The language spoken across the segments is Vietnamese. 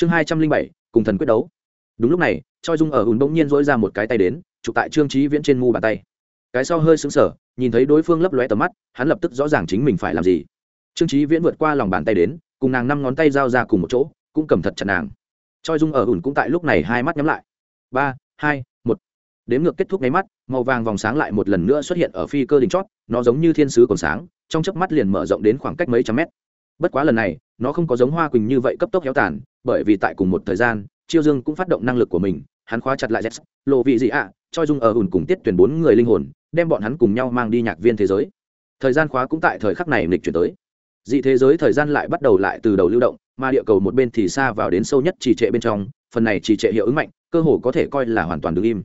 chương hai trăm linh bảy, cùng thần quyết đấu. Đúng lúc này, choi dung ở ùn bỗng nhiên dỗi ra một cái tay đến, chụp tại trương trí viễn trên mu bàn tay. Cái sau hơi xứng sở nhìn thấy đối phương lấp lóe tầm mắt, hắn lập tức rõ ràng chính mình phải làm gì. Trương trí viễn vượt qua lòng bàn tay đến, cùng nàng năm ngón tay giao ra cùng một chỗ, cũng cầm thật chặt nàng. Choi dung ở ùn cũng tại lúc này hai mắt nhắm lại. Ba, hai, một. Đếm ngược kết thúc nháy mắt, màu vàng vòng sáng lại một lần nữa xuất hiện ở phi cơ đỉnh chót, nó giống như thiên sứ còn sáng, trong chớp mắt liền mở rộng đến khoảng cách mấy trăm mét. Bất quá lần này nó không có giống hoa quỳnh như vậy cấp tốc héo tàn bởi vì tại cùng một thời gian chiêu dương cũng phát động năng lực của mình hắn khóa chặt lại z lộ vị gì ạ à, cho dung ở ùn cùng tiết tuyển bốn người linh hồn đem bọn hắn cùng nhau mang đi nhạc viên thế giới. Thời gian khóa cũng tại thời khắc này lịch chuyển tới. Dị thế giới thời gian lại bắt đầu lại từ đầu lưu động mà địa cầu một bên thì xa vào đến sâu nhất trì trệ bên trong phần này trì trệ hiệu ứng mạnh cơ hồ có thể coi là hoàn toàn đứng im.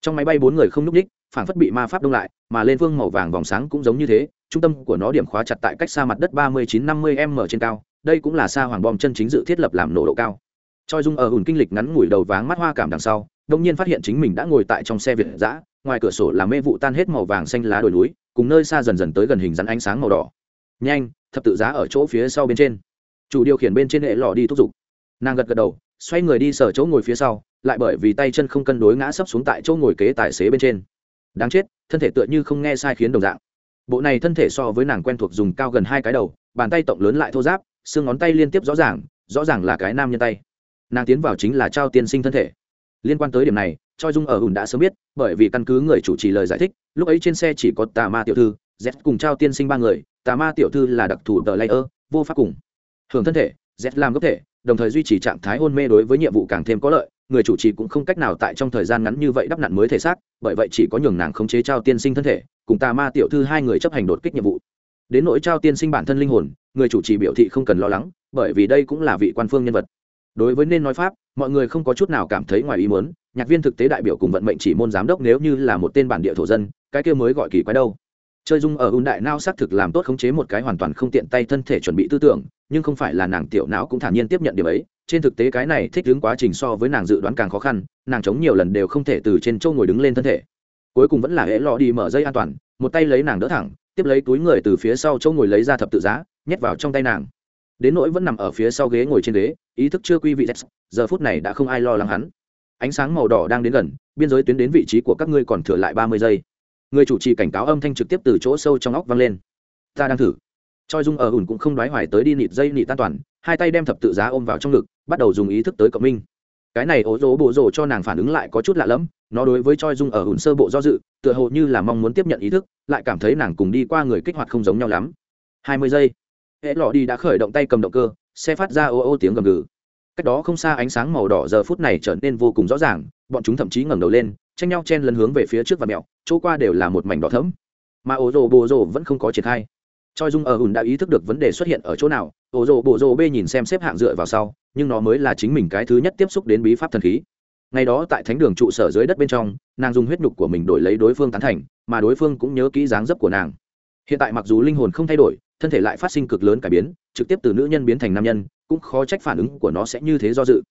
Trong máy bay bốn người không n ú c ních phản phất bị ma pháp đông lại mà lên vương màu vàng vòng sáng cũng giống như thế trung tâm của nó điểm khóa chặt tại cách xa mặt đất ba mươi chín năm mươi m trên cao đây cũng là xa hoàng bom chân chính dự thiết lập làm nổ độ cao. Choi dung ở hùn kinh lịch ngắn ngủi đầu váng mắt hoa cảm đằng sau đông nhiên phát hiện chính mình đã ngồi tại trong xe việt giã ngoài cửa sổ là mê vụ tan hết màu vàng xanh lá đồi núi, cùng nơi xa dần dần tới gần hình rắn ánh sáng màu đỏ. Nhanh, thập tự giá ở chỗ phía sau bên trên. Chủ điều khiển bên trên hệ lò đi thúc giục. Nàng gật gật đầu, xoay người đi sở chỗ ngồi phía sau, lại bởi vì tay chân không cân đối ngã sấp xuống tại chỗ ngồi kế tài xế bên trên. Đáng chết, thân thể tựa như không nghe sai khiến đồng dạng. Bộ này thân thể so với nàng quen thuộc dùng cao gần hai cái đầu, bàn tay tổng lớn lại thô giáp xương ngón tay liên tiếp rõ ràng rõ ràng là cái nam nhân tay. Nàng tiến vào chính là trao tiên sinh thân thể. Liên quan tới điểm này, choi dung ở ùn đã sớm biết, bởi vì căn cứ người chủ trì lời giải thích, lúc ấy trên xe chỉ có tà ma tiểu thư, z cùng trao tiên sinh ba người, tà ma tiểu thư là đặc thù tờ layer, vô pháp cùng. Hưởng thân thể, z làm gốc thể, đồng thời duy trì trạng thái hôn mê đối với nhiệm vụ càng thêm có lợi, người chủ trì cũng không cách nào tại trong thời gian ngắn như vậy đắp nặn mới thể xác, bởi vậy chỉ có nhường nàng khống chế trao tiên sinh thân thể, cùng tà ma tiểu thư hai người chấp hành đột kích nhiệm vụ đến nỗi trao tiên sinh bản thân linh hồn, người chủ trì biểu thị không cần lo lắng, bởi vì đây cũng là vị quan phương nhân vật. Đối với nên nói pháp, mọi người không có chút nào cảm thấy ngoài ý muốn, nhạc viên thực tế đại biểu cùng vận mệnh chỉ môn giám đốc nếu như là một tên bản địa thổ dân, cái kia mới gọi kỳ quái đâu. Chơi dung ở ưu đại nao xác thực làm tốt khống chế một cái hoàn toàn không tiện tay thân thể chuẩn bị tư tưởng, nhưng không phải là nàng tiểu não cũng thản nhiên tiếp nhận điểm ấy. Trên thực tế cái này thích đứng quá trình so với nàng dự đoán càng khó khăn, nàng chống nhiều lần đều không thể từ trên châu ngồi đứng lên thân thể. Cuối cùng vẫn là hễ lọ đi mở dây an toàn, một tay lấy nàng đỡ thẳng tiếp lấy túi người từ phía sau châu ngồi lấy ra thập tự giá, nhét vào trong tay nàng. Đến nỗi vẫn nằm ở phía sau ghế ngồi trên ghế, ý thức chưa quy vị giờ phút này đã không ai lo lắng hắn. Ánh sáng màu đỏ đang đến gần, biên giới tuyến đến vị trí của các ngươi còn thừa lại ba mươi giây. Người chủ trì cảnh cáo âm thanh trực tiếp từ chỗ sâu trong óc vang lên. Ta đang thử. Choi dung ở ủn cũng không đoái hoài tới đi nịt dây nịt tan toàn, hai tay đem thập tự giá ôm vào trong ngực, bắt đầu dùng ý thức tới cộng minh. Cái này ố rỗ bộ rổ cho nàng phản ứng lại có chút lạ lẫm nó đối với choi dung ở ủn sơ bộ do dự, tựa hồ như là mong muốn tiếp nhận ý thức, lại cảm thấy nàng cùng đi qua người kích hoạt không giống nhau lắm. Hai mươi giây. Hệ lọ đi đã khởi động tay cầm động cơ, xe phát ra ô ô tiếng gầm gừ. Cách đó không xa ánh sáng màu đỏ giờ phút này trở nên vô cùng rõ ràng, bọn chúng thậm chí ngẩng đầu lên, tranh nhau chen lấn hướng về phía trước và mẹo, chỗ qua đều là một mảnh đỏ thẫm. Mà ô rồ bồ rồ vẫn không có triển khai. Choi dung ở hùn đã ý thức được vấn đề xuất hiện ở chỗ nào, ô rồ bồ rồ b nhìn xem xếp hạng dựa vào sau, nhưng nó mới là chính mình cái thứ nhất tiếp xúc đến bí pháp thần khí ngày đó tại thánh đường trụ sở dưới đất bên trong, nàng dùng huyết nhục của mình đổi lấy đối phương tán thành, mà đối phương cũng nhớ kỹ dáng dấp của nàng. Hiện tại mặc dù linh hồn không thay đổi, thân thể lại phát sinh cực lớn cải biến, trực tiếp từ nữ nhân biến thành nam nhân, cũng khó trách phản ứng của nó sẽ như thế do dự.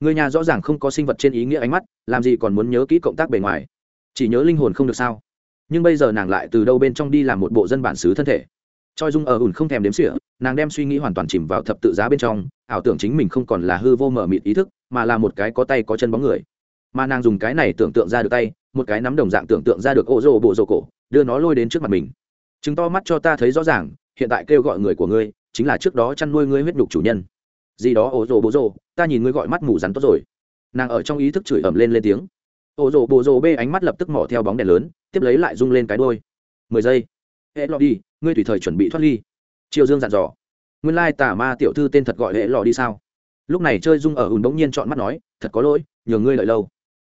Người nhà rõ ràng không có sinh vật trên ý nghĩa ánh mắt, làm gì còn muốn nhớ kỹ cộng tác bề ngoài. Chỉ nhớ linh hồn không được sao? Nhưng bây giờ nàng lại từ đâu bên trong đi làm một bộ dân bản xứ thân thể? Choi dung ở ủn không thèm đếm sỉa nàng đem suy nghĩ hoàn toàn chìm vào thập tự giá bên trong, ảo tưởng chính mình không còn là hư vô mở mịt ý thức, mà là một cái có tay có chân bóng người mà nàng dùng cái này tưởng tượng ra được tay, một cái nắm đồng dạng tưởng tượng ra được ô rô bộ rô cổ, đưa nó lôi đến trước mặt mình. Chứng to mắt cho ta thấy rõ ràng, hiện tại kêu gọi người của ngươi, chính là trước đó chăn nuôi ngươi huyết nhục chủ nhân. Gì đó, ô rồ bộ rồ ta nhìn ngươi gọi mắt mù rắn tốt rồi. Nàng ở trong ý thức chửi ẩm lên lên tiếng. Ô rồ bộ rồ bê ánh mắt lập tức mỏ theo bóng đèn lớn, tiếp lấy lại rung lên cái đôi mười giây. Hệ lọ đi, ngươi tùy thời chuẩn bị thoát ly. Triều dương dặn dò. Nguyên lai tà ma tiểu thư tên thật gọi hệ lọ đi sao? Lúc này chơi dung ở ùn bỗng nhiên chọn mắt nói, thật có lỗi, nhờ ngươi lợi lâu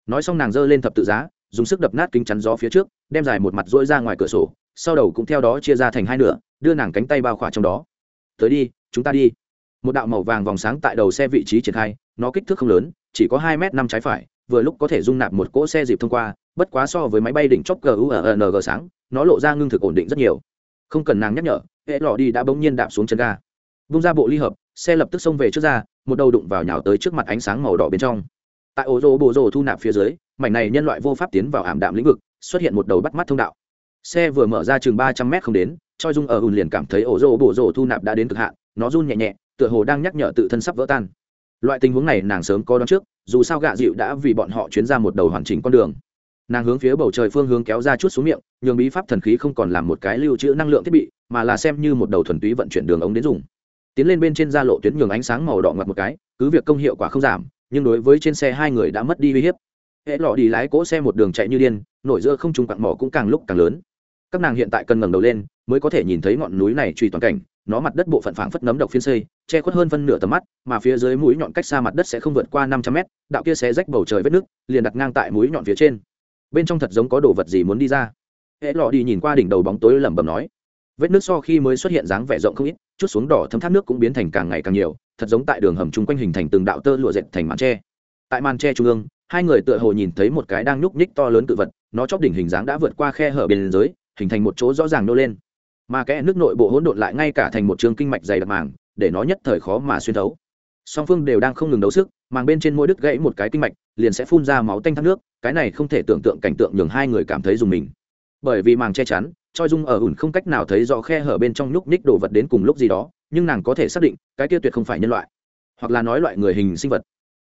nói xong nàng giơ lên thập tự giá, dùng sức đập nát kính chắn gió phía trước, đem dài một mặt rỗi ra ngoài cửa sổ, sau đầu cũng theo đó chia ra thành hai nửa, đưa nàng cánh tay bao khỏa trong đó. Tới đi, chúng ta đi. Một đạo màu vàng vòng sáng tại đầu xe vị trí triển khai, nó kích thước không lớn, chỉ có hai m năm trái phải, vừa lúc có thể dung nạp một cỗ xe dịp thông qua, bất quá so với máy bay đỉnh chóp gurng sáng, nó lộ ra ngưng thực ổn định rất nhiều. Không cần nàng nhắc nhở, hệ lò đi đã bỗng nhiên đạp xuống chân ga. Vung ra bộ ly hợp, xe lập tức xông về trước ra, một đầu đụng vào nhào tới trước mặt ánh sáng màu đỏ bên trong tại ô rô bộ rô thu nạp phía dưới, mảnh này nhân loại vô pháp tiến vào ảm đạm lĩnh vực, xuất hiện một đầu bắt mắt thông đạo. Xe vừa mở ra chừng ba trăm mét không đến, choi dung ở ùn liền cảm thấy ổ rô bộ rô thu nạp đã đến cực hạn, nó run nhẹ nhẹ, tựa hồ đang nhắc nhở tự thân sắp vỡ tan. Loại tình huống này nàng sớm có đón trước, dù sao gạ dịu đã vì bọn họ chuyến ra một đầu hoàn chỉnh con đường. Nàng hướng phía bầu trời phương hướng kéo ra chút xuống miệng, nhường bí pháp thần khí không còn làm một cái lưu trữ năng lượng thiết bị, mà là xem như một đầu thuần túy vận chuyển đường ống đến dùng. Tiến lên bên trên gia lộ tuyến nhường ánh sáng màu đỏ ngặt một cái, cứ việc công hiệu quả không giảm nhưng đối với trên xe hai người đã mất đi uy hiếp. Hễ lọ đi lái cỗ xe một đường chạy như điên, nổi giữa không trùng quặng mỏ cũng càng lúc càng lớn. Các nàng hiện tại cần ngẩng đầu lên, mới có thể nhìn thấy ngọn núi này truy toàn cảnh, nó mặt đất bộ phận phảng phất nấm độc phiên xây, che khuất hơn phân nửa tầm mắt, mà phía dưới mũi nhọn cách xa mặt đất sẽ không vượt qua năm trăm mét, đạo kia sẽ rách bầu trời vết nước liền đặt ngang tại mũi nhọn phía trên. Bên trong thật giống có đồ vật gì muốn đi ra. Hễ lọ đi nhìn qua đỉnh đầu bóng tối lẩm bẩm nói. Vết nước so khi mới xuất hiện dáng vẻ rộng không ít, chút xuống đỏ thấm thác nước cũng biến thành càng ngày càng nhiều thật giống tại đường hầm chung quanh hình thành từng đạo tơ lụa dệt thành màn tre. Tại màn tre trung ương, hai người tựa hồ nhìn thấy một cái đang nhúc nhích to lớn tự vật, nó chóp đỉnh hình dáng đã vượt qua khe hở bên dưới, hình thành một chỗ rõ ràng nô lên. Mà kẽ nước nội bộ hỗn độn lại ngay cả thành một trường kinh mạch dày đặc màng, để nó nhất thời khó mà xuyên thấu. Song phương đều đang không ngừng đấu sức, màng bên trên môi đứt gãy một cái kinh mạch, liền sẽ phun ra máu tanh thác nước, cái này không thể tưởng tượng cảnh tượng nhường hai người cảm thấy dùng mình. Bởi vì màng che chắn, choi dung ở ủn không cách nào thấy rõ khe hở bên trong nhúc ních đồ vật đến cùng lúc gì đó nhưng nàng có thể xác định, cái kia tuyệt không phải nhân loại, hoặc là nói loại người hình sinh vật.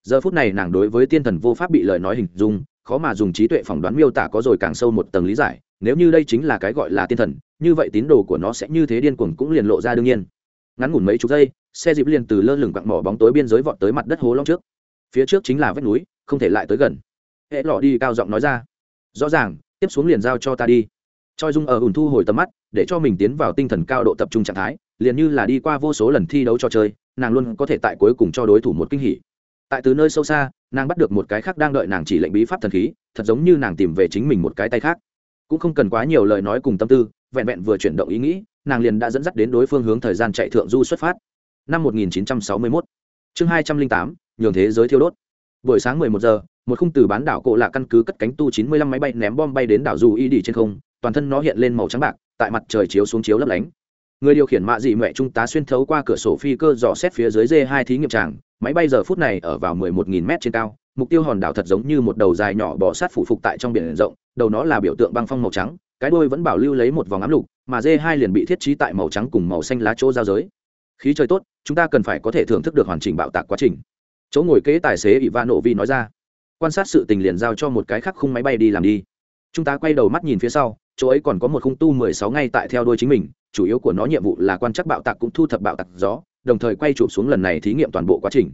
Giờ phút này nàng đối với tiên thần vô pháp bị lời nói hình dung, khó mà dùng trí tuệ phỏng đoán miêu tả có rồi càng sâu một tầng lý giải, nếu như đây chính là cái gọi là tiên thần, như vậy tín đồ của nó sẽ như thế điên cuồng cũng liền lộ ra đương nhiên. Ngắn ngủn mấy chục giây, xe dịp liền từ lơ lửng quặng mỏ bóng tối biên giới vọt tới mặt đất hố long trước. Phía trước chính là vách núi, không thể lại tới gần. Hệ lọ đi cao giọng nói ra. Rõ ràng, tiếp xuống liền giao cho ta đi. Choi dung ở ủn thu hồi tầm mắt, để cho mình tiến vào tinh thần cao độ tập trung trạng thái liền như là đi qua vô số lần thi đấu trò chơi, nàng luôn có thể tại cuối cùng cho đối thủ một kinh hỉ. Tại từ nơi sâu xa, nàng bắt được một cái khác đang đợi nàng chỉ lệnh bí pháp thần khí, thật giống như nàng tìm về chính mình một cái tay khác. Cũng không cần quá nhiều lời nói cùng tâm tư, vẹn vẹn vừa chuyển động ý nghĩ, nàng liền đã dẫn dắt đến đối phương hướng thời gian chạy thượng du xuất phát. Năm 1961 chương 208 nhường thế giới thiêu đốt. Buổi sáng 11 giờ, một khung từ bán đảo cổ lạ căn cứ cất cánh tu 95 máy bay ném bom bay đến đảo dù y đi trên không, toàn thân nó hiện lên màu trắng bạc, tại mặt trời chiếu xuống chiếu lấp lánh người điều khiển mạ dị mẹ trung tá xuyên thấu qua cửa sổ phi cơ dò xét phía dưới d hai thí nghiệm tràng. Máy bay giờ phút này ở vào 11.000 m trên cao. Mục tiêu hòn đảo thật giống như một đầu dài nhỏ bò sát phủ phục tại trong biển rộng. Đầu nó là biểu tượng băng phong màu trắng. Cái đuôi vẫn bảo lưu lấy một vòng ám lục, mà d hai liền bị thiết trí tại màu trắng cùng màu xanh lá chỗ giao giới. Khí trời tốt, chúng ta cần phải có thể thưởng thức được hoàn chỉnh bạo tạc quá trình. Chỗ ngồi kế tài xế ivano vi nói ra. Quan sát sự tình liền giao cho một cái khác khung máy bay đi làm đi. Chúng ta quay đầu mắt nhìn phía sau, chỗ ấy còn có một khung tu mười sáu ngay tại theo đuôi chính mình chủ yếu của nó nhiệm vụ là quan trắc bạo tạc cũng thu thập bạo tạc gió, đồng thời quay chụp xuống lần này thí nghiệm toàn bộ quá trình.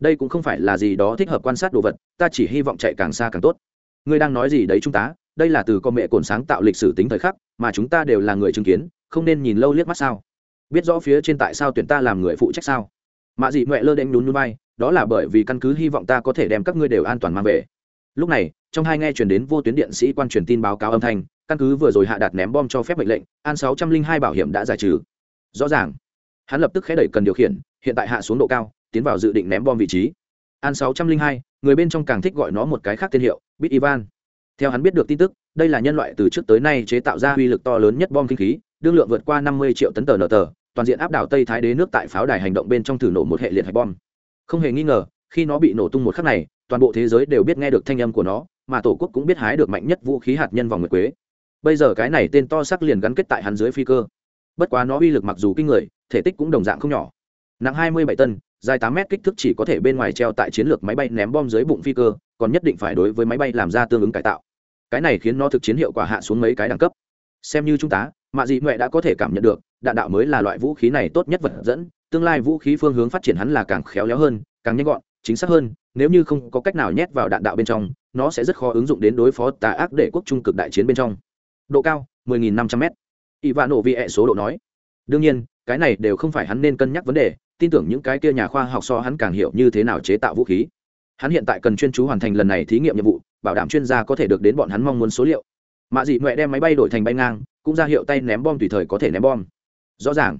Đây cũng không phải là gì đó thích hợp quan sát đồ vật, ta chỉ hy vọng chạy càng xa càng tốt. Ngươi đang nói gì đấy chúng ta? Đây là từ con mẹ cồn sáng tạo lịch sử tính thời khắc, mà chúng ta đều là người chứng kiến, không nên nhìn lâu liếc mắt sao? Biết rõ phía trên tại sao tuyển ta làm người phụ trách sao? Mạ dị mẹ lơ đen nhún núi bay đó là bởi vì căn cứ hy vọng ta có thể đem các ngươi đều an toàn mang về. Lúc này, trong hai nghe chuyển đến vô tuyến điện sĩ quan truyền tin báo cáo âm thanh căn cứ vừa rồi hạ đạt ném bom cho phép mệnh lệnh, an sáu trăm linh hai bảo hiểm đã giải trừ. Rõ ràng. Hắn lập tức khẽ đẩy cần điều khiển, hiện tại hạ xuống độ cao, tiến vào dự định ném bom vị trí. An sáu trăm linh hai, người bên trong càng thích gọi nó một cái khác tên hiệu bit ivan. Theo hắn biết được tin tức, đây là nhân loại từ trước tới nay chế tạo ra uy lực to lớn nhất bom kinh khí, đương lượng vượt qua năm mươi triệu tấn tờ nở tờ, toàn diện áp đảo tây thái đế nước tại pháo đài hành động bên trong thử nổ một hệ liệt hạch bom. Không hề nghi ngờ, khi nó bị nổ tung một khắc này, toàn bộ thế giới đều biết nghe được thanh âm của nó, mà tổ quốc cũng biết hái được mạnh nhất vũ khí hạt nhân vòng nguyệt quế bây giờ cái này tên to sắc liền gắn kết tại hắn dưới phi cơ. Bất quá nó uy lực mặc dù kinh người, thể tích cũng đồng dạng không nhỏ. Nặng hai mươi bảy tân dài tám mét kích thước chỉ có thể bên ngoài treo tại chiến lược máy bay ném bom dưới bụng phi cơ, còn nhất định phải đối với máy bay làm ra tương ứng cải tạo. Cái này khiến nó thực chiến hiệu quả hạ xuống mấy cái đẳng cấp. Xem như chúng ta mạ dị ngoại đã có thể cảm nhận được, đạn đạo mới là loại vũ khí này tốt nhất vật dẫn, tương lai vũ khí phương hướng phát triển hắn là càng khéo léo hơn, càng nhanh gọn, chính xác hơn, nếu như không có cách nào nhét vào đạn đạo bên trong, nó sẽ rất khó ứng dụng đến đối phó tà ác để quốc trung cực đại chiến bên trong độ cao 10.500 m nổ vì e số độ nói. Đương nhiên, cái này đều không phải hắn nên cân nhắc vấn đề, tin tưởng những cái kia nhà khoa học so hắn càng hiểu như thế nào chế tạo vũ khí. Hắn hiện tại cần chuyên chú hoàn thành lần này thí nghiệm nhiệm vụ, bảo đảm chuyên gia có thể được đến bọn hắn mong muốn số liệu. Mạ dị mẹ đem máy bay đổi thành bay ngang, cũng ra hiệu tay ném bom tùy thời có thể ném bom. Rõ ràng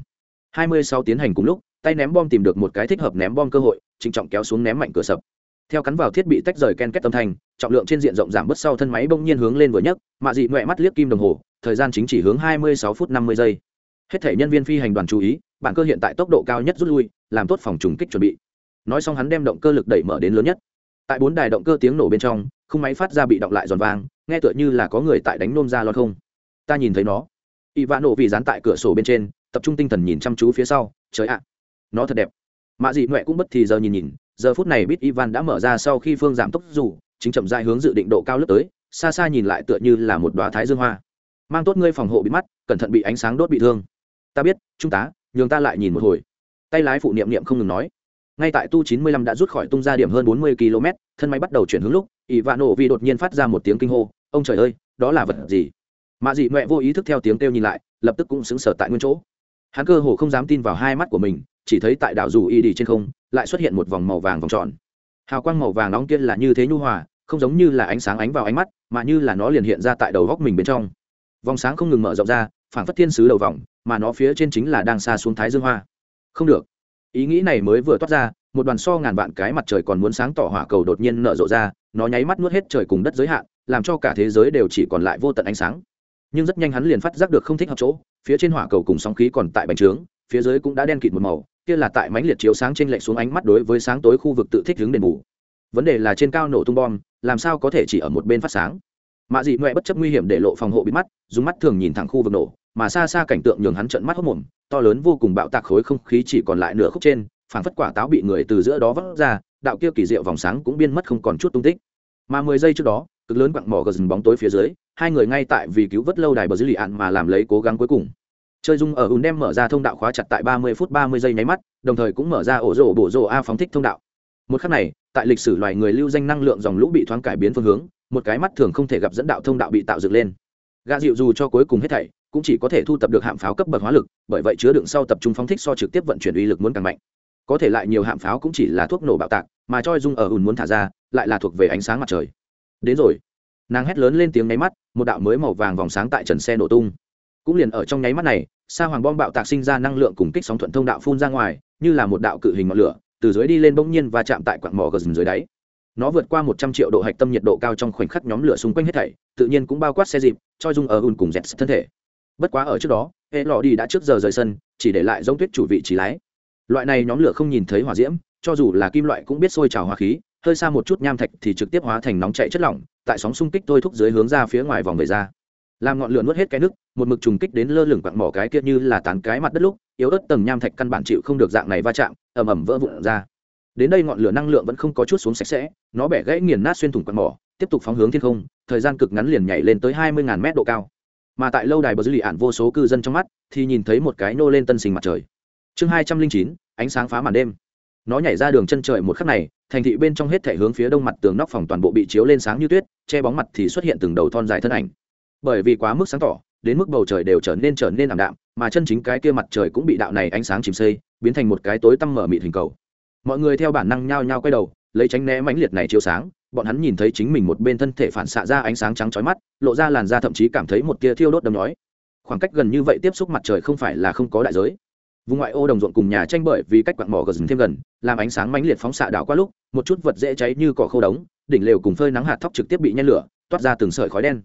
26 tiến hành cùng lúc, tay ném bom tìm được một cái thích hợp ném bom cơ hội, trịnh trọng kéo xuống ném mạnh cửa sập theo cắn vào thiết bị tách rời ken kết âm thanh, trọng lượng trên diện rộng giảm bớt sau thân máy bỗng nhiên hướng lên vừa nhấc, mạ dị ngoẹ mắt liếc kim đồng hồ, thời gian chính chỉ hướng 26 phút 50 giây. Hết thể nhân viên phi hành đoàn chú ý bản cơ hiện tại tốc độ cao nhất rút lui, làm tốt phòng trùng kích chuẩn bị. Nói xong hắn đem động cơ lực đẩy mở đến lớn nhất. Tại bốn đài động cơ tiếng nổ bên trong, khung máy phát ra bị động lại giòn vang, nghe tựa như là có người tại đánh nôm ra lọt không. Ta nhìn thấy nó. Y vã nổ vì dán tại cửa sổ bên trên, tập trung tinh thần nhìn chăm chú phía sau, trời ạ, nó thật đẹp. Mạ dị mẹ cũng bất thì giờ nhìn nhìn giờ phút này bít ivan đã mở ra sau khi phương giảm tốc dù, chính chậm dại hướng dự định độ cao lướt tới, xa xa nhìn lại tựa như là một đoá thái dương hoa. Mang tốt ngươi phòng hộ bị mắt, cẩn thận bị ánh sáng đốt bị thương. Ta biết trung tá nhường ta lại nhìn một hồi. Tay lái phụ niệm niệm không ngừng nói. Ngay tại tu 95 đã rút khỏi tung ra điểm hơn 40 km thân máy bắt đầu chuyển hướng lúc ỷ vạn nổ vì đột nhiên phát ra một tiếng kinh hô, ông trời ơi, đó là vật gì? Mạ dị mẹ vô ý thức theo tiếng kêu nhìn lại, lập tức cũng xứng sở tại nguyên chỗ. Hắn cơ hồ không dám tin vào hai mắt của mình, chỉ thấy tại đảo dù y đi trên không lại xuất hiện một vòng màu vàng vòng tròn. Hào quang màu vàng nóng kia là như thế nhu hòa, không giống như là ánh sáng ánh vào ánh mắt, mà như là nó liền hiện ra tại đầu góc mình bên trong. Vòng sáng không ngừng mở rộng ra phản phất thiên sứ đầu vòng, mà nó phía trên chính là đang xa xuống thái dương hoa. Không được. Ý nghĩ này mới vừa toát ra, một đoàn so ngàn vạn cái mặt trời còn muốn sáng tỏ hỏa cầu đột nhiên nở rộ ra, nó nháy mắt nuốt hết trời cùng đất giới hạn, làm cho cả thế giới đều chỉ còn lại vô tận ánh sáng. Nhưng rất nhanh hắn liền phát giác được không thích hợp chỗ, phía trên hỏa cầu cùng sóng khí còn tại bành trướng phía dưới cũng đã đen kịt một màu, kia là tại mánh liệt chiếu sáng trên lệch xuống ánh mắt đối với sáng tối khu vực tự thích hướng đền bù. Vấn đề là trên cao nổ tung bom, làm sao có thể chỉ ở một bên phát sáng? Mạ dị ngoại bất chấp nguy hiểm để lộ phòng hộ bị mắt, dùng mắt thường nhìn thẳng khu vực nổ, mà xa xa cảnh tượng nhường hắn trận mắt hốc mồm, to lớn vô cùng bạo tạc khối không khí chỉ còn lại nửa khúc trên, phảng phất quả táo bị người từ giữa đó vấp ra, đạo kia kỳ diệu vòng sáng cũng biên mất không còn chút tung tích. Mà mười giây trước đó, cực lớn quặng mỏ gần bóng tối phía dưới, hai người ngay tại vì cứu vớt lâu đài bờ dưới lì ạn mà làm lấy cố gắng cuối cùng chơi dung ở ùn đem mở ra thông đạo khóa chặt tại ba mươi phút ba mươi giây nháy mắt, đồng thời cũng mở ra ổ rổ bổ rổ a phóng thích thông đạo. Một khắc này, tại lịch sử loài người lưu danh năng lượng dòng lũ bị thoáng cải biến phương hướng, một cái mắt thường không thể gặp dẫn đạo thông đạo bị tạo dựng lên. Gà dịu dù cho cuối cùng hết thảy, cũng chỉ có thể thu tập được hạm pháo cấp bậc hóa lực, bởi vậy chứa đựng sau tập trung phóng thích so trực tiếp vận chuyển uy lực muốn càng mạnh. Có thể lại nhiều hạm pháo cũng chỉ là thuốc nổ bạo tạc, mà choi dung ở ùn muốn thả ra, lại là thuộc về ánh sáng mặt trời. Đến rồi. Nàng hét lớn lên tiếng nháy mắt, một đạo mới màu vàng vòng sáng tại trần xe nổ tung. Cũng liền ở trong nháy mắt này sa hoàng bom bạo tạc sinh ra năng lượng cùng kích sóng thuận thông đạo phun ra ngoài, như là một đạo cự hình ngọn lửa, từ dưới đi lên bỗng nhiên và chạm tại quặng mỏ gờ dưới đáy. Nó vượt qua một trăm triệu độ hạch tâm nhiệt độ cao trong khoảnh khắc nhóm lửa xung quanh hết thảy, tự nhiên cũng bao quát xe dịp cho dung ở ùn cùng dẹt thân thể. Bất quá ở trước đó, hệ lò đi đã trước giờ rời sân, chỉ để lại giống tuyết chủ vị trí lái. Loại này nhóm lửa không nhìn thấy hỏa diễm, cho dù là kim loại cũng biết sôi trào hỏa khí, hơi xa một chút nham thạch thì trực tiếp hóa thành nóng chạy chất lỏng, tại sóng xung kích thôi thúc dưới hướng ra phía ngoài vòng về ra làm ngọn lửa nuốt hết cái nước, một mực trùng kích đến lơ lửng quặng mỏ cái kia như là tán cái mặt đất lúc, yếu ớt tầng nham thạch căn bản chịu không được dạng này va chạm ẩm ẩm vỡ vụn ra. Đến đây ngọn lửa năng lượng vẫn không có chút xuống sạch sẽ, nó bẻ gãy nghiền nát xuyên thủng quặng mỏ, tiếp tục phóng hướng thiên không, thời gian cực ngắn liền nhảy lên tới hai mươi ngàn mét độ cao. Mà tại lâu đài bờ dư lì ạn vô số cư dân trong mắt thì nhìn thấy một cái nô lên tân sinh mặt trời. Chương hai trăm linh chín, ánh sáng phá màn đêm. Nó nhảy ra đường chân trời một khắc này, thành thị bên trong hết thể hướng phía đông mặt tường nóc phòng toàn bộ bị chiếu lên sáng như tuyết, che bóng mặt thì xuất hiện từng đầu thon dài thân ảnh bởi vì quá mức sáng tỏ, đến mức bầu trời đều trở nên trở nên ảm đạm, mà chân chính cái kia mặt trời cũng bị đạo này ánh sáng chìm xây, biến thành một cái tối tăm mở mịt hình cầu. Mọi người theo bản năng nhao nhao quay đầu, lấy tránh né mãnh liệt này chiếu sáng, bọn hắn nhìn thấy chính mình một bên thân thể phản xạ ra ánh sáng trắng chói mắt, lộ ra làn da thậm chí cảm thấy một tia thiêu đốt đâm nói khoảng cách gần như vậy tiếp xúc mặt trời không phải là không có đại giới. Vùng ngoại ô đồng ruộng cùng nhà tranh bởi vì cách quặng mỏ gần thêm gần, làm ánh sáng mãnh liệt phóng xạ đảo qua lúc, một chút vật dễ cháy như cỏ khô đống, đỉnh lều cùng phơi nắng hạt thóc trực tiếp bị nhen lửa, toát ra từng sợi khói đen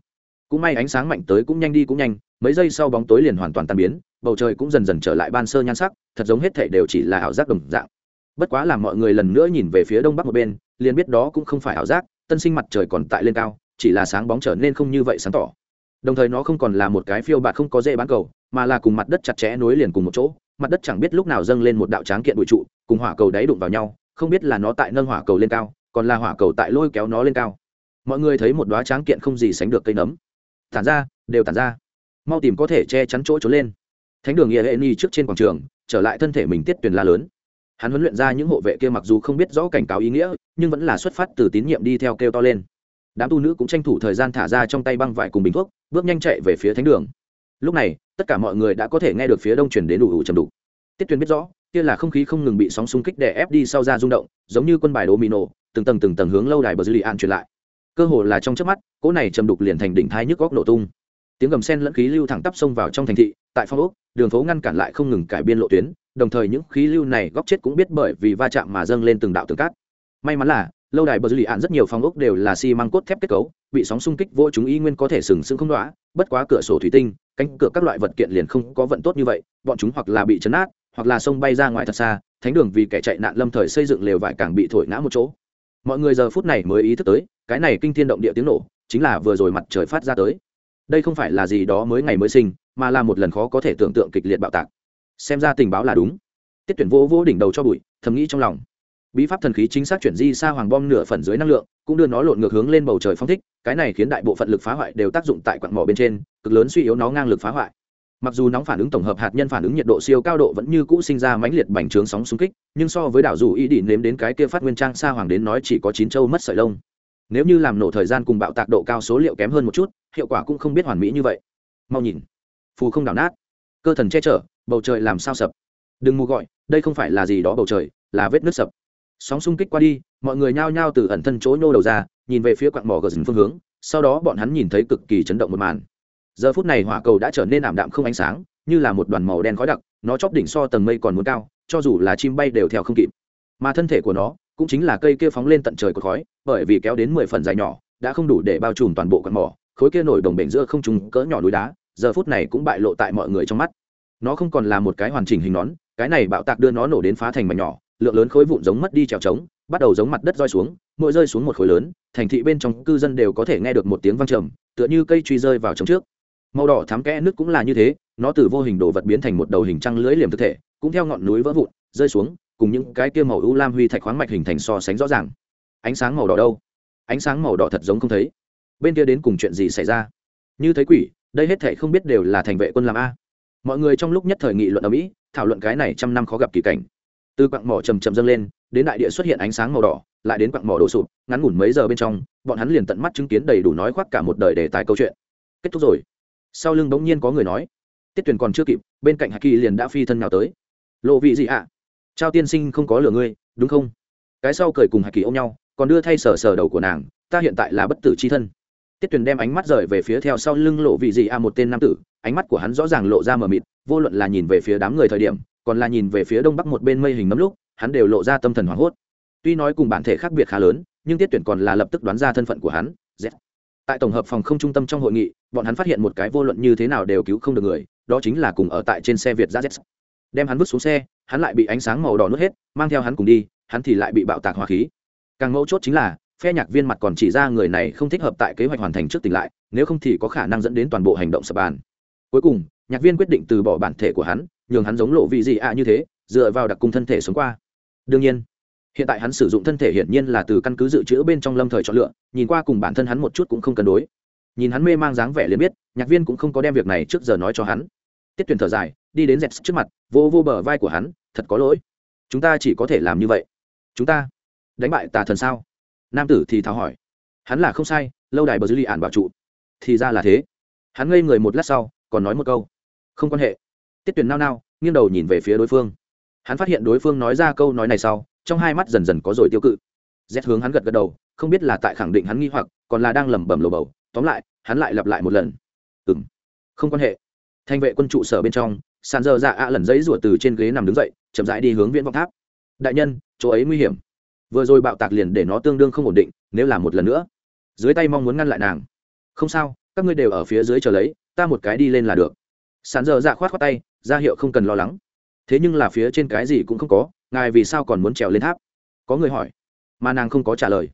cũng may ánh sáng mạnh tới cũng nhanh đi cũng nhanh, mấy giây sau bóng tối liền hoàn toàn tan biến, bầu trời cũng dần dần trở lại ban sơ nhan sắc, thật giống hết thể đều chỉ là ảo giác đồng dạng. Bất quá làm mọi người lần nữa nhìn về phía đông bắc một bên, liền biết đó cũng không phải ảo giác, tân sinh mặt trời còn tại lên cao, chỉ là sáng bóng trở nên không như vậy sáng tỏ. Đồng thời nó không còn là một cái phiêu bạt không có dễ bán cầu, mà là cùng mặt đất chặt chẽ nối liền cùng một chỗ, mặt đất chẳng biết lúc nào dâng lên một đạo tráng kiện bụi trụ, cùng hỏa cầu đáy đụng vào nhau, không biết là nó tại nâng hỏa cầu lên cao, còn là hỏa cầu tại lôi kéo nó lên cao. Mọi người thấy một đoá tráng kiện không gì sánh được cây nấm tản ra, đều tản ra. Mau tìm có thể che chắn chỗ trốn lên. Thánh đường nghĩa hệ ni trước trên quảng trường, trở lại thân thể mình tiết Tuyền la lớn. Hắn huấn luyện ra những hộ vệ kia mặc dù không biết rõ cảnh cáo ý nghĩa, nhưng vẫn là xuất phát từ tín nhiệm đi theo kêu to lên. Đám tu nữ cũng tranh thủ thời gian thả ra trong tay băng vải cùng bình thuốc, bước nhanh chạy về phía thánh đường. Lúc này, tất cả mọi người đã có thể nghe được phía đông chuyển đến đủ ủ chầm đủ tiết Tuyền biết rõ, kia là không khí không ngừng bị sóng xung kích đè ép đi sau ra rung động, giống như quân bài đồ mì nổ từng tầng từng tầng hướng lâu đài bờ dư lì an truyền lại cơ hồ là trong chớp mắt, cỗ này chầm đục liền thành đỉnh thai nhức góc nổ tung. Tiếng gầm sen lẫn khí lưu thẳng tắp xông vào trong thành thị, tại phong ốc, đường phố ngăn cản lại không ngừng cải biên lộ tuyến, đồng thời những khí lưu này góc chết cũng biết bởi vì va chạm mà dâng lên từng đạo tường cát. May mắn là, lâu đài bờ dư lì ạn rất nhiều phong ốc đều là xi măng cốt thép kết cấu, bị sóng xung kích vô chúng y nguyên có thể sừng sững không đọa, bất quá cửa sổ thủy tinh, cánh cửa các loại vật kiện liền không có vận tốt như vậy, bọn chúng hoặc là bị chấn át, hoặc là sông bay ra ngoài thật xa, thánh đường vì kẻ chạy nạn lâm thời xây dựng lều vải càng bị thổi ngã một chỗ mọi người giờ phút này mới ý thức tới, cái này kinh thiên động địa tiếng nổ chính là vừa rồi mặt trời phát ra tới. Đây không phải là gì đó mới ngày mới sinh, mà là một lần khó có thể tưởng tượng kịch liệt bạo tạc. Xem ra tình báo là đúng. Tiết tuyển vô vô đỉnh đầu cho bụi, thầm nghĩ trong lòng. Bí pháp thần khí chính xác chuyển di xa hoàng bom nửa phần dưới năng lượng, cũng đưa nó lộn ngược hướng lên bầu trời phong thích, cái này khiến đại bộ phận lực phá hoại đều tác dụng tại quặng mỏ bên trên, cực lớn suy yếu nó ngang lực phá hoại mặc dù nóng phản ứng tổng hợp hạt nhân phản ứng nhiệt độ siêu cao độ vẫn như cũ sinh ra mãnh liệt bành trướng sóng xung kích, nhưng so với đảo dù ý định nếm đến cái kia phát nguyên trang xa hoàng đến nói chỉ có chín châu mất sợi lông. Nếu như làm nổ thời gian cùng bạo tạc độ cao số liệu kém hơn một chút, hiệu quả cũng không biết hoàn mỹ như vậy. Mau nhìn. Phù không đảo nát. Cơ thần che chở, bầu trời làm sao sập? Đừng mù gọi, đây không phải là gì đó bầu trời, là vết nước sập. Sóng xung kích qua đi, mọi người nhao nhao từ ẩn thân chỗ nhô đầu ra, nhìn về phía quặng mỏ gờ dừng phương hướng, sau đó bọn hắn nhìn thấy cực kỳ chấn động một màn giờ phút này hỏa cầu đã trở nên ảm đạm không ánh sáng, như là một đoàn màu đen khói đặc, nó chóp đỉnh so tầng mây còn muốn cao, cho dù là chim bay đều theo không kịp. Mà thân thể của nó cũng chính là cây kia phóng lên tận trời của khói, bởi vì kéo đến mười phần dài nhỏ, đã không đủ để bao trùm toàn bộ con mỏ, khối kia nổi đồng bể giữa không trùng cỡ nhỏ núi đá, giờ phút này cũng bại lộ tại mọi người trong mắt. Nó không còn là một cái hoàn chỉnh hình nón, cái này bạo tạc đưa nó nổ đến phá thành mảnh nhỏ, lượng lớn khối vụn giống mất đi trèo trống, bắt đầu giống mặt đất rơi xuống, mỗi rơi xuống một khối lớn, thành thị bên trong cư dân đều có thể nghe được một tiếng vang trầm, tựa như cây truy rơi vào trong trước màu đỏ thắm kẽ nước cũng là như thế, nó từ vô hình đồ vật biến thành một đầu hình trăng lưỡi liềm thực thể, cũng theo ngọn núi vỡ vụn, rơi xuống, cùng những cái kia màu u lam huy thạch khoáng mạch hình thành so sánh rõ ràng. Ánh sáng màu đỏ đâu? Ánh sáng màu đỏ thật giống không thấy. Bên kia đến cùng chuyện gì xảy ra? Như thấy quỷ, đây hết thể không biết đều là thành vệ quân làm a. Mọi người trong lúc nhất thời nghị luận ở mỹ, thảo luận cái này trăm năm khó gặp kỳ cảnh. Từ quặng mỏ chầm trầm dâng lên, đến đại địa xuất hiện ánh sáng màu đỏ, lại đến quặng mỏ đổ sụp, ngắn ngủn mấy giờ bên trong, bọn hắn liền tận mắt chứng kiến đầy đủ nói khoác cả một đời đề tài câu chuyện. Kết thúc rồi sau lưng bỗng nhiên có người nói, tiết tuyển còn chưa kịp, bên cạnh hạ kỳ liền đã phi thân nào tới lộ vị gì ạ à? trao tiên sinh không có lừa ngươi, đúng không cái sau cười cùng hạ kỳ ôm nhau, còn đưa thay sờ sờ đầu của nàng, ta hiện tại là bất tử c h i thân tiết tuyển đem ánh mắt rời về phía theo sau lưng lộ vị gì a một tên nam tử, ánh mắt của hắn rõ ràng lộ ra mờ mịt, vô luận là nhìn về phía đám người thời điểm, còn là nhìn về phía đông bắc một bên mây hình nấm lúc, hắn đều lộ ra tâm thần hoảng hốt tuy nói cùng bản thể khác biệt khá lớn, nhưng tiết tuyển còn là lập tức đoán ra thân phận của hắn, Z tại tổng hợp phòng không trung tâm trong hội nghị, bọn hắn phát hiện một cái vô luận như thế nào đều cứu không được người, đó chính là cùng ở tại trên xe việt ra z đem hắn vứt xuống xe, hắn lại bị ánh sáng màu đỏ nuốt hết, mang theo hắn cùng đi, hắn thì lại bị bạo tạc hỏa khí. Càng mấu chốt chính là, phe nhạc viên mặt còn chỉ ra người này không thích hợp tại kế hoạch hoàn thành trước tỉnh lại, nếu không thì có khả năng dẫn đến toàn bộ hành động sập bàn. Cuối cùng, nhạc viên quyết định từ bỏ bản thể của hắn, nhường hắn giống lộ vị gì ạ như thế, dựa vào đặc cung thân thể sống qua. Đương nhiên hiện tại hắn sử dụng thân thể hiển nhiên là từ căn cứ dự trữ bên trong lâm thời chọn lựa, nhìn qua cùng bản thân hắn một chút cũng không cân đối. Nhìn hắn mê mang dáng vẻ liền biết, nhạc viên cũng không có đem việc này trước giờ nói cho hắn. Tiết tuyển thở dài, đi đến dẹp trước mặt, vô vô bờ vai của hắn, thật có lỗi. Chúng ta chỉ có thể làm như vậy. Chúng ta đánh bại tà thần sao? Nam tử thì thào hỏi. Hắn là không sai, lâu đài bờ dư lì ản bảo trụ. Thì ra là thế. Hắn ngây người một lát sau, còn nói một câu. Không quan hệ. Tiết tuyển nao nao, nghiêng đầu nhìn về phía đối phương. Hắn phát hiện đối phương nói ra câu nói này sau trong hai mắt dần dần có rồi tiêu cự. Z hướng hắn gật gật đầu, không biết là tại khẳng định hắn nghi hoặc, còn là đang lẩm bẩm lồ bầu. Tóm lại, hắn lại lặp lại một lần. Ừ m không quan hệ. Thanh vệ quân trụ sở bên trong sàn dơ dạ ạ lần giấy rủa từ trên ghế nằm đứng dậy, chậm rãi đi hướng viễn vọng tháp. Đại nhân, chỗ ấy nguy hiểm. Vừa rồi bạo tạc liền để nó tương đương không ổn định, nếu là một lần nữa. Dưới tay mong muốn ngăn lại nàng. Không sao, các ngươi đều ở phía dưới chờ lấy, ta một cái đi lên là được. Sàn dơ dạ khoát khoát tay, ra hiệu không cần lo lắng. Thế nhưng là phía trên cái gì cũng không có ngài vì sao còn muốn trèo lên tháp? Có người hỏi. Mà nàng không có trả lời.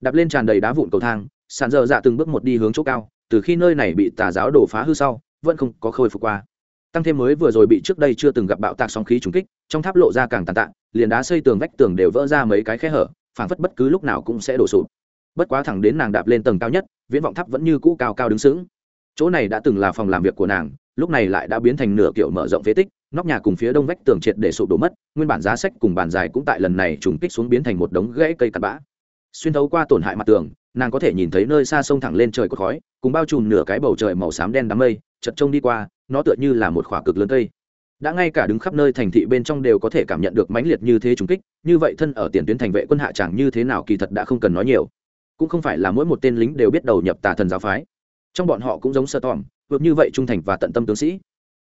Đạp lên tràn đầy đá vụn cầu thang, sàn dơ dạ từng bước một đi hướng chỗ cao, từ khi nơi này bị tà giáo đổ phá hư sau, vẫn không có khôi phục qua. Tăng thêm mới vừa rồi bị trước đây chưa từng gặp bạo tạc sóng khí trùng kích, trong tháp lộ ra càng tàn tạ, liền đá xây tường vách tường đều vỡ ra mấy cái khe hở, phảng phất bất cứ lúc nào cũng sẽ đổ sụp. Bất quá thẳng đến nàng đạp lên tầng cao nhất, viễn vọng tháp vẫn như cũ cao cao đứng sững. Chỗ này đã từng là phòng làm việc của nàng, lúc này lại đã biến thành nửa kiểu mở rộng phế tích nóc nhà cùng phía đông vách tường triệt để sụp đổ mất, nguyên bản giá sách cùng bàn dài cũng tại lần này trùng kích xuống biến thành một đống gãy cây cặn bã. Xuyên thấu qua tổn hại mặt tường, nàng có thể nhìn thấy nơi xa sông thẳng lên trời cột khói, cùng bao trùm nửa cái bầu trời màu xám đen đám mây chật trông đi qua, nó tựa như là một khỏa cực lớn cây. Đã ngay cả đứng khắp nơi thành thị bên trong đều có thể cảm nhận được mãnh liệt như thế trùng kích, như vậy thân ở tiền tuyến thành vệ quân hạ chẳng như thế nào kỳ thật đã không cần nói nhiều. Cũng không phải là mỗi một tên lính đều biết đầu nhập tà thần giáo phái. Trong bọn họ cũng giống sơ tỏm vượt như vậy trung thành và tận tâm tướng sĩ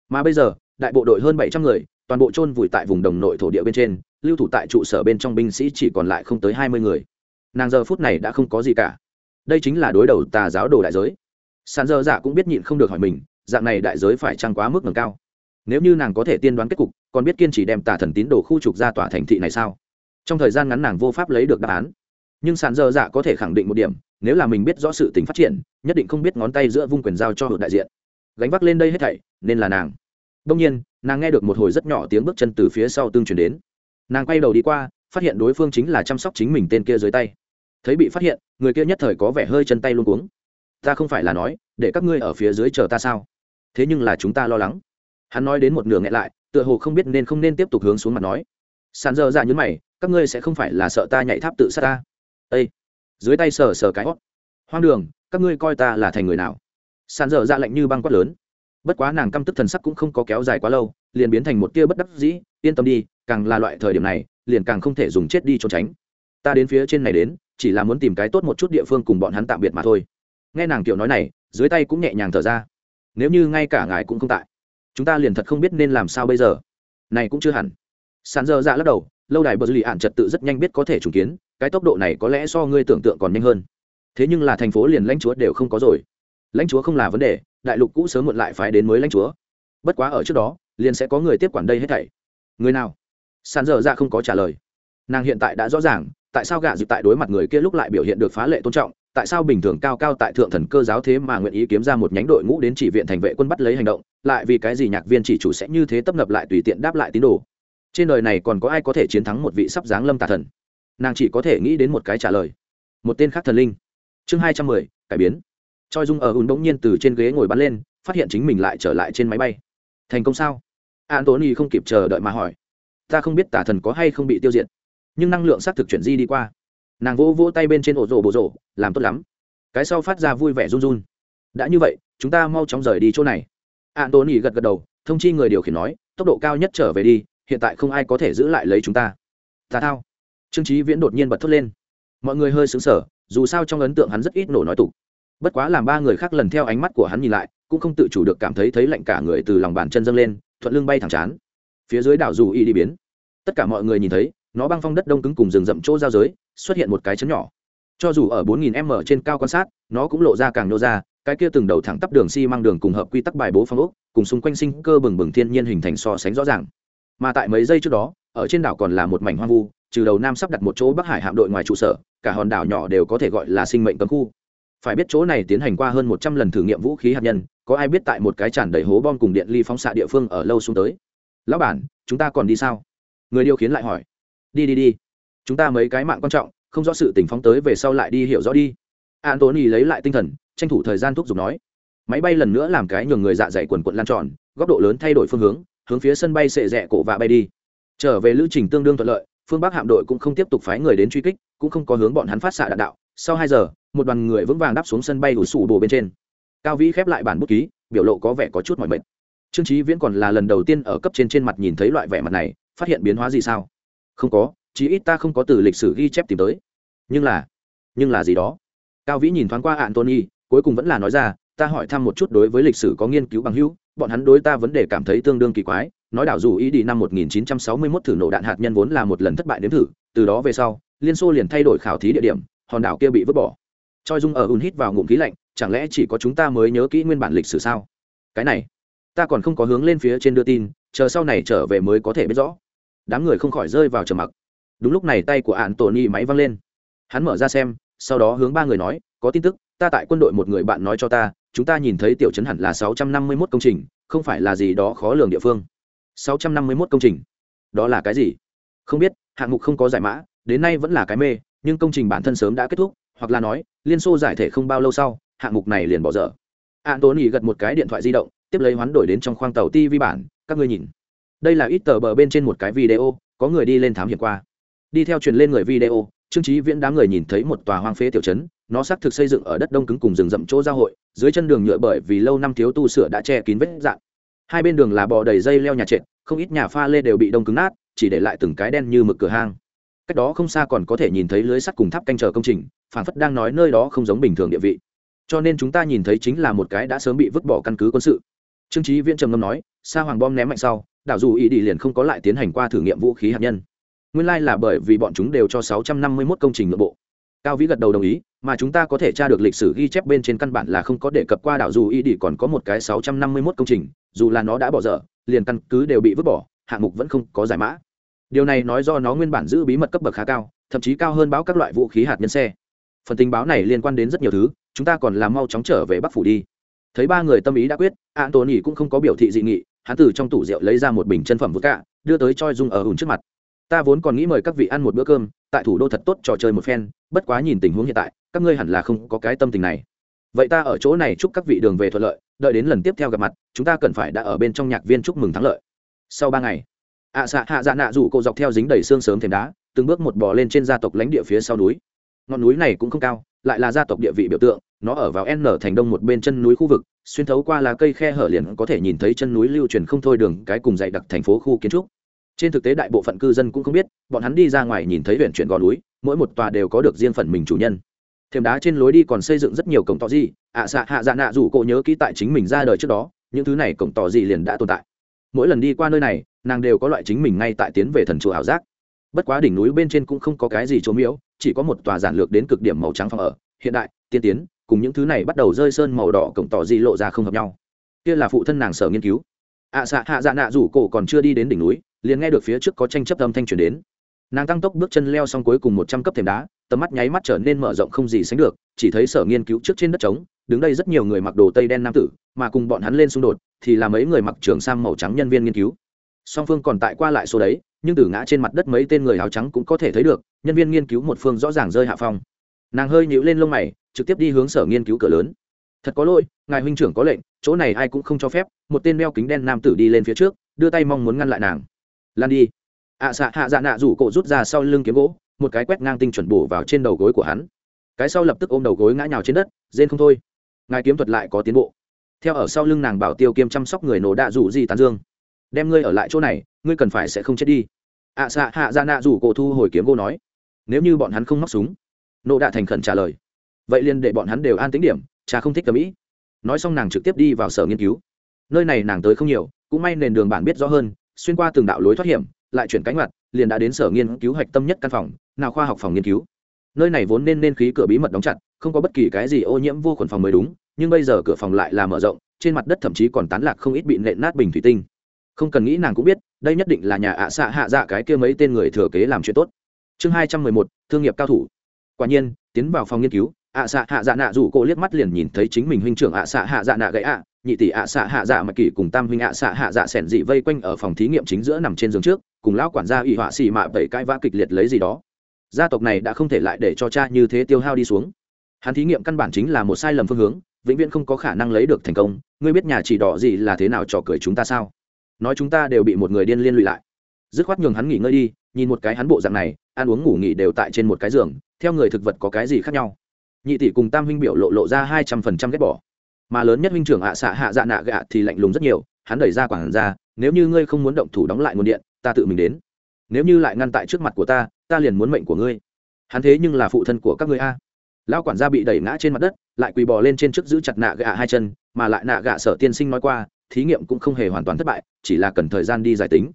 mà bây giờ, đại bộ đội hơn bảy trăm người, toàn bộ chôn vùi tại vùng đồng nội thổ địa bên trên, lưu thủ tại trụ sở bên trong binh sĩ chỉ còn lại không tới hai mươi người. Nàng giờ phút này đã không có gì cả. Đây chính là đối đầu tà giáo đồ đại giới. Sàn dơ dạ cũng biết nhịn không được hỏi mình, dạng này đại giới phải trăng quá mức ngầm cao? Nếu như nàng có thể tiên đoán kết cục, còn biết kiên trì đem tà thần tín đồ khu trục ra tòa thành thị này sao? Trong thời gian ngắn nàng vô pháp lấy được đáp án. Nhưng sàn dơ dạ có thể khẳng định một điểm, nếu là mình biết rõ sự tình phát triển, nhất định không biết ngón tay giữa vung quyền giao cho hội đại diện gánh vác lên đây hết thảy, nên là nàng. Đông nhiên, nàng nghe được một hồi rất nhỏ tiếng bước chân từ phía sau tương chuyển đến. Nàng quay đầu đi qua, phát hiện đối phương chính là chăm sóc chính mình tên kia dưới tay. Thấy bị phát hiện, người kia nhất thời có vẻ hơi chân tay luôn cuống. Ta không phải là nói, để các ngươi ở phía dưới chờ ta sao? Thế nhưng là chúng ta lo lắng. Hắn nói đến một nửa nghẹn lại, tựa hồ không biết nên không nên tiếp tục hướng xuống mặt nói. Sàn dơ dạ ra nhấn mày, các ngươi sẽ không phải là sợ ta nhảy tháp tự sát ta? Ây dưới tay sờ sờ cái hót hoang đường, các ngươi coi ta là thành người nào? Sàn dở ra lạnh như băng quát lớn. Bất quá nàng căm tức thần sắc cũng không có kéo dài quá lâu, liền biến thành một tia bất đắc dĩ, yên tâm đi, càng là loại thời điểm này, liền càng không thể dùng chết đi trốn tránh. Ta đến phía trên này đến, chỉ là muốn tìm cái tốt một chút địa phương cùng bọn hắn tạm biệt mà thôi. Nghe nàng tiểu nói này, dưới tay cũng nhẹ nhàng thở ra. Nếu như ngay cả ngài cũng không tại, chúng ta liền thật không biết nên làm sao bây giờ. Này cũng chưa hẳn. Sàn dơ dạ lắc đầu, lâu đài bờ lì ạn trật tự rất nhanh biết có thể trùng kiến, cái tốc độ này có lẽ so ngươi tưởng tượng còn nhanh hơn. Thế nhưng là thành phố liền lãnh chúa đều không có rồi lãnh chúa không là vấn đề, đại lục cũ sớm muộn lại phái đến mới lãnh chúa. Bất quá ở trước đó, liền sẽ có người tiếp quản đây hết thảy. Người nào? Sàn dở ra không có trả lời. Nàng hiện tại đã rõ ràng, tại sao gạ dịp tại đối mặt người kia lúc lại biểu hiện được phá lệ tôn trọng, tại sao bình thường cao cao tại thượng thần cơ giáo thế mà nguyện ý kiếm ra một nhánh đội ngũ đến chỉ viện thành vệ quân bắt lấy hành động, lại vì cái gì nhạc viên chỉ chủ sẽ như thế tấp nập lại tùy tiện đáp lại tín đồ? Trên đời này còn có ai có thể chiến thắng một vị sắp giáng lâm tà thần? Nàng chỉ có thể nghĩ đến một cái trả lời. Một tên khác thần linh. Chương hai trăm mười, cải biến choi dung ở ùn bỗng nhiên từ trên ghế ngồi bắn lên, phát hiện chính mình lại trở lại trên máy bay. Thành công sao? Antony không kịp chờ đợi mà hỏi. Ta không biết tà thần có hay không bị tiêu diệt, nhưng năng lượng xác thực chuyển di đi qua. Nàng vỗ vỗ tay bên trên ổ rổ bộ rổ, làm tốt lắm. Cái sau phát ra vui vẻ run run. Đã như vậy, chúng ta mau chóng rời đi chỗ này. Antony gật gật đầu, thông chi người điều khiển nói, tốc độ cao nhất trở về đi, hiện tại không ai có thể giữ lại lấy chúng ta. Tà thao. Trương trí viễn đột nhiên bật thốt lên. Mọi người hơi xứng sở dù sao trong ấn tượng hắn rất ít nổ nói tục bất quá làm ba người khác lần theo ánh mắt của hắn nhìn lại, cũng không tự chủ được cảm thấy thấy lạnh cả người từ lòng bàn chân dâng lên, thuận lưng bay thẳng chán. Phía dưới đảo dù y đi biến. Tất cả mọi người nhìn thấy, nó băng phong đất đông cứng cùng rừng rậm chỗ giao giới, xuất hiện một cái chấn nhỏ. Cho dù ở 4.000 m trên cao quan sát, nó cũng lộ ra càng nô ra, cái kia từng đầu thẳng tắp đường xi mang đường cùng hợp quy tắc bài bố phong ốc, cùng xung quanh sinh cơ bừng bừng thiên nhiên hình thành so sánh rõ ràng. Mà tại mấy giây trước đó, ở trên đảo còn là một mảnh hoang vu, trừ đầu nam sắp đặt một chỗ bắc hải hạm đội ngoài trụ sở, cả hòn đảo nhỏ đều có thể gọi là sinh mệnh cấm khu phải biết chỗ này tiến hành qua hơn một trăm lần thử nghiệm vũ khí hạt nhân, có ai biết tại một cái tràn đầy hố bom cùng điện ly phóng xạ địa phương ở lâu xuống tới. Lão bản, chúng ta còn đi sao? Người điều khiến lại hỏi. Đi đi đi. Chúng ta mấy cái mạng quan trọng, không rõ sự tình phóng tới về sau lại đi hiểu rõ đi. Antony lấy lại tinh thần, tranh thủ thời gian thúc giục nói. Máy bay lần nữa làm cái nhường người dạ dày quần quận lan tròn, góc độ lớn thay đổi phương hướng hướng phía sân bay sệ rẽ cổ và bay đi. Trở về lữ trình tương đương thuận lợi, phương bắc hạm đội cũng không tiếp tục phái người đến truy kích, cũng không có hướng bọn hắn phát xạ đạn đạo. Sau hai giờ một đoàn người vững vàng đáp xuống sân bay ủ sủ bồ bên trên. Cao vĩ khép lại bản bút ký, biểu lộ có vẻ có chút mỏi mệt. Trương trí viễn còn là lần đầu tiên ở cấp trên trên mặt nhìn thấy loại vẻ mặt này, phát hiện biến hóa gì sao? Không có, chí ít ta không có từ lịch sử ghi chép tìm tới. Nhưng là nhưng là gì đó? Cao vĩ nhìn thoáng qua antony cuối cùng vẫn là nói ra, ta hỏi thăm một chút đối với lịch sử có nghiên cứu bằng hữu, bọn hắn đối ta vấn đề cảm thấy tương đương kỳ quái, nói đảo dù ý đi năm 1961 thử nổ đạn hạt nhân vốn là một lần thất bại đến thử, từ đó về sau, liên xô liền thay đổi khảo thí địa điểm, hòn đảo kia bị vứt bỏ choi dung ở ùn hít vào ngụm khí lạnh, chẳng lẽ chỉ có chúng ta mới nhớ kỹ nguyên bản lịch sử sao? Cái này, ta còn không có hướng lên phía trên đưa tin, chờ sau này trở về mới có thể biết rõ. Đám người không khỏi rơi vào trầm mặc. Đúng lúc này tay của ạn tổ ni máy văng lên. Hắn mở ra xem, sau đó hướng ba người nói, có tin tức, ta tại quân đội một người bạn nói cho ta, chúng ta nhìn thấy tiểu trấn hẳn là sáu trăm năm mươi 651 công trình, không phải là gì đó khó lường địa phương. sáu trăm năm mươi 651 công trình? Đó là cái gì? Không biết, hạng mục không có giải mã, đến nay vẫn là cái mê, nhưng công trình bản thân sớm đã kết thúc hoặc là nói, liên xô giải thể không bao lâu sau, hạng mục này liền bỏ dở. Antony gật một cái điện thoại di động, tiếp lấy hoán đổi đến trong khoang tàu tv bản, các ngươi nhìn. Đây là ít tờ bờ bên trên một cái video, có người đi lên thám hiểm qua. Đi theo truyền lên người video, trương trí viễn đám người nhìn thấy một tòa hoang phế tiểu trấn, nó xác thực xây dựng ở đất đông cứng cùng rừng rậm chỗ giao hội, dưới chân đường nhựa bởi vì lâu năm thiếu tu sửa đã che kín vết dạn. Hai bên đường là bò đầy dây leo nhà trệt, không ít nhà pha lê đều bị đông cứng nát, chỉ để lại từng cái đen như mực cửa hang cách đó không xa còn có thể nhìn thấy lưới sắt cùng tháp canh chờ công trình phản phất đang nói nơi đó không giống bình thường địa vị. Cho nên chúng ta nhìn thấy chính là một cái đã sớm bị vứt bỏ căn cứ quân sự. Trương trí viễn trầm ngâm nói, sa hoàng bom ném mạnh sau, đảo dù ý đi liền không có lại tiến hành qua thử nghiệm vũ khí hạt nhân. Nguyên lai là bởi vì bọn chúng đều cho 651 công trình nội bộ. Cao vĩ gật đầu đồng ý, mà chúng ta có thể tra được lịch sử ghi chép bên trên căn bản là không có đề cập qua đảo dù ý đi còn có một cái 651 công trình, dù là nó đã bỏ dở, liền căn cứ đều bị vứt bỏ, hạng mục vẫn không có giải mã điều này nói do nó nguyên bản giữ bí mật cấp bậc khá cao, thậm chí cao hơn báo các loại vũ khí hạt nhân xe. Phần tình báo này liên quan đến rất nhiều thứ, chúng ta còn làm mau chóng trở về bắc phủ đi. Thấy ba người tâm ý đã quyết an nhỉ cũng không có biểu thị dị nghị, hắn từ trong tủ rượu lấy ra một bình chân phẩm vừa cả đưa tới choi dung ở ùn trước mặt. Ta vốn còn nghĩ mời các vị ăn một bữa cơm, tại thủ đô thật tốt trò chơi một phen, bất quá nhìn tình huống hiện tại, các ngươi hẳn là không có cái tâm tình này. Vậy ta ở chỗ này chúc các vị đường về thuận lợi, đợi đến lần tiếp theo gặp mặt, chúng ta cần phải đã ở bên trong nhạc viên chúc mừng thắng lợi. Sau ba ngày ạ à xạ hạ dạ nạ rủ cô dọc theo dính đầy xương sớm thềm đá, từng bước một bò lên trên gia tộc lãnh địa phía sau núi. Ngọn núi này cũng không cao, lại là gia tộc địa vị biểu tượng, nó ở vào n thành đông một bên chân núi khu vực, xuyên thấu qua lá cây khe hở liền có thể nhìn thấy chân núi lưu truyền không thôi đường, cái cùng dạy đặc thành phố khu kiến trúc. Trên thực tế đại bộ phận cư dân cũng không biết, bọn hắn đi ra ngoài nhìn thấy huyện chuyển gò núi, mỗi một tòa đều có được riêng phần mình chủ nhân. Thềm đá trên lối đi còn xây dựng rất nhiều cổng tỏ gì ạ xạ hạ dạ nạ rủ cộ nhớ kỹ tại chính mình ra đời trước đó, những thứ này cổng tỏ gì liền đã tồn tại. Mỗi lần đi qua nơi này nàng đều có loại chính mình ngay tại tiến về thần chùa ảo giác. Bất quá đỉnh núi bên trên cũng không có cái gì trốn miếu chỉ có một tòa giản lược đến cực điểm màu trắng phòng ở hiện đại tiên tiến cùng những thứ này bắt đầu rơi sơn màu đỏ cổng tỏ gì lộ ra không hợp nhau. Kia là phụ thân nàng sở nghiên cứu. Ạ à, xạ hạ dạ nạ rủ cổ còn chưa đi đến đỉnh núi liền nghe được phía trước có tranh chấp âm thanh truyền đến. Nàng tăng tốc bước chân leo xong cuối cùng một trăm cấp thềm đá tầm mắt nháy mắt trở nên mở rộng không gì sánh được chỉ thấy sở nghiên cứu trước trên đất trống đứng đây rất nhiều người mặc đồ tây đen nam tử mà cùng bọn hắn lên xung đột thì là mấy người mặc trường sam màu trắng nhân viên nghiên cứu song phương còn tại qua lại số đấy nhưng từ ngã trên mặt đất mấy tên người áo trắng cũng có thể thấy được nhân viên nghiên cứu một phương rõ ràng rơi hạ phong. Nàng hơi nhíu lên lông mày trực tiếp đi hướng sở nghiên cứu cửa lớn. Thật có lỗi ngài huynh trưởng có lệnh chỗ này ai cũng không cho phép. Một tên đeo kính đen nam tử đi lên phía trước đưa tay mong muốn ngăn lại nàng. Lan đi. Ạ à, xạ hạ dạ nạ rủ cổ rút ra sau lưng kiếm gỗ một cái quét ngang tinh chuẩn bổ vào trên đầu gối của hắn. Cái sau lập tức ôm đầu gối ngã nhào trên đất rên không thôi. Ngài kiếm thuật lại có tiến bộ. Theo ở sau lưng nàng bảo tiêu kiêm chăm sóc người nổ đạ rủ gì tán dương đem ngươi ở lại chỗ này ngươi cần phải sẽ không chết đi. Ạ à, xạ hạ ra nạ rủ cổ thu hồi kiếm gỗ nói nếu như bọn hắn không móc súng nộ đạ thành khẩn trả lời. Vậy liền để bọn hắn đều an tính điểm cha không thích cầm mỹ nói xong nàng trực tiếp đi vào sở nghiên cứu. Nơi này nàng tới không nhiều cũng may nền đường bản biết rõ hơn xuyên qua từng đạo lối thoát hiểm lại chuyển cánh mặt liền đã đến sở nghiên cứu hạch tâm nhất căn phòng nào khoa học phòng nghiên cứu. Nơi này vốn nên nên khí cửa bí mật đóng chặt không có bất kỳ cái gì ô nhiễm vô khuẩn phòng mới đúng nhưng bây giờ cửa phòng lại là mở rộng trên mặt đất thậm chí còn tán lạc không ít bị nện nát bình thủy tinh không cần nghĩ nàng cũng biết, đây nhất định là nhà ạ xạ hạ dạ cái kia mấy tên người thừa kế làm chuyện tốt. Chương hai trăm mười một, thương nghiệp cao thủ. Quả nhiên, tiến vào phòng nghiên cứu, ạ xạ hạ dạ nạ rủ cô liếc mắt liền nhìn thấy chính mình huynh trưởng ạ xạ hạ dạ nạ gãy ạ, nhị tỷ ạ xạ hạ dạ mà kỳ cùng tam huynh ạ xạ hạ dạ sẻn dị vây quanh ở phòng thí nghiệm chính giữa nằm trên giường trước, cùng lão quản gia ủy họa xì mạ tẩy cãi vã kịch liệt lấy gì đó. Gia tộc này đã không thể lại để cho cha như thế tiêu hao đi xuống. Hắn thí nghiệm căn bản chính là một sai lầm phương hướng, vĩnh viễn không có khả năng lấy được thành công. Ngươi biết nhà chỉ đỏ gì là thế nào trò cười chúng ta sao? Nói chúng ta đều bị một người điên liên lụy lại. Dứt khoát nhường hắn nghỉ ngơi đi, nhìn một cái hắn bộ dạng này, ăn uống ngủ nghỉ đều tại trên một cái giường, theo người thực vật có cái gì khác nhau. Nhị tỷ cùng tam huynh biểu lộ lộ ra hai trăm phần trăm ghét bỏ. Mà lớn nhất huynh trưởng ạ xạ hạ dạ nạ gạ thì lạnh lùng rất nhiều, hắn đẩy ra quảng ra, nếu như ngươi không muốn động thủ đóng lại nguồn điện, ta tự mình đến. Nếu như lại ngăn tại trước mặt của ta ta liền muốn mệnh của ngươi. Hắn thế nhưng là phụ thân của các ngươi a. Lao quản gia bị đẩy ngã trên mặt đất, lại quỳ bò lên trên trước giữ chặt nạ gạ hai chân, mà lại nạ gạ sở tiên sinh nói qua thí nghiệm cũng không hề hoàn toàn thất bại chỉ là cần thời gian đi giải tính.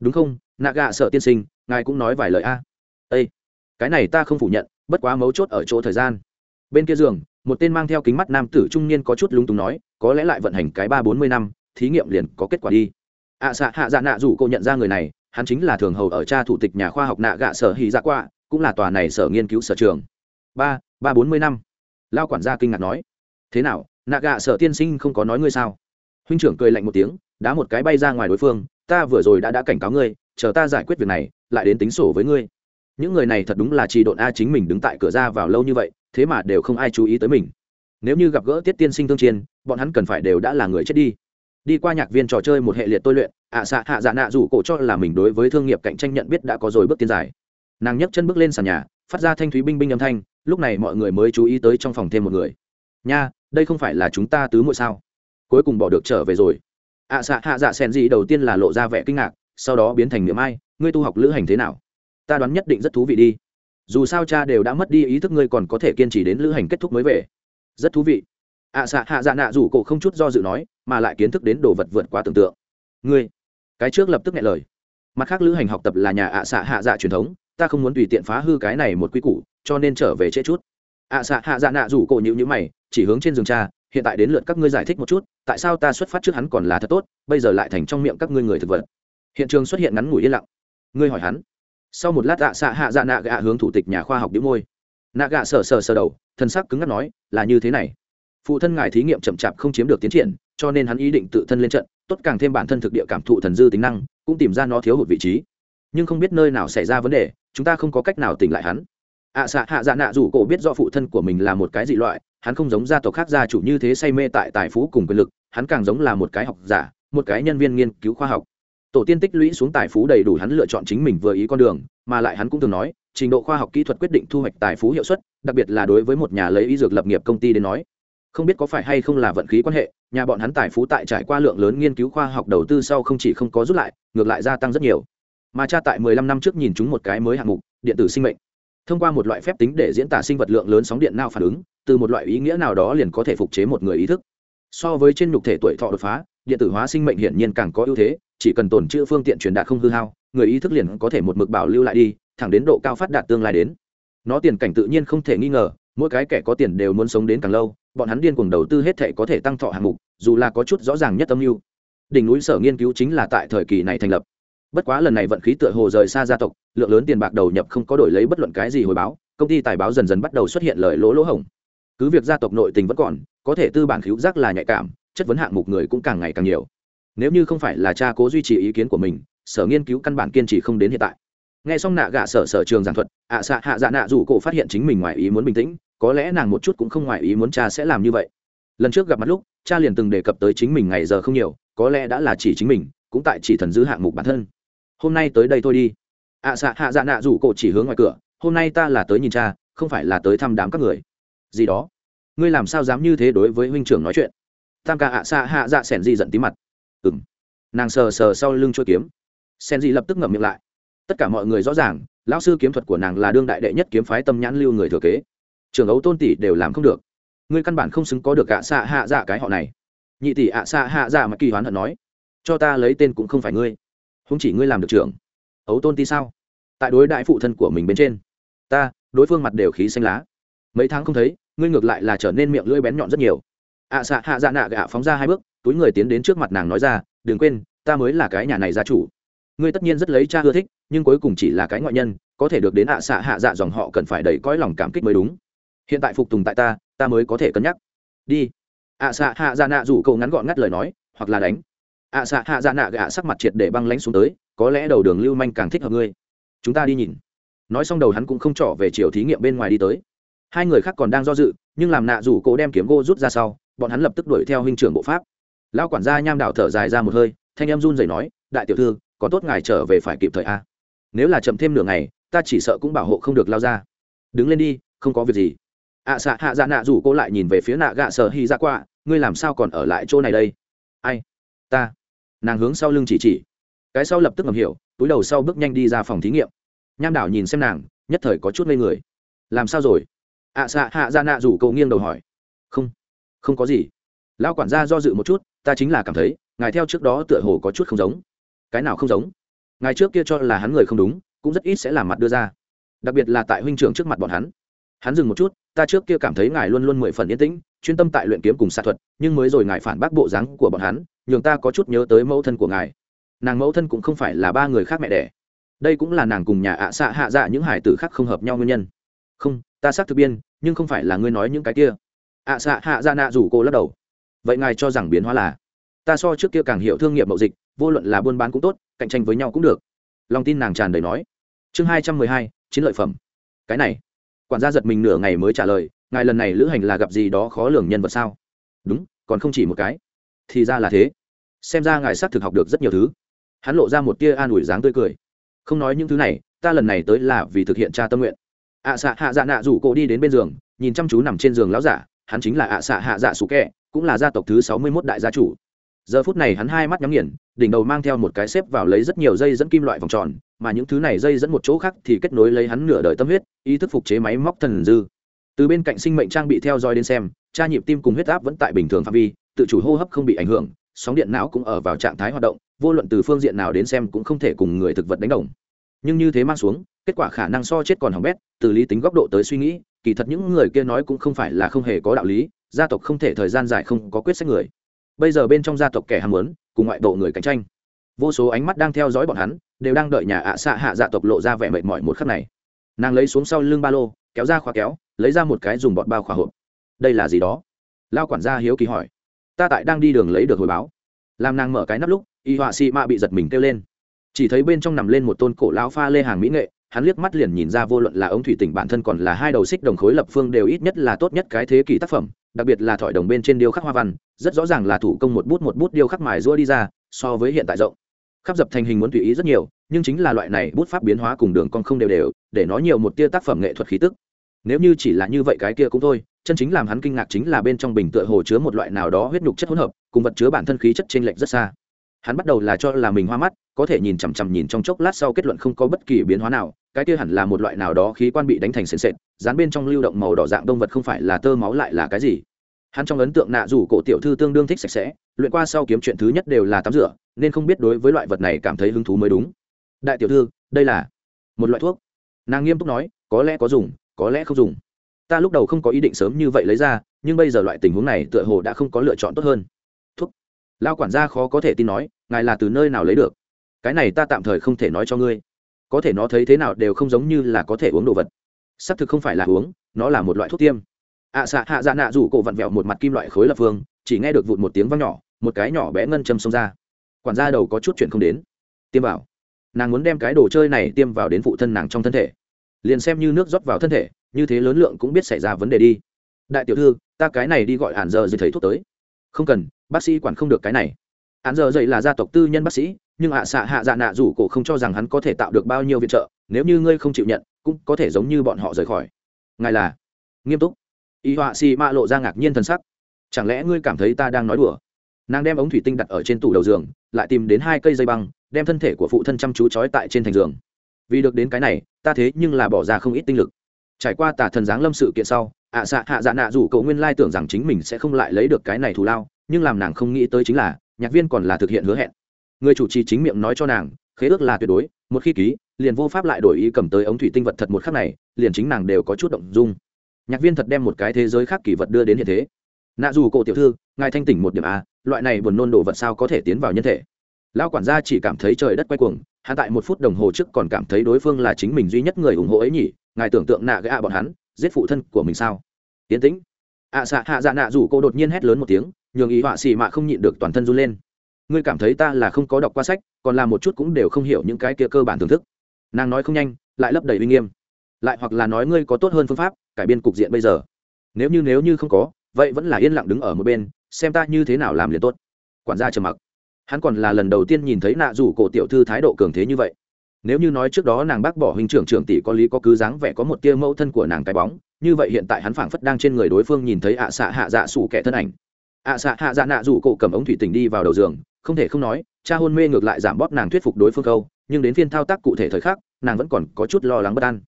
Đúng không nạ gạ sở tiên sinh ngài cũng nói vài lời a. Â cái này ta không phủ nhận bất quá mấu chốt ở chỗ thời gian. Bên kia giường một tên mang theo kính mắt nam tử trung niên có chút lúng túng nói có lẽ lại vận hành cái ba bốn mươi năm thí nghiệm liền có kết quả đi. Ạ à, xạ hạ dạ nạ dù cô nhận ra người này hắn chính là thường hầu ở cha thủ tịch nhà khoa học nạ gạ sở hy dạ quạ cũng là tòa này sở nghiên cứu sở trường. Ba ba bốn mươi năm. Lao quản gia kinh ngạc nói thế nào nạ gạ sở tiên sinh không có nói ngươi sao? Huynh trưởng cười lạnh một tiếng, đá một cái bay ra ngoài đối phương, ta vừa rồi đã đã cảnh cáo ngươi, chờ ta giải quyết việc này, lại đến tính sổ với ngươi. Những người này thật đúng là trì độn a chính mình đứng tại cửa ra vào lâu như vậy, thế mà đều không ai chú ý tới mình. Nếu như gặp gỡ tiết tiên sinh tương chiên, bọn hắn cần phải đều đã là người chết đi. Đi qua nhạc viên trò chơi một hệ liệt tôi luyện, ạ à xạ hạ dạ nạ rủ cổ cho là mình đối với thương nghiệp cạnh tranh nhận biết đã có rồi bước tiến dài. Nàng nhấc chân bước lên sàn nhà, phát ra thanh thúy binh binh âm thanh, lúc này mọi người mới chú ý tới trong phòng thêm một người. Nha, đây không phải là chúng ta tứ muội sao? Cuối cùng bỏ được trở về rồi. Ạ à xạ hạ dạ sen gì đầu tiên là lộ ra vẻ kinh ngạc sau đó biến thành niệm ai ngươi tu học lữ hành thế nào? Ta đoán nhất định rất thú vị đi. Dù sao cha đều đã mất đi ý thức ngươi còn có thể kiên trì đến lữ hành kết thúc mới về. Rất thú vị. Ạ à, xạ hạ dạ nạ rủ cổ không chút do dự nói mà lại kiến thức đến đồ vật vượt quá tưởng tượng. Ngươi cái trước lập tức nghe lời. Mặt khác lữ hành học tập là nhà ạ à xạ hạ dạ truyền thống ta không muốn tùy tiện phá hư cái này một quy củ cho nên trở về trễ chút. Ạ à xạ hạ dạ nạ rủ cổ nhịu nhữ mày chỉ hướng trên giường cha hiện tại đến lượt các ngươi giải thích một chút tại sao ta xuất phát trước hắn còn là thật tốt bây giờ lại thành trong miệng các ngươi người thực vật. Hiện trường xuất hiện ngắn ngủi yên lặng. Ngươi hỏi hắn. Sau một lát ạ xạ hạ dạ nạ gạ hướng thủ tịch nhà khoa học đĩu môi. Nạ gạ sờ sờ sờ đầu thân sắc cứng ngắc nói là như thế này. Phụ thân ngài thí nghiệm chậm chạp không chiếm được tiến triển cho nên hắn ý định tự thân lên trận tốt càng thêm bản thân thực địa cảm thụ thần dư tính năng cũng tìm ra nó thiếu hụt vị trí. Nhưng không biết nơi nào xảy ra vấn đề chúng ta không có cách nào tỉnh lại hắn. ạ à, xạ hạ dạ nạ dù cổ biết do phụ thân của mình là một cái dị loại hắn không giống gia tộc khác gia chủ như thế say mê tại tài phú cùng quyền lực, hắn càng giống là một cái học giả, một cái nhân viên nghiên cứu khoa học. Tổ tiên tích lũy xuống tài phú đầy đủ hắn lựa chọn chính mình vừa ý con đường, mà lại hắn cũng thường nói, trình độ khoa học kỹ thuật quyết định thu hoạch tài phú hiệu suất, đặc biệt là đối với một nhà lấy y dược lập nghiệp công ty đến nói. Không biết có phải hay không là vận khí quan hệ, nhà bọn hắn tài phú tại trải qua lượng lớn nghiên cứu khoa học đầu tư sau không chỉ không có rút lại, ngược lại gia tăng rất nhiều. Mà cha tại 15 năm trước nhìn chúng một cái mới hạng mục, điện tử sinh mệnh thông qua một loại phép tính để diễn tả sinh vật lượng lớn sóng điện nào phản ứng, từ một loại ý nghĩa nào đó liền có thể phục chế một người ý thức. So với trên nhục thể tuổi thọ đột phá, điện tử hóa sinh mệnh hiển nhiên càng có ưu thế, chỉ cần tồn trữ phương tiện truyền đạt không hư hao, người ý thức liền có thể một mực bảo lưu lại đi, thẳng đến độ cao phát đạt tương lai đến. Nó tiền cảnh tự nhiên không thể nghi ngờ, mỗi cái kẻ có tiền đều muốn sống đến càng lâu, bọn hắn điên cuồng đầu tư hết thể có thể tăng thọ hạng mục, dù là có chút rõ ràng nhất âm mưu. Đỉnh núi sở nghiên cứu chính là tại thời kỳ này thành lập bất quá lần này vận khí tựa hồ rời xa gia tộc, lượng lớn tiền bạc đầu nhập không có đổi lấy bất luận cái gì hồi báo, công ty tài báo dần dần bắt đầu xuất hiện lời lỗ lỗ hổng. Cứ việc gia tộc nội tình vẫn còn, có thể tư bản cứu giác là nhạy cảm, chất vấn hạng mục người cũng càng ngày càng nhiều. Nếu như không phải là cha cố duy trì ý kiến của mình, sở nghiên cứu căn bản kiên trì không đến hiện tại. Nghe xong nạ gạ sở sở trường giảng thuật, ạ à xạ hạ dạ nạ dù cổ phát hiện chính mình ngoài ý muốn bình tĩnh, có lẽ nàng một chút cũng không ngoài ý muốn cha sẽ làm như vậy. Lần trước gặp mặt lúc, cha liền từng đề cập tới chính mình ngày giờ không nhiều, có lẽ đã là chỉ chính mình, cũng tại chỉ thần dư hạng mục bản thân hôm nay tới đây thôi đi. Ạ à xạ, hạ dạ nạ rủ cổ chỉ hướng ngoài cửa, hôm nay ta là tới nhìn cha, không phải là tới thăm đám các người. Gì đó? Ngươi làm sao dám như thế đối với huynh trưởng nói chuyện? Tam ca ạ, xạ, hạ dạ sẻn di giận tí mặt. Ừng nàng sờ sờ sau lưng chuỗi kiếm. Sen di lập tức ngậm miệng lại. Tất cả mọi người rõ ràng, lão sư kiếm thuật của nàng là đương đại đệ nhất kiếm phái tâm nhãn lưu người thừa kế. Trường ấu tôn tỷ đều làm không được. Ngươi căn bản không xứng có được ạ, xạ, hạ dạ cái họ này. Nhị tỷ ạ, xạ, hạ dạ mà kỳ hoán hận nói. Cho ta lấy tên cũng không phải ngươi không chỉ ngươi làm được trưởng ấu tôn ti sao? Tại đối đại phụ thân của mình bên trên ta đối phương mặt đều khí xanh lá. Mấy tháng không thấy ngươi ngược lại là trở nên miệng lưỡi bén nhọn rất nhiều. Ạ à, xạ hạ dạ nạ gạ phóng ra hai bước túi người tiến đến trước mặt nàng nói ra đừng quên ta mới là cái nhà này gia chủ. Ngươi tất nhiên rất lấy cha ưa thích nhưng cuối cùng chỉ là cái ngoại nhân có thể được đến ạ à xạ hạ dạ dòng họ cần phải đầy cõi lòng cảm kích mới đúng. Hiện tại phục tùng tại ta ta mới có thể cân nhắc. Đi. Ạ à xạ hạ dạ nạ rủ cậu ngắn gọn ngắt lời nói hoặc là đánh ạ xạ hạ dạ nạ gạ sắc mặt triệt để băng lánh xuống tới có lẽ đầu đường lưu manh càng thích hợp ngươi. Chúng ta đi nhìn. Nói xong đầu hắn cũng không trỏ về chiều thí nghiệm bên ngoài đi tới. Hai người khác còn đang do dự nhưng làm nạ rủ cổ đem kiếm gô rút ra sau bọn hắn lập tức đuổi theo huynh trưởng bộ pháp. Lao quản gia nham đạo thở dài ra một hơi thanh em run rẩy nói đại tiểu thư có tốt ngài trở về phải kịp thời a. Nếu là chậm thêm nửa ngày ta chỉ sợ cũng bảo hộ không được lao ra. Đứng lên đi không có việc gì. ạ à, xạ hạ dạ nạ rủ cô lại nhìn về phía nạ gạ sợ hy ra dạ qua ngươi làm sao còn ở lại chỗ này đây? Ai? Ta nàng hướng sau lưng chỉ chỉ. Cái sau lập tức ngầm hiểu túi đầu sau bước nhanh đi ra phòng thí nghiệm. Nham đảo nhìn xem nàng nhất thời có chút ngây người. Làm sao rồi? Ạ à, xạ hạ ra nạ rủ cậu nghiêng đầu hỏi. Không không có gì. Lão quản gia do dự một chút ta chính là cảm thấy ngài theo trước đó tựa hồ có chút không giống. Cái nào không giống? Ngài trước kia cho là hắn người không đúng cũng rất ít sẽ làm mặt đưa ra. Đặc biệt là tại huynh trưởng trước mặt bọn hắn. Hắn dừng một chút ta trước kia cảm thấy ngài luôn luôn mười phần yên tĩnh chuyên tâm tại luyện kiếm cùng xạ thuật, nhưng mới rồi ngài phản bác bộ dáng của bọn hắn, nhường ta có chút nhớ tới mẫu thân của ngài. Nàng mẫu thân cũng không phải là ba người khác mẹ đẻ. Đây cũng là nàng cùng nhà ạ xạ hạ dạ những hải tử khác không hợp nhau nguyên nhân. Không, ta xác thực biên, nhưng không phải là ngươi nói những cái kia. ạ xạ hạ dạ nạ rủ cô lắc đầu. Vậy ngài cho rằng biến hóa là? Ta so trước kia càng hiểu thương nghiệp mậu dịch, vô luận là buôn bán cũng tốt, cạnh tranh với nhau cũng được. Lòng tin nàng tràn đầy nói. Chương hai trăm mười hai, chiến lợi phẩm. Cái này. Quản gia giật mình nửa ngày mới trả lời ngài lần này lữ hành là gặp gì đó khó lường nhân vật sao? Đúng, còn không chỉ một cái. Thì ra là thế. Xem ra ngài xác thực học được rất nhiều thứ. Hắn lộ ra một tia an ủi dáng tươi cười. Không nói những thứ này, ta lần này tới là vì thực hiện cha tâm nguyện. Ạ à xạ hạ dạ nạ rủ cô đi đến bên giường, nhìn chăm chú nằm trên giường láo giả, hắn chính là ạ à xạ hạ dạ sủ kẹ, cũng là gia tộc thứ sáu mươi mốt đại gia chủ. Giờ phút này hắn hai mắt nhắm nghiền, đỉnh đầu mang theo một cái xếp vào lấy rất nhiều dây dẫn kim loại vòng tròn, mà những thứ này dây dẫn một chỗ khác thì kết nối lấy hắn nửa đời tâm huyết, ý thức phục chế máy móc thần dư từ bên cạnh sinh mệnh trang bị theo dõi đến xem tra nhịp tim cùng huyết áp vẫn tại bình thường phạm vi, tự chủ hô hấp không bị ảnh hưởng, sóng điện não cũng ở vào trạng thái hoạt động, vô luận từ phương diện nào đến xem cũng không thể cùng người thực vật đánh đồng. Nhưng như thế mang xuống, kết quả khả năng so chết còn hỏng bét, từ lý tính góc độ tới suy nghĩ, kỳ thật những người kia nói cũng không phải là không hề có đạo lý, gia tộc không thể thời gian dài không có quyết sách người. Bây giờ bên trong gia tộc kẻ ham muốn, cùng ngoại bộ người cạnh tranh. Vô số ánh mắt đang theo dõi bọn hắn, đều đang đợi nhà ạ xạ hạ dạ tộc lộ ra vẻ mệt mỏi một khắc này. Nàng lấy xuống sau lưng ba lô, kéo ra khóa kéo lấy ra một cái dùng bọt bao khỏa hộp. Đây là gì đó? Lao quản gia hiếu kỳ hỏi. Ta tại đang đi đường lấy được hồi báo. Làm nàng mở cái nắp lúc, y họa xị mạ bị giật mình kêu lên. Chỉ thấy bên trong nằm lên một tôn cổ lão pha lê hàng mỹ nghệ, hắn liếc mắt liền nhìn ra vô luận là ống thủy tỉnh bản thân còn là hai đầu xích đồng khối lập phương đều ít nhất là tốt nhất cái thế kỷ tác phẩm, đặc biệt là thỏi đồng bên trên điêu khắc hoa văn, rất rõ ràng là thủ công một bút một bút điêu khắc mài rua đi ra, so với hiện tại rộng. Khắp dập thành hình muốn tùy ý rất nhiều, nhưng chính là loại này bút pháp biến hóa cùng đường con không đều đều, để nó nhiều một tia tác phẩm nghệ thuật khí tức nếu như chỉ là như vậy cái kia cũng thôi, chân chính làm hắn kinh ngạc chính là bên trong bình tựa hồ chứa một loại nào đó huyết nhục chất hỗn hợp, cùng vật chứa bản thân khí chất trên lệch rất xa. Hắn bắt đầu là cho là mình hoa mắt, có thể nhìn chằm chằm nhìn trong chốc lát sau kết luận không có bất kỳ biến hóa nào, cái kia hẳn là một loại nào đó khí quan bị đánh thành sền sệt, dán bên trong lưu động màu đỏ dạng động vật không phải là tơ máu lại là cái gì. Hắn trong ấn tượng nạ rủ cổ tiểu thư tương đương thích sạch sẽ, luyện qua sau kiếm chuyện thứ nhất đều là tắm rửa, nên không biết đối với loại vật này cảm thấy hứng thú mới đúng. Đại tiểu thư, đây là một loại thuốc. Nàng nghiêm túc nói, có lẽ có dùng có lẽ không dùng. Ta lúc đầu không có ý định sớm như vậy lấy ra nhưng bây giờ loại tình huống này tựa hồ đã không có lựa chọn tốt hơn. Thuốc lao quản gia khó có thể tin nói ngài là từ nơi nào lấy được? Cái này ta tạm thời không thể nói cho ngươi. Có thể nó thấy thế nào đều không giống như là có thể uống đồ vật. Sắp thực không phải là uống nó là một loại thuốc tiêm. Ạ à, xạ hạ dạ nạ rủ cổ vặn vẹo một mặt kim loại khối lập phương chỉ nghe được vụt một tiếng văng nhỏ một cái nhỏ bé ngân châm xông ra. Quản gia đầu có chút chuyện không đến. Tiêm vào. Nàng muốn đem cái đồ chơi này tiêm vào đến phụ thân nàng trong thân thể liền xem như nước rót vào thân thể, như thế lớn lượng cũng biết xảy ra vấn đề đi. Đại tiểu thư, ta cái này đi gọi hạn giờ dây thầy thuốc tới. Không cần, bác sĩ quản không được cái này. Hạn giờ dây là gia tộc tư nhân bác sĩ, nhưng ạ à xạ hạ dạ nạ rủ cổ không cho rằng hắn có thể tạo được bao nhiêu viện trợ, nếu như ngươi không chịu nhận, cũng có thể giống như bọn họ rời khỏi. Ngài là? Nghiêm túc. Y họa xì mạ lộ ra ngạc nhiên thân sắc. Chẳng lẽ ngươi cảm thấy ta đang nói đùa? Nàng đem ống thủy tinh đặt ở trên tủ đầu giường, lại tìm đến hai cây dây băng, đem thân thể của phụ thân chăm chú trói tại trên thành giường vì được đến cái này, ta thế nhưng là bỏ ra không ít tinh lực. Trải qua tả thần giáng lâm sự kiện sau, ạ à xạ hạ dạ nạ rủ cậu nguyên lai tưởng rằng chính mình sẽ không lại lấy được cái này thù lao, nhưng làm nàng không nghĩ tới chính là, nhạc viên còn là thực hiện hứa hẹn. Người chủ trì chính miệng nói cho nàng, khế ước là tuyệt đối, một khi ký, liền vô pháp lại đổi ý cầm tới ống thủy tinh vật thật một khắc này, liền chính nàng đều có chút động dung. Nhạc viên thật đem một cái thế giới khác kỳ vật đưa đến hiện thế. Nạ dù cổ tiểu thư, ngài thanh tỉnh một điểm a, loại này buồn nôn đồ vật sao có thể tiến vào nhân thể? Lao quản gia chỉ cảm thấy trời đất quay cuồng hạ tại một phút đồng hồ trước còn cảm thấy đối phương là chính mình duy nhất người ủng hộ ấy nhỉ ngài tưởng tượng nạ gã bọn hắn giết phụ thân của mình sao? Tiến tĩnh. Ạ à, xạ hạ dạ nạ rủ cô đột nhiên hét lớn một tiếng nhường ý họa xì mạ không nhịn được toàn thân run lên. Ngươi cảm thấy ta là không có đọc qua sách còn là một chút cũng đều không hiểu những cái kia cơ bản thưởng thức. Nàng nói không nhanh lại lấp đầy uy nghiêm. Lại hoặc là nói ngươi có tốt hơn phương pháp cải biên cục diện bây giờ. Nếu như nếu như không có vậy vẫn là yên lặng đứng ở một bên xem ta như thế nào làm liền tốt. Quản gia trầm mặc hắn còn là lần đầu tiên nhìn thấy nạ rủ cổ tiểu thư thái độ cường thế như vậy. Nếu như nói trước đó nàng bác bỏ huynh trưởng trưởng tỷ có lý có cứ dáng vẻ có một tia mẫu thân của nàng cái bóng, như vậy hiện tại hắn phảng phất đang trên người đối phương nhìn thấy ạ xạ hạ dạ sủ kẻ thân ảnh. Ạ xạ hạ dạ nạ rủ cổ cầm ống thủy tình đi vào đầu giường, không thể không nói, cha hôn mê ngược lại giảm bóp nàng thuyết phục đối phương câu, nhưng đến phiên thao tác cụ thể thời khắc, nàng vẫn còn có chút lo lắng bất an.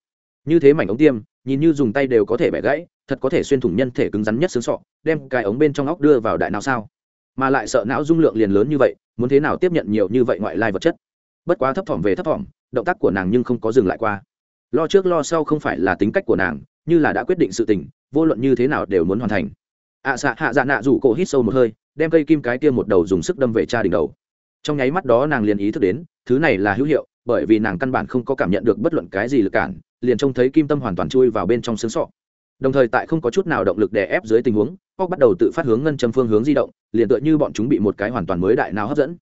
Như thế mảnh ống tiêm, nhìn như dùng tay đều có thể bẻ gãy, thật có thể xuyên thủng nhân thể cứng rắn nhất xương sọ, đem cái ống bên trong óc đưa vào đại não sao? Mà lại sợ não dung lượng liền lớn như vậy muốn thế nào tiếp nhận nhiều như vậy ngoại lai vật chất? Bất quá thấp thỏm về thấp thỏm động tác của nàng nhưng không có dừng lại qua. Lo trước lo sau không phải là tính cách của nàng như là đã quyết định sự tình vô luận như thế nào đều muốn hoàn thành. Ạ à, xạ hạ dạ nạ rủ cổ hít sâu một hơi đem cây kim cái kia một đầu dùng sức đâm về cha đỉnh đầu. Trong nháy mắt đó nàng liền ý thức đến thứ này là hữu hiệu bởi vì nàng căn bản không có cảm nhận được bất luận cái gì lực cản liền trông thấy kim tâm hoàn toàn chui vào bên trong xương sọ đồng thời tại không có chút nào động lực đè ép dưới tình huống óc bắt đầu tự phát hướng ngân châm phương hướng di động, liền tựa như bọn chúng bị một cái hoàn toàn mới đại nào hấp dẫn.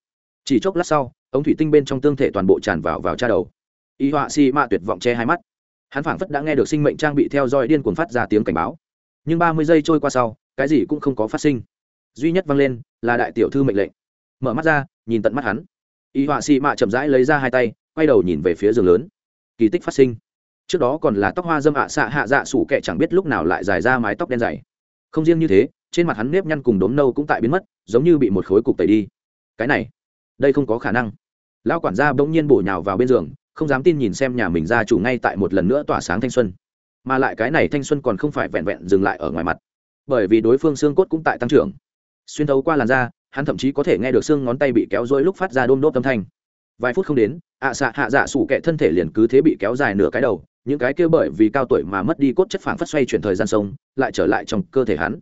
Chỉ chốc lát sau, ống thủy tinh bên trong tương thể toàn bộ tràn vào vào cha đầu. Y họa si ma tuyệt vọng che hai mắt. Hắn phảng phất đã nghe được sinh mệnh trang bị theo dõi điên cuồng phát ra tiếng cảnh báo. Nhưng ba mươi giây trôi qua sau, cái gì cũng không có phát sinh. Duy nhất vang lên là đại tiểu thư mệnh lệnh. Mở mắt ra, nhìn tận mắt hắn. Y họa si mạ chậm rãi lấy ra hai tay, quay đầu nhìn về phía giường lớn. Kỳ tích phát sinh trước đó còn là tóc hoa dâm ạ à xạ hạ dạ sủ kệ chẳng biết lúc nào lại dài ra mái tóc đen dày. Không riêng như thế, trên mặt hắn nếp nhăn cùng đốm nâu cũng tại biến mất, giống như bị một khối cục tẩy đi. Cái này, đây không có khả năng. Lão quản gia bỗng nhiên bổ nhào vào bên giường, không dám tin nhìn xem nhà mình ra chủ ngay tại một lần nữa tỏa sáng thanh xuân. Mà lại cái này thanh xuân còn không phải vẹn vẹn dừng lại ở ngoài mặt, bởi vì đối phương xương cốt cũng tại tăng trưởng. Xuyên thấu qua làn da, hắn thậm chí có thể nghe được xương ngón tay bị kéo dối lúc phát ra đôm đốt âm thanh. Vài phút không đến, ạ xạ hạ dạ sủ kẹ thân thể liền cứ thế bị kéo dài nửa cái đầu những cái kia bởi vì cao tuổi mà mất đi cốt chất phản phát xoay chuyển thời gian sông, lại trở lại trong cơ thể hắn.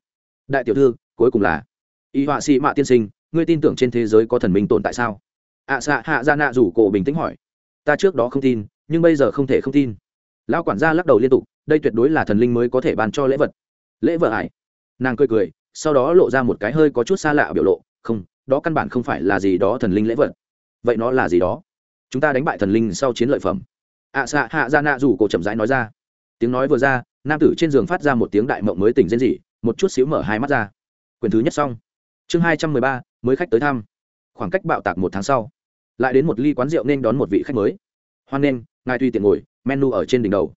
Đại tiểu thư, cuối cùng là, y họa sĩ mạ tiên sinh, ngươi tin tưởng trên thế giới có thần minh tồn tại sao? Ạ xạ hạ ra nạ rủ cổ bình tĩnh hỏi. Ta trước đó không tin, nhưng bây giờ không thể không tin. Lão quản gia lắc đầu liên tục, đây tuyệt đối là thần linh mới có thể bàn cho lễ vật. Lễ vật ải. Nàng cười cười, sau đó lộ ra một cái hơi có chút xa lạ biểu lộ, không, đó căn bản không phải là gì đó thần linh lễ vật. Vậy nó là gì đó? Chúng ta đánh bại thần linh sau chiến lợi phẩm ạ xạ hạ ra nạ rủ cổ chậm rãi nói ra. Tiếng nói vừa ra, nam tử trên giường phát ra một tiếng đại mộng mới tỉnh rên rỉ, một chút xíu mở hai mắt ra. Quyền thứ nhất xong. Chương hai trăm mười ba, mới khách tới thăm. Khoảng cách bạo tạc một tháng sau, lại đến một ly quán rượu nên đón một vị khách mới. Hoan nghênh, ngài tùy tiện ngồi, menu ở trên đỉnh đầu.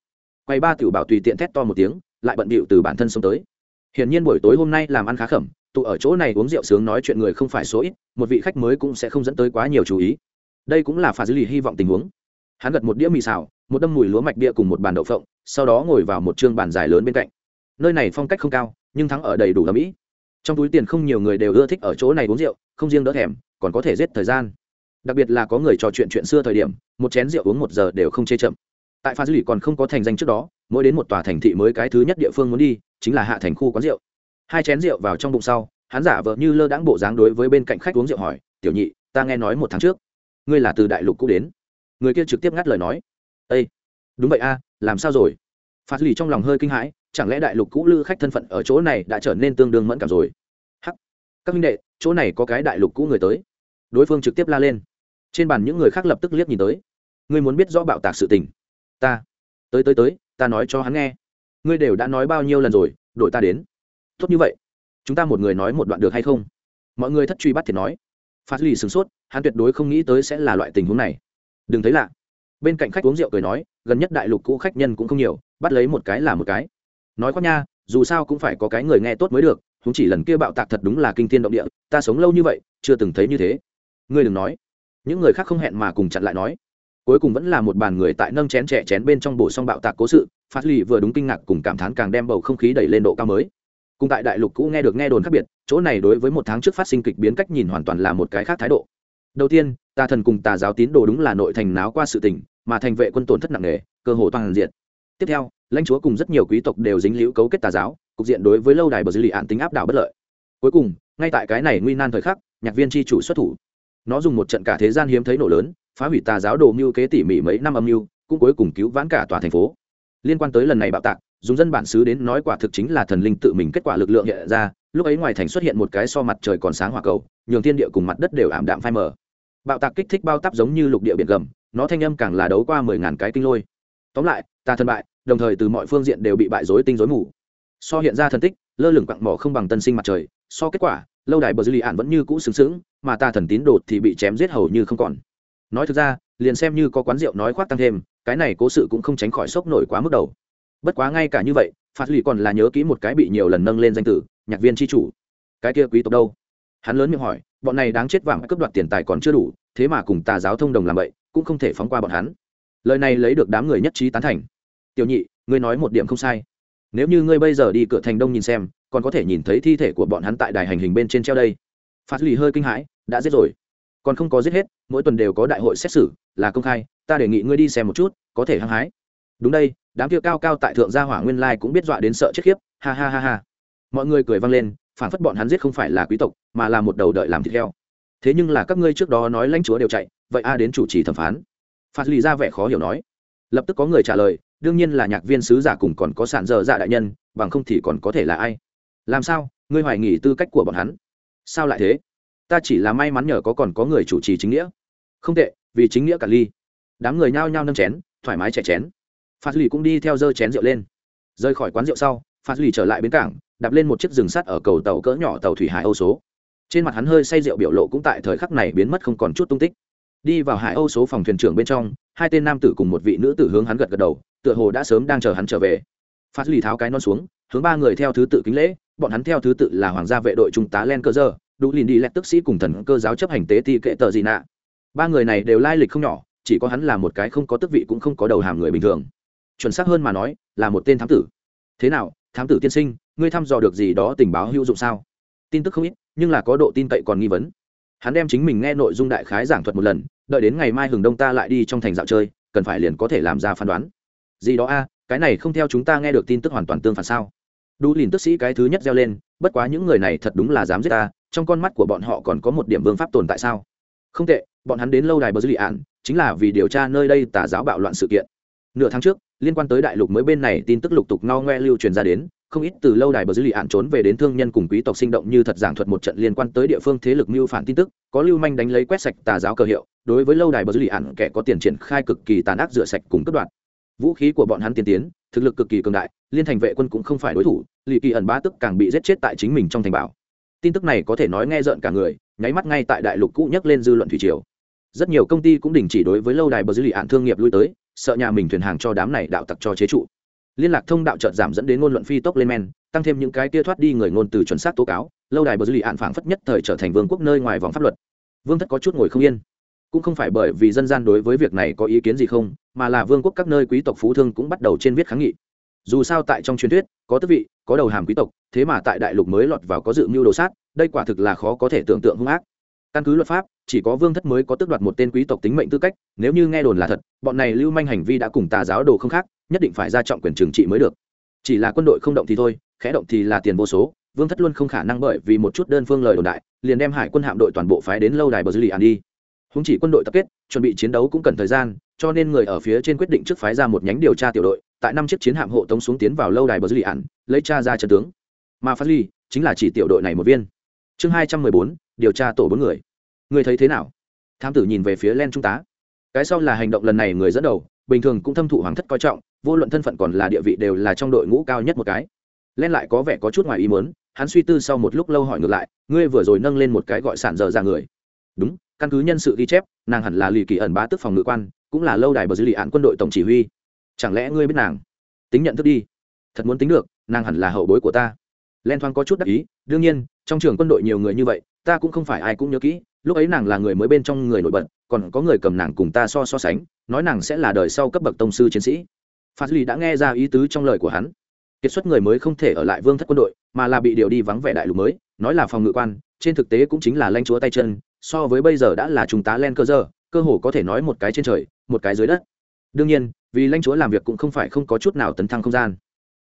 Quay ba tiểu bảo tùy tiện thét to một tiếng, lại bận bịu từ bản thân sống tới. Hiển nhiên buổi tối hôm nay làm ăn khá khẩm, tụ ở chỗ này uống rượu sướng nói chuyện người không phải số ít, một vị khách mới cũng sẽ không dẫn tới quá nhiều chú ý. Đây cũng là phà dư lì hy vọng tình huống hắn gật một đĩa mì xào, một đâm mùi lúa mạch bia cùng một bàn đậu phộng, sau đó ngồi vào một chương bàn dài lớn bên cạnh. Nơi này phong cách không cao, nhưng thắng ở đầy đủ là mỹ trong túi tiền không nhiều người đều ưa thích ở chỗ này uống rượu, không riêng đỡ thèm, còn có thể giết thời gian. Đặc biệt là có người trò chuyện chuyện xưa thời điểm, một chén rượu uống một giờ đều không chê chậm. Tại pha dư lì còn không có thành danh trước đó, mỗi đến một tòa thành thị mới cái thứ nhất địa phương muốn đi, chính là hạ thành khu quán rượu. Hai chén rượu vào trong bụng sau, hắn giả vợ như lơ đãng bộ dáng đối với bên cạnh khách uống rượu hỏi, tiểu nhị, ta nghe nói một tháng trước, ngươi là từ đại lục cũ đến người kia trực tiếp ngắt lời nói. Ây đúng vậy a, làm sao rồi? Phát lì trong lòng hơi kinh hãi, chẳng lẽ đại lục cũ lữ khách thân phận ở chỗ này đã trở nên tương đương mẫn cảm rồi? Hắc, các minh đệ, chỗ này có cái đại lục cũ người tới. Đối phương trực tiếp la lên. Trên bàn những người khác lập tức liếc nhìn tới. Ngươi muốn biết rõ bạo tạc sự tình? Ta, tới tới tới, ta nói cho hắn nghe. Ngươi đều đã nói bao nhiêu lần rồi đội ta đến. Tốt như vậy, chúng ta một người nói một đoạn được hay không? Mọi người thất truy bắt thì nói. Phát lì sửng sốt, hắn tuyệt đối không nghĩ tới sẽ là loại tình huống này đừng thấy lạ. Bên cạnh khách uống rượu cười nói, gần nhất đại lục cũ khách nhân cũng không nhiều, bắt lấy một cái là một cái. Nói khoác nha, dù sao cũng phải có cái người nghe tốt mới được chúng chỉ lần kia bạo tạc thật đúng là kinh thiên động địa, ta sống lâu như vậy, chưa từng thấy như thế. Ngươi đừng nói. Những người khác không hẹn mà cùng chặn lại nói. Cuối cùng vẫn là một bàn người tại nâng chén trẻ chén bên trong bổ xong bạo tạc cố sự, phát lì vừa đúng kinh ngạc cùng cảm thán càng đem bầu không khí đẩy lên độ cao mới. Cùng tại đại lục cũ nghe được nghe đồn khác biệt, chỗ này đối với một tháng trước phát sinh kịch biến cách nhìn hoàn toàn là một cái khác thái độ đầu tiên, tà thần cùng tà giáo tín đồ đúng là nội thành náo qua sự tình, mà thành vệ quân tổn thất nặng nề, cơ hồ toàn diện. Tiếp theo, lãnh chúa cùng rất nhiều quý tộc đều dính liễu cấu kết tà giáo, cục diện đối với lâu đài bờ dư lì ạn tính áp đảo bất lợi. Cuối cùng, ngay tại cái này nguy nan thời khắc, nhạc viên tri chủ xuất thủ. Nó dùng một trận cả thế gian hiếm thấy nổ lớn, phá hủy tà giáo đồ mưu kế tỉ mỉ mấy năm âm mưu, cũng cuối cùng cứu vãn cả tòa thành phố. Liên quan tới lần này bạo tạc, dùng dân bản xứ đến nói quả thực chính là thần linh tự mình kết quả lực lượng hiện ra, lúc ấy ngoài thành xuất hiện một cái so mặt trời còn sáng hỏa cầu, nhường thiên địa cùng mặt đất đều ảm đạm phai mờ bạo tạc kích thích bao tắp giống như lục địa biển gầm, nó thanh âm càng là đấu qua mười ngàn cái kinh lôi. Tóm lại, ta thân bại, đồng thời từ mọi phương diện đều bị bại dối tinh dối mù. So hiện ra thần tích, lơ lửng quặng mỏ không bằng tân sinh mặt trời, so kết quả, lâu đài bờ dư lì ạn vẫn như cũ xứng xứng mà ta thần tín đột thì bị chém giết hầu như không còn. Nói thực ra, liền xem như có quán rượu nói khoác tăng thêm, cái này cố sự cũng không tránh khỏi sốc nổi quá mức đầu. Bất quá ngay cả như vậy phạt lì còn là nhớ kỹ một cái bị nhiều lần nâng lên danh tử, nhạc viên tri chủ. Cái kia quý tộc đâu? Hắn lớn miệng hỏi bọn này đáng chết vàng cướp đoạt tiền tài còn chưa đủ, thế mà cùng tà giáo thông đồng làm vậy, cũng không thể phóng qua bọn hắn. Lời này lấy được đám người nhất trí tán thành. Tiểu nhị, ngươi nói một điểm không sai. Nếu như ngươi bây giờ đi cửa thành đông nhìn xem, còn có thể nhìn thấy thi thể của bọn hắn tại đài hành hình bên trên treo đây. Phát lì hơi kinh hãi, đã giết rồi. Còn không có giết hết, mỗi tuần đều có đại hội xét xử, là công khai, ta đề nghị ngươi đi xem một chút, có thể hăng hái. Đúng đây, đám kia cao cao tại thượng gia hỏa nguyên lai cũng biết dọa đến sợ chết khiếp, ha ha ha ha. Mọi người cười vang lên phản phất bọn hắn giết không phải là quý tộc, mà là một đầu đợi làm thịt heo. Thế nhưng là các ngươi trước đó nói lãnh chúa đều chạy, vậy a đến chủ trì thẩm phán. Phạt lì ra vẻ khó hiểu nói. Lập tức có người trả lời, đương nhiên là nhạc viên sứ giả cùng còn có sản dở dạ đại nhân, bằng không thì còn có thể là ai? Làm sao? Ngươi hoài nghỉ tư cách của bọn hắn? Sao lại thế? Ta chỉ là may mắn nhờ có còn có người chủ trì chính nghĩa. Không tệ, vì chính nghĩa cả ly. Đám người nhao nhao nâng chén, thoải mái chè chén. Phạt lì cũng đi theo dơ chén rượu lên. Rời khỏi quán rượu sau phạt lì trở lại bến cảng, đạp lên một chiếc rừng sắt ở cầu tàu cỡ nhỏ tàu thủy hải âu số. Trên mặt hắn hơi say rượu biểu lộ cũng tại thời khắc này biến mất không còn chút tung tích. Đi vào hải âu số phòng thuyền trưởng bên trong, hai tên nam tử cùng một vị nữ tử hướng hắn gật gật đầu, tựa hồ đã sớm đang chờ hắn trở về. Phát lì tháo cái non xuống, hướng ba người theo thứ tự kính lễ, bọn hắn theo thứ tự là hoàng gia vệ đội trung tá len cơ giờ đủ lìn đi lẹt tức sĩ cùng thần cơ giáo chấp hành tế ti kệ tờ gì nạ. Ba người này đều lai lịch không nhỏ, chỉ có hắn là một cái không có tước vị cũng không có đầu hàm người bình thường. Chuẩn xác hơn mà nói, là một tên thám tử. Thế nào thám tử tiên sinh, ngươi thăm dò được gì đó tình báo hữu dụng sao? Tin tức không ít, nhưng là có độ tin cậy còn nghi vấn. Hắn đem chính mình nghe nội dung đại khái giảng thuật một lần, đợi đến ngày mai hừng đông ta lại đi trong thành dạo chơi, cần phải liền có thể làm ra phán đoán. Gì đó a, cái này không theo chúng ta nghe được tin tức hoàn toàn tương phản sao? Đủ lìn tức sĩ cái thứ nhất reo lên, bất quá những người này thật đúng là dám giết ta, trong con mắt của bọn họ còn có một điểm vương pháp tồn tại sao? Không tệ, bọn hắn đến lâu đài bờ dư lì ạn, chính là vì điều tra nơi đây tà giáo bạo loạn sự kiện. Nửa tháng trước liên quan tới đại lục mới bên này tin tức lục tục no ngoe lưu truyền ra đến, không ít từ lâu đài bờ dư lì ạn trốn về đến thương nhân cùng quý tộc sinh động như thật giảng thuật một trận liên quan tới địa phương thế lực mưu phản tin tức, có lưu manh đánh lấy quét sạch tà giáo cờ hiệu, đối với lâu đài bờ dư lì ạn kẻ có tiền triển khai cực kỳ tàn ác rửa sạch cùng cất đoạn vũ khí của bọn hắn tiên tiến, thực lực cực kỳ cường đại, liên thành vệ quân cũng không phải đối thủ, lì kỳ ẩn ba tức càng bị giết chết tại chính mình trong thành bảo. Tin tức này có thể nói nghe rợn cả người, nháy mắt ngay tại đại lục cũ nhắc lên dư luận thủy triều. Rất nhiều công ty cũng đình chỉ đối với lâu đài bờ dư lì ạn thương nghiệp lui tới sợ nhà mình thuyền hàng cho đám này đạo tặc cho chế trụ. Liên lạc thông đạo chợt giảm dẫn đến ngôn luận phi tốc lên men, tăng thêm những cái tia thoát đi người ngôn từ chuẩn xác tố cáo, lâu đài bờ dư lì ạn phảng phất nhất thời trở thành vương quốc nơi ngoài vòng pháp luật. Vương thất có chút ngồi không yên. Cũng không phải bởi vì dân gian đối với việc này có ý kiến gì không, mà là vương quốc các nơi quý tộc phú thương cũng bắt đầu trên viết kháng nghị. Dù sao tại trong truyền thuyết, có tước vị, có đầu hàm quý tộc, thế mà tại đại lục mới lọt vào có dự mưu đồ sát, đây quả thực là khó có thể tưởng tượng hung ác. Căn cứ luật pháp chỉ có vương thất mới có tước đoạt một tên quý tộc tính mệnh tư cách, nếu như nghe đồn là thật, bọn này lưu manh hành vi đã cùng tà giáo đồ không khác, nhất định phải ra trọng quyền trừng trị mới được. Chỉ là quân đội không động thì thôi, khẽ động thì là tiền vô số, vương thất luôn không khả năng bởi vì một chút đơn phương lời đồn đại, liền đem hải quân hạm đội toàn bộ phái đến lâu đài bờ dư lì an đi. Húng chỉ quân đội tập kết, chuẩn bị chiến đấu cũng cần thời gian, cho nên người ở phía trên quyết định trước phái ra một nhánh điều tra tiểu đội, tại năm chiếc chiến hạm hộ tống xuống tiến vào lâu đài bờ dư lì ăn lấy cha ra trận tướng. Mà phát ly chính là chỉ tiểu đội này một viên. Chương hai trăm mười bốn, điều tra tổ bốn người. Ngươi thấy thế nào? Tham tử nhìn về phía len trung tá. Cái sau là hành động lần này người dẫn đầu, bình thường cũng thâm thụ hoàng thất coi trọng, vô luận thân phận còn là địa vị đều là trong đội ngũ cao nhất một cái. Len lại có vẻ có chút ngoài ý muốn, hắn suy tư sau một lúc lâu hỏi ngược lại, ngươi vừa rồi nâng lên một cái gọi sản dở ra người. Đúng, căn cứ nhân sự ghi chép, nàng hẳn là lì kỳ ẩn bá tức phòng ngự quan, cũng là lâu đài bờ dư lì án quân đội tổng chỉ huy. Chẳng lẽ ngươi biết nàng? Tính nhận thức đi. Thật muốn tính được, nàng hẳn là hậu bối của ta. Len thoáng có chút đắc ý, đương nhiên, trong trường quân đội nhiều người như vậy, ta cũng không phải ai cũng nhớ kỹ lúc ấy nàng là người mới bên trong người nổi bật, còn có người cầm nàng cùng ta so so sánh, nói nàng sẽ là đời sau cấp bậc tông sư chiến sĩ. Phát lì đã nghe ra ý tứ trong lời của hắn. Kiệt xuất người mới không thể ở lại vương thất quân đội, mà là bị điều đi vắng vẻ đại lục mới, nói là phòng ngự quan, trên thực tế cũng chính là lanh chúa tay chân, so với bây giờ đã là trung tá len cơ giờ cơ hồ có thể nói một cái trên trời, một cái dưới đất. Đương nhiên, vì lãnh chúa làm việc cũng không phải không có chút nào tấn thăng không gian.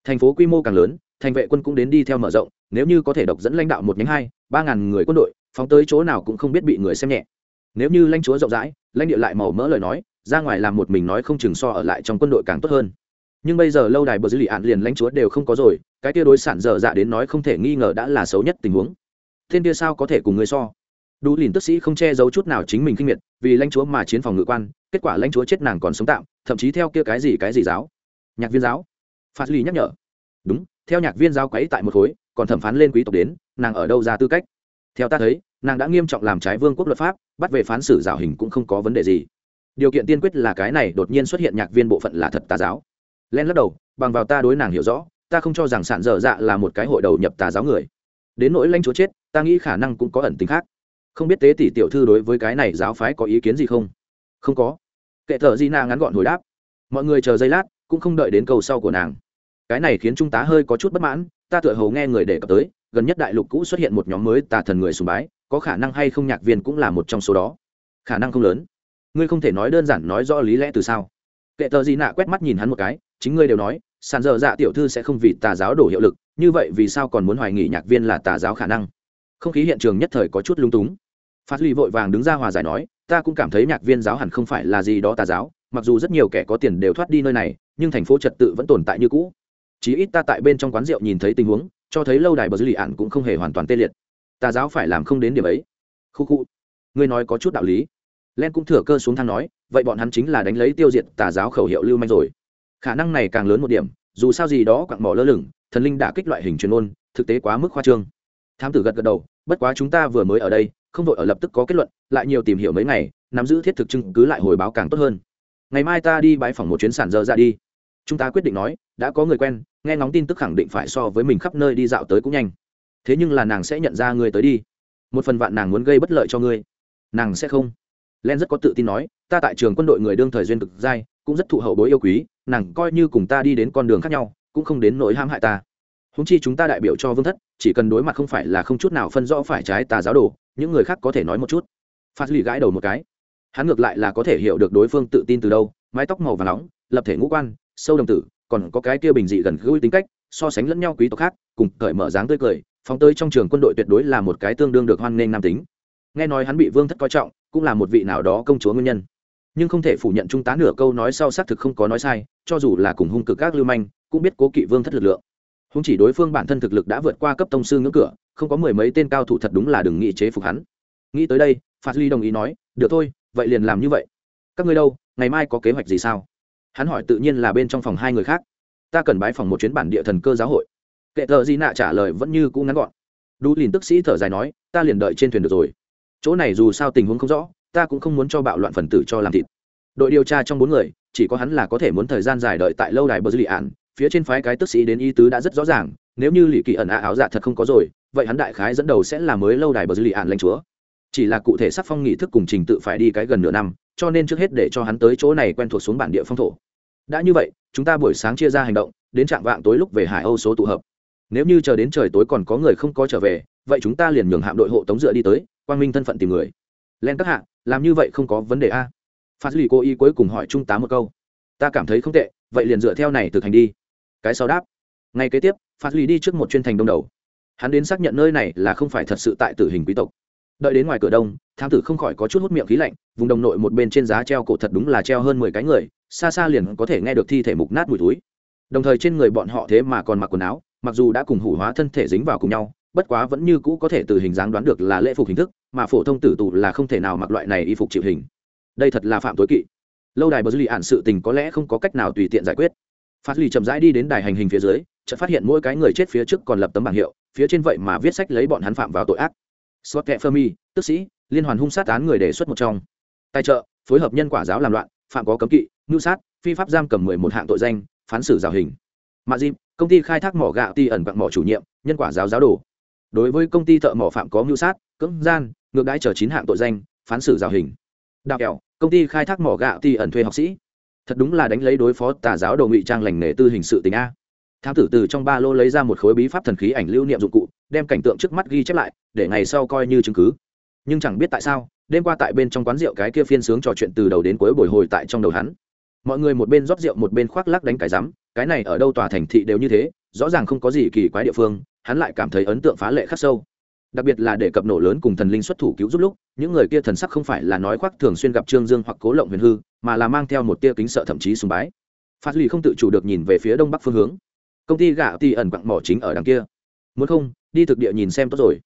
Thành phố quy mô càng lớn, thành vệ quân cũng đến đi theo mở rộng, nếu như có thể độc dẫn lãnh đạo một nhánh hai, ba ngàn người quân đội phóng tới chỗ nào cũng không biết bị người xem nhẹ. Nếu như lãnh chúa rộng rãi, lãnh địa lại màu mỡ lời nói, ra ngoài làm một mình nói không chừng so ở lại trong quân đội càng tốt hơn. Nhưng bây giờ lâu đài bờ dư lì ạn liền lãnh chúa đều không có rồi, cái tia đối sản dở dạ đến nói không thể nghi ngờ đã là xấu nhất tình huống. Thiên tia sao có thể cùng người so? Đủ lìn tức sĩ không che giấu chút nào chính mình kinh miệt, vì lãnh chúa mà chiến phòng ngự quan, kết quả lãnh chúa chết nàng còn sống tạm, thậm chí theo kia cái gì cái gì giáo? Nhạc viên giáo. Phạt lì nhắc nhở. Đúng, theo nhạc viên giáo quấy tại một khối, còn thẩm phán lên quý tộc đến, nàng ở đâu ra tư cách? Theo ta thấy, nàng đã nghiêm trọng làm trái vương quốc luật pháp, bắt về phán xử giảo hình cũng không có vấn đề gì. Điều kiện tiên quyết là cái này đột nhiên xuất hiện nhạc viên bộ phận là thật tà giáo. Len lắc đầu, bằng vào ta đối nàng hiểu rõ, ta không cho rằng sản dở dạ là một cái hội đầu nhập tà giáo người. Đến nỗi lãnh chúa chết, ta nghĩ khả năng cũng có ẩn tính khác. Không biết tế tỷ tiểu thư đối với cái này giáo phái có ý kiến gì không? Không có. Kệ thợ di na ngắn gọn hồi đáp. Mọi người chờ giây lát, cũng không đợi đến câu sau của nàng. Cái này khiến trung tá hơi có chút bất mãn, ta tựa hầu nghe người đề cập tới gần nhất đại lục cũ xuất hiện một nhóm mới tà thần người sùng bái, có khả năng hay không nhạc viên cũng là một trong số đó. Khả năng không lớn. Ngươi không thể nói đơn giản nói rõ lý lẽ từ sao? Kệ tờ gì nạ quét mắt nhìn hắn một cái, chính ngươi đều nói, sàn dở dạ tiểu thư sẽ không vì tà giáo đổ hiệu lực, như vậy vì sao còn muốn hoài nghỉ nhạc viên là tà giáo khả năng? Không khí hiện trường nhất thời có chút lung túng. Phát ly vội vàng đứng ra hòa giải nói, ta cũng cảm thấy nhạc viên giáo hẳn không phải là gì đó tà giáo, mặc dù rất nhiều kẻ có tiền đều thoát đi nơi này, nhưng thành phố trật tự vẫn tồn tại như cũ. Chí ít ta tại bên trong quán rượu nhìn thấy tình huống cho thấy lâu đài bờ dư lì ạn cũng không hề hoàn toàn tê liệt. Tà giáo phải làm không đến điểm ấy. Khu khu. Ngươi nói có chút đạo lý. Len cũng thừa cơ xuống thang nói, vậy bọn hắn chính là đánh lấy tiêu diệt tà giáo khẩu hiệu lưu manh rồi. Khả năng này càng lớn một điểm, dù sao gì đó quặng bỏ lơ lửng, thần linh đã kích loại hình chuyên ôn, thực tế quá mức khoa trương. Thám tử gật gật đầu, bất quá chúng ta vừa mới ở đây, không vội ở lập tức có kết luận, lại nhiều tìm hiểu mấy ngày, nắm giữ thiết thực chứng cứ lại hồi báo càng tốt hơn. Ngày mai ta đi bãi phòng một chuyến sản dơ ra đi. Chúng ta quyết định nói, đã có người quen nghe ngóng tin tức khẳng định phải so với mình khắp nơi đi dạo tới cũng nhanh. Thế nhưng là nàng sẽ nhận ra ngươi tới đi. Một phần vạn nàng muốn gây bất lợi cho ngươi. Nàng sẽ không. Len rất có tự tin nói, ta tại trường quân đội người đương thời duyên cực giai cũng rất thụ hậu bối yêu quý, nàng coi như cùng ta đi đến con đường khác nhau, cũng không đến nỗi hãm hại ta. Húng chi chúng ta đại biểu cho vương thất, chỉ cần đối mặt không phải là không chút nào phân rõ phải trái tà giáo đồ, những người khác có thể nói một chút. Phát lì gãi đầu một cái. Hắn ngược lại là có thể hiểu được đối phương tự tin từ đâu, mái tóc màu và nóng, lập thể ngũ quan, sâu đồng tử còn có cái kia bình dị gần gũi tính cách, so sánh lẫn nhau quý tộc khác, cùng cởi mở dáng tươi cười, phóng tới trong trường quân đội tuyệt đối là một cái tương đương được hoan nghênh nam tính. Nghe nói hắn bị vương thất coi trọng, cũng là một vị nào đó công chúa nguyên nhân. Nhưng không thể phủ nhận trung tá nửa câu nói sau xác thực không có nói sai, cho dù là cùng hung cực các lưu manh, cũng biết cố kỵ vương thất lực lượng. Không chỉ đối phương bản thân thực lực đã vượt qua cấp tông sư ngưỡng cửa, không có mười mấy tên cao thủ thật đúng là đừng nghĩ chế phục hắn. Nghĩ tới đây phạt ly đồng ý nói, được thôi, vậy liền làm như vậy. Các ngươi đâu, ngày mai có kế hoạch gì sao? Hắn hỏi tự nhiên là bên trong phòng hai người khác. Ta cần bái phòng một chuyến bản địa thần cơ giáo hội. Kệ thợ di nạ trả lời vẫn như cũ ngắn gọn. Đu lìn tức sĩ thở dài nói, ta liền đợi trên thuyền được rồi. Chỗ này dù sao tình huống không rõ, ta cũng không muốn cho bạo loạn phần tử cho làm thịt. Đội điều tra trong bốn người, chỉ có hắn là có thể muốn thời gian dài đợi tại lâu đài bờ dư lì ạn phía trên phái cái tức sĩ đến y tứ đã rất rõ ràng, nếu như lì kỳ ẩn ạ áo dạ thật không có rồi, vậy hắn đại khái dẫn đầu sẽ là mới lâu đài bờ dư lì ạn lãnh chúa. Chỉ là cụ thể sắc phong nghị thức cùng trình tự phải đi cái gần nửa năm cho nên trước hết để cho hắn tới chỗ này quen thuộc xuống bản địa phong thổ. Đã như vậy, chúng ta buổi sáng chia ra hành động, đến trạng vạng tối lúc về hải âu số tụ hợp. Nếu như chờ đến trời tối còn có người không có trở về, vậy chúng ta liền nhường hạm đội hộ tống dựa đi tới, quang minh thân phận tìm người. Len các hạ, làm như vậy không có vấn đề a. Phát duy cô y cuối cùng hỏi trung tá một câu. Ta cảm thấy không tệ, vậy liền dựa theo này thực hành đi. Cái sau đáp. Ngay kế tiếp, phát duy đi trước một chuyên thành đông đầu. Hắn đến xác nhận nơi này là không phải thật sự tại tử hình quý tộc đợi đến ngoài cửa đông, thám tử không khỏi có chút hút miệng khí lạnh, vùng đồng nội một bên trên giá treo cổ thật đúng là treo hơn mười cái người, xa xa liền có thể nghe được thi thể mục nát mùi túi đồng thời trên người bọn họ thế mà còn mặc quần áo, mặc dù đã cùng hủ hóa thân thể dính vào cùng nhau, bất quá vẫn như cũ có thể từ hình dáng đoán được là lễ phục hình thức, mà phổ thông tử tù là không thể nào mặc loại này y phục chịu hình. Đây thật là phạm tối kỵ. Lâu đài bờ dư lì ạn sự tình có lẽ không có cách nào tùy tiện giải quyết. Phát lì chậm rãi đi đến đài hành hình phía dưới, chợt phát hiện mỗi cái người chết phía trước còn lập tấm bảng hiệu, phía trên vậy mà viết sách lấy bọn hắn phạm vào tội ác scott kẹ fermi, tức sĩ, liên hoàn hung sát án người đề xuất một trong. Tài trợ, phối hợp nhân quả giáo làm loạn, phạm có cấm kỵ ngưu sát, phi pháp giam cầm mười một hạng tội danh, phán xử giáo hình. Mạ dịp, công ty khai thác mỏ gạo ti ẩn quặng mỏ chủ nhiệm, nhân quả giáo giáo đồ. Đối với công ty thợ mỏ phạm có ngưu sát, cưỡng gian, ngược đãi chờ chín hạng tội danh, phán xử giáo hình. Đạo kẹo, công ty khai thác mỏ gạo ti ẩn thuê học sĩ. Thật đúng là đánh lấy đối phó tà giáo đồ ngụy trang lành nghề tư hình sự tình a. Thám tử từ trong ba lô lấy ra một khối bí pháp thần khí ảnh lưu niệm dụng cụ đem cảnh tượng trước mắt ghi chép lại, để ngày sau coi như chứng cứ. Nhưng chẳng biết tại sao, đêm qua tại bên trong quán rượu cái kia phiên sướng trò chuyện từ đầu đến cuối bồi hồi tại trong đầu hắn. Mọi người một bên rót rượu một bên khoác lắc đánh cái rắm, cái này ở đâu tòa thành thị đều như thế, rõ ràng không có gì kỳ quái địa phương, hắn lại cảm thấy ấn tượng phá lệ khắc sâu. Đặc biệt là để cập nổ lớn cùng thần linh xuất thủ cứu giúp lúc, những người kia thần sắc không phải là nói khoác thường xuyên gặp trương dương hoặc cố lộng huyền hư, mà là mang theo một tia kính sợ thậm chí sùng bái. Phát lì không tự chủ được nhìn về phía đông bắc phương hướng. Công ty gạo ti ẩn quặng mỏ chính ở đằng kia. Muốn không đi thực địa nhìn xem tốt rồi.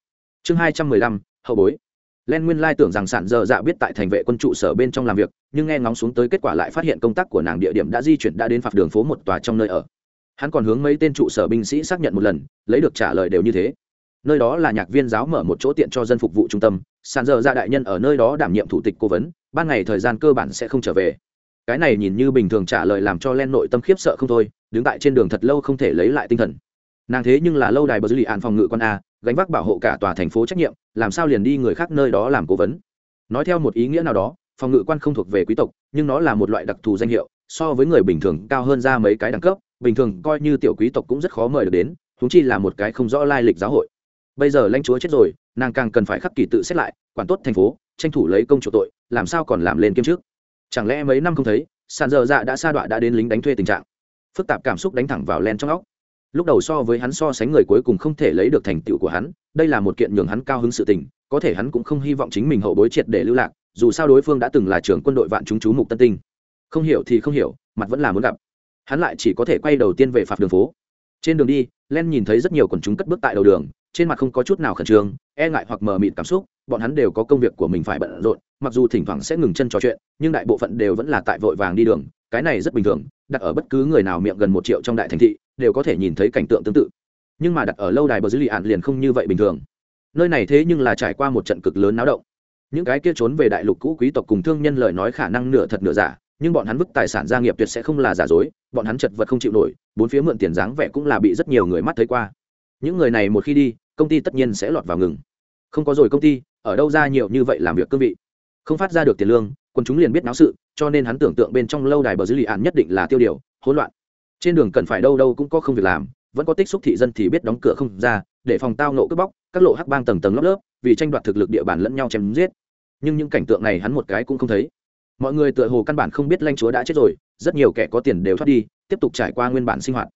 Chương hai trăm mười lăm, hậu bối. Len nguyên lai tưởng rằng sản dơ dạ biết tại thành vệ quân trụ sở bên trong làm việc, nhưng nghe ngóng xuống tới kết quả lại phát hiện công tác của nàng địa điểm đã di chuyển đã đến phạt đường phố một tòa trong nơi ở. Hắn còn hướng mấy tên trụ sở binh sĩ xác nhận một lần, lấy được trả lời đều như thế. Nơi đó là nhạc viên giáo mở một chỗ tiện cho dân phục vụ trung tâm sàn dơ dạ đại nhân ở nơi đó đảm nhiệm thủ tịch cố vấn, ban ngày thời gian cơ bản sẽ không trở về. Cái này nhìn như bình thường trả lời làm cho len nội tâm khiếp sợ không thôi, đứng tại trên đường thật lâu không thể lấy lại tinh thần nàng thế nhưng là lâu đài bờ dư lì ạn phòng ngự con a, gánh vác bảo hộ cả tòa thành phố trách nhiệm, làm sao liền đi người khác nơi đó làm cố vấn? Nói theo một ý nghĩa nào đó, phòng ngự quan không thuộc về quý tộc, nhưng nó là một loại đặc thù danh hiệu, so với người bình thường cao hơn ra mấy cái đẳng cấp, bình thường coi như tiểu quý tộc cũng rất khó mời được đến thúng chi là một cái không rõ lai lịch giáo hội. Bây giờ lãnh chúa chết rồi, nàng càng cần phải khắc kỳ tự xét lại, quản tốt thành phố, tranh thủ lấy công chủ tội, làm sao còn làm lên kiêm trước chẳng lẽ mấy năm không thấy, sàn dơ dạ đã sa đọa đã đến lính đánh thuê tình trạng? Phức tạp cảm xúc đánh thẳng vào len trong óc lúc đầu so với hắn so sánh người cuối cùng không thể lấy được thành tựu của hắn, đây là một kiện nhường hắn cao hứng sự tình, có thể hắn cũng không hy vọng chính mình hậu bối triệt để lưu lạc, dù sao đối phương đã từng là trưởng quân đội vạn chúng chú mục tân tinh. Không hiểu thì không hiểu, mặt vẫn là muốn gặp. Hắn lại chỉ có thể quay đầu tiên về phạt đường phố. Trên đường đi, len nhìn thấy rất nhiều quần chúng cất bước tại đầu đường, trên mặt không có chút nào khẩn trương e ngại hoặc mờ mịt cảm xúc, bọn hắn đều có công việc của mình phải bận rộn, mặc dù thỉnh thoảng sẽ ngừng chân trò chuyện, nhưng đại bộ phận đều vẫn là tại vội vàng đi đường cái này rất bình thường, đặt ở bất cứ người nào miệng gần một triệu trong đại thành thị, đều có thể nhìn thấy cảnh tượng tương tự. Nhưng mà đặt ở lâu đài bờ dưới lì ạn liền không như vậy bình thường. Nơi này thế nhưng là trải qua một trận cực lớn náo động. Những cái kia trốn về đại lục cũ quý tộc cùng thương nhân lời nói khả năng nửa thật nửa giả, nhưng bọn hắn vứt tài sản gia nghiệp tuyệt sẽ không là giả dối, bọn hắn chật vật không chịu nổi, bốn phía mượn tiền dáng vẻ cũng là bị rất nhiều người mắt thấy qua. Những người này một khi đi, công ty tất nhiên sẽ lọt vào ngừng. Không có rồi công ty, ở đâu ra nhiều như vậy làm việc cương vị? Không phát ra được tiền lương quân chúng liền biết náo sự cho nên hắn tưởng tượng bên trong lâu đài bờ dữ lì ạn nhất định là tiêu điều, hỗn loạn. Trên đường cần phải đâu đâu cũng có không việc làm, vẫn có tích xúc thị dân thì biết đóng cửa không ra, để phòng tao nộ cướp bóc, các lộ hắc bang tầng tầng lớp lớp, vì tranh đoạt thực lực địa bàn lẫn nhau chém giết. Nhưng những cảnh tượng này hắn một cái cũng không thấy. Mọi người tựa hồ căn bản không biết lanh chúa đã chết rồi, rất nhiều kẻ có tiền đều thoát đi, tiếp tục trải qua nguyên bản sinh hoạt.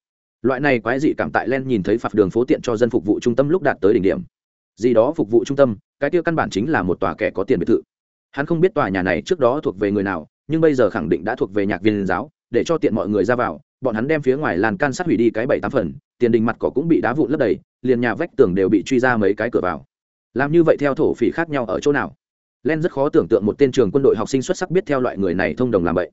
Loại này quái dị cảm tại len nhìn thấy phạt đường phố tiện cho dân phục vụ trung tâm lúc đạt tới đỉnh điểm. Gì đó phục vụ trung tâm, cái tiêu căn bản chính là một tòa kẻ có tiền biệt thự. Hắn không biết tòa nhà này trước đó thuộc về người nào nhưng bây giờ khẳng định đã thuộc về nhạc viên giáo, để cho tiện mọi người ra vào, bọn hắn đem phía ngoài làn can sát hủy đi cái bảy tám phần, tiền đình mặt cỏ cũng bị đá vụn lấp đầy, liền nhà vách tường đều bị truy ra mấy cái cửa vào. Làm như vậy theo thổ phỉ khác nhau ở chỗ nào? Len rất khó tưởng tượng một tên trường quân đội học sinh xuất sắc biết theo loại người này thông đồng làm vậy.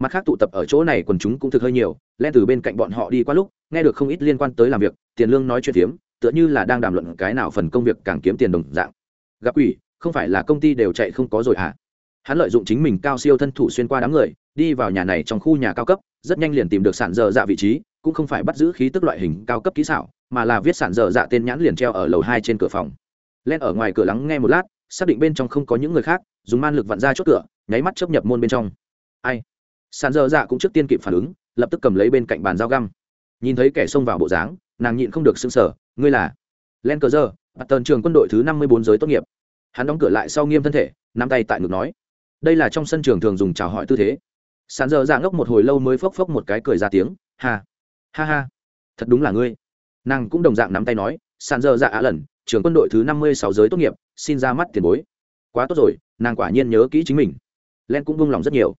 Mặt khác tụ tập ở chỗ này quần chúng cũng thực hơi nhiều, len từ bên cạnh bọn họ đi qua lúc, nghe được không ít liên quan tới làm việc, tiền lương nói chuyện phiếm, tựa như là đang đàm luận cái nào phần công việc càng kiếm tiền đồng dạng. Gặp ủy không phải là công ty đều chạy không có rồi hả? Hắn lợi dụng chính mình cao siêu thân thủ xuyên qua đám người, đi vào nhà này trong khu nhà cao cấp, rất nhanh liền tìm được sản dở dạ vị trí, cũng không phải bắt giữ khí tức loại hình cao cấp kỹ xảo, mà là viết sản dở dạ tên nhãn liền treo ở lầu hai trên cửa phòng. Len ở ngoài cửa lắng nghe một lát, xác định bên trong không có những người khác, dùng man lực vặn ra chốt cửa, nháy mắt chấp nhập môn bên trong. Ai? Sản dở dạ cũng trước tiên kịp phản ứng, lập tức cầm lấy bên cạnh bàn dao găm. Nhìn thấy kẻ xông vào bộ dáng, nàng nhịn không được xưng sở ngươi là? Len cờ giờ, bắt tần trường quân đội thứ năm mươi bốn giới tốt nghiệp. Hắn đóng cửa lại sau nghiêm thân thể, nắm tay tại ngực nói đây là trong sân trường thường dùng chào hỏi tư thế. Sàn dơ dạ ngốc một hồi lâu mới phốc phốc một cái cười ra tiếng, ha ha ha, thật đúng là ngươi. Nàng cũng đồng dạng nắm tay nói sàn dơ dạ ạ lần, trường quân đội thứ năm mươi sáu giới tốt nghiệp, xin ra mắt tiền bối. Quá tốt rồi, nàng quả nhiên nhớ kỹ chính mình. Len cũng vung lòng rất nhiều.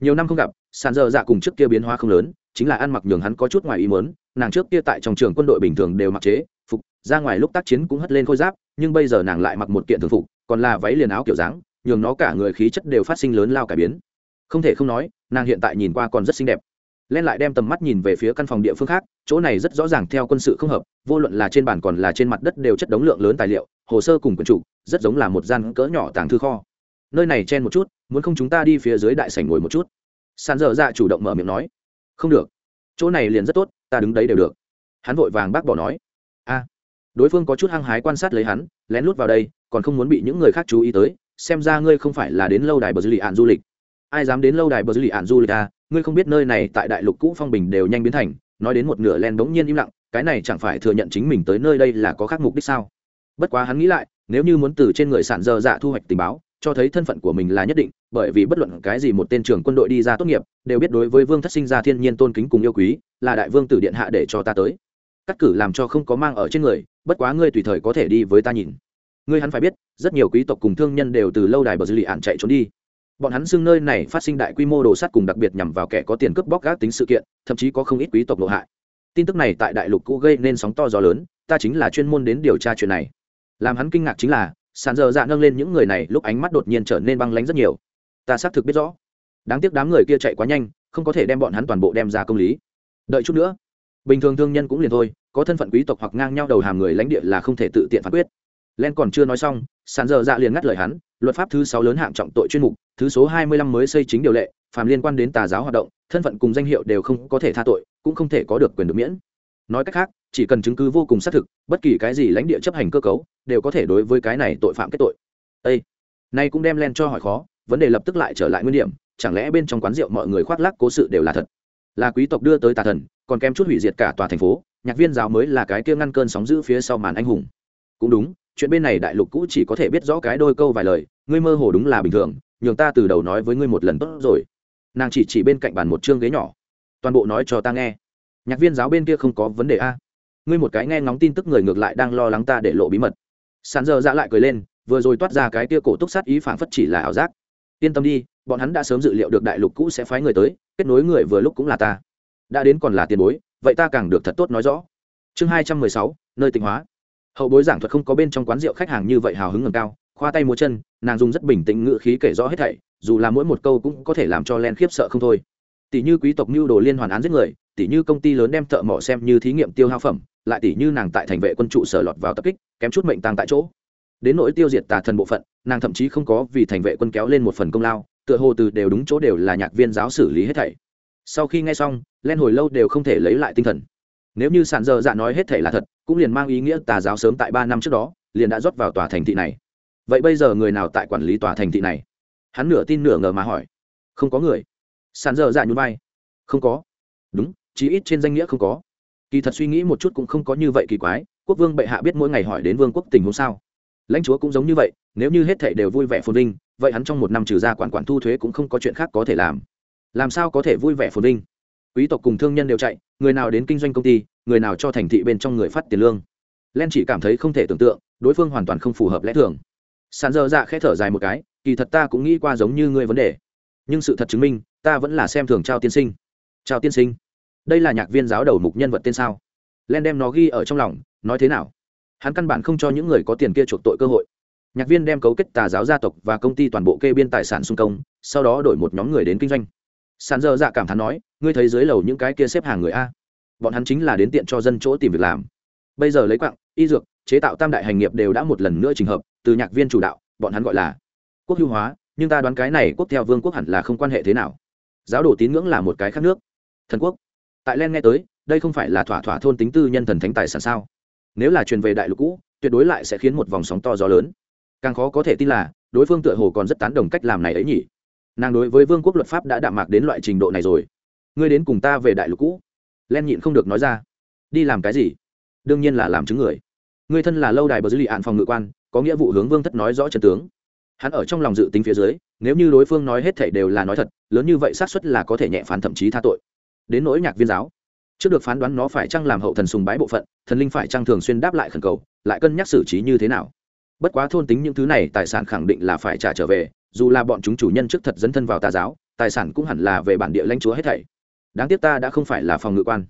Nhiều năm không gặp sàn dơ dạ cùng trước kia biến hóa không lớn, chính là ăn mặc nhường hắn có chút ngoài ý mớn nàng trước kia tại trong trường quân đội bình thường đều mặc chế, phục, ra ngoài lúc tác chiến cũng hất lên khôi giáp, nhưng bây giờ nàng lại mặc một kiện thường phục, còn là váy liền áo kiểu dáng nhường nó cả người khí chất đều phát sinh lớn lao cải biến. Không thể không nói, nàng hiện tại nhìn qua còn rất xinh đẹp. Len lại đem tầm mắt nhìn về phía căn phòng địa phương khác, chỗ này rất rõ ràng theo quân sự không hợp, vô luận là trên bàn còn là trên mặt đất đều chất đống lượng lớn tài liệu, hồ sơ cùng quần chủ rất giống là một gian cỡ nhỏ tàng thư kho. Nơi này chen một chút, muốn không chúng ta đi phía dưới đại sảnh ngồi một chút. Sàn dở dạ chủ động mở miệng nói. Không được. Chỗ này liền rất tốt, ta đứng đấy đều được. Hắn vội vàng bác bỏ nói. A. Đối phương có chút hăng hái quan sát lấy hắn, lén lút vào đây, còn không muốn bị những người khác chú ý tới xem ra ngươi không phải là đến lâu đài bờ dư lì ạn du lịch. Ai dám đến lâu đài bờ dư lì ạn du lịch à? Ngươi không biết nơi này tại đại lục cũ phong bình đều nhanh biến thành, nói đến một nửa len bỗng nhiên im lặng, cái này chẳng phải thừa nhận chính mình tới nơi đây là có khác mục đích sao? Bất quá hắn nghĩ lại, nếu như muốn từ trên người sản dơ dạ thu hoạch tình báo, cho thấy thân phận của mình là nhất định, bởi vì bất luận cái gì một tên trưởng quân đội đi ra tốt nghiệp, đều biết đối với vương thất sinh ra thiên nhiên tôn kính cùng yêu quý, là đại vương tử điện hạ để cho ta tới. Cắt cử làm cho không có mang ở trên người, bất quá ngươi tùy thời có thể đi với ta nhìn ngươi hắn phải biết, rất nhiều quý tộc cùng thương nhân đều từ lâu đài bờ dư lì ạn chạy trốn đi. Bọn hắn xưng nơi này phát sinh đại quy mô đồ sắt cùng đặc biệt nhằm vào kẻ có tiền cướp bóc gác tính sự kiện, thậm chí có không ít quý tộc nội hại. Tin tức này tại đại lục cũ gây nên sóng to gió lớn, ta chính là chuyên môn đến điều tra chuyện này. Làm hắn kinh ngạc chính là, sàn dơ dạ nâng lên những người này lúc ánh mắt đột nhiên trở nên băng lánh rất nhiều. Ta xác thực biết rõ. Đáng tiếc đám người kia chạy quá nhanh, không có thể đem bọn hắn toàn bộ đem ra công lý. Đợi chút nữa. Bình thường thương nhân cũng liền thôi, có thân phận quý tộc hoặc ngang nhau đầu hàm người lãnh địa là không thể tự tiện phán quyết len còn chưa nói xong, sàn dơ dạ liền ngắt lời hắn, luật pháp thứ sáu lớn hạng trọng tội chuyên mục, thứ số hai mươi lăm mới xây chính điều lệ, phàm liên quan đến tà giáo hoạt động, thân phận cùng danh hiệu đều không có thể tha tội, cũng không thể có được quyền được miễn. Nói cách khác, chỉ cần chứng cứ vô cùng xác thực, bất kỳ cái gì lãnh địa chấp hành cơ cấu, đều có thể đối với cái này tội phạm kết tội. Ê! nay cũng đem len cho hỏi khó, vấn đề lập tức lại trở lại nguyên điểm, chẳng lẽ bên trong quán rượu mọi người khoác lác cố sự đều là thật? Là quý tộc đưa tới tà thần, còn kém chút hủy diệt cả tòa thành phố, nhạc viên giáo mới là cái kia ngăn cơn sóng giữ phía sau màn anh hùng. Cũng đúng chuyện bên này đại lục cũ chỉ có thể biết rõ cái đôi câu vài lời, ngươi mơ hồ đúng là bình thường, nhường ta từ đầu nói với ngươi một lần tốt rồi. Nàng chỉ chỉ bên cạnh bàn một chương ghế nhỏ. Toàn bộ nói cho ta nghe. Nhạc viên giáo bên kia không có vấn đề a. Ngươi một cái nghe ngóng tin tức người ngược lại đang lo lắng ta để lộ bí mật. Sàn giờ dạ lại cười lên, vừa rồi toát ra cái kia cổ túc sát ý phản phất chỉ là ảo giác. Yên tâm đi, bọn hắn đã sớm dự liệu được đại lục cũ sẽ phái người tới, kết nối người vừa lúc cũng là ta. Đã đến còn là tiền bối, vậy ta càng được thật tốt nói rõ. Chương hai trăm mười sáu, nơi tịnh hóa hậu bối giảng thuật không có bên trong quán rượu khách hàng như vậy hào hứng ngầm cao, khoa tay múa chân, nàng dùng rất bình tĩnh ngự khí kể rõ hết thảy, dù là mỗi một câu cũng có thể làm cho len khiếp sợ không thôi. Tỷ như quý tộc mưu đồ liên hoàn án giết người, tỷ như công ty lớn đem thợ mỏ xem như thí nghiệm tiêu hao phẩm, lại tỷ như nàng tại thành vệ quân trụ sở lọt vào tập kích, kém chút mệnh tăng tại chỗ. Đến nỗi tiêu diệt tà thần bộ phận, nàng thậm chí không có vì thành vệ quân kéo lên một phần công lao, tựa hồ từ đều đúng chỗ đều là nhạc viên giáo xử lý hết thảy. Sau khi nghe xong, len hồi lâu đều không thể lấy lại tinh thần nếu như sàn dơ dạ nói hết thảy là thật, cũng liền mang ý nghĩa tà giáo sớm tại ba năm trước đó, liền đã rót vào tòa thành thị này. Vậy bây giờ người nào tại quản lý tòa thành thị này? Hắn nửa tin nửa ngờ mà hỏi. Không có người. Sàn dơ dạ nhún vai. Không có. Đúng, chí ít trên danh nghĩa không có. Kỳ thật suy nghĩ một chút cũng không có như vậy kỳ quái, quốc vương bệ hạ biết mỗi ngày hỏi đến vương quốc tình huống sao? Lãnh chúa cũng giống như vậy, nếu như hết thảy đều vui vẻ phồn vinh, vậy hắn trong một năm trừ ra quản quản thu thuế cũng không có chuyện khác có thể làm. Làm sao có thể vui vẻ phồn vinh? Quý tộc cùng thương nhân đều chạy, người nào đến kinh doanh công ty, người nào cho thành thị bên trong người phát tiền lương. Len chỉ cảm thấy không thể tưởng tượng, đối phương hoàn toàn không phù hợp lẽ thường. Sàn dơ dạ khẽ thở dài một cái, kỳ thật ta cũng nghĩ qua giống như ngươi vấn đề. Nhưng sự thật chứng minh, ta vẫn là xem thường trao tiên sinh. Trao tiên sinh? Đây là nhạc viên giáo đầu mục nhân vật tên sao? Len đem nó ghi ở trong lòng, nói thế nào? Hắn căn bản không cho những người có tiền kia chuộc tội cơ hội. Nhạc viên đem cấu kết tà giáo gia tộc và công ty toàn bộ kê biên tài sản xung công, sau đó đổi một nhóm người đến kinh doanh. Sàn dơ dạ cảm thán nói ngươi thấy dưới lầu những cái kia xếp hàng người a? Bọn hắn chính là đến tiện cho dân chỗ tìm việc làm. Bây giờ lấy quặng y dược, chế tạo tam đại hành nghiệp đều đã một lần nữa trình hợp, từ nhạc viên chủ đạo, bọn hắn gọi là quốc hữu hóa, nhưng ta đoán cái này quốc theo vương quốc hẳn là không quan hệ thế nào. Giáo đồ tín ngưỡng là một cái khác nước. Thần quốc. Tại len nghe tới, đây không phải là thỏa thỏa thôn tính tư nhân thần thánh tài sản sao? Nếu là truyền về đại lục cũ, tuyệt đối lại sẽ khiến một vòng sóng to gió lớn. Càng khó có thể tin là, đối phương tựa hồ còn rất tán đồng cách làm này ấy nhỉ. Nàng đối với vương quốc luật pháp đã đạm mạc đến loại trình độ này rồi ngươi đến cùng ta về đại lục cũ. Len nhịn không được nói ra. Đi làm cái gì? Đương nhiên là làm chứng người. Ngươi thân là lâu đài bờ dư lì ạn phòng ngự quan, có nghĩa vụ hướng vương thất nói rõ trận tướng. Hắn ở trong lòng dự tính phía dưới, nếu như đối phương nói hết thảy đều là nói thật, lớn như vậy xác suất là có thể nhẹ phán thậm chí tha tội. Đến nỗi nhạc viên giáo, trước được phán đoán nó phải chăng làm hậu thần sùng bái bộ phận, thần linh phải chăng thường xuyên đáp lại khẩn cầu, lại cân nhắc xử trí như thế nào. Bất quá thôn tính những thứ này, tài sản khẳng định là phải trả trở về, dù là bọn chúng chủ nhân trước thật dấn thân vào tà giáo, tài sản cũng hẳn là về bản địa lãnh chúa hết thảy đáng tiếc ta đã không phải là phòng ngự quan.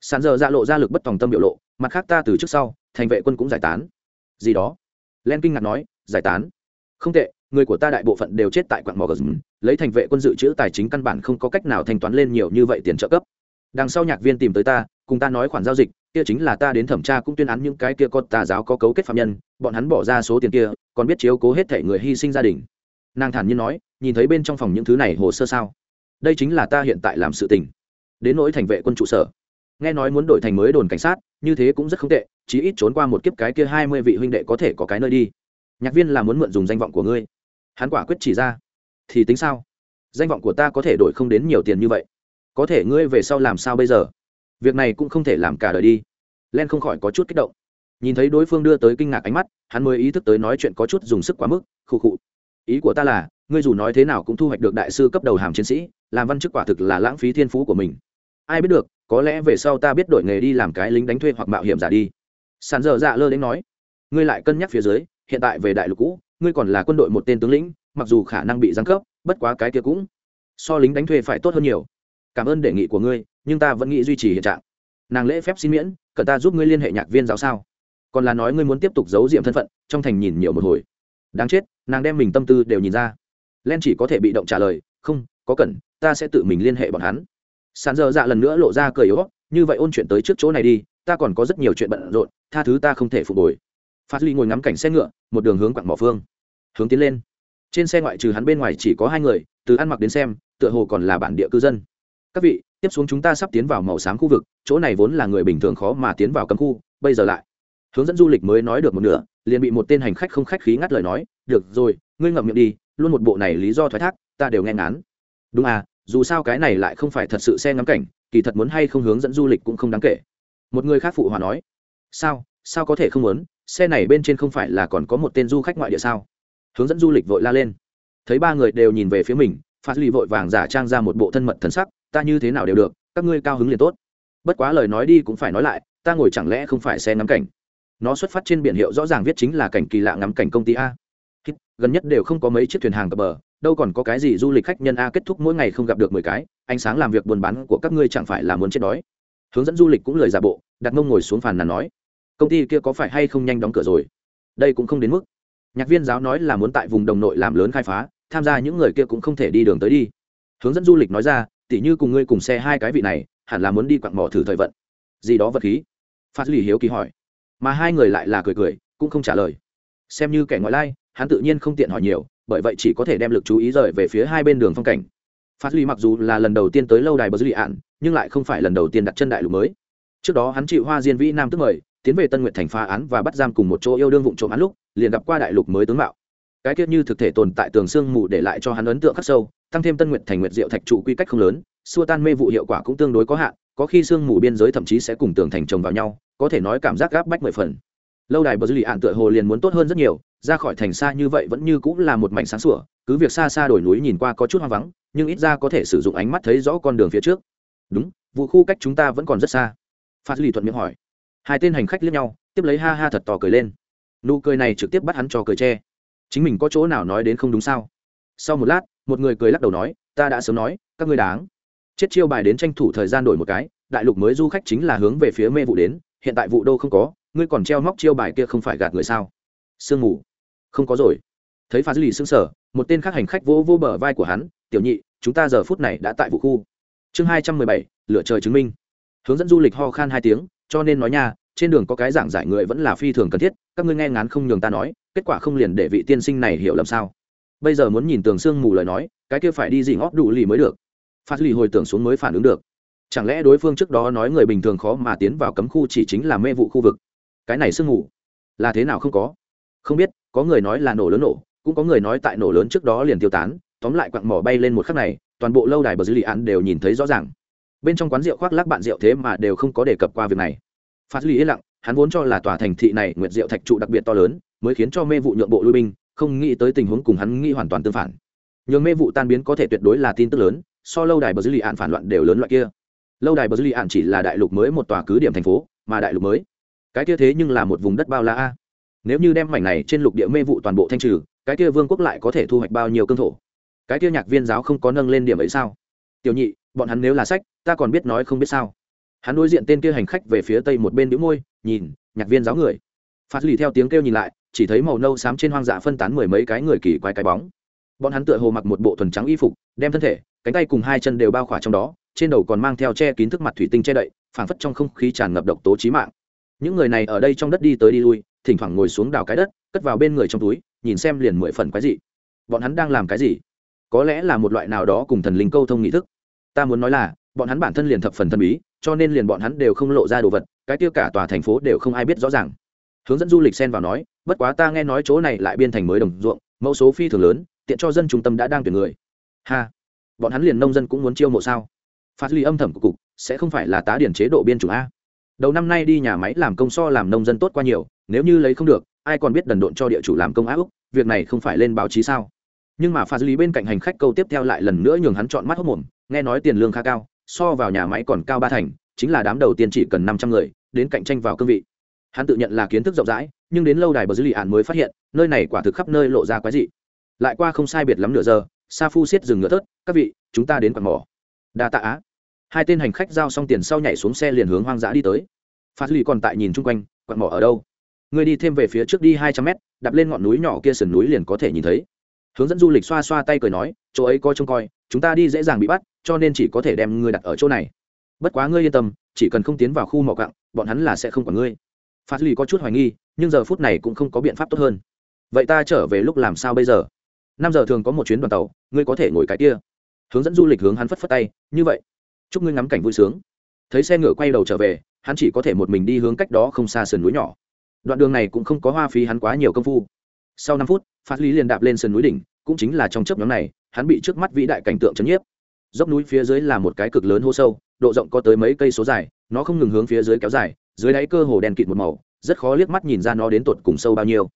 Sàn giờ ra lộ ra lực bất tòng tâm biểu lộ, mặt khác ta từ trước sau, thành vệ quân cũng giải tán. Gì đó? Len kinh ngạc nói, giải tán? Không tệ, người của ta đại bộ phận đều chết tại quặng mỏ gờ lấy thành vệ quân dự trữ tài chính căn bản không có cách nào thanh toán lên nhiều như vậy tiền trợ cấp. Đằng sau nhạc viên tìm tới ta, cùng ta nói khoản giao dịch, kia chính là ta đến thẩm tra cũng tuyên án những cái kia con tà giáo có cấu kết phạm nhân, bọn hắn bỏ ra số tiền kia, còn biết chiếu cố hết thể người hy sinh gia đình. Nàng thản nhiên nói, nhìn thấy bên trong phòng những thứ này hồ sơ sao? Đây chính là ta hiện tại làm sự tình đến nỗi thành vệ quân trụ sở. Nghe nói muốn đổi thành mới đồn cảnh sát, như thế cũng rất không tệ, chí ít trốn qua một kiếp cái kia hai mươi vị huynh đệ có thể có cái nơi đi. Nhạc viên là muốn mượn dùng danh vọng của ngươi. Hắn quả quyết chỉ ra. Thì tính sao? Danh vọng của ta có thể đổi không đến nhiều tiền như vậy. Có thể ngươi về sau làm sao bây giờ? Việc này cũng không thể làm cả đời đi. Len không khỏi có chút kích động. Nhìn thấy đối phương đưa tới kinh ngạc ánh mắt, hắn mới ý thức tới nói chuyện có chút dùng sức quá mức, khụ khụ. Ý của ta là, ngươi dù nói thế nào cũng thu hoạch được đại sư cấp đầu hàm chiến sĩ, làm văn chức quả thực là lãng phí thiên phú của mình ai biết được, có lẽ về sau ta biết đổi nghề đi làm cái lính đánh thuê hoặc mạo hiểm giả đi. Sàn dở dạ lơ đến nói, ngươi lại cân nhắc phía dưới, hiện tại về đại lục cũ, ngươi còn là quân đội một tên tướng lĩnh, mặc dù khả năng bị giáng cấp, bất quá cái kia cũng so lính đánh thuê phải tốt hơn nhiều. Cảm ơn đề nghị của ngươi, nhưng ta vẫn nghĩ duy trì hiện trạng. Nàng lễ phép xin miễn cần ta giúp ngươi liên hệ nhạc viên giáo sao? Còn là nói ngươi muốn tiếp tục giấu diệm thân phận, trong thành nhìn nhiều một hồi. Đáng chết, nàng đem mình tâm tư đều nhìn ra. Len chỉ có thể bị động trả lời, không, có cần, ta sẽ tự mình liên hệ bọn hắn sàn dơ dạ lần nữa lộ ra cười yếu như vậy ôn chuyện tới trước chỗ này đi, ta còn có rất nhiều chuyện bận rộn, tha thứ ta không thể phục hồi. Phát ly ngồi ngắm cảnh xe ngựa, một đường hướng quặng mỏ phương. Hướng tiến lên. Trên xe ngoại trừ hắn bên ngoài chỉ có hai người, từ ăn mặc đến xem, tựa hồ còn là bản địa cư dân. Các vị, tiếp xuống chúng ta sắp tiến vào màu xám khu vực, chỗ này vốn là người bình thường khó mà tiến vào cấm khu, bây giờ lại. Hướng dẫn du lịch mới nói được một nửa, liền bị một tên hành khách không khách khí ngắt lời nói, được rồi, ngươi ngậm miệng đi, luôn một bộ này lý do thoái thác, ta đều nghe ngán. Đúng à dù sao cái này lại không phải thật sự xe ngắm cảnh, kỳ thật muốn hay không hướng dẫn du lịch cũng không đáng kể. Một người khác phụ hòa nói, sao? Sao có thể không muốn? Xe này bên trên không phải là còn có một tên du khách ngoại địa sao? Hướng dẫn du lịch vội la lên. Thấy ba người đều nhìn về phía mình, phát lì vội vàng giả trang ra một bộ thân mật thân sắc, ta như thế nào đều được, các ngươi cao hứng liền tốt. Bất quá lời nói đi cũng phải nói lại, ta ngồi chẳng lẽ không phải xe ngắm cảnh? Nó xuất phát trên biển hiệu rõ ràng viết chính là cảnh kỳ lạ ngắm cảnh công ty a gần nhất đều không có mấy chiếc thuyền hàng cập bờ, đâu còn có cái gì du lịch khách nhân a kết thúc mỗi ngày không gặp được mười cái, ánh sáng làm việc buôn bán của các ngươi chẳng phải là muốn chết đói. Hướng dẫn du lịch cũng lời giả bộ, đặt mông ngồi xuống phàn nàn nói. Công ty kia có phải hay không nhanh đóng cửa rồi? Đây cũng không đến mức. Nhạc viên giáo nói là muốn tại vùng đồng nội làm lớn khai phá, tham gia những người kia cũng không thể đi đường tới đi. Hướng dẫn du lịch nói ra, tỉ như cùng ngươi cùng xe hai cái vị này, hẳn là muốn đi quặng mỏ thử thời vận. Gì đó vật khí. Phát lì hiếu kỳ hỏi. Mà hai người lại là cười cười, cũng không trả lời. Xem như kẻ ngoại lai hắn tự nhiên không tiện hỏi nhiều, bởi vậy chỉ có thể đem lực chú ý rời về phía hai bên đường phong cảnh. Phát ly mặc dù là lần đầu tiên tới lâu đài bờ dư lì ạn, nhưng lại không phải lần đầu tiên đặt chân đại lục mới. Trước đó hắn chịu hoa diên vĩ nam tức mời, tiến về tân nguyện thành phá án và bắt giam cùng một chỗ yêu đương vụ trộm án lúc, liền gặp qua đại lục mới tướng mạo. Cái tiết như thực thể tồn tại tường sương mù để lại cho hắn ấn tượng khắc sâu, tăng thêm tân nguyện thành nguyện diệu thạch trụ quy cách không lớn, xua tan mê vụ hiệu quả cũng tương đối có hạn, có khi sương mù biên giới thậm chí sẽ cùng tường thành chồng vào nhau, có thể nói cảm giác gáp bách mười phần. Lâu đài bờ dư lì ạn tựa hồ liền muốn tốt hơn rất nhiều ra khỏi thành xa như vậy vẫn như cũng là một mảnh sáng sủa, cứ việc xa xa đồi núi nhìn qua có chút hoang vắng, nhưng ít ra có thể sử dụng ánh mắt thấy rõ con đường phía trước. Đúng, vụ khu cách chúng ta vẫn còn rất xa. Phát lì thuận miệng hỏi. Hai tên hành khách lướt nhau, tiếp lấy ha ha thật to cười lên. Nụ cười này trực tiếp bắt hắn cho cười tre chính mình có chỗ nào nói đến không đúng sao? Sau một lát, một người cười lắc đầu nói, ta đã sớm nói, các ngươi đáng. Chết chiêu bài đến tranh thủ thời gian đổi một cái, đại lục mới du khách chính là hướng về phía mê vụ đến, hiện tại vụ đô không có, ngươi còn treo móc chiêu bài kia không phải gạt người sao? Sương mù không có rồi. Thấy pha dư lì xương sở một tên khác hành khách vỗ vô bờ vai của hắn, tiểu nhị, chúng ta giờ phút này đã tại vụ khu. Chương hai trăm mười bảy, lựa trời chứng minh. Hướng dẫn du lịch ho khan hai tiếng, cho nên nói nha, trên đường có cái giảng giải người vẫn là phi thường cần thiết, các ngươi nghe ngán không nhường ta nói, kết quả không liền để vị tiên sinh này hiểu lầm sao? Bây giờ muốn nhìn tường sương mù lời nói, cái kia phải đi gì ngót đủ lì mới được. Phát lì hồi tưởng xuống mới phản ứng được. Chẳng lẽ đối phương trước đó nói người bình thường khó mà tiến vào cấm khu chỉ chính là mê vụ khu vực? Cái này sương mù là thế nào không có? Không biết có người nói là nổ lớn nổ, cũng có người nói tại nổ lớn trước đó liền tiêu tán, tóm lại quặng mỏ bay lên một khắc này, toàn bộ lâu đài bờ dư lì án đều nhìn thấy rõ ràng. Bên trong quán rượu khoác lác bạn rượu thế mà đều không có đề cập qua việc này. Phát lý yên lặng, hắn vốn cho là tòa thành thị này nguyệt rượu thạch trụ đặc biệt to lớn, mới khiến cho mê vụ nhượng bộ lui binh, không nghĩ tới tình huống cùng hắn nghĩ hoàn toàn tương phản. Nhường mê vụ tan biến có thể tuyệt đối là tin tức lớn, so lâu đài bờ dư lì ạn phản loạn đều lớn loại kia. Lâu đài bờ dư lì ạn chỉ là đại lục mới một tòa cứ điểm thành phố, mà đại lục mới. Cái kia thế nhưng là một vùng đất bao la a nếu như đem mảnh này trên lục địa mê vụ toàn bộ thanh trừ, cái kia vương quốc lại có thể thu hoạch bao nhiêu cương thổ? Cái kia nhạc viên giáo không có nâng lên điểm ấy sao? Tiểu nhị, bọn hắn nếu là sách, ta còn biết nói không biết sao. Hắn đối diện tên kia hành khách về phía tây một bên đĩu môi, nhìn, nhạc viên giáo người. Phát lì theo tiếng kêu nhìn lại, chỉ thấy màu nâu xám trên hoang dã phân tán mười mấy cái người kỳ quái cái bóng. Bọn hắn tựa hồ mặc một bộ thuần trắng y phục, đem thân thể, cánh tay cùng hai chân đều bao khỏa trong đó, trên đầu còn mang theo che kín thức mặt thủy tinh che đậy, phảng phất trong không khí tràn ngập độc tố trí mạng. Những người này ở đây trong đất đi tới đi lui thỉnh thoảng ngồi xuống đào cái đất, cất vào bên người trong túi, nhìn xem liền mười phần quái dị. Bọn hắn đang làm cái gì? Có lẽ là một loại nào đó cùng thần linh câu thông nghị thức. Ta muốn nói là, bọn hắn bản thân liền thập phần thần bí, cho nên liền bọn hắn đều không lộ ra đồ vật, cái tiêu cả tòa thành phố đều không ai biết rõ ràng. Hướng dẫn du lịch xen vào nói, bất quá ta nghe nói chỗ này lại biên thành mới đồng ruộng, mẫu số phi thường lớn, tiện cho dân trung tâm đã đang tuyển người. Ha! Bọn hắn liền nông dân cũng muốn chiêu mộ sao? Phát ly âm thầm của cục, sẽ không phải là tá điển chế độ biên chủng a. Đầu năm nay đi nhà máy làm công so làm nông dân tốt qua nhiều nếu như lấy không được, ai còn biết đần độn cho địa chủ làm công á úc, việc này không phải lên báo chí sao? Nhưng mà pha lý bên cạnh hành khách câu tiếp theo lại lần nữa nhường hắn chọn mắt hốc mồm, nghe nói tiền lương khá cao, so vào nhà máy còn cao ba thành, chính là đám đầu tiên chỉ cần năm trăm người, đến cạnh tranh vào cương vị. Hắn tự nhận là kiến thức rộng rãi, nhưng đến lâu đài bờ dư lì ạn mới phát hiện, nơi này quả thực khắp nơi lộ ra quái dị. Lại qua không sai biệt lắm nửa giờ sa phu xiết dừng ngựa thớt, các vị, chúng ta đến quạt mỏ. Đa tạ á. Hai tên hành khách giao xong tiền sau nhảy xuống xe liền hướng hoang dã đi tới. Phát lì còn tại nhìn chung quanh quạt mỏ ở đâu? Ngươi đi thêm về phía trước đi hai trăm mét, đạp lên ngọn núi nhỏ kia sườn núi liền có thể nhìn thấy. Hướng dẫn du lịch xoa xoa tay cười nói, chỗ ấy coi trông coi, chúng ta đi dễ dàng bị bắt, cho nên chỉ có thể đem ngươi đặt ở chỗ này. Bất quá ngươi yên tâm, chỉ cần không tiến vào khu mỏ cặng bọn hắn là sẽ không còn ngươi. Phát lì có chút hoài nghi, nhưng giờ phút này cũng không có biện pháp tốt hơn. Vậy ta trở về lúc làm sao bây giờ? Năm giờ thường có một chuyến đoàn tàu, ngươi có thể ngồi cái kia. Hướng dẫn du lịch hướng hắn phất phất tay, như vậy. Chúc ngươi ngắm cảnh vui sướng. Thấy xe ngựa quay đầu trở về, hắn chỉ có thể một mình đi hướng cách đó không xa sườn núi nhỏ đoạn đường này cũng không có hoa phí hắn quá nhiều công phu. Sau năm phút, phát lý liền đạp lên sườn núi đỉnh, cũng chính là trong chớp nhóm này, hắn bị trước mắt vĩ đại cảnh tượng chấn nhiếp. Dốc núi phía dưới là một cái cực lớn hô sâu, độ rộng có tới mấy cây số dài, nó không ngừng hướng phía dưới kéo dài, dưới đáy cơ hồ đèn kịt một màu, rất khó liếc mắt nhìn ra nó đến tột cùng sâu bao nhiêu.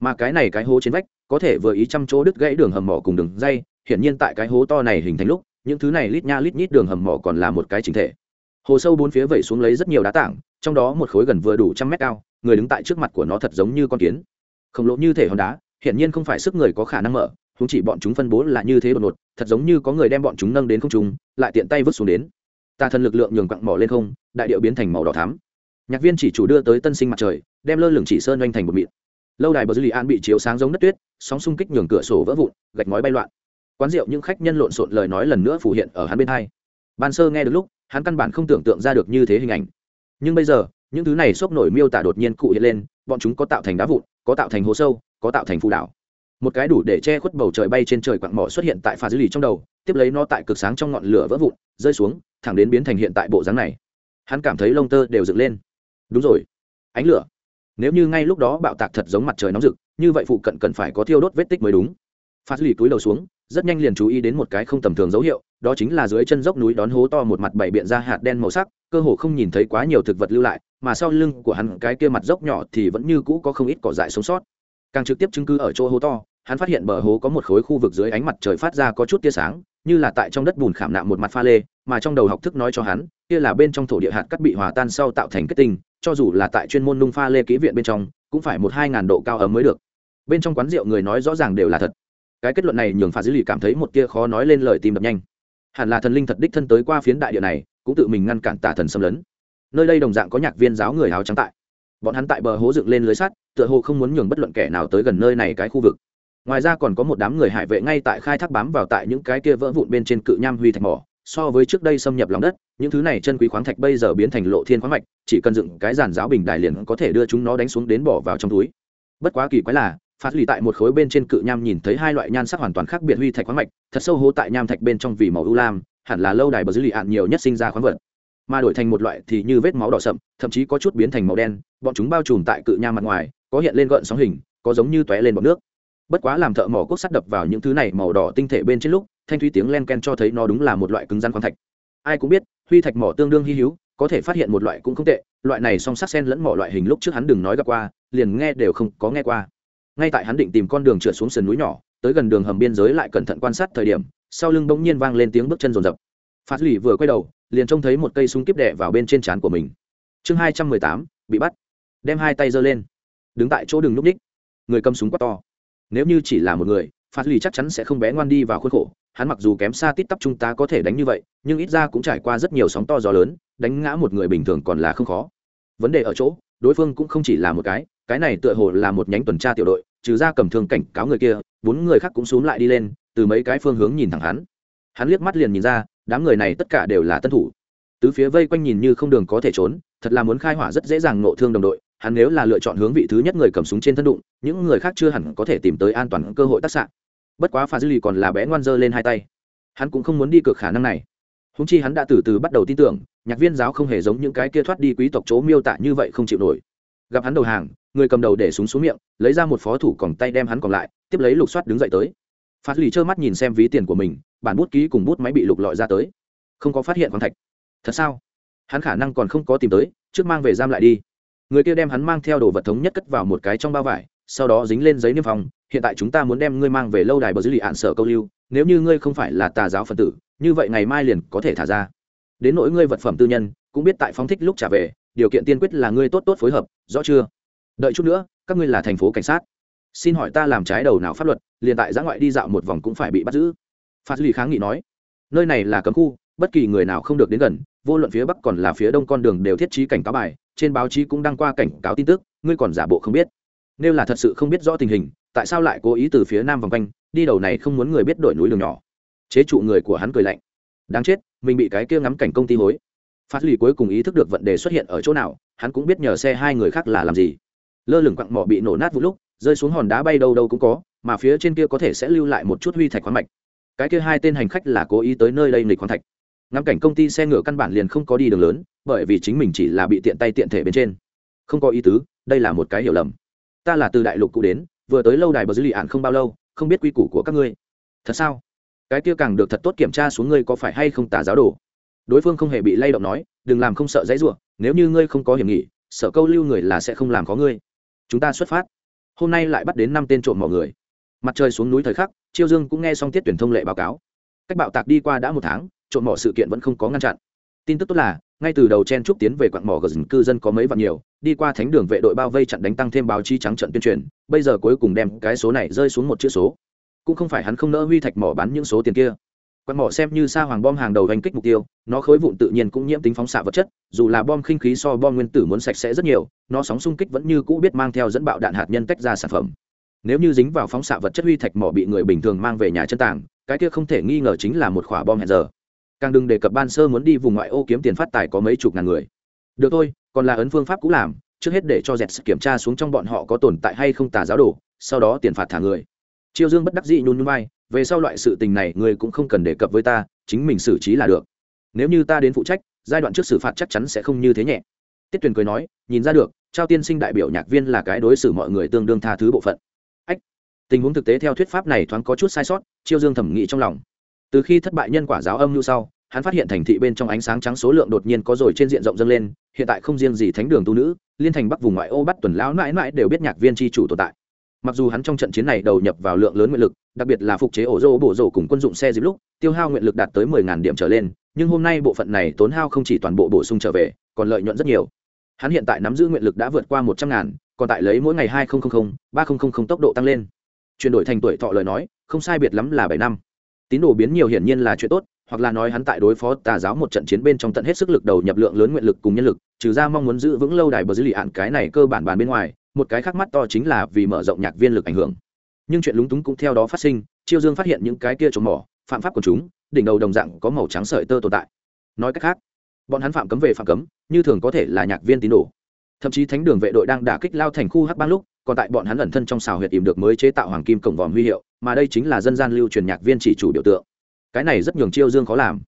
Mà cái này cái hố trên vách, có thể vừa ý chăm chỗ đứt gãy đường hầm mỏ cùng đường dây, hiển nhiên tại cái hố to này hình thành lúc, những thứ này lít nha lít nhít đường hầm mỏ còn là một cái chính thể. Hồ sâu bốn phía vẩy xuống lấy rất nhiều đá tảng, trong đó một khối gần vừa đủ trăm mét cao người đứng tại trước mặt của nó thật giống như con kiến. Khổng lồ như thể hòn đá, hiển nhiên không phải sức người có khả năng mở chúng chỉ bọn chúng phân bố là như thế đột ngột, thật giống như có người đem bọn chúng nâng đến không trung, lại tiện tay vứt xuống đến. Tà thần lực lượng nhường quặng mỏ lên không, đại điệu biến thành màu đỏ thắm. Nhạc viên chỉ chủ đưa tới tân sinh mặt trời, đem lơ lửng chỉ sơn oanh thành một mịn. Lâu đài bờ dư lì an bị chiếu sáng giống đất tuyết, sóng xung kích nhường cửa sổ vỡ vụn, gạch ngói bay loạn. Quán rượu những khách nhân lộn xộn lời nói lần nữa phủ hiện ở hắn bên hai. Ban sơ nghe được lúc, hắn căn bản không tưởng tượng ra được như thế hình ảnh. Nhưng bây giờ những thứ này sốc nổi miêu tả đột nhiên cụ hiện lên, bọn chúng có tạo thành đá vụn, có tạo thành hố sâu, có tạo thành phù đảo. Một cái đủ để che khuất bầu trời bay trên trời quặng mỏ xuất hiện tại pha dư lì trong đầu, tiếp lấy nó tại cực sáng trong ngọn lửa vỡ vụn, rơi xuống, thẳng đến biến thành hiện tại bộ dáng này. Hắn cảm thấy lông tơ đều dựng lên. Đúng rồi, ánh lửa. Nếu như ngay lúc đó bạo tạc thật giống mặt trời nóng rực, như vậy phụ cận cần phải có thiêu đốt vết tích mới đúng. Pha phát lì túi đầu xuống rất nhanh liền chú ý đến một cái không tầm thường dấu hiệu, đó chính là dưới chân dốc núi đón hố to một mặt bảy biện ra hạt đen màu sắc, cơ hồ không nhìn thấy quá nhiều thực vật lưu lại, mà sau lưng của hắn cái kia mặt dốc nhỏ thì vẫn như cũ có không ít cỏ dại sống sót. Càng trực tiếp chứng cứ ở chỗ hố to, hắn phát hiện bờ hố có một khối khu vực dưới ánh mặt trời phát ra có chút tia sáng, như là tại trong đất bùn khảm nạm một mặt pha lê, mà trong đầu học thức nói cho hắn, kia là bên trong thổ địa hạt cắt bị hòa tan sau tạo thành kết tinh, cho dù là tại chuyên môn nung pha lê kỹ viện bên trong, cũng phải một hai ngàn độ cao ấm mới được. Bên trong quán rượu người nói rõ ràng đều là thật cái kết luận này nhường phá dữ lì cảm thấy một tia khó nói lên lời tìm đập nhanh. Hẳn là thần linh thật đích thân tới qua phiến đại địa này, cũng tự mình ngăn cản tả thần xâm lấn. Nơi đây đồng dạng có nhạc viên giáo người áo trắng tại. Bọn hắn tại bờ hố dựng lên lưới sắt, tựa hồ không muốn nhường bất luận kẻ nào tới gần nơi này cái khu vực. Ngoài ra còn có một đám người hải vệ ngay tại khai thác bám vào tại những cái kia vỡ vụn bên trên cự nham huy thạch mỏ, so với trước đây xâm nhập lòng đất, những thứ này chân quý khoáng thạch bây giờ biến thành lộ thiên khoáng mạch, chỉ cần dựng cái giàn giáo bình đài liền có thể đưa chúng nó đánh xuống đến bỏ vào trong túi. Bất quá kỳ quái là phát lì tại một khối bên trên cự nham nhìn thấy hai loại nhan sắc hoàn toàn khác biệt huy thạch khoáng mạch, thật sâu hố tại nham thạch bên trong vì màu ưu lam, hẳn là lâu đài bờ dư lì ạn nhiều nhất sinh ra khoáng vật. Mà đổi thành một loại thì như vết máu đỏ sậm, thậm chí có chút biến thành màu đen, bọn chúng bao trùm tại cự nham mặt ngoài, có hiện lên gợn sóng hình, có giống như tóe lên bọc nước. Bất quá làm thợ mỏ cốt sắt đập vào những thứ này màu đỏ tinh thể bên trên lúc, thanh thúy tiếng len ken cho thấy nó đúng là một loại cứng rắn khoáng thạch. Ai cũng biết, huy thạch mỏ tương đương hy hữu, có thể phát hiện một loại cũng không tệ, loại này song sắc sen lẫn mỏ loại hình lúc trước hắn đừng nói gặp qua, liền nghe đều không có nghe qua ngay tại hắn định tìm con đường trượt xuống sườn núi nhỏ, tới gần đường hầm biên giới lại cẩn thận quan sát thời điểm, sau lưng bỗng nhiên vang lên tiếng bước chân rồn rập phát lì vừa quay đầu, liền trông thấy một cây súng kíp đẻ vào bên trên trán của mình. Chương hai trăm mười tám, bị bắt. Đem hai tay giơ lên. Đứng tại chỗ đường núp ních người cầm súng quát to. Nếu như chỉ là một người, phát lì chắc chắn sẽ không bé ngoan đi vào khuôn khổ. Hắn mặc dù kém xa tít tắp chúng ta có thể đánh như vậy, nhưng ít ra cũng trải qua rất nhiều sóng to gió lớn, đánh ngã một người bình thường còn là không khó. Vấn đề ở chỗ, đối phương cũng không chỉ là một cái cái này tựa hồ là một nhánh tuần tra tiểu đội trừ ra cầm thương cảnh cáo người kia, bốn người khác cũng xúm lại đi lên, từ mấy cái phương hướng nhìn thẳng hắn. Hắn liếc mắt liền nhìn ra, đám người này tất cả đều là tân thủ. Tứ phía vây quanh nhìn như không đường có thể trốn, thật là muốn khai hỏa rất dễ dàng nộ thương đồng đội. Hắn nếu là lựa chọn hướng vị thứ nhất người cầm súng trên thân đụng, những người khác chưa hẳn có thể tìm tới an toàn cơ hội tác xạ. Bất quá pha dư lì còn là bé ngoan dơ lên hai tay. Hắn cũng không muốn đi cược khả năng này. Húng chi hắn đã từ từ bắt đầu tin tưởng, nhạc viên giáo không hề giống những cái kia thoát đi quý tộc chỗ miêu tả như vậy không chịu nổi gặp hắn đầu hàng, người cầm đầu để súng xuống miệng, lấy ra một phó thủ còng tay đem hắn còn lại, tiếp lấy lục soát đứng dậy tới. Phát lì trơ mắt nhìn xem ví tiền của mình, bản bút ký cùng bút máy bị lục lọi ra tới. Không có phát hiện khoáng thạch. Thật sao? Hắn khả năng còn không có tìm tới, trước mang về giam lại đi. Người kia đem hắn mang theo đồ vật thống nhất cất vào một cái trong bao vải, sau đó dính lên giấy niêm phong, hiện tại chúng ta muốn đem ngươi mang về lâu đài bờ dữ lì ạn sở câu lưu, nếu như ngươi không phải là tà giáo phần tử, như vậy ngày mai liền có thể thả ra. Đến nỗi ngươi vật phẩm tư nhân, cũng biết tại phóng thích lúc trả về điều kiện tiên quyết là ngươi tốt tốt phối hợp, rõ chưa? Đợi chút nữa, các ngươi là thành phố cảnh sát. Xin hỏi ta làm trái đầu nào pháp luật, liền tại giã ngoại đi dạo một vòng cũng phải bị bắt giữ. Phạt lì kháng nghị nói, nơi này là cấm khu, bất kỳ người nào không được đến gần, vô luận phía bắc còn là phía đông con đường đều thiết trí cảnh cáo bài, trên báo chí cũng đăng qua cảnh cáo tin tức, ngươi còn giả bộ không biết. Nếu là thật sự không biết rõ tình hình, tại sao lại cố ý từ phía nam vòng quanh, đi đầu này không muốn người biết đổi núi đường nhỏ? Chế trụ người của hắn cười lạnh, đáng chết, mình bị cái kia ngắm cảnh công ty hối phát lì cuối cùng ý thức được vấn đề xuất hiện ở chỗ nào, hắn cũng biết nhờ xe hai người khác là làm gì. Lơ lửng quặng mỏ bị nổ nát vụ lúc, rơi xuống hòn đá bay đâu đâu cũng có, mà phía trên kia có thể sẽ lưu lại một chút huy thạch khoáng mạch. Cái kia hai tên hành khách là cố ý tới nơi đây nghịch khoáng thạch. Ngắm cảnh công ty xe ngựa căn bản liền không có đi đường lớn, bởi vì chính mình chỉ là bị tiện tay tiện thể bên trên. Không có ý tứ, đây là một cái hiểu lầm. Ta là từ đại lục cụ đến, vừa tới lâu đài bờ dư lì ạn không bao lâu, không biết quy củ của các ngươi. Thật sao? Cái kia càng được thật tốt kiểm tra xuống ngươi có phải hay không tả giáo đồ đối phương không hề bị lay động nói, đừng làm không sợ dãy ruộng nếu như ngươi không có hiểm nghị sợ câu lưu người là sẽ không làm có ngươi. Chúng ta xuất phát. Hôm nay lại bắt đến năm tên trộm mọi người. Mặt trời xuống núi thời khắc, chiêu dương cũng nghe xong tiết tuyển thông lệ báo cáo. Cách bạo tạc đi qua đã một tháng, trộm mỏ sự kiện vẫn không có ngăn chặn. Tin tức tốt là, ngay từ đầu chen trúc tiến về quặng mỏ gần cư dân có mấy vạn nhiều, đi qua thánh đường vệ đội bao vây chặn đánh tăng thêm báo chí trắng trận tuyên truyền, bây giờ cuối cùng đem cái số này rơi xuống một chữ số. Cũng không phải hắn không nỡ huy thạch mỏ bán những số tiền kia quạt mỏ xem như sa hoàng bom hàng đầu đánh kích mục tiêu, nó khối vụn tự nhiên cũng nhiễm tính phóng xạ vật chất, dù là bom khinh khí so bom nguyên tử muốn sạch sẽ rất nhiều, nó sóng xung kích vẫn như cũ biết mang theo dẫn bạo đạn hạt nhân tách ra sản phẩm. Nếu như dính vào phóng xạ vật chất huy thạch mỏ bị người bình thường mang về nhà chân tàng, cái kia không thể nghi ngờ chính là một quả bom hẹn giờ. Càng đừng đề cập ban sơ muốn đi vùng ngoại ô kiếm tiền phát tài có mấy chục ngàn người. Được thôi, còn là ấn phương pháp cũng làm, trước hết để cho dẹt kiểm tra xuống trong bọn họ có tồn tại hay không tà giáo đồ, sau đó tiền phạt thả người chiêu dương bất đắc dĩ nhún nhún vai, về sau loại sự tình này người cũng không cần đề cập với ta, chính mình xử trí là được. Nếu như ta đến phụ trách, giai đoạn trước xử phạt chắc chắn sẽ không như thế nhẹ. Tiết tuyền cười nói, nhìn ra được, trao tiên sinh đại biểu nhạc viên là cái đối xử mọi người tương đương tha thứ bộ phận. Ách, tình huống thực tế theo thuyết pháp này thoáng có chút sai sót chiêu dương thẩm nghĩ trong lòng. Từ khi thất bại nhân quả giáo âm như sau, hắn phát hiện thành thị bên trong ánh sáng trắng số lượng đột nhiên có rồi trên diện rộng dâng lên, hiện tại không riêng gì thánh đường tu nữ, liên thành bắc vùng ngoại ô bắt tuần lão mãi mãi đều biết nhạc viên tri chủ tồn tại mặc dù hắn trong trận chiến này đầu nhập vào lượng lớn nguyện lực, đặc biệt là phục chế ổ rô, bổ rổ cùng quân dụng xe dịp lúc, tiêu hao nguyện lực đạt tới mười ngàn điểm trở lên, nhưng hôm nay bộ phận này tốn hao không chỉ toàn bộ bổ sung trở về, còn lợi nhuận rất nhiều. Hắn hiện tại nắm giữ nguyện lực đã vượt qua một trăm ngàn, còn tại lấy mỗi ngày hai nghìn ba nghìn tốc độ tăng lên. Chuyển đổi thành tuổi thọ lời nói, không sai biệt lắm là bảy năm. Tín đồ biến nhiều hiển nhiên là chuyện tốt, hoặc là nói hắn tại đối phó tà giáo một trận chiến bên trong tận hết sức lực đầu nhập lượng lớn nguyện lực cùng nhân lực, trừ ra mong muốn giữ vững lâu đài bờ dư lì ạn cái này cơ bản bàn bên ngoài một cái khác mắt to chính là vì mở rộng nhạc viên lực ảnh hưởng. Nhưng chuyện lúng túng cũng theo đó phát sinh, chiêu dương phát hiện những cái kia trộm mỏ, phạm pháp của chúng, đỉnh đầu đồng dạng có màu trắng sợi tơ tồn tại. Nói cách khác, bọn hắn phạm cấm về phạm cấm, như thường có thể là nhạc viên tín đồ. Thậm chí thánh đường vệ đội đang đả kích lao thành khu hắc bang lúc, còn tại bọn hắn ẩn thân trong xào huyệt tìm được mới chế tạo hoàng kim cổng vòm huy hiệu, mà đây chính là dân gian lưu truyền nhạc viên chỉ chủ biểu tượng. Cái này rất nhường chiêu dương khó làm.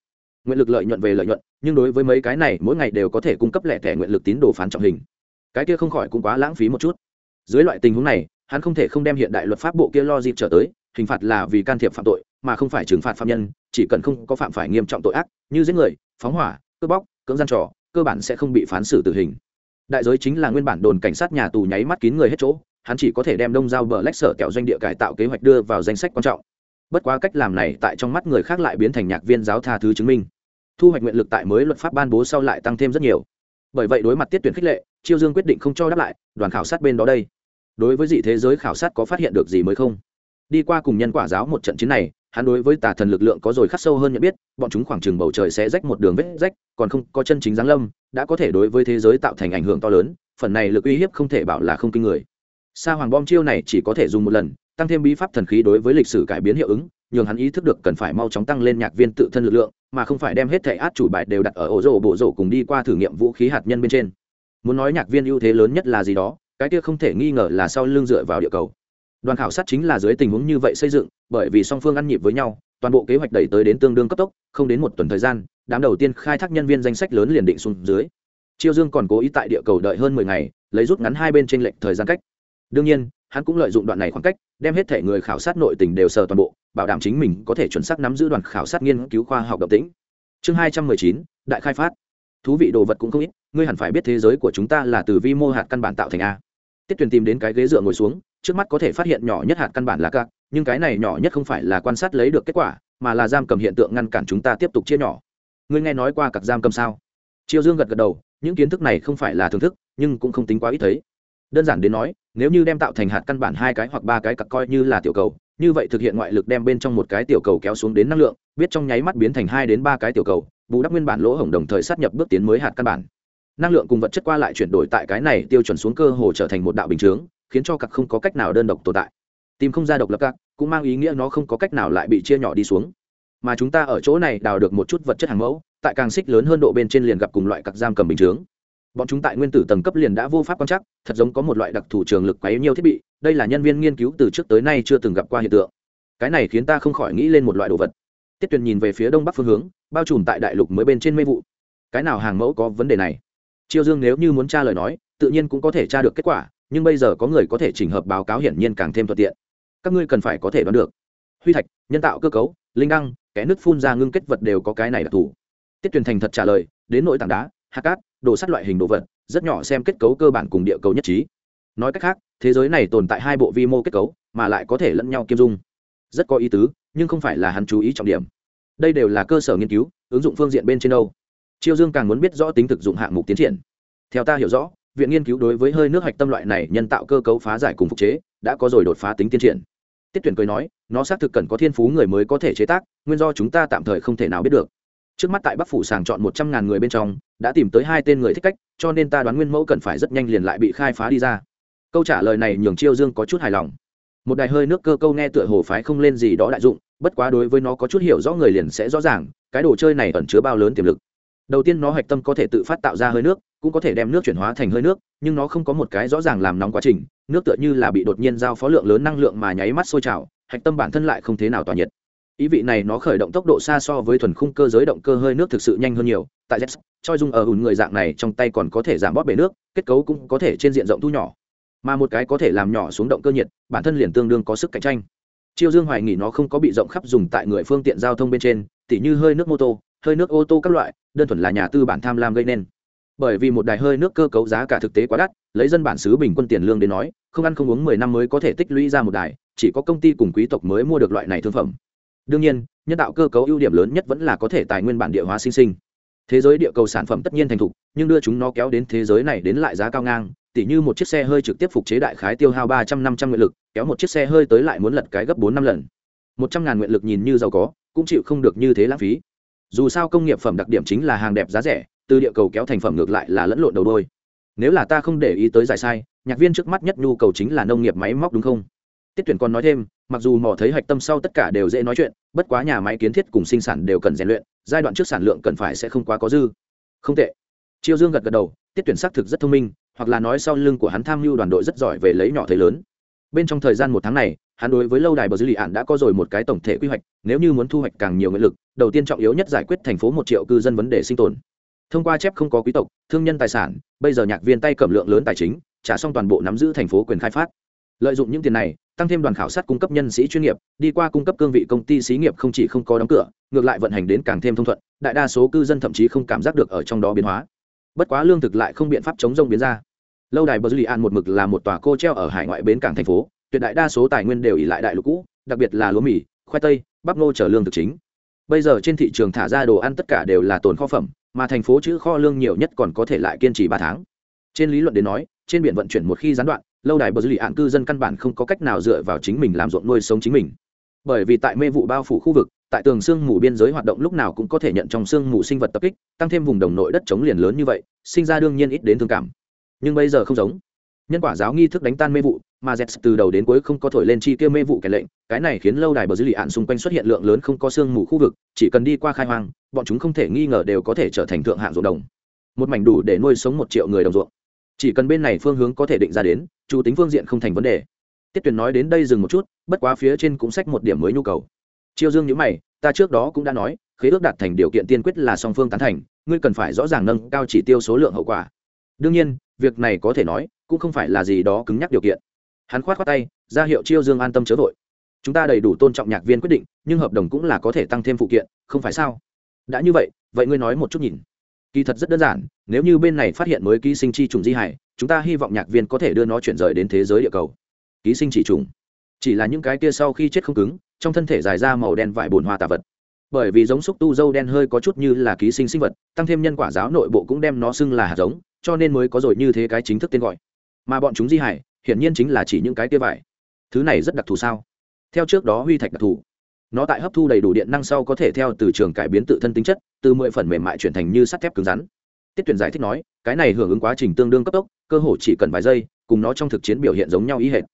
Nguyện lực lợi nhuận về lợi nhuận, nhưng đối với mấy cái này, mỗi ngày đều có thể cung cấp lẻ thẻ nguyện lực tín đồ phán trọng hình cái kia không khỏi cũng quá lãng phí một chút. Dưới loại tình huống này, hắn không thể không đem hiện đại luật pháp bộ kia lo dịp trở tới, hình phạt là vì can thiệp phạm tội, mà không phải trừng phạt phạm nhân, chỉ cần không có phạm phải nghiêm trọng tội ác, như giết người, phóng hỏa, cướp bóc, cưỡng gian trò, cơ bản sẽ không bị phán xử tử hình. Đại giới chính là nguyên bản đồn cảnh sát nhà tù nháy mắt kín người hết chỗ, hắn chỉ có thể đem đông giao bờ lách sở kẹo doanh địa cải tạo kế hoạch đưa vào danh sách quan trọng. Bất quá cách làm này tại trong mắt người khác lại biến thành nhạc viên giáo tha thứ chứng minh. Thu hoạch nguyện lực tại mới luật pháp ban bố sau lại tăng thêm rất nhiều bởi vậy đối mặt tiết tuyển khích lệ, chiêu dương quyết định không cho đáp lại, đoàn khảo sát bên đó đây. Đối với dị thế giới khảo sát có phát hiện được gì mới không? Đi qua cùng nhân quả giáo một trận chiến này, hắn đối với tà thần lực lượng có rồi khắc sâu hơn nhận biết, bọn chúng khoảng chừng bầu trời sẽ rách một đường vết rách, còn không có chân chính giáng lâm, đã có thể đối với thế giới tạo thành ảnh hưởng to lớn, phần này lực uy hiếp không thể bảo là không kinh người. Sa hoàng bom chiêu này chỉ có thể dùng một lần, tăng thêm bí pháp thần khí đối với lịch sử cải biến hiệu ứng, nhường hắn ý thức được cần phải mau chóng tăng lên nhạc viên tự thân lực lượng mà không phải đem hết thẻ át chủ bài đều đặt ở ổ rổ bộ rổ cùng đi qua thử nghiệm vũ khí hạt nhân bên trên. Muốn nói nhạc viên ưu thế lớn nhất là gì đó, cái kia không thể nghi ngờ là sau lưng dựa vào địa cầu. Đoàn khảo sát chính là dưới tình huống như vậy xây dựng, bởi vì song phương ăn nhịp với nhau, toàn bộ kế hoạch đẩy tới đến tương đương cấp tốc, không đến một tuần thời gian, đám đầu tiên khai thác nhân viên danh sách lớn liền định xuống dưới. Chiêu dương còn cố ý tại địa cầu đợi hơn mười ngày, lấy rút ngắn hai bên t r ê n lệch thời gian cách. Đương nhiên, hắn cũng lợi dụng đoạn này khoảng cách, đem hết thể người khảo sát nội tình đều sờ toàn bộ bảo đảm chính mình có thể chuẩn xác nắm giữ đoàn khảo sát nghiên cứu khoa học động tĩnh. Chương hai trăm mười chín, đại khai phát. Thú vị đồ vật cũng không ít, ngươi hẳn phải biết thế giới của chúng ta là từ vi mô hạt căn bản tạo thành a. Tiết tuyền tìm đến cái ghế dựa ngồi xuống, trước mắt có thể phát hiện nhỏ nhất hạt căn bản là các, nhưng cái này nhỏ nhất không phải là quan sát lấy được kết quả, mà là giam cầm hiện tượng ngăn cản chúng ta tiếp tục chia nhỏ. Ngươi nghe nói qua cặp giam cầm sao? Triều dương gật gật đầu, những kiến thức này không phải là thưởng thức, nhưng cũng không tính quá ít thấy đơn giản đến nói, nếu như đem tạo thành hạt căn bản hai cái hoặc ba cái cặp coi như là tiểu cầu, như vậy thực hiện ngoại lực đem bên trong một cái tiểu cầu kéo xuống đến năng lượng, biết trong nháy mắt biến thành hai đến ba cái tiểu cầu, bù đắp nguyên bản lỗ hổng đồng thời sát nhập bước tiến mới hạt căn bản. Năng lượng cùng vật chất qua lại chuyển đổi tại cái này tiêu chuẩn xuống cơ hồ trở thành một đạo bình chướng, khiến cho cặp không có cách nào đơn độc tồn tại. Tìm không ra độc lập cặp cũng mang ý nghĩa nó không có cách nào lại bị chia nhỏ đi xuống. Mà chúng ta ở chỗ này đào được một chút vật chất hàng mẫu, tại càng xích lớn hơn độ bên trên liền gặp cùng loại cặp giam cầm bình chướng bọn chúng tại nguyên tử tầng cấp liền đã vô pháp quan chắc thật giống có một loại đặc thù trường lực quấy nhiều thiết bị, đây là nhân viên nghiên cứu từ trước tới nay chưa từng gặp qua hiện tượng. Cái này khiến ta không khỏi nghĩ lên một loại đồ vật. Tiết tuyền nhìn về phía đông bắc phương hướng, bao trùm tại đại lục mới bên trên mê vụ. Cái nào hàng mẫu có vấn đề này? Chiêu dương nếu như muốn tra lời nói, tự nhiên cũng có thể tra được kết quả, nhưng bây giờ có người có thể chỉnh hợp báo cáo hiển nhiên càng thêm thuận tiện. Các ngươi cần phải có thể đoán được. Huy thạch, nhân tạo cơ cấu, linh đăng kẽ nước phun ra ngưng kết vật đều có cái này đặc thù. Tiết tuyền thành thật trả lời, đến nội tảng đá hạt cát, đồ sắt loại hình đồ vật, rất nhỏ xem kết cấu cơ bản cùng địa cầu nhất trí. Nói cách khác, thế giới này tồn tại hai bộ vi mô kết cấu, mà lại có thể lẫn nhau kiêm dung. Rất có ý tứ, nhưng không phải là hắn chú ý trọng điểm. Đây đều là cơ sở nghiên cứu, ứng dụng phương diện bên trên đâu. Chiêu dương càng muốn biết rõ tính thực dụng hạng mục tiến triển. Theo ta hiểu rõ, viện nghiên cứu đối với hơi nước hạch tâm loại này nhân tạo cơ cấu phá giải cùng phục chế, đã có rồi đột phá tính tiến triển. Tiết tuyển cười nói, nó xác thực cần có thiên phú người mới có thể chế tác, nguyên do chúng ta tạm thời không thể nào biết được trước mắt tại bắc phủ sàng chọn một trăm ngàn người bên trong, đã tìm tới hai tên người thích cách, cho nên ta đoán nguyên mẫu cần phải rất nhanh liền lại bị khai phá đi ra. Câu trả lời này nhường chiêu dương có chút hài lòng. Một đài hơi nước cơ câu nghe tựa hồ phái không lên gì đó đại dụng, bất quá đối với nó có chút hiểu rõ người liền sẽ rõ ràng, cái đồ chơi này ẩn chứa bao lớn tiềm lực. Đầu tiên nó hạch tâm có thể tự phát tạo ra hơi nước, cũng có thể đem nước chuyển hóa thành hơi nước, nhưng nó không có một cái rõ ràng làm nóng quá trình, nước tựa như là bị đột nhiên giao phó lượng lớn năng lượng mà nháy mắt sôi trào, hạch tâm bản thân lại không thế nào tỏa nhiệt ý vị này nó khởi động tốc độ xa so với thuần khung cơ giới động cơ hơi nước thực sự nhanh hơn nhiều. Tại z choi dung ở hùn người dạng này trong tay còn có thể giảm bóp bể nước, kết cấu cũng có thể trên diện rộng thu nhỏ. Mà một cái có thể làm nhỏ xuống động cơ nhiệt, bản thân liền tương đương có sức cạnh tranh. Chiêu dương hoài nghỉ nó không có bị rộng khắp dùng tại người phương tiện giao thông bên trên, tỉ như hơi nước mô tô, hơi nước ô tô các loại, đơn thuần là nhà tư bản tham lam gây nên. Bởi vì một đài hơi nước cơ cấu giá cả thực tế quá đắt, lấy dân bản xứ bình quân tiền lương đến nói, không ăn không uống mười năm mới có thể tích lũy ra một đài, chỉ có công ty cùng quý tộc mới mua được loại này thương phẩm đương nhiên, nhân tạo cơ cấu ưu điểm lớn nhất vẫn là có thể tài nguyên bản địa hóa sinh sinh. Thế giới địa cầu sản phẩm tất nhiên thành thục, nhưng đưa chúng nó kéo đến thế giới này đến lại giá cao ngang, tỉ như một chiếc xe hơi trực tiếp phục chế đại khái tiêu hao ba trăm năm trăm nguyện lực, kéo một chiếc xe hơi tới lại muốn lật cái gấp bốn năm lần. Một trăm ngàn nguyện lực nhìn như giàu có, cũng chịu không được như thế lãng phí. Dù sao công nghiệp phẩm đặc điểm chính là hàng đẹp giá rẻ, từ địa cầu kéo thành phẩm ngược lại là lẫn lộn đầu đôi. Nếu là ta không để ý tới giải sai, nhạc viên trước mắt nhất nhu cầu chính là nông nghiệp máy móc đúng không? Tiết tuyển còn nói thêm, mặc dù mỏ thấy hạch tâm sau tất cả đều dễ nói chuyện, bất quá nhà máy kiến thiết cùng sinh sản đều cần rèn luyện, giai đoạn trước sản lượng cần phải sẽ không quá có dư. Không tệ. Chiêu dương gật gật đầu, tiết tuyển xác thực rất thông minh, hoặc là nói sau lưng của hắn tham mưu đoàn đội rất giỏi về lấy nhỏ thấy lớn. Bên trong thời gian một tháng này, hắn đối với lâu đài bờ dư lì ạn đã có rồi một cái tổng thể quy hoạch, nếu như muốn thu hoạch càng nhiều nguyện lực, đầu tiên trọng yếu nhất giải quyết thành phố một triệu cư dân vấn đề sinh tồn. Thông qua chép không có quý tộc, thương nhân tài sản, bây giờ nhạc viên tay cầm lượng lớn tài chính, trả xong toàn bộ nắm giữ thành phố quyền khai phát. Lợi dụng những tiền này tăng thêm đoàn khảo sát cung cấp nhân sĩ chuyên nghiệp, đi qua cung cấp cương vị công ty xí nghiệp không chỉ không có đóng cửa, ngược lại vận hành đến càng thêm thông thuận, đại đa số cư dân thậm chí không cảm giác được ở trong đó biến hóa. Bất quá lương thực lại không biện pháp chống rông biến ra. Lâu đài bờ dư an một mực là một tòa cô treo ở hải ngoại bến cảng thành phố, tuyệt đại đa số tài nguyên đều ỉ lại đại lục cũ, đặc biệt là lúa mì, khoai tây, bắp ngô chở lương thực chính. Bây giờ trên thị trường thả ra đồ ăn tất cả đều là tồn kho phẩm, mà thành phố chữ kho lương nhiều nhất còn có thể lại kiên trì ba tháng. Trên lý luận đến nói, trên biển vận chuyển một khi gián đoạn lâu đài bờ dư lì ạn cư dân căn bản không có cách nào dựa vào chính mình làm ruộng nuôi sống chính mình. Bởi vì tại mê vụ bao phủ khu vực, tại tường sương mù biên giới hoạt động lúc nào cũng có thể nhận trong sương mù sinh vật tập kích, tăng thêm vùng đồng nội đất chống liền lớn như vậy, sinh ra đương nhiên ít đến thương cảm. Nhưng bây giờ không giống. Nhân quả giáo nghi thức đánh tan mê vụ, mà z từ đầu đến cuối không có thổi lên chi tiêu mê vụ kẻ lệnh, cái này khiến lâu đài bờ dư lì ạn xung quanh xuất hiện lượng lớn không có sương mù khu vực, chỉ cần đi qua khai hoang, bọn chúng không thể nghi ngờ đều có thể trở thành thượng hạng ruộng đồng. Một mảnh đủ để nuôi sống một triệu người đồng ruộng chỉ cần bên này phương hướng có thể định ra đến chủ tính phương diện không thành vấn đề. Tiết tuyền nói đến đây dừng một chút, bất quá phía trên cũng sách một điểm mới nhu cầu. Chiêu dương nhữ mày, ta trước đó cũng đã nói, khế ước đạt thành điều kiện tiên quyết là song phương tán thành, ngươi cần phải rõ ràng nâng cao chỉ tiêu số lượng hậu quả. Đương nhiên, việc này có thể nói, cũng không phải là gì đó cứng nhắc điều kiện. Hắn khoát khoát tay, ra hiệu chiêu dương an tâm chớ vội. Chúng ta đầy đủ tôn trọng nhạc viên quyết định, nhưng hợp đồng cũng là có thể tăng thêm phụ kiện, không phải sao? Đã như vậy vậy ngươi nói một chút nhìn kỳ thật rất đơn giản, nếu như bên này phát hiện mới ký sinh chi trùng di hải, chúng ta hy vọng nhạc viên có thể đưa nó chuyển rời đến thế giới địa cầu. Ký sinh chỉ trùng. Chỉ là những cái kia sau khi chết không cứng, trong thân thể dài ra màu đen vải bồn hoa tà vật. Bởi vì giống xúc tu dâu đen hơi có chút như là ký sinh sinh vật, tăng thêm nhân quả giáo nội bộ cũng đem nó xưng là hạt giống, cho nên mới có rồi như thế cái chính thức tên gọi. Mà bọn chúng di hải, hiển nhiên chính là chỉ những cái kia vải. Thứ này rất đặc thù sao? Theo trước đó huy thạch đặc thù nó tại hấp thu đầy đủ điện năng sau có thể theo từ trường cải biến tự thân tính chất, từ mười phần mềm mại chuyển thành như sắt thép cứng rắn. Tiết tuyển giải thích nói, cái này hưởng ứng quá trình tương đương cấp tốc, cơ hội chỉ cần vài giây, cùng nó trong thực chiến biểu hiện giống nhau ý hệt.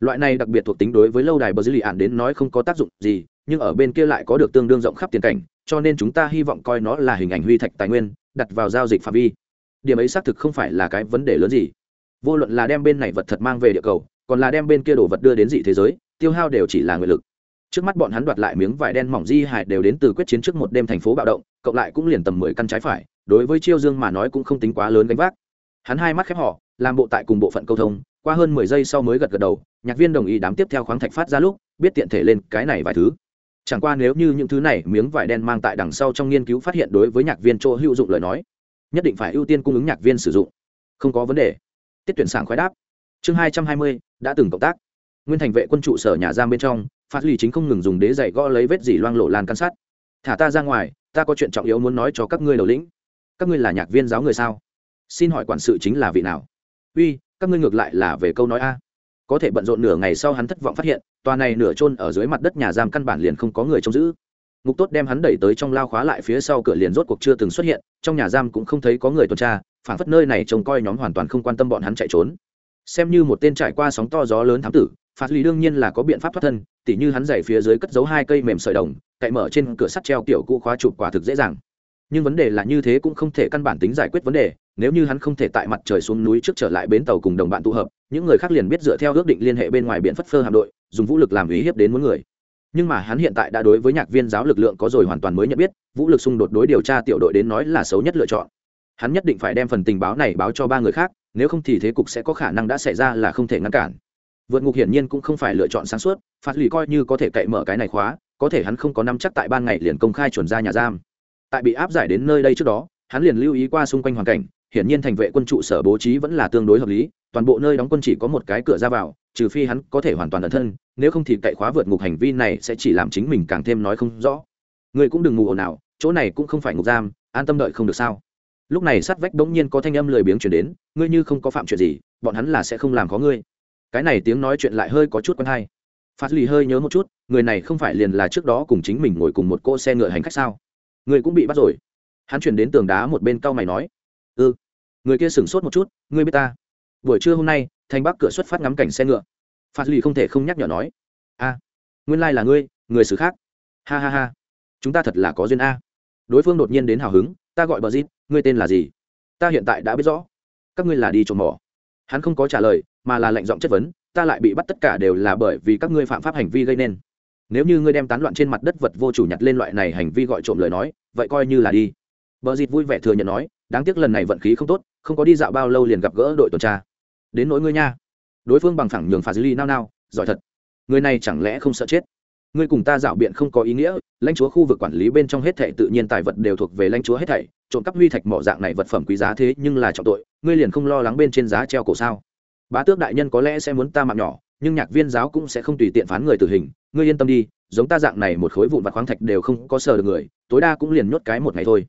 Loại này đặc biệt thuộc tính đối với lâu đài bờ dư lì ạn đến nói không có tác dụng gì, nhưng ở bên kia lại có được tương đương rộng khắp tiền cảnh, cho nên chúng ta hy vọng coi nó là hình ảnh huy thạch tài nguyên, đặt vào giao dịch phạm vi. Điểm ấy xác thực không phải là cái vấn đề lớn gì. Vô luận là đem bên này vật thật mang về địa cầu, còn là đem bên kia đồ vật đưa đến dị thế giới, tiêu hao đều chỉ là người lực trước mắt bọn hắn đoạt lại miếng vải đen mỏng di hại đều đến từ quyết chiến trước một đêm thành phố bạo động, cộng lại cũng liền tầm mười căn trái phải, đối với chiêu dương mà nói cũng không tính quá lớn gánh vác. Hắn hai mắt khép họ, làm bộ tại cùng bộ phận câu thông, qua hơn mười giây sau mới gật gật đầu, nhạc viên đồng ý đám tiếp theo khoáng thạch phát ra lúc, biết tiện thể lên cái này vài thứ. Chẳng qua nếu như những thứ này miếng vải đen mang tại đằng sau trong nghiên cứu phát hiện đối với nhạc viên chỗ hữu dụng lời nói, nhất định phải ưu tiên cung ứng nhạc viên sử dụng. Không có vấn đề. Tiết tuyển sảng khoái đáp. Chương hai trăm hai mươi, đã từng cộng tác nguyên thành vệ quân trụ sở nhà giam bên trong, phát lì chính không ngừng dùng đế dạy gõ lấy vết dỉ loang lộ lan căn sát. Thả ta ra ngoài, ta có chuyện trọng yếu muốn nói cho các ngươi đầu lĩnh. Các ngươi là nhạc viên giáo người sao? Xin hỏi quản sự chính là vị nào? Uy, các ngươi ngược lại là về câu nói a. Có thể bận rộn nửa ngày sau hắn thất vọng phát hiện, tòa này nửa chôn ở dưới mặt đất nhà giam căn bản liền không có người trông giữ. Ngục tốt đem hắn đẩy tới trong lao khóa lại phía sau cửa liền rốt cuộc chưa từng xuất hiện, trong nhà giam cũng không thấy có người tuần tra, phản phất nơi này trông coi nhóm hoàn toàn không quan tâm bọn hắn chạy trốn. Xem như một tên trải qua sóng to gió lớn thám tử phạt lý đương nhiên là có biện pháp thoát thân, tỉ như hắn dày phía dưới cất giấu hai cây mềm sợi đồng, cậy mở trên cửa sắt treo kiểu cũ khóa chụp quả thực dễ dàng. Nhưng vấn đề là như thế cũng không thể căn bản tính giải quyết vấn đề, nếu như hắn không thể tại mặt trời xuống núi trước trở lại bến tàu cùng đồng bạn tụ hợp, những người khác liền biết dựa theo ước định liên hệ bên ngoài biển phất phơ hạm đội, dùng vũ lực làm uy hiếp đến mỗi người. Nhưng mà hắn hiện tại đã đối với nhạc viên giáo lực lượng có rồi hoàn toàn mới nhận biết, vũ lực xung đột đối điều tra tiểu đội đến nói là xấu nhất lựa chọn. Hắn nhất định phải đem phần tình báo này báo cho ba người khác, nếu không thì thế cục sẽ có khả năng đã xảy ra là không thể ngăn cản vượt ngục hiển nhiên cũng không phải lựa chọn sáng suốt, phạt lì coi như có thể cậy mở cái này khóa, có thể hắn không có năm chắc tại ban ngày liền công khai chuẩn ra nhà giam. Tại bị áp giải đến nơi đây trước đó, hắn liền lưu ý qua xung quanh hoàn cảnh, hiển nhiên thành vệ quân trụ sở bố trí vẫn là tương đối hợp lý, toàn bộ nơi đóng quân chỉ có một cái cửa ra vào, trừ phi hắn có thể hoàn toàn ẩn thân, nếu không thì cậy khóa vượt ngục hành vi này sẽ chỉ làm chính mình càng thêm nói không rõ. Người cũng đừng ngủ ồn ào, chỗ này cũng không phải ngục giam, an tâm đợi không được sao? Lúc này sát vách bỗng nhiên có thanh âm lười biếng chuyển đến, ngươi như không có phạm chuyện gì, bọn hắn là sẽ không làm có ngươi cái này tiếng nói chuyện lại hơi có chút quen hay. Phát lì hơi nhớ một chút, người này không phải liền là trước đó cùng chính mình ngồi cùng một cô xe ngựa hành khách sao? Người cũng bị bắt rồi. Hắn chuyển đến tường đá một bên cau mày nói ừ. người kia sửng sốt một chút, ngươi biết ta. Buổi trưa hôm nay, thành bắc cửa xuất phát ngắm cảnh xe ngựa. Phát lì không thể không nhắc nhở nói a nguyên lai là ngươi, người xứ khác. Ha ha ha, chúng ta thật là có duyên a. Đối phương đột nhiên đến hào hứng, ta gọi bờ dít ngươi tên là gì? Ta hiện tại đã biết rõ. Các ngươi là đi trộm mỏ. Hắn không có trả lời mà là lệnh giọng chất vấn, ta lại bị bắt tất cả đều là bởi vì các ngươi phạm pháp hành vi gây nên. Nếu như ngươi đem tán loạn trên mặt đất vật vô chủ nhặt lên loại này hành vi gọi trộm lời nói, vậy coi như là đi. Bờ dịt vui vẻ thừa nhận nói, đáng tiếc lần này vận khí không tốt, không có đi dạo bao lâu liền gặp gỡ đội tuần tra. Đến nỗi ngươi nha. Đối phương bằng thẳng nhường phà dư ly nao nao, giỏi thật. Người này chẳng lẽ không sợ chết? Ngươi cùng ta dạo biện không có ý nghĩa, lãnh chúa khu vực quản lý bên trong hết thảy tự nhiên tài vật đều thuộc về lãnh chúa hết thảy, trộm cắp huy thạch mỏ dạng này vật phẩm quý giá thế nhưng là trọng tội, ngươi liền không lo lắng bên trên giá treo cổ sao? Bá tước đại nhân có lẽ sẽ muốn ta mạng nhỏ nhưng nhạc viên giáo cũng sẽ không tùy tiện phán người tử hình ngươi yên tâm đi giống ta dạng này một khối vụn vặt khoáng thạch đều không có sờ được người tối đa cũng liền nhốt cái một ngày thôi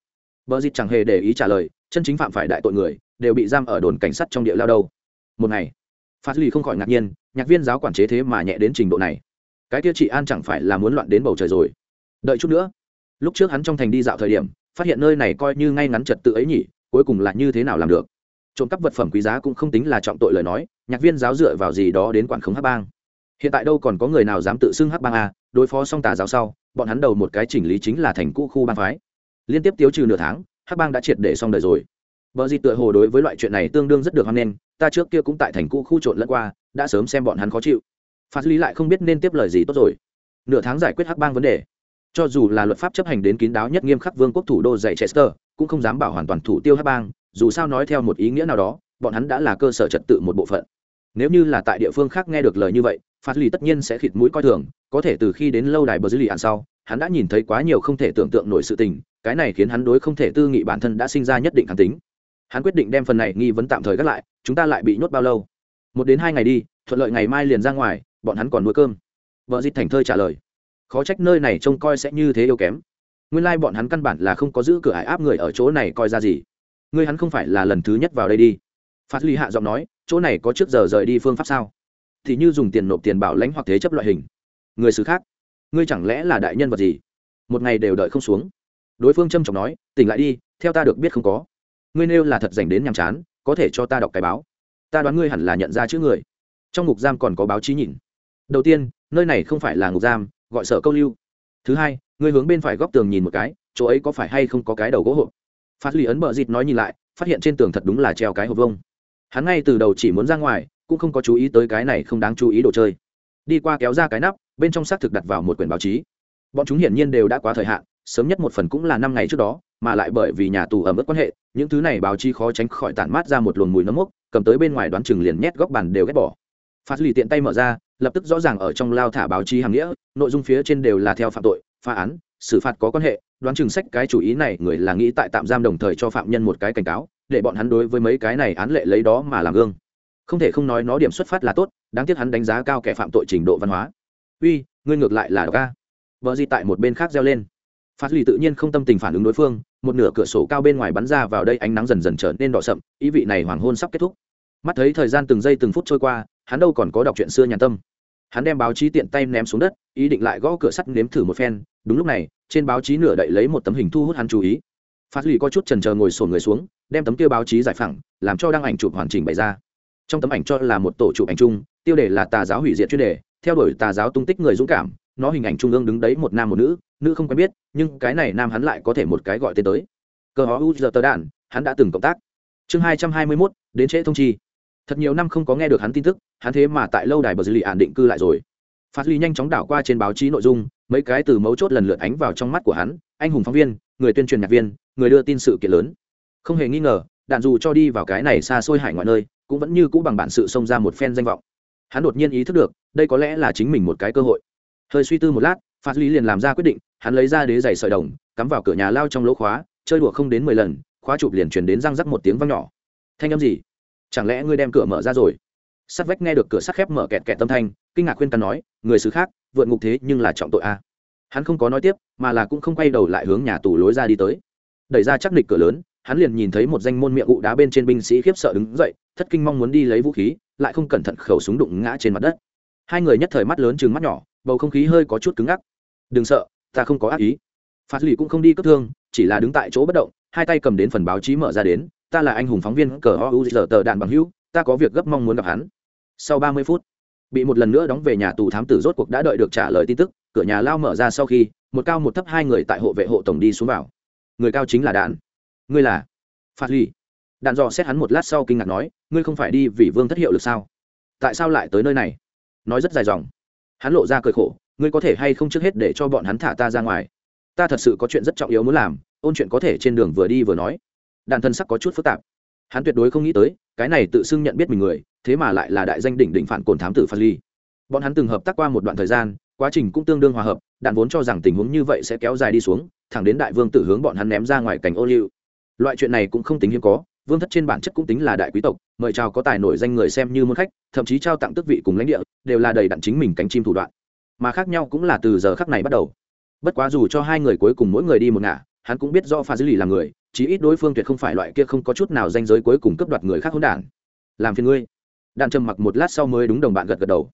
Bờ dịt chẳng hề để ý trả lời, chân chính phạm phải đại tội người, đều bị giam ở đồn cảnh sát trong địa lao đâu. Một ngày, Phát lì không khỏi ngạc nhiên, nhạc viên giáo quản chế thế mà nhẹ đến trình độ này. Cái kia chị An chẳng phải là muốn loạn đến bầu trời rồi. Đợi chút nữa. Lúc trước hắn trong thành đi dạo thời điểm, phát hiện nơi này coi như ngay ngắn trật tự ấy nhỉ, cuối cùng là như thế nào làm được? Trộm cắp vật phẩm quý giá cũng không tính là trọng tội lời nói, nhạc viên giáo dựa vào gì đó đến quản khống hắc bang. Hiện tại đâu còn có người nào dám tự xưng hắc bang a, đối phó xong tà giáo sau, bọn hắn đầu một cái chỉnh lý chính là thành cũ khu bang phái. Liên tiếp tiêu trừ nửa tháng hắc bang đã triệt để xong đời rồi. Vợ gì tựa hồ đối với loại chuyện này tương đương rất được hoan nghênh ta trước kia cũng tại thành cũ khu trộn lẫn qua đã sớm xem bọn hắn khó chịu. Phát lý lại không biết nên tiếp lời gì tốt rồi. Nửa tháng giải quyết hắc bang vấn đề. Cho dù là luật pháp chấp hành đến kín đáo nhất nghiêm khắc vương quốc thủ đô dạy chester cũng không dám bảo hoàn toàn thủ tiêu hắc bang dù sao nói theo một ý nghĩa nào đó, bọn hắn đã là cơ sở trật tự một bộ phận. Nếu như là tại địa phương khác nghe được lời như vậy phạt lì tất nhiên sẽ khịt mũi coi thường, có thể từ khi đến lâu đài bờ dưới lì ạn sau, hắn đã nhìn thấy quá nhiều không thể tưởng tượng nổi sự tình, cái này khiến hắn đối không thể tư nghị bản thân đã sinh ra nhất định kháng tính. Hắn quyết định đem phần này nghi vấn tạm thời gác lại, chúng ta lại bị nhốt bao lâu? Một đến hai ngày đi, thuận lợi ngày mai liền ra ngoài, bọn hắn còn nuôi cơm. Vợ dịt thành thơi trả lời. Khó trách nơi này trông coi sẽ như thế yếu kém. Nguyên lai、like、bọn hắn căn bản là không có giữ cửa ải áp người ở chỗ này coi ra gì ngươi hắn không phải là lần thứ nhất vào đây đi. Phát ly hạ giọng nói, chỗ này có trước giờ rời đi phương pháp sao? Thì như dùng tiền nộp tiền bảo lãnh hoặc thế chấp loại hình. Người xứ khác, ngươi chẳng lẽ là đại nhân vật gì? Một ngày đều đợi không xuống. Đối phương trâm trọng nói, tỉnh lại đi, theo ta được biết không có. Ngươi nêu là thật dành đến nhàm chán, có thể cho ta đọc cái báo. Ta đoán ngươi hẳn là nhận ra chữ người. Trong ngục giam còn có báo chí nhìn. Đầu tiên, nơi này không phải là ngục giam, gọi sở câu lưu. Thứ hai, ngươi hướng bên phải góc tường nhìn một cái, chỗ ấy có phải hay không có cái đầu gỗ hộp? Phát lì ấn bờ dịt nói nhìn lại, phát hiện trên tường thật đúng là treo cái hộp vông hắn ngay từ đầu chỉ muốn ra ngoài, cũng không có chú ý tới cái này không đáng chú ý đồ chơi. Đi qua kéo ra cái nắp, bên trong xác thực đặt vào một quyển báo chí. Bọn chúng hiển nhiên đều đã quá thời hạn, sớm nhất một phần cũng là năm ngày trước đó, mà lại bởi vì nhà tù ẩm ướt quan hệ, những thứ này báo chí khó tránh khỏi tản mát ra một luồng mùi nấm mốc, cầm tới bên ngoài đoán chừng liền nhét góc bàn đều ghét bỏ. Phát lì tiện tay mở ra, lập tức rõ ràng ở trong lao thả báo chí hàng nghĩa, nội dung phía trên đều là theo phạm tội, phá án xử phạt có quan hệ, đoán chừng sách cái chủ ý này, người là nghĩ tại tạm giam đồng thời cho phạm nhân một cái cảnh cáo, để bọn hắn đối với mấy cái này án lệ lấy đó mà làm gương. Không thể không nói nó điểm xuất phát là tốt, đáng tiếc hắn đánh giá cao kẻ phạm tội trình độ văn hóa. Uy, ngươi ngược lại là ca vợ gì tại một bên khác reo lên. Phát lì tự nhiên không tâm tình phản ứng đối phương, một nửa cửa sổ cao bên ngoài bắn ra vào đây, ánh nắng dần dần trở nên đỏ sậm, ý vị này hoàng hôn sắp kết thúc. Mắt thấy thời gian từng giây từng phút trôi qua, hắn đâu còn có đọc chuyện xưa nhàn tâm hắn đem báo chí tiện tay ném xuống đất, ý định lại gõ cửa sắt nếm thử một phen. Đúng lúc này, trên báo chí nửa đậy lấy một tấm hình thu hút hắn chú ý. Phát lì có chút trần chờ ngồi sổn người xuống, đem tấm kia báo chí giải phẳng, làm cho đăng ảnh chụp hoàn chỉnh bày ra. Trong tấm ảnh cho là một tổ chụp ảnh chung, tiêu đề là tà giáo hủy diệt chuyên đề, theo đuổi tà giáo tung tích người dũng cảm, nó hình ảnh trung ương đứng đấy một nam một nữ nữ không quen biết, nhưng cái này nam hắn lại có thể một cái gọi tên tới. Cờ họ u giờ tờ đạn, hắn đã từng cộng tác. Chương hai trăm hai mươi mốt, đến trễ thông chi thật nhiều năm không có nghe được hắn tin tức, hắn thế mà tại lâu đài bờ dư lì ạn định cư lại rồi. Phát ly nhanh chóng đảo qua trên báo chí nội dung, mấy cái từ mấu chốt lần lượt ánh vào trong mắt của hắn, anh hùng phóng viên, người tuyên truyền nhạc viên, người đưa tin sự kiện lớn. Không hề nghi ngờ, đạn dù cho đi vào cái này xa xôi hải ngoại nơi, cũng vẫn như cũ bằng bản sự xông ra một phen danh vọng. Hắn đột nhiên ý thức được, đây có lẽ là chính mình một cái cơ hội. Hơi suy tư một lát, phát lý liền làm ra quyết định, hắn lấy ra đế giày sợi đồng, cắm vào cửa nhà lao trong lỗ khóa, chơi đùa không đến mười lần, khóa chụp liền chuyển đến răng rắc một tiếng văng nhỏ. Thanh âm gì? Chẳng lẽ ngươi đem cửa mở ra rồi? Sắt vách nghe được cửa sắt khép mở kẹt kẹt tâm thanh, kinh ngạc khuyên can nói, người xứ khác, vượt ngục thế nhưng là trọng tội a. Hắn không có nói tiếp, mà là cũng không quay đầu lại hướng nhà tù lối ra đi tới. Đẩy ra chắc nịch cửa lớn, hắn liền nhìn thấy một danh môn miệng ụ đá bên trên binh sĩ khiếp sợ đứng dậy, thất kinh mong muốn đi lấy vũ khí, lại không cẩn thận khẩu súng đụng ngã trên mặt đất. Hai người nhất thời mắt lớn chừng mắt nhỏ, bầu không khí hơi có chút cứng ngắc. Đừng sợ, ta không có ác ý. Phạt lì cũng không đi cấp thương, chỉ là đứng tại chỗ bất động, hai tay cầm đến phần báo chí mở ra đến ta là anh hùng phóng viên cờ o u giờ tờ đạn bằng hữu, ta có việc gấp mong muốn gặp hắn. Sau ba mươi phút, bị một lần nữa đóng về nhà tù thám tử rốt cuộc đã đợi được trả lời tin tức, cửa nhà lao mở ra sau khi, một cao một thấp hai người tại hộ vệ hộ tổng đi xuống vào. Người cao chính là đạn. Ngươi là? Phạt huy. Đạn dò xét hắn một lát sau kinh ngạc nói, ngươi không phải đi vì vương thất hiệu lực sao? Tại sao lại tới nơi này? Nói rất dài dòng. Hắn lộ ra cười khổ, ngươi có thể hay không trước hết để cho bọn hắn thả ta ra ngoài? Ta thật sự có chuyện rất trọng yếu muốn làm, ôn chuyện có thể trên đường vừa đi vừa nói đạn thân sắc có chút phức tạp. Hắn tuyệt đối không nghĩ tới, cái này tự xưng nhận biết mình người, thế mà lại là đại danh đỉnh đỉnh phản cồn thám tử phan ly. Bọn hắn từng hợp tác qua một đoạn thời gian, quá trình cũng tương đương hòa hợp đạn vốn cho rằng tình huống như vậy sẽ kéo dài đi xuống, thẳng đến đại vương tử hướng bọn hắn ném ra ngoài cảnh ô liu. Loại chuyện này cũng không tính hiếm có, vương thất trên bản chất cũng tính là đại quý tộc, mời chào có tài nổi danh người xem như môn khách, thậm chí trao tặng tước vị cùng lãnh địa, đều là đầy đặn chính mình cánh chim thủ đoạn. Mà khác nhau cũng là từ giờ khắc này bắt đầu. Bất quá dù cho hai người cuối cùng mỗi người đi một ngả, hắn cũng biết do pha dư lì là người chí ít đối phương tuyệt không phải loại kia không có chút nào danh giới cuối cùng cấp đoạt người khác hỗn đản. Làm phiền ngươi. Đạn trầm mặc một lát sau mới đúng đồng bạn gật gật đầu.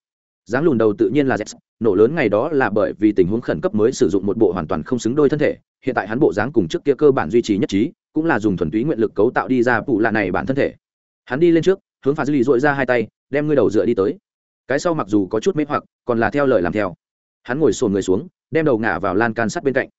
Dáng lùn đầu tự nhiên là z nổ lớn ngày đó là bởi vì tình huống khẩn cấp mới sử dụng một bộ hoàn toàn không xứng đôi thân thể, hiện tại hắn bộ dáng cùng trước kia cơ bản duy trì nhất trí, cũng là dùng thuần túy nguyện lực cấu tạo đi ra phụ lạ này bản thân thể. Hắn đi lên trước, hướng phá dư lì dội ra hai tay, đem ngươi đầu dựa đi tới. Cái sau mặc dù có chút mê hoặc, còn là theo lời làm theo. Hắn ngồi sồn người xuống, đem đầu ngả vào lan can sắt bên cạnh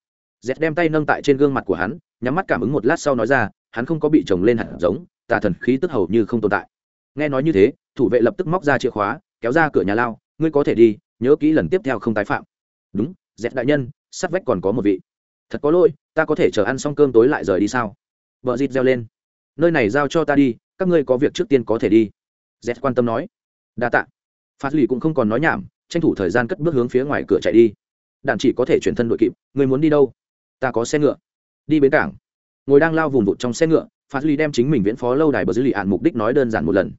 dẹt đem tay nâng tại trên gương mặt của hắn, nhắm mắt cảm ứng một lát sau nói ra, hắn không có bị chồng lên hạt giống, tà thần khí tức hầu như không tồn tại. Nghe nói như thế, thủ vệ lập tức móc ra chìa khóa, kéo ra cửa nhà lao, ngươi có thể đi, nhớ kỹ lần tiếp theo không tái phạm. Đúng dẹt đại nhân sắt vách còn có một vị. Thật có lỗi, ta có thể chờ ăn xong cơm tối lại rời đi sao? Vợ dịt reo lên. Nơi này giao cho ta đi, các ngươi có việc trước tiên có thể đi. Dẹt quan tâm nói. Đa t ạ phát lì cũng không còn nói nhảm, tranh thủ thời gian cất bước hướng phía ngoài cửa chạy đi. Đạn chỉ có thể chuyển thân đội kịp người muốn đi đâu? Ta có xe ngựa. Đi bến cảng. Ngồi đang lao vùng vụt trong xe ngựa phát ly đem chính mình viễn phó lâu đài bờ dư lì ạn mục đích nói đơn giản một lần.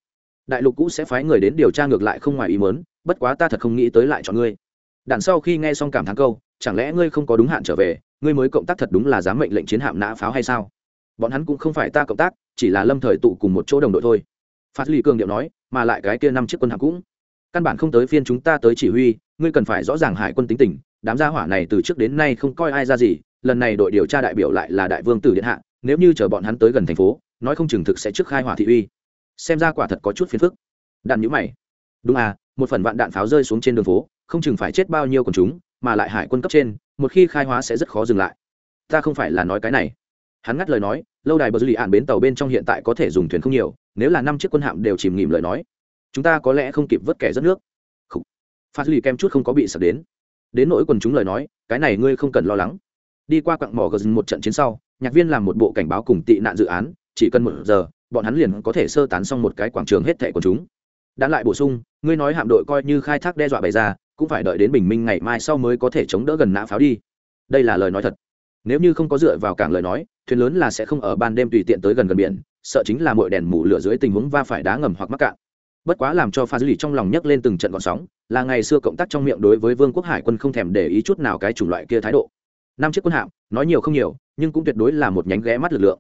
Đại lục cũ sẽ phái người đến điều tra ngược lại không ngoài ý mớn bất quá ta thật không nghĩ tới lại chọn ngươi. Đạn sau khi nghe xong cảm thán câu, chẳng lẽ ngươi không có đúng hạn trở về, ngươi mới cộng tác thật đúng là dám mệnh lệnh chiến hạm nã pháo hay sao? Bọn hắn cũng không phải ta cộng tác, chỉ là lâm thời tụ cùng một chỗ đồng đội thôi. Phát ly cường điệu nói, mà lại cái kia năm chiếc quân hạm cũng. Căn bản không tới phiên chúng ta tới chỉ huy, ngươi cần phải rõ ràng hải quân tính tình, đám gia hỏa này từ trước đến nay không coi ai ra gì lần này đội điều tra đại biểu lại là đại vương tử điện hạ, nếu như chờ bọn hắn tới gần thành phố, nói không chừng thực sẽ trước khai hỏa thị uy. Xem ra quả thật có chút phiền phức. Đạn nhũ mày. Đúng à một phần vạn đạn pháo rơi xuống trên đường phố, không chừng phải chết bao nhiêu quần chúng, mà lại hải quân cấp trên, một khi khai hóa sẽ rất khó dừng lại. Ta không phải là nói cái này. Hắn ngắt lời nói, lâu đài bờ dư lì ạn bến tàu bên trong hiện tại có thể dùng thuyền không nhiều, nếu là năm chiếc quân hạm đều chìm nghỉm lời nói, chúng ta có lẽ không kịp vớt kẻ rất nước. Phát lì kem chút không có bị sập đến. Đến nỗi quần chúng lời nói, cái này ngươi không cần lo lắng đi qua quặng mỏ gần một trận chiến sau, nhạc viên làm một bộ cảnh báo cùng tị nạn dự án, chỉ cần một giờ, bọn hắn liền có thể sơ tán xong một cái quảng trường hết thệ của chúng. Đã lại bổ sung, ngươi nói hạm đội coi như khai thác đe dọa bày ra, cũng phải đợi đến bình minh ngày mai sau mới có thể chống đỡ gần nã pháo đi. Đây là lời nói thật. Nếu như không có dựa vào cảng lời nói, thuyền lớn là sẽ không ở ban đêm tùy tiện tới gần gần biển, sợ chính là mọi đèn mù lửa dưới tình huống va phải đá ngầm hoặc mắc cạn. Bất quá làm cho pha dư lì trong lòng nhấc lên từng trận gọn sóng, là ngày xưa cộng tác trong miệng đối với vương quốc hải quân không thèm để ý chút nào cái chủng loại kia thái độ năm chiếc quân hạm, nói nhiều không nhiều, nhưng cũng tuyệt đối là một nhánh ghé mắt lực lượng.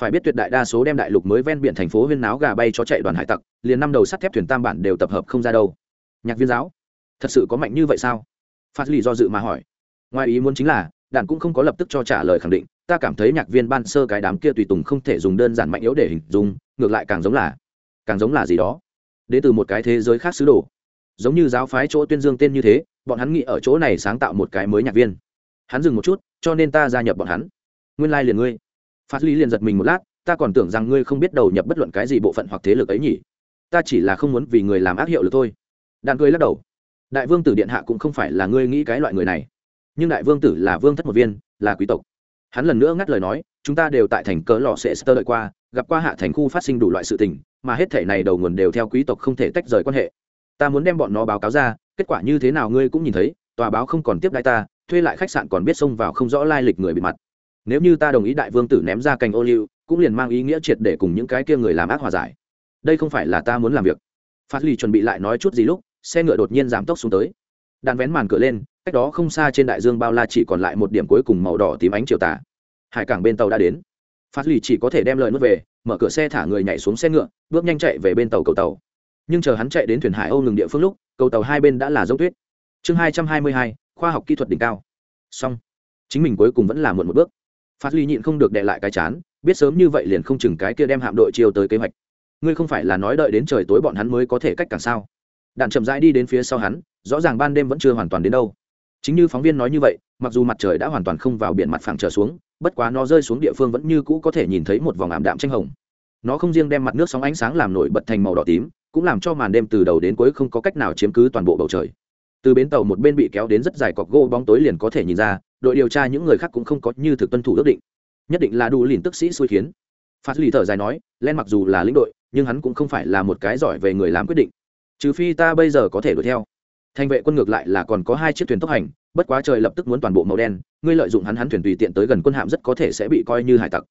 Phải biết tuyệt đại đa số đem đại lục mới ven biển thành phố huyên náo gà bay cho chạy đoàn hải tặc, liền năm đầu sắt thép thuyền tam bản đều tập hợp không ra đâu. Nhạc viên giáo, thật sự có mạnh như vậy sao? Phát lì do dự mà hỏi. Ngoài ý muốn chính là, đạn cũng không có lập tức cho trả lời khẳng định, ta cảm thấy nhạc viên ban sơ cái đám kia tùy tùng không thể dùng đơn giản mạnh yếu để hình dung, ngược lại càng giống là, càng giống là gì đó. Đến từ một cái thế giới khác xứ đồ. Giống như giáo phái chỗ tuyên dương tên như thế, bọn hắn nghĩ ở chỗ này sáng tạo một cái mới nhạc viên hắn dừng một chút, cho nên ta gia nhập bọn hắn. Nguyên lai、like、liền ngươi. Phát lý liền giật mình một lát, ta còn tưởng rằng ngươi không biết đầu nhập bất luận cái gì bộ phận hoặc thế lực ấy nhỉ. Ta chỉ là không muốn vì người làm ác hiệu lực thôi. Đạn cười lắc đầu. Đại vương tử điện hạ cũng không phải là ngươi nghĩ cái loại người này. Nhưng đại vương tử là vương thất một viên, là quý tộc. Hắn lần nữa ngắt lời nói, chúng ta đều tại thành cớ lò sẽ sơ đợi qua, gặp qua hạ thành khu phát sinh đủ loại sự tình, mà hết thể này đầu nguồn đều theo quý tộc không thể tách rời quan hệ. Ta muốn đem bọn nó báo cáo ra, kết quả như thế nào ngươi cũng nhìn thấy, tòa báo không còn tiếp đai ta thuê lại khách sạn còn biết xông vào không rõ lai lịch người bị mặt. Nếu như ta đồng ý đại vương tử ném ra cành ô liu, cũng liền mang ý nghĩa triệt để cùng những cái kia người làm ác hòa giải. Đây không phải là ta muốn làm việc. Phát ly chuẩn bị lại nói chút gì lúc, xe ngựa đột nhiên giảm tốc xuống tới. Đàn vén màn cửa lên, cách đó không xa trên đại dương bao la chỉ còn lại một điểm cuối cùng màu đỏ tím ánh chiều tà. Hải cảng bên tàu đã đến. Phát ly chỉ có thể đem lời nuốt về, mở cửa xe thả người nhảy xuống xe ngựa, bước nhanh chạy về bên tàu cầu tàu. Nhưng chờ hắn chạy đến thuyền hải âu ngừng địa phương lúc, cầu tàu hai bên đã là dốc tuyết. Chương hai trăm hai mươi hai khoa học kỹ thuật đỉnh cao. Song chính mình cuối cùng vẫn là muộn một bước. Phát ly nhịn không được đệ lại cái chán, biết sớm như vậy liền không chừng cái kia đem hạm đội chiều tới kế hoạch. Ngươi không phải là nói đợi đến trời tối bọn hắn mới có thể cách càng sao? Đạn chậm rãi đi đến phía sau hắn, rõ ràng ban đêm vẫn chưa hoàn toàn đến đâu. Chính như phóng viên nói như vậy, mặc dù mặt trời đã hoàn toàn không vào biển mặt phẳng trở xuống, bất quá nó rơi xuống địa phương vẫn như cũ có thể nhìn thấy một vòng ảm đạm tranh hồng. Nó không riêng đem mặt nước sóng ánh sáng làm nổi bật thành màu đỏ tím, cũng làm cho màn đêm từ đầu đến cuối không có cách nào chiếm cứ toàn bộ bầu trời từ bến tàu một bên bị kéo đến rất dài cọc gỗ bóng tối liền có thể nhìn ra, đội điều tra những người khác cũng không có như thực tuân thủ ước định. Nhất định là đủ lìn tức sĩ xui khiến. Phát lì thở dài nói, len mặc dù là lĩnh đội, nhưng hắn cũng không phải là một cái giỏi về người làm quyết định. Trừ phi ta bây giờ có thể đuổi theo. Thành vệ quân ngược lại là còn có hai chiếc thuyền tốc hành, bất quá trời lập tức muốn toàn bộ màu đen, ngươi lợi dụng hắn hắn thuyền tùy tiện tới gần quân hạm rất có thể sẽ bị coi như hải tặc.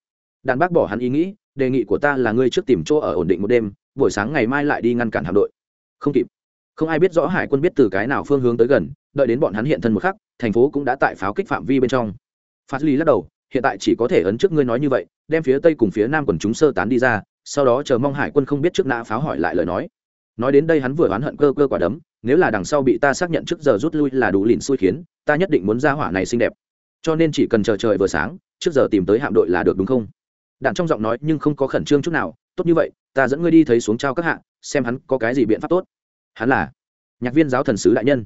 Đàn bác bỏ hắn ý nghĩ, đề nghị của ta là ngươi trước tìm chỗ ở ổn định một đêm, buổi sáng ngày mai lại đi ngăn cản hạm đội. Không kịp không ai biết rõ hải quân biết từ cái nào phương hướng tới gần, đợi đến bọn hắn hiện thân một khắc, thành phố cũng đã tại pháo kích phạm vi bên trong. Phát lý lắc đầu, hiện tại chỉ có thể ấn trước ngươi nói như vậy, đem phía tây cùng phía nam quần chúng sơ tán đi ra, sau đó chờ mong hải quân không biết trước nã pháo hỏi lại lời nói. Nói đến đây hắn vừa oán hận cơ cơ quả đấm, nếu là đằng sau bị ta xác nhận trước giờ rút lui là đủ lìn xui khiến, ta nhất định muốn ra hỏa này xinh đẹp. Cho nên chỉ cần chờ trời vừa sáng, trước giờ tìm tới hạm đội là được đúng không? Đạn trong giọng nói nhưng không có khẩn trương chút nào, tốt như vậy, ta dẫn ngươi đi thấy xuống trao các hạ, xem hắn có cái gì biện pháp tốt hắn là nhạc viên giáo thần sứ đại nhân.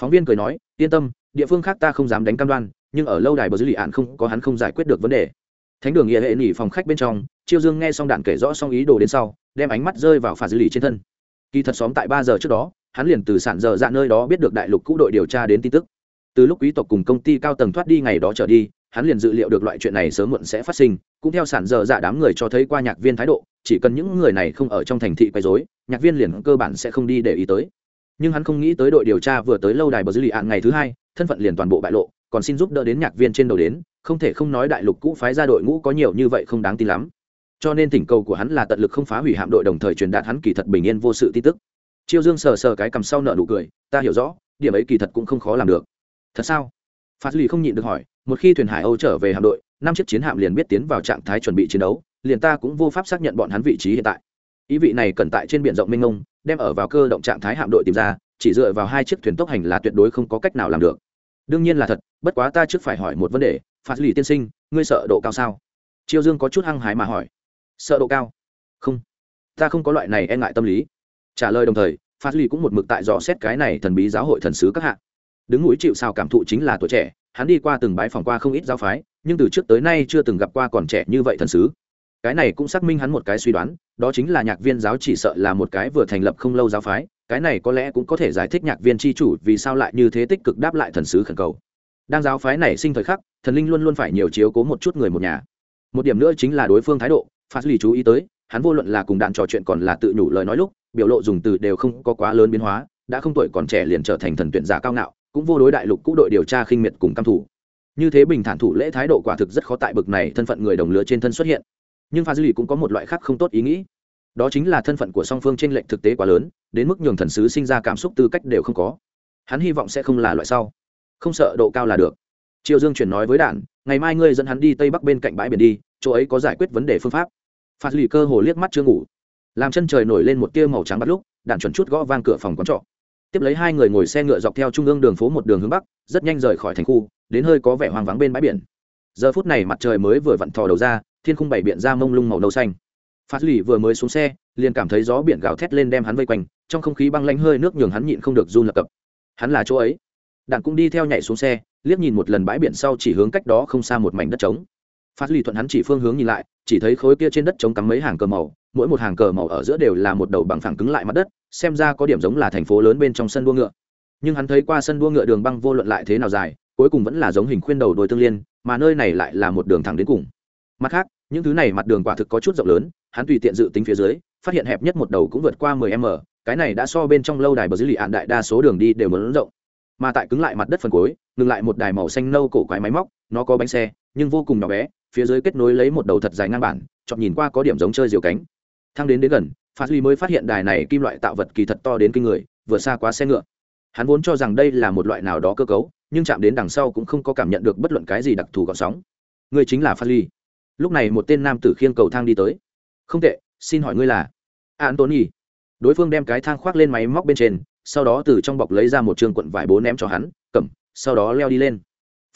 Phóng viên cười nói, yên tâm, địa phương khác ta không dám đánh cam đoan, nhưng ở lâu đài bờ dưới lì ạn không có hắn không giải quyết được vấn đề. Thánh đường nghĩa hệ nghỉ phòng khách bên trong, chiêu dương nghe xong đạn kể rõ xong ý đồ đến sau, đem ánh mắt rơi vào phà dư lì trên thân. Kỳ thật xóm tại ba giờ trước đó, hắn liền từ sản dở dạ nơi đó biết được đại lục cũ đội điều tra đến tin tức. Từ lúc quý tộc cùng công ty cao tầng thoát đi ngày đó trở đi, hắn liền dự liệu được loại chuyện này sớm muộn sẽ phát sinh. Cũng theo sản dở dạ đám người cho thấy qua nhạc viên thái độ chỉ cần những người này không ở trong thành thị quấy rối, nhạc viên liền cơ bản sẽ không đi để ý tới. Nhưng hắn không nghĩ tới đội điều tra vừa tới lâu đài bờ dư lì ạn ngày thứ hai, thân phận liền toàn bộ bại lộ, còn xin giúp đỡ đến nhạc viên trên đầu đến, không thể không nói đại lục cũ phái ra đội ngũ có nhiều như vậy không đáng tin lắm. Cho nên thỉnh cầu của hắn là tận lực không phá hủy hạm đội đồng thời truyền đạt hắn kỳ thật bình yên vô sự tin tức. Chiêu dương sờ sờ cái cầm sau nợ nụ cười, ta hiểu rõ, điểm ấy kỳ thật cũng không khó làm được. Thật sao? Phát lì không nhịn được hỏi, một khi thuyền hải âu trở về hạm đội, năm chiếc chiến hạm liền biết tiến vào trạng thái chuẩn bị chiến đấu liền ta cũng vô pháp xác nhận bọn hắn vị trí hiện tại. Ý vị này cần tại trên biển rộng mênh mông, đem ở vào cơ động trạng thái hạm đội tìm ra, chỉ dựa vào hai chiếc thuyền tốc hành là tuyệt đối không có cách nào làm được. Đương nhiên là thật, bất quá ta trước phải hỏi một vấn đề, phạt lì tiên sinh, ngươi sợ độ cao sao? Chiêu dương có chút hăng hái mà hỏi. Sợ độ cao? Không. Ta không có loại này e ngại tâm lý. Trả lời đồng thời, phạt lì cũng một mực tại dò xét cái này thần bí giáo hội thần sứ các hạng đứng núi chịu sao cảm thụ chính là tuổi trẻ, hắn đi qua từng bái phòng qua không ít giáo phái, nhưng từ trước tới nay chưa từng gặp qua còn trẻ như vậy thần sứ cái này cũng xác minh hắn một cái suy đoán, đó chính là nhạc viên giáo chỉ sợ là một cái vừa thành lập không lâu giáo phái, cái này có lẽ cũng có thể giải thích nhạc viên tri chủ vì sao lại như thế tích cực đáp lại thần sứ khẩn cầu. Đang giáo phái này sinh thời khắc, thần linh luôn luôn phải nhiều chiếu cố một chút người một nhà. Một điểm nữa chính là đối phương thái độ, phát lì chú ý tới, hắn vô luận là cùng đạn trò chuyện còn là tự nhủ lời nói lúc, biểu lộ dùng từ đều không có quá lớn biến hóa, đã không tuổi còn trẻ liền trở thành thần tuyển giả cao ngạo, cũng vô đối đại lục cũ đội điều tra khinh miệt cùng căm thủ như thế bình thản thủ lễ thái độ quả thực rất khó tại bực này thân phận người đồng lứa trên thân xuất hiện nhưng pha dư lì cũng có một loại khác không tốt ý nghĩ. Đó chính là thân phận của song phương trên lệnh thực tế quá lớn, đến mức nhường thần sứ sinh ra cảm xúc tư cách đều không có. Hắn hy vọng sẽ không là loại sau. Không sợ độ cao là được. Triệu dương chuyển nói với đản ngày mai ngươi dẫn hắn đi tây bắc bên cạnh bãi biển đi, chỗ ấy có giải quyết vấn đề phương pháp. Phạt lì cơ hồ liếc mắt chưa ngủ. Làm chân trời nổi lên một tia màu trắng bắt lúc, đạn chuẩn chút gõ vang cửa phòng quán trọ. Tiếp lấy hai người ngồi xe ngựa dọc theo trung ương đường phố một đường hướng bắc, rất nhanh rời khỏi thành khu, đến hơi có vẻ hoang vắng bên bãi biển. Giờ phút này mặt trời mới vừa vặn thò đầu ra thiên khung bảy biển ra mông lung màu nâu xanh. Phát lì vừa mới xuống xe, liền cảm thấy gió biển gào thét lên đem hắn vây quanh, trong không khí băng lanh hơi nước nhường hắn nhịn không được run lập cập. Hắn là chỗ ấy. Đạn cũng đi theo nhảy xuống xe, liếc nhìn một lần bãi biển sau chỉ hướng cách đó không xa một mảnh đất trống. Phát lì thuận hắn chỉ phương hướng nhìn lại, chỉ thấy khối kia trên đất trống cắm mấy hàng cờ màu, mỗi một hàng cờ màu ở giữa đều là một đầu bằng phẳng cứng lại mặt đất, xem ra có điểm giống là thành phố lớn bên trong sân đua ngựa. Nhưng hắn thấy qua sân đua ngựa đường băng vô luận lại thế nào dài, cuối cùng vẫn là giống hình khuyên đầu đôi tương liên, mà nơi này lại là một đường thẳng đến cùng mặt khác, những thứ này mặt đường quả thực có chút rộng lớn, hắn tùy tiện dự tính phía dưới, phát hiện hẹp nhất một đầu cũng vượt qua 10 m, cái này đã so bên trong lâu đài bờ dưới lì ạn đại đa số đường đi đều muốn rộng. Mà tại cứng lại mặt đất phần cuối, ngừng lại một đài màu xanh nâu cổ quái máy móc, nó có bánh xe, nhưng vô cùng nhỏ bé, phía dưới kết nối lấy một đầu thật dài ngang bản chọn nhìn qua có điểm giống chơi diều cánh. Thang đến đến gần, phát ly mới phát hiện đài này kim loại tạo vật kỳ thật to đến kinh người, vừa xa quá xe ngựa. Hắn vốn cho rằng đây là một loại nào đó cơ cấu, nhưng chạm đến đằng sau cũng không có cảm nhận được bất luận cái gì đặc thù gọn sóng. Người chính là phát ly lúc này một tên nam tử khiêng cầu thang đi tới. Không tệ, xin hỏi ngươi là? Antony đối phương đem cái thang khoác lên máy móc bên trên, sau đó từ trong bọc lấy ra một trường quận vải bố ném cho hắn, cầm, sau đó leo đi lên.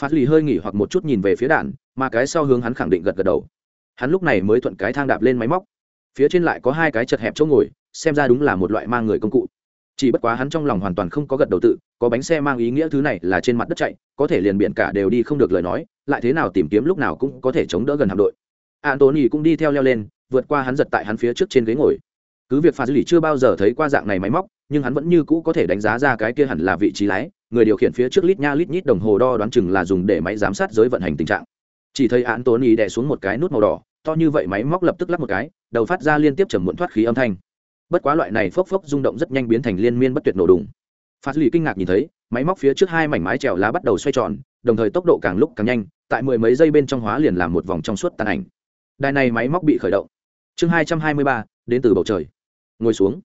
Phát lì hơi nghỉ hoặc một chút nhìn về phía đạn, mà cái sau hướng hắn khẳng định gật gật đầu. Hắn lúc này mới thuận cái thang đạp lên máy móc. Phía trên lại có hai cái chật hẹp chỗ ngồi, xem ra đúng là một loại mang người công cụ. Chỉ bất quá hắn trong lòng hoàn toàn không có gật đầu tự, có bánh xe mang ý nghĩa thứ này là trên mặt đất chạy, có thể liền biển cả đều đi không được lời nói lại thế nào tìm kiếm lúc nào cũng có thể chống đỡ gần hạm đội. Antony cũng đi theo leo lên, vượt qua hắn giật tại hắn phía trước trên ghế ngồi. Cứ việc phạt dư lì chưa bao giờ thấy qua dạng này máy móc, nhưng hắn vẫn như cũ có thể đánh giá ra cái kia hẳn là vị trí lái. Người điều khiển phía trước lít nha lít nhít đồng hồ đo đoán chừng là dùng để máy giám sát giới vận hành tình trạng. Chỉ thấy antony đè xuống một cái nút màu đỏ, to như vậy máy móc lập tức lắp một cái, đầu phát ra liên tiếp trầm muộn thoát khí âm thanh. Bất quá loại này phốc phốc rung động rất nhanh biến thành liên miên bất tuyệt nổ đùng. Phát lì kinh ngạc nhìn thấy, máy móc phía trước hai mảnh mái trèo lá bắt đầu xoay tròn đồng thời tốc độ càng lúc càng nhanh, tại mười mấy giây bên trong hóa liền làm một vòng trong suốt tàn ảnh. Đài này máy móc bị khởi động. Chương hai trăm hai mươi ba, đến từ bầu trời. Ngồi xuống.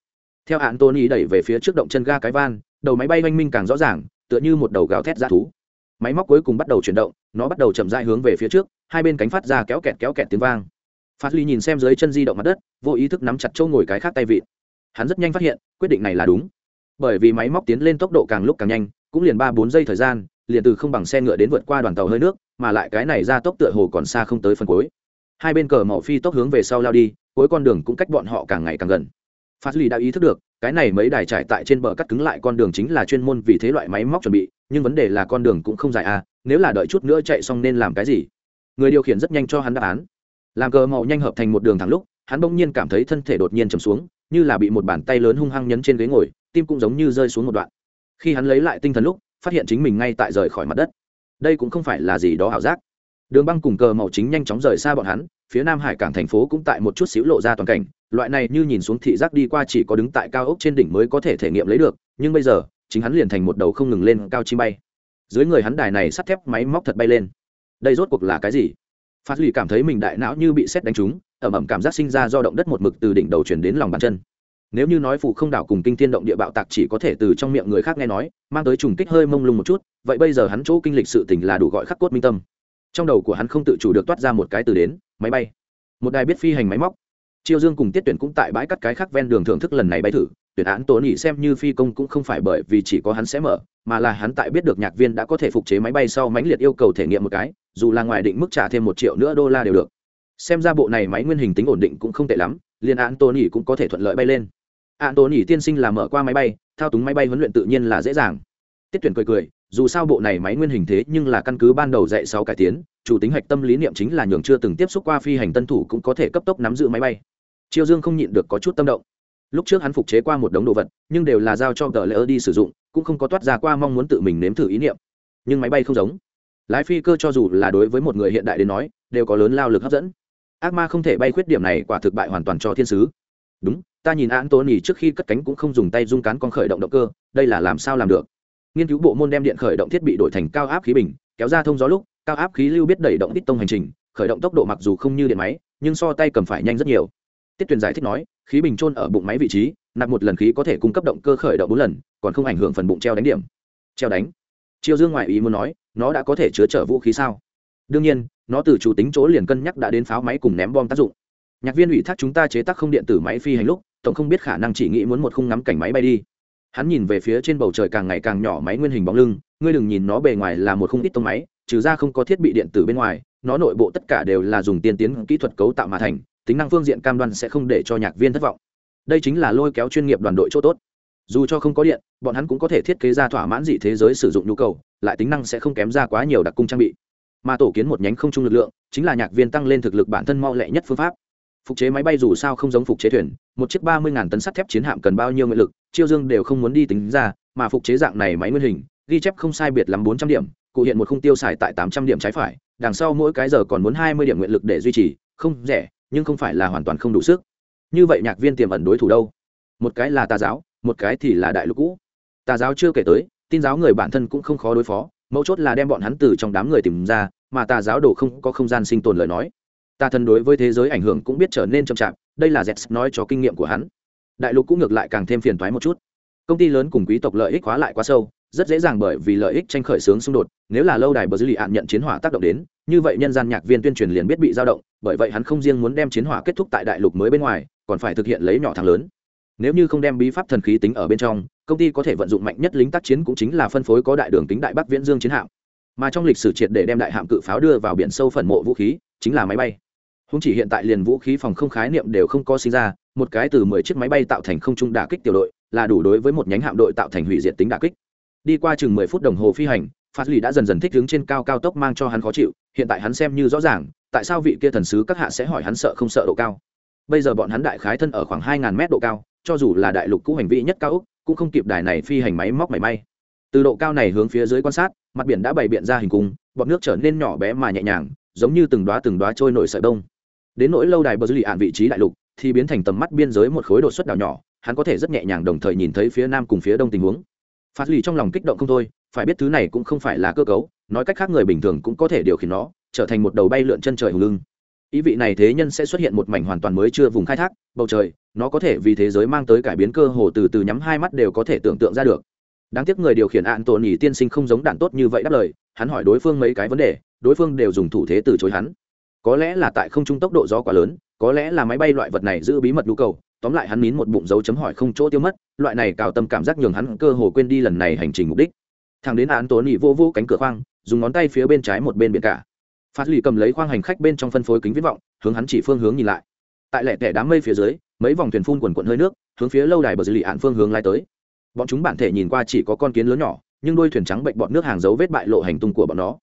Theo hạn tony đẩy về phía trước động chân ga cái van, đầu máy bay oanh minh càng rõ ràng, tựa như một đầu gào thét ra thú. Máy móc cuối cùng bắt đầu chuyển động, nó bắt đầu chậm dại hướng về phía trước, hai bên cánh phát ra kéo kẹt kéo kẹt tiếng vang. Phát ly nhìn xem dưới chân di động mặt đất, vô ý thức nắm chặt châu ngồi cái khác tay vịt hắn rất nhanh phát hiện, quyết định này là đúng. Bởi vì máy móc tiến lên tốc độ càng lúc càng nhanh, cũng liền ba bốn giây thời gian liền từ không bằng xe ngựa đến vượt qua đoàn tàu hơi nước, mà lại cái này ra tốc tựa hồ còn xa không tới phần cuối. Hai bên cờ mỏ phi tốc hướng về sau lao đi, cuối con đường cũng cách bọn họ càng ngày càng gần. Phát ly đã ý thức được, cái này mấy đài trải tại trên bờ cắt cứng lại con đường chính là chuyên môn vì thế loại máy móc chuẩn bị, nhưng vấn đề là con đường cũng không dài à nếu là đợi chút nữa chạy xong nên làm cái gì? Người điều khiển rất nhanh cho hắn đáp án. Làm cờ màu nhanh hợp thành một đường thẳng lúc, hắn bỗng nhiên cảm thấy thân thể đột nhiên chầm xuống, như là bị một bàn tay lớn hung hăng nhấn trên ghế ngồi, tim cũng giống như rơi xuống một đoạn. Khi hắn lấy lại tinh thần lúc phát hiện chính mình ngay tại rời khỏi mặt đất. Đây cũng không phải là gì đó ảo giác. Đường băng cùng cờ màu chính nhanh chóng rời xa bọn hắn, phía nam hải cảng thành phố cũng tại một chút xíu lộ ra toàn cảnh. Loại này như nhìn xuống thị giác đi qua chỉ có đứng tại cao ốc trên đỉnh mới có thể thể nghiệm lấy được, nhưng bây giờ, chính hắn liền thành một đầu không ngừng lên cao chi bay. Dưới người hắn đài này sắt thép máy móc thật bay lên. Đây rốt cuộc là cái gì? Phát lì cảm thấy mình đại não như bị xét đánh trúng, ẩm ẩm cảm giác sinh ra do động đất một mực từ đỉnh đầu chuyển đến lòng bàn chân nếu như nói phụ không đảo cùng kinh thiên động địa bạo tạc chỉ có thể từ trong miệng người khác nghe nói, mang tới trùng kích hơi mông lung một chút, vậy bây giờ hắn chỗ kinh lịch sự tình là đủ gọi khắc cốt minh tâm. Trong đầu của hắn không tự chủ được toát ra một cái từ đến, máy bay. Một đài biết phi hành máy móc. Chiêu dương cùng tiết tuyển cũng tại bãi cắt cái khác ven đường thưởng thức lần này bay thử, tuyển án tố nỉ xem như phi công cũng không phải bởi vì chỉ có hắn sẽ mở, mà là hắn tại biết được nhạc viên đã có thể phục chế máy bay sau mãnh liệt yêu cầu thể nghiệm một cái, dù là ngoài định mức trả thêm một triệu nữa đô la đều được. Xem ra bộ này máy nguyên hình tính ổn định cũng không tệ lắm liên án tố nỉ cũng có thể thuận lợi bay lên án tố nhị tiên sinh là mở qua máy bay, thao túng máy bay huấn luyện tự nhiên là dễ dàng. Tiết tuyển cười cười, dù sao bộ này máy nguyên hình thế nhưng là căn cứ ban đầu dạy sáu cải tiến, chủ tính hạch tâm lý niệm chính là nhường chưa từng tiếp xúc qua phi hành tân thủ cũng có thể cấp tốc nắm giữ máy bay. Triều dương không nhịn được có chút tâm động. Lúc trước hắn phục chế qua một đống đồ vật, nhưng đều là giao cho tờ lỡ đi sử dụng, cũng không có toát ra qua mong muốn tự mình nếm thử ý niệm. Nhưng máy bay không giống. Lái phi cơ cho dù là đối với một người hiện đại đến nói, đều có lớn lao lực hấp dẫn. Ác ma không thể bay khuyết điểm này quả thực bại hoàn toàn cho thiên sứ đúng, ta nhìn an tony trước khi cất cánh cũng không dùng tay dung cán con khởi động động cơ, đây là làm sao làm được? Nghiên cứu bộ môn đem điện khởi động thiết bị đổi thành cao áp khí bình, kéo ra thông gió lúc, cao áp khí lưu biết đẩy động ít tông hành trình, khởi động tốc độ mặc dù không như điện máy, nhưng so tay cầm phải nhanh rất nhiều. Tiết tuyền giải thích nói, khí bình trôn ở bụng máy vị trí, nạp một lần khí có thể cung cấp động cơ khởi động bốn lần, còn không ảnh hưởng phần bụng treo đánh điểm. Treo đánh? Triều dương ngoại ý muốn nói, nó đã có thể chứa chở vũ khí sao? Đương nhiên, nó từ chủ tính chỗ liền cân nhắc đã đến pháo máy cùng ném bom tác dụng nhạc viên ủy thác chúng ta chế tác không điện tử máy phi hành lúc, tổng không biết khả năng chỉ nghĩ muốn một khung ngắm cảnh máy bay đi. Hắn nhìn về phía trên bầu trời càng ngày càng nhỏ máy nguyên hình bóng lưng, ngươi đừng nhìn nó bề ngoài là một khung ít tông máy, trừ ra không có thiết bị điện tử bên ngoài, nó nội bộ tất cả đều là dùng tiên tiến kỹ thuật cấu tạo mà thành, tính năng phương diện cam đoan sẽ không để cho nhạc viên thất vọng. Đây chính là lôi kéo chuyên nghiệp đoàn đội chỗ tốt. Dù cho không có điện, bọn hắn cũng có thể thiết kế ra thỏa mãn dị thế giới sử dụng nhu cầu, lại tính năng sẽ không kém ra quá nhiều đặc cung trang bị. Mà tổ kiến một nhánh không chung lực lượng, chính là nhạc viên tăng lên thực lực bản thân mau lẹ nhất phương pháp phục chế máy bay dù sao không giống phục chế thuyền, một chiếc ba mươi tấn sắt thép chiến hạm cần bao nhiêu nguyện lực, chiêu dương đều không muốn đi tính ra, mà phục chế dạng này máy nguyên hình, ghi chép không sai biệt lắm bốn trăm điểm, cụ hiện một khung tiêu xài tại tám trăm điểm trái phải, đằng sau mỗi cái giờ còn muốn hai mươi điểm nguyện lực để duy trì, không rẻ, nhưng không phải là hoàn toàn không đủ sức. Như vậy nhạc viên tiềm ẩn đối thủ đâu? Một cái là tà giáo, một cái thì là đại lục cũ. Tà giáo chưa kể tới, tin giáo người bản thân cũng không khó đối phó, mấu chốt là đem bọn hắn từ trong đám người tìm ra, mà tà giáo đồ không có không gian sinh tồn lời nói tà thần đối với thế giới ảnh hưởng cũng biết trở nên chậm chạp, đây là z nói cho kinh nghiệm của hắn. Đại lục cũng ngược lại càng thêm phiền thoái một chút. Công ty lớn cùng quý tộc lợi ích hóa lại quá sâu, rất dễ dàng bởi vì lợi ích tranh khởi xướng xung đột, nếu là lâu đài bờ dư lì ạn nhận chiến hỏa tác động đến, như vậy nhân gian nhạc viên tuyên truyền liền biết bị dao động, bởi vậy hắn không riêng muốn đem chiến hỏa kết thúc tại đại lục mới bên ngoài, còn phải thực hiện lấy nhỏ thằng lớn. Nếu như không đem bí pháp thần khí tính ở bên trong, công ty có thể vận dụng mạnh nhất lính tác chiến cũng chính là phân phối có đại đường tính đại bắc viễn dương chiến hạm. Mà trong lịch sử triệt để đem đại hạm cự pháo đưa vào biển sâu phần mộ vũ khí, chính là máy bay không chỉ hiện tại liền vũ khí phòng không khái niệm đều không có sinh ra, một cái từ mười chiếc máy bay tạo thành không trung đả kích tiểu đội, là đủ đối với một nhánh hạm đội tạo thành hủy diệt tính đả kích. Đi qua chừng mười phút đồng hồ phi hành, phát lì đã dần dần thích đứng trên cao cao tốc mang cho hắn khó chịu, hiện tại hắn xem như rõ ràng, tại sao vị kia thần sứ các hạ sẽ hỏi hắn sợ không sợ độ cao. Bây giờ bọn hắn đại khái thân ở khoảng hai ngàn mét độ cao, cho dù là đại lục cũ hành vi nhất cao úc cũng không kịp đài này phi hành máy móc mảy may. Từ độ cao này hướng phía dưới quan sát, mặt biển đã bày biện ra hình cung, bọt nước trở nên nhỏ bé mà nhẹ nhàng, giống như từng đoá từng đoá trôi nổi sợi đông đến nỗi lâu đài bờ dư lì ạn vị trí đại lục, thì biến thành tầm mắt biên giới một khối đột xuất đảo nhỏ, hắn có thể rất nhẹ nhàng đồng thời nhìn thấy phía nam cùng phía đông tình huống. Phát lì trong lòng kích động không thôi, phải biết thứ này cũng không phải là cơ cấu, nói cách khác người bình thường cũng có thể điều khiển nó, trở thành một đầu bay lượn chân trời hùng lưng. Ý vị này thế nhân sẽ xuất hiện một mảnh hoàn toàn mới chưa vùng khai thác, bầu trời, nó có thể vì thế giới mang tới cải biến cơ hồ từ từ nhắm hai mắt đều có thể tưởng tượng ra được. Đáng tiếc người điều khiển ạn tổ nhì tiên sinh không giống đạn tốt như vậy đáp lời, hắn hỏi đối phương mấy cái vấn đề, đối phương đều dùng thủ thế từ chối hắn có lẽ là tại không trung tốc độ gió quá lớn, có lẽ là máy bay loại vật này giữ bí mật nhu cầu, tóm lại hắn nín một bụng dấu chấm hỏi không chỗ tiêu mất, loại này cào tâm cảm giác nhường hắn cơ hồ quên đi lần này hành trình mục đích. Thằng đến án tố nỉ vô vô cánh cửa khoang, dùng ngón tay phía bên trái một bên biển cả. Phát lì cầm lấy khoang hành khách bên trong phân phối kính viễn vọng, hướng hắn chỉ phương hướng nhìn lại. Tại lẻ tẻ đám mây phía dưới, mấy vòng thuyền phun quần quận hơi nước, hướng phía lâu đài bờ dư lì ạn phương hướng lai tới. Bọn chúng bản thể nhìn qua chỉ có con kiến lớn nhỏ, nhưng đôi thuyền trắng bệnh bọn nước hàng dấu vết bại lộ hành tung của bọn nó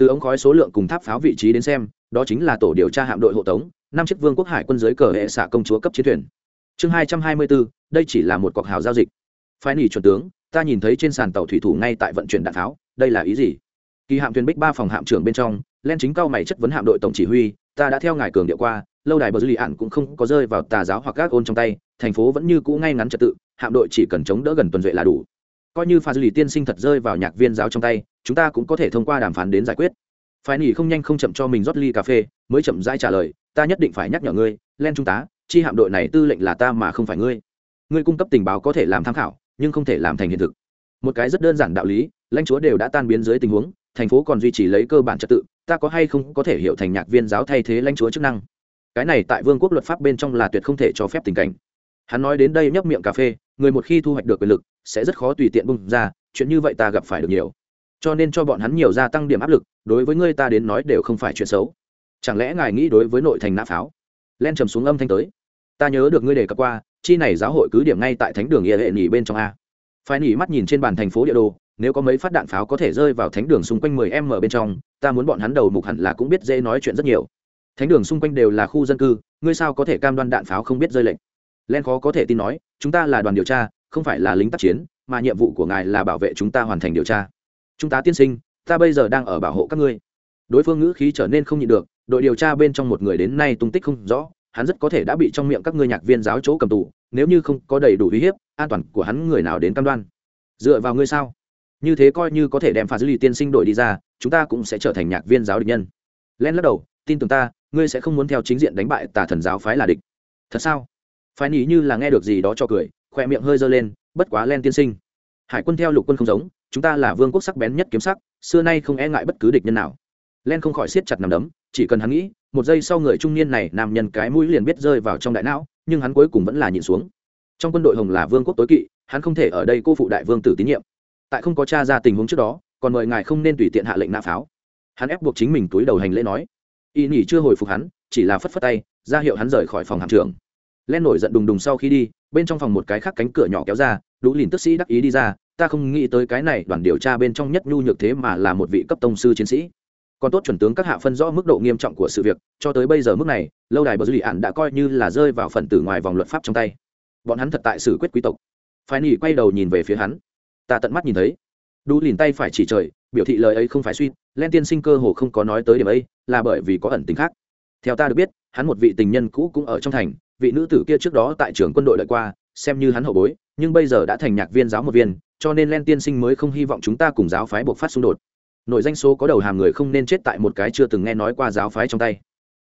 từ ống khói số lượng cùng tháp pháo vị trí đến xem, đó chính là tổ điều tra hạm đội hộ tống, năm chiếc vương quốc hải quân dưới cờ hệ xạ công chúa cấp chiến thuyền. Chương hai trăm hai mươi bốn đây chỉ là một cọc hào giao dịch. Phái nỉ chuẩn tướng, ta nhìn thấy trên sàn tàu thủy thủ ngay tại vận chuyển đạn pháo, đây là ý gì? Kỳ hạm thuyền bích ba phòng hạm trưởng bên trong, len chính cao mày chất vấn hạm đội tổng chỉ huy, ta đã theo ngài cường điệu qua, lâu đài bờ dư lì ạn cũng không có rơi vào tà giáo hoặc các ôn trong tay, thành phố vẫn như cũ ngay ngắn trật tự, hạm đội chỉ cần chống đỡ gần tuần duệ là đủ. Coi như pha dư lì tiên sinh thật rơi vào nhạc viên giáo trong tay chúng ta cũng có thể thông qua đàm phán đến giải quyết. Phải nỉ không nhanh không chậm cho mình rót ly cà phê, mới chậm rãi trả lời, ta nhất định phải nhắc nhở ngươi, len trung tá, chi hạm đội này tư lệnh là ta mà không phải ngươi. Ngươi cung cấp tình báo có thể làm tham khảo, nhưng không thể làm thành hiện thực. Một cái rất đơn giản đạo lý, lãnh chúa đều đã tan biến dưới tình huống, thành phố còn duy trì lấy cơ bản trật tự, ta có hay không có thể hiểu thành nhạc viên giáo thay thế lãnh chúa chức năng? Cái này tại vương quốc luật pháp bên trong là tuyệt không thể cho phép tình cảnh. Hắn nói đến đây nhấp miệng cà phê, người một khi thu hoạch được quyền lực, sẽ rất khó tùy tiện bung ra, chuyện như vậy ta gặp phải được nhiều cho nên cho bọn hắn nhiều gia tăng điểm áp lực, đối với ngươi ta đến nói đều không phải chuyện xấu. Chẳng lẽ ngài nghĩ đối với nội thành nã pháo? Len trầm xuống âm thanh tới. Ta nhớ được ngươi đề cập qua, chi này giáo hội cứ điểm ngay tại thánh đường hệ nghỉ bên trong a. Phải nghỉ mắt nhìn trên bàn thành phố địa đồ, nếu có mấy phát đạn pháo có thể rơi vào thánh đường xung quanh 10 m bên trong, ta muốn bọn hắn đầu mục hẳn là cũng biết dễ nói chuyện rất nhiều. Thánh đường xung quanh đều là khu dân cư, ngươi sao có thể cam đoan đạn pháo không biết rơi lệnh? Len khó có thể tin nói, chúng ta là đoàn điều tra, không phải là lính tác chiến, mà nhiệm vụ của ngài là bảo vệ chúng ta hoàn thành điều tra chúng ta tiên sinh, ta bây giờ đang ở bảo hộ các ngươi. Đối phương ngữ khí trở nên không nhịn được, đội điều tra bên trong một người đến nay tung tích không rõ, hắn rất có thể đã bị trong miệng các ngươi nhạc viên giáo chỗ cầm tù, nếu như không có đầy đủ uy hiếp, an toàn của hắn người nào đến cam đoan? Dựa vào ngươi sao? Như thế coi như có thể đem phá dư lì tiên sinh đổi đi ra, chúng ta cũng sẽ trở thành nhạc viên giáo địch nhân. Len lắc đầu, tin tưởng ta, ngươi sẽ không muốn theo chính diện đánh bại tà thần giáo phái là địch. Thật sao? Phái nghĩ như là nghe được gì đó cho cười khoe miệng hơi dơ lên, bất quá len tiên sinh. Hải quân theo lục quân không giống chúng ta là vương quốc sắc bén nhất kiếm sắc, xưa nay không e ngại bất cứ địch nhân nào. Len không khỏi siết chặt nằm đấm, chỉ cần hắn nghĩ, một giây sau người trung niên này, nam nhân cái mũi liền biết rơi vào trong đại não, nhưng hắn cuối cùng vẫn là nhịn xuống. Trong quân đội hồng là vương quốc tối kỵ, hắn không thể ở đây cô phụ đại vương tử tín nhiệm. Tại không có cha ra tình huống trước đó, còn mời ngài không nên tùy tiện hạ lệnh nã pháo. Hắn ép buộc chính mình túi đầu hành lễ nói. Y nhỉ chưa hồi phục hắn, chỉ là phất phất tay, ra hiệu hắn rời khỏi phòng hạm trưởng. Len nổi giận đùng đùng sau khi đi, bên trong phòng một cái khác cánh cửa nhỏ kéo ra đủ lìn tức sĩ đắc ý đi ra ta không nghĩ tới cái này đoàn điều tra bên trong nhất nhu nhược thế mà là một vị cấp tông sư chiến sĩ. Còn tốt chuẩn tướng các hạ phân rõ mức độ nghiêm trọng của sự việc, cho tới bây giờ mức này, lâu đài bờ dư lì ạn đã coi như là rơi vào phần tử ngoài vòng luật pháp trong tay. Bọn hắn thật tại xử quyết quý tộc. Phải nỉ quay đầu nhìn về phía hắn. Ta tận mắt nhìn thấy. Đu lìn tay phải chỉ trời, biểu thị lời ấy không phải suy, len tiên sinh cơ hồ không có nói tới điểm ấy, là bởi vì có ẩn tính khác. Theo ta được biết, hắn một vị tình nhân cũ cũng ở trong thành, vị nữ tử kia trước đó tại trường quân đội đợi qua, xem như hắn hậu bối, nhưng bây giờ đã thành nhạc viên giáo một viên cho nên len tiên sinh mới không hy vọng chúng ta cùng giáo phái buộc phát xung đột. Nội danh số có đầu hàm người không nên chết tại một cái chưa từng nghe nói qua giáo phái trong tay.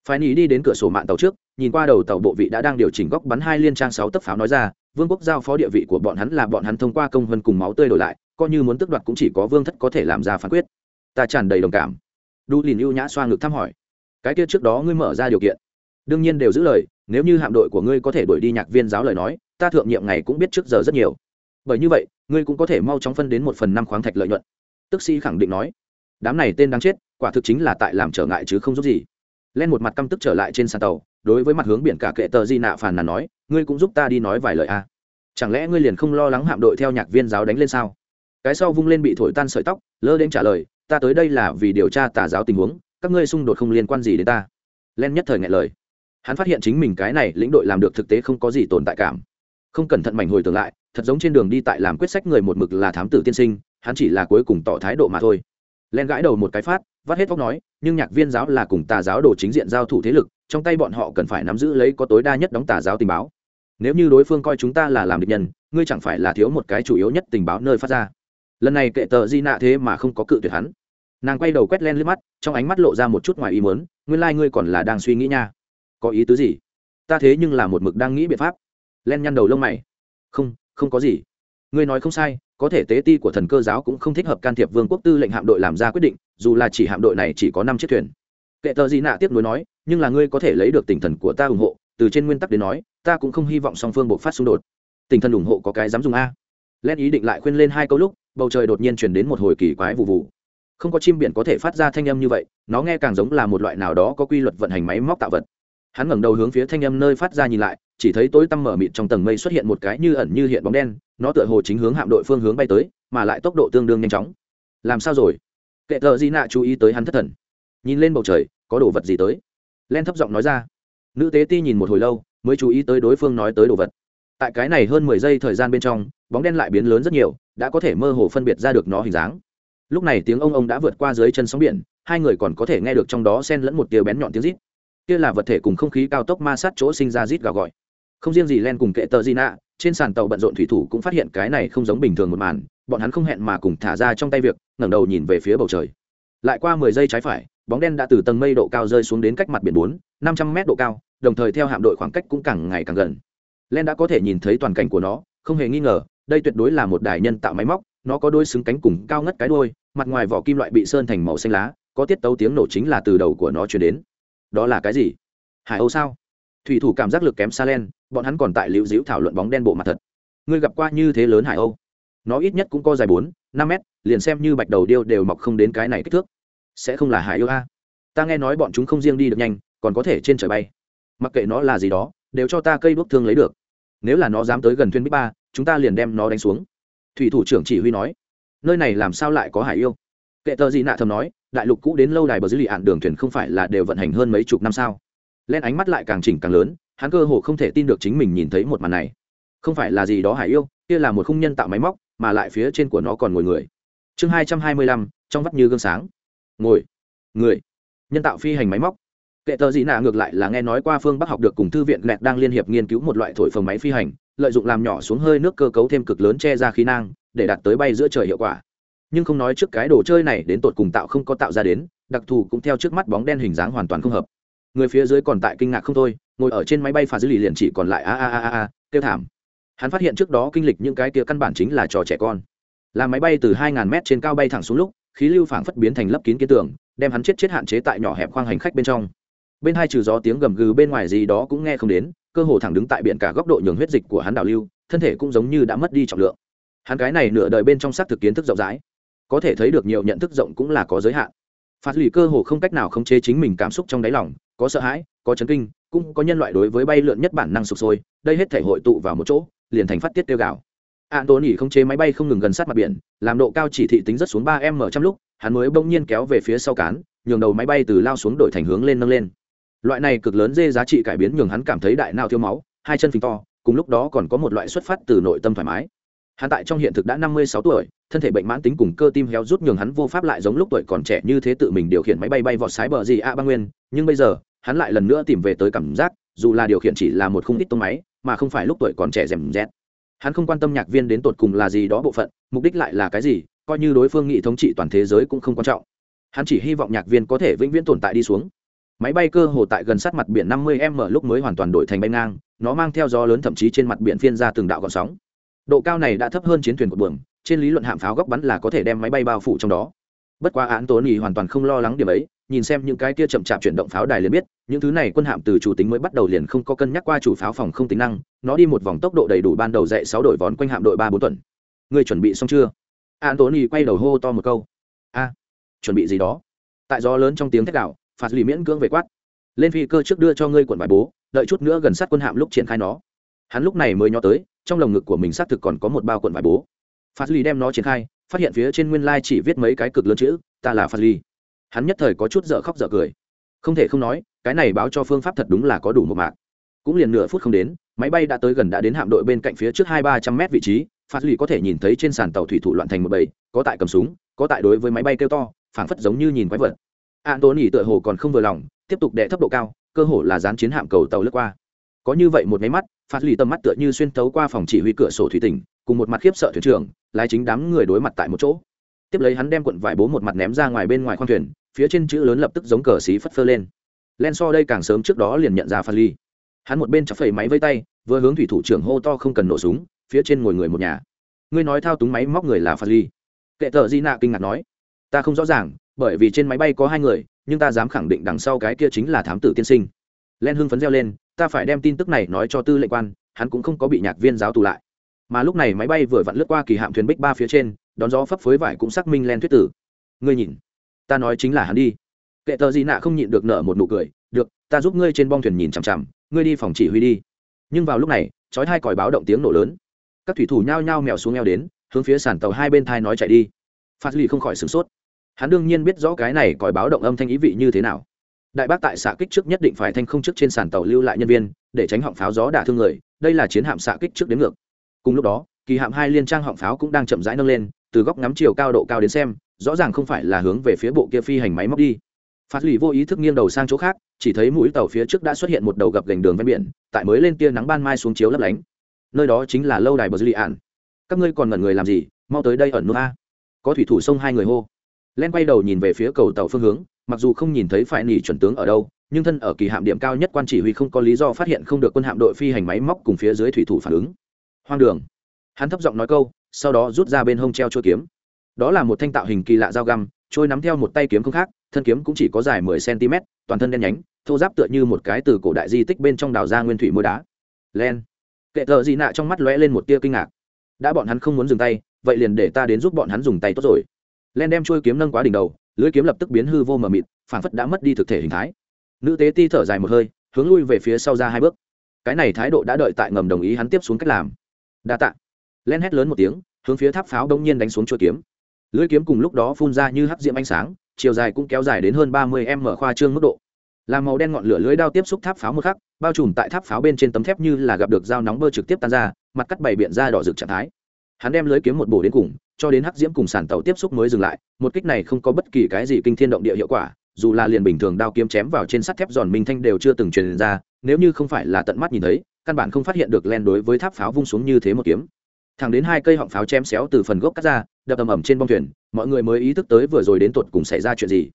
Phái nỉ đi đến cửa sổ mạng tàu trước, nhìn qua đầu tàu bộ vị đã đang điều chỉnh góc bắn hai liên trang sáu tấc pháo nói ra, vương quốc giao phó địa vị của bọn hắn là bọn hắn thông qua công vân cùng máu tươi đổi lại, coi như muốn tước đoạt cũng chỉ có vương thất có thể làm ra phán quyết. Ta tràn đầy đồng cảm. Đu lìn ưu nhã xoa ngực thăm hỏi, cái kia trước đó ngươi mở ra điều kiện, đương nhiên đều giữ lời, nếu như hạm đội của ngươi có thể đuổi đi nhạc viên giáo lời nói, ta thượng nhiệm ngày cũng biết trước giờ rất nhiều bởi như vậy, ngươi cũng có thể mau chóng phân đến một phần năm khoáng thạch lợi nhuận. Tức sĩ khẳng định nói, đám này tên đáng chết, quả thực chính là tại làm trở ngại chứ không giúp gì. Lên một mặt căm tức trở lại trên sàn tàu, đối với mặt hướng biển cả kệ tờ di nạ phàn nàn nói, ngươi cũng giúp ta đi nói vài lời a chẳng lẽ ngươi liền không lo lắng hạm đội theo nhạc viên giáo đánh lên sao? Cái sau vung lên bị thổi tan sợi tóc, lơ đến trả lời, ta tới đây là vì điều tra tà giáo tình huống, các ngươi xung đột không liên quan gì đến ta. Len nhất thời ngại lời. Hắn phát hiện chính mình cái này lĩnh đội làm được thực tế không có gì tồn tại cảm. Không cẩn thận mảnh hồi tưởng lại thật giống trên đường đi tại làm quyết sách người một mực là thám tử tiên sinh, hắn chỉ là cuối cùng tỏ thái độ mà thôi. Len gãi đầu một cái phát, vắt hết vóc nói, nhưng nhạc viên giáo là cùng tà giáo đồ chính diện giao thủ thế lực, trong tay bọn họ cần phải nắm giữ lấy có tối đa nhất đóng tà giáo tình báo. Nếu như đối phương coi chúng ta là làm địch nhân, ngươi chẳng phải là thiếu một cái chủ yếu nhất tình báo nơi phát ra. Lần này kệ tờ di nạ thế mà không có cự tuyệt hắn. Nàng quay đầu quét len lướt mắt, trong ánh mắt lộ ra một chút ngoài ý muốn, nguyên lai、like、ngươi còn là đang suy nghĩ nha. Có ý tứ gì? Ta thế nhưng là một mực đang nghĩ biện pháp. Len nhăn đầu lông mày. Không không có gì. Ngươi nói không sai, có thể tế ti của thần cơ giáo cũng không thích hợp can thiệp vương quốc tư lệnh hạm đội làm ra quyết định, dù là chỉ hạm đội này chỉ có năm chiếc thuyền. Kệ tờ gì nạ tiếp nối nói, nhưng là ngươi có thể lấy được tinh thần của ta ủng hộ, từ trên nguyên tắc đến nói, ta cũng không hy vọng song phương buộc phát xung đột. Tinh thần ủng hộ có cái dám dùng a? Len ý định lại khuyên lên hai câu lúc, bầu trời đột nhiên chuyển đến một hồi kỳ quái vụ vụ. Không có chim biển có thể phát ra thanh âm như vậy, nó nghe càng giống là một loại nào đó có quy luật vận hành máy móc tạo vật hắn ngẩng đầu hướng phía thanh âm nơi phát ra nhìn lại, chỉ thấy tối tăm mở mịt trong tầng mây xuất hiện một cái như ẩn như hiện bóng đen, nó tựa hồ chính hướng hạm đội phương hướng bay tới, mà lại tốc độ tương đương nhanh chóng. Làm sao rồi? Kệ thợ di nạ chú ý tới hắn thất thần. Nhìn lên bầu trời, có đồ vật gì tới? Len thấp giọng nói ra. Nữ tế ti nhìn một hồi lâu, mới chú ý tới đối phương nói tới đồ vật. Tại cái này hơn mười giây thời gian bên trong, bóng đen lại biến lớn rất nhiều, đã có thể mơ hồ phân biệt ra được nó hình dáng. Lúc này tiếng ông ông đã vượt qua dưới chân sóng biển, hai người còn có thể nghe được trong đó xen lẫn một tia bén nhọn tiếng rít kia là vật thể cùng không khí cao tốc ma sát chỗ sinh ra rít gào gọi. Không riêng gì len cùng kệ tờ di nạ, trên sàn tàu bận rộn thủy thủ cũng phát hiện cái này không giống bình thường một màn, bọn hắn không hẹn mà cùng thả ra trong tay việc, ngẩng đầu nhìn về phía bầu trời. Lại qua mười giây trái phải, bóng đen đã từ tầng mây độ cao rơi xuống đến cách mặt biển bốn, năm trăm mét độ cao, đồng thời theo hạm đội khoảng cách cũng càng ngày càng gần. Len đã có thể nhìn thấy toàn cảnh của nó, không hề nghi ngờ, đây tuyệt đối là một đài nhân tạo máy móc, nó có đôi xứng cánh cùng cao ngất cái đôi mặt ngoài vỏ kim loại bị sơn thành màu xanh lá, có tiết tấu tiếng nổ chính là từ đầu của nó chuyển đến đó là cái gì? Hải âu sao? Thủy thủ cảm giác lực kém xa len, bọn hắn còn tại liễu diễu thảo luận bóng đen bộ mặt thật. Ngươi gặp qua như thế lớn hải âu? Nó ít nhất cũng có dài bốn, năm mét, liền xem như bạch đầu điêu đều mọc không đến cái này kích thước. Sẽ không là hải yêu a? Ta nghe nói bọn chúng không riêng đi được nhanh, còn có thể trên trời bay. Mặc kệ nó là gì đó, đều cho ta cây đuốc thương lấy được. Nếu là nó dám tới gần thuyền bích ba, chúng ta liền đem nó đánh xuống. Thủy thủ trưởng chỉ huy nói, nơi này làm sao lại có hải yêu kệ tờ gì nạ thầm nói đại lục cũ đến lâu đài bờ dưới lì ạn đường thuyền không phải là đều vận hành hơn mấy chục năm sao? Lên ánh mắt lại càng chỉnh càng lớn, hắn cơ hồ không thể tin được chính mình nhìn thấy một màn này. Không phải là gì đó hải yêu, kia là một khung nhân tạo máy móc, mà lại phía trên của nó còn ngồi người. Chương hai trăm hai mươi lăm, trong vắt như gương sáng. Ngồi. Người. Nhân tạo phi hành máy móc. Kệ tờ dị nạ ngược lại là nghe nói qua phương bắc học được cùng thư viện nẹt đang liên hiệp nghiên cứu một loại thổi phồng máy phi hành, lợi dụng làm nhỏ xuống hơi nước cơ cấu thêm cực lớn che ra khí năng để đạt tới bay giữa trời hiệu quả nhưng không nói trước cái đồ chơi này đến tột cùng tạo không có tạo ra đến, đặc thù cũng theo trước mắt bóng đen hình dáng hoàn toàn không hợp. Người phía dưới còn tại kinh ngạc không thôi, ngồi ở trên máy bay phà dư lì liền chỉ còn lại a a a a a, kêu thảm. Hắn phát hiện trước đó kinh lịch những cái kia căn bản chính là trò trẻ con. Là máy bay từ hai ngàn mét trên cao bay thẳng xuống lúc, khí lưu phảng phất biến thành lấp kín kiến tường, đem hắn chết chết hạn chế tại nhỏ hẹp khoang hành khách bên trong. Bên hai trừ gió tiếng gầm gừ bên ngoài gì đó cũng nghe không đến, cơ hồ thẳng đứng tại biển cả góc độ nhường huyết dịch của hắn đảo lưu, thân thể cũng giống như đã mất đi trọng lượng. Hắn cái này nửa đời bên trong xác thực kiến thức rộng rãi có thể thấy được nhiều nhận thức rộng cũng là có giới hạn. Phạt lì cơ hồ không cách nào khống chế chính mình cảm xúc trong đáy lòng, có sợ hãi, có chấn kinh, cũng có nhân loại đối với bay lượn nhất bản năng sụp sôi, đây hết thể hội tụ vào một chỗ, liền thành phát tiết tiêu gạo. An tố nỉ không chế máy bay không ngừng gần sát mặt biển, làm độ cao chỉ thị tính rất xuống ba m trăm lúc, hắn mới bỗng nhiên kéo về phía sau cán, nhường đầu máy bay từ lao xuống đổi thành hướng lên nâng lên. Loại này cực lớn dê giá trị cải biến nhường hắn cảm thấy đại nào thiếu máu, hai chân phình to, cùng lúc đó còn có một loại xuất phát từ nội tâm thoải mái hắn tại trong hiện thực đã năm mươi sáu tuổi, thân thể bệnh mãn tính cùng cơ tim héo rút nhường hắn vô pháp lại giống lúc tuổi còn trẻ như thế tự mình điều khiển máy bay bay vọt sái bờ gì a băng nguyên. Nhưng bây giờ, hắn lại lần nữa tìm về tới cảm giác, dù là điều khiển chỉ là một khung ít tông máy, mà không phải lúc tuổi còn trẻ rèm rét hắn không quan tâm nhạc viên đến tột cùng là gì đó bộ phận, mục đích lại là cái gì, coi như đối phương nghị thống trị toàn thế giới cũng không quan trọng. Hắn chỉ hy vọng nhạc viên có thể vĩnh viễn tồn tại đi xuống. Máy bay cơ hồ tại gần sát mặt biển 50 m lúc mới hoàn toàn đổi thành bay ngang, nó mang theo gió lớn thậm chí trên mặt biển phiên ra từng đạo gọn sóng độ cao này đã thấp hơn chiến thuyền của buồng, trên lý luận hạm pháo góc bắn là có thể đem máy bay bao phủ trong đó. Bất quá án tốn nhì hoàn toàn không lo lắng điểm ấy, nhìn xem những cái kia chậm chạp chuyển động pháo đài liền biết, những thứ này quân hạm từ chủ tính mới bắt đầu liền không có cân nhắc qua chủ pháo phòng không tính năng, nó đi một vòng tốc độ đầy đủ ban đầu dạy sáu đội vón quanh hạm đội ba bốn tuần. Người chuẩn bị xong chưa? Án tốn nhì quay đầu hô to một câu. A, chuẩn bị gì đó? Tại gió lớn trong tiếng thét đạo phạt lì miễn cưỡng về quát. Lên phi cơ trước đưa cho ngươi quận bài bố, đợi chút nữa gần sát quân hạm lúc triển khai nó. Hắn lúc này mới nhó tới trong lồng ngực của mình xác thực còn có một bao cuộn vải bố. Phát ly đem nó triển khai, phát hiện phía trên nguyên lai chỉ viết mấy cái cực lớn chữ, ta là phát ly. Hắn nhất thời có chút dở khóc dở cười. Không thể không nói, cái này báo cho phương pháp thật đúng là có đủ một mạc. Cũng liền nửa phút không đến, máy bay đã tới gần đã đến hạm đội bên cạnh phía trước hai ba trăm mét vị trí, phát ly có thể nhìn thấy trên sàn tàu thủy thủ loạn thành một bầy, có tại cầm súng, có tại đối với máy bay kêu to, phảng phất giống như nhìn quái vật. An tựa hồ còn không vừa lòng, tiếp tục đệ thấp độ cao, cơ hồ là dán chiến hạm cầu tàu lướt qua có như vậy một máy mắt, phát lì tầm mắt tựa như xuyên tấu qua phòng chỉ huy cửa sổ thủy tỉnh, cùng một mặt khiếp sợ thuyền trưởng, lái chính đám người đối mặt tại một chỗ. Tiếp lấy hắn đem cuộn vải bố một mặt ném ra ngoài bên ngoài khoang thuyền, phía trên chữ lớn lập tức giống cờ xí phất phơ lên. Len so đây càng sớm trước đó liền nhận ra phát ly hắn một bên chọc phẩy máy vây tay, vừa hướng thủy thủ trưởng hô to không cần nổ súng, phía trên ngồi người một nhà. Ngươi nói thao túng máy móc người là phát ly kệ tờ di nạ kinh ngạc nói, ta không rõ ràng, bởi vì trên máy bay có hai người, nhưng ta dám khẳng định đằng sau cái kia chính là thám tử tiên sinh. Len hưng phấn reo lên ta phải đem tin tức này nói cho tư lệnh quan, hắn cũng không có bị nhạc viên giáo tù lại. Mà lúc này máy bay vừa vặn lướt qua kỳ hạm thuyền bích ba phía trên, đón gió phấp phới vải cũng xác minh len thuyết tử. Ngươi nhìn, ta nói chính là hắn đi. Kệ tờ gì nạ không nhịn được nở một nụ cười, được, ta giúp ngươi trên bong thuyền nhìn chằm chằm, ngươi đi phòng chỉ huy đi. Nhưng vào lúc này, chói hai còi báo động tiếng nổ lớn. Các thủy thủ nhao nhao mèo xuống eo đến, hướng phía sàn tàu hai bên thai nói chạy đi. Phát lì không khỏi sửng sốt. Hắn đương nhiên biết rõ cái này còi báo động âm thanh ý vị như thế nào đại bác tại xạ kích trước nhất định phải thanh không trước trên sàn tàu lưu lại nhân viên, để tránh họng pháo gió đả thương người, đây là chiến hạm xạ kích trước đến ngược. Cùng lúc đó, kỳ hạm hai liên trang họng pháo cũng đang chậm rãi nâng lên, từ góc ngắm chiều cao độ cao đến xem, rõ ràng không phải là hướng về phía bộ kia phi hành máy móc đi. Phát lì vô ý thức nghiêng đầu sang chỗ khác, chỉ thấy mũi tàu phía trước đã xuất hiện một đầu gập gành đường ven biển, tại mới lên tia nắng ban mai xuống chiếu lấp lánh. Nơi đó chính là lâu đài bờ dư lì ạn các ngươi còn ngẩn người làm gì? Mau tới đây ẩn nước a. Có thủy thủ sông hai người hô. Len quay đầu nhìn về phía cầu tàu phương hướng mặc dù không nhìn thấy phải nỉ chuẩn tướng ở đâu, nhưng thân ở kỳ hạm điểm cao nhất quan chỉ huy không có lý do phát hiện không được quân hạm đội phi hành máy móc cùng phía dưới thủy thủ phản ứng. Hoang đường. Hắn thấp giọng nói câu, sau đó rút ra bên hông treo chuôi kiếm. Đó là một thanh tạo hình kỳ lạ dao găm, trôi nắm theo một tay kiếm không khác, thân kiếm cũng chỉ có dài mười cm toàn thân đen nhánh, thô giáp tựa như một cái từ cổ đại di tích bên trong đào ra nguyên thủy môi đá. Len. Kệ thợ dị nạ trong mắt lóe lên một tia kinh ngạc. Đã bọn hắn không muốn dừng tay, vậy liền để ta đến giúp bọn hắn dùng tay tốt rồi. Len đem trôi kiếm nâng quá đỉnh đầu lưới kiếm lập tức biến hư vô mờ mịt phản phất đã mất đi thực thể hình thái. Nữ tế ti thở dài một hơi, hướng lui về phía sau ra hai bước. Cái này thái độ đã đợi tại ngầm đồng ý hắn tiếp xuống cách làm. Đa tạ. Len hét lớn một tiếng, hướng phía tháp pháo đông nhiên đánh xuống chuôi kiếm. Lưới kiếm cùng lúc đó phun ra như hắc diễm ánh sáng, chiều dài cũng kéo dài đến hơn ba mươi m khoa trương mức độ. Làm màu đen ngọn lửa lưới đao tiếp xúc tháp pháo một khắc, bao trùm tại tháp pháo bên trên tấm thép như là gặp được dao nóng bơ trực tiếp tan ra, mặt cắt bày biện ra đỏ rực trạng thái hắn đem lưới kiếm một bổ đến cùng, cho đến hắc diễm cùng sản tàu tiếp xúc mới dừng lại, một kích này không có bất kỳ cái gì kinh thiên động địa hiệu quả, dù là liền bình thường đao kiếm chém vào trên sắt thép giòn minh thanh đều chưa từng truyền ra, nếu như không phải là tận mắt nhìn thấy, căn bản không phát hiện được len đối với tháp pháo vung xuống như thế một kiếm. Thẳng đến hai cây họng pháo chém xéo từ phần gốc cắt ra, đập ầm ầm trên bông thuyền, mọi người mới ý thức tới vừa rồi đến tột cùng xảy ra chuyện gì.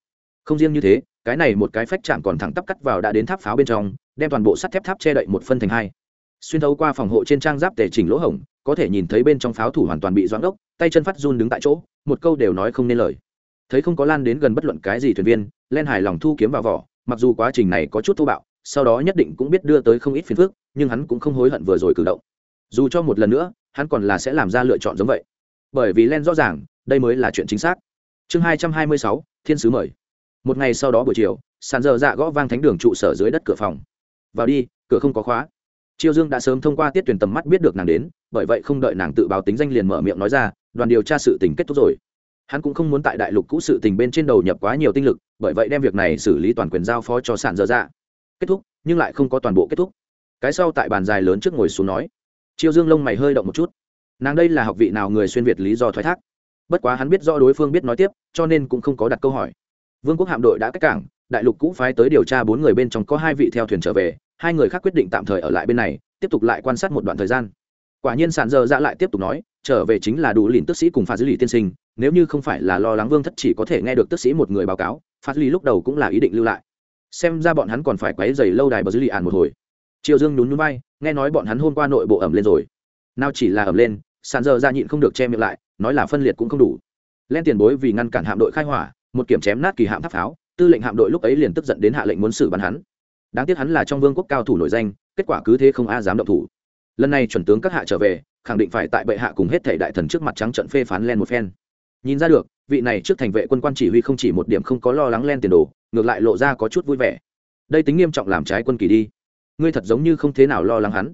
Không riêng như thế, cái này một cái phách chạm còn thẳng tắp cắt vào đã đến tháp pháo bên trong, đem toàn bộ sắt thép tháp che đậy một phân thành hai xuyên thấu qua phòng hộ trên trang giáp tề chỉnh lỗ hổng, có thể nhìn thấy bên trong pháo thủ hoàn toàn bị doãn ốc tay chân phát run đứng tại chỗ, một câu đều nói không nên lời. Thấy không có lan đến gần bất luận cái gì thuyền viên, len hài lòng thu kiếm vào vỏ, mặc dù quá trình này có chút thô bạo, sau đó nhất định cũng biết đưa tới không ít phiền phức, nhưng hắn cũng không hối hận vừa rồi cử động. Dù cho một lần nữa, hắn còn là sẽ làm ra lựa chọn giống vậy. Bởi vì len rõ ràng, đây mới là chuyện chính xác. Chương hai trăm hai mươi sáu, thiên sứ mời. Một ngày sau đó buổi chiều, sàn dơ dạ gõ vang thánh đường trụ sở dưới đất cửa phòng. Vào đi, cửa không có khóa triều dương đã sớm thông qua tiết tuyển tầm mắt biết được nàng đến, bởi vậy không đợi nàng tự báo tính danh liền mở miệng nói ra, đoàn điều tra sự tình kết thúc rồi. Hắn cũng không muốn tại đại lục cũ sự tình bên trên đầu nhập quá nhiều tinh lực, bởi vậy đem việc này xử lý toàn quyền giao phó cho sản dơ dạ. Kết thúc, nhưng lại không có toàn bộ kết thúc. Cái sau tại bàn dài lớn trước ngồi xuống nói triều dương lông mày hơi động một chút. Nàng đây là học vị nào người xuyên việt lý do thoái thác? Bất quá hắn biết rõ đối phương biết nói tiếp, cho nên cũng không có đặt câu hỏi. Vương quốc hạm đội đã cách cảng, đại lục cũ phái tới điều tra bốn người bên trong có hai vị theo thuyền trở về hai người khác quyết định tạm thời ở lại bên này, tiếp tục lại quan sát một đoạn thời gian. Quả nhiên Sàn dơ dạ lại tiếp tục nói, trở về chính là đủ lìn tức sĩ cùng pha dữ lì tiên sinh, nếu như không phải là lo lắng vương thất chỉ có thể nghe được tức sĩ một người báo cáo pha dữ lì lúc đầu cũng là ý định lưu lại. Xem ra bọn hắn còn phải quấy dày lâu đài bờ dữ lì ạn một hồi. Triều dương nhún nhún bay nghe nói bọn hắn hôm qua nội bộ ẩm lên rồi. Nào chỉ là ẩm lên Sàn dơ ra dạ nhịn không được che miệng lại, nói là phân liệt cũng không đủ. Lên tiền bối vì ngăn cản hạm đội khai hỏa, một kiểm chém nát kỳ hạm tháp pháo, tư lệnh hạm đội lúc ấy liền tức giận đến hạ lệnh muốn xử bắn hắn đáng tiếc hắn là trong vương quốc cao thủ nổi danh, kết quả cứ thế không a dám động thủ. Lần này chuẩn tướng các hạ trở về, khẳng định phải tại bệ hạ cùng hết thể đại thần trước mặt trắng trận phê phán len một phen. Nhìn ra được, vị này trước thành vệ quân quan chỉ huy không chỉ một điểm không có lo lắng len tiền đồ, ngược lại lộ ra có chút vui vẻ. Đây tính nghiêm trọng làm trái quân kỳ đi. Ngươi thật giống như không thế nào lo lắng hắn.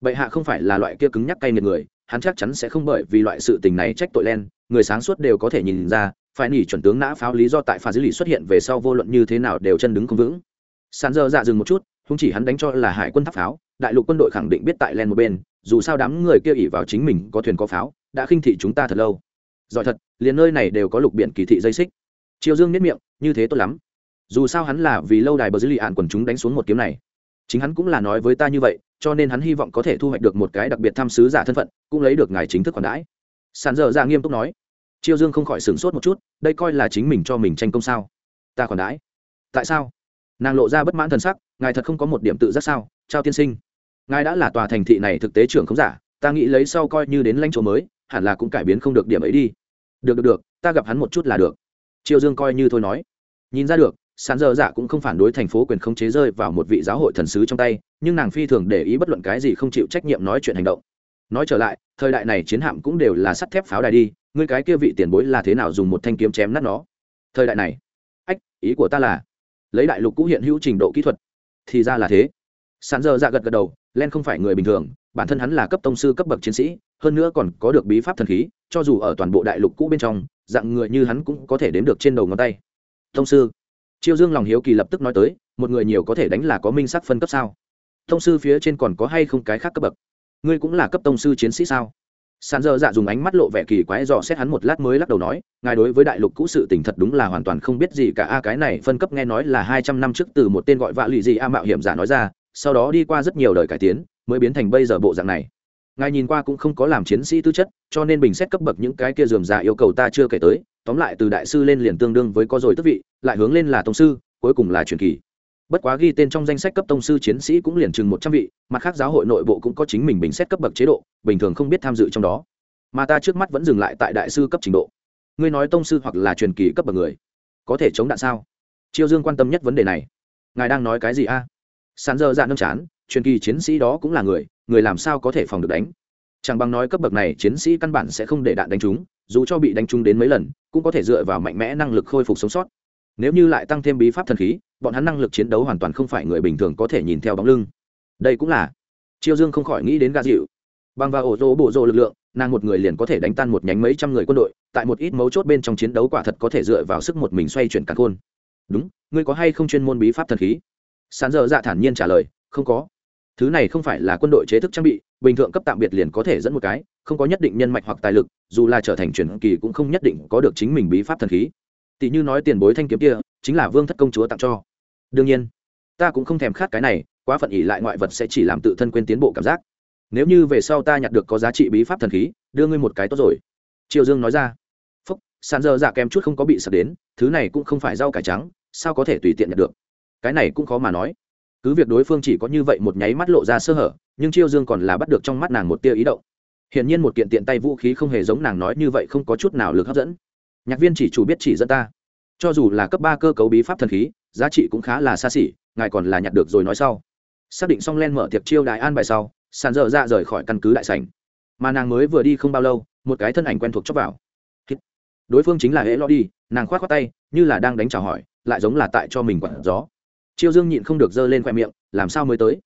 Bệ hạ không phải là loại kia cứng nhắc cay nghiệt người, hắn chắc chắn sẽ không bởi vì loại sự tình này trách tội len, người sáng suốt đều có thể nhìn ra, phải nỉ chuẩn tướng nã pháo lý do tại phá dữ lì xuất hiện về sau vô luận như thế nào đều chân đứng không vững sàn dơ dạ dừng một chút không chỉ hắn đánh cho là hải quân tháp pháo, đại lục quân đội khẳng định biết tại len một bên, dù sao đám người kia ỉ vào chính mình có thuyền có pháo, đã khinh thị chúng ta thật lâu. Giỏi thật, liền nơi này đều có lục biển kỳ thị dây xích. Triều dương nếp miệng, như thế tốt lắm. Dù sao hắn là vì lâu đài bờ dư lì ạn quần chúng đánh xuống một kiếm này. Chính hắn cũng là nói với ta như vậy, cho nên hắn hy vọng có thể thu hoạch được một cái đặc biệt tham sứ giả thân phận, cũng lấy được ngài chính thức khoản đãi. Sàn dở ra dạ nghiêm túc nói. Triều dương không khỏi sửng sốt một chút, đây coi là chính mình cho mình tranh công sao? Ta khoản đãi. Tại sao? Nàng lộ ra bất mãn thần sắc, ngài thật không có một điểm tự giác sao? Trao tiên sinh, ngài đã là tòa thành thị này thực tế trưởng không giả, ta nghĩ lấy sau coi như đến lãnh chỗ mới, hẳn là cũng cải biến không được điểm ấy đi. Được được được, ta gặp hắn một chút là được. Triệu dương coi như thôi nói. Nhìn ra được, Sán dơ dạ cũng không phản đối thành phố quyền không chế rơi vào một vị giáo hội thần sứ trong tay, nhưng nàng phi thường để ý bất luận cái gì không chịu trách nhiệm nói chuyện hành động. Nói trở lại, thời đại này chiến hạm cũng đều là sắt thép pháo đài đi, ngươi cái kia vị tiền bối là thế nào dùng một thanh kiếm chém nát nó? Thời đại này, ách, ý của ta là lấy đại lục cũ hiện hữu trình độ kỹ thuật, thì ra là thế. Sàn dơ dạ gật gật đầu, len không phải người bình thường, bản thân hắn là cấp tông sư cấp bậc chiến sĩ, hơn nữa còn có được bí pháp thần khí, cho dù ở toàn bộ đại lục cũ bên trong, dạng người như hắn cũng có thể đếm được trên đầu ngón tay. Tông sư chiêu dương lòng hiếu kỳ lập tức nói tới, một người nhiều có thể đánh là có minh sắc phân cấp sao? Tông sư phía trên còn có hay không cái khác cấp bậc? Ngươi cũng là cấp tông sư chiến sĩ sao? Sàn dơ dạ dùng ánh mắt lộ vẻ kỳ quái dò xét hắn một lát mới lắc đầu nói, ngài đối với đại lục cũ sự tình thật đúng là hoàn toàn không biết gì cả. A, cái này phân cấp nghe nói là hai trăm năm trước từ một tên gọi vạ lụy gì a mạo hiểm giả nói ra, sau đó đi qua rất nhiều đời cải tiến, mới biến thành bây giờ bộ dạng này. Ngài nhìn qua cũng không có làm chiến sĩ tư chất, cho nên bình xét cấp bậc những cái kia dườm già yêu cầu ta chưa kể tới, tóm lại từ đại sư lên liền tương đương với có rồi tức vị, lại hướng lên là tông sư, cuối cùng là truyền kỳ bất quá ghi tên trong danh sách cấp tông sư chiến sĩ cũng liền chừng một trăm vị mặt khác giáo hội nội bộ cũng có chính mình bình xét cấp bậc chế độ bình thường không biết tham dự trong đó. Mà ta trước mắt vẫn dừng lại tại đại sư cấp trình độ. Ngươi nói tông sư hoặc là truyền kỳ cấp bậc người có thể chống đạn sao? Chiêu dương quan tâm nhất vấn đề này. Ngài đang nói cái gì a? À? sàn dơ dạ nâm chán truyền kỳ chiến sĩ đó cũng là người người làm sao có thể phòng được đánh? Chẳng bằng nói cấp bậc này chiến sĩ căn bản sẽ không để đạn đánh chúng, dù cho bị đánh trúng đến mấy lần cũng có thể dựa vào mạnh mẽ năng lực khôi phục sống sót nếu như lại tăng thêm bí pháp thần khí, bọn hắn năng lực chiến đấu hoàn toàn không phải người bình thường có thể nhìn theo bóng lưng. Đây cũng là. Chiêu dương không khỏi nghĩ đến ga dịu bằng vào ổ rỗ bộ rỗ lực lượng, nàng một người liền có thể đánh tan một nhánh mấy trăm người quân đội, tại một ít mấu chốt bên trong chiến đấu quả thật có thể dựa vào sức một mình xoay chuyển càn khôn. Đúng, ngươi có hay không chuyên môn bí pháp thần khí? Sán dơ dạ thản nhiên trả lời, không có. Thứ này không phải là quân đội chế thức trang bị, bình thường cấp tạm biệt liền có thể dẫn một cái, không có nhất định nhân mạch hoặc tài lực, dù là trở thành truyền kỳ cũng không nhất định có được chính mình bí pháp thần khí tỷ như nói tiền bối thanh kiếm kia, chính là vương thất công chúa tặng cho. Đương nhiên, ta cũng không thèm khát cái này, quá phận ỉ lại ngoại vật sẽ chỉ làm tự thân quên tiến bộ cảm giác. Nếu như về sau ta nhặt được có giá trị bí pháp thần khí, đưa ngươi một cái tốt rồi. Triều dương nói ra. Phúc, sàn dơ dạ kém chút không có bị sập đến, thứ này cũng không phải rau cải trắng, sao có thể tùy tiện nhặt được? Cái này cũng khó mà nói. Cứ việc đối phương chỉ có như vậy một nháy mắt lộ ra sơ hở, nhưng chiêu dương còn là bắt được trong mắt nàng một tia ý động. Hiển nhiên một kiện tiện tay vũ khí không hề giống nàng nói như vậy không có chút nào lực hấp dẫn nhạc viên chỉ chủ biết chỉ dẫn ta. Cho dù là cấp ba cơ cấu bí pháp thần khí, giá trị cũng khá là xa xỉ, ngài còn là nhặt được rồi nói sau. Xác định xong len mở tiệc chiêu đại an bài sau, sàn dở ra rời khỏi căn cứ đại sảnh. Mà nàng mới vừa đi không bao lâu, một cái thân ảnh quen thuộc chóc vào. Đối phương chính là hễ lo đi, nàng k h o á t khoác tay, như là đang đánh trả hỏi, lại giống là tại cho mình quản gió. Chiêu dương nhịn không được giơ lên khoe miệng, làm sao mới tới?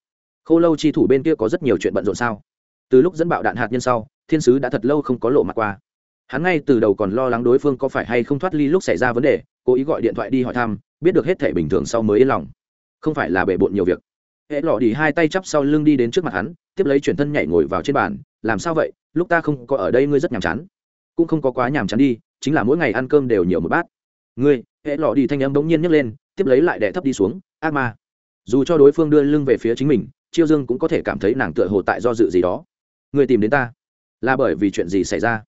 K h ô lâu chi thủ bên kia có rất nhiều chuyện bận rộn sao? Từ lúc dẫn bạo đạn hạt nhân sau, thiên sứ đã thật lâu không có lộ mặt qua hắn ngay từ đầu còn lo lắng đối phương có phải hay không thoát ly lúc xảy ra vấn đề, cố ý gọi điện thoại đi hỏi thăm, biết được hết thể bình thường sau mới yên lòng. Không phải là bể bộn nhiều việc. Hệ lọ đi hai tay chắp sau lưng đi đến trước mặt hắn, tiếp lấy chuyển thân nhảy ngồi vào trên bàn, làm sao vậy? Lúc ta không có ở đây ngươi rất nhàm chán. Cũng không có quá nhàm chán đi, chính là mỗi ngày ăn cơm đều nhiều một bát. Ngươi? Hệ lọ đi thanh âm bỗng nhiên nhấc lên, tiếp lấy lại đẻ thấp đi xuống, ác ma. Dù cho đối phương đưa lưng về phía chính mình, chiêu dương cũng có thể cảm thấy nàng tựa hồ tại do dự gì đó. Ngươi tìm đến ta? Là bởi vì chuyện gì xảy ra?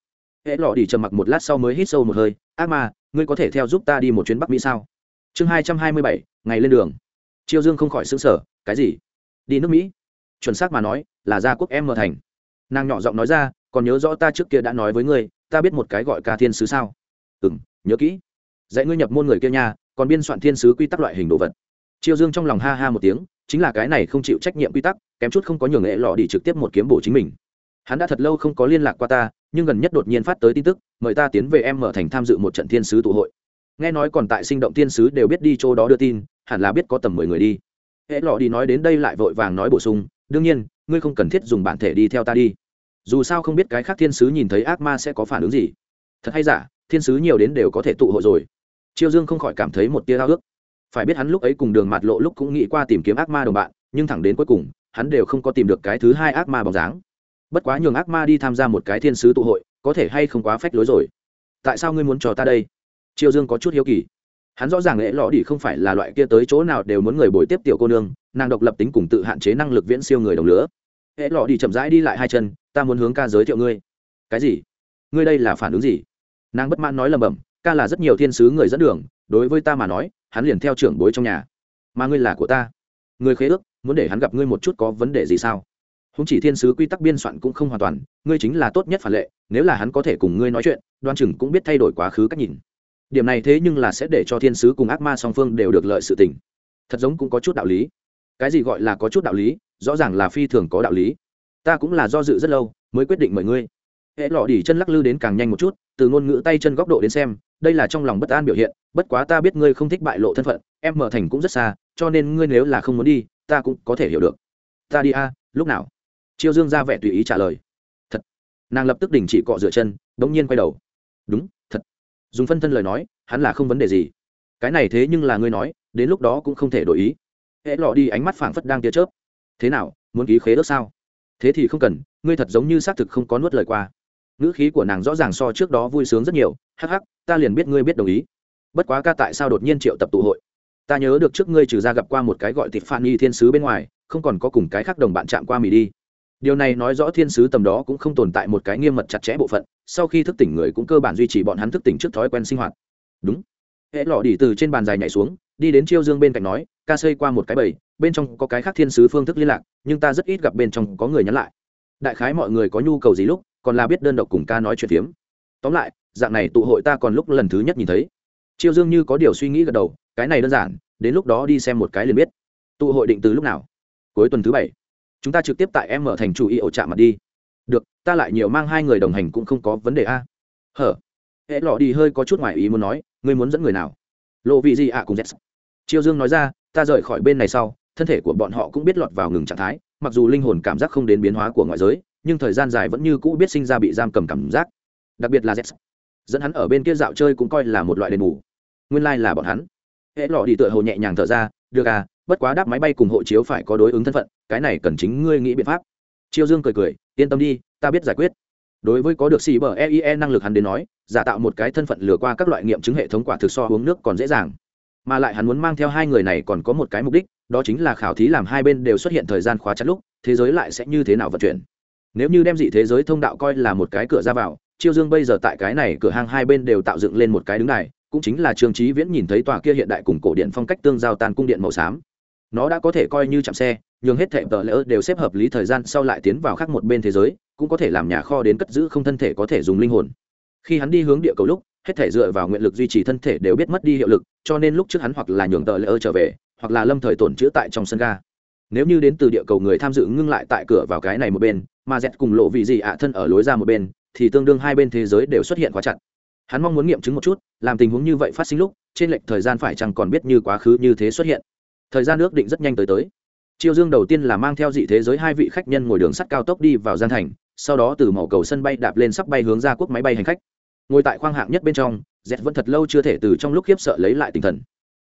Hễ lọ đi trầm mặc một lát sau mới hít sâu một hơi, ác ma, ngươi có thể theo giúp ta đi một chuyến bắc mỹ sao? Chương hai trăm hai mươi bảy, ngày lên đường. Chiêu dương không khỏi xứng sở cái gì? Đi nước mỹ? Chuẩn xác mà nói, là gia quốc em mờ thành. Nàng nhỏ giọng nói ra, còn nhớ rõ ta trước kia đã nói với ngươi, ta biết một cái gọi ca thiên sứ sao? Ừ m nhớ kỹ. Dạy ngươi nhập môn người kia nha, còn biên soạn thiên sứ quy tắc loại hình đồ vật. Chiêu dương trong lòng ha ha một tiếng, chính là cái này không chịu trách nhiệm quy tắc, kém chút không có nhường nghệ lọ đi trực tiếp một kiếm bổ chính mình. Hắn đã thật lâu không có liên lạc qua ta nhưng gần nhất đột nhiên phát tới tin tức, mời ta tiến về em mở thành tham dự một trận thiên sứ tụ hội. Nghe nói còn tại sinh động thiên sứ đều biết đi chỗ đó đưa tin, hẳn là biết có tầm mười người đi. Hệ lọ đi nói đến đây lại vội vàng nói bổ sung, đương nhiên, ngươi không cần thiết dùng bản thể đi theo ta đi. Dù sao không biết cái khác thiên sứ nhìn thấy ác ma sẽ có phản ứng gì. Thật hay giả, thiên sứ nhiều đến đều có thể tụ hội rồi. Chiêu dương không khỏi cảm thấy một tia ao ước phải biết hắn lúc ấy cùng đường mạt lộ lúc cũng nghĩ qua tìm kiếm ác ma đồng bạn, nhưng thẳng đến cuối cùng, hắn đều không có tìm được cái thứ hai ác ma bóng dáng bất quá nhường ác ma đi tham gia một cái thiên sứ tụ hội, có thể hay không quá phách lối rồi. Tại sao ngươi muốn cho ta đây? Chiêu dương có chút hiếu kỳ. Hắn rõ ràng lễ lõ đi không phải là loại kia tới chỗ nào đều muốn người bồi tiếp tiểu cô nương, nàng độc lập tính cùng tự hạn chế năng lực viễn siêu người đồng lứa lễ lọ đi chậm rãi đi lại hai chân, ta muốn hướng ca giới thiệu ngươi. Cái gì? Ngươi đây là phản ứng gì? Nàng bất mãn nói lầm bầm ca là rất nhiều thiên sứ người dẫn đường, đối với ta mà nói, hắn liền theo trưởng bối trong nhà. Mà ngươi là của ta. Người khế ước, muốn để hắn gặp ngươi một chút có vấn đề gì sao? Không chỉ thiên sứ quy tắc biên soạn cũng không hoàn toàn, ngươi chính là tốt nhất phản lệ, nếu là hắn có thể cùng ngươi nói chuyện, đoan chừng cũng biết thay đổi quá khứ cách nhìn. Điểm này thế nhưng là sẽ để cho thiên sứ cùng ác ma song phương đều được lợi sự tình. Thật giống cũng có chút đạo lý. Cái gì gọi là có chút đạo lý, rõ ràng là phi thường có đạo lý. Ta cũng là do dự rất lâu, mới quyết định mời ngươi. Hệ lọ đỉ chân lắc lư đến càng nhanh một chút, từ ngôn ngữ tay chân góc độ đến xem, đây là trong lòng bất an biểu hiện, bất quá ta biết ngươi không thích bại lộ thân phận, em mở thành cũng rất xa, cho nên ngươi nếu là không muốn đi, ta cũng có thể hiểu được. Ta đi a, lúc nào? Chiêu dương ra vẻ tùy ý trả lời. Thật. Nàng lập tức đình chỉ cọ rửa chân đ ỗ n g nhiên quay đầu. Đúng, thật. Dùng phân thân lời nói, hắn là không vấn đề gì. Cái này thế nhưng là ngươi nói, đến lúc đó cũng không thể đổi ý. Hễ lọ đi ánh mắt phảng phất đang tia chớp. Thế nào, muốn ký khế ước sao? Thế thì không cần, ngươi thật giống như xác thực không có nuốt lời qua. Ngữ khí của nàng rõ ràng so trước đó vui sướng rất nhiều. Hắc hắc, ta liền biết ngươi biết đồng ý. Bất quá ca tại sao đột nhiên triệu tập tụ hội? Ta nhớ được trước ngươi trừ ra gặp qua một cái gọi thịt phan y thiên sứ bên ngoài, không còn có cùng cái khác đồng bạn chạm qua mì đi điều này nói rõ thiên sứ tầm đó cũng không tồn tại một cái nghiêm mật chặt chẽ bộ phận, sau khi thức tỉnh người cũng cơ bản duy trì bọn hắn thức tỉnh trước thói quen sinh hoạt. Đúng. Hệ lọ đi từ trên bàn dài nhảy xuống, đi đến chiêu dương bên cạnh nói, ca xây qua một cái bầy, bên trong có cái khác thiên sứ phương thức liên lạc, nhưng ta rất ít gặp bên trong có người nhắn lại. Đại khái mọi người có nhu cầu gì lúc, còn là biết đơn độc cùng ca nói chuyện phiếm. Tóm lại, dạng này tụ hội ta còn lúc lần thứ nhất nhìn thấy. Chiêu dương như có điều suy nghĩ gật đầu, cái này đơn giản, đến lúc đó đi xem một cái liền biết. Tụ hội định từ lúc nào? Cuối tuần thứ bảy chúng ta trực tiếp tại em mở thành chủ y ổ chạm mặt đi. Được, ta lại nhiều mang hai người đồng hành cũng không có vấn đề a. Hở? Hệ lọ đi hơi có chút ngoài ý muốn nói, ngươi muốn dẫn người nào? Lộ vị gì ạ, cùng z chiêu dương nói ra, ta rời khỏi bên này sau, thân thể của bọn họ cũng biết lọt vào ngừng trạng thái, mặc dù linh hồn cảm giác không đến biến hóa của ngoại giới, nhưng thời gian dài vẫn như cũ biết sinh ra bị giam cầm cảm giác. Đặc biệt là z dẫn hắn ở bên kia dạo chơi cũng coi là một loại đền bù. Nguyên lai、like、là bọn hắn. Hệ lọ đi tựa hồ nhẹ nhàng thở ra, được à bất quá đáp máy bay cùng hộ chiếu phải có đối ứng thân phận cái này cần chính ngươi nghĩ biện pháp. Chiêu dương cười cười, yên tâm đi, ta biết giải quyết. Đối với có được xì bờ eie năng lực hắn đến nói, giả tạo một cái thân phận lừa qua các loại nghiệm chứng hệ thống quả thực so uống nước còn dễ dàng. Mà lại hắn muốn mang theo hai người này còn có một cái mục đích, đó chính là khảo thí làm hai bên đều xuất hiện thời gian khóa chặt lúc, thế giới lại sẽ như thế nào vận chuyển. Nếu như đem dị thế giới thông đạo coi là một cái cửa ra vào chiêu dương bây giờ tại cái này cửa hàng hai bên đều tạo dựng lên một cái đứng này cũng chính là trương trí viễn nhìn thấy tòa kia hiện đại cùng cổ điện phong cách tương giao tàn cung điện màu xám nó đã có thể coi như chạm xe, nhường hết thệ tờ lỡ đều xếp hợp lý thời gian sau lại tiến vào khác một bên thế giới, cũng có thể làm nhà kho đến cất giữ không thân thể có thể dùng linh hồn. Khi hắn đi hướng địa cầu lúc, hết thể dựa vào nguyện lực duy trì thân thể đều biết mất đi hiệu lực, cho nên lúc trước hắn hoặc là nhường tờ lỡ trở về, hoặc là lâm thời tổn chữa tại trong sân ga. Nếu như đến từ địa cầu người tham dự ngưng lại tại cửa vào cái này một bên, mà dẹt cùng lộ vị gì ạ thân ở lối ra một bên, thì tương đương hai bên thế giới đều xuất hiện quá chặt. Hắn mong muốn nghiệm chứng một chút, làm tình huống như vậy phát sinh lúc, trên lệch thời gian phải chăng còn biết như quá khứ như thế xuất hiện thời gian ước định rất nhanh tới tới. Chiêu dương đầu tiên là mang theo dị thế giới hai vị khách nhân ngồi đường sắt cao tốc đi vào gian thành, sau đó từ màu cầu sân bay đạp lên sắp bay hướng ra quốc máy bay hành khách. Ngồi tại khoang hạng nhất bên trong dẹt vẫn thật lâu chưa thể từ trong lúc khiếp sợ lấy lại tinh thần.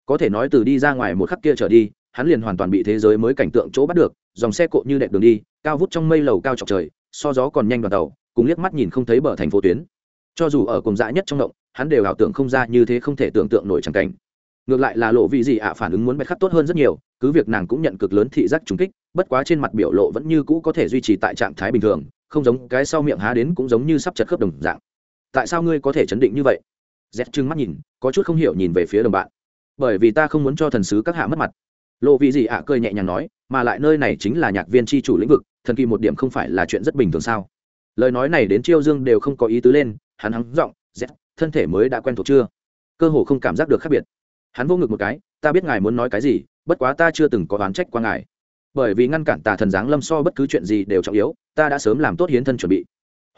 Có thể nói từ đi ra ngoài một khắc kia trở đi, hắn liền hoàn toàn bị thế giới mới cảnh tượng chỗ bắt được, dòng xe cộ như đẹp đường đi, cao vút trong mây lầu cao chọc trời, so gió còn nhanh đoàn tàu, cùng liếc mắt nhìn không thấy bờ thành phố tuyến. Cho dù ở cùng dã nhất trong động, hắn đều ảo tưởng không ra như thế không thể tưởng tượng nổi chẳng cảnh ngược lại là lộ vị gì ạ, phản ứng muốn bẹt khắc tốt hơn rất nhiều, cứ việc nàng cũng nhận cực lớn thị giác trùng kích, bất quá trên mặt biểu lộ vẫn như cũ có thể duy trì tại trạng thái bình thường, không giống cái sau miệng há đến cũng giống như sắp chật khớp đồng dạng. Tại sao ngươi có thể chấn định như vậy? Z trưng mắt nhìn, có chút không hiểu nhìn về phía đồng bạn. Bởi vì ta không muốn cho thần sứ các hạ mất mặt. Lộ vị gì ạ cười nhẹ nhàng nói, mà lại nơi này chính là nhạc viên tri chủ lĩnh vực, thần kỳ một điểm không phải là chuyện rất bình thường sao? Lời nói này đến chiêu dương đều không có ý tứ lên, hắn hắng giọng z thân thể mới đã quen thuộc chưa? Cơ hồ không cảm giác được khác biệt hắn vô ngực một cái, ta biết ngài muốn nói cái gì, bất quá ta chưa từng có oán trách qua ngài. Bởi vì ngăn cản tà thần giáng lâm so bất cứ chuyện gì đều trọng yếu, ta đã sớm làm tốt hiến thân chuẩn bị.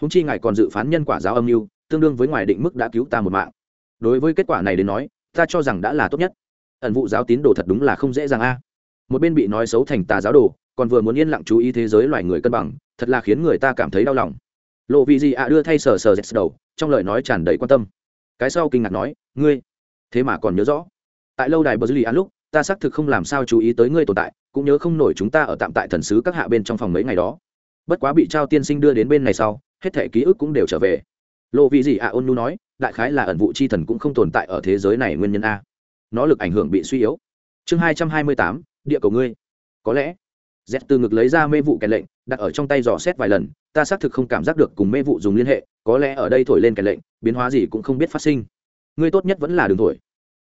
Húng chi ngài còn dự phán nhân quả giáo âm mưu, tương đương với ngoài định mức đã cứu ta một mạng. Đối với kết quả này đến nói, ta cho rằng đã là tốt nhất. Ẩn vụ giáo tín đồ thật đúng là không dễ dàng a. Một bên bị nói xấu thành tà giáo đồ, còn vừa muốn yên lặng chú ý thế giới loài người cân bằng, thật là khiến người ta cảm thấy đau lòng. Lộ vị gì ạ đưa thay sờ sờ dẹt đầu, trong lời nói tràn đầy quan tâm. Cái sau kinh ngạc nói, ngươi, thế mà còn nhớ rõ? Tại lâu đài bờ dư lì ăn lúc, ta xác thực không làm sao chú ý tới ngươi tồn tại, cũng nhớ không nổi chúng ta ở tạm tại thần sứ các hạ bên trong phòng mấy ngày đó. Bất quá bị trao tiên sinh đưa đến bên này sau, hết thể ký ức cũng đều trở về. Lộ vị gì ạ ôn nu nói, đại khái là ẩn vụ chi thần cũng không tồn tại ở thế giới này nguyên nhân a. Nó lực ảnh hưởng bị suy yếu. Chương hai trăm hai mươi tám, địa cầu ngươi. Có lẽ, z từ ngực lấy ra mê vụ kèn lệnh, đặt ở trong tay dò xét vài lần, ta xác thực không cảm giác được cùng mê vụ dùng liên hệ, có lẽ ở đây thổi lên kèn lệnh, biến hóa gì cũng không biết phát sinh. Ngươi tốt nhất vẫn là đường thổi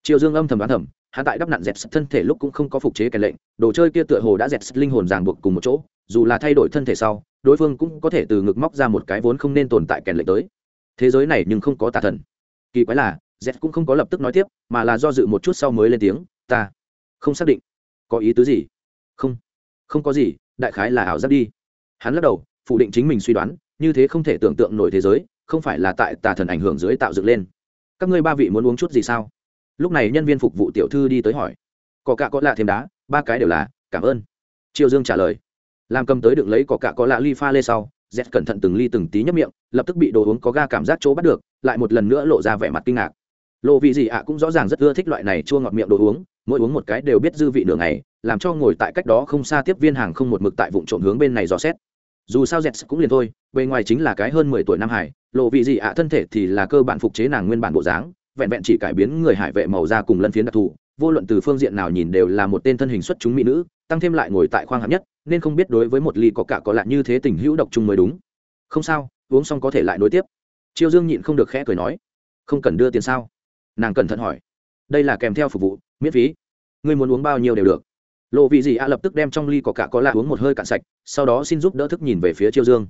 triệu dương âm thầm đoán thầm, hắn tại đắp nặn dẹt thân thể lúc cũng không có phục chế kèn lệnh, đồ chơi kia tựa hồ đã dẹt linh hồn ràng buộc cùng một chỗ, dù là thay đổi thân thể sau, đối phương cũng có thể từ ngực móc ra một cái vốn không nên tồn tại kèn lệnh tới. Thế giới này nhưng không có tà thần. Kỳ quái là dẹp cũng không có lập tức nói tiếp, mà là do dự một chút sau mới lên tiếng, ta không xác định. Có ý tứ gì? Không không có gì, đại khái là ảo giác đi. Hắn lắc đầu, phủ định chính mình suy đoán, như thế không thể tưởng tượng nổi thế giới, không phải là tại tà thần ảnh hưởng dưới tạo dựng lên. Các ngươi ba vị muốn uống chút gì sao? Lúc này nhân viên phục vụ tiểu thư đi tới hỏi. Có cạ có lạ thêm đá, ba cái đều là, cảm ơn. Triệu dương trả lời. Làm cầm tới đựng lấy có cạ có lạ ly pha lê sau, z cẩn thận từng ly từng tí nhấp miệng, lập tức bị đồ uống có ga cảm giác chỗ bắt được, lại một lần nữa lộ ra vẻ mặt kinh ngạc. Lộ vị gì ạ cũng rõ ràng rất ưa thích loại này chua ngọt miệng đồ uống, mỗi uống một cái đều biết dư vị nửa ngày, làm cho ngồi tại cách đó không xa tiếp viên hàng không một mực tại vụ trộm hướng bên này dò xét. Dù sao z cũng liền thôi, bề ngoài chính là cái hơn mười tuổi nam hải, lộ vị gì ạ thân thể thì là cơ bản phục chế nàng nguyên bản bộ dáng vẹn vẹn chỉ cải biến người hải vệ màu da cùng lân phiến đặc thù, vô luận từ phương diện nào nhìn đều là một tên thân hình xuất chúng mỹ nữ, tăng thêm lại ngồi tại khoang hạng nhất, nên không biết đối với một ly có cả có lại như thế tình hữu độc chung mới đúng. Không sao, uống xong có thể lại nối tiếp. Chiêu dương nhịn không được khẽ cười nói, không cần đưa tiền sao? Nàng cẩn thận hỏi, đây là kèm theo phục vụ, miễn phí. Ngươi muốn uống bao nhiêu đều được. Lộ vị gì a lập tức đem trong ly có cả có lạ uống một hơi cạn sạch, sau đó xin giúp đỡ thức nhìn về phía chiêu dương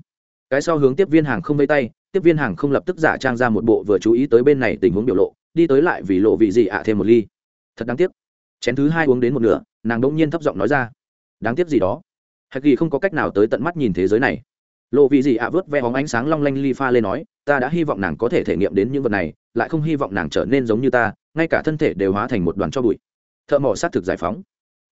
cái sau hướng tiếp viên hàng không vây tay, tiếp viên hàng không lập tức giả trang ra một bộ vừa chú ý tới bên này tình huống biểu lộ, đi tới lại vì lộ vị gì ạ, thêm một ly. Thật đáng tiếc. Chén thứ hai uống đến một nửa, nàng đ ỗ n g nhiên thấp giọng nói ra. Đáng tiếc gì đó? Hạch ghi không có cách nào tới tận mắt nhìn thế giới này. Lộ vị gì ạ vớt ve hóng ánh sáng long lanh ly pha lên nói, ta đã hy vọng nàng có thể thể nghiệm đến những vật này, lại không hy vọng nàng trở nên giống như ta, ngay cả thân thể đều hóa thành một đoàn cho bụi. Thợ mỏ xác thực giải phóng.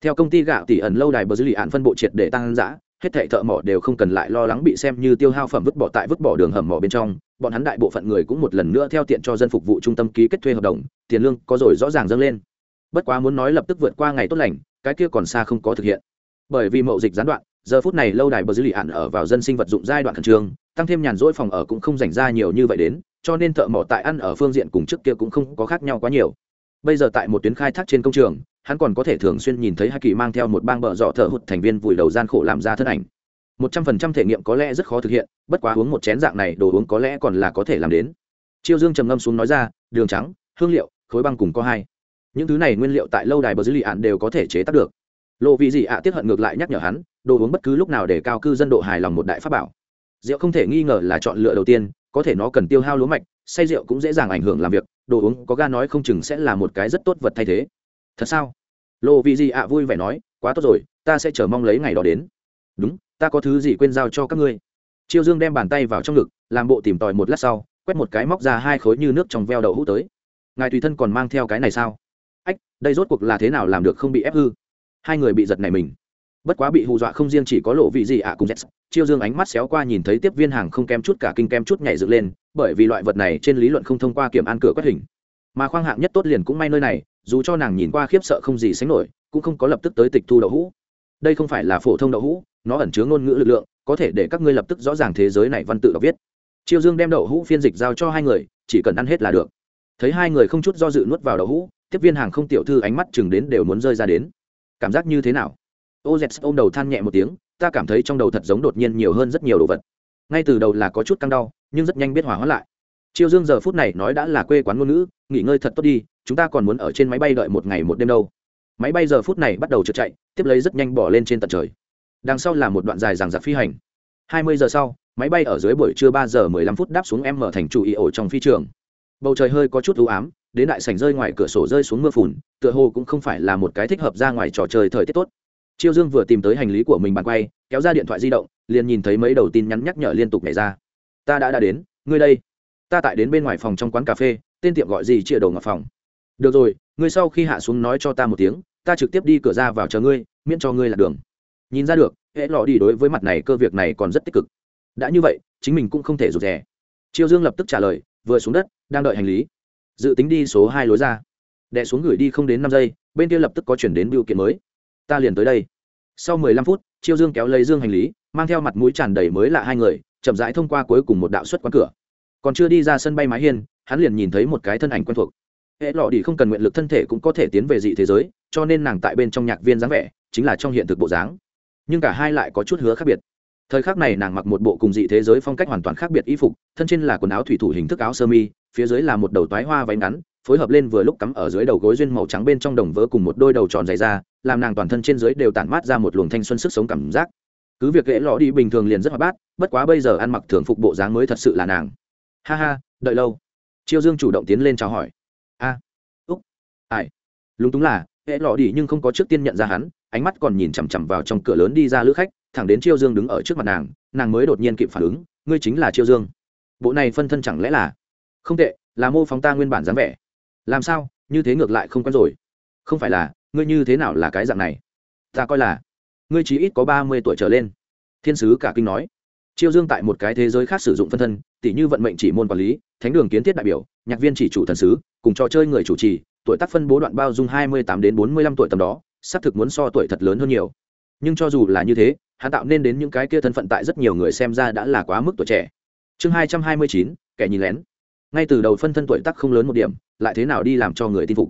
Theo công ty gạo tỷ ẩn lâu đài bờ dư lì ạn phân bộ triệt để tăng giã hết thảy thợ mỏ đều không cần lại lo lắng bị xem như tiêu hao phẩm vứt bỏ tại vứt bỏ đường hầm mỏ bên trong, bọn hắn đại bộ phận người cũng một lần nữa theo tiện cho dân phục vụ trung tâm ký kết thuê hợp đồng, tiền lương có rồi rõ ràng dâng lên. Bất quá muốn nói lập tức vượt qua ngày tốt lành, cái kia còn xa không có thực hiện. Bởi vì mậu dịch gián đoạn, giờ phút này lâu đài bờ dư lì ạn ở vào dân sinh vật dụng giai đoạn khẩn trương, tăng thêm nhàn rỗi phòng ở cũng không dành ra nhiều như vậy đến, cho nên thợ mỏ tại ăn ở phương diện cùng trước kia cũng không có khác nhau quá nhiều. Bây giờ tại một tuyến khai thác trên công trường hắn còn có thể thường xuyên nhìn thấy hai kỳ mang theo một bang bờ dọ thợ hụt thành viên vùi đầu gian khổ làm ra thân ảnh. Một trăm phần trăm thể nghiệm có lẽ rất khó thực hiện, bất quá uống một chén dạng này đồ uống có lẽ còn là có thể làm đến. Chiêu dương trầm ngâm xuống nói ra, đường trắng, hương liệu, khối băng cùng có hai. Những thứ này nguyên liệu tại lâu đài bờ dữ lì ạn đều có thể chế tác được. Lộ vị gì ạ tiếp hận ngược lại nhắc nhở hắn, đồ uống bất cứ lúc nào để cao cư dân độ hài lòng một đại pháp bảo. Rượu không thể nghi ngờ là chọn lựa đầu tiên, có thể nó cần tiêu hao lúa mạch, say rượu cũng dễ dàng ảnh hưởng làm việc, đồ uống có ga nói không chừng sẽ là một cái rất tốt vật thay thế thật sao? Lộ vị gì ạ vui vẻ nói, quá tốt rồi, ta sẽ chờ mong lấy ngày đó đến. Đúng, ta có thứ gì quên giao cho các ngươi. Chiêu dương đem bàn tay vào trong ngực, làm bộ tìm tòi một lát sau, quét một cái móc ra hai khối như nước trong veo đậu hũ tới. Ngài tùy thân còn mang theo cái này sao? Ách, đây rốt cuộc là thế nào làm được không bị ép hư? Hai người bị giật này mình. Bất quá bị hù dọa không riêng chỉ có lộ vị gì ạ cùng z chiêu dương ánh mắt xéo qua nhìn thấy tiếp viên hàng không kém chút cả kinh kem chút nhảy dựng lên, bởi vì loại vật này trên lý luận không thông qua kiểm an cửa quét hình. Mà khoang hạng nhất tốt liền cũng may nơi này dù cho nàng nhìn qua khiếp sợ không gì sánh nổi, cũng không có lập tức tới tịch thu đậu hũ. Đây không phải là phổ thông đậu hũ, nó ẩn chứa ngôn ngữ lực lượng, có thể để các ngươi lập tức rõ ràng thế giới này văn tự đọc viết. Chiêu dương đem đậu hũ phiên dịch giao cho hai người, chỉ cần ăn hết là được. Thấy hai người không chút do dự nuốt vào đậu hũ, tiếp viên hàng không tiểu thư ánh mắt chừng đến đều muốn rơi ra đến. Cảm giác như thế nào? Ô z ôm đầu than nhẹ một tiếng, ta cảm thấy trong đầu thật giống đột nhiên nhiều hơn rất nhiều đồ vật. Ngay từ đầu là có chút căng đau, nhưng rất nhanh biết hỏa hóa lại. Chiêu dương giờ phút này nói đã là quê quán ngôn ngữ, nghỉ ngơi thật tốt đi chúng ta còn muốn ở trên máy bay đợi một ngày một đêm đâu. Máy bay giờ phút này bắt đầu trượt chạy, tiếp lấy rất nhanh bỏ lên trên tận trời. Đằng sau là một đoạn dài dằng giặc phi hành. Hai mươi giờ sau, máy bay ở dưới buổi trưa ba giờ mười lăm phút đáp xuống em mở thành chủ ý ổ trong phi trường. Bầu trời hơi có chút ưu ám, đến đại sảnh rơi ngoài cửa sổ rơi xuống mưa phùn, tựa hồ cũng không phải là một cái thích hợp ra ngoài trò chơi thời tiết tốt. Chiêu dương vừa tìm tới hành lý của mình bàn quay, kéo ra điện thoại di động, liền nhìn thấy mấy đầu tin nhắn nhắc nhở liên tục nhảy ra. Ta đã đã đến. Ngươi đây. Ta tại đến bên ngoài phòng trong quán cà phê, tên tiệm gọi gì, chia đầu ngọc phòng được rồi, ngươi sau khi hạ xuống nói cho ta một tiếng, ta trực tiếp đi cửa ra vào chờ ngươi, miễn cho ngươi lạc đường. Nhìn ra được, hệ lọ đi đối với mặt này cơ việc này còn rất tích cực. Đã như vậy, chính mình cũng không thể rụt rè. Chiêu dương lập tức trả lời, vừa xuống đất, đang đợi hành lý. Dự tính đi số hai lối ra. Đẻ xuống gửi đi không đến năm giây, bên kia lập tức có chuyển đến biểu kiện mới. Ta liền tới đây. Sau mười lăm phút chiêu dương kéo lấy dương hành lý, mang theo mặt mũi tràn đầy mới lạ hai người, chậm rãi thông qua cuối cùng một đạo xuất quán cửa. Còn chưa đi ra sân bay mái hiên, hắn liền nhìn thấy một cái thân ảnh quen thuộc hệ lọ đi không cần nguyện lực thân thể cũng có thể tiến về dị thế giới, cho nên nàng tại bên trong nhạc viên dáng vẻ chính là trong hiện thực bộ dáng. Nhưng cả hai lại có chút hứa khác biệt. Thời khắc này nàng mặc một bộ cùng dị thế giới phong cách hoàn toàn khác biệt y phục, thân trên là quần áo thủy thủ hình thức áo sơ mi, phía dưới là một đầu toái hoa váy ngắn, phối hợp lên vừa lúc cắm ở dưới đầu gối duyên màu trắng bên trong đồng vỡ cùng một đôi đầu tròn dày ra, làm nàng toàn thân trên dưới đều tản mát ra một luồng thanh xuân sức sống cảm giác. Cứ việc ghệ lọ đi bình thường liền rất hoạt bát, bất quá bây giờ ăn mặc thường phục bộ dáng mới thật sự là nàng. Ha ha, đợi lâu. Chiêu dương chủ động tiến lên chào hỏi ai? Lúng túng là, hệ lọ đi nhưng không có trước tiên nhận ra hắn, ánh mắt còn nhìn chằm chằm vào trong cửa lớn đi ra lữ khách, thẳng đến chiêu dương đứng ở trước mặt nàng nàng mới đột nhiên kịp phản ứng, ngươi chính là chiêu dương. Bộ này phân thân chẳng lẽ là? Không tệ, là mô phóng ta nguyên bản dáng vẻ. Làm sao? Như thế ngược lại không quen rồi. Không phải là, ngươi như thế nào là cái dạng này? Ta coi là, ngươi chỉ ít có ba mươi tuổi trở lên. Thiên sứ cả kinh nói. Chiêu dương tại một cái thế giới khác sử dụng phân thân tỷ như vận mệnh chỉ môn quản lý, thánh đường kiến thiết đại biểu, nhạc viên chỉ chủ thần sứ, cùng trò chơi người chủ trì tuổi tác phân bố đoạn bao dung hai mươi tám đến bốn mươi lăm tuổi tầm đó, xác thực muốn so tuổi thật lớn hơn nhiều. Nhưng cho dù là như thế, hắn tạo nên đến những cái kia thân phận tại rất nhiều người xem ra đã là quá mức tuổi trẻ. Chương hai trăm hai mươi chín, kẻ nhìn lén. Ngay từ đầu phân thân tuổi tác không lớn một điểm, lại thế nào đi làm cho người tin phục?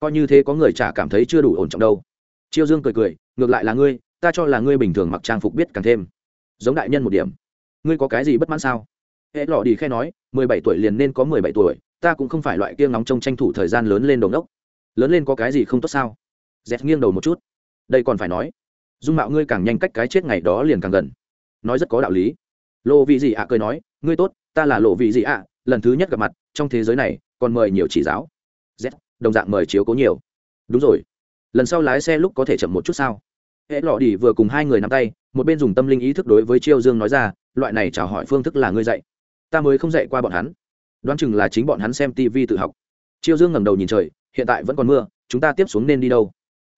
Coi như thế có người chả cảm thấy chưa đủ ổn trọng đâu. Chiêu dương cười cười, ngược lại là ngươi, ta cho là ngươi bình thường mặc trang phục biết càng thêm. Giống đại nhân một điểm. Ngươi có cái gì bất mãn sao? Hệ lọ đi khe nói, mười bảy tuổi liền nên có mười bảy tuổi ta cũng không phải loại kia ngóng trông tranh thủ thời gian lớn lên đầu đốc lớn lên có cái gì không tốt sao? Dẹt nghiêng đầu một chút. Đây còn phải nói. Dung mạo ngươi càng nhanh cách cái chết ngày đó liền càng gần. Nói rất có đạo lý. Lộ vị gì ạ à cười nói, ngươi tốt, ta là lộ vị gì ạ à, lần thứ nhất gặp mặt, trong thế giới này, còn mời nhiều chỉ giáo. Z đồng dạng mời chiếu cố nhiều. Đúng rồi. Lần sau lái xe lúc có thể chậm một chút sao? Hễ lọ đi vừa cùng hai người nắm tay, một bên dùng tâm linh ý thức đối với chiêu dương nói ra, loại này chào hỏi phương thức là ngươi dạy. Ta mới không dạy qua bọn hắn đoán chừng là chính bọn hắn xem tv tự học. Chiêu dương ngẩng đầu nhìn trời, hiện tại vẫn còn mưa, chúng ta tiếp xuống nên đi đâu?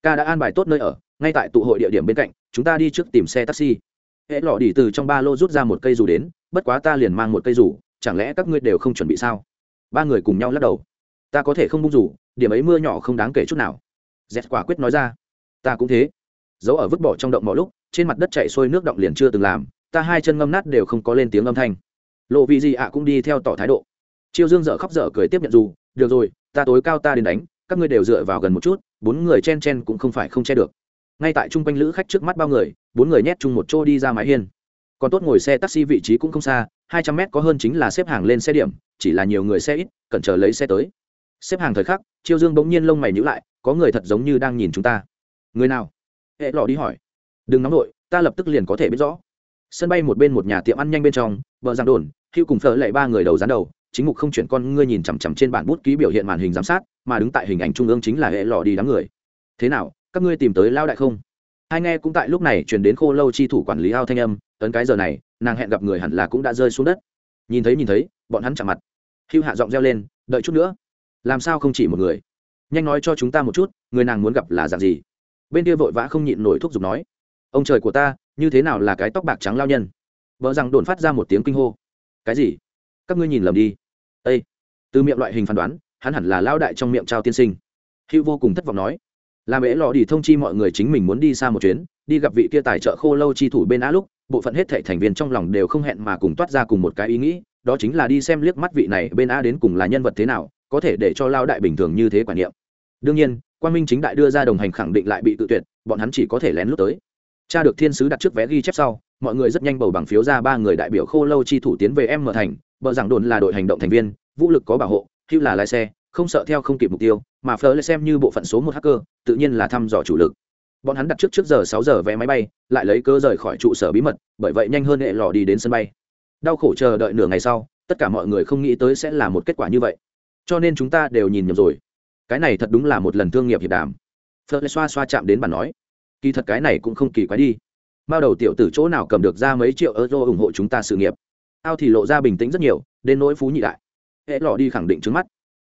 Ca đã an bài tốt nơi ở, ngay tại tụ hội địa điểm bên cạnh, chúng ta đi trước tìm xe taxi. Hễ lọ đi từ trong ba lô rút ra một cây dù đến, bất quá ta liền mang một cây dù, chẳng lẽ các ngươi đều không chuẩn bị sao? Ba người cùng nhau lắc đầu. Ta có thể không bung rủ điểm ấy mưa nhỏ không đáng kể chút nào. Dẹt quả quyết nói ra. Ta cũng thế. Giấu ở vứt bỏ trong động mọi lúc, trên mặt đất chạy sôi nước động liền chưa từng làm, ta hai chân ngâm nát đều không có lên tiếng âm thanh. Lộ vị gì ạ cũng đi theo tỏ thái độ chiêu dương dở khóc dở cười tiếp nhận dù, được rồi, ta tối cao ta đến đánh, các ngươi đều dựa vào gần một chút, bốn người chen chen cũng không phải không che được. Ngay tại chung quanh lữ khách trước mắt bao người, bốn người nhét chung một chỗ đi ra mái hiên. Còn tốt ngồi xe taxi vị trí cũng không xa, hai trăm mét có hơn chính là xếp hàng lên xe điểm, chỉ là nhiều người xe ít, cần chờ lấy xe tới. Xếp hàng thời khắc, chiêu dương bỗng nhiên lông mày nhữ lại, có người thật giống như đang nhìn chúng ta. Người nào? Hệ lọ đi hỏi. Đừng nóng nổi ta lập tức liền có thể biết rõ. Sân bay một bên một nhà tiệm ăn nhanh bên trong vợ giang đồn hữu cùng phở lại ba người đầu dán đầu chính mục không chuyển con ngươi nhìn chằm chằm trên bản bút ký biểu hiện màn hình giám sát, mà đứng tại hình ảnh trung ương chính là hệ lọ đi đám người. Thế nào, các ngươi tìm tới lao đại không? Hai nghe cũng tại lúc này chuyển đến khô lâu chi thủ quản lý ao thanh âm ấn cái giờ này, nàng hẹn gặp người hẳn là cũng đã rơi xuống đất. Nhìn thấy nhìn thấy, bọn hắn chạm mặt. Hưu hạ giọng reo lên, đợi chút nữa. Làm sao không chỉ một người? Nhanh nói cho chúng ta một chút, người nàng muốn gặp là dạng gì? Bên kia vội vã không nhịn nổi thuốc giục nói, ông trời của ta, như thế nào là cái tóc bạc trắng lao nhân? Vợ rằng đồn phát ra một tiếng kinh hô. Cái gì? Các ngươi nhìn lầm đi. Ê! từ miệng loại hình phán đoán, hắn hẳn là lao đại trong miệng trao tiên sinh. Hữu vô cùng thất vọng nói. Làm ế lò đi thông chi mọi người chính mình muốn đi xa một chuyến, đi gặp vị kia tài trợ khô lâu chi thủ bên á lúc, bộ phận hết thảy thành viên trong lòng đều không hẹn mà cùng toát ra cùng một cái ý nghĩ, đó chính là đi xem liếc mắt vị này bên a đến cùng là nhân vật thế nào, có thể để cho lao đại bình thường như thế quản niệm. Đương nhiên quan minh chính đại đưa ra đồng hành khẳng định lại bị tự tuyệt, bọn hắn chỉ có thể lén lút tới. Cha được thiên sứ đặt trước vé ghi chép sau mọi người rất nhanh bầu bằng phiếu ra ba người đại biểu khô lâu chi thủ tiến về em mở thành, bờ giảng đồn là đội hành động thành viên, vũ lực có bảo hộ hữu là lái xe, không sợ theo không kịp mục tiêu, mà phở lại xem như bộ phận số một hacker, tự nhiên là thăm dò chủ lực. Bọn hắn đặt trước trước giờ sáu giờ vé máy bay, lại lấy cơ rời khỏi trụ sở bí mật, bởi vậy nhanh hơn hệ lò đi đến sân bay. Đau khổ chờ đợi nửa ngày sau, tất cả mọi người không nghĩ tới sẽ là một kết quả như vậy. Cho nên chúng ta đều nhìn nhầm rồi. Cái này thật đúng là một lần thương nghiệp hiệp đàm. Phật lại xoa xoa chạm đến bàn nói. Kỳ thật cái này cũng không kỳ quái đi bao đầu tiểu tử chỗ nào cầm được ra mấy triệu euro ủng hộ chúng ta sự nghiệp? Ao thì lộ ra bình tĩnh rất nhiều, đến nỗi phú nhị đại. Hệ lọ đi khẳng định trước mắt.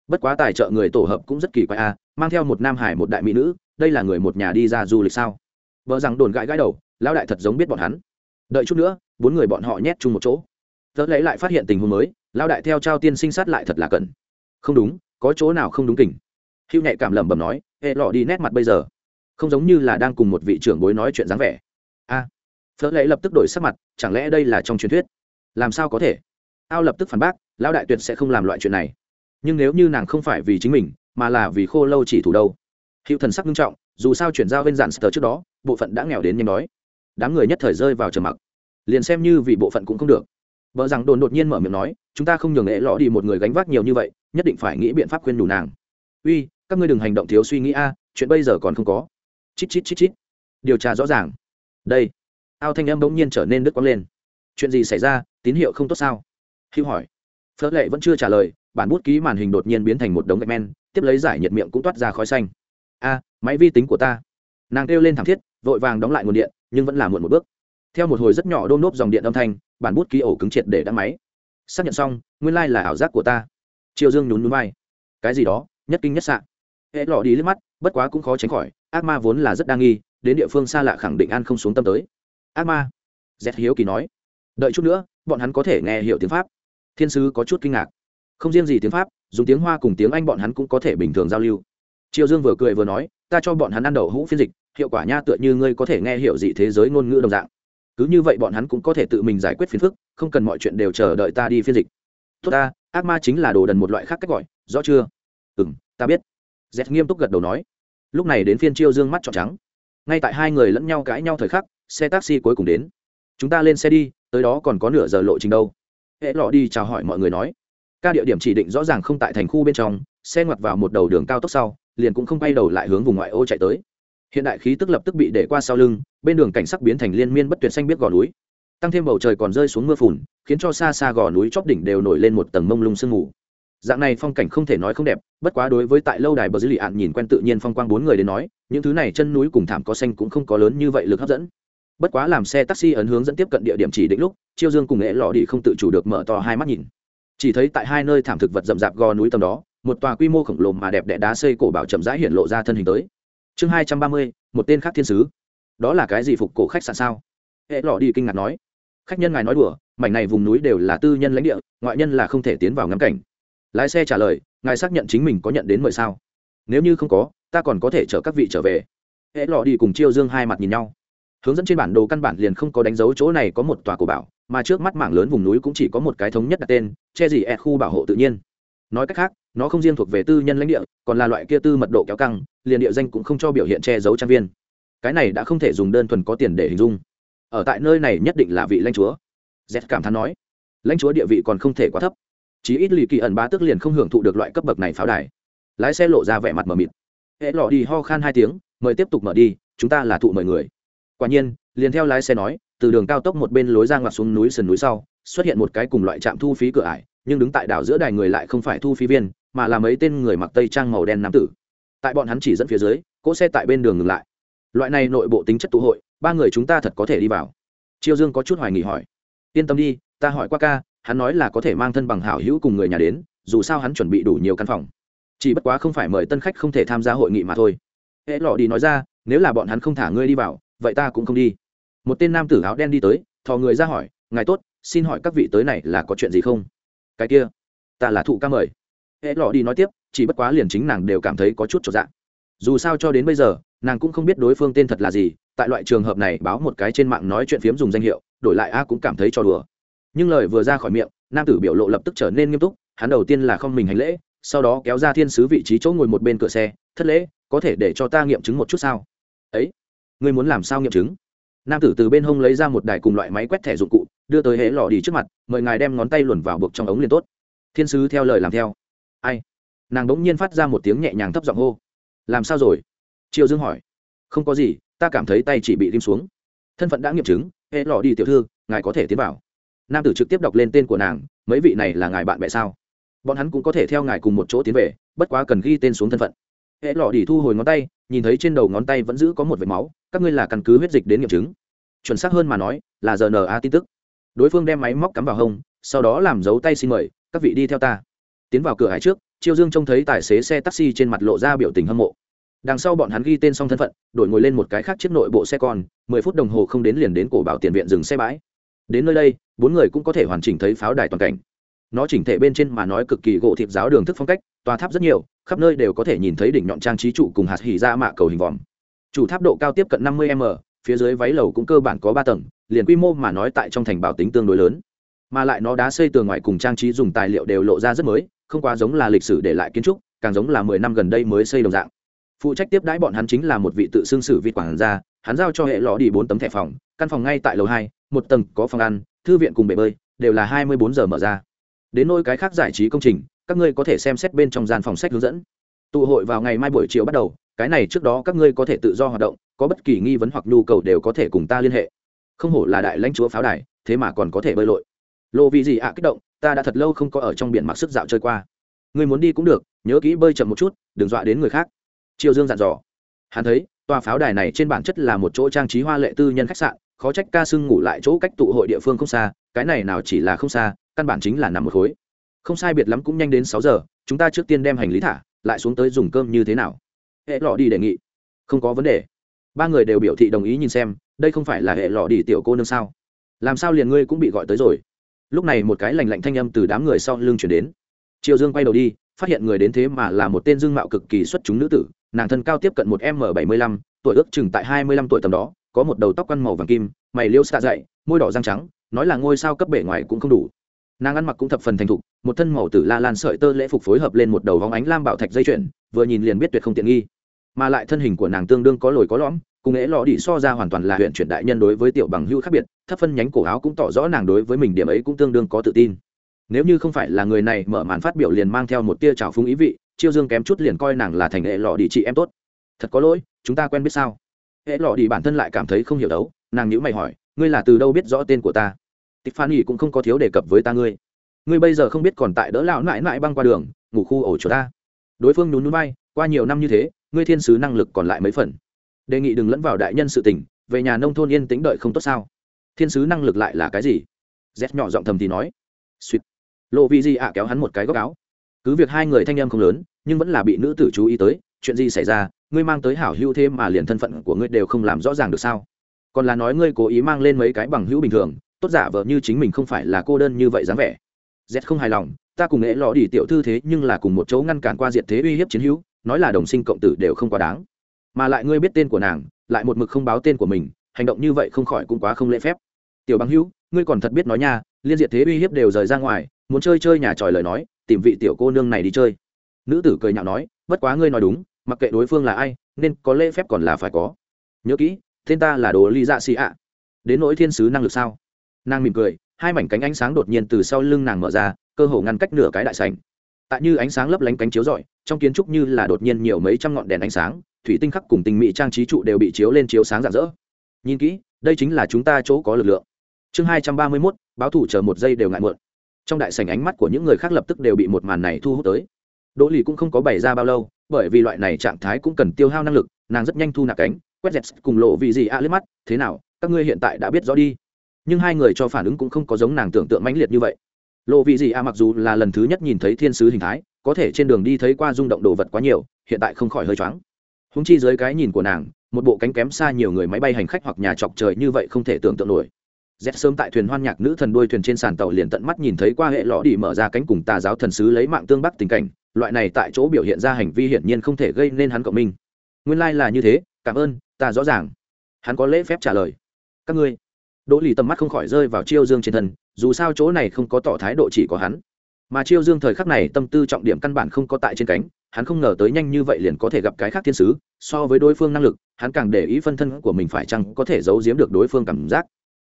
Bất quá tài trợ người tổ hợp cũng rất kỳ quái a mang theo một nam hải một đại mỹ nữ, đây là người một nhà đi ra du lịch sao? Vợ rằng đồn gãi gãi đầu, lão đại thật giống biết bọn hắn. Đợi chút nữa, bốn người bọn họ nhét chung một chỗ. Tớ lấy lại phát hiện tình huống mới, lão đại theo trao tiên sinh sát lại thật là cần không đúng, có chỗ nào không đúng kỉnh hữu nhạy cảm lẩm bẩm nói, hệ lọ đi nét mặt bây giờ, không giống như là đang cùng một vị trưởng bối nói chuyện dáng vẻ a à, phớt lấy lập tức đổi sắc mặt chẳng lẽ đây là trong truyền thuyết? Làm sao có thể? Ao lập tức phản bác lão đại tuyệt sẽ không làm loại chuyện này. Nhưng nếu như nàng không phải vì chính mình mà là vì khô lâu chỉ thủ đâu? Hữu thần sắc nghiêm trọng dù sao chuyển giao bên dàn sờ trước đó bộ phận đã nghèo đến nhanh đói. Đám người nhất thời rơi vào trầm mặc. Liền xem như vì bộ phận cũng không được. Vợ rằng đồn đột nhiên mở miệng nói chúng ta không nhường lễ lọ đi một người gánh vác nhiều như vậy nhất định phải nghĩ biện pháp khuyên đủ nàng. Uy các ngươi đừng hành động thiếu suy nghĩ a chuyện bây giờ còn không có. Chít chít chít chít. Điều tra rõ ràng đây. Ao thanh em bỗng nhiên trở nên đứt quăng lên. Chuyện gì xảy ra? Tín hiệu không tốt sao? Hữu hỏi. Phớt lệ vẫn chưa trả lời, bản bút ký màn hình đột nhiên biến thành một đống gạch men, tiếp lấy giải nhiệt miệng cũng toát ra khói xanh. A, máy vi tính của ta. Nàng kêu lên thảm thiết, vội vàng đóng lại nguồn điện, nhưng vẫn là muộn một bước. Theo một hồi rất nhỏ đôm nốt dòng điện âm thanh, bản bút ký ổ cứng triệt để đã máy. Xác nhận xong, nguyên lai、like、là ảo giác của ta. Triều dương nhún núi bay cái gì đó, nhất kinh nhất sạn hệ lọ đi liếc mắt, bất quá cũng khó tránh khỏi, ác ma vốn là rất đa nghi đến địa phương xa lạ khẳng định ăn không xuống tâm tới. Ác ma. Z hiếu kỳ nói. Đợi chút nữa, bọn hắn có thể nghe hiểu tiếng pháp. Thiên sứ có chút kinh ngạc. Không riêng gì tiếng pháp, dùng tiếng hoa cùng tiếng anh bọn hắn cũng có thể bình thường giao lưu. Triều dương vừa cười vừa nói, ta cho bọn hắn ăn đậu hũ phiên dịch, hiệu quả nha tựa như ngươi có thể nghe hiểu dị thế giới ngôn ngữ đồng dạng. Cứ như vậy bọn hắn cũng có thể tự mình giải quyết phiền phức, không cần mọi chuyện đều chờ đợi ta đi phiên dịch. Tốt ta, ác ma chính là đồ đần một loại khác cách gọi, rõ chưa? Ừ m ta biết. Z nghiêm túc gật đầu nói. Lúc này đến phiên chiêu dương mắt trọn trắng ngay tại hai người lẫn nhau cãi nhau thời khắc, xe taxi cuối cùng đến. Chúng ta lên xe đi, tới đó còn có nửa giờ lộ trình đâu. Hệ lọ đi chào hỏi mọi người nói. Ca địa điểm chỉ định rõ ràng không tại thành khu bên trong, xe ngoặt vào một đầu đường cao tốc sau, liền cũng không bay đầu lại hướng vùng ngoại ô chạy tới. Hiện đại khí tức lập tức bị để qua sau lưng, bên đường cảnh sắc biến thành liên miên bất tuyệt xanh biết gò núi. Tăng thêm bầu trời còn rơi xuống mưa phùn, khiến cho xa xa gò núi chóp đỉnh đều nổi lên một tầng mông lung sương mù dạng này phong cảnh không thể nói không đẹp, bất quá đối với tại lâu đài bờ dưới lì ạn nhìn quen tự nhiên phong quang bốn người đến nói, những thứ này chân núi cùng thảm có xanh cũng không có lớn như vậy lực hấp dẫn. Bất quá làm xe taxi ấn hướng dẫn tiếp cận địa điểm chỉ định lúc, chiêu dương cùng nghệ lọ đi không tự chủ được mở to hai mắt nhìn. Chỉ thấy tại hai nơi thảm thực vật rậm rạp gò núi tầm đó, một tòa quy mô khổng lồ mà đẹp đẽ đá xây cổ bảo chậm rãi hiện lộ ra thân hình tới. Chương hai trăm ba mươi, một tên khác thiên sứ. Đó là cái gì phục cổ khách sạn sao? Hệ lọ đi kinh ngạc nói. Khách nhân ngài nói đùa, mảnh này vùng núi đều là tư nhân lãnh địa, ngoại nhân là không thể tiến vào ngắm cảnh lái xe trả lời, ngài xác nhận chính mình có nhận đến mời sao? Nếu như không có, ta còn có thể chở các vị trở về. Hễ lọ đi cùng chiêu dương hai mặt nhìn nhau. Hướng dẫn trên bản đồ căn bản liền không có đánh dấu chỗ này có một tòa cổ bảo, mà trước mắt mảng lớn vùng núi cũng chỉ có một cái thống nhất đặt tên che gì e khu bảo hộ tự nhiên. Nói cách khác, nó không riêng thuộc về tư nhân lãnh địa, còn là loại kia tư mật độ kéo căng, liền địa danh cũng không cho biểu hiện che giấu trang viên. Cái này đã không thể dùng đơn thuần có tiền để hình dung. Ở tại nơi này nhất định là vị lãnh chúa. Z cảm thán nói, lãnh chúa địa vị còn không thể quá thấp chí ít lì kỳ ẩn ba tức liền không hưởng thụ được loại cấp bậc này pháo đài. Lái xe lộ ra vẻ mặt mờ mịt. Hễ lọ đi ho khan hai tiếng, mời tiếp tục mở đi, chúng ta là thụ mời người. Quả nhiên, liền theo lái xe nói, từ đường cao tốc một bên lối ra ngoặt xuống núi sườn núi sau, xuất hiện một cái cùng loại trạm thu phí cửa ải, nhưng đứng tại đảo giữa đài người lại không phải thu phí viên, mà là mấy tên người mặc tây trang màu đen nam tử. Tại bọn hắn chỉ dẫn phía dưới, cỗ xe tại bên đường ngừng lại. Loại này nội bộ tính chất tụ hội, ba người chúng ta thật có thể đi vào. Chiêu dương có chút hoài nghỉ hỏi. Yên tâm đi, ta hỏi qua ca hắn nói là có thể mang thân bằng hảo hữu cùng người nhà đến, dù sao hắn chuẩn bị đủ nhiều căn phòng. Chỉ bất quá không phải mời tân khách không thể tham gia hội nghị mà thôi. Hễ lọ đi nói ra, nếu là bọn hắn không thả ngươi đi vào, vậy ta cũng không đi. Một tên nam tử áo đen đi tới, thò người ra hỏi, ngài tốt, xin hỏi các vị tới này là có chuyện gì không? Cái kia, ta là thụ ca mời. Hễ lọ đi nói tiếp, chỉ bất quá liền chính nàng đều cảm thấy có chút trọn dạng dù sao cho đến bây giờ, nàng cũng không biết đối phương tên thật là gì, tại loại trường hợp này báo một cái trên mạng nói chuyện phiếm dùng danh hiệu, đổi lại a cũng cảm thấy cho đùa nhưng lời vừa ra khỏi miệng, nam tử biểu lộ lập tức trở nên nghiêm túc, hắn đầu tiên là không mình hành lễ, sau đó kéo ra thiên sứ vị trí chỗ ngồi một bên cửa xe, thất lễ, có thể để cho ta nghiệm chứng một chút sao? Ấy, ngươi muốn làm sao nghiệm chứng? Nam tử từ bên hông lấy ra một đài cùng loại máy quét thẻ dụng cụ, đưa tới hễ lò đi trước mặt, mời ngài đem ngón tay luồn vào buộc trong ống liền tốt. Thiên sứ theo lời làm theo. Ai? Nàng bỗng nhiên phát ra một tiếng nhẹ nhàng thấp giọng hô. Làm sao rồi? Triệu dương hỏi. Không có gì, ta cảm thấy tay chỉ bị lim xuống. Thân phận đã nghiệm chứng, hễ lọ đi tiểu thư, ngài có thể tiến vào nam tử trực tiếp đọc lên tên của nàng, mấy vị này là ngài bạn bè sao? Bọn hắn cũng có thể theo ngài cùng một chỗ tiến về, bất quá cần ghi tên xuống thân phận. Hệ lọ đi thu hồi ngón tay, nhìn thấy trên đầu ngón tay vẫn giữ có một vệt máu, các ngươi là căn cứ huyết dịch đến nghiệm chứng. Chuẩn xác hơn mà nói, là rna tin tức. Đối phương đem máy móc cắm vào hông, sau đó làm dấu tay xin mời, các vị đi theo ta. Tiến vào cửa hải trước, chiêu dương trông thấy tài xế xe taxi trên mặt lộ ra biểu tình hâm mộ. Đằng sau bọn hắn ghi tên xong thân phận đổi ngồi lên một cái khác chiếc nội bộ xe con, mười phút đồng hồ không đến liền đến cổ bảo tiền viện dừng xe bãi đến nơi đây, bốn người cũng có thể hoàn chỉnh thấy pháo đài toàn cảnh. Nó chỉnh thể bên trên mà nói cực kỳ gỗ thiệp giáo đường thức phong cách, tòa tháp rất nhiều, khắp nơi đều có thể nhìn thấy đỉnh nhọn trang trí trụ cùng hạt hỉ ra mạ cầu hình vòm. Chủ tháp độ cao tiếp cận năm mươi m, phía dưới váy lầu cũng cơ bản có ba tầng, liền quy mô mà nói tại trong thành bảo tính tương đối lớn. Mà lại nó đá xây tường ngoài cùng trang trí dùng tài liệu đều lộ ra rất mới, không quá giống là lịch sử để lại kiến trúc, càng giống là mười năm gần đây mới xây đồng dạng. Phụ trách tiếp đãi bọn hắn chính là một vị tự xương sử vị quản gia, hắn giao cho hệ lò đi bốn tấm thẻ phòng, căn phòng ngay tại lầu hai một tầng có phòng ăn, thư viện cùng bể bơi, đều là hai mươi bốn giờ mở ra. Đến nôi cái khác giải trí công trình, các ngươi có thể xem xét bên trong gian phòng sách hướng dẫn. Tụ hội vào ngày mai buổi chiều bắt đầu, cái này trước đó các ngươi có thể tự do hoạt động, có bất kỳ nghi vấn hoặc nhu cầu đều có thể cùng ta liên hệ. Không hổ là đại lãnh chúa pháo đài, thế mà còn có thể bơi lội. Lộ vì gì ạ kích động, ta đã thật lâu không có ở trong biển mặc sức dạo chơi qua. Ngươi muốn đi cũng được, nhớ kỹ bơi chậm một chút, đừng dọa đến người khác. Triều dương dặn dò. Hắn thấy, tòa pháo đài này trên bản chất là một chỗ trang trí hoa lệ tư nhân khách sạn khó trách ca sưng ngủ lại chỗ cách tụ hội địa phương không xa, cái này nào chỉ là không xa, căn bản chính là nằm một khối. Không sai biệt lắm cũng nhanh đến sáu giờ, chúng ta trước tiên đem hành lý thả, lại xuống tới dùng cơm như thế nào? Hệ lọ đi đề nghị. Không có vấn đề. Ba người đều biểu thị đồng ý nhìn xem, đây không phải là hệ lọ đi tiểu cô nương sao? Làm sao liền ngươi cũng bị gọi tới rồi? Lúc này một cái lành lạnh thanh âm từ đám người sau lưng chuyển đến. Triều dương quay đầu đi, phát hiện người đến thế mà là một tên dương mạo cực kỳ xuất chúng nữ tử, nàng thân cao tiếp cận một m bảy mươi lăm, tuổi ước chừng tại hai mươi lăm tuổi tầm đó có một đầu tóc quăn màu vàng kim, mày liêu xạ dậy, môi đỏ răng trắng, nói là ngôi sao cấp bể ngoài cũng không đủ. Nàng ăn mặc cũng thập phần thành thục, một thân màu tử la lan sợi tơ lễ phục phối hợp lên một đầu vóng ánh lam bảo thạch dây chuyền, vừa nhìn liền biết tuyệt không tiện nghi. Mà lại thân hình của nàng tương đương có lồi có lõm, cùng ế lò đi so ra hoàn toàn là huyện chuyển đại nhân đối với tiểu bằng hưu khác biệt, thấp phân nhánh cổ áo cũng tỏ rõ nàng đối với mình điểm ấy cũng tương đương có tự tin. Nếu như không phải là người này mở màn phát biểu liền mang theo một tia trào phúng ý vị, chiêu dương kém chút liền coi nàng là thành nghệ lò đi chị em tốt. Thật có lỗi, chúng ta quen biết sao? Hệ lọ đi bản thân lại cảm thấy không hiểu đấu. Nàng nhữ mày hỏi, ngươi là từ đâu biết rõ tên của ta? Tiffany cũng không có thiếu đề cập với ta ngươi. Ngươi bây giờ không biết còn tại đỡ lão nại nại băng qua đường, ngủ khu ổ chỗ ta. Đối phương nhún núi bay qua nhiều năm như thế, ngươi thiên sứ năng lực còn lại mấy phần. Đề nghị đừng lẫn vào đại nhân sự tình, về nhà nông thôn yên tĩnh đợi không tốt sao. Thiên sứ năng lực lại là cái gì? Z nhỏ giọng thầm thì nói. Suýt. Lộ vị gì ạ kéo hắn một cái góc áo. Cứ việc hai người thanh em không lớn, nhưng vẫn là bị nữ tử chú ý tới, chuyện gì xảy ra ngươi mang tới hảo hữu thêm mà liền thân phận của ngươi đều không làm rõ ràng được sao? Còn là nói ngươi cố ý mang lên mấy cái bằng hữu bình thường, tốt giả vờ như chính mình không phải là cô đơn như vậy dáng vẻ. Z không hài lòng, ta cùng nghệ lò đi tiểu thư thế nhưng là cùng một chỗ ngăn cản qua diệt thế uy hiếp chiến hữu, nói là đồng sinh cộng tử đều không quá đáng. Mà lại ngươi biết tên của nàng, lại một mực không báo tên của mình, hành động như vậy không khỏi cũng quá không lễ phép. Tiểu bằng hữu, ngươi còn thật biết nói nha, liên diệt thế uy hiếp đều rời ra ngoài, muốn chơi chơi nhà tròi lời nói, tìm vị tiểu cô nương này đi chơi. Nữ tử cười nhạo nói, bất quá ngươi nói đúng mặc kệ đối phương là ai, nên có lễ phép còn là phải có. Nhớ kỹ, tên ta là đồ ly dạ xì ạ. Đến nỗi thiên sứ năng lực sao? Nàng mỉm cười, hai mảnh cánh ánh sáng đột nhiên từ sau lưng nàng mở ra, cơ hồ ngăn cách nửa cái đại sành tại như ánh sáng lấp lánh cánh chiếu rọi, trong kiến trúc như là đột nhiên nhiều mấy trăm ngọn đèn ánh sáng, thủy tinh khắc cùng tình mỹ trang trí trụ đều bị chiếu lên chiếu sáng rạng rỡ. Nhìn kỹ, đây chính là chúng ta chỗ có lực lượng. Chương hai trăm ba mươi mốt, báo thủ chờ một giây đều ngại mượn trong đại sảnh ánh mắt của những người khác lập tức đều bị một màn này thu hút tới. Đỗ lì cũng không có bày ra bao lâu bởi vì loại này trạng thái cũng cần tiêu hao năng lực, nàng rất nhanh thu nạp cánh, quét dẹt cùng lộ vị gì a à liếc mắt, thế nào, các ngươi hiện tại đã biết rõ đi. Nhưng hai người cho phản ứng cũng không có giống nàng tưởng tượng mãnh liệt như vậy. Lộ vị gì a mặc dù là lần thứ nhất nhìn thấy thiên sứ hình thái, có thể trên đường đi thấy qua rung động đồ vật quá nhiều, hiện tại không khỏi hơi choáng. Húng chi dưới cái nhìn của nàng, một bộ cánh kém xa nhiều người máy bay hành khách hoặc nhà chọc trời như vậy không thể tưởng tượng nổi. Z sớm tại thuyền hoan nhạc nữ thần đuôi thuyền trên sàn tàu liền tận mắt nhìn thấy qua hệ lõ đi mở ra cánh cùng tà giáo thần sứ lấy mạng tương bắc tình cảnh loại này tại chỗ biểu hiện ra hành vi hiển nhiên không thể gây nên hắn cộng minh. Nguyên lai、like、là như thế, cảm ơn, ta rõ ràng. Hắn có lễ phép trả lời. Các ngươi. Đỗ lì tầm mắt không khỏi rơi vào chiêu dương trên thân, dù sao chỗ này không có tỏ thái độ chỉ có hắn. Mà chiêu dương thời khắc này tâm tư trọng điểm căn bản không có tại trên cánh, hắn không ngờ tới nhanh như vậy liền có thể gặp cái khác thiên sứ, so với đối phương năng lực, hắn càng để ý phân thân của mình phải chăng có thể giấu giếm được đối phương cảm giác.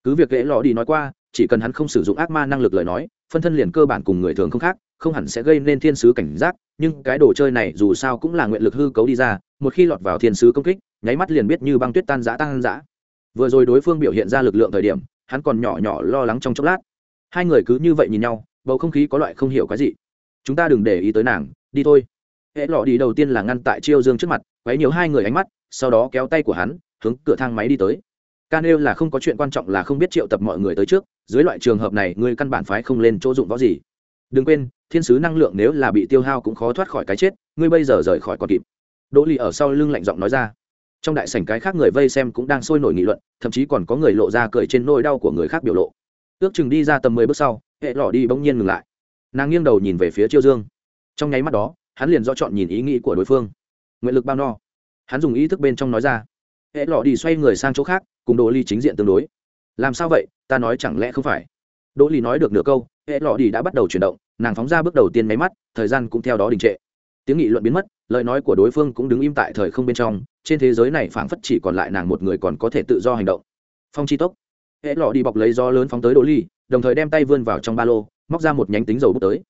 Cứ việc lễ lò đi nói qua, chỉ cần hắn không sử dụng ác ma năng lực lời nói phân thân liền cơ bản cùng người thường không khác, không hẳn sẽ gây nên thiên sứ cảnh giác, nhưng cái đồ chơi này dù sao cũng là nguyện lực hư cấu đi ra, một khi lọt vào thiên sứ công kích, nháy mắt liền biết như băng tuyết tan giã tan giã vừa rồi đối phương biểu hiện ra lực lượng thời điểm, hắn còn nhỏ nhỏ lo lắng trong chốc lát. Hai người cứ như vậy nhìn nhau, bầu không khí có loại không hiểu cái gì. Chúng ta đừng để ý tới nàng, đi thôi. Hễ lọ đi đầu tiên là ngăn tại chiêu dương trước mặt, quấy nhiều hai người ánh mắt, sau đó kéo tay của hắn, hướng cửa thang máy đi tới ca nêu là không có chuyện quan trọng là không biết triệu tập mọi người tới trước, dưới loại trường hợp này, ngươi căn bản phái không lên chỗ dụng võ gì. Đừng quên, thiên sứ năng lượng nếu là bị tiêu hao cũng khó thoát khỏi cái chết, ngươi bây giờ rời khỏi còn kịp. Đỗ lì ở sau lưng lạnh giọng nói ra. Trong đại sảnh cái khác người vây xem cũng đang sôi nổi nghị luận, thậm chí còn có người lộ ra cười trên nỗi đau của người khác biểu lộ. Ước chừng đi ra tầm mười bước sau, hệ lọ đi bỗng nhiên ngừng lại. Nàng nghiêng đầu nhìn về phía chiêu dương. Trong nháy mắt đó, hắn liền do chọn nhìn ý nghĩ của đối phương. Nguyện lực bao no. Hắn dùng ý thức bên trong nói ra. Hệ lọ đi xoay người sang chỗ khác cùng đỗ ly chính diện tương đối. Làm sao vậy? Ta nói chẳng lẽ không phải? Đỗ ly nói được nửa câu, hệ lọ đi đã bắt đầu chuyển động, nàng phóng ra bước đầu tiên máy mắt, thời gian cũng theo đó đình trệ. Tiếng nghị luận biến mất, lời nói của đối phương cũng đứng im tại thời không bên trong, trên thế giới này phảng phất chỉ còn lại nàng một người còn có thể tự do hành động. Phong chi tốc. Hệ lọ đi bọc lấy gió lớn phóng tới đỗ ly, đồng thời đem tay vươn vào trong ba lô, móc ra một nhánh tính dầu bút tới.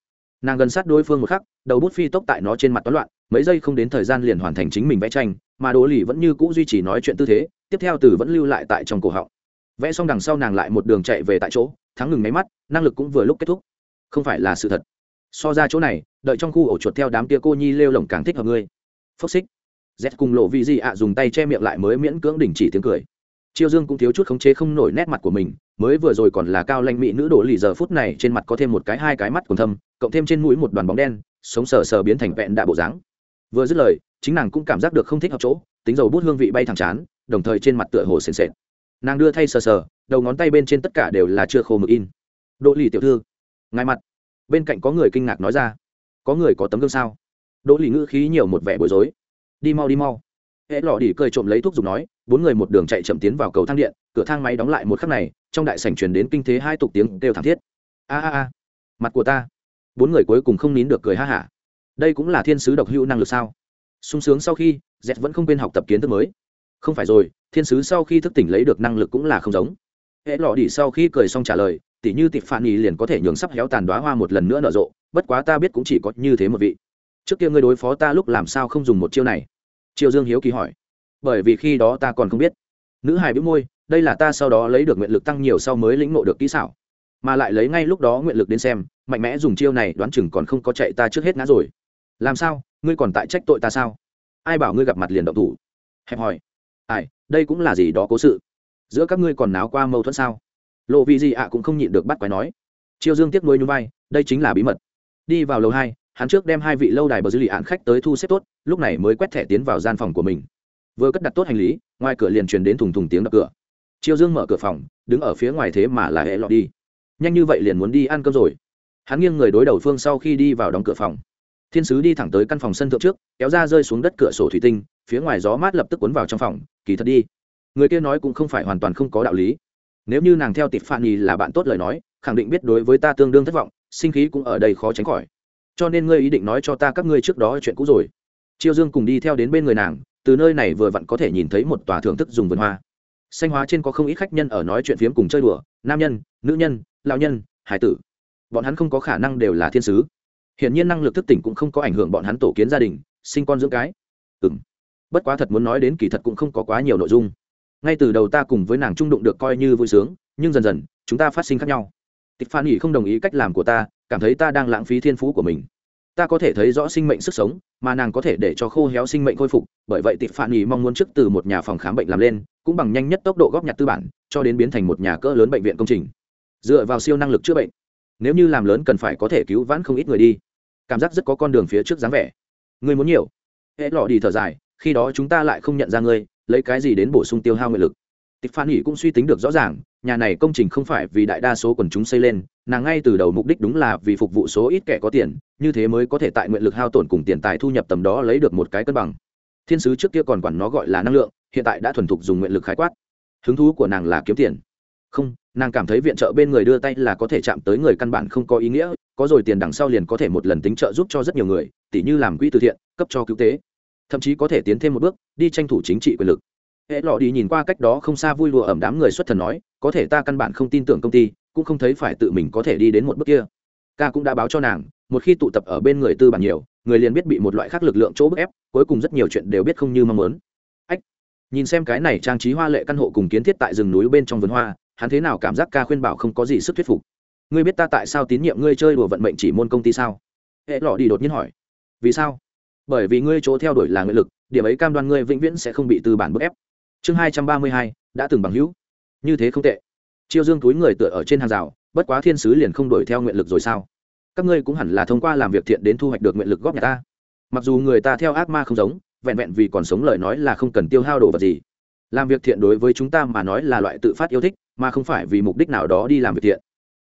Nàng gần sát đối phương một khắc, đầu bút phi tốc tại nó trên mặt toán loạn, mấy giây không đến thời gian liền hoàn thành chính mình vẽ tranh, mà đỗ lì vẫn như cũ duy trì nói chuyện tư thế tiếp theo từ vẫn lưu lại tại trong cổ họng. Vẽ xong đằng sau nàng lại một đường chạy về tại chỗ, thắng ngừng máy mắt, năng lực cũng vừa lúc kết thúc. Không phải là sự thật. So ra chỗ này, đợi trong khu ổ chuột theo đám tia cô nhi lêu lồng càng thích hợp ngươi. Phốc xích. Z cùng lộ vị gì ạ, dùng tay che miệng lại mới miễn cưỡng đình chỉ tiếng cười. Chiêu dương cũng thiếu chút khống chế không nổi nét mặt của mình, mới vừa rồi còn là cao lanh mỹ nữ đổ lì giờ phút này trên mặt có thêm một cái hai cái mắt còn thâm, cộng thêm trên mũi một đoàn bóng đen, sống sờ sờ biến thành vẹn đạ bộ dáng. Vừa dứt lời, chính nàng cũng cảm giác được không thích hợp chỗ, tính dầu bút hương vị bay thẳng chán đồng thời trên mặt tựa hồ sền sệt. Nàng đưa thay sờ sờ, đầu ngón tay bên trên tất cả đều là chưa khô mực in. Đỗ lì tiểu thư. Ngay mặt. Bên cạnh có người kinh ngạc nói ra. Có người có tấm gương sao? Đỗ lì ngữ khí nhiều một vẻ bối rối. Đi mau đi mau. Hễ lò đỉ cười trộm lấy thuốc dùng nói, bốn người một đường chạy chậm tiến vào cầu thang điện, cửa thang máy đóng lại một khắc này, trong đại sảnh truyền đến kinh thế hai tục tiếng kêu thảm thiết. A a a, mặt của ta. Bốn người cuối cùng không nín được cười ha hả. Đây cũng là thiên sứ độc hữu năng lực sao? Sung sướng sau khi dẹt vẫn không quên học tập kiến thức mới không phải rồi, thiên sứ sau khi thức tỉnh lấy được năng lực cũng là không giống. Hễ lọ đi sau khi cười xong trả lời, tỉ như tịp phản ý liền có thể nhường sắp héo tàn đoá hoa một lần nữa nở rộ, bất quá ta biết cũng chỉ có như thế một vị. Trước kia ngươi đối phó ta lúc làm sao không dùng một chiêu này? Triều dương hiếu kỳ hỏi. Bởi vì khi đó ta còn không biết. Nữ hài bĩu môi, đây là ta sau đó lấy được nguyện lực tăng nhiều sau mới lĩnh ngộ được kỹ xảo. Mà lại lấy ngay lúc đó nguyện lực đến xem, mạnh mẽ dùng chiêu này đoán chừng còn không có chạy ta trước hết ngã rồi. Làm sao? Ngươi còn tại trách tội ta sao? Ai bảo ngươi gặp mặt liền động thủ? Hẹp hỏi ai, đây cũng là gì đó cố sự? Giữa các ngươi còn náo qua mâu thuẫn sao? Lộ vị gì ạ cũng không nhịn được bắt quái nói. Chiêu dương tiếc nuôi nhún vai, đây chính là bí mật. Đi vào lầu hai, hắn trước đem hai vị lâu đài bờ dư lì án khách tới thu xếp tốt, lúc này mới quét thẻ tiến vào gian phòng của mình. Vừa cất đặt tốt hành lý, ngoài cửa liền truyền đến thùng thùng tiếng đập cửa. Chiêu dương mở cửa phòng, đứng ở phía ngoài thế mà là hệ lọt đi. Nhanh như vậy liền muốn đi ăn cơm rồi. Hắn nghiêng người đối đầu phương sau khi đi vào đóng cửa phòng thiên sứ đi thẳng tới căn phòng sân thượng trước, kéo ra rơi xuống đất cửa sổ thủy tinh, phía ngoài gió mát lập tức cuốn vào trong phòng, kỳ thật đi. Người kia nói cũng không phải hoàn toàn không có đạo lý. Nếu như nàng theo tịp phản nhì là bạn tốt lời nói, khẳng định biết đối với ta tương đương thất vọng, sinh khí cũng ở đây khó tránh khỏi. Cho nên ngươi ý định nói cho ta các ngươi trước đó chuyện cũ rồi. Chiêu dương cùng đi theo đến bên người nàng, từ nơi này vừa vặn có thể nhìn thấy một tòa thưởng thức dùng vườn hoa. Xanh hóa trên có không ít khách nhân ở nói chuyện phiếm cùng chơi đùa, nam nhân, nữ nhân lao nhân, hải tử. Bọn hắn không có khả năng đều là thiên sứ hiển nhiên năng lực thức tỉnh cũng không có ảnh hưởng bọn hắn tổ kiến gia đình, sinh con dưỡng cái. Ừ m bất quá thật muốn nói đến kỳ thật cũng không có quá nhiều nội dung. Ngay từ đầu ta cùng với nàng trung đụng được coi như vui sướng, nhưng dần dần, chúng ta phát sinh khác nhau. Tịch phan nghỉ không đồng ý cách làm của ta, cảm thấy ta đang lãng phí thiên phú của mình. Ta có thể thấy rõ sinh mệnh sức sống, mà nàng có thể để cho khô héo sinh mệnh khôi phục, bởi vậy tịch phan nghỉ mong muốn trước từ một nhà phòng khám bệnh làm lên, cũng bằng nhanh nhất tốc độ góp nhặt tư bản, cho đến biến thành một nhà cỡ lớn bệnh viện công trình. Dựa vào siêu năng lực chữa bệnh nếu như làm lớn cần phải có thể cứu vãn không ít người đi. Cảm giác rất có con đường phía trước dáng vẻ. Người muốn nhiều. Hễ lọ đi thở dài, khi đó chúng ta lại không nhận ra ngươi, lấy cái gì đến bổ sung tiêu hao nguyện lực? Tịch phan nghỉ cũng suy tính được rõ ràng, nhà này công trình không phải vì đại đa số quần chúng xây lên, nàng ngay từ đầu mục đích đúng là vì phục vụ số ít kẻ có tiền, như thế mới có thể tại nguyện lực hao tổn cùng tiền tài thu nhập tầm đó lấy được một cái cân bằng. Thiên sứ trước kia còn quản nó gọi là năng lượng, hiện tại đã thuần thục dùng nguyện lực khái quát. Hứng thú của nàng là kiếm tiền không, nàng cảm thấy viện trợ bên người đưa tay là có thể chạm tới người căn bản không có ý nghĩa, có rồi tiền đằng sau liền có thể một lần tính trợ giúp cho rất nhiều người, tỉ như làm quỹ từ thiện, cấp cho cứu tế. Thậm chí có thể tiến thêm một bước, đi tranh thủ chính trị quyền lực. Hệ lọ đi nhìn qua cách đó không xa vui lụa ẩm đám người xuất thần nói, có thể ta căn bản không tin tưởng công ty, cũng không thấy phải tự mình có thể đi đến một bước kia. Ca cũng đã báo cho nàng, một khi tụ tập ở bên người tư bản nhiều, người liền biết bị một loại khác lực lượng chỗ bức ép, cuối cùng rất nhiều chuyện đều biết không như mong muốn. Ách, nhìn xem cái này trang trí hoa lệ căn hộ cùng kiến thiết tại rừng núi bên trong vườn hoa hắn thế nào cảm giác ca khuyên bảo không có gì sức thuyết phục? Ngươi biết ta tại sao tín nhiệm ngươi chơi đùa vận mệnh chỉ môn công ty sao? Hệ lọ đi đột nhiên hỏi. Vì sao? Bởi vì ngươi chỗ theo đuổi là nguyện lực, điểm ấy cam đoan ngươi vĩnh viễn sẽ không bị tư bản bức ép. Chương hai trăm ba mươi hai, đã từng bằng hữu. Như thế không tệ. Chiêu dương túi người tựa ở trên hàng rào, bất quá thiên sứ liền không đuổi theo nguyện lực rồi sao? Các ngươi cũng hẳn là thông qua làm việc thiện đến thu hoạch được nguyện lực góp nhà ta. Mặc dù người ta theo ác ma không giống, vẹn vẹn vì còn sống lời nói là không cần tiêu hao đồ vật gì. Làm việc thiện đối với chúng ta mà nói là loại tự phát yêu thích mà không phải vì mục đích nào đó đi làm việc thiện.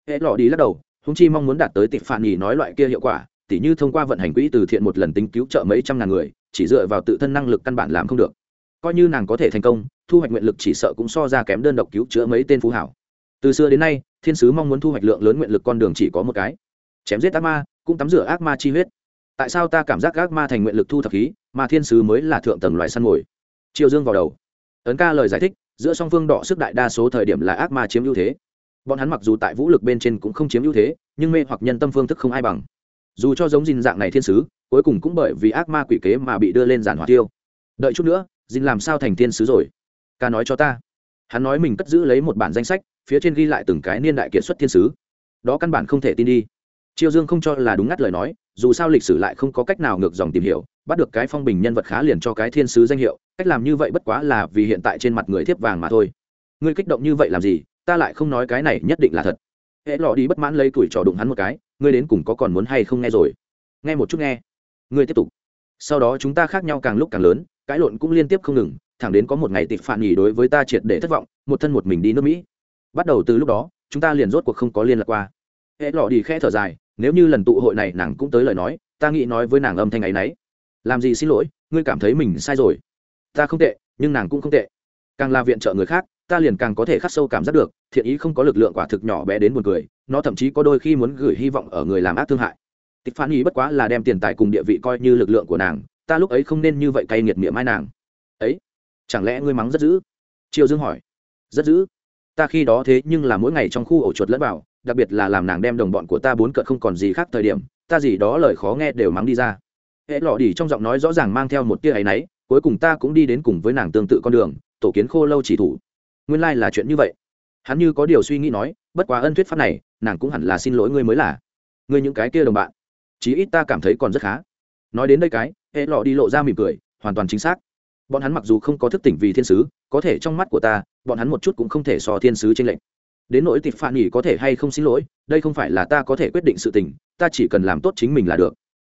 Hệ lọ đi lắc đầu húng chi mong muốn đạt tới tịp phản nghỉ nói loại kia hiệu quả, tỉ như thông qua vận hành quỹ từ thiện một lần tính cứu trợ mấy trăm ngàn người, chỉ dựa vào tự thân năng lực căn bản làm không được. Coi như nàng có thể thành công, thu hoạch nguyện lực chỉ sợ cũng so ra kém đơn độc cứu chữa mấy tên phú hảo. Từ xưa đến nay, thiên sứ mong muốn thu hoạch lượng lớn nguyện lực con đường chỉ có một cái. Chém giết ác ma, cũng tắm rửa ác ma chi huyết. Tại sao ta cảm giác ác ma thành nguyện lực thu thập khí, mà thiên sứ mới là thượng tầng loài săn mồi? Triều dương vào đầu. Ấn ca lời giải thích giữa song phương đọ sức đại đa số thời điểm là ác ma chiếm ưu thế. Bọn hắn mặc dù tại vũ lực bên trên cũng không chiếm ưu thế, nhưng mê hoặc nhân tâm phương thức không ai bằng. Dù cho giống dìn dạng này thiên sứ, cuối cùng cũng bởi vì ác ma quỷ kế mà bị đưa lên giản hỏa tiêu. Đợi chút nữa dìn làm sao thành thiên sứ rồi? Ca nói cho ta. Hắn nói mình cất giữ lấy một bản danh sách, phía trên ghi lại từng cái niên đại kiệt xuất thiên sứ. Đó căn bản không thể tin đi. Triều dương không cho là đúng ngắt lời nói, dù sao lịch sử lại không có cách nào ngược dòng tìm hiểu bắt được cái phong bình nhân vật khá liền cho cái thiên sứ danh hiệu, cách làm như vậy bất quá là vì hiện tại trên mặt người thiếp vàng mà thôi. Ngươi kích động như vậy làm gì, ta lại không nói cái này nhất định là thật. Hễ lọ đi bất mãn lấy tuổi trò đụng hắn một cái, ngươi đến cùng có còn muốn hay không nghe rồi? Nghe một chút nghe. Ngươi tiếp tục. Sau đó chúng ta khác nhau càng lúc càng lớn cãi lộn cũng liên tiếp không ngừng, thẳng đến có một ngày tịch phản nghỉ đối với ta triệt để thất vọng, một thân một mình đi nước mỹ. Bắt đầu từ lúc đó, chúng ta liền rốt cuộc không có liên lạc qua. Hễ lọ đi khẽ thở dài, nếu như lần tụ hội này nàng cũng tới lời nói, ta nghĩ nói với nàng âm thanh ấy nấy làm gì xin lỗi, ngươi cảm thấy mình sai rồi. Ta không tệ, nhưng nàng cũng không tệ. Càng là viện trợ người khác, ta liền càng có thể khắc sâu cảm giác được, thiện ý không có lực lượng quả thực nhỏ bé đến buồn cười, nó thậm chí có đôi khi muốn gửi hy vọng ở người làm ác thương hại. Tịch phản ý bất quá là đem tiền tài cùng địa vị coi như lực lượng của nàng, ta lúc ấy không nên như vậy cay nghiệt miệng mai nàng. Ấy, chẳng lẽ ngươi mắng rất dữ? Triều dương hỏi. Rất dữ. Ta khi đó thế nhưng là mỗi ngày trong khu ổ chuột lẫn vào, đặc biệt là làm nàng đem đồng bọn của ta bốn cợt không còn gì khác thời điểm, ta gì đó lời khó nghe đều mắng đi ra hệ lọ đỉ trong giọng nói rõ ràng mang theo một tia áy náy, cuối cùng ta cũng đi đến cùng với nàng tương tự con đường, tổ kiến khô lâu chỉ thủ. Nguyên lai là chuyện như vậy. Hắn như có điều suy nghĩ nói, bất quá ân thuyết pháp này, nàng cũng hẳn là xin lỗi ngươi mới là. Ngươi những cái kia đồng bạn, chí ít ta cảm thấy còn rất khá. Nói đến đây cái hệ lọ đi lộ ra mỉm cười, hoàn toàn chính xác. Bọn hắn mặc dù không có thức tỉnh vì thiên sứ, có thể trong mắt của ta, bọn hắn một chút cũng không thể so thiên sứ trên lệnh đến nỗi tịch phản nghỉ có thể hay không xin lỗi, đây không phải là ta có thể quyết định sự tình, ta chỉ cần làm tốt chính mình là được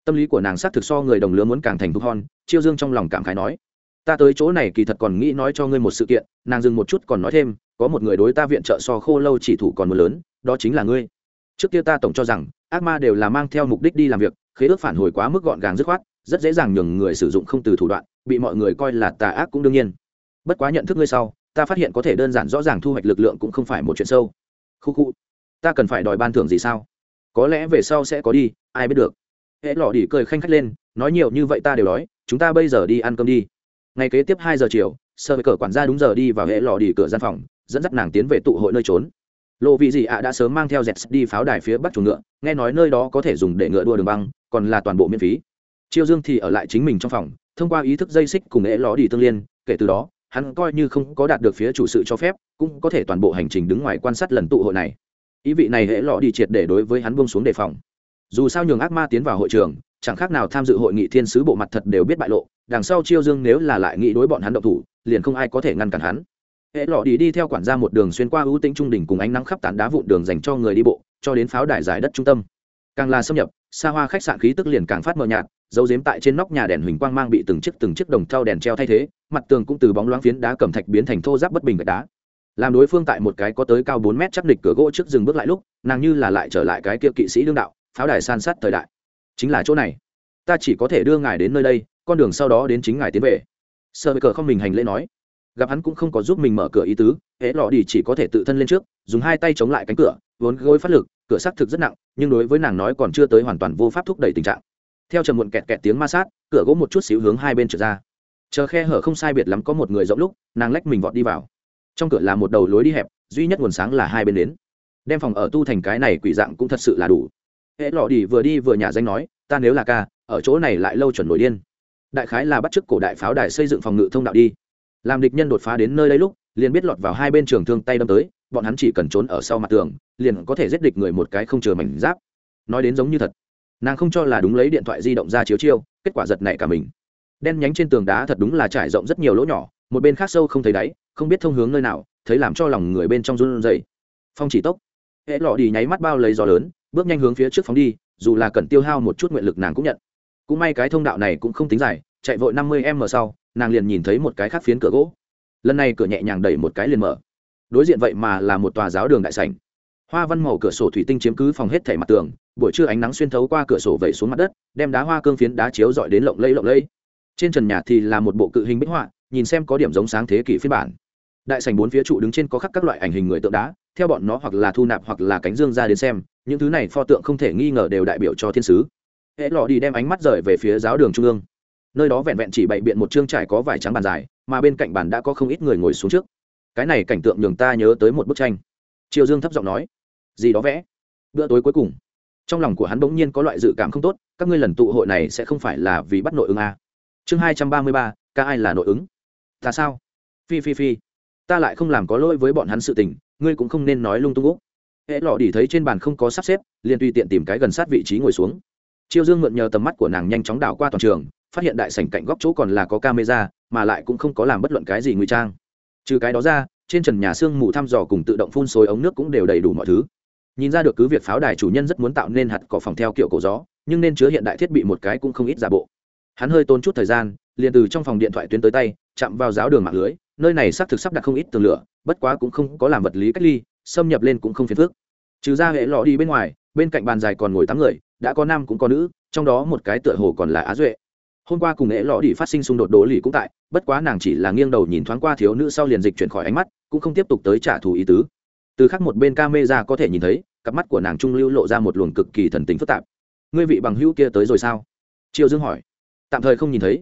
tâm lý của nàng xác thực so người đồng lứa muốn càng thành thục hon chiêu dương trong lòng cảm khái nói, ta tới chỗ này kỳ thật còn nghĩ nói cho ngươi một sự kiện, nàng dừng một chút còn nói thêm, có một người đối ta viện trợ so khô lâu chỉ thủ còn một lớn, đó chính là ngươi. Trước kia ta tổng cho rằng, ác ma đều là mang theo mục đích đi làm việc, khế ước phản hồi quá mức gọn gàng dứt khoát, rất dễ dàng nhường người sử dụng không từ thủ đoạn, bị mọi người coi là tà ác cũng đương nhiên. Bất quá nhận thức ngươi sau, ta phát hiện có thể đơn giản rõ ràng thu hoạch lực lượng cũng không phải một chuyện sâu. Khu khu, ta cần phải đòi ban thưởng gì sao? Có lẽ về sau sẽ có đi, ai biết được hễ lọ đi cười khanh khách lên, nói nhiều như vậy ta đều đói, chúng ta bây giờ đi ăn cơm đi. Ngày kế tiếp hai giờ chiều, sơ với cờ quản gia đúng giờ đi vào hệ lò đi cửa gian phòng, dẫn dắt nàng tiến về tụ hội nơi trốn. Lộ vị gì ạ đã sớm mang theo dẹt đi pháo đài phía bắc chuồng ngựa, nghe nói nơi đó có thể dùng để ngựa đua đường băng, còn là toàn bộ miễn phí. Chiêu dương thì ở lại chính mình trong phòng, thông qua ý thức dây xích cùng hệ lò đi tương liên, kể từ đó, hắn coi như không có đạt được phía chủ sự cho phép, cũng có thể toàn bộ hành trình đứng ngoài quan sát lần tụ hội này. Ý vị này hệ lọ đi triệt để đối với hắn buông xuống đề phòng dù sao nhường ác ma tiến vào hội trường, chẳng khác nào tham dự hội nghị thiên sứ bộ mặt thật đều biết bại lộ, đằng sau chiêu dương nếu là lại nghĩ đối bọn hắn động thủ, liền không ai có thể ngăn cản hắn. Hệ lọ đi đi theo quản gia một đường xuyên qua ưu tĩnh trung đỉnh cùng ánh nắng khắp tán đá vụn đường dành cho người đi bộ, cho đến pháo đài giải đất trung tâm. Càng là xâm nhập, xa hoa khách sạn khí tức liền càng phát mờ nhạt, dấu dếm tại trên nóc nhà đèn huỳnh quang mang bị từng chiếc từng chiếc đồng thau đèn treo thay thế, mặt tường cũng từ bóng loáng phiến đá cẩm thạch biến thành thô giáp bất bình gạch đá. Làm đối phương tại một cái có tới cao bốn mét chắc địch cửa gỗ trước dừng bước lại lúc, nàng như là lại trở lại cái kia kỵ sĩ đương đạo pháo đài san sát thời đại. Chính là chỗ này. Ta chỉ có thể đưa ngài đến nơi đây, con đường sau đó đến chính ngài tiến về. Sơ cờ không mình hành lễ nói. Gặp hắn cũng không có giúp mình mở cửa ý tứ, hễ lọ đi chỉ có thể tự thân lên trước, dùng hai tay chống lại cánh cửa, vốn gối phát lực, cửa xác thực rất nặng, nhưng đối với nàng nói còn chưa tới hoàn toàn vô pháp thúc đẩy tình trạng. Theo trầm muộn kẹt kẹt tiếng ma sát, cửa gỗ một chút xíu hướng hai bên trở ra. Chờ khe hở không sai biệt lắm có một người rộng lúc, nàng lách mình vọt đi vào. Trong cửa là một đầu lối đi hẹp, duy nhất nguồn sáng là hai bên đến. Đem phòng ở tu thành cái này quỷ dạng cũng thật sự là đủ hệ lọ đi vừa đi vừa nhà danh nói, ta nếu là ca, ở chỗ này lại lâu chuẩn nổi điên. Đại khái là bắt chước cổ đại pháo đài xây dựng phòng ngự thông đạo đi. Làm địch nhân đột phá đến nơi đây lúc, liền biết lọt vào hai bên trường thương tay đâm tới, bọn hắn chỉ cần trốn ở sau mặt tường, liền có thể giết địch người một cái không chờ mảnh giáp. Nói đến giống như thật, nàng không cho là đúng lấy điện thoại di động ra chiếu chiêu, kết quả giật này cả mình. Đen nhánh trên tường đá thật đúng là trải rộng rất nhiều lỗ nhỏ, một bên khác sâu không thấy đáy, không biết thông hướng nơi nào, thấy làm cho lòng người bên trong run rẩy. Phong chỉ tốc hệ lọ đi nháy mắt bao lấy gió lớn bước nhanh hướng phía trước phóng đi, dù là cần tiêu hao một chút nguyện lực nàng cũng nhận. Cũng may cái thông đạo này cũng không tính dài, chạy vội năm mươi m sau, nàng liền nhìn thấy một cái khác phiến cửa gỗ. Lần này cửa nhẹ nhàng đẩy một cái liền mở. Đối diện vậy mà là một tòa giáo đường đại sảnh. Hoa văn màu cửa sổ thủy tinh chiếm cứ phòng hết thảy mặt tường, buổi trưa ánh nắng xuyên thấu qua cửa sổ vẩy xuống mặt đất, đem đá hoa cương phiến đá chiếu dọi đến lộng lẫy lộng lẫy. Trên trần nhà thì là một bộ cự hình bích họa, nhìn xem có điểm giống sáng thế kỷ phiên bản. Đại sảnh bốn phía trụ đứng trên có khắc các loại ảnh hình người tượng đá, theo bọn nó hoặc là thu nạp hoặc là cánh dương ra đến xem những thứ này pho tượng không thể nghi ngờ đều đại biểu cho thiên sứ. Hệ lọ đi đem ánh mắt rời về phía giáo đường trung ương. Nơi đó vẹn vẹn chỉ bày biện một chương trải có vải trắng bàn dài, mà bên cạnh bàn đã có không ít người ngồi xuống trước. Cái này cảnh tượng nhường ta nhớ tới một bức tranh. Triều dương thấp giọng nói, gì đó vẽ. Bữa tối cuối cùng, trong lòng của hắn bỗng nhiên có loại dự cảm không tốt, các ngươi lần tụ hội này sẽ không phải là vì bắt nội ứng à. chương hai trăm ba mươi ba, ca ai là nội ứng? Ta sao? Phi phi phi. Ta lại không làm có lỗi với bọn hắn sự tình, ngươi cũng không nên nói lung tung úc hễ lọ đi thấy trên bàn không có sắp xếp, liền tùy tiện tìm cái gần sát vị trí ngồi xuống. Chiêu dương mượn nhờ tầm mắt của nàng nhanh chóng đảo qua toàn trường, phát hiện đại sảnh cạnh góc chỗ còn là có camera, mà lại cũng không có làm bất luận cái gì nguy trang. Trừ cái đó ra, trên trần nhà xương mù thăm dò cùng tự động phun xối ống nước cũng đều đầy đủ mọi thứ. Nhìn ra được cứ việc pháo đài chủ nhân rất muốn tạo nên hạt cỏ phòng theo kiểu cổ gió, nhưng nên chứa hiện đại thiết bị một cái cũng không ít giả bộ. Hắn hơi tốn chút thời gian, liền từ trong phòng điện thoại tuyến tới tay, chạm vào giáo đường mạng lưới, nơi này xác thực sắp đặt không ít tường lửa, bất quá cũng không có làm vật lý cách ly xâm nhập lên cũng không phiền phức. Trừ ra hệ lọ đi bên ngoài, bên cạnh bàn dài còn ngồi tám người, đã có nam cũng có nữ, trong đó một cái tựa hồ còn là á duệ. Hôm qua cùng hệ lọ đi phát sinh xung đột đố lì cũng tại, bất quá nàng chỉ là nghiêng đầu nhìn thoáng qua thiếu nữ sau liền dịch chuyển khỏi ánh mắt, cũng không tiếp tục tới trả thù ý tứ. Từ khác một bên ca mê ra có thể nhìn thấy, cặp mắt của nàng trung lưu lộ ra một luồng cực kỳ thần tính phức tạp. Ngươi vị bằng hữu kia tới rồi sao? Triệu dương hỏi. Tạm thời không nhìn thấy.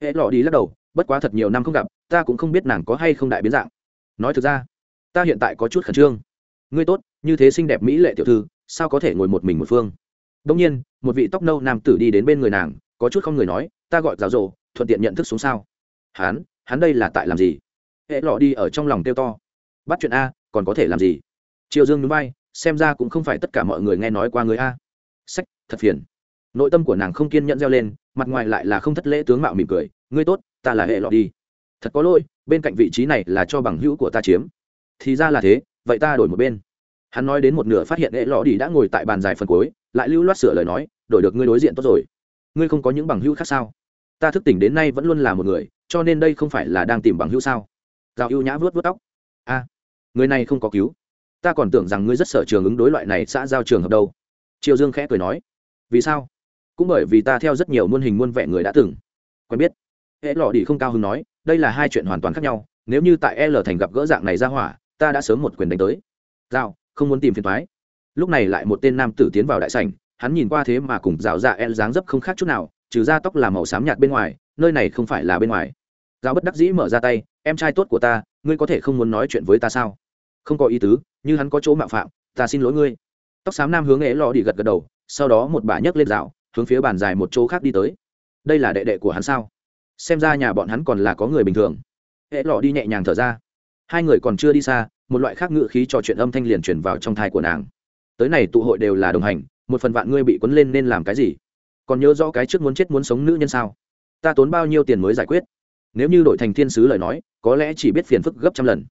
Hệ lọ đi lắc đầu, bất quá thật nhiều năm không gặp, ta cũng không biết nàng có hay không đại biến dạng. Nói thực ra ta hiện tại có chút khẩn trương. Ngươi tốt như thế xinh đẹp mỹ lệ tiểu thư sao có thể ngồi một mình một phương? Đông nhiên một vị tóc nâu nam tử đi đến bên người nàng có chút không người nói ta gọi giáo rộ thuận tiện nhận thức xuống sao? Hán, hắn đây là tại làm gì? Hễ lọ đi ở trong lòng tiêu to. Bắt chuyện a còn có thể làm gì? Triều dương núi bay xem ra cũng không phải tất cả mọi người nghe nói qua người a. Sách thật phiền. Nội tâm của nàng không kiên nhẫn reo lên mặt ngoài lại là không thất lễ tướng mạo mỉm cười ngươi tốt ta là hệ lọ đi. Thật có lỗi bên cạnh vị trí này là cho bằng hữu của ta chiếm thì ra là thế, vậy ta đổi một bên. Hắn nói đến một nửa phát hiện hệ lọ đi đã ngồi tại bàn dài phần cuối, lại lưu loát sửa lời nói, đổi được ngươi đối diện tốt rồi. Ngươi không có những bằng hữu khác sao? Ta thức tỉnh đến nay vẫn luôn là một người, cho nên đây không phải là đang tìm bằng hữu sao? Giao ưu nhã vớt vớt tóc. A, người này không có cứu. Ta còn tưởng rằng ngươi rất sợ trường ứng đối loại này xã giao trường hợp đâu. Triều dương khẽ cười nói. Vì sao? Cũng bởi vì ta theo rất nhiều muôn hình muôn vẻ người đã từng. Quen biết. Hệ lọ đi không cao hứng nói, đây là hai chuyện hoàn toàn khác nhau. Nếu như tại l thành gặp gỡ dạng này ra hỏa ta đã sớm một quyền đánh tới. Giao không muốn tìm phiền thoái lúc này lại một tên nam tử tiến vào đại sảnh, hắn nhìn qua thế mà cùng rào dạ el dáng dấp không khác chút nào, trừ ra tóc là màu xám nhạt bên ngoài, nơi này không phải là bên ngoài. Giáo bất đắc dĩ mở ra tay, em trai tốt của ta, ngươi có thể không muốn nói chuyện với ta sao? Không có ý tứ, như hắn có chỗ mạo phạm, ta xin lỗi ngươi. Tóc xám nam hướng ế lò đi gật gật đầu, sau đó một bà nhấc lên rào, hướng phía bàn dài một chỗ khác đi tới. Đây là đệ đệ của hắn sao? Xem ra nhà bọn hắn còn là có người bình thường. Ế lò đi nhẹ nhàng thở ra hai người còn chưa đi xa, một loại khác ngự khí trò chuyện âm thanh liền chuyển vào trong thai của nàng. Tới này tụ hội đều là đồng hành, một phần vạn ngươi bị quấn lên nên làm cái gì? Còn nhớ rõ cái trước muốn chết muốn sống nữ nhân sao? Ta tốn bao nhiêu tiền mới giải quyết? Nếu như đổi thành thiên sứ lời nói, có lẽ chỉ biết phiền phức gấp trăm lần.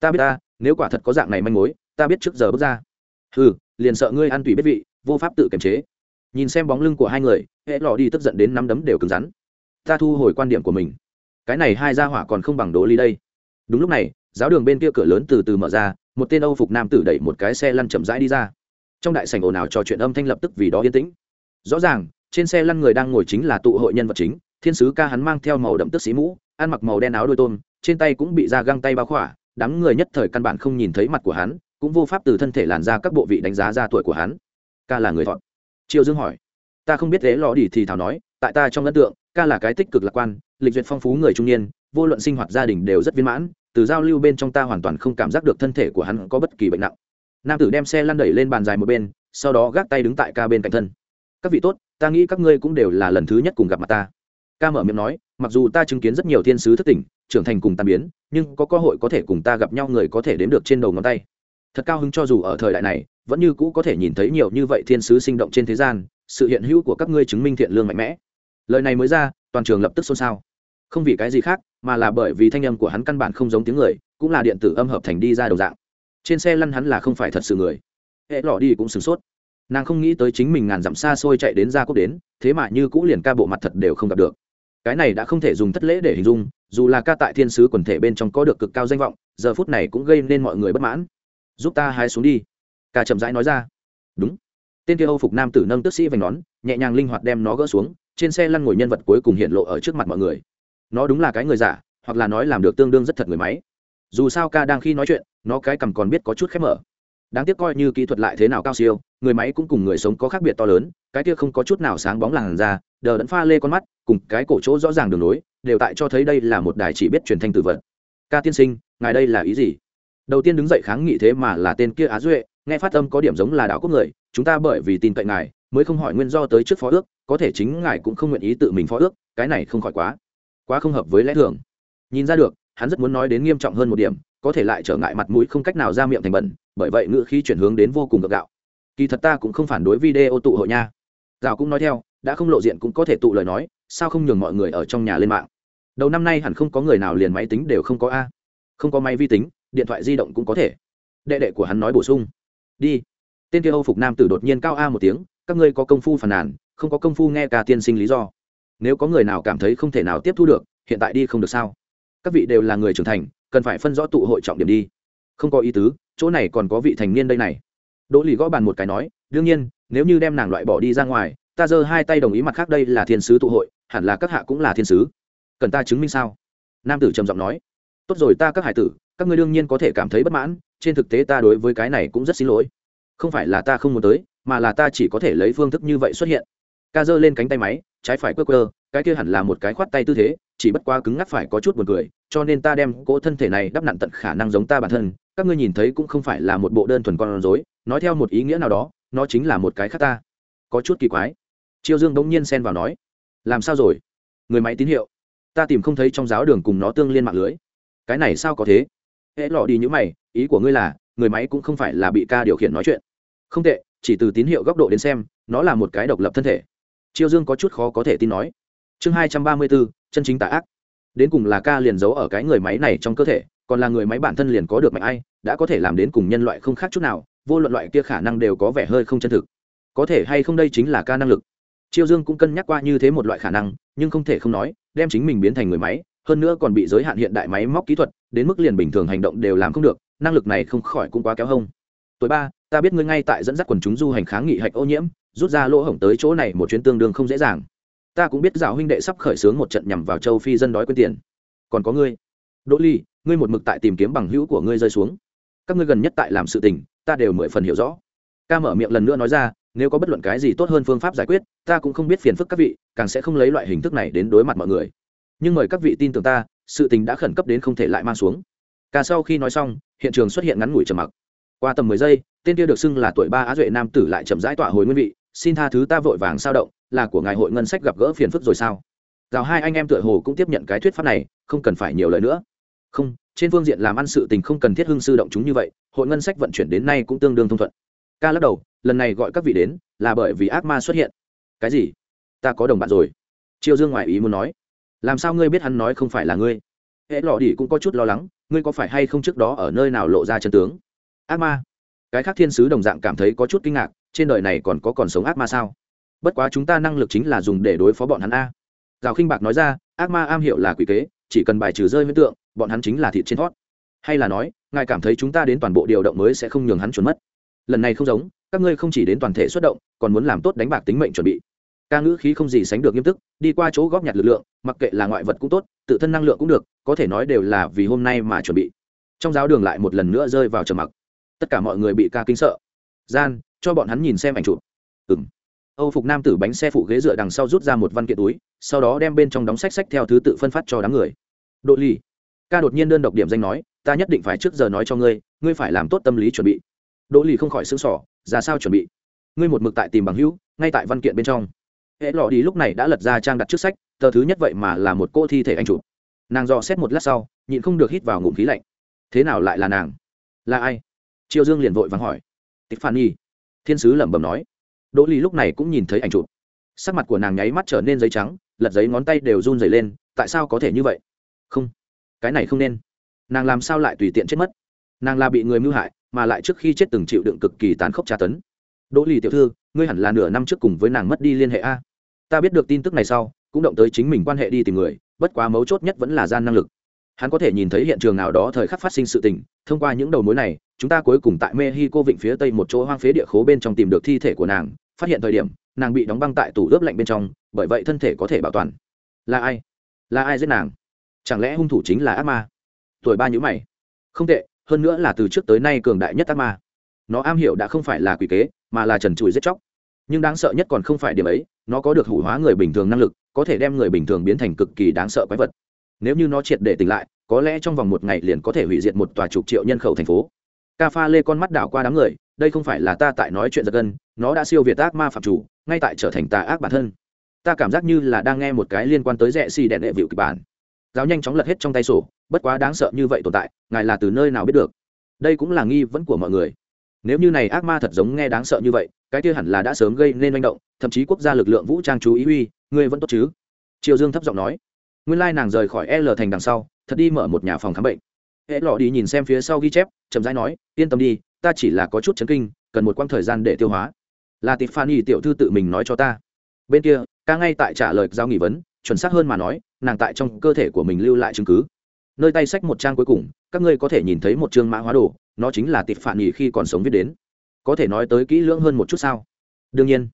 Ta biết ta, nếu quả thật có dạng này manh mối, ta biết trước giờ bước ra. Ừ liền sợ ngươi ăn tùy biết vị, vô pháp tự kiềm chế. Nhìn xem bóng lưng của hai người, hệ lò đi tức giận đến nắm đấm đều cứng rắn. Ta thu hồi quan điểm của mình. Cái này hai gia hỏa còn không bằng đồ ly đây. Đúng lúc này giáo đường bên kia cửa lớn từ từ mở ra, một tên âu phục nam tử đẩy một cái xe lăn chậm rãi đi ra. Trong đại sảnh ồn ào trò chuyện âm thanh lập tức vì đó yên tĩnh. Rõ ràng, trên xe lăn người đang ngồi chính là tụ hội nhân vật chính, thiên sứ ca hắn mang theo màu đậm tức xí mũ, ăn mặc màu đen áo đôi tôm, trên tay cũng bị da găng tay bao khỏa, đám người nhất thời căn bản không nhìn thấy mặt của hắn, cũng vô pháp từ thân thể làn ra các bộ vị đánh giá ra tuổi của hắn. Ca là người thọn triệu dương hỏi. Ta không biết thế lò đi thì thảo nói, tại ta trong ấn tượng, ca là cái tích cực lạc quan, lịch duyệt phong phú người trung niên, vô luận sinh hoạt gia đình đều rất viên mãn từ giao lưu bên trong ta hoàn toàn không cảm giác được thân thể của hắn có bất kỳ bệnh nặng. Nam tử đem xe lăn đẩy lên bàn dài một bên, sau đó gác tay đứng tại ca bên cạnh thân. Các vị tốt, ta nghĩ các ngươi cũng đều là lần thứ nhất cùng gặp mặt ta. Ca mở miệng nói, mặc dù ta chứng kiến rất nhiều thiên sứ thất tỉnh, trưởng thành cùng tàn biến, nhưng có cơ hội có thể cùng ta gặp nhau người có thể đếm được trên đầu ngón tay. Thật cao hứng cho dù ở thời đại này, vẫn như cũ có thể nhìn thấy nhiều như vậy thiên sứ sinh động trên thế gian, sự hiện hữu của các ngươi chứng minh thiện lương mạnh mẽ. Lời này mới ra, toàn trường lập tức xôn xao. Không vì cái gì khác mà là bởi vì thanh âm của hắn căn bản không giống tiếng người, cũng là điện tử âm hợp thành đi ra đầu dạng. Trên xe lăn hắn là không phải thật sự người. Hệ lọ đi cũng sửng sốt. Nàng không nghĩ tới chính mình ngàn dặm xa xôi chạy đến ra quốc đến, thế mà như cũ liền ca bộ mặt thật đều không gặp được. Cái này đã không thể dùng thất lễ để hình dung, dù là ca tại thiên sứ quần thể bên trong có được cực cao danh vọng, giờ phút này cũng gây nên mọi người bất mãn. Giúp ta hái xuống đi. Ca chậm rãi nói ra. Đúng. Tên kia âu phục nam tử nâng tức sĩ vành nón, nhẹ nhàng linh hoạt đem nó gỡ xuống, trên xe lăn ngồi nhân vật cuối cùng hiện lộ ở trước mặt mọi người nó đúng là cái người giả, hoặc là nói làm được tương đương rất thật người máy. Dù sao ca đang khi nói chuyện, nó cái cầm còn biết có chút khép mở. Đáng tiếc coi như kỹ thuật lại thế nào cao siêu, người máy cũng cùng người sống có khác biệt to lớn, cái kia không có chút nào sáng bóng làn da, đờ đẫn pha lê con mắt, cùng cái cổ chỗ rõ ràng đường nối đều tại cho thấy đây là một đài chỉ biết truyền thanh tử vật. Ca tiên sinh, ngài đây là ý gì? Đầu tiên đứng dậy kháng nghị thế mà là tên kia á duệ, nghe phát âm có điểm giống là đạo quốc người, chúng ta bởi vì tin cậy ngài, mới không hỏi nguyên do tới trước phó ước, có thể chính ngài cũng không nguyện ý tự mình phó ước, cái này không khỏi quá quá không hợp với lẽ thường. Nhìn ra được, hắn rất muốn nói đến nghiêm trọng hơn một điểm, có thể lại trở ngại mặt mũi không cách nào ra miệng thành bẩn, bởi vậy ngữ khí chuyển hướng đến vô cùng gượng gạo. Kỳ thật ta cũng không phản đối video tụ hội nha. Rào cũng nói theo, đã không lộ diện cũng có thể tụ lời nói, sao không nhường mọi người ở trong nhà lên mạng? Đầu năm nay hẳn không có người nào liền máy tính đều không có a. Không có máy vi tính, điện thoại di động cũng có thể. Đệ đệ của hắn nói bổ sung. Đi. Tên kia âu phục nam tử đột nhiên cao a một tiếng, các ngươi có công phu phàn nàn, không có công phu nghe cả tiên sinh lý do nếu có người nào cảm thấy không thể nào tiếp thu được, hiện tại đi không được sao? Các vị đều là người trưởng thành, cần phải phân rõ tụ hội trọng điểm đi. Không có ý tứ, chỗ này còn có vị thành niên đây này. Đỗ lì gõ bàn một cái nói, đương nhiên, nếu như đem nàng loại bỏ đi ra ngoài, ta giơ hai tay đồng ý mặt khác đây là thiên sứ tụ hội, hẳn là các hạ cũng là thiên sứ. Cần ta chứng minh sao? Nam tử trầm giọng nói, tốt rồi ta các hải tử, các ngươi đương nhiên có thể cảm thấy bất mãn, trên thực tế ta đối với cái này cũng rất xin lỗi. Không phải là ta không muốn tới, mà là ta chỉ có thể lấy phương thức như vậy xuất hiện ca giơ lên cánh tay máy, trái phải quơ quơ, cái kia hẳn là một cái khoát tay tư thế, chỉ bất quá cứng ngắc phải có chút buồn cười, cho nên ta đem cỗ thân thể này đắp nặn tận khả năng giống ta bản thân, các ngươi nhìn thấy cũng không phải là một bộ đơn thuần con rối, nói theo một ý nghĩa nào đó, nó chính là một cái khác ta. Có chút kỳ quái. Chiêu dương bỗng nhiên xen vào nói, làm sao rồi? Người máy tín hiệu, ta tìm không thấy trong giáo đường cùng nó tương liên mạng lưới. Cái này sao có thế? Hễ lọ đi những mày, ý của ngươi là, người máy cũng không phải là bị ca điều khiển nói chuyện. Không tệ, chỉ từ tín hiệu góc độ đến xem, nó là một cái độc lập thân thể chiêu dương có chút khó có thể tin nói. Chương hai trăm ba mươi bốn, chân chính tà ác. Đến cùng là ca liền giấu ở cái người máy này trong cơ thể, còn là người máy bản thân liền có được mạnh ai, đã có thể làm đến cùng nhân loại không khác chút nào, vô luận loại kia khả năng đều có vẻ hơi không chân thực. Có thể hay không đây chính là ca năng lực. Chiêu dương cũng cân nhắc qua như thế một loại khả năng, nhưng không thể không nói, đem chính mình biến thành người máy, hơn nữa còn bị giới hạn hiện đại máy móc kỹ thuật, đến mức liền bình thường hành động đều làm không được, năng lực này không khỏi cũng quá kéo hông. Tuổi ba ta biết ngươi ngay tại dẫn dắt quần chúng du hành kháng nghị hạch ô nhiễm, rút ra lỗ hổng tới chỗ này một chuyến tương đương không dễ dàng. Ta cũng biết giáo huynh đệ sắp khởi xướng một trận nhằm vào châu phi dân đói quên tiền. Còn có ngươi. Đỗ ly, ngươi một mực tại tìm kiếm bằng hữu của ngươi rơi xuống. Các ngươi gần nhất tại làm sự tình, ta đều mười phần hiểu rõ. Ca mở miệng lần nữa nói ra, nếu có bất luận cái gì tốt hơn phương pháp giải quyết, ta cũng không biết phiền phức các vị, càng sẽ không lấy loại hình thức này đến đối mặt mọi người. Nhưng mời các vị tin tưởng ta, sự tình đã khẩn cấp đến không thể lại mang xuống. Ca sau khi nói xong, hiện trường xuất hiện ngắn ngủi trầm mặc. Qua tầm mười giây tên kia được xưng là tuổi ba á duệ nam tử lại chậm rãi tọa hồi nguyên vị, xin tha thứ ta vội vàng sao động, là của ngài hội ngân sách gặp gỡ phiền phức rồi sao? Rào hai anh em tựa hồ cũng tiếp nhận cái thuyết pháp này, không cần phải nhiều lời nữa. Không, trên phương diện làm ăn sự tình không cần thiết hưng sư động chúng như vậy, hội ngân sách vận chuyển đến nay cũng tương đương thông thuận. Ca lắc đầu, lần này gọi các vị đến, là bởi vì ác ma xuất hiện. Cái gì? Ta có đồng bạn rồi. Triều dương ngoại ý muốn nói. Làm sao ngươi biết hắn nói không phải là ngươi? Hễ lò đi cũng có chút lo lắng, ngươi có phải hay không trước đó ở nơi nào lộ ra chân tướng? Ác ma cái khác thiên sứ đồng dạng cảm thấy có chút kinh ngạc, trên đời này còn có còn sống ác ma sao? Bất quá chúng ta năng lực chính là dùng để đối phó bọn hắn a. Rào khinh bạc nói ra, ác ma am hiểu là quỷ kế, chỉ cần bài trừ rơi hiện tượng, bọn hắn chính là thịt trên thoát hay là nói, ngài cảm thấy chúng ta đến toàn bộ điều động mới sẽ không nhường hắn chuẩn mất. Lần này không giống, các ngươi không chỉ đến toàn thể xuất động, còn muốn làm tốt đánh bạc tính mệnh chuẩn bị. Ca ngữ khí không gì sánh được nghiêm túc, đi qua chỗ góp nhặt lực lượng, mặc kệ là ngoại vật cũng tốt, tự thân năng lượng cũng được, có thể nói đều là vì hôm nay mà chuẩn bị. Trong giáo đường lại một lần nữa rơi vào trầm mặc tất cả mọi người bị ca kinh sợ. Gian, cho bọn hắn nhìn xem ảnh chụp. Ừng âu phục nam tử bánh xe phụ ghế dựa đằng sau rút ra một văn kiện túi, sau đó đem bên trong đóng sách sách theo thứ tự phân phát cho đám người. Độ ly ca đột nhiên đơn độc điểm danh nói, ta nhất định phải trước giờ nói cho ngươi ngươi phải làm tốt tâm lý chuẩn bị. Đỗ ly không khỏi xứng sỏ ra sao chuẩn bị? Ngươi một mực tại tìm bằng hữu, ngay tại văn kiện bên trong. Hệ lọ đi lúc này đã lật ra trang đặt trước sách, tờ thứ nhất vậy mà là một cô thi thể anh chụp. Nàng dò xét một lát sau, nhịn không được hít vào ngụm khí lạnh. Thế nào lại là nàng? Là ai? Triều dương liền vội vàng hỏi. Tiffany thiên sứ lẩm bẩm nói. Đỗ ly lúc này cũng nhìn thấy ảnh chụp. Sắc mặt của nàng nháy mắt trở nên giấy trắng, lật giấy ngón tay đều run dày lên, tại sao có thể như vậy? Không, cái này không nên. Nàng làm sao lại tùy tiện chết mất? Nàng là bị người mưu hại, mà lại trước khi chết từng chịu đựng cực kỳ tàn khốc tra tấn. Đỗ ly tiểu thư, ngươi hẳn là nửa năm trước cùng với nàng mất đi liên hệ a. Ta biết được tin tức này sau, cũng động tới chính mình quan hệ đi tìm người, bất quá mấu chốt nhất vẫn là gian năng lực hắn có thể nhìn thấy hiện trường nào đó thời khắc phát sinh sự tình, thông qua những đầu mối này, chúng ta cuối cùng tại mexico vịnh phía tây một chỗ hoang phế địa khố bên trong tìm được thi thể của nàng, phát hiện thời điểm, nàng bị đóng băng tại tủ ướp lạnh bên trong, bởi vậy thân thể có thể bảo toàn. Là ai? Là ai giết nàng? Chẳng lẽ hung thủ chính là ác ma? Tuổi ba nhữ mày. Không tệ, hơn nữa là từ trước tới nay cường đại nhất ác ma. Nó am hiểu đã không phải là quỷ kế, mà là trần trụi giết chóc. Nhưng đáng sợ nhất còn không phải điểm ấy, nó có được hủ hóa người bình thường năng lực, có thể đem người bình thường biến thành cực kỳ đáng sợ quái vật nếu như nó triệt để tỉnh lại, có lẽ trong vòng một ngày liền có thể hủy diệt một tòa chục triệu nhân khẩu thành phố. Ca pha lê con mắt đảo qua đám người, đây không phải là ta tại nói chuyện giật gân, nó đã siêu việt ác ma phạm chủ, ngay tại trở thành tà ác bản thân. Ta cảm giác như là đang nghe một cái liên quan tới rẽ xì đèn đệ vịu kịch bản. Giáo nhanh chóng lật hết trong tay sổ, bất quá đáng sợ như vậy tồn tại, ngài là từ nơi nào biết được? Đây cũng là nghi vấn của mọi người. Nếu như này ác ma thật giống nghe đáng sợ như vậy, cái kia hẳn là đã sớm gây nên manh động, thậm chí quốc gia lực lượng vũ trang chú ý uy, ngươi vẫn tốt chứ? Triều dương thấp giọng nói nguyên lai nàng rời khỏi l thành đằng sau, thật đi mở một nhà phòng khám bệnh. Hễ lọ đi nhìn xem phía sau ghi chép, chậm rãi nói, yên tâm đi, ta chỉ là có chút chấn kinh, cần một quãng thời gian để tiêu hóa. Là tiffany tiểu thư tự mình nói cho ta. Bên kia, ca ngay tại trả lời giao nghỉ vấn, chuẩn xác hơn mà nói, nàng tại trong cơ thể của mình lưu lại chứng cứ. Nơi tay sách một trang cuối cùng, các ngươi có thể nhìn thấy một chương mã hóa đồ, nó chính là tịp phản nghỉ khi còn sống viết đến. Có thể nói tới kỹ lưỡng hơn một chút sao? Đương nhiên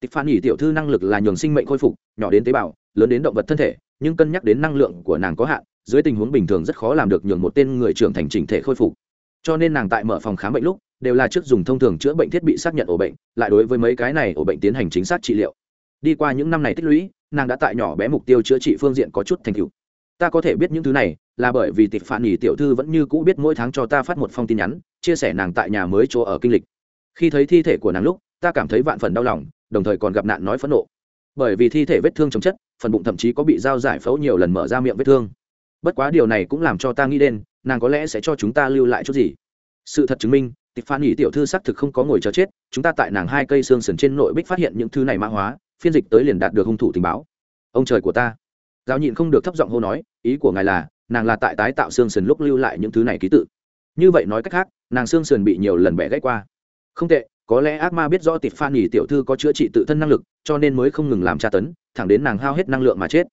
tịp phản nghỉ tiểu thư năng lực là nhường sinh mệnh khôi phục, nhỏ đến tế bào, lớn đến động vật thân thể nhưng cân nhắc đến năng lượng của nàng có hạn, dưới tình huống bình thường rất khó làm được nhường một tên người trưởng thành chỉnh thể khôi phục. Cho nên nàng tại mở phòng khám bệnh lúc, đều là trước dùng thông thường chữa bệnh thiết bị xác nhận ổ bệnh, lại đối với mấy cái này ổ bệnh tiến hành chính xác trị liệu. Đi qua những năm này tích lũy, nàng đã tại nhỏ bé mục tiêu chữa trị phương diện có chút thành tựu. Ta có thể biết những thứ này là bởi vì tịch phản nghỉ tiểu thư vẫn như cũ biết mỗi tháng cho ta phát một phong tin nhắn, chia sẻ nàng tại nhà mới chỗ ở kinh lịch. Khi thấy thi thể của nàng lúc, ta cảm thấy vạn phần đau lòng, đồng thời còn gặp nạn nói phẫn nộ. Bởi vì thi thể vết thương chống chất phần bụng thậm chí có bị dao giải phẫu nhiều lần mở ra miệng vết thương. Bất quá điều này cũng làm cho ta nghĩ đến, nàng có lẽ sẽ cho chúng ta lưu lại chút gì. Sự thật chứng minh tịch tiểu thư xác thực không có ngồi chờ chết, chúng ta tại nàng hai cây xương sườn trên nội bích phát hiện những thứ này mã hóa, phiên dịch tới liền đạt được hung thủ tình báo. Ông trời của ta. Giáo nhịn không được thấp giọng hô nói, ý của ngài là, nàng là tại tái tạo xương sườn lúc lưu lại những thứ này ký tự. Như vậy nói cách khác, nàng xương sườn bị nhiều lần bẻ gãy qua. Không tệ có lẽ ác ma biết rõ tịp phan Nhì tiểu thư có chữa trị tự thân năng lực, cho nên mới không ngừng làm tra tấn, thẳng đến nàng hao hết năng lượng mà chết.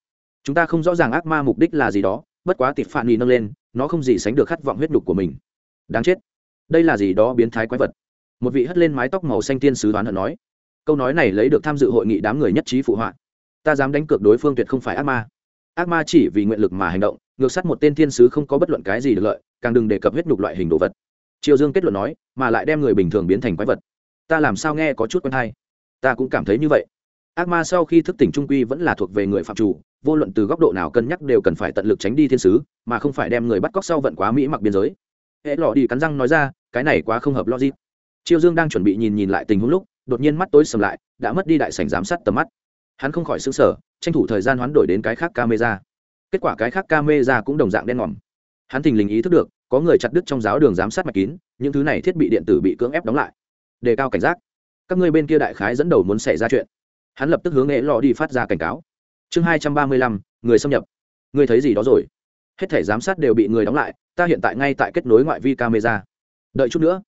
Chúng ta không rõ ràng ác ma mục đích là gì đó, bất quá tịp phan Nhì nâng lên, nó không gì sánh được khát vọng huyết đục của mình. Đáng chết. Đây là gì đó biến thái quái vật? Một vị hất lên mái tóc màu xanh tiên sứ đoán hận nói. Câu nói này lấy được tham dự hội nghị đám người nhất trí phụ họa. Ta dám đánh cược đối phương tuyệt không phải ác ma. Ác ma chỉ vì nguyện lực mà hành động, ngược sát một tên thiên sứ không có bất luận cái gì được lợi, càng đừng đề cập huyết nhục loại hình đồ vật. Triều dương kết luận nói, mà lại đem người bình thường biến thành quái vật ta làm sao nghe có chút quen hay? Ta cũng cảm thấy như vậy. Ác ma sau khi thức tỉnh trung quy vẫn là thuộc về người phạm chủ, vô luận từ góc độ nào cân nhắc đều cần phải tận lực tránh đi thiên sứ, mà không phải đem người bắt cóc sau vận quá mỹ mặc biên giới. Hễ lọ đi cắn răng nói ra, cái này quá không hợp logic. Triều dương đang chuẩn bị nhìn nhìn lại tình huống lúc, đột nhiên mắt tối sầm lại, đã mất đi đại sảnh giám sát tầm mắt. Hắn không khỏi xứng sở tranh thủ thời gian hoán đổi đến cái khác camera. Kết quả cái khác camera cũng đồng dạng đen ngòm. Hắn thình lình ý thức được, có người chặt đứt trong giáo đường giám sát mạch kín, những thứ này thiết bị điện tử bị cưỡng ép đóng lại đề cao cảnh giác. Các ngươi bên kia đại khái dẫn đầu muốn xảy ra chuyện. Hắn lập tức hướng nghệ lò đi phát ra cảnh cáo. Chương hai trăm ba mươi lăm, người xâm nhập. Ngươi thấy gì đó rồi? Hết thể giám sát đều bị người đóng lại, ta hiện tại ngay tại kết nối ngoại vi camera. Đợi chút nữa.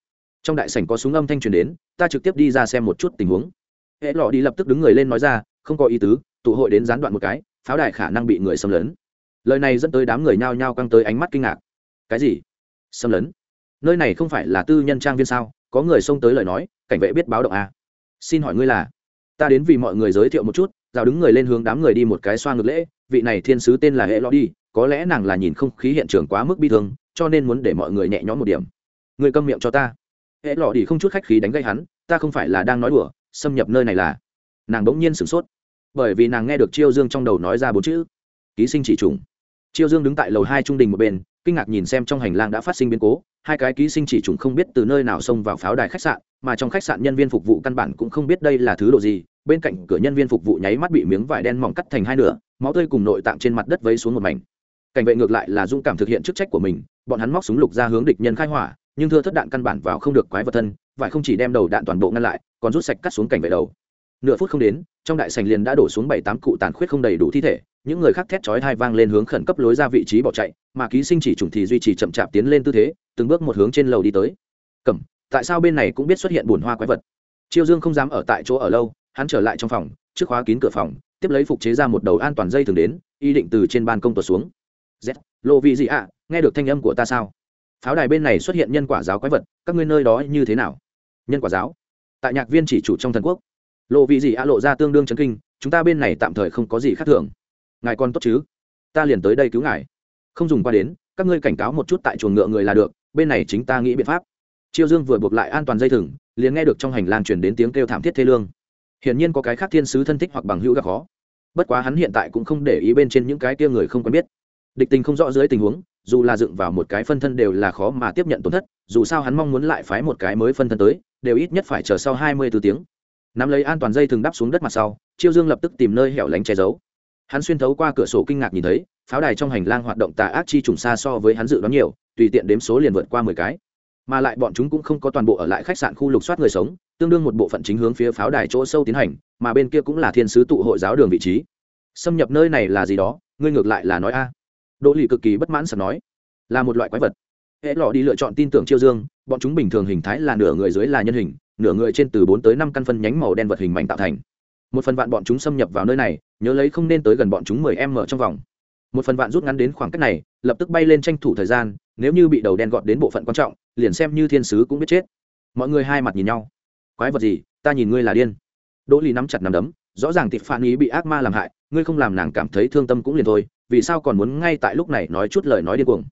Trong đại sảnh có súng âm thanh truyền đến, ta trực tiếp đi ra xem một chút tình huống. Hệ lọ đi lập tức đứng người lên nói ra, không có ý tứ, tụ hội đến gián đoạn một cái, pháo đài khả năng bị người xâm lấn. Lời này dẫn tới đám người nhao nhao căng tới ánh mắt kinh ngạc. Cái gì? Xâm lấn? Nơi này không phải là tư nhân trang viên sao? Có người xông tới lời nói, cảnh vệ biết báo động à. xin hỏi ngươi là? Ta đến vì mọi người giới thiệu một chút, rào đứng người lên hướng đám người đi một cái xoa ngược lễ, vị này thiên sứ tên là hệ lo đi, có lẽ nàng là nhìn không khí hiện trường quá mức bi thương, cho nên muốn để mọi người nhẹ nhõm một điểm. Người câm miệng cho ta. Hệ lọ đi không chút khách khí đánh gây hắn, ta không phải là đang nói đùa, xâm nhập nơi này là. Nàng bỗng nhiên sửng sốt, bởi vì nàng nghe được chiêu dương trong đầu nói ra bốn chữ, ký sinh chỉ trùng chiêu dương đứng tại lầu hai trung đình một bên, kinh ngạc nhìn xem trong hành lang đã phát sinh biến cố. Hai cái ký sinh chỉ trùng không biết từ nơi nào xông vào pháo đài khách sạn, mà trong khách sạn nhân viên phục vụ căn bản cũng không biết đây là thứ độ gì. Bên cạnh cửa nhân viên phục vụ nháy mắt bị miếng vải đen mỏng cắt thành hai nửa, máu tươi cùng nội tạng trên mặt đất vấy xuống một mảnh. Cảnh vệ ngược lại là dũng cảm thực hiện chức trách của mình, bọn hắn móc súng lục ra hướng địch nhân khai hỏa, nhưng thưa thất đạn căn bản vào không được quái vật thân, vải không chỉ đem đầu đạn toàn bộ ngăn lại, còn rút sạch cắt xuống cảnh vệ đầu nửa phút không đến, trong đại sành liền đã đổ xuống bảy tám cụ tàn khuyết không đầy đủ thi thể, những người khác thét chói hai vang lên hướng khẩn cấp lối ra vị trí bỏ chạy, mà ký sinh chỉ trùng thì duy trì chậm chạp tiến lên tư thế, từng bước một hướng trên lầu đi tới. Cẩm, tại sao bên này cũng biết xuất hiện bùn hoa quái vật? Chiêu dương không dám ở tại chỗ ở lâu, hắn trở lại trong phòng, trước khóa kín cửa phòng, tiếp lấy phục chế ra một đầu an toàn dây thường đến, ý định từ trên ban công tuột xuống. Z lộ vị gì ạ, nghe được thanh âm của ta sao? Pháo đài bên này xuất hiện nhân quả giáo quái vật, các ngươi nơi đó như thế nào? Nhân quả giáo? Tại nhạc viên chỉ chủ trong thần quốc lộ vị gì a lộ ra tương đương chấn kinh, chúng ta bên này tạm thời không có gì khác thường. Ngài còn tốt chứ? Ta liền tới đây cứu ngài. Không dùng qua đến, các ngươi cảnh cáo một chút tại chuồng ngựa người là được, bên này chính ta nghĩ biện pháp. Chiêu dương vừa buộc lại an toàn dây thừng, liền nghe được trong hành lang chuyển đến tiếng kêu thảm thiết thê lương. Hiển nhiên có cái khác thiên sứ thân thích hoặc bằng hữu gặp khó. Bất quá hắn hiện tại cũng không để ý bên trên những cái kia người không quen biết. Địch tình không rõ dưới tình huống, dù là dựng vào một cái phân thân đều là khó mà tiếp nhận tổn thất, dù sao hắn mong muốn lại phái một cái mới phân thân tới, đều ít nhất phải chờ sau hai mươi từ tiếng nắm lấy an toàn dây thừng đắp xuống đất mặt sau, chiêu dương lập tức tìm nơi hẻo lánh che giấu. Hắn xuyên thấu qua cửa sổ kinh ngạc nhìn thấy, pháo đài trong hành lang hoạt động tà ác chi trùng xa so với hắn dự đoán nhiều, tùy tiện đếm số liền vượt qua mười cái. Mà lại bọn chúng cũng không có toàn bộ ở lại khách sạn khu lục soát người sống, tương đương một bộ phận chính hướng phía pháo đài chỗ sâu tiến hành, mà bên kia cũng là thiên sứ tụ hội giáo đường vị trí. Xâm nhập nơi này là gì đó, ngươi ngược lại là nói a. Đỗ lì cực kỳ bất mãn sập nói, là một loại quái vật. Hễ lọ đi lựa chọn tin tưởng chiêu dương, bọn chúng bình thường hình thái là nửa người dưới là nhân hình nửa người trên từ bốn tới năm căn phân nhánh màu đen vật hình mảnh tạo thành. Một phần vạn bọn chúng xâm nhập vào nơi này, nhớ lấy không nên tới gần bọn chúng mười m trong vòng. Một phần vạn rút ngắn đến khoảng cách này, lập tức bay lên tranh thủ thời gian, nếu như bị đầu đen gọt đến bộ phận quan trọng, liền xem như thiên sứ cũng biết chết. Mọi người hai mặt nhìn nhau. Quái vật gì, ta nhìn ngươi là điên. Đỗ lý nắm chặt nắm đấm, rõ ràng tịp phản ý bị ác ma làm hại, ngươi không làm nàng cảm thấy thương tâm cũng liền thôi, vì sao còn muốn ngay tại lúc này nói chút lời nói điên cuồng?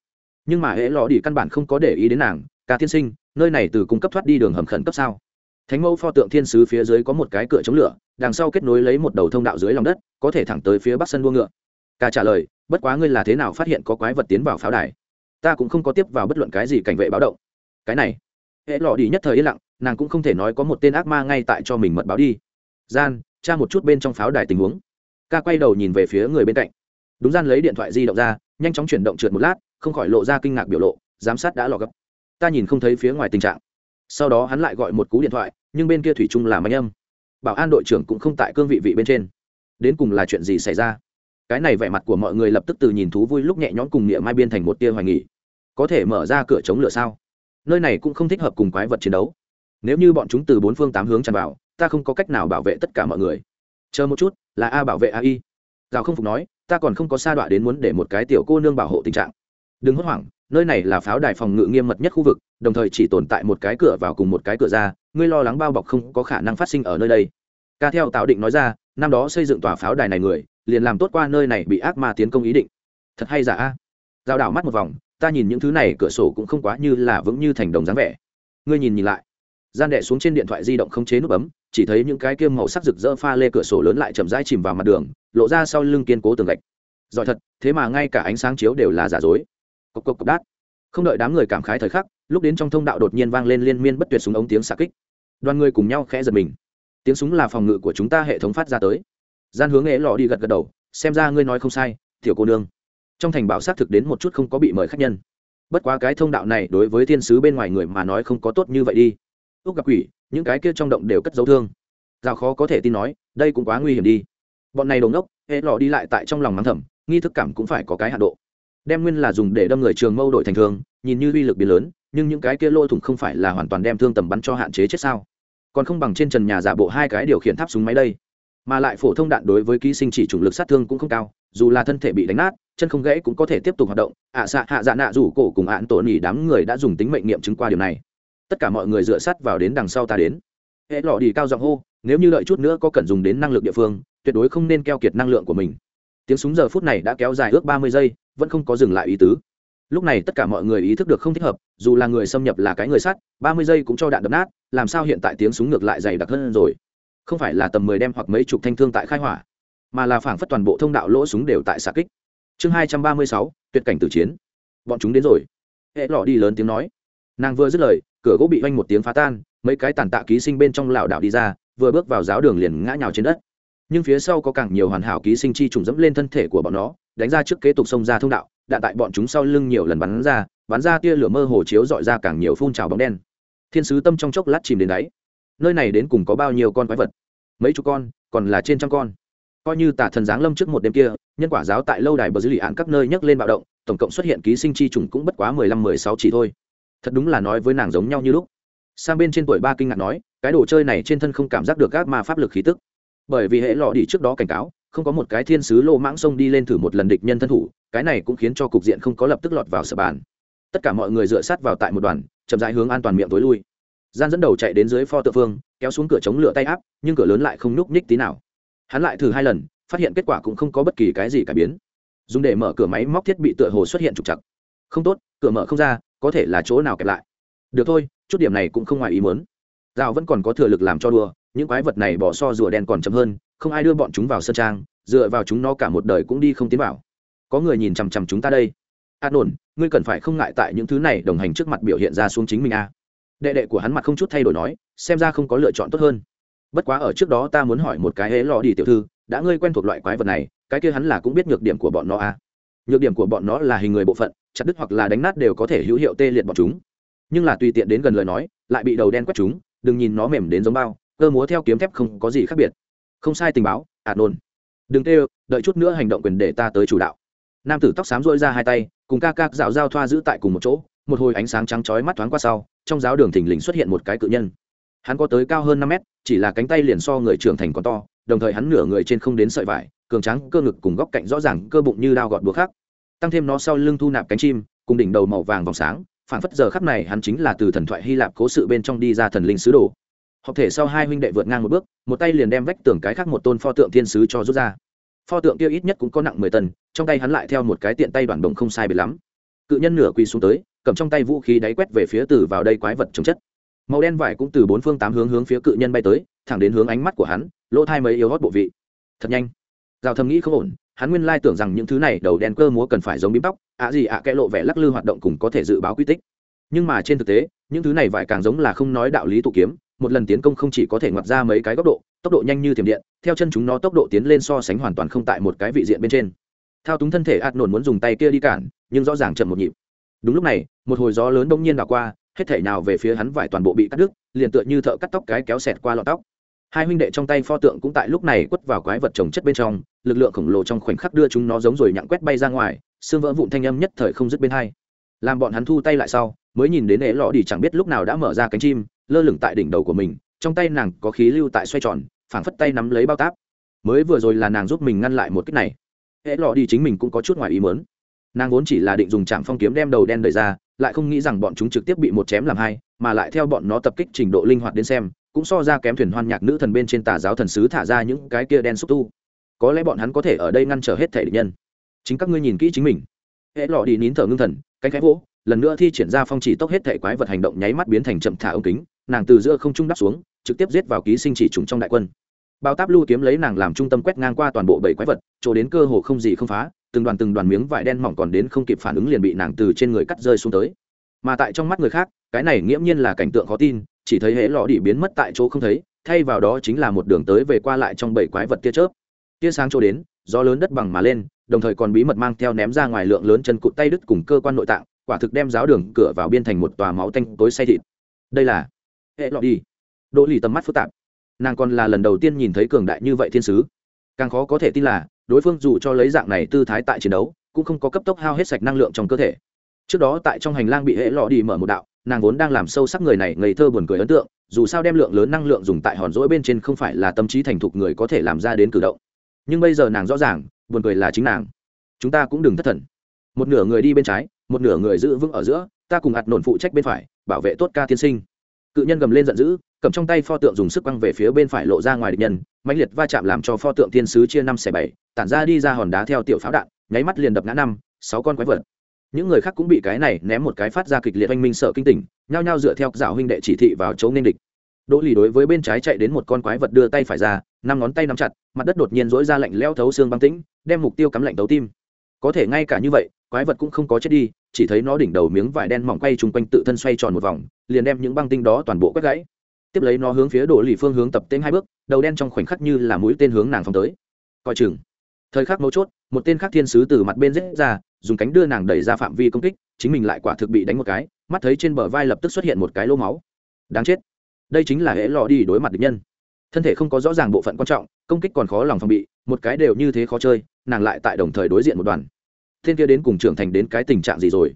Nhưng mà hễ lò đi căn bản không có để ý đến nàng, ca tiên sinh, nơi này từ cung cấp thoát đi đường hầm khẩn cấp sao? Thánh mẫu pho tượng thiên sứ phía dưới có một cái cửa chống lửa, đằng sau kết nối lấy một đầu thông đạo dưới lòng đất, có thể thẳng tới phía bắc sân đua ngựa. Ca trả lời, bất quá ngươi là thế nào phát hiện có quái vật tiến vào pháo đài? Ta cũng không có tiếp vào bất luận cái gì cảnh vệ báo động. Cái này hệ lọ đi nhất thời yên lặng, nàng cũng không thể nói có một tên ác ma ngay tại cho mình mật báo đi. Gian, tra một chút bên trong pháo đài tình huống. Ca quay đầu nhìn về phía người bên cạnh. Đúng gian lấy điện thoại di động ra, nhanh chóng chuyển động trượt một lát, không khỏi lộ ra kinh ngạc biểu lộ, giám sát đã lò gấp. Ta nhìn không thấy phía ngoài tình trạng sau đó hắn lại gọi một cú điện thoại, nhưng bên kia thủy chung là máy âm. Bảo an đội trưởng cũng không tại cương vị vị bên trên. Đến cùng là chuyện gì xảy ra? Cái này vẻ mặt của mọi người lập tức từ nhìn thú vui lúc nhẹ nhõm cùng nghĩa mai biên thành một tia hoài nghỉ có thể mở ra cửa chống lửa sao? Nơi này cũng không thích hợp cùng quái vật chiến đấu. Nếu như bọn chúng từ bốn phương tám hướng tràn vào, ta không có cách nào bảo vệ tất cả mọi người. Chờ một chút, là a bảo vệ a y. Rào không phục nói, ta còn không có sa đọa đến muốn để một cái tiểu cô nương bảo hộ tình trạng. Đừng hốt hoảng nơi này là pháo đài phòng ngự nghiêm mật nhất khu vực, đồng thời chỉ tồn tại một cái cửa vào cùng một cái cửa ra, ngươi lo lắng bao bọc không có khả năng phát sinh ở nơi đây. Ca theo tạo định nói ra, năm đó xây dựng tòa pháo đài này người, liền làm tốt qua nơi này bị ác ma tiến công ý định. Thật hay giả? A giao đảo mắt một vòng, ta nhìn những thứ này cửa sổ cũng không quá như là vững như thành đồng dáng vẻ. Ngươi nhìn nhìn lại. Gian đệ xuống trên điện thoại di động không chế nút bấm, chỉ thấy những cái kiêm màu sắc rực rỡ pha lê cửa sổ lớn lại chậm rãi chìm vào mặt đường, lộ ra sau lưng kiên cố tường gạch. Giỏi thật, thế mà ngay cả ánh sáng chiếu đều là giả dối cộc cộc cộc đát. Không đợi đám người cảm khái thời khắc, lúc đến trong thông đạo đột nhiên vang lên liên miên bất tuyệt súng ống tiếng xạ kích. Đoàn người cùng nhau khẽ giật mình. Tiếng súng là phòng ngự của chúng ta hệ thống phát ra tới. Gian hướng ế lò đi gật gật đầu, xem ra ngươi nói không sai, tiểu cô nương. Trong thành bảo xác thực đến một chút không có bị mời khách nhân. Bất quá cái thông đạo này đối với thiên sứ bên ngoài người mà nói không có tốt như vậy đi. Úc gặp quỷ, những cái kia trong động đều cất dấu thương. Giao khó có thể tin nói, đây cũng quá nguy hiểm đi. Bọn này đồn đốc hệ lò đi lại tại trong lòng mắng thầm, nghi thức cảm cũng phải có cái hạ độ đem nguyên là dùng để đâm người trường mâu đội thành thương nhìn như uy lực biến lớn nhưng những cái kia lôi thủng không phải là hoàn toàn đem thương tầm bắn cho hạn chế chết sao? Còn không bằng trên trần nhà giả bộ hai cái điều khiển tháp súng máy đây. Mà lại phổ thông đạn đối với ký sinh chỉ chủng lực sát thương cũng không cao dù là thân thể bị đánh nát chân không gãy cũng có thể tiếp tục hoạt động. Ạ à, xạ hạ dạ nạ rủ cổ cùng ạn tổ nỉ đám người đã dùng tính mệnh nghiệm chứng qua điều này. Tất cả mọi người dựa sát vào đến đằng sau ta đến. Hệ lọ đi cao giọng hô nếu như lợi chút nữa có cần dùng đến năng lượng địa phương tuyệt đối không nên keo kiệt năng lượng của mình tiếng súng giờ phút này đã kéo dài ước ba mươi giây, vẫn không có dừng lại ý tứ. Lúc này tất cả mọi người ý thức được không thích hợp, dù là người xâm nhập là cái người sắt, ba mươi giây cũng cho đạn đập nát, làm sao hiện tại tiếng súng ngược lại dày đặc hơn rồi? Không phải là tầm mười đem hoặc mấy chục thanh thương tại khai hỏa, mà là phảng phất toàn bộ thông đạo lỗ súng đều tại xạ kích. Chương hai trăm ba mươi sáu, tuyệt cảnh tử chiến. Bọn chúng đến rồi. Hệ lọ đi lớn tiếng nói. Nàng vừa dứt lời, cửa gỗ bị oanh một tiếng phá tan, mấy cái tàn tạ ký sinh bên trong lảo đảo đi ra, vừa bước vào giáo đường liền ngã nhào trên đất nhưng phía sau có càng nhiều hoàn hảo ký sinh chi trùng dẫm lên thân thể của bọn nó, đánh ra trước kế tục sông ra thông đạo, đạn tại bọn chúng sau lưng nhiều lần bắn ra bắn ra tia lửa mơ hồ chiếu dọi ra càng nhiều phun trào bóng đen. Thiên sứ tâm trong chốc lát chìm đến đáy. Nơi này đến cùng có bao nhiêu con quái vật? Mấy chục con, còn là trên trăm con. Coi như tả thần giáng lâm trước một đêm kia, nhân quả giáo tại lâu đài bờ dư lì án các nơi nhấc lên bạo động, tổng cộng xuất hiện ký sinh chi trùng cũng bất quá mười lăm, mười sáu chỉ thôi. Thật đúng là nói với nàng giống nhau như lúc. Sang bên trên tuổi ba kinh ngạc nói, cái đồ chơi này trên thân không cảm giác được các ma pháp lực khí tức bởi vì hệ lọ đi trước đó cảnh cáo, không có một cái thiên sứ lô mãng sông đi lên thử một lần địch nhân thân thủ, cái này cũng khiến cho cục diện không có lập tức lọt vào sở bàn. Tất cả mọi người dựa sát vào tại một đoàn, chậm rãi hướng an toàn miệng tối lui. Gian dẫn đầu chạy đến dưới pho tự phương, kéo xuống cửa chống lửa tay áp, nhưng cửa lớn lại không nhúc nhích tí nào. Hắn lại thử hai lần, phát hiện kết quả cũng không có bất kỳ cái gì cải biến. Dùng để mở cửa máy móc thiết bị tựa hồ xuất hiện trục chặt không tốt, cửa mở không ra, có thể là chỗ nào kẹp lại. Được thôi, chút điểm này cũng không ngoài ý muốn. Rào vẫn còn có thừa lực làm cho đùa những quái vật này bỏ so rùa đen còn chậm hơn, không ai đưa bọn chúng vào sân trang, dựa vào chúng nó cả một đời cũng đi không tiến vào. Có người nhìn chằm chằm chúng ta đây. A nổn ngươi cần phải không ngại tại những thứ này đồng hành trước mặt biểu hiện ra xuống chính mình a. Đệ đệ của hắn mặt không chút thay đổi nói, xem ra không có lựa chọn tốt hơn. Bất quá ở trước đó ta muốn hỏi một cái hễ lò đi tiểu thư, đã ngươi quen thuộc loại quái vật này, cái kia hắn là cũng biết nhược điểm của bọn nó a. Nhược điểm của bọn nó là hình người bộ phận, chặt đứt hoặc là đánh nát đều có thể hữu hiệu tê liệt bọn chúng. Nhưng là tùy tiện đến gần lời nói, lại bị đầu đen quét chúng, đừng nhìn nó mềm đến giống bao cơ múa theo kiếm thép không có gì khác biệt. Không sai tình báo, ạt nôn. Đừng tê đợi chút nữa hành động quyền để ta tới chủ đạo. Nam tử tóc xám rôi ra hai tay, cùng ca ca dạo dao thoa giữ tại cùng một chỗ, một hồi ánh sáng trắng chói mắt thoáng qua sau, trong giáo đường thình lình xuất hiện một cái cự nhân. Hắn có tới cao hơn năm mét, chỉ là cánh tay liền so người trưởng thành còn to, đồng thời hắn nửa người trên không đến sợi vải, cường trắng cơ ngực cùng góc cạnh rõ ràng, cơ bụng như đao gọt búa khác. Tăng thêm nó sau lưng thu nạp cánh chim, cùng đỉnh đầu màu vàng vòng sáng phản phất giờ khắp này hắn chính là từ thần thoại hy lạp cố sự bên trong đi ra thần linh sứ đồ hợp thể sau hai huynh đệ vượt ngang một bước, một tay liền đem vách tường cái khác một tôn pho tượng thiên sứ cho rút ra. Pho tượng kia ít nhất cũng có nặng mười tấn trong tay hắn lại theo một cái tiện tay bản đồng không sai biệt lắm. Cự nhân nửa quỳ xuống tới, cầm trong tay vũ khí đáy quét về phía từ vào đây quái vật chống chất. Màu đen vải cũng từ bốn phương tám hướng hướng phía cự nhân bay tới, thẳng đến hướng ánh mắt của hắn, lỗ thai mấy yếu hót bộ vị. Thật nhanh. Giao thầm nghĩ không ổn, hắn nguyên lai tưởng rằng những thứ này đầu đen cơ múa cần phải giống bím tóc, ạ gì ạ à kẽ lộ vẻ lắc lư hoạt động cùng có thể dự báo quy tích. Nhưng mà trên thực tế, những thứ này vải càng giống là không nói đạo lý tụ kiếm một lần tiến công không chỉ có thể ngoặt ra mấy cái góc độ, tốc độ nhanh như thiểm điện, theo chân chúng nó tốc độ tiến lên so sánh hoàn toàn không tại một cái vị diện bên trên. Thao túng thân thể ạt nổn muốn dùng tay kia đi cản, nhưng rõ ràng chậm một nhịp. Đúng lúc này, một hồi gió lớn đông nhiên đảo qua, hết thể nào về phía hắn vải toàn bộ bị cắt đứt, liền tựa như thợ cắt tóc cái kéo xẹt qua lọ tóc. Hai huynh đệ trong tay pho tượng cũng tại lúc này quất vào quái vật trồng chất bên trong, lực lượng khổng lồ trong khoảnh khắc đưa chúng nó giống rồi nhặng quét bay ra ngoài, xương vỡ vụn thanh âm nhất thời không dứt bên hai. Làm bọn hắn thu tay lại sau, mới nhìn đến ế lọ đi chẳng biết lúc nào đã mở ra cánh chim lơ lửng tại đỉnh đầu của mình, trong tay nàng có khí lưu tại xoay tròn, phảng phất tay nắm lấy bao táp. Mới vừa rồi là nàng giúp mình ngăn lại một cách này. Hễ lọ đi chính mình cũng có chút ngoài ý mớn nàng vốn chỉ là định dùng trạm phong kiếm đem đầu đen đẩy ra, lại không nghĩ rằng bọn chúng trực tiếp bị một chém làm hai, mà lại theo bọn nó tập kích trình độ linh hoạt đến xem, cũng so ra kém thuyền hoan nhạc nữ thần bên trên tà giáo thần sứ thả ra những cái kia đen xúc tu. Có lẽ bọn hắn có thể ở đây ngăn trở hết thể địch nhân. Chính các ngươi nhìn kỹ chính mình. Hễ lọ đi nín thở ngưng thần cánh khẽ vỗ, lần nữa thi triển ra phong chỉ tốc hết thể quái vật hành động nháy mắt biến thành chậm thả ống kính nàng từ giữa không trung đắp xuống, trực tiếp giết vào ký sinh chỉ trùng trong đại quân. Bao táp lưu kiếm lấy nàng làm trung tâm quét ngang qua toàn bộ bảy quái vật, chỗ đến cơ hồ không gì không phá, từng đoàn từng đoàn miếng vải đen mỏng còn đến không kịp phản ứng liền bị nàng từ trên người cắt rơi xuống tới. Mà tại trong mắt người khác, cái này nghiễm nhiên là cảnh tượng khó tin, chỉ thấy hễ lọ đi biến mất tại chỗ không thấy, thay vào đó chính là một đường tới về qua lại trong bảy quái vật tia chớp. Tia sáng chỗ đến, gió lớn đất bằng mà lên, đồng thời còn bí mật mang theo ném ra ngoài lượng lớn chân cụt tay đứt cùng cơ quan nội tạng, quả thực đem giáo đường cửa vào biên thành một tòa máu tanh tối say thịt. Đây là hệ lọt đi. Đỗ lì tầm mắt phức tạp. Nàng còn là lần đầu tiên nhìn thấy cường đại như vậy thiên sứ. Càng khó có thể tin là, đối phương dù cho lấy dạng này tư thái tại chiến đấu, cũng không có cấp tốc hao hết sạch năng lượng trong cơ thể. Trước đó tại trong hành lang bị hệ lọ đi mở một đạo, nàng vốn đang làm sâu sắc người này ngây thơ buồn cười ấn tượng, dù sao đem lượng lớn năng lượng dùng tại hòn rỗi bên trên không phải là tâm trí thành thục người có thể làm ra đến cử động. Nhưng bây giờ nàng rõ ràng, buồn cười là chính nàng. Chúng ta cũng đừng thất thần. Một nửa người đi bên trái, một nửa người giữ vững ở giữa, ta cùng ạt nổn phụ trách bên phải, bảo vệ tốt ca tiên sinh cự nhân gầm lên giận dữ, cầm trong tay pho tượng dùng sức quăng về phía bên phải lộ ra ngoài địch nhân, mãnh liệt va chạm làm cho pho tượng thiên sứ chia năm xẻ bảy, tản ra đi ra hòn đá theo tiểu pháo đạn, nháy mắt liền đập ngã năm, sáu con quái vật. Những người khác cũng bị cái này ném một cái phát ra kịch liệt oanh minh sợ kinh tỉnh, nhao nhao dựa theo dạo huynh đệ chỉ thị vào chỗ nên địch. Đỗ lì đối với bên trái chạy đến một con quái vật đưa tay phải ra, năm ngón tay nắm chặt, mặt đất đột nhiên dỗi ra lạnh leo thấu xương băng tĩnh, đem mục tiêu cắm lạnh tấu tim có thể ngay cả như vậy, quái vật cũng không có chết đi, chỉ thấy nó đỉnh đầu miếng vải đen mỏng quay chung quanh tự thân xoay tròn một vòng, liền đem những băng tinh đó toàn bộ quét gãy. Tiếp lấy nó hướng phía đổ lì phương hướng tập tên hai bước, đầu đen trong khoảnh khắc như là mũi tên hướng nàng phóng tới. Coi chừng. Thời khắc mấu chốt, một tên khác thiên sứ từ mặt bên rết ra, dùng cánh đưa nàng đẩy ra phạm vi công kích, chính mình lại quả thực bị đánh một cái, mắt thấy trên bờ vai lập tức xuất hiện một cái lô máu. Đáng chết. Đây chính là hễ lò đi đối mặt địch nhân. Thân thể không có rõ ràng bộ phận quan trọng, công kích còn khó lòng phòng bị, một cái đều như thế khó chơi nàng lại tại đồng thời đối diện một đoàn. Thiên kia đến cùng trưởng thành đến cái tình trạng gì rồi?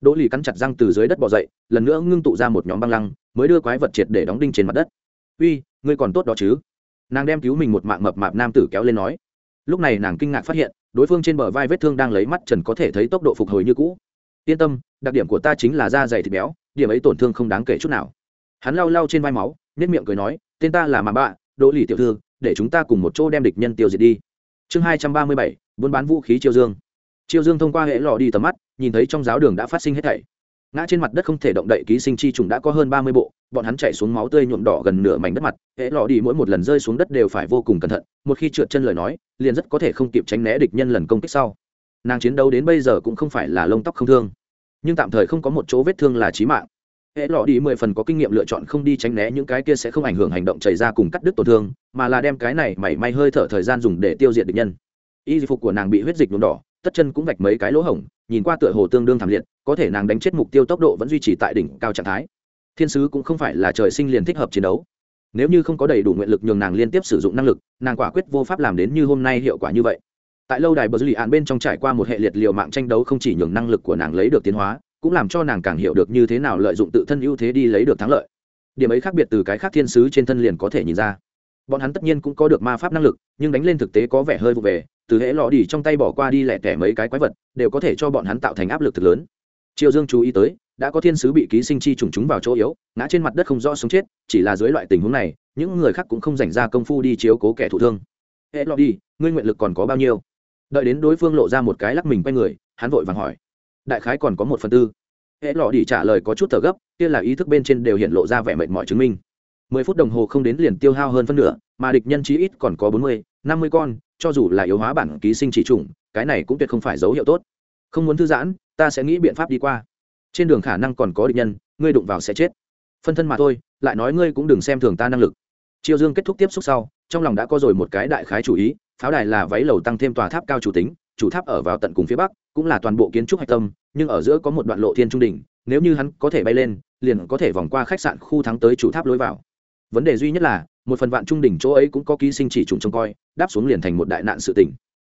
Đỗ lì cắn chặt răng từ dưới đất bỏ dậy, lần nữa ngưng tụ ra một nhóm băng lăng, mới đưa quái vật triệt để đóng đinh trên mặt đất. Uy, ngươi còn tốt đó chứ? Nàng đem cứu mình một mạng mập mạp nam tử kéo lên nói. Lúc này nàng kinh ngạc phát hiện, đối phương trên bờ vai vết thương đang lấy mắt trần có thể thấy tốc độ phục hồi như cũ. Yên tâm, đặc điểm của ta chính là da dày thịt béo, điểm ấy tổn thương không đáng kể chút nào. Hắn lau lau trên vai máu nhất miệng cười nói, tên ta là mà bạ, đỗ lì tiểu thư, để chúng ta cùng một chỗ đem địch nhân tiêu diệt đi chương hai trăm ba mươi bảy, buôn bán vũ khí chiêu dương. Chiêu dương thông qua hệ lò đi tầm mắt, nhìn thấy trong giáo đường đã phát sinh hết thảy. Ngã trên mặt đất không thể động đậy ký sinh chi trùng đã có hơn ba mươi bộ, bọn hắn chạy xuống máu tươi nhuộm đỏ gần nửa mảnh đất mặt, hệ lò đi mỗi một lần rơi xuống đất đều phải vô cùng cẩn thận, một khi trượt chân lời nói, liền rất có thể không kịp tránh né địch nhân lần công kích sau. Nàng chiến đấu đến bây giờ cũng không phải là lông tóc không thương, nhưng tạm thời không có một chỗ vết thương là chí mạng hệ lọ đi mười phần có kinh nghiệm lựa chọn không đi tránh né những cái kia sẽ không ảnh hưởng hành động chảy ra cùng cắt đứt tổn thương, mà là đem cái này mảy may hơi thở thời gian dùng để tiêu diệt địch nhân. Y phục của nàng bị huyết dịch nhuộm đỏ, tất chân cũng vạch mấy cái lỗ hổng, nhìn qua tựa hồ tương đương thảm liệt, có thể nàng đánh chết mục tiêu tốc độ vẫn duy trì tại đỉnh cao trạng thái. Thiên sứ cũng không phải là trời sinh liền thích hợp chiến đấu. Nếu như không có đầy đủ nguyện lực nhường nàng liên tiếp sử dụng năng lực, nàng quả quyết vô pháp làm đến như hôm nay hiệu quả như vậy. Tại lâu đài bờ dư lì bên trong trải qua một hệ liệt liều mạng tranh đấu không chỉ nhường năng lực của nàng lấy được tiến hóa cũng làm cho nàng càng hiểu được như thế nào lợi dụng tự thân ưu thế đi lấy được thắng lợi. Điểm ấy khác biệt từ cái khác thiên sứ trên thân liền có thể nhìn ra. Bọn hắn tất nhiên cũng có được ma pháp năng lực, nhưng đánh lên thực tế có vẻ hơi vụ về, từ hễ lò đi trong tay bỏ qua đi lẻ tẻ mấy cái quái vật, đều có thể cho bọn hắn tạo thành áp lực thực lớn. Triệu dương chú ý tới, đã có thiên sứ bị ký sinh chi trùng chúng vào chỗ yếu, ngã trên mặt đất không rõ sống chết, chỉ là dưới loại tình huống này, những người khác cũng không dành ra công phu đi chiếu cố kẻ thụ thương. Hễ lò đi, ngươi nguyện lực còn có bao nhiêu? Đợi đến đối phương lộ ra một cái lắc mình quay người, hắn vội vàng hỏi đại khái còn có một phần tư. Hễ lò đi trả lời có chút thở gấp, kia là ý thức bên trên đều hiện lộ ra vẻ mệt mỏi chứng minh. Mười phút đồng hồ không đến liền tiêu hao hơn phân nửa, mà địch nhân chí ít còn có bốn mươi, năm mươi con, cho dù là yếu hóa bản ký sinh chỉ trùng cái này cũng tuyệt không phải dấu hiệu tốt. Không muốn thư giãn, ta sẽ nghĩ biện pháp đi qua. Trên đường khả năng còn có địch nhân, ngươi đụng vào sẽ chết. Phân thân mà thôi, lại nói ngươi cũng đừng xem thường ta năng lực. Triều dương kết thúc tiếp xúc sau, trong lòng đã có rồi một cái đại khái chủ ý, pháo đài là váy lầu tăng thêm tòa tháp cao chủ tính chủ tháp ở vào tận cùng phía bắc, cũng là toàn bộ kiến trúc hạch tâm, nhưng ở giữa có một đoạn lộ thiên trung đỉnh, nếu như hắn có thể bay lên, liền có thể vòng qua khách sạn khu thắng tới chủ tháp lối vào. Vấn đề duy nhất là, một phần vạn trung đỉnh chỗ ấy cũng có ký sinh chỉ trùng trông coi, đáp xuống liền thành một đại nạn sự tình.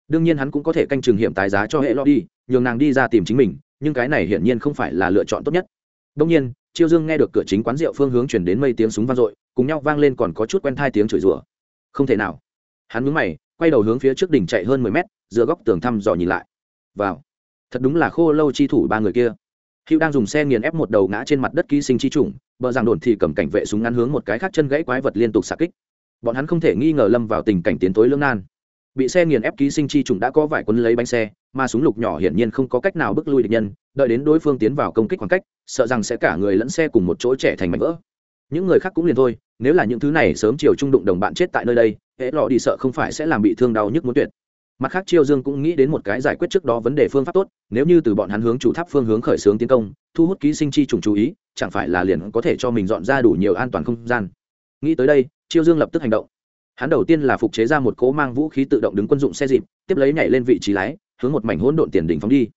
Đương nhiên hắn cũng có thể canh chừng hiểm tái giá cho hệ lo đi nhường nàng đi ra tìm chính mình, nhưng cái này hiển nhiên không phải là lựa chọn tốt nhất. Đông nhiên, chiêu dương nghe được cửa chính quán rượu phương hướng chuyển đến mây tiếng súng vang dội, cùng nhau vang lên còn có chút quen thai tiếng chửi rủa. Không thể nào. Hắn mướn mày, quay đầu hướng phía trước đỉnh chạy hơn mười mét dựa góc tường thăm dò nhìn lại. Vào. Thật đúng là khô lâu chi thủ ba người kia. Hữu đang dùng xe nghiền ép một đầu ngã trên mặt đất ký sinh chi trùng bờ giảng đồn thì cầm cảnh vệ súng ngắn hướng một cái khác chân gãy quái vật liên tục xạ kích. Bọn hắn không thể nghi ngờ lâm vào tình cảnh tiến tối lưỡng nan. Bị xe nghiền ép ký sinh chi trùng đã có vài quân lấy bánh xe, mà súng lục nhỏ hiển nhiên không có cách nào bước lui địch nhân, đợi đến đối phương tiến vào công kích khoảng cách, sợ rằng sẽ cả người lẫn xe cùng một chỗ trẻ thành mảnh vỡ. Những người khác cũng liền thôi, nếu là những thứ này sớm chiều trung đụng đồng bạn chết tại nơi đây, hễ lọ đi sợ không phải sẽ làm bị thương đau nhức muốn tuyệt mặt khác chiêu dương cũng nghĩ đến một cái giải quyết trước đó vấn đề phương pháp tốt, nếu như từ bọn hắn hướng chủ tháp phương hướng khởi xướng tiến công, thu hút ký sinh chi trùng chú ý, chẳng phải là liền có thể cho mình dọn ra đủ nhiều an toàn không gian. Nghĩ tới đây, chiêu dương lập tức hành động. Hắn đầu tiên là phục chế ra một cỗ mang vũ khí tự động đứng quân dụng xe dịp, tiếp lấy nhảy lên vị trí lái, hướng một mảnh hỗn độn tiền đỉnh phóng đi.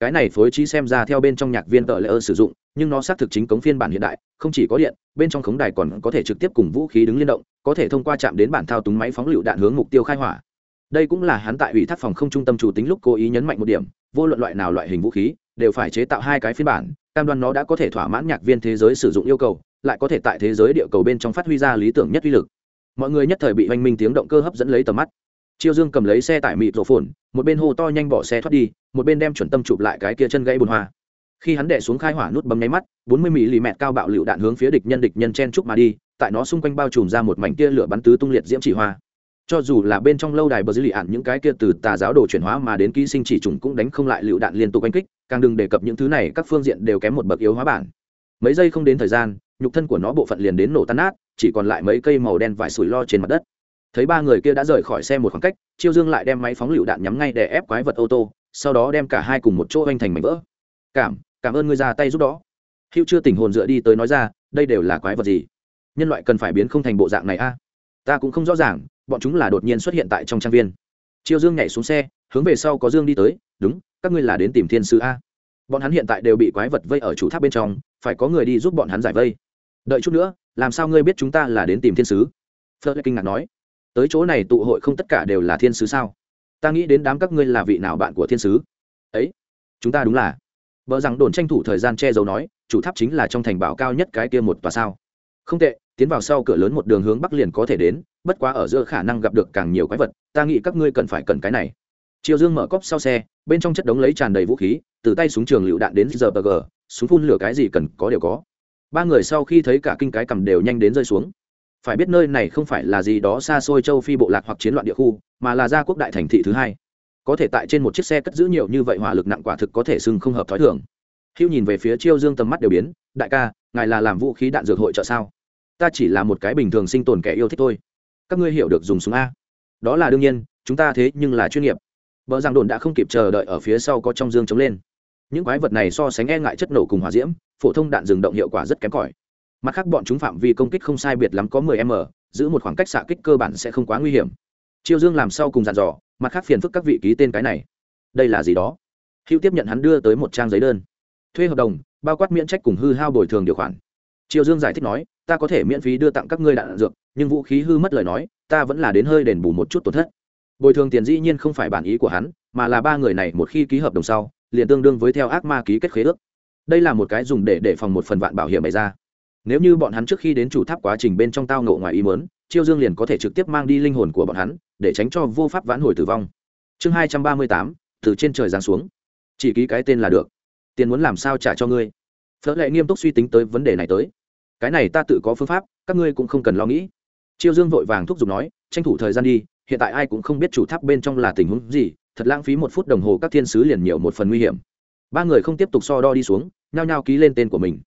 Cái này phối trí xem ra theo bên trong nhạc viên tờ lễ ơ sử dụng, nhưng nó xác thực chính cống phiên bản hiện đại, không chỉ có điện, bên trong khống đài còn có thể trực tiếp cùng vũ khí đứng liên động, có thể thông qua chạm đến bản thao túng máy phóng lựu đạn hướng mục tiêu khai hỏa đây cũng là hắn tại ủy thác phòng không trung tâm chủ tính lúc cố ý nhấn mạnh một điểm, vô luận loại nào loại hình vũ khí, đều phải chế tạo hai cái phiên bản, cam đoan nó đã có thể thỏa mãn nhạc viên thế giới sử dụng yêu cầu, lại có thể tại thế giới địa cầu bên trong phát huy ra lý tưởng nhất uy lực. Mọi người nhất thời bị oanh minh tiếng động cơ hấp dẫn lấy tầm mắt. Chiêu dương cầm lấy xe tải mịt rổ phồn, một bên hô to nhanh bỏ xe thoát đi, một bên đem chuẩn tâm chụp lại cái kia chân gãy bùn hoa. Khi hắn đẻ xuống khai hỏa nút bấm nháy mắt, bốn mươi mỹ lì mẹt cao bạo lựu đạn hướng phía địch nhân địch nhân chen trúc mà đi, tại nó xung quanh bao trùm ra một mảnh tia lửa bắn tứ tung liệt diễm chỉ hoa cho dù là bên trong lâu đài bờ dư lì ạn những cái kia từ tà giáo đồ chuyển hóa mà đến ký sinh chỉ trùng cũng đánh không lại lựu đạn liên tục oanh kích, càng đừng đề cập những thứ này, các phương diện đều kém một bậc yếu hóa bản. Mấy giây không đến thời gian, nhục thân của nó bộ phận liền đến nổ tan nát, chỉ còn lại mấy cây màu đen vải sủi lo trên mặt đất. Thấy ba người kia đã rời khỏi xe một khoảng cách, chiêu dương lại đem máy phóng lựu đạn nhắm ngay để ép quái vật ô tô, sau đó đem cả hai cùng một chỗ oanh thành mảnh vỡ. Cảm cảm ơn ngươi ra tay giúp đó. Hữu chưa tình hồn dựa đi tới nói ra, đây đều là quái vật gì? Nhân loại cần phải biến không thành bộ dạng này a. Ta cũng không rõ ràng bọn chúng là đột nhiên xuất hiện tại trong trang viên. Triệu dương nhảy xuống xe, hướng về sau có dương đi tới, đúng, các ngươi là đến tìm thiên sứ a. Bọn hắn hiện tại đều bị quái vật vây ở chủ tháp bên trong, phải có người đi giúp bọn hắn giải vây. Đợi chút nữa, làm sao ngươi biết chúng ta là đến tìm thiên sứ? Phật kinh ngạc nói. Tới chỗ này tụ hội không tất cả đều là thiên sứ sao? Ta nghĩ đến đám các ngươi là vị nào bạn của thiên sứ? Ấy, chúng ta đúng là. Vợ rằng đồn tranh thủ thời gian che giấu nói, chủ tháp chính là trong thành bảo cao nhất cái kia một tòa sao? Không tệ, tiến vào sau cửa lớn một đường hướng bắc liền có thể đến, bất quá ở giữa khả năng gặp được càng nhiều quái vật, ta nghĩ các ngươi cần phải cần cái này. Triều dương mở cốc sau xe, bên trong chất đống lấy tràn đầy vũ khí, từ tay súng trường lựu đạn đến giờ bg súng phun lửa cái gì cần có đều có. Ba người sau khi thấy cả kinh cái cầm đều nhanh đến rơi xuống. Phải biết nơi này không phải là gì đó xa xôi châu phi bộ lạc hoặc chiến loạn địa khu, mà là gia quốc đại thành thị thứ hai. Có thể tại trên một chiếc xe cất giữ nhiều như vậy hỏa lực nặng quả thực có thể sưng không hợp thói thường. Hữu nhìn về phía chiêu dương tầm mắt đều biến, đại ca ngài là làm vũ khí đạn dược hội trợ sao? Ta chỉ là một cái bình thường sinh tồn kẻ yêu thích thôi. Các ngươi hiểu được dùng súng a. Đó là đương nhiên, chúng ta thế nhưng là chuyên nghiệp. Vợ rằng đồn đã không kịp chờ đợi ở phía sau có trong dương chống lên. Những quái vật này so sánh e ngại chất nổ cùng hỏa diễm, phổ thông đạn dừng động hiệu quả rất kém cỏi. Mặt khác bọn chúng phạm vi công kích không sai biệt lắm có 10 m, giữ một khoảng cách xạ kích cơ bản sẽ không quá nguy hiểm. Chiêu dương làm sau cùng dàn dò, mặt khác phiền phức các vị ký tên cái này. Đây là gì đó? Hữu tiếp nhận hắn đưa tới một trang giấy đơn. Thuê hợp đồng bao quát miễn trách cùng hư hao bồi thường điều khoản. Triều dương giải thích nói, ta có thể miễn phí đưa tặng các ngươi đạn dược, nhưng vũ khí hư mất lời nói, ta vẫn là đến hơi đền bù một chút tổn thất. Bồi thường tiền dĩ nhiên không phải bản ý của hắn, mà là ba người này một khi ký hợp đồng sau, liền tương đương với theo ác ma ký kết khế ước. Đây là một cái dùng để để phòng một phần vạn bảo hiểm bày ra. Nếu như bọn hắn trước khi đến chủ tháp quá trình bên trong tao ngộ ngoài ý mớn chiêu dương liền có thể trực tiếp mang đi linh hồn của bọn hắn, để tránh cho vô pháp vãn hồi tử vong. Chương hai trăm ba mươi tám, từ trên trời giáng xuống. Chỉ ký cái tên là được tiền muốn làm sao trả cho ngươi? Phớt lệ nghiêm túc suy tính tới vấn đề này tới. Cái này ta tự có phương pháp, các ngươi cũng không cần lo nghĩ. Chiêu dương vội vàng thúc giục nói, tranh thủ thời gian đi, hiện tại ai cũng không biết chủ tháp bên trong là tình huống gì, thật lãng phí một phút đồng hồ các thiên sứ liền nhiều một phần nguy hiểm. Ba người không tiếp tục so đo đi xuống, nhao nhao ký lên tên của mình.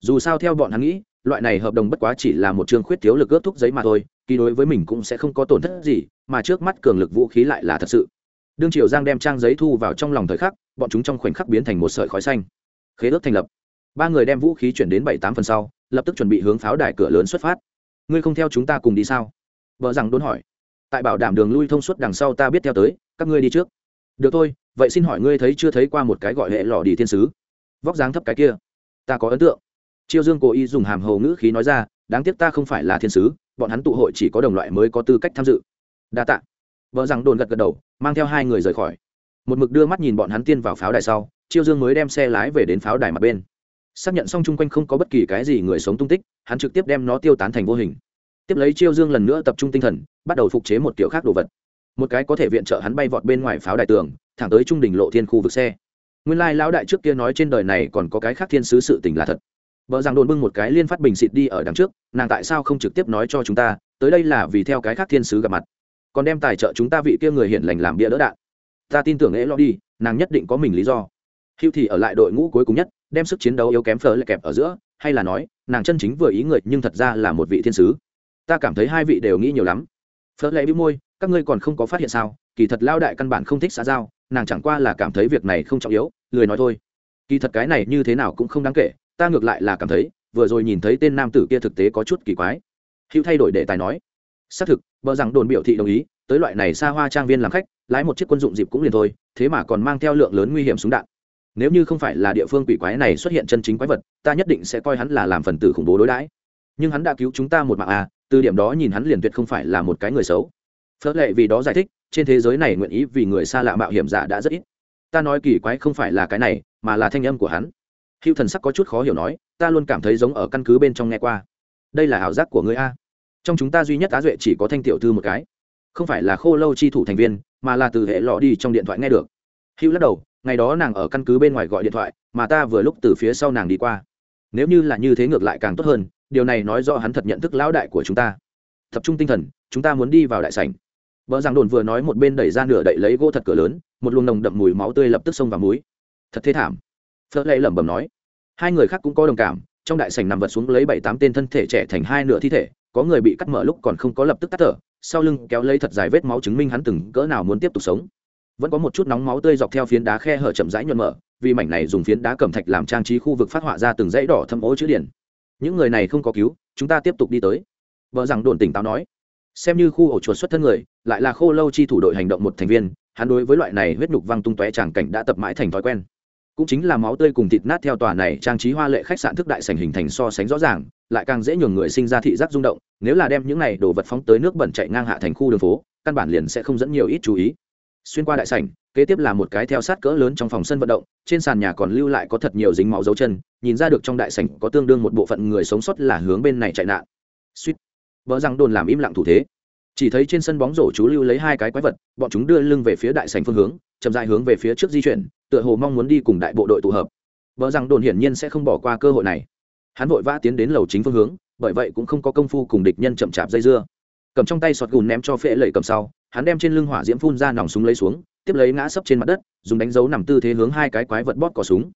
Dù sao theo bọn hắn nghĩ, loại này hợp đồng bất quá chỉ là một chương khuyết thiếu lực ướt thúc giấy mà thôi kỳ đối với mình cũng sẽ không có tổn thất gì, mà trước mắt cường lực vũ khí lại là thật sự đương triều giang đem trang giấy thu vào trong lòng thời khắc, bọn chúng trong khoảnh khắc biến thành một sợi khói xanh. Khế ước thành lập. Ba người đem vũ khí chuyển đến bảy tám phần sau, lập tức chuẩn bị hướng pháo đài cửa lớn xuất phát. Ngươi không theo chúng ta cùng đi sao? Vợ rằng đốn hỏi. Tại bảo đảm đường lui thông suốt đằng sau ta biết theo tới, các ngươi đi trước. Được thôi, vậy xin hỏi ngươi thấy chưa thấy qua một cái gọi hệ lò đi thiên sứ? Vóc dáng thấp cái kia. Ta có ấn tượng. Chiêu dương cố ý dùng hàm hầu ngữ khí nói ra, đáng tiếc ta không phải là thiên sứ, bọn hắn tụ hội chỉ có đồng loại mới có tư cách tham dự. Đa tạ vợ rằng đồn gật gật đầu, mang theo hai người rời khỏi. Một mực đưa mắt nhìn bọn hắn tiên vào pháo đài sau, chiêu dương mới đem xe lái về đến pháo đài mặt bên. Xác nhận xong chung quanh không có bất kỳ cái gì người sống tung tích, hắn trực tiếp đem nó tiêu tán thành vô hình. Tiếp lấy chiêu dương lần nữa tập trung tinh thần, bắt đầu phục chế một kiểu khác đồ vật. Một cái có thể viện trợ hắn bay vọt bên ngoài pháo đài tường, thẳng tới trung đỉnh lộ thiên khu vực xe. Nguyên lai lão đại trước kia nói trên đời này còn có cái khác thiên sứ sự tình là thật. Vợ rằng đồn bưng một cái liên phát bình xịt đi ở đằng trước, nàng tại sao không trực tiếp nói cho chúng ta, tới đây là vì theo cái khác thiên sứ gặp mặt còn đem tài trợ chúng ta vị kia người hiện lành làm bia đỡ đạn. Ta tin tưởng lễ lo đi, nàng nhất định có mình lý do. Hữu thì ở lại đội ngũ cuối cùng nhất, đem sức chiến đấu yếu kém phở lại kẹp ở giữa, hay là nói, nàng chân chính vừa ý người, nhưng thật ra là một vị thiên sứ. Ta cảm thấy hai vị đều nghĩ nhiều lắm. Phở lại bị môi, các ngươi còn không có phát hiện sao? Kỳ thật lao đại căn bản không thích xã giao, nàng chẳng qua là cảm thấy việc này không trọng yếu, lười nói thôi. Kỳ thật cái này như thế nào cũng không đáng kể, ta ngược lại là cảm thấy, vừa rồi nhìn thấy tên nam tử kia thực tế có chút kỳ quái. Hữu thay đổi đề tài nói xác thực, bờ rằng đồn biểu thị đồng ý, tới loại này xa hoa trang viên làm khách, lái một chiếc quân dụng dịp cũng liền thôi, thế mà còn mang theo lượng lớn nguy hiểm súng đạn. Nếu như không phải là địa phương quỷ quái này xuất hiện chân chính quái vật, ta nhất định sẽ coi hắn là làm phần tử khủng bố đối đãi. Nhưng hắn đã cứu chúng ta một mạng à từ điểm đó nhìn hắn liền tuyệt không phải là một cái người xấu. Phớt lệ vì đó giải thích, trên thế giới này nguyện ý vì người xa lạ mạo hiểm giả đã rất ít. Ta nói kỳ quái không phải là cái này, mà là thanh âm của hắn. Hữu thần sắc có chút khó hiểu nói, ta luôn cảm thấy giống ở căn cứ bên trong nghe qua. Đây là ảo giác của người a trong chúng ta duy nhất á duệ chỉ có thanh tiểu thư một cái. Không phải là khô lâu chi thủ thành viên, mà là từ hệ lọ đi trong điện thoại nghe được. Hữu lắc đầu, ngày đó nàng ở căn cứ bên ngoài gọi điện thoại, mà ta vừa lúc từ phía sau nàng đi qua. Nếu như là như thế ngược lại càng tốt hơn, điều này nói do hắn thật nhận thức lão đại của chúng ta. Tập trung tinh thần, chúng ta muốn đi vào đại sảnh. Vợ giảng đồn vừa nói một bên đẩy ra nửa đậy lấy gỗ thật cửa lớn, một luồng nồng đậm mùi máu tươi lập tức xông vào múi thật thế thảm. Phớt lệ lẩm bẩm nói. Hai người khác cũng có đồng cảm, trong đại sảnh nằm vật xuống lấy bảy tám tên thân thể trẻ thành hai nửa thi thể có người bị cắt mở lúc còn không có lập tức tắt thở, sau lưng kéo lấy thật dài vết máu chứng minh hắn từng cỡ nào muốn tiếp tục sống. Vẫn có một chút nóng máu tươi dọc theo phiến đá khe hở chậm rãi nhuận mở, vì mảnh này dùng phiến đá cẩm thạch làm trang trí khu vực phát họa ra từng dãy đỏ thâm ố chữ điển. Những người này không có cứu, chúng ta tiếp tục đi tới. Vợ rằng đồn tỉnh táo nói. Xem như khu ổ chuột xuất thân người, lại là khô lâu chi thủ đội hành động một thành viên, hắn đối với loại này huyết nhục văng tung tóe tràng cảnh đã tập mãi thành thói quen. Cũng chính là máu tươi cùng thịt nát theo tòa này trang trí hoa lệ khách sạn thức đại sành hình thành so sánh rõ ràng lại càng dễ nhường người sinh ra thị giác rung động, nếu là đem những này đồ vật phóng tới nước bẩn chạy ngang hạ thành khu đường phố, căn bản liền sẽ không dẫn nhiều ít chú ý. Xuyên qua đại sảnh, kế tiếp là một cái theo sát cỡ lớn trong phòng sân vận động, trên sàn nhà còn lưu lại có thật nhiều dính máu dấu chân, nhìn ra được trong đại sảnh có tương đương một bộ phận người sống sót là hướng bên này chạy nạn. Suýt. Vợ rằng đồn làm im lặng thủ thế. Chỉ thấy trên sân bóng rổ chú lưu lấy hai cái quái vật, bọn chúng đưa lưng về phía đại sảnh phương hướng, chậm dài hướng về phía trước di chuyển, tựa hồ mong muốn đi cùng đại bộ đội tụ hợp. Vợ rằng đồn hiển nhiên sẽ không bỏ qua cơ hội này hắn vội vã tiến đến lầu chính phương hướng, bởi vậy cũng không có công phu cùng địch nhân chậm chạp dây dưa. Cầm trong tay sọt gùn ném cho phệ lầy cầm sau, hắn đem trên lưng hỏa diễm phun ra nòng súng lấy xuống, tiếp lấy ngã sấp trên mặt đất, dùng đánh dấu nằm tư thế hướng hai cái quái vật bóp cỏ súng.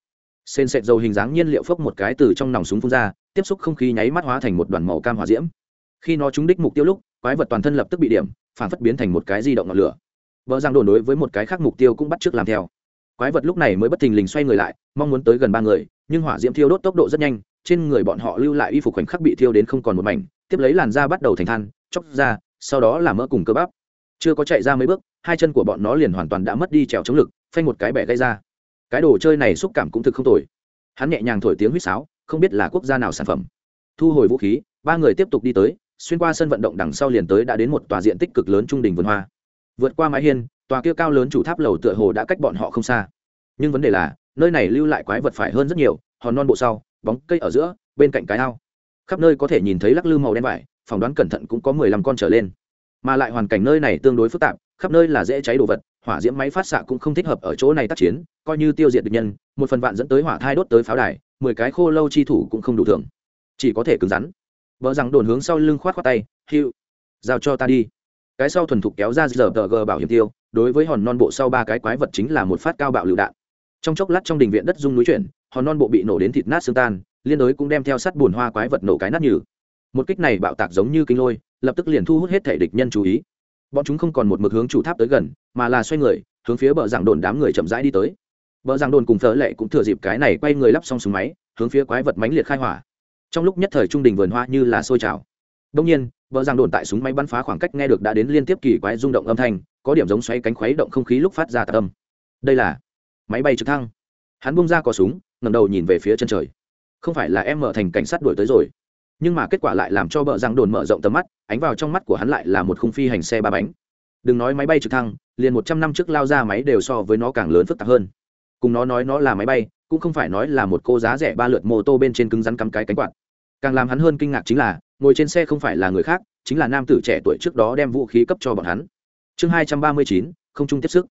Sên sệt dầu hình dáng nhiên liệu phốc một cái từ trong nòng súng phun ra, tiếp xúc không khí nháy mắt hóa thành một đoàn màu cam hỏa diễm. Khi nó trúng đích mục tiêu lúc, quái vật toàn thân lập tức bị điểm, phản phất biến thành một cái di động ngọn lửa. Vợ rằng đồn đối với một cái khác mục tiêu cũng bắt t làm theo. Quái vật lúc này mới bất thình lình xoay người lại, mong muốn tới gần ba người nhưng hỏa diễm thiêu đốt tốc độ rất nhanh, trên người bọn họ lưu lại y phục khoảnh khắc bị thiêu đến không còn một mảnh, tiếp lấy làn da bắt đầu thành than, chóc ra, sau đó là mỡ cùng cơ bắp. Chưa có chạy ra mấy bước, hai chân của bọn nó liền hoàn toàn đã mất đi trèo chống lực, phanh một cái bẻ gây ra. Cái đồ chơi này xúc cảm cũng thực không tồi. Hắn nhẹ nhàng thổi tiếng huýt sáo, không biết là quốc gia nào sản phẩm. Thu hồi vũ khí, ba người tiếp tục đi tới, xuyên qua sân vận động đằng sau liền tới đã đến một tòa diện tích cực lớn trung đình vườn hoa. Vượt qua mái hiên, tòa kia cao lớn chủ tháp lầu tựa hồ đã cách bọn họ không xa. Nhưng vấn đề là nơi này lưu lại quái vật phải hơn rất nhiều, hòn non bộ sau, bóng cây ở giữa, bên cạnh cái ao. Khắp nơi có thể nhìn thấy lắc lư màu đen vải, phỏng đoán cẩn thận cũng có mười lăm con trở lên. Mà lại hoàn cảnh nơi này tương đối phức tạp, khắp nơi là dễ cháy đồ vật, hỏa diễm máy phát xạ cũng không thích hợp ở chỗ này tác chiến, coi như tiêu diệt địch nhân, một phần vạn dẫn tới hỏa thai đốt tới pháo đài, mười cái khô lâu chi thủ cũng không đủ thường chỉ có thể cứng rắn. Vợ rằng đồn hướng sau lưng khoát khoát tay hữu giao cho ta đi. Cái sau thuần thục kéo ra giờ tờ g bảo hiểm tiêu, đối với hòn non bộ sau ba cái quái vật chính là một phát cao bạo lựu đạn trong chốc lát trong đình viện đất rung núi chuyển, hòn non bộ bị nổ đến thịt nát xương tan, liên đối cũng đem theo sắt bùn hoa quái vật nổ cái nát nhừ. Một kích này bạo tạc giống như kinh lôi, lập tức liền thu hút hết thể địch nhân chú ý. Bọn chúng không còn một mực hướng chủ tháp tới gần, mà là xoay người, hướng phía bờ giảng đồn đám người chậm rãi đi tới. Bờ giảng đồn cùng thợ lệ cũng thừa dịp cái này quay người lắp xong súng máy, hướng phía quái vật mánh liệt khai hỏa. Trong lúc nhất thời trung đình vườn hoa như là sôi trào. Đông nhiên, bờ giảng đồn tại súng máy bắn phá khoảng cách nghe được đã đến liên tiếp kỳ quái rung động âm thanh, có điểm giống xoay cánh khuấy động không khí lúc phát ra tạc âm. Đây là máy bay trực thăng. Hắn bung ra có súng ngầm đầu nhìn về phía chân trời. Không phải là em mở thành cảnh sát đuổi tới rồi. Nhưng mà kết quả lại làm cho bờ răng đồn mở rộng tầm mắt, ánh vào trong mắt của hắn lại là một khung phi hành xe ba bánh. Đừng nói máy bay trực thăng, liền một trăm năm trước lao ra máy đều so với nó càng lớn phức tạp hơn. Cùng nó nói nó là máy bay, cũng không phải nói là một cô giá rẻ ba lượt mô tô bên trên cứng rắn cắm cái cánh quạt. Càng làm hắn hơn kinh ngạc chính là, ngồi trên xe không phải là người khác, chính là nam tử trẻ tuổi trước đó đem vũ khí cấp cho bọn hắn. Chương hai trăm ba mươi chín, không chung tiếp sức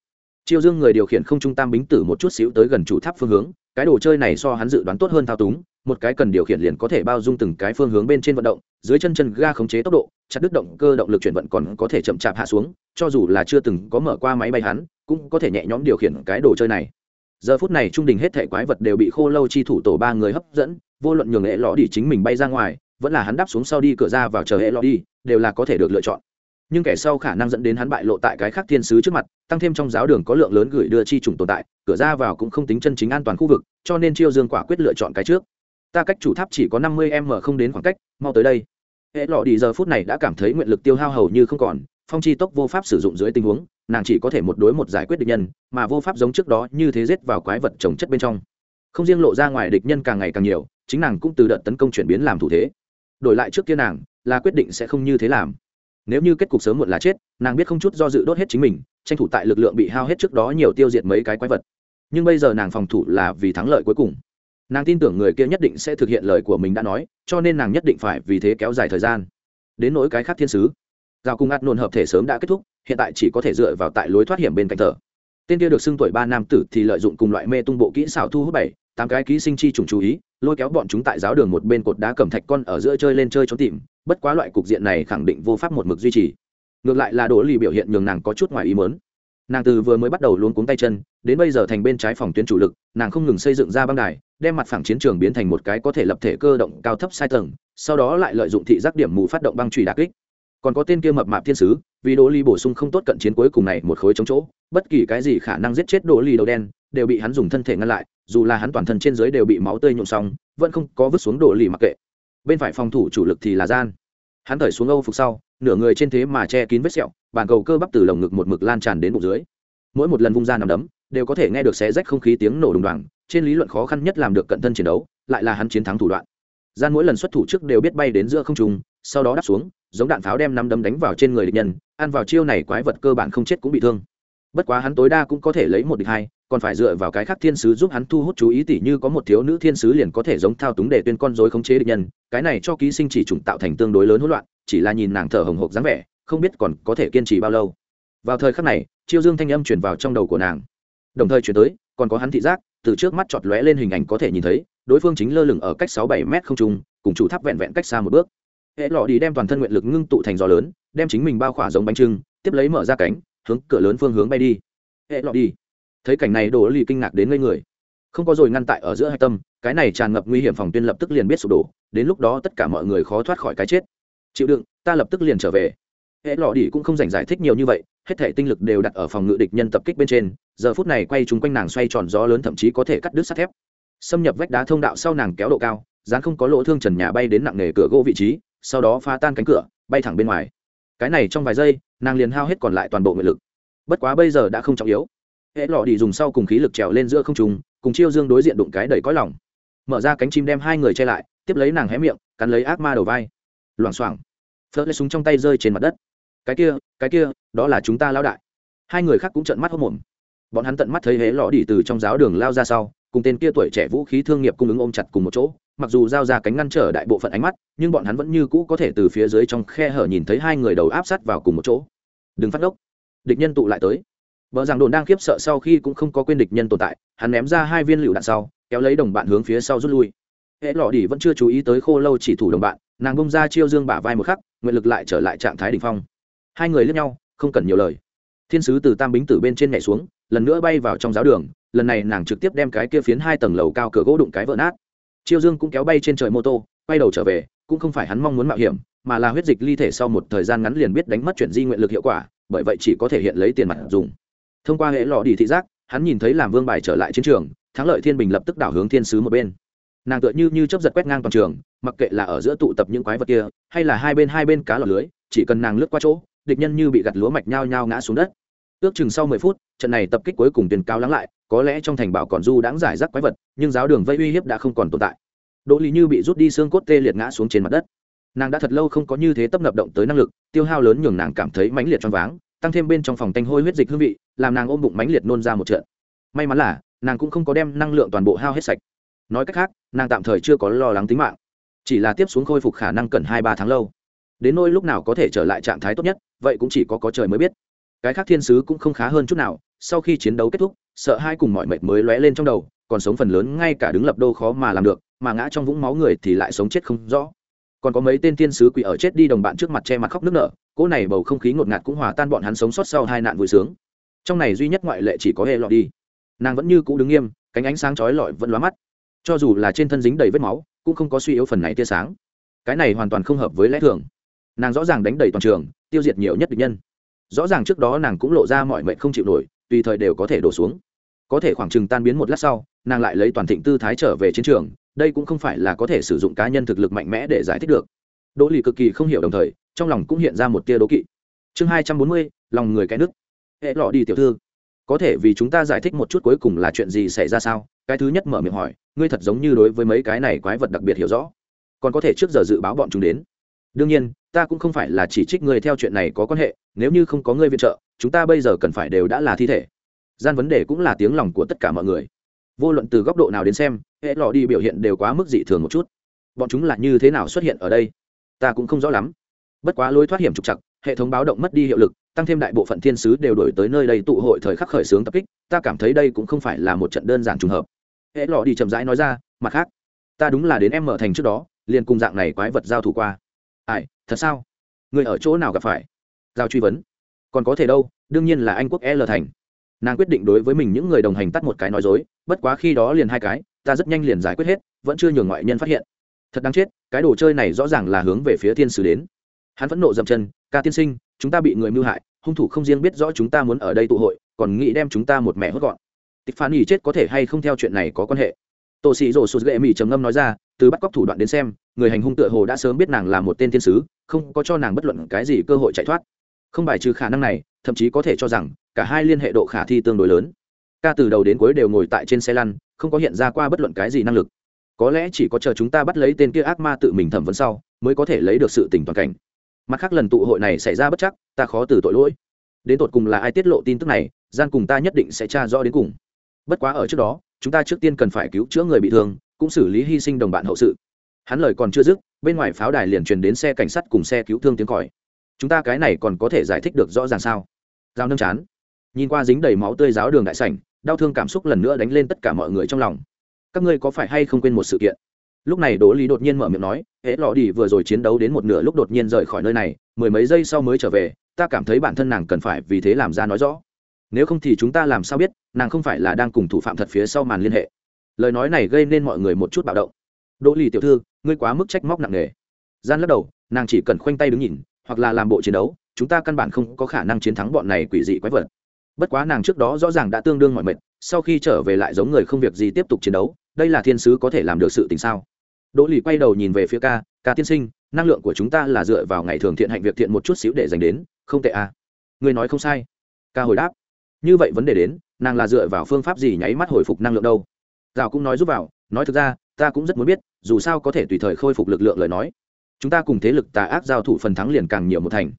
chiêu dương người điều khiển không trung tam bính tử một chút xíu tới gần chủ tháp phương hướng, cái đồ chơi này so hắn dự đoán tốt hơn thao túng, một cái cần điều khiển liền có thể bao dung từng cái phương hướng bên trên vận động, dưới chân chân ga khống chế tốc độ, chặt đứt động cơ động lực chuyển vận còn có thể chậm chạp hạ xuống, cho dù là chưa từng có mở qua máy bay hắn, cũng có thể nhẹ nhõm điều khiển cái đồ chơi này. Giờ phút này trung đình hết thể quái vật đều bị khô lâu chi thủ tổ ba người hấp dẫn, vô luận nhường hệ lõ đi chính mình bay ra ngoài, vẫn là hắn đáp xuống sau đi, cửa ra vào chờ hệ lõ đi, đều là có thể được lựa chọn nhưng kẻ sau khả năng dẫn đến hắn bại lộ tại cái khác thiên sứ trước mặt, tăng thêm trong giáo đường có lượng lớn gửi đưa chi trùng tồn tại, cửa ra vào cũng không tính chân chính an toàn khu vực, cho nên chiêu dương quả quyết lựa chọn cái trước. Ta cách chủ tháp chỉ có năm mươi m không đến khoảng cách, mau tới đây. Hệ lọ đi giờ phút này đã cảm thấy nguyện lực tiêu hao hầu như không còn, phong chi tốc vô pháp sử dụng dưới tình huống, nàng chỉ có thể một đối một giải quyết địch nhân, mà vô pháp giống trước đó như thế rết vào quái vật trồng chất bên trong. Không riêng lộ ra ngoài địch nhân càng ngày càng nhiều, chính nàng cũng từ đợt tấn công chuyển biến làm thủ thế. Đổi lại trước kia nàng, là quyết định sẽ không như thế làm nếu như kết cục sớm muộn là chết, nàng biết không chút do dự đốt hết chính mình, tranh thủ tại lực lượng bị hao hết trước đó nhiều tiêu diệt mấy cái quái vật. Nhưng bây giờ nàng phòng thủ là vì thắng lợi cuối cùng. Nàng tin tưởng người kia nhất định sẽ thực hiện lời của mình đã nói, cho nên nàng nhất định phải vì thế kéo dài thời gian. Đến nỗi cái khác thiên sứ, giao cung ắt nôn hợp thể sớm đã kết thúc, hiện tại chỉ có thể dựa vào tại lối thoát hiểm bên cạnh thờ tên kia được xưng tuổi ba nam tử thì lợi dụng cùng loại mê tung bộ kỹ xảo thu hút bảy, tám cái ký sinh chi trùng chú ý, lôi kéo bọn chúng tại giáo đường một bên cột đá cầm thạch con ở giữa chơi lên chơi trốn tìm bất quá loại cục diện này khẳng định vô pháp một mực duy trì. Ngược lại là đỗ lì biểu hiện nhường nàng có chút ngoài ý mớn nàng từ vừa mới bắt đầu luôn cuống tay chân, đến bây giờ thành bên trái phòng tuyến chủ lực, nàng không ngừng xây dựng ra băng đài, đem mặt phẳng chiến trường biến thành một cái có thể lập thể cơ động cao thấp sai tầng, sau đó lại lợi dụng thị giác điểm mù phát động băng trùy đà kích. Còn có tên kia mập mạp thiên sứ, vì đỗ ly bổ sung không tốt cận chiến cuối cùng này một khối chống chỗ, bất kỳ cái gì khả năng giết chết đỗ ly đầu đen, đều bị hắn dùng thân thể ngăn lại, dù là hắn toàn thân trên dưới đều bị máu tươi nhuộm xong, vẫn không có vứt xuống đỗ ly mặc kệ bên phải phòng thủ chủ lực thì là gian. Hắn thởi xuống âu phục sau, nửa người trên thế mà che kín vết sẹo, bàn cầu cơ bắp từ lồng ngực một mực lan tràn đến bụng dưới. Mỗi một lần vung ra nằm đấm, đều có thể nghe được xé rách không khí tiếng nổ đùng đoàng, trên lý luận khó khăn nhất làm được cận thân chiến đấu, lại là hắn chiến thắng thủ đoạn. Gian mỗi lần xuất thủ trước đều biết bay đến giữa không trung, sau đó đáp xuống, giống đạn pháo đem năm đấm đánh vào trên người địch nhân, ăn vào chiêu này quái vật cơ bản không chết cũng bị thương. Bất quá hắn tối đa cũng có thể lấy một địch hai còn phải dựa vào cái khác thiên sứ giúp hắn thu hút chú ý tỉ như có một thiếu nữ thiên sứ liền có thể giống thao túng để tuyên con dối khống chế địch nhân, cái này cho ký sinh chỉ trùng tạo thành tương đối lớn hỗn loạn, chỉ là nhìn nàng thở hồng hộc dáng vẻ, không biết còn có thể kiên trì bao lâu. Vào thời khắc này, chiêu dương thanh âm chuyển vào trong đầu của nàng. Đồng thời chuyển tới, còn có hắn thị giác, từ trước mắt chọt lóe lên hình ảnh có thể nhìn thấy, đối phương chính lơ lửng ở cách sáu bảy m không trung, cùng chủ tháp vẹn vẹn cách xa một bước. Hệ lọ đi đem toàn thân nguyện lực ngưng tụ thành gió lớn, đem chính mình bao khỏa giống bánh trưng, tiếp lấy mở ra cánh, hướng cửa lớn phương hướng bay đi. Hệ lọ đi thấy cảnh này đổ lì kinh ngạc đến ngây người. Không có rồi ngăn tại ở giữa hai tâm, cái này tràn ngập nguy hiểm phòng tuyên lập tức liền biết sụp đổ, đến lúc đó tất cả mọi người khó thoát khỏi cái chết. Chịu đựng, ta lập tức liền trở về. Hệ lọ đi cũng không dành giải thích nhiều như vậy, hết thể tinh lực đều đặt ở phòng ngự địch nhân tập kích bên trên, giờ phút này quay chúng quanh nàng xoay tròn gió lớn thậm chí có thể cắt đứt sắt thép. Xâm nhập vách đá thông đạo sau nàng kéo độ cao dán không có lỗ thương trần nhà bay đến nặng nề cửa gỗ vị trí, sau đó phá tan cánh cửa, bay thẳng bên ngoài. Cái này trong vài giây, nàng liền hao hết còn lại toàn bộ nguyện lực. Bất quá bây giờ đã không trọng yếu hệ lọ đi dùng sau cùng khí lực trèo lên giữa không trùng cùng chiêu dương đối diện đụng cái đầy cõi lòng. Mở ra cánh chim đem hai người che lại, tiếp lấy nàng hé miệng, cắn lấy ác ma đầu vai. Loảng xoảng. Phớt lấy súng trong tay rơi trên mặt đất. Cái kia cái kia, đó là chúng ta lao đại. Hai người khác cũng trợn mắt hốc mồm bọn hắn tận mắt thấy hễ lọ đi từ trong giáo đường lao ra sau, cùng tên kia tuổi trẻ vũ khí thương nghiệp cung ứng ôm chặt cùng một chỗ. Mặc dù giao ra cánh ngăn trở đại bộ phận ánh mắt, nhưng bọn hắn vẫn như cũ có thể từ phía dưới trong khe hở nhìn thấy hai người đầu áp sát vào cùng một chỗ. Đừng phát đốc. địch nhân tụ lại tới vợ rằng đồn đang khiếp sợ sau khi cũng không có quên địch nhân tồn tại, hắn ném ra hai viên lựu đạn sau, kéo lấy đồng bạn hướng phía sau rút lui. Hệ lọ đi vẫn chưa chú ý tới khô lâu chỉ thủ đồng bạn, nàng bông ra chiêu dương bả vai một khắc, nguyện lực lại trở lại trạng thái đ ỉ n h phong. Hai người lướt nhau, không cần nhiều lời. Thiên sứ từ tam bính tử bên trên nhảy xuống, lần nữa bay vào trong giáo đường, lần này nàng trực tiếp đem cái kia phiến hai tầng lầu cao cửa gỗ đụng cái vỡ nát. Chiêu dương cũng kéo bay trên trời mô tô, quay đầu trở về, cũng không phải hắn mong muốn mạo hiểm, mà là huyết dịch ly thể sau một thời gian ngắn liền biết đánh mất chuyển di nguyện lực hiệu quả, bởi vậy chỉ có thể hiện lấy tiền mặt dùng thông qua hệ lọ đi thị giác, hắn nhìn thấy làm vương bài trở lại chiến trường, thắng lợi thiên bình lập tức đảo hướng thiên sứ một bên. Nàng tựa như như chấp giật quét ngang toàn trường, mặc kệ là ở giữa tụ tập những quái vật kia, hay là hai bên hai bên cá lọt lưới, chỉ cần nàng lướt qua chỗ, địch nhân như bị gặt lúa mạch nhao nhao ngã xuống đất. Ước chừng sau mười phút, trận này tập kích cuối cùng tuyên cao lắng lại, có lẽ trong thành bảo còn du đãng giải rác quái vật, nhưng giáo đường vây uy hiếp đã không còn tồn tại. Đỗ lý như bị rút đi xương cốt tê liệt ngã xuống trên mặt đất. Nàng đã thật lâu không có như thế tấp nập động tới năng lực, tiêu hao lớn nhường nàng cảm thấy mãnh liệt choáng váng tăng thêm bên trong phòng tanh hôi huyết dịch hương vị, làm nàng ôm bụng mánh liệt nôn ra một trận. May mắn là, nàng cũng không có đem năng lượng toàn bộ hao hết sạch. Nói cách khác, nàng tạm thời chưa có lo lắng tính mạng. Chỉ là tiếp xuống khôi phục khả năng cần hai ba tháng lâu. Đến nôi lúc nào có thể trở lại trạng thái tốt nhất, vậy cũng chỉ có có trời mới biết. Cái khác thiên sứ cũng không khá hơn chút nào, sau khi chiến đấu kết thúc, sợ hai cùng mọi mệt mới lóe lên trong đầu, còn sống phần lớn ngay cả đứng lập đô khó mà làm được, mà ngã trong vũng máu người thì lại sống chết không rõ. Còn có mấy tên thiên sứ quỷ ở chết đi đồng bạn trước mặt che mặt khóc nước nở cỗ này bầu không khí ngột ngạt cũng hòa tan bọn hắn sống sót sau hai nạn vui sướng. Trong này duy nhất ngoại lệ chỉ có hệ lọt đi. Nàng vẫn như cũ đứng nghiêm, cánh ánh sáng chói lọi vẫn lóa mắt. Cho dù là trên thân dính đầy vết máu, cũng không có suy yếu phần này tia sáng. Cái này hoàn toàn không hợp với lẽ thường. Nàng rõ ràng đánh đầy toàn trường, tiêu diệt nhiều nhất địch nhân. Rõ ràng trước đó nàng cũng lộ ra mọi mệnh không chịu nổi, tùy thời đều có thể đổ xuống. Có thể khoảng chừng tan biến một lát sau, nàng lại lấy toàn thịnh tư thái trở về chiến trường, đây cũng không phải là có thể sử dụng cá nhân thực lực mạnh mẽ để giải thích được. Đỗ lì cực kỳ không hiểu đồng thời trong lòng cũng hiện ra một tia đố kỵ. Chương hai trăm bốn mươi, lòng người cái nước hệ lọ đi tiểu thư, có thể vì chúng ta giải thích một chút cuối cùng là chuyện gì xảy ra sao? Cái thứ nhất mở miệng hỏi, ngươi thật giống như đối với mấy cái này quái vật đặc biệt hiểu rõ. Còn có thể trước giờ dự báo bọn chúng đến. Đương nhiên, ta cũng không phải là chỉ trích ngươi theo chuyện này có quan hệ, nếu như không có ngươi viện trợ, chúng ta bây giờ cần phải đều đã là thi thể. Gian vấn đề cũng là tiếng lòng của tất cả mọi người. Vô luận từ góc độ nào đến xem, hệ lọ đi biểu hiện đều quá mức dị thường một chút. Bọn chúng là như thế nào xuất hiện ở đây? Ta cũng không rõ lắm bất quá lối thoát hiểm trục chặt hệ thống báo động mất đi hiệu lực, tăng thêm đại bộ phận thiên sứ đều đổi tới nơi đây tụ hội thời khắc khởi xướng tập kích, ta cảm thấy đây cũng không phải là một trận đơn giản trùng hợp. Hệ lọ đi chậm rãi nói ra, mặt khác, ta đúng là đến em mở thành trước đó, liền cùng dạng này quái vật giao thủ qua. Ai, thật sao? Người ở chỗ nào gặp phải? Giao truy vấn. Còn có thể đâu, đương nhiên là anh quốc l thành. Nàng quyết định đối với mình những người đồng hành tắt một cái nói dối, bất quá khi đó liền hai cái, ta rất nhanh liền giải quyết hết, vẫn chưa nhường ngoại nhân phát hiện. Thật đáng chết, cái đồ chơi này rõ ràng là hướng về phía thiên sứ đến hắn vẫn nộ dậm chân, ca tiên sinh, chúng ta bị người mưu hại, hung thủ không riêng biết rõ chúng ta muốn ở đây tụ hội, còn nghĩ đem chúng ta một mẹ hốt gọn. Tịch phán nghỉ chết có thể hay không theo chuyện này có quan hệ? Tổ sĩ rổ sụt gậy mỹ trầm ngâm nói ra, từ bắt cóc thủ đoạn đến xem, người hành hung tựa hồ đã sớm biết nàng là một tên thiên sứ, không có cho nàng bất luận cái gì cơ hội chạy thoát. Không bài trừ khả năng này, thậm chí có thể cho rằng, cả hai liên hệ độ khả thi tương đối lớn. Ca từ đầu đến cuối đều ngồi tại trên xe lăn, không có hiện ra qua bất luận cái gì năng lực. Có lẽ chỉ có chờ chúng ta bắt lấy tên kia ác ma tự mình thẩm vấn sau, mới có thể lấy được sự tỉnh toàn cảnh mặt khác lần tụ hội này xảy ra bất chắc, ta khó từ tội lỗi. Đến tột cùng là ai tiết lộ tin tức này gian cùng ta nhất định sẽ tra rõ đến cùng. Bất quá ở trước đó, chúng ta trước tiên cần phải cứu chữa người bị thương, cũng xử lý hy sinh đồng bạn hậu sự. Hắn lời còn chưa dứt, bên ngoài pháo đài liền truyền đến xe cảnh sát cùng xe cứu thương tiếng còi. Chúng ta cái này còn có thể giải thích được rõ ràng sao? Giao nâng chán. Nhìn qua dính đầy máu tươi giáo đường đại sảnh, đau thương cảm xúc lần nữa đánh lên tất cả mọi người trong lòng. Các ngươi có phải hay không quên một sự kiện? Lúc này đỗ lý đột nhiên mở miệng nói hễ lò đi, vừa rồi chiến đấu đến một nửa lúc đột nhiên rời khỏi nơi này, mười mấy giây sau mới trở về, ta cảm thấy bản thân nàng cần phải vì thế làm ra nói rõ. Nếu không thì chúng ta làm sao biết, nàng không phải là đang cùng thủ phạm thật phía sau màn liên hệ. Lời nói này gây nên mọi người một chút bạo động. Đỗ lì tiểu thư, ngươi quá mức trách móc nặng nề. Gian lắc đầu, nàng chỉ cần khoanh tay đứng nhìn, hoặc là làm bộ chiến đấu, chúng ta căn bản không có khả năng chiến thắng bọn này quỷ dị quái vật. Bất quá nàng trước đó rõ ràng đã tương đương mọi mệt, sau khi trở về lại giống người không việc gì tiếp tục chiến đấu, đây là thiên sứ có thể làm được sự tình sao? Đỗ lì quay đầu nhìn về phía ca ca tiên sinh, năng lượng của chúng ta là dựa vào ngày thường thiện hạnh việc thiện một chút xíu để dành đến, không tệ à? Người nói không sai. Ca hồi đáp, như vậy vấn đề đến, nàng là dựa vào phương pháp gì nháy mắt hồi phục năng lượng đâu? Rào cũng nói giúp vào, nói thực ra, ta cũng rất muốn biết, dù sao có thể tùy thời khôi phục lực lượng lời nói, chúng ta cùng thế lực tà ác giao thủ phần thắng liền càng nhiều một thành.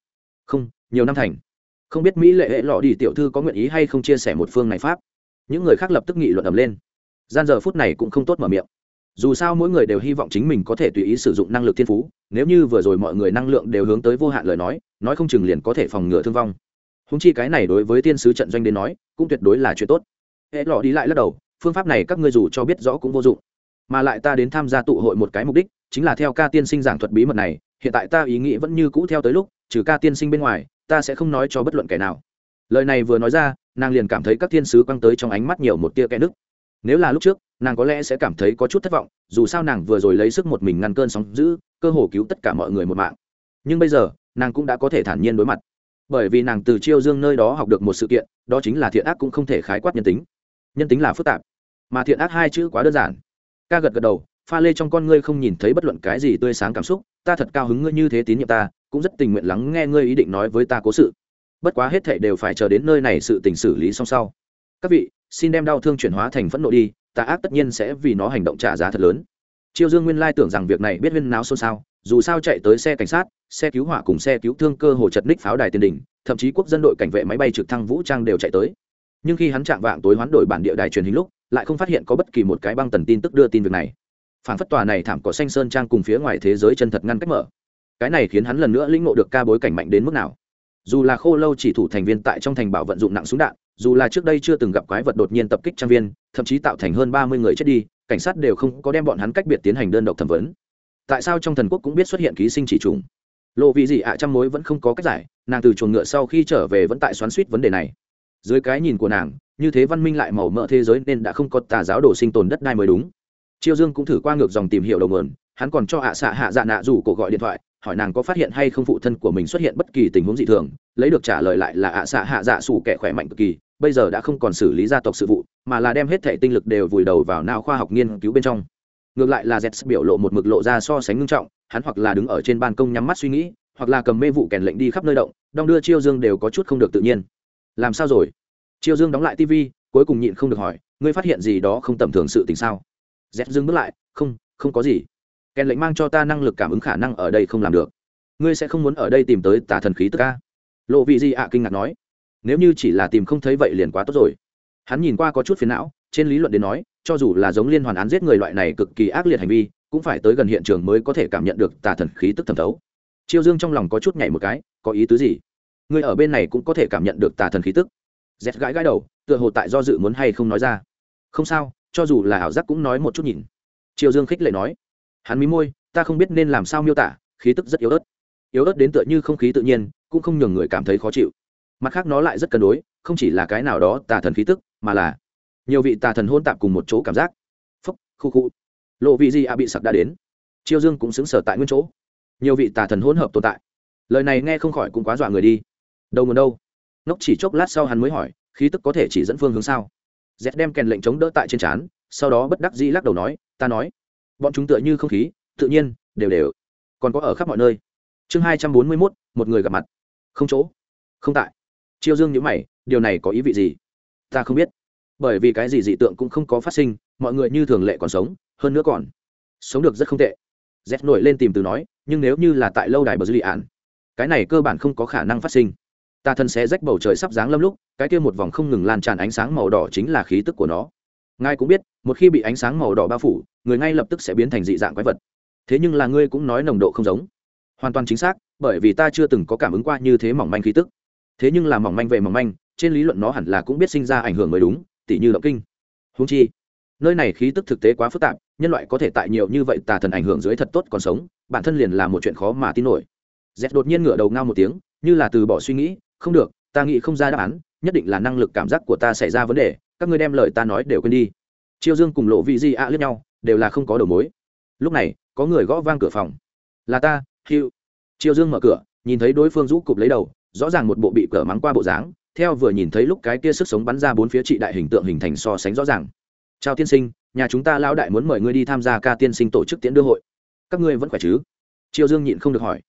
Không, nhiều năm thành. Không biết mỹ lệ hệ lọ đi tiểu thư có nguyện ý hay không chia sẻ một phương này pháp? Những người khác lập tức nghị luận ầm lên. Gian giờ phút này cũng không tốt mở miệng dù sao mỗi người đều hy vọng chính mình có thể tùy ý sử dụng năng lực thiên phú, nếu như vừa rồi mọi người năng lượng đều hướng tới vô hạn lời nói nói không chừng liền có thể phòng ngừa thương vong. Húng chi cái này đối với tiên sứ trận doanh đến nói, cũng tuyệt đối là chuyện tốt. Hễ lọ đi lại lắc đầu, phương pháp này các ngươi dù cho biết rõ cũng vô dụng. Mà lại ta đến tham gia tụ hội một cái mục đích, chính là theo ca tiên sinh giảng thuật bí mật này, hiện tại ta ý nghĩ vẫn như cũ theo tới lúc, trừ ca tiên sinh bên ngoài, ta sẽ không nói cho bất luận kẻ nào. Lời này vừa nói ra, nàng liền cảm thấy các thiên sứ quăng tới trong ánh mắt nhiều một tia kẽ nứt nếu là lúc trước nàng có lẽ sẽ cảm thấy có chút thất vọng, dù sao nàng vừa rồi lấy sức một mình ngăn cơn sóng giữ cơ hồ cứu tất cả mọi người một mạng. Nhưng bây giờ, nàng cũng đã có thể thản nhiên đối mặt. Bởi vì nàng từ chiêu dương nơi đó học được một sự kiện, đó chính là thiện ác cũng không thể khái quát nhân tính. Nhân tính là phức tạp, mà thiện ác hai chữ quá đơn giản. Ca gật gật đầu, pha lê trong con ngươi không nhìn thấy bất luận cái gì tươi sáng cảm xúc, ta thật cao hứng ngươi như thế tín nhiệm ta, cũng rất tình nguyện lắng nghe ngươi ý định nói với ta cố sự. Bất quá hết thệ đều phải chờ đến nơi này sự tình xử lý xong sau. Các vị, xin đem đau thương chuyển hóa thành phẫn nộ đi tà ác tất nhiên sẽ vì nó hành động trả giá thật lớn. Chiêu dương nguyên lai tưởng rằng việc này biết huyên náo xôn xao, dù sao chạy tới xe cảnh sát, xe cứu hỏa cùng xe cứu thương cơ hồ chật ních pháo đài tiền đình thậm chí quốc dân đội cảnh vệ máy bay trực thăng vũ trang đều chạy tới. Nhưng khi hắn chạm vạng tối hoán đổi bản địa đài truyền hình lúc, lại không phát hiện có bất kỳ một cái băng tần tin tức đưa tin việc này. Phản phất tòa này thảm có xanh sơn trang cùng phía ngoài thế giới chân thật ngăn cách mở. Cái này khiến hắn lần nữa lĩnh ngộ được ca bối cảnh mạnh đến mức nào. Dù là khô lâu chỉ thủ thành viên tại trong thành bảo vận dụng nặng súng đạn dù là trước đây chưa từng gặp quái vật đột nhiên tập kích trang viên, thậm chí tạo thành hơn ba mươi người chết đi, cảnh sát đều không có đem bọn hắn cách biệt tiến hành đơn độc thẩm vấn. Tại sao trong thần quốc cũng biết xuất hiện ký sinh chỉ trùng? Lộ vị gì ạ à trăm mối vẫn không có cách giải, nàng từ chuồng ngựa sau khi trở về vẫn tại xoắn suýt vấn đề này. Dưới cái nhìn của nàng, như thế văn minh lại màu mỡ thế giới nên đã không có tà giáo đồ sinh tồn đất đai mới đúng. Chiêu dương cũng thử qua ngược dòng tìm hiểu đầu nguồn, hắn còn cho ạ xạ hạ dạ nạ rủ cổ gọi điện thoại, hỏi nàng có phát hiện hay không phụ thân của mình xuất hiện bất kỳ tình huống dị thường, lấy được trả lời lại là ạ xạ hạ dạ sủ kẻ khỏe mạnh cực kỳ bây giờ đã không còn xử lý gia tộc sự vụ, mà là đem hết thể tinh lực đều vùi đầu vào nào khoa học nghiên cứu bên trong. Ngược lại là z biểu lộ một mực lộ ra so sánh ngưng trọng, hắn hoặc là đứng ở trên ban công nhắm mắt suy nghĩ, hoặc là cầm mê vụ kèn lệnh đi khắp nơi động, đong đưa chiêu dương đều có chút không được tự nhiên. Làm sao rồi? Chiêu dương đóng lại tv cuối cùng nhịn không được hỏi, ngươi phát hiện gì đó không tầm thường sự tình sao? Z dưng bước lại, không không có gì. Kèn lệnh mang cho ta năng lực cảm ứng khả năng ở đây không làm được. Ngươi sẽ không muốn ở đây tìm tới tà thần khí tức ca lộ vị gì ạ kinh ngạc nói nếu như chỉ là tìm không thấy vậy liền quá tốt rồi. Hắn nhìn qua có chút phiền não, trên lý luận đến nói, cho dù là giống liên hoàn án giết người loại này cực kỳ ác liệt hành vi, cũng phải tới gần hiện trường mới có thể cảm nhận được tà thần khí tức thẩm thấu. Chiêu dương trong lòng có chút nhảy một cái, có ý tứ gì? Người ở bên này cũng có thể cảm nhận được tà thần khí tức. Dẹt gãi gãi đầu, tựa hồ tại do dự muốn hay không nói ra. Không sao, cho dù là ảo giác cũng nói một chút nhìn. Chiêu dương khích lệ nói. Hắn mí môi, ta không biết nên làm sao miêu tả, khí tức rất yếu ớt. Yếu ớt đến tựa như không khí tự nhiên, cũng không nhường người cảm thấy khó chịu mặt khác nó lại rất cân đối, không chỉ là cái nào đó tà thần khí tức, mà là nhiều vị tà thần hôn tạp cùng một chỗ cảm giác. Phúc, khu khu. Lộ vị gì a bị sặc đã đến. Chiêu dương cũng xứng sở tại nguyên chỗ. Nhiều vị tà thần hỗn hợp tồn tại. Lời này nghe không khỏi cũng quá dọa người đi. Đâu nguồn đâu? Ngốc chỉ chốc lát sau hắn mới hỏi, khí tức có thể chỉ dẫn phương hướng sao? Z đem kèn lệnh chống đỡ tại trên trán, sau đó bất đắc dĩ lắc đầu nói, ta nói, bọn chúng tựa như không khí, tự nhiên, đều đều, còn có ở khắp mọi nơi. Chương hai trăm bốn mươi mốt, một người gặp mặt. Không chỗ. Không tại chiêu dương nhữ mày, điều này có ý vị gì? Ta không biết. Bởi vì cái gì dị tượng cũng không có phát sinh, mọi người như thường lệ còn sống, hơn nữa còn sống được rất không tệ. Z nổi lên tìm từ nói, nhưng nếu như là tại lâu đài bờ dư lị ạn cái này cơ bản không có khả năng phát sinh. Ta thân sẽ rách bầu trời sắp dáng lâm lúc, cái kia một vòng không ngừng lan tràn ánh sáng màu đỏ chính là khí tức của nó. Ngài cũng biết, một khi bị ánh sáng màu đỏ bao phủ, người ngay lập tức sẽ biến thành dị dạng quái vật. Thế nhưng là ngươi cũng nói nồng độ không giống. Hoàn toàn chính xác, bởi vì ta chưa từng có cảm ứng qua như thế mỏng manh khí tức thế nhưng là mỏng manh về mỏng manh, trên lý luận nó hẳn là cũng biết sinh ra ảnh hưởng mới đúng, tỉ như động kinh. Húng chi, nơi này khí tức thực tế quá phức tạp, nhân loại có thể tại nhiều như vậy tà thần ảnh hưởng dưới thật tốt còn sống, bản thân liền là một chuyện khó mà tin nổi. Z đột nhiên ngửa đầu ngao một tiếng, như là từ bỏ suy nghĩ, không được, ta nghĩ không ra đáp án, nhất định là năng lực cảm giác của ta xảy ra vấn đề, các ngươi đem lời ta nói đều quên đi. Chiêu dương cùng lộ vị di ạ lướt nhau, đều là không có đầu mối. Lúc này, có người gõ vang cửa phòng. Là ta hiu chiêu dương mở cửa, nhìn thấy đối phương rũ cụp lấy đầu rõ ràng một bộ bị cờ mắng qua bộ dáng, theo vừa nhìn thấy lúc cái kia sức sống bắn ra bốn phía trị đại hình tượng hình thành so sánh rõ ràng. Chào tiên sinh, nhà chúng ta lão đại muốn mời ngươi đi tham gia ca tiên sinh tổ chức tiễn đưa hội. Các ngươi vẫn khỏe chứ? Chiêu dương nhịn không được hỏi.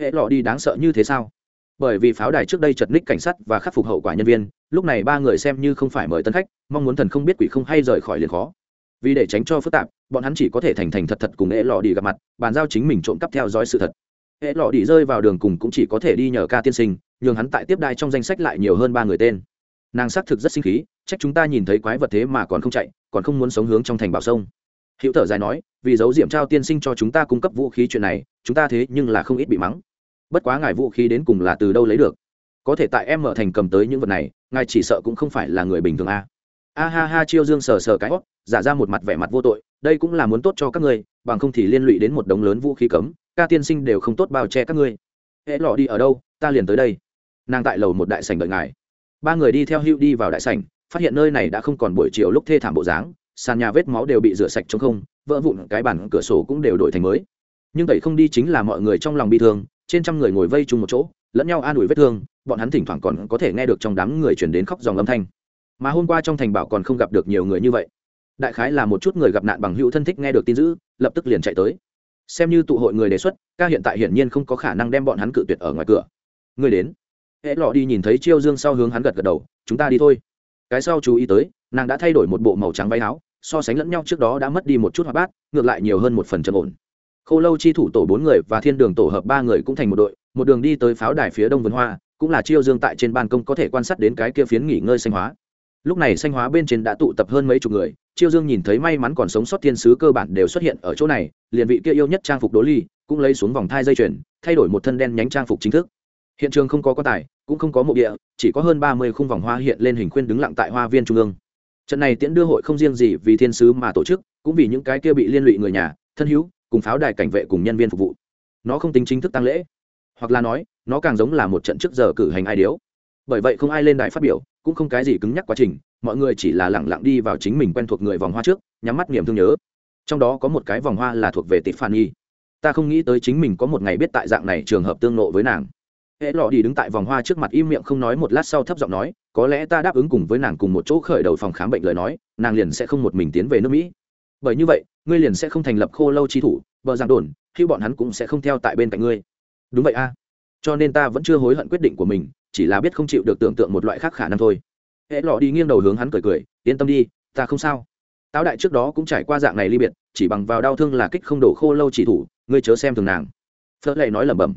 Hệ lọ đi đáng sợ như thế sao? Bởi vì pháo đài trước đây chật ních cảnh sát và khắc phục hậu quả nhân viên, lúc này ba người xem như không phải mời tân khách, mong muốn thần không biết quỷ không hay rời khỏi liền khó. Vì để tránh cho phức tạp, bọn hắn chỉ có thể thành thành thật thật cùng hệ lọ đi gặp mặt, bàn giao chính mình trộm cắp theo dõi sự thật. Hệ lọ đi rơi vào đường cùng cũng chỉ có thể đi nhờ ca tiên sinh nhường hắn tại tiếp đai trong danh sách lại nhiều hơn ba người tên. Nàng xác thực rất sinh khí, trách chúng ta nhìn thấy quái vật thế mà còn không chạy, còn không muốn sống hướng trong thành bảo sông. Hữu thở dài nói, vì giấu diệm trao tiên sinh cho chúng ta cung cấp vũ khí chuyện này, chúng ta thế nhưng là không ít bị mắng. Bất quá ngài vũ khí đến cùng là từ đâu lấy được? Có thể tại em mở thành cầm tới những vật này, ngài chỉ sợ cũng không phải là người bình thường a. A ha ha, chiêu dương sờ sờ cái hót giả ra một mặt vẻ mặt vô tội, đây cũng là muốn tốt cho các ngươi, bằng không thì liên lụy đến một đống lớn vũ khí cấm, ca tiên sinh đều không tốt bao che các ngươi. Hễ lọ đi ở đâu, ta liền tới đây nàng tại lầu một đại sảnh đợi ngài. Ba người đi theo hữu đi vào đại sảnh, phát hiện nơi này đã không còn buổi chiều lúc thê thảm bộ dáng, sàn nhà vết máu đều bị rửa sạch trong không, vỡ vụn, cái bản cửa sổ cũng đều đổi thành mới. Nhưng tẩy không đi chính là mọi người trong lòng bị thương, trên trăm người ngồi vây chung một chỗ, lẫn nhau an ủi vết thương, bọn hắn thỉnh thoảng còn có thể nghe được trong đám người chuyển đến khóc dòng âm thanh. Mà hôm qua trong thành bảo còn không gặp được nhiều người như vậy. Đại khái là một chút người gặp nạn bằng hữu thân thích nghe được tin dữ, lập tức liền chạy tới. Xem như tụ hội người đề xuất, ca hiện tại hiển nhiên không có khả năng đem bọn hắn cự tuyệt ở ngoài cửa. Người đến hễ lọ đi nhìn thấy chiêu dương sau hướng hắn gật gật đầu, chúng ta đi thôi. Cái sau chú ý tới, nàng đã thay đổi một bộ màu trắng váy áo, so sánh lẫn nhau trước đó đã mất đi một chút hoạt bát, ngược lại nhiều hơn một phần trầm ổn. Khâu lâu chi thủ tổ bốn người và thiên đường tổ hợp ba người cũng thành một đội, một đường đi tới pháo đài phía đông vườn hoa, cũng là chiêu dương tại trên ban công có thể quan sát đến cái kia phiến nghỉ ngơi xanh hóa. Lúc này xanh hóa bên trên đã tụ tập hơn mấy chục người, chiêu dương nhìn thấy may mắn còn sống sót thiên sứ cơ bản đều xuất hiện ở chỗ này, liền vị kia yêu nhất trang phục đố ly cũng lấy xuống vòng thai dây chuyền, thay đổi một thân đen nhánh trang phục chính thức. Hiện trường không có quan tài cũng không có mộ địa, chỉ có hơn ba mươi khung vòng hoa hiện lên hình khuyên đứng lặng tại hoa viên trung ương. Trận này tiễn đưa hội không riêng gì vì thiên sứ mà tổ chức, cũng vì những cái kia bị liên lụy người nhà, thân hữu, cùng pháo đài cảnh vệ cùng nhân viên phục vụ. Nó không tính chính thức tăng lễ, hoặc là nói, nó càng giống là một trận trước giờ cử hành ai điếu. Bởi vậy không ai lên đài phát biểu, cũng không cái gì cứng nhắc quá trình, mọi người chỉ là lẳng lặng đi vào chính mình quen thuộc người vòng hoa trước, nhắm mắt niềm thương nhớ. Trong đó có một cái vòng hoa là thuộc về tiffany. Ta không nghĩ tới chính mình có một ngày biết tại dạng này trường hợp tương nộ với nàng hệ lọ đi đứng tại vòng hoa trước mặt im miệng không nói một lát sau thấp giọng nói, có lẽ ta đáp ứng cùng với nàng cùng một chỗ khởi đầu phòng khám bệnh lời nói, nàng liền sẽ không một mình tiến về nước mỹ. Bởi như vậy, ngươi liền sẽ không thành lập khô lâu chi thủ, vợ giang đồn, khi bọn hắn cũng sẽ không theo tại bên cạnh ngươi. Đúng vậy a. Cho nên ta vẫn chưa hối hận quyết định của mình, chỉ là biết không chịu được tưởng tượng một loại khác khả năng thôi. Hệ lọ đi nghiêng đầu hướng hắn cười cười, yên tâm đi, ta không sao. Táo đại trước đó cũng trải qua dạng này ly biệt, chỉ bằng vào đau thương là kích không đổ khô lâu chỉ thủ, ngươi chớ xem thường nàng. Phớt lệ nói lẩm bẩm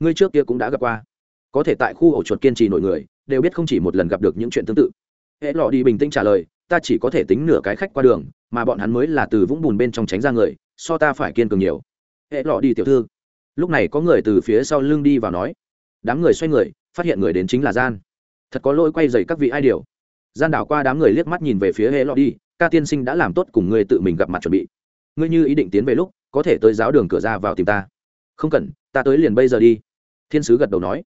ngươi trước kia cũng đã gặp qua. Có thể tại khu ổ chuột kiên trì nổi người, đều biết không chỉ một lần gặp được những chuyện tương tự. Hệ lọ đi bình tĩnh trả lời, ta chỉ có thể tính nửa cái khách qua đường, mà bọn hắn mới là từ vũng bùn bên trong tránh ra người, so ta phải kiên cường nhiều. Hệ lọ đi tiểu thư. Lúc này có người từ phía sau lưng đi vào nói. Đám người xoay người, phát hiện người đến chính là gian. Thật có lỗi quay dày các vị ai điều. Gian đảo qua đám người liếc mắt nhìn về phía hệ lọ đi, ca tiên sinh đã làm tốt cùng ngươi tự mình gặp mặt chuẩn bị. Ngươi như ý định tiến về lúc, có thể tới giáo đường cửa ra vào tìm ta. Không cần, ta tới liền bây giờ đi thiên sứ gật đầu nói,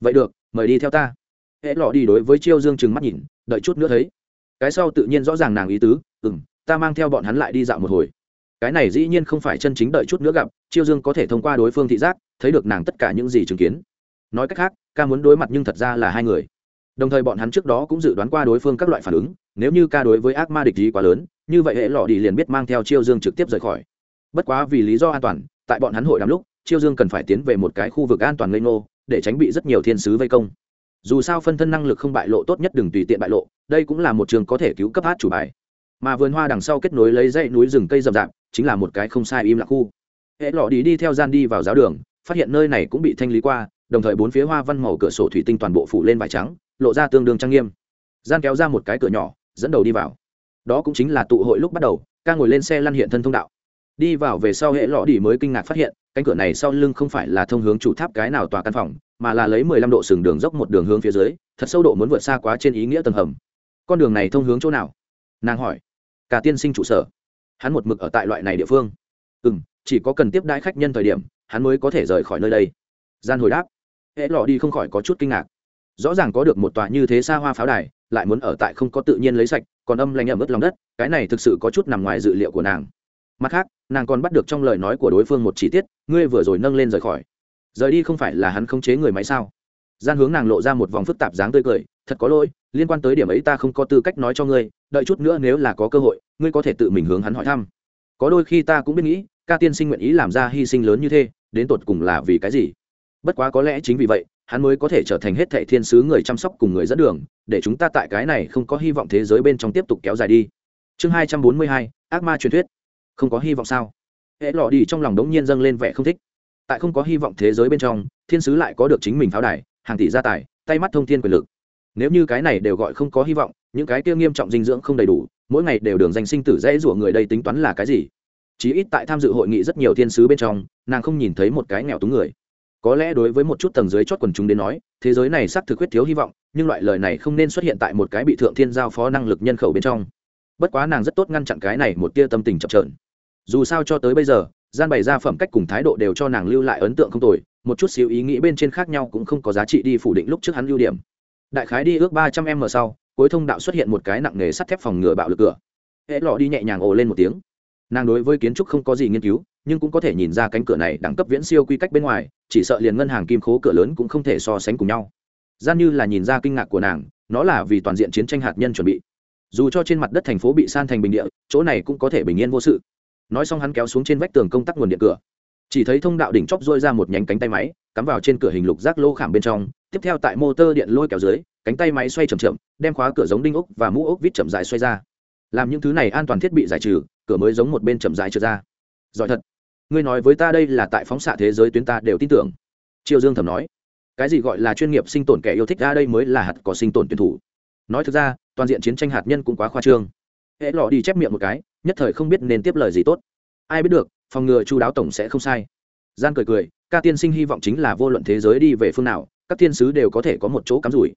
vậy được, mời đi theo ta. Hễ lọ đi đối với chiêu dương chừng mắt nhìn, đợi chút nữa thấy. Cái sau tự nhiên rõ ràng nàng ý tứ ừ m ta mang theo bọn hắn lại đi dạo một hồi. Cái này dĩ nhiên không phải chân chính đợi chút nữa gặp, chiêu dương có thể thông qua đối phương thị giác, thấy được nàng tất cả những gì chứng kiến. Nói cách khác, ca muốn đối mặt nhưng thật ra là hai người. Đồng thời bọn hắn trước đó cũng dự đoán qua đối phương các loại phản ứng, nếu như ca đối với ác ma địch ý quá lớn, như vậy hệ lọ đi liền biết mang theo chiêu dương trực tiếp rời khỏi. Bất quá vì lý do an toàn, tại bọn hắn hội đàm lúc chiêu dương cần phải tiến về một cái khu vực an toàn lây nô để tránh bị rất nhiều thiên sứ vây công. Dù sao phân thân năng lực không bại lộ tốt nhất đừng tùy tiện bại lộ, đây cũng là một trường có thể cứu cấp hát chủ bài. Mà vườn hoa đằng sau kết nối lấy dãy núi rừng cây rậm rạp, chính là một cái không sai im lặng khu. Hệ lọ đi đi theo gian đi vào giáo đường, phát hiện nơi này cũng bị thanh lý qua, đồng thời bốn phía hoa văn màu cửa sổ thủy tinh toàn bộ phủ lên vải trắng, lộ ra tương đương trang nghiêm. Gian kéo ra một cái cửa nhỏ, dẫn đầu đi vào. Đó cũng chính là tụ hội lúc bắt đầu, ca ngồi lên xe lăn hiện thân thông đạo. Đi vào về sau hệ lọ đi mới kinh ngạc phát hiện cánh cửa này sau lưng không phải là thông hướng chủ tháp cái nào tòa căn phòng, mà là lấy mười lăm độ sừng đường dốc một đường hướng phía dưới, thật sâu độ muốn vượt xa quá trên ý nghĩa tầng hầm. Con đường này thông hướng chỗ nào? Nàng hỏi. Cả tiên sinh trụ sở. Hắn một mực ở tại loại này địa phương. Ừ m chỉ có cần tiếp đãi khách nhân thời điểm, hắn mới có thể rời khỏi nơi đây. Gian hồi đáp. Hễ lọ đi không khỏi có chút kinh ngạc. Rõ ràng có được một tòa như thế xa hoa pháo đài, lại muốn ở tại không có tự nhiên lấy sạch, còn âm lanh ẩm ướt lòng đất, cái này thực sự có chút nằm ngoài dự liệu của nàng mặt khác, nàng còn bắt được trong lời nói của đối phương một chi tiết, ngươi vừa rồi nâng lên rời khỏi. Rời đi không phải là hắn khống chế người máy sao? Gian hướng nàng lộ ra một vòng phức tạp dáng tươi cười, thật có lỗi, liên quan tới điểm ấy ta không có tư cách nói cho ngươi, đợi chút nữa nếu là có cơ hội, ngươi có thể tự mình hướng hắn hỏi thăm. Có đôi khi ta cũng biết nghĩ, ca tiên sinh nguyện ý làm ra hy sinh lớn như thế, đến tột cùng là vì cái gì? Bất quá có lẽ chính vì vậy, hắn mới có thể trở thành hết thệ thiên sứ người chăm sóc cùng người dẫn đường, để chúng ta tại cái này không có hy vọng thế giới bên trong tiếp tục kéo dài đi. Chương hai trăm bốn mươi hai, ác ma truyền thuyết không có hy vọng sao? Hễ lò đi trong lòng đống nhiên dâng lên vẻ không thích. Tại không có hy vọng thế giới bên trong, thiên sứ lại có được chính mình pháo đài, hàng tỷ gia tài, tay mắt thông thiên quyền lực. Nếu như cái này đều gọi không có hy vọng, những cái kia nghiêm trọng dinh dưỡng không đầy đủ, mỗi ngày đều đường danh sinh tử dễ rủa người đây tính toán là cái gì? Chí ít tại tham dự hội nghị rất nhiều thiên sứ bên trong, nàng không nhìn thấy một cái nghèo túng người. Có lẽ đối với một chút tầng dưới chót quần chúng đến nói, thế giới này xác thực huyết thiếu hy vọng, nhưng loại lời này không nên xuất hiện tại một cái bị thượng thiên giao phó năng lực nhân khẩu bên trong. Bất quá nàng rất tốt ngăn chặn cái này một tia tâm tình chậm trợn dù sao cho tới bây giờ, gian bày ra phẩm cách cùng thái độ đều cho nàng lưu lại ấn tượng không tồi, một chút xíu ý nghĩ bên trên khác nhau cũng không có giá trị đi phủ định lúc trước hắn lưu điểm. Đại khái đi ước ba trăm m sau, cuối thông đạo xuất hiện một cái nặng nề sắt thép phòng ngừa bạo lực cửa. Hễ lọ đi nhẹ nhàng ồ lên một tiếng. Nàng đối với kiến trúc không có gì nghiên cứu, nhưng cũng có thể nhìn ra cánh cửa này đẳng cấp viễn siêu quy cách bên ngoài, chỉ sợ liền ngân hàng kim khố cửa lớn cũng không thể so sánh cùng nhau. Gian như là nhìn ra kinh ngạc của nàng, nó là vì toàn diện chiến tranh hạt nhân chuẩn bị. Dù cho trên mặt đất thành phố bị san thành bình địa, chỗ này cũng có thể bình yên vô sự nói xong hắn kéo xuống trên vách tường công tắc nguồn điện cửa. Chỉ thấy thông đạo đỉnh chóp dôi ra một nhánh cánh tay máy, cắm vào trên cửa hình lục rác lô khảm bên trong. Tiếp theo tại motor điện lôi kéo dưới, cánh tay máy xoay chậm chậm, đem khóa cửa giống đinh ốc và mũ ốc vít chậm dài xoay ra. Làm những thứ này an toàn thiết bị giải trừ, cửa mới giống một bên chậm dài trượt ra. Giỏi thật. Ngươi nói với ta đây là tại phóng xạ thế giới tuyến ta đều tin tưởng. Triều dương thầm nói. Cái gì gọi là chuyên nghiệp sinh tồn kẻ yêu thích ra đây mới là hạt có sinh tồn tuyển thủ. Nói thực ra, toàn diện chiến tranh hạt nhân cũng quá khoa trương hễ lọ đi chép miệng một cái, nhất thời không biết nên tiếp lời gì tốt. Ai biết được, phòng ngừa chu đáo tổng sẽ không sai. Gian cười cười, ca tiên sinh hy vọng chính là vô luận thế giới đi về phương nào, các thiên sứ đều có thể có một chỗ cắm rủi.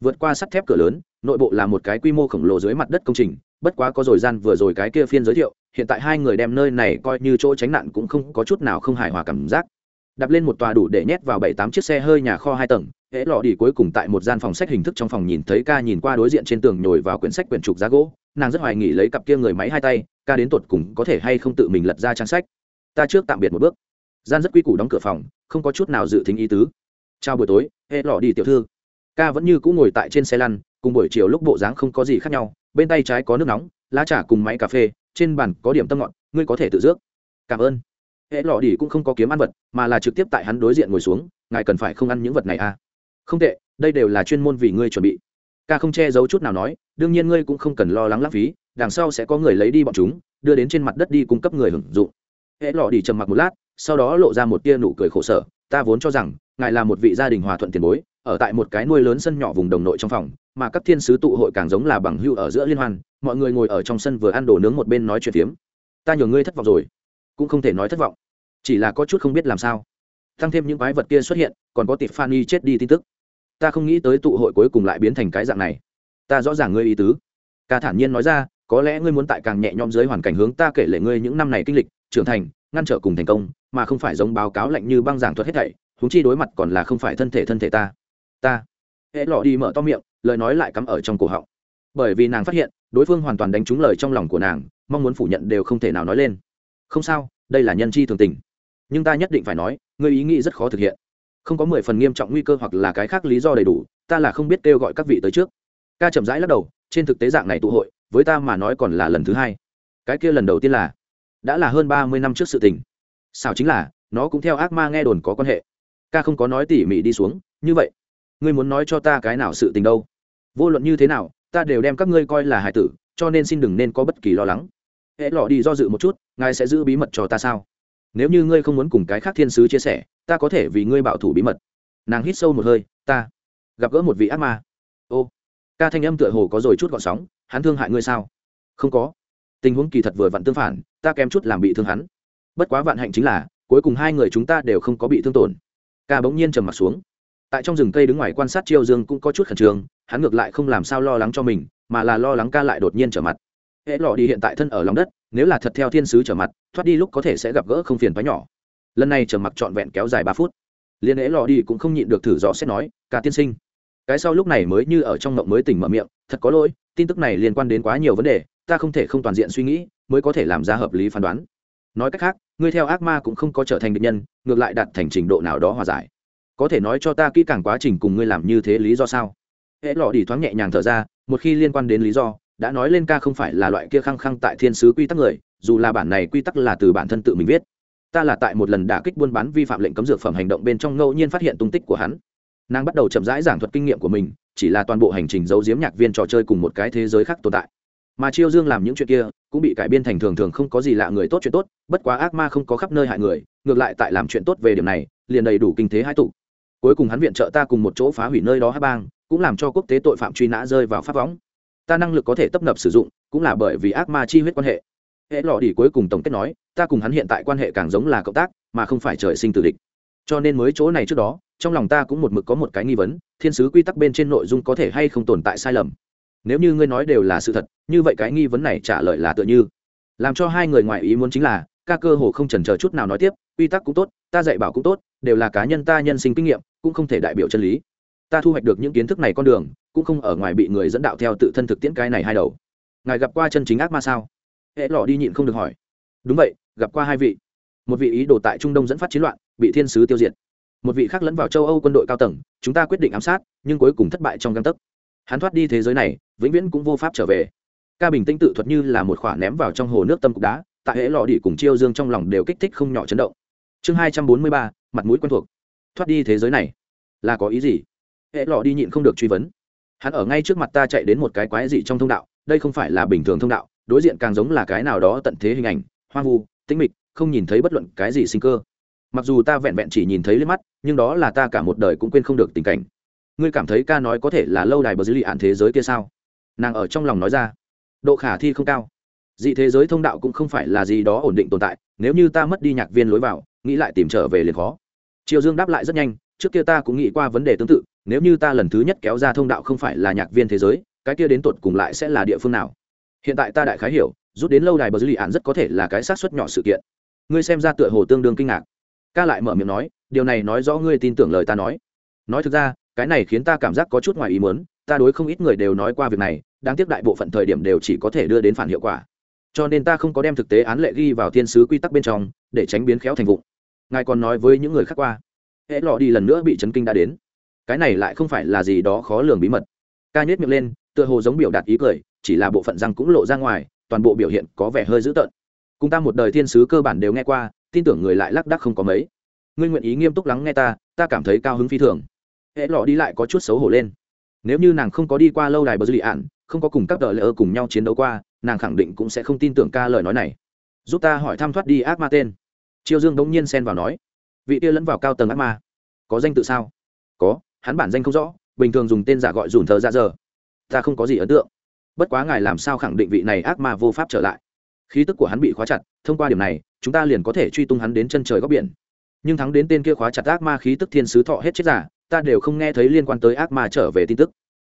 Vượt qua sắt thép cửa lớn, nội bộ là một cái quy mô khổng lồ dưới mặt đất công trình, bất quá có rồi gian vừa rồi cái kia phiên giới thiệu, hiện tại hai người đem nơi này coi như chỗ tránh nạn cũng không có chút nào không hài hòa cảm giác. Đạp lên một tòa đủ để nhét vào bảy tám chiếc xe hơi nhà kho hai tầng hễ lọ đi cuối cùng tại một gian phòng sách hình thức trong phòng nhìn thấy ca nhìn qua đối diện trên tường nhồi vào quyển sách quyển trục giá gỗ. Nàng rất hoài nghỉ lấy cặp kia người máy hai tay, ca đến tột cùng có thể hay không tự mình lật ra trang sách. Ta trước tạm biệt một bước. Gian rất quy củ đóng cửa phòng, không có chút nào dự tính ý tứ. Chào buổi tối hệ lọ đi tiểu thư. Ca vẫn như cũng ngồi tại trên xe lăn, cùng buổi chiều lúc bộ dáng không có gì khác nhau. Bên tay trái có nước nóng, lá trà cùng máy cà phê, trên bàn có điểm tâm ngọn ngươi có thể tự dước cảm ơn. Hệ lọ đi cũng không có kiếm ăn vật, mà là trực tiếp tại hắn đối diện ngồi xuống. Ngài cần phải không ăn những vật này à? Không tệ, đây đều là chuyên môn vì ngươi chuẩn bị. Ca không che giấu chút nào nói, đương nhiên ngươi cũng không cần lo lắng lãng phí, đằng sau sẽ có người lấy đi bọn chúng, đưa đến trên mặt đất đi cung cấp người hưởng dụng. Hễ lọ đi trầm mặc một lát, sau đó lộ ra một tia nụ cười khổ sở, ta vốn cho rằng, ngài là một vị gia đình hòa thuận tiền bối, ở tại một cái nuôi lớn sân nhỏ vùng đồng nội trong phòng, mà các thiên sứ tụ hội càng giống là bằng hưu ở giữa liên hoan, mọi người ngồi ở trong sân vừa ăn đồ nướng một bên nói chuyện phiếm. Ta nhường ngươi thất vọng rồi. Cũng không thể nói thất vọng. Chỉ là có chút không biết làm sao tăng thêm những quái vật kia xuất hiện, còn có tịp Fanny chết đi tin tức. Ta không nghĩ tới tụ hội cuối cùng lại biến thành cái dạng này. Ta rõ ràng ngươi ý tứ. Ca thản nhiên nói ra, có lẽ ngươi muốn tại càng nhẹ nhõm dưới hoàn cảnh hướng ta kể lệ ngươi những năm này kinh lịch, trưởng thành, ngăn trở cùng thành công, mà không phải giống báo cáo lạnh như băng giảng thuật hết thảy húng chi đối mặt còn là không phải thân thể thân thể ta. Ta. Hễ lọ đi mở to miệng, lời nói lại cắm ở trong cổ họng. Bởi vì nàng phát hiện, đối phương hoàn toàn đánh trúng lời trong lòng của nàng, mong muốn phủ nhận đều không thể nào nói lên. Không sao, đây là nhân chi thường tình nhưng ta nhất định phải nói, ngươi ý nghĩ rất khó thực hiện. Không có mười phần nghiêm trọng nguy cơ hoặc là cái khác lý do đầy đủ, ta là không biết kêu gọi các vị tới trước. Ca chậm rãi lắc đầu, trên thực tế dạng này tụ hội, với ta mà nói còn là lần thứ hai. Cái kia lần đầu tiên là, đã là hơn ba mươi năm trước sự tình. Sao chính là, nó cũng theo ác ma nghe đồn có quan hệ. Ca không có nói tỉ mỉ đi xuống, như vậy, ngươi muốn nói cho ta cái nào sự tình đâu? Vô luận như thế nào, ta đều đem các ngươi coi là hải tử, cho nên xin đừng nên có bất kỳ lo lắng. Hễ lọ đi do dự một chút, ngài sẽ giữ bí mật cho ta sao? Nếu như ngươi không muốn cùng cái khác thiên sứ chia sẻ, ta có thể vì ngươi bảo thủ bí mật. Nàng hít sâu một hơi, ta gặp gỡ một vị ác ma. Ô, ca thanh âm tựa hồ có rồi chút gọn sóng, hắn thương hại ngươi sao? Không có. Tình huống kỳ thật vừa vặn tương phản, ta kém chút làm bị thương hắn. Bất quá vạn hạnh chính là, cuối cùng hai người chúng ta đều không có bị thương tổn. Ca bỗng nhiên trầm mặt xuống. Tại trong rừng cây đứng ngoài quan sát chiêu dương cũng có chút khẩn trương, hắn ngược lại không làm sao lo lắng cho mình, mà là lo lắng ca lại đột nhiên trở mặt. Hễ lọ đi hiện tại thân ở lòng đất nếu là thật theo thiên sứ trở mặt, thoát đi lúc có thể sẽ gặp gỡ không phiền toái nhỏ. Lần này trở mặc trọn vẹn kéo dài ba phút. Liên ế lọ đi cũng không nhịn được thử dò xét nói, cả tiên sinh, cái sau lúc này mới như ở trong mộng mới tỉnh mở miệng, thật có lỗi, tin tức này liên quan đến quá nhiều vấn đề, ta không thể không toàn diện suy nghĩ, mới có thể làm ra hợp lý phán đoán. Nói cách khác, ngươi theo ác ma cũng không có trở thành địch nhân, ngược lại đạt thành trình độ nào đó hòa giải. Có thể nói cho ta kỹ càng quá trình cùng ngươi làm như thế lý do sao? Hễ lọ đi thoáng nhẹ nhàng thở ra, một khi liên quan đến lý do đã nói lên ca không phải là loại kia khăng khăng tại thiên sứ quy tắc người, dù là bản này quy tắc là từ bản thân tự mình viết. Ta là tại một lần đả kích buôn bán vi phạm lệnh cấm dược phẩm hành động bên trong ngẫu nhiên phát hiện tung tích của hắn. Nàng bắt đầu chậm rãi giảng thuật kinh nghiệm của mình, chỉ là toàn bộ hành trình giấu giếm nhạc viên trò chơi cùng một cái thế giới khác tồn tại. Mà chiêu dương làm những chuyện kia, cũng bị cải biên thành thường thường không có gì lạ người tốt chuyện tốt, bất quá ác ma không có khắp nơi hại người, ngược lại tại làm chuyện tốt về điểm này, liền đầy đủ kinh thế hai tụ. Cuối cùng hắn viện trợ ta cùng một chỗ phá hủy nơi đó hát bang, cũng làm cho quốc tế tội phạm truy nã rơi vào pháp võng ta năng lực có thể tấp nập sử dụng, cũng là bởi vì ác ma chi huyết quan hệ. Hệ lọ đi cuối cùng tổng kết nói, ta cùng hắn hiện tại quan hệ càng giống là cộng tác, mà không phải trời sinh tử địch. Cho nên mới chỗ này trước đó, trong lòng ta cũng một mực có một cái nghi vấn, thiên sứ quy tắc bên trên nội dung có thể hay không tồn tại sai lầm? Nếu như ngươi nói đều là sự thật, như vậy cái nghi vấn này trả lời là tựa như. Làm cho hai người ngoại ý muốn chính là, ca cơ hồ không trần chờ chút nào nói tiếp, quy tắc cũng tốt, ta dạy bảo cũng tốt, đều là cá nhân ta nhân sinh kinh nghiệm, cũng không thể đại biểu chân lý ta thu hoạch được những kiến thức này con đường, cũng không ở ngoài bị người dẫn đạo theo tự thân thực tiễn cái này hai đầu. Ngài gặp qua chân chính ác ma sao? Hễ lọ đi nhịn không được hỏi. Đúng vậy, gặp qua hai vị. Một vị ý đồ tại trung đông dẫn phát chiến loạn, bị thiên sứ tiêu diệt. Một vị khác lẫn vào châu âu quân đội cao tầng, chúng ta quyết định ám sát, nhưng cuối cùng thất bại trong găng tấc. Hắn thoát đi thế giới này, vĩnh viễn cũng vô pháp trở về. Ca bình tĩnh tự thuật như là một khoả ném vào trong hồ nước tâm cục đá, tại hễ lò đi cùng chiêu dương trong lòng đều kích thích không nhỏ chấn động. Chương hai trăm bốn mươi ba, mặt mũi quen thuộc. Thoát đi thế giới này, là có ý gì? Hệ lọ đi nhịn không được truy vấn. Hắn ở ngay trước mặt ta chạy đến một cái quái dị trong thông đạo, đây không phải là bình thường thông đạo, đối diện càng giống là cái nào đó tận thế hình ảnh, hoang vu, tĩnh mịch, không nhìn thấy bất luận cái gì sinh cơ. Mặc dù ta vẹn vẹn chỉ nhìn thấy lên mắt, nhưng đó là ta cả một đời cũng quên không được tình cảnh. Ngươi cảm thấy ca nói có thể là lâu đài bờ dưới lì ạn thế giới kia sao? Nàng ở trong lòng nói ra. Độ khả thi không cao. Dị thế giới thông đạo cũng không phải là gì đó ổn định tồn tại, nếu như ta mất đi nhạc viên lối vào, nghĩ lại tìm trở về liền khó. Triều dương đáp lại rất nhanh, trước kia ta cũng nghĩ qua vấn đề tương tự nếu như ta lần thứ nhất kéo ra thông đạo không phải là nhạc viên thế giới, cái kia đến tột cùng lại sẽ là địa phương nào? Hiện tại ta đại khái hiểu, rút đến lâu đài bờ dưới lì ạn rất có thể là cái sát xuất nhỏ sự kiện. Ngươi xem ra tựa hồ tương đương kinh ngạc. Ca lại mở miệng nói, điều này nói rõ ngươi tin tưởng lời ta nói. Nói thực ra, cái này khiến ta cảm giác có chút ngoài ý muốn, ta đối không ít người đều nói qua việc này, đáng tiếc đại bộ phận thời điểm đều chỉ có thể đưa đến phản hiệu quả. Cho nên ta không có đem thực tế án lệ ghi vào thiên sứ quy tắc bên trong, để tránh biến khéo thành vụ. ngài còn nói với những người khác qua. Hễ lọ đi lần nữa bị chấn kinh đã đến cái này lại không phải là gì đó khó lường bí mật. Ca nhét miệng lên, tựa hồ giống biểu đạt ý cười, chỉ là bộ phận răng cũng lộ ra ngoài, toàn bộ biểu hiện có vẻ hơi dữ tợn. Cùng ta một đời thiên sứ cơ bản đều nghe qua, tin tưởng người lại lác đác không có mấy. Ngươi nguyện ý nghiêm túc lắng nghe ta ta cảm thấy cao hứng phi thường. Hệ lọ đi lại có chút xấu hổ lên. Nếu như nàng không có đi qua lâu đài bờ dư lì ạn, không có cùng các đợt lỡ cùng nhau chiến đấu qua, nàng khẳng định cũng sẽ không tin tưởng ca lời nói này. Giúp ta hỏi thăm thoát đi ác ma tên. Chiêu dương đống nhiên xen vào nói. Vị kia lẫn vào cao tầng ác ma. Có danh tự sao? Có hắn bản danh không rõ, bình thường dùng tên giả gọi dùn thờ dạ ra giờ ta không có gì ấn tượng. Bất quá ngài làm sao khẳng định vị này ác ma vô pháp trở lại? Khí tức của hắn bị khóa chặt, thông qua điểm này, chúng ta liền có thể truy tung hắn đến chân trời góc biển. Nhưng thắng đến tên kia khóa chặt ác ma khí tức thiên sứ thọ hết chết giả, ta đều không nghe thấy liên quan tới ác ma trở về tin tức.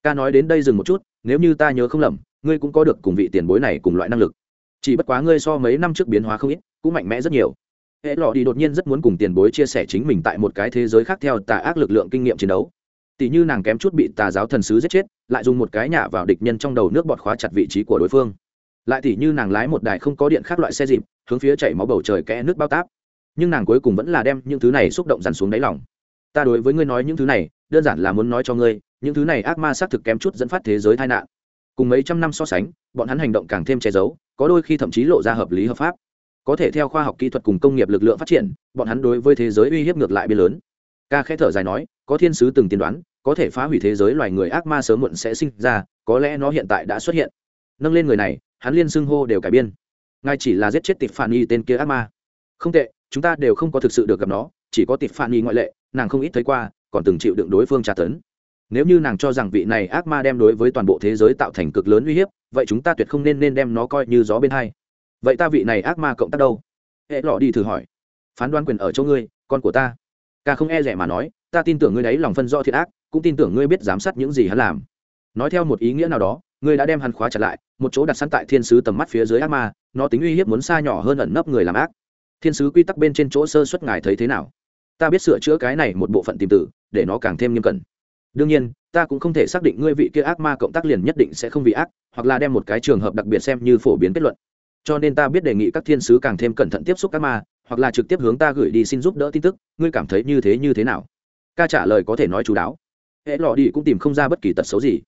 Ca nói đến đây dừng một chút, nếu như ta nhớ không lầm, ngươi cũng có được cùng vị tiền bối này cùng loại năng lực. Chỉ bất quá ngươi so mấy năm trước biến hóa không ít, cũng mạnh mẽ rất nhiều hệ lọ đi đột nhiên rất muốn cùng tiền bối chia sẻ chính mình tại một cái thế giới khác theo tà ác lực lượng kinh nghiệm chiến đấu. Tỷ như nàng kém chút bị tà giáo thần sứ giết chết, lại dùng một cái nhả vào địch nhân trong đầu nước bọt khóa chặt vị trí của đối phương. Lại tỷ như nàng lái một đài không có điện khác loại xe dịp, hướng phía chảy máu bầu trời kẽ nước bao táp. Nhưng nàng cuối cùng vẫn là đem những thứ này xúc động dằn xuống đáy lòng. Ta đối với ngươi nói những thứ này, đơn giản là muốn nói cho ngươi, những thứ này ác ma xác thực kém chút dẫn phát thế giới tai nạn. Cùng mấy trăm năm so sánh, bọn hắn hành động càng thêm che giấu, có đôi khi thậm chí lộ ra hợp lý hợp pháp có thể theo khoa học kỹ thuật cùng công nghiệp lực lượng phát triển, bọn hắn đối với thế giới uy hiếp ngược lại bên lớn. Ca khẽ thở dài nói, có thiên sứ từng tiên đoán, có thể phá hủy thế giới loài người ác ma sớm muộn sẽ sinh ra, có lẽ nó hiện tại đã xuất hiện. Nâng lên người này, hắn liên xưng hô đều cải biên. Ngài chỉ là giết chết tịp phản y tên kia ác ma. Không tệ, chúng ta đều không có thực sự được gặp nó, chỉ có tịp phản y ngoại lệ, nàng không ít thấy qua, còn từng chịu đựng đối phương tra tấn. Nếu như nàng cho rằng vị này ác ma đem đối với toàn bộ thế giới tạo thành cực lớn uy hiếp, vậy chúng ta tuyệt không nên nên đem nó coi như gió bên hai vậy ta vị này ác ma cộng tác đâu? Hệ lọ đi thử hỏi. Phán đoán quyền ở chỗ ngươi, con của ta. Ca không e rẻ mà nói, ta tin tưởng ngươi đấy, lòng phân do thiệt ác, cũng tin tưởng ngươi biết giám sát những gì hắn làm. Nói theo một ý nghĩa nào đó, ngươi đã đem hắn khóa chặt lại, một chỗ đặt sẵn tại thiên sứ tầm mắt phía dưới ác ma, nó tính uy hiếp muốn xa nhỏ hơn ẩn nấp người làm ác. Thiên sứ quy tắc bên trên chỗ sơ xuất ngài thấy thế nào? Ta biết sửa chữa cái này một bộ phận tìm tử, để nó càng thêm nghiêm cẩn. Đương nhiên, ta cũng không thể xác định ngươi vị kia ác ma cộng tác liền nhất định sẽ không vì ác, hoặc là đem một cái trường hợp đặc biệt xem như phổ biến kết luận cho nên ta biết đề nghị các thiên sứ càng thêm cẩn thận tiếp xúc các ma, hoặc là trực tiếp hướng ta gửi đi xin giúp đỡ tin tức, ngươi cảm thấy như thế như thế nào? Ca trả lời có thể nói chú đáo. Hễ lọ đi cũng tìm không ra bất kỳ tật xấu gì.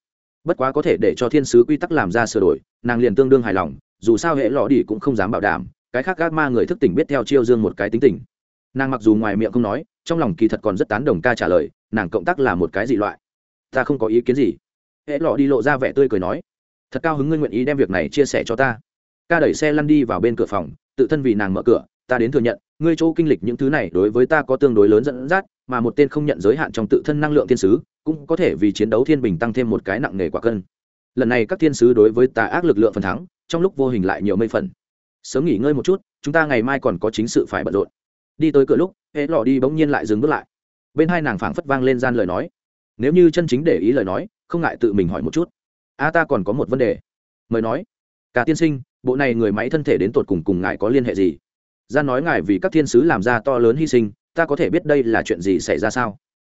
Bất quá có thể để cho thiên sứ quy tắc làm ra sửa đổi, nàng liền tương đương hài lòng, dù sao hệ lọ đi cũng không dám bảo đảm, cái khác các ma người thức tỉnh biết theo chiêu dương một cái tính tình. Nàng mặc dù ngoài miệng không nói, trong lòng kỳ thật còn rất tán đồng ca trả lời, nàng cộng tác là một cái dị loại. Ta không có ý kiến gì. Hệ lọ đi lộ ra vẻ tươi cười nói, thật cao hứng ngươi nguyện ý đem việc này chia sẻ cho ta ca đẩy xe lăn đi vào bên cửa phòng, tự thân vì nàng mở cửa, ta đến thừa nhận, ngươi chỗ kinh lịch những thứ này đối với ta có tương đối lớn dẫn dắt, mà một tên không nhận giới hạn trong tự thân năng lượng thiên sứ, cũng có thể vì chiến đấu thiên bình tăng thêm một cái nặng nề quả cân. Lần này các thiên sứ đối với tà ác lực lượng phần thắng, trong lúc vô hình lại nhiều mây phần. Sớm nghỉ ngơi một chút, chúng ta ngày mai còn có chính sự phải bận rộn. Đi tới cửa lúc, hễ lò đi bỗng nhiên lại dừng bước lại. Bên hai nàng phảng phất vang lên gian lời nói. Nếu như chân chính để ý lời nói, không ngại tự mình hỏi một chút. A, ta còn có một vấn đề. Mời nói. Cả tiên sinh bộ này người máy thân thể đến tột cùng cùng ngài có liên hệ gì? Gian nói ngài vì các thiên sứ làm ra to lớn hy sinh, ta có thể biết đây là chuyện gì xảy ra sao?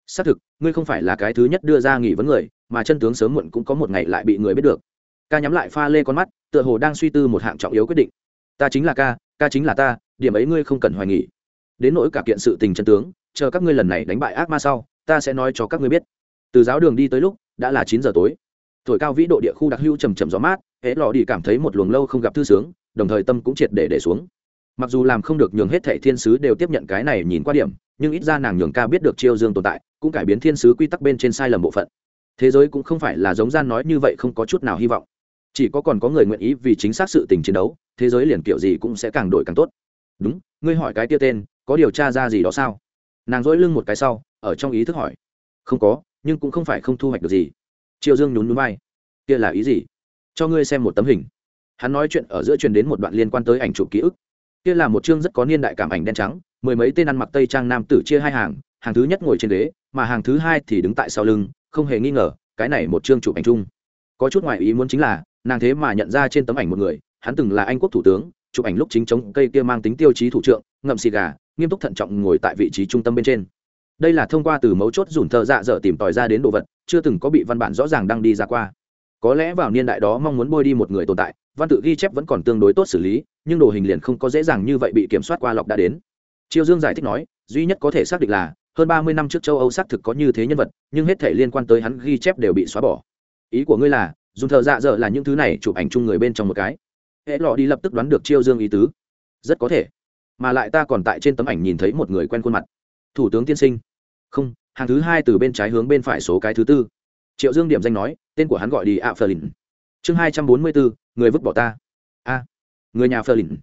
Xác thực, ngươi không phải là cái thứ nhất đưa ra nghỉ vấn người, mà chân tướng sớm muộn cũng có một ngày lại bị người biết được. Ca nhắm lại pha lê con mắt, tựa hồ đang suy tư một hạng trọng yếu quyết định. Ta chính là ca ca chính là ta, điểm ấy ngươi không cần hoài nghỉ đến nỗi cả kiện sự tình chân tướng, chờ các ngươi lần này đánh bại ác ma sau, ta sẽ nói cho các ngươi biết. Từ giáo đường đi tới lúc, đã là chín giờ tối. Thổi cao vĩ độ địa khu đặc hữu trầm trầm gió mát hễ lò đi cảm thấy một luồng lâu không gặp thư sướng, đồng thời tâm cũng triệt để để xuống. Mặc dù làm không được nhường hết thệ thiên sứ đều tiếp nhận cái này nhìn qua điểm, nhưng ít ra nàng nhường ca biết được chiêu dương tồn tại, cũng cải biến thiên sứ quy tắc bên trên sai lầm bộ phận. Thế giới cũng không phải là giống gian nói như vậy không có chút nào hy vọng. Chỉ có còn có người nguyện ý vì chính xác sự tình chiến đấu, thế giới liền kiểu gì cũng sẽ càng đổi càng tốt. Đúng, ngươi hỏi cái tia tên, có điều tra ra gì đó sao? Nàng dỗi lưng một cái sau, ở trong ý thức hỏi. Không có, nhưng cũng không phải không thu hoạch được gì. Triều dương nhún núi bay kia là ý gì? Cho ngươi xem một tấm hình. Hắn nói chuyện ở giữa truyền đến một đoạn liên quan tới ảnh chụp ký ức. Kia là một chương rất có niên đại cảm ảnh đen trắng, mười mấy tên ăn mặc tây trang nam tử chia hai hàng hàng thứ nhất ngồi trên ghế, mà hàng thứ hai thì đứng tại sau lưng, không hề nghi ngờ, cái này một chương chụp ảnh chung. Có chút ngoại ý muốn chính là, nàng thế mà nhận ra trên tấm ảnh một người, hắn từng là anh quốc thủ tướng, chụp ảnh lúc chính chống cây kia mang tính tiêu chí thủ trưởng ngậm xì gà, nghiêm túc thận trọng ngồi tại vị trí trung tâm bên trên. Đây là thông qua từ mấu chốt dùn thợ dạ dở tìm tòi ra đến đồ vật, chưa từng có bị văn bản rõ ràng đăng đi ra qua có lẽ vào niên đại đó mong muốn bôi đi một người tồn tại, văn tự ghi chép vẫn còn tương đối tốt xử lý, nhưng đồ hình liền không có dễ dàng như vậy bị kiểm soát qua lọc đã đến. Triều dương giải thích nói, duy nhất có thể xác định là, hơn ba mươi năm trước châu âu xác thực có như thế nhân vật, nhưng hết thể liên quan tới hắn ghi chép đều bị xóa bỏ. Ý của ngươi là, dùng thợ dạ dở là những thứ này chụp ảnh chung người bên trong một cái. Hệ lọ đi lập tức đoán được chiêu dương ý tứ. Rất có thể. Mà lại ta còn tại trên tấm ảnh nhìn thấy một người quen khuôn mặt. Thủ tướng tiên sinh. Không, hàng thứ hai từ bên trái hướng bên phải số cái thứ tư triệu dương điểm danh nói, tên của hắn gọi đi ạ phờ lìn chương hai trăm bốn mươi bốn người vứt bỏ ta. A, người nhà phờ lìn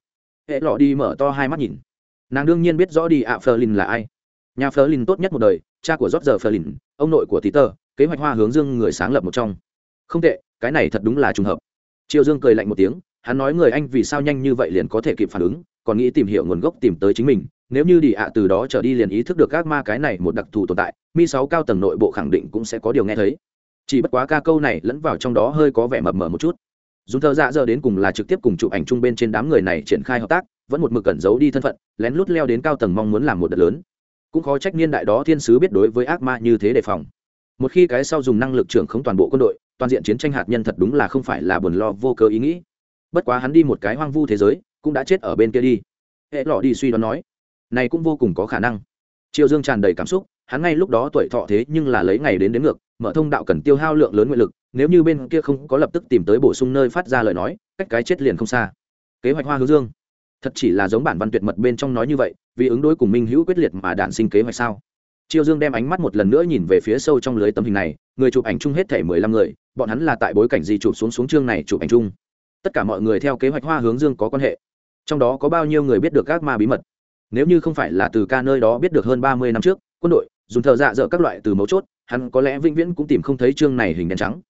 hệ lọ đi mở to hai mắt nhìn. Nàng đương nhiên biết rõ đi ạ phờ lìn là ai. Nhà phờ lìn tốt nhất một đời, cha của rót giờ phờ lìn ông nội của tí tơ kế hoạch hoa hướng dương người sáng lập một trong. Không tệ, cái này thật đúng là trùng hợp. Triệu dương cười lạnh một tiếng, hắn nói người anh vì sao nhanh như vậy liền có thể kịp phản ứng, còn nghĩ tìm hiểu nguồn gốc tìm tới chính mình, nếu như đi ạ từ đó trở đi liền ý thức được các ma cái này một đặc thù tồn tại, mi sáu cao tầng nội bộ khẳng định cũng sẽ có điều nghe thấy chỉ bất quá ca câu này lẫn vào trong đó hơi có vẻ mập mờ một chút. Dùng thơ dạ giờ đến cùng là trực tiếp cùng chụp ảnh chung bên trên đám người này triển khai hợp tác, vẫn một mực cẩn giấu đi thân phận, lén lút leo đến cao tầng mong muốn làm một đợt lớn. Cũng khó trách niên đại đó thiên sứ biết đối với ác ma như thế đề phòng. Một khi cái sau dùng năng lực trưởng không toàn bộ quân đội, toàn diện chiến tranh hạt nhân thật đúng là không phải là buồn lo vô cớ ý nghĩ. Bất quá hắn đi một cái hoang vu thế giới, cũng đã chết ở bên kia đi. Hệ lọ đi suy đoán nói, này cũng vô cùng có khả năng. Triệu dương tràn đầy cảm xúc, hắn ngay lúc đó tuổi thọ thế nhưng là lấy ngày đến đến ngược mở thông đạo cần tiêu hao lượng lớn nguyện lực nếu như bên kia không có lập tức tìm tới bổ sung nơi phát ra lời nói cách cái chết liền không xa kế hoạch hoa hướng dương thật chỉ là giống bản văn tuyệt mật bên trong nói như vậy vì ứng đối cùng minh hữu quyết liệt mà đạn sinh kế hoạch sao Triều Dương đem ánh mắt một lần nữa nhìn về phía sâu trong lưới tấm hình này, người chụp ảnh chung hết thể mười lăm người, bọn hắn là tại bối cảnh gì chụp xuống xuống chương này chụp ảnh chung. Tất cả mọi người theo kế hoạch Hoa Hướng Dương có quan hệ. Trong đó có bao nhiêu người biết được các ma bí mật? Nếu như không phải là từ ca nơi đó biết được hơn ba mươi năm trước, quân đội, dùng thợ dạ dở các loại từ mấu chốt hắn có lẽ vĩnh viễn cũng tìm không thấy chương này hình đen trắng.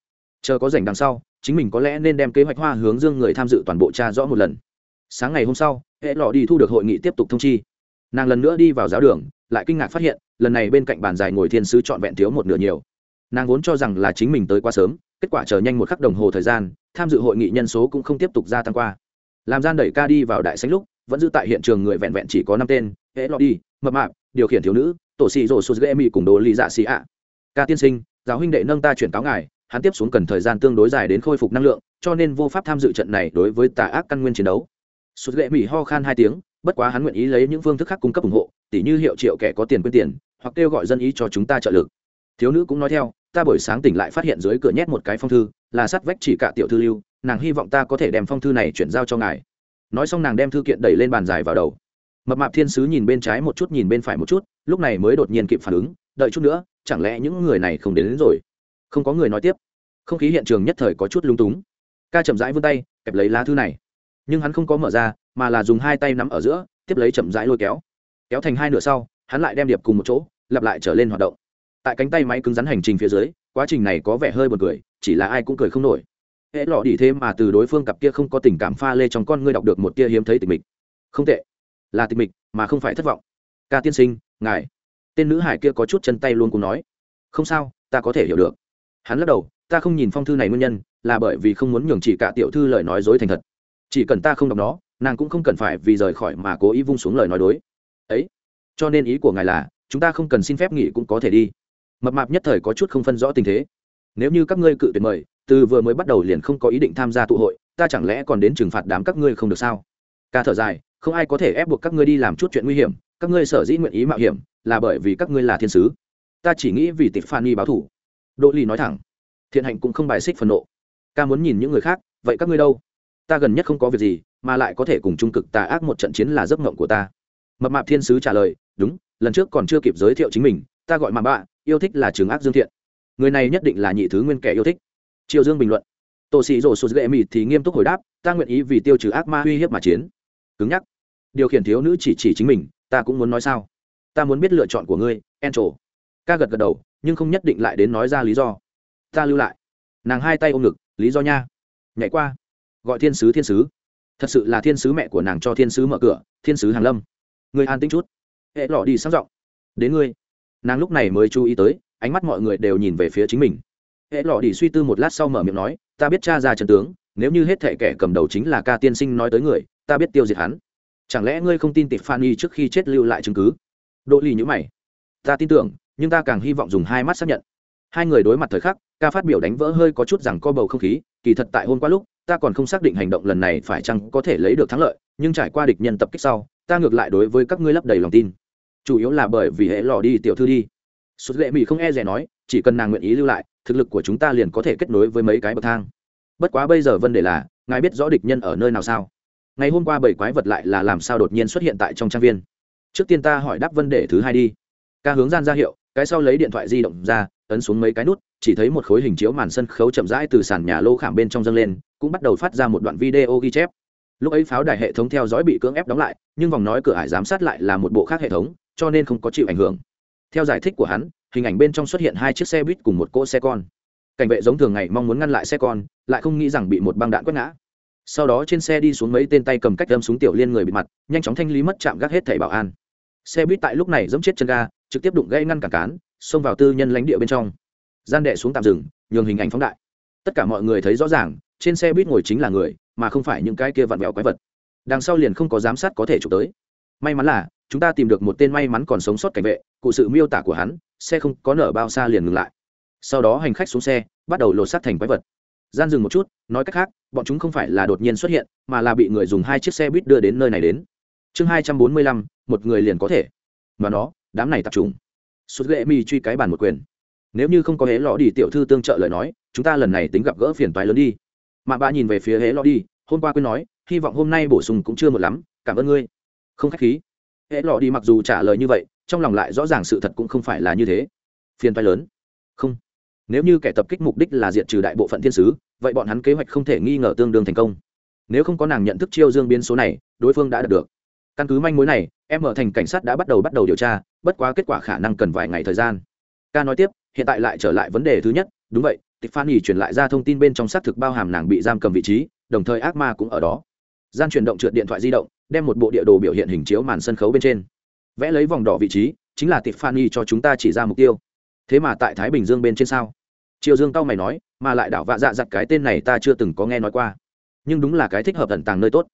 Chờ có rảnh đằng sau, chính mình có lẽ nên đem kế hoạch hoa hướng dương người tham dự toàn bộ tra rõ một lần. Sáng ngày hôm sau, hệ lọ đi thu được hội nghị tiếp tục thông chi. Nàng lần nữa đi vào giáo đường, lại kinh ngạc phát hiện, lần này bên cạnh bàn dài ngồi thiên sứ trọn vẹn thiếu một nửa nhiều. Nàng vốn cho rằng là chính mình tới quá sớm, kết quả chờ nhanh một khắc đồng hồ thời gian, tham dự hội nghị nhân số cũng không tiếp tục gia tăng qua. Làm gian đẩy ca đi vào đại sánh lúc, vẫn giữ tại hiện trường người vẹn vẹn chỉ có năm tên, hệ lọ đi, mập mạp, điều khiển thiếu nữ, tổ sĩ rổ sụt ghê mi cùng đồ lý dạ xì ạ ca tiên sinh, giáo huynh đệ nâng ta chuyển cáo ngài, hắn tiếp xuống cần thời gian tương đối dài đến khôi phục năng lượng, cho nên vô pháp tham dự trận này đối với tà ác căn nguyên chiến đấu. Sụt lệ mỹ ho khan hai tiếng, bất quá hắn nguyện ý lấy những phương thức khác cung cấp ủng hộ, tỉ như hiệu triệu kẻ có tiền quyên tiền, hoặc kêu gọi dân ý cho chúng ta trợ lực. Thiếu nữ cũng nói theo, ta buổi sáng tỉnh lại phát hiện dưới cửa nhét một cái phong thư, là sắt vách chỉ cả tiểu thư lưu, nàng hy vọng ta có thể đem phong thư này chuyển giao cho ngài. Nói xong nàng đem thư kiện đẩy lên bàn dài vào đầu. Mập mạp thiên sứ nhìn bên trái một chút nhìn bên phải một chút, lúc này mới đột nhiên kịp phản ứng đợi chút nữa chẳng lẽ những người này không đến, đến rồi? Không có người nói tiếp. Không khí hiện trường nhất thời có chút lung túng. Ca chậm rãi vươn tay kẹp lấy lá thư này. Nhưng hắn không có mở ra mà là dùng hai tay nắm ở giữa tiếp lấy chậm rãi lôi kéo. Kéo thành hai nửa sau hắn lại đem điệp cùng một chỗ lặp lại trở lên hoạt động. Tại cánh tay máy cứng rắn hành trình phía dưới quá trình này có vẻ hơi buồn cười chỉ là ai cũng cười không nổi. Hễ lọ đi thế mà từ đối phương cặp kia không có tình cảm pha lê trong con ngươi đọc được một tia hiếm thấy tịch mịch. Không tệ. Là tịch mịch mà không phải thất vọng. Ca tiên sinh ngài tên nữ hải kia có chút chân tay luôn cùng nói, không sao, ta có thể hiểu được. Hắn lắc đầu, ta không nhìn phong thư này nguyên nhân là bởi vì không muốn nhường chỉ cả tiểu thư lời nói dối thành thật. Chỉ cần ta không đọc nó, nàng cũng không cần phải vì rời khỏi mà cố ý vung xuống lời nói đối. Ấy, cho nên ý của ngài là, chúng ta không cần xin phép nghỉ cũng có thể đi. Mập mạp nhất thời có chút không phân rõ tình thế. Nếu như các ngươi cự tuyệt mời, từ vừa mới bắt đầu liền không có ý định tham gia tụ hội, ta chẳng lẽ còn đến trừng phạt đám các ngươi không được sao? Ca thở dài, không ai có thể ép buộc các ngươi đi làm chút chuyện nguy hiểm, các ngươi sở dĩ nguyện ý mạo hiểm là bởi vì các ngươi là thiên sứ. Ta chỉ nghĩ vì tịp phan y báo thủ. Đỗ ly nói thẳng. Thiện hạnh cũng không bài xích phần nộ. Ca muốn nhìn những người khác, vậy các ngươi đâu? Ta gần nhất không có việc gì, mà lại có thể cùng trung cực tà ác một trận chiến là giấc mộng của ta. Mập mạp thiên sứ trả lời, đúng, lần trước còn chưa kịp giới thiệu chính mình, ta gọi mà bạ, yêu thích là trường ác dương thiện. Người này nhất định là nhị thứ nguyên kẻ yêu thích. Triều dương bình luận. Tổ sĩ rổ sụt ghệ mịt thì nghiêm túc hồi đáp, ta nguyện ý vì tiêu trừ ác ma uy hiếp mà chiến. Cứng nhắc. Điều khiển thiếu nữ chỉ chỉ chính mình, ta cũng muốn nói sao? Ta muốn biết lựa chọn của ngươi en trổ ca gật gật đầu, nhưng không nhất định lại đến nói ra lý do. Ta lưu lại. Nàng hai tay ôm ngực, lý do nha. Nhảy qua. Gọi thiên sứ thiên sứ. Thật sự là thiên sứ mẹ của nàng cho thiên sứ mở cửa, thiên sứ hàn lâm. Người an tính chút. Hệ lọ đi sang giọng. Đến ngươi. Nàng lúc này mới chú ý tới, ánh mắt mọi người đều nhìn về phía chính mình. Hệ lọ đi suy tư một lát sau mở miệng nói, ta biết cha ra trần tướng, nếu như hết thệ kẻ cầm đầu chính là ca tiên sinh nói tới người, ta biết tiêu diệt hắn. Chẳng lẽ ngươi không tin tịp Fanny trước khi chết lưu lại chứng cứ? Đỗ lì nhữ mày. Ta tin tưởng, nhưng ta càng hy vọng dùng hai mắt xác nhận. Hai người đối mặt thời khắc, ca phát biểu đánh vỡ hơi có chút rằng co bầu không khí, kỳ thật tại hôm qua lúc, ta còn không xác định hành động lần này phải chăng có thể lấy được thắng lợi, nhưng trải qua địch nhân tập kích sau, ta ngược lại đối với các ngươi lấp đầy lòng tin. Chủ yếu là bởi vì hệ lò đi tiểu thư đi. Sút lệ mỹ không e rẻ nói, chỉ cần nàng nguyện ý lưu lại, thực lực của chúng ta liền có thể kết nối với mấy cái bậc thang. Bất quá bây giờ vấn đề là, ngài biết rõ địch nhân ở nơi nào sao? Ngày hôm qua bảy quái vật lại là làm sao đột nhiên xuất hiện tại trong trang viên? Trước tiên ta hỏi đáp vấn đề thứ hai đi. Ca hướng gian ra hiệu, cái sau lấy điện thoại di động ra, ấn xuống mấy cái nút, chỉ thấy một khối hình chiếu màn sân khấu chậm rãi từ sàn nhà lô khảm bên trong dâng lên, cũng bắt đầu phát ra một đoạn video ghi chép. Lúc ấy pháo đài hệ thống theo dõi bị cưỡng ép đóng lại, nhưng vòng nói cửa ải giám sát lại là một bộ khác hệ thống, cho nên không có chịu ảnh hưởng. Theo giải thích của hắn, hình ảnh bên trong xuất hiện hai chiếc xe buýt cùng một cỗ xe con. Cảnh vệ giống thường ngày mong muốn ngăn lại xe con, lại không nghĩ rằng bị một băng đạn quét ngã. Sau đó trên xe đi xuống mấy tên tay cầm cách đâm súng tiểu liên người bị mặt, nhanh chóng thanh lý mất chạm gác hết thảy bảo an xe buýt tại lúc này dẫm chết chân ga, trực tiếp đụng gây ngăn cản cán, xông vào tư nhân lãnh địa bên trong. Gian đệ xuống tạm dừng, nhường hình ảnh phóng đại. Tất cả mọi người thấy rõ ràng, trên xe buýt ngồi chính là người, mà không phải những cái kia vặn vẹo quái vật. Đằng sau liền không có giám sát có thể chụp tới. May mắn là, chúng ta tìm được một tên may mắn còn sống sót cảnh vệ, cụ sự miêu tả của hắn, xe không có nở bao xa liền ngừng lại. Sau đó hành khách xuống xe, bắt đầu lột sát thành quái vật. Gian dừng một chút, nói cách khác, bọn chúng không phải là đột nhiên xuất hiện, mà là bị người dùng hai chiếc xe buýt đưa đến nơi này đến. Chương hai trăm bốn mươi lăm một người liền có thể. Mà nó, đám này tập trung. Sút ghệ mi truy cái bàn một quyền. Nếu như không có hế lọ đi, tiểu thư tương trợ lời nói, chúng ta lần này tính gặp gỡ phiền toái lớn đi. Mạ bạ nhìn về phía hế lọ đi, hôm qua quên nói, hy vọng hôm nay bổ sung cũng chưa một lắm, cảm ơn ngươi. Không khách khí. Hế lọ đi mặc dù trả lời như vậy, trong lòng lại rõ ràng sự thật cũng không phải là như thế. Phiền toái lớn. Không. Nếu như kẻ tập kích mục đích là diệt trừ đại bộ phận thiên sứ, vậy bọn hắn kế hoạch không thể nghi ngờ tương đương thành công. Nếu không có nàng nhận thức chiêu dương biến số này, đối phương đã đạt được. Căn cứ manh mối này em ở thành cảnh sát đã bắt đầu bắt đầu điều tra, bất quá kết quả khả năng cần vài ngày thời gian. Ca nói tiếp, hiện tại lại trở lại vấn đề thứ nhất, đúng vậy, tiffany truyền lại ra thông tin bên trong xác thực bao hàm nàng bị giam cầm vị trí, đồng thời ác ma cũng ở đó. Gian chuyển động trượt điện thoại di động, đem một bộ địa đồ biểu hiện hình chiếu màn sân khấu bên trên. Vẽ lấy vòng đỏ vị trí, chính là tiffany cho chúng ta chỉ ra mục tiêu. Thế mà tại thái bình dương bên trên sao? Triều dương cao mày nói, mà lại đảo vạ dạ dặt cái tên này ta chưa từng có nghe nói qua. Nhưng đúng là cái thích hợp tận tàng nơi tốt.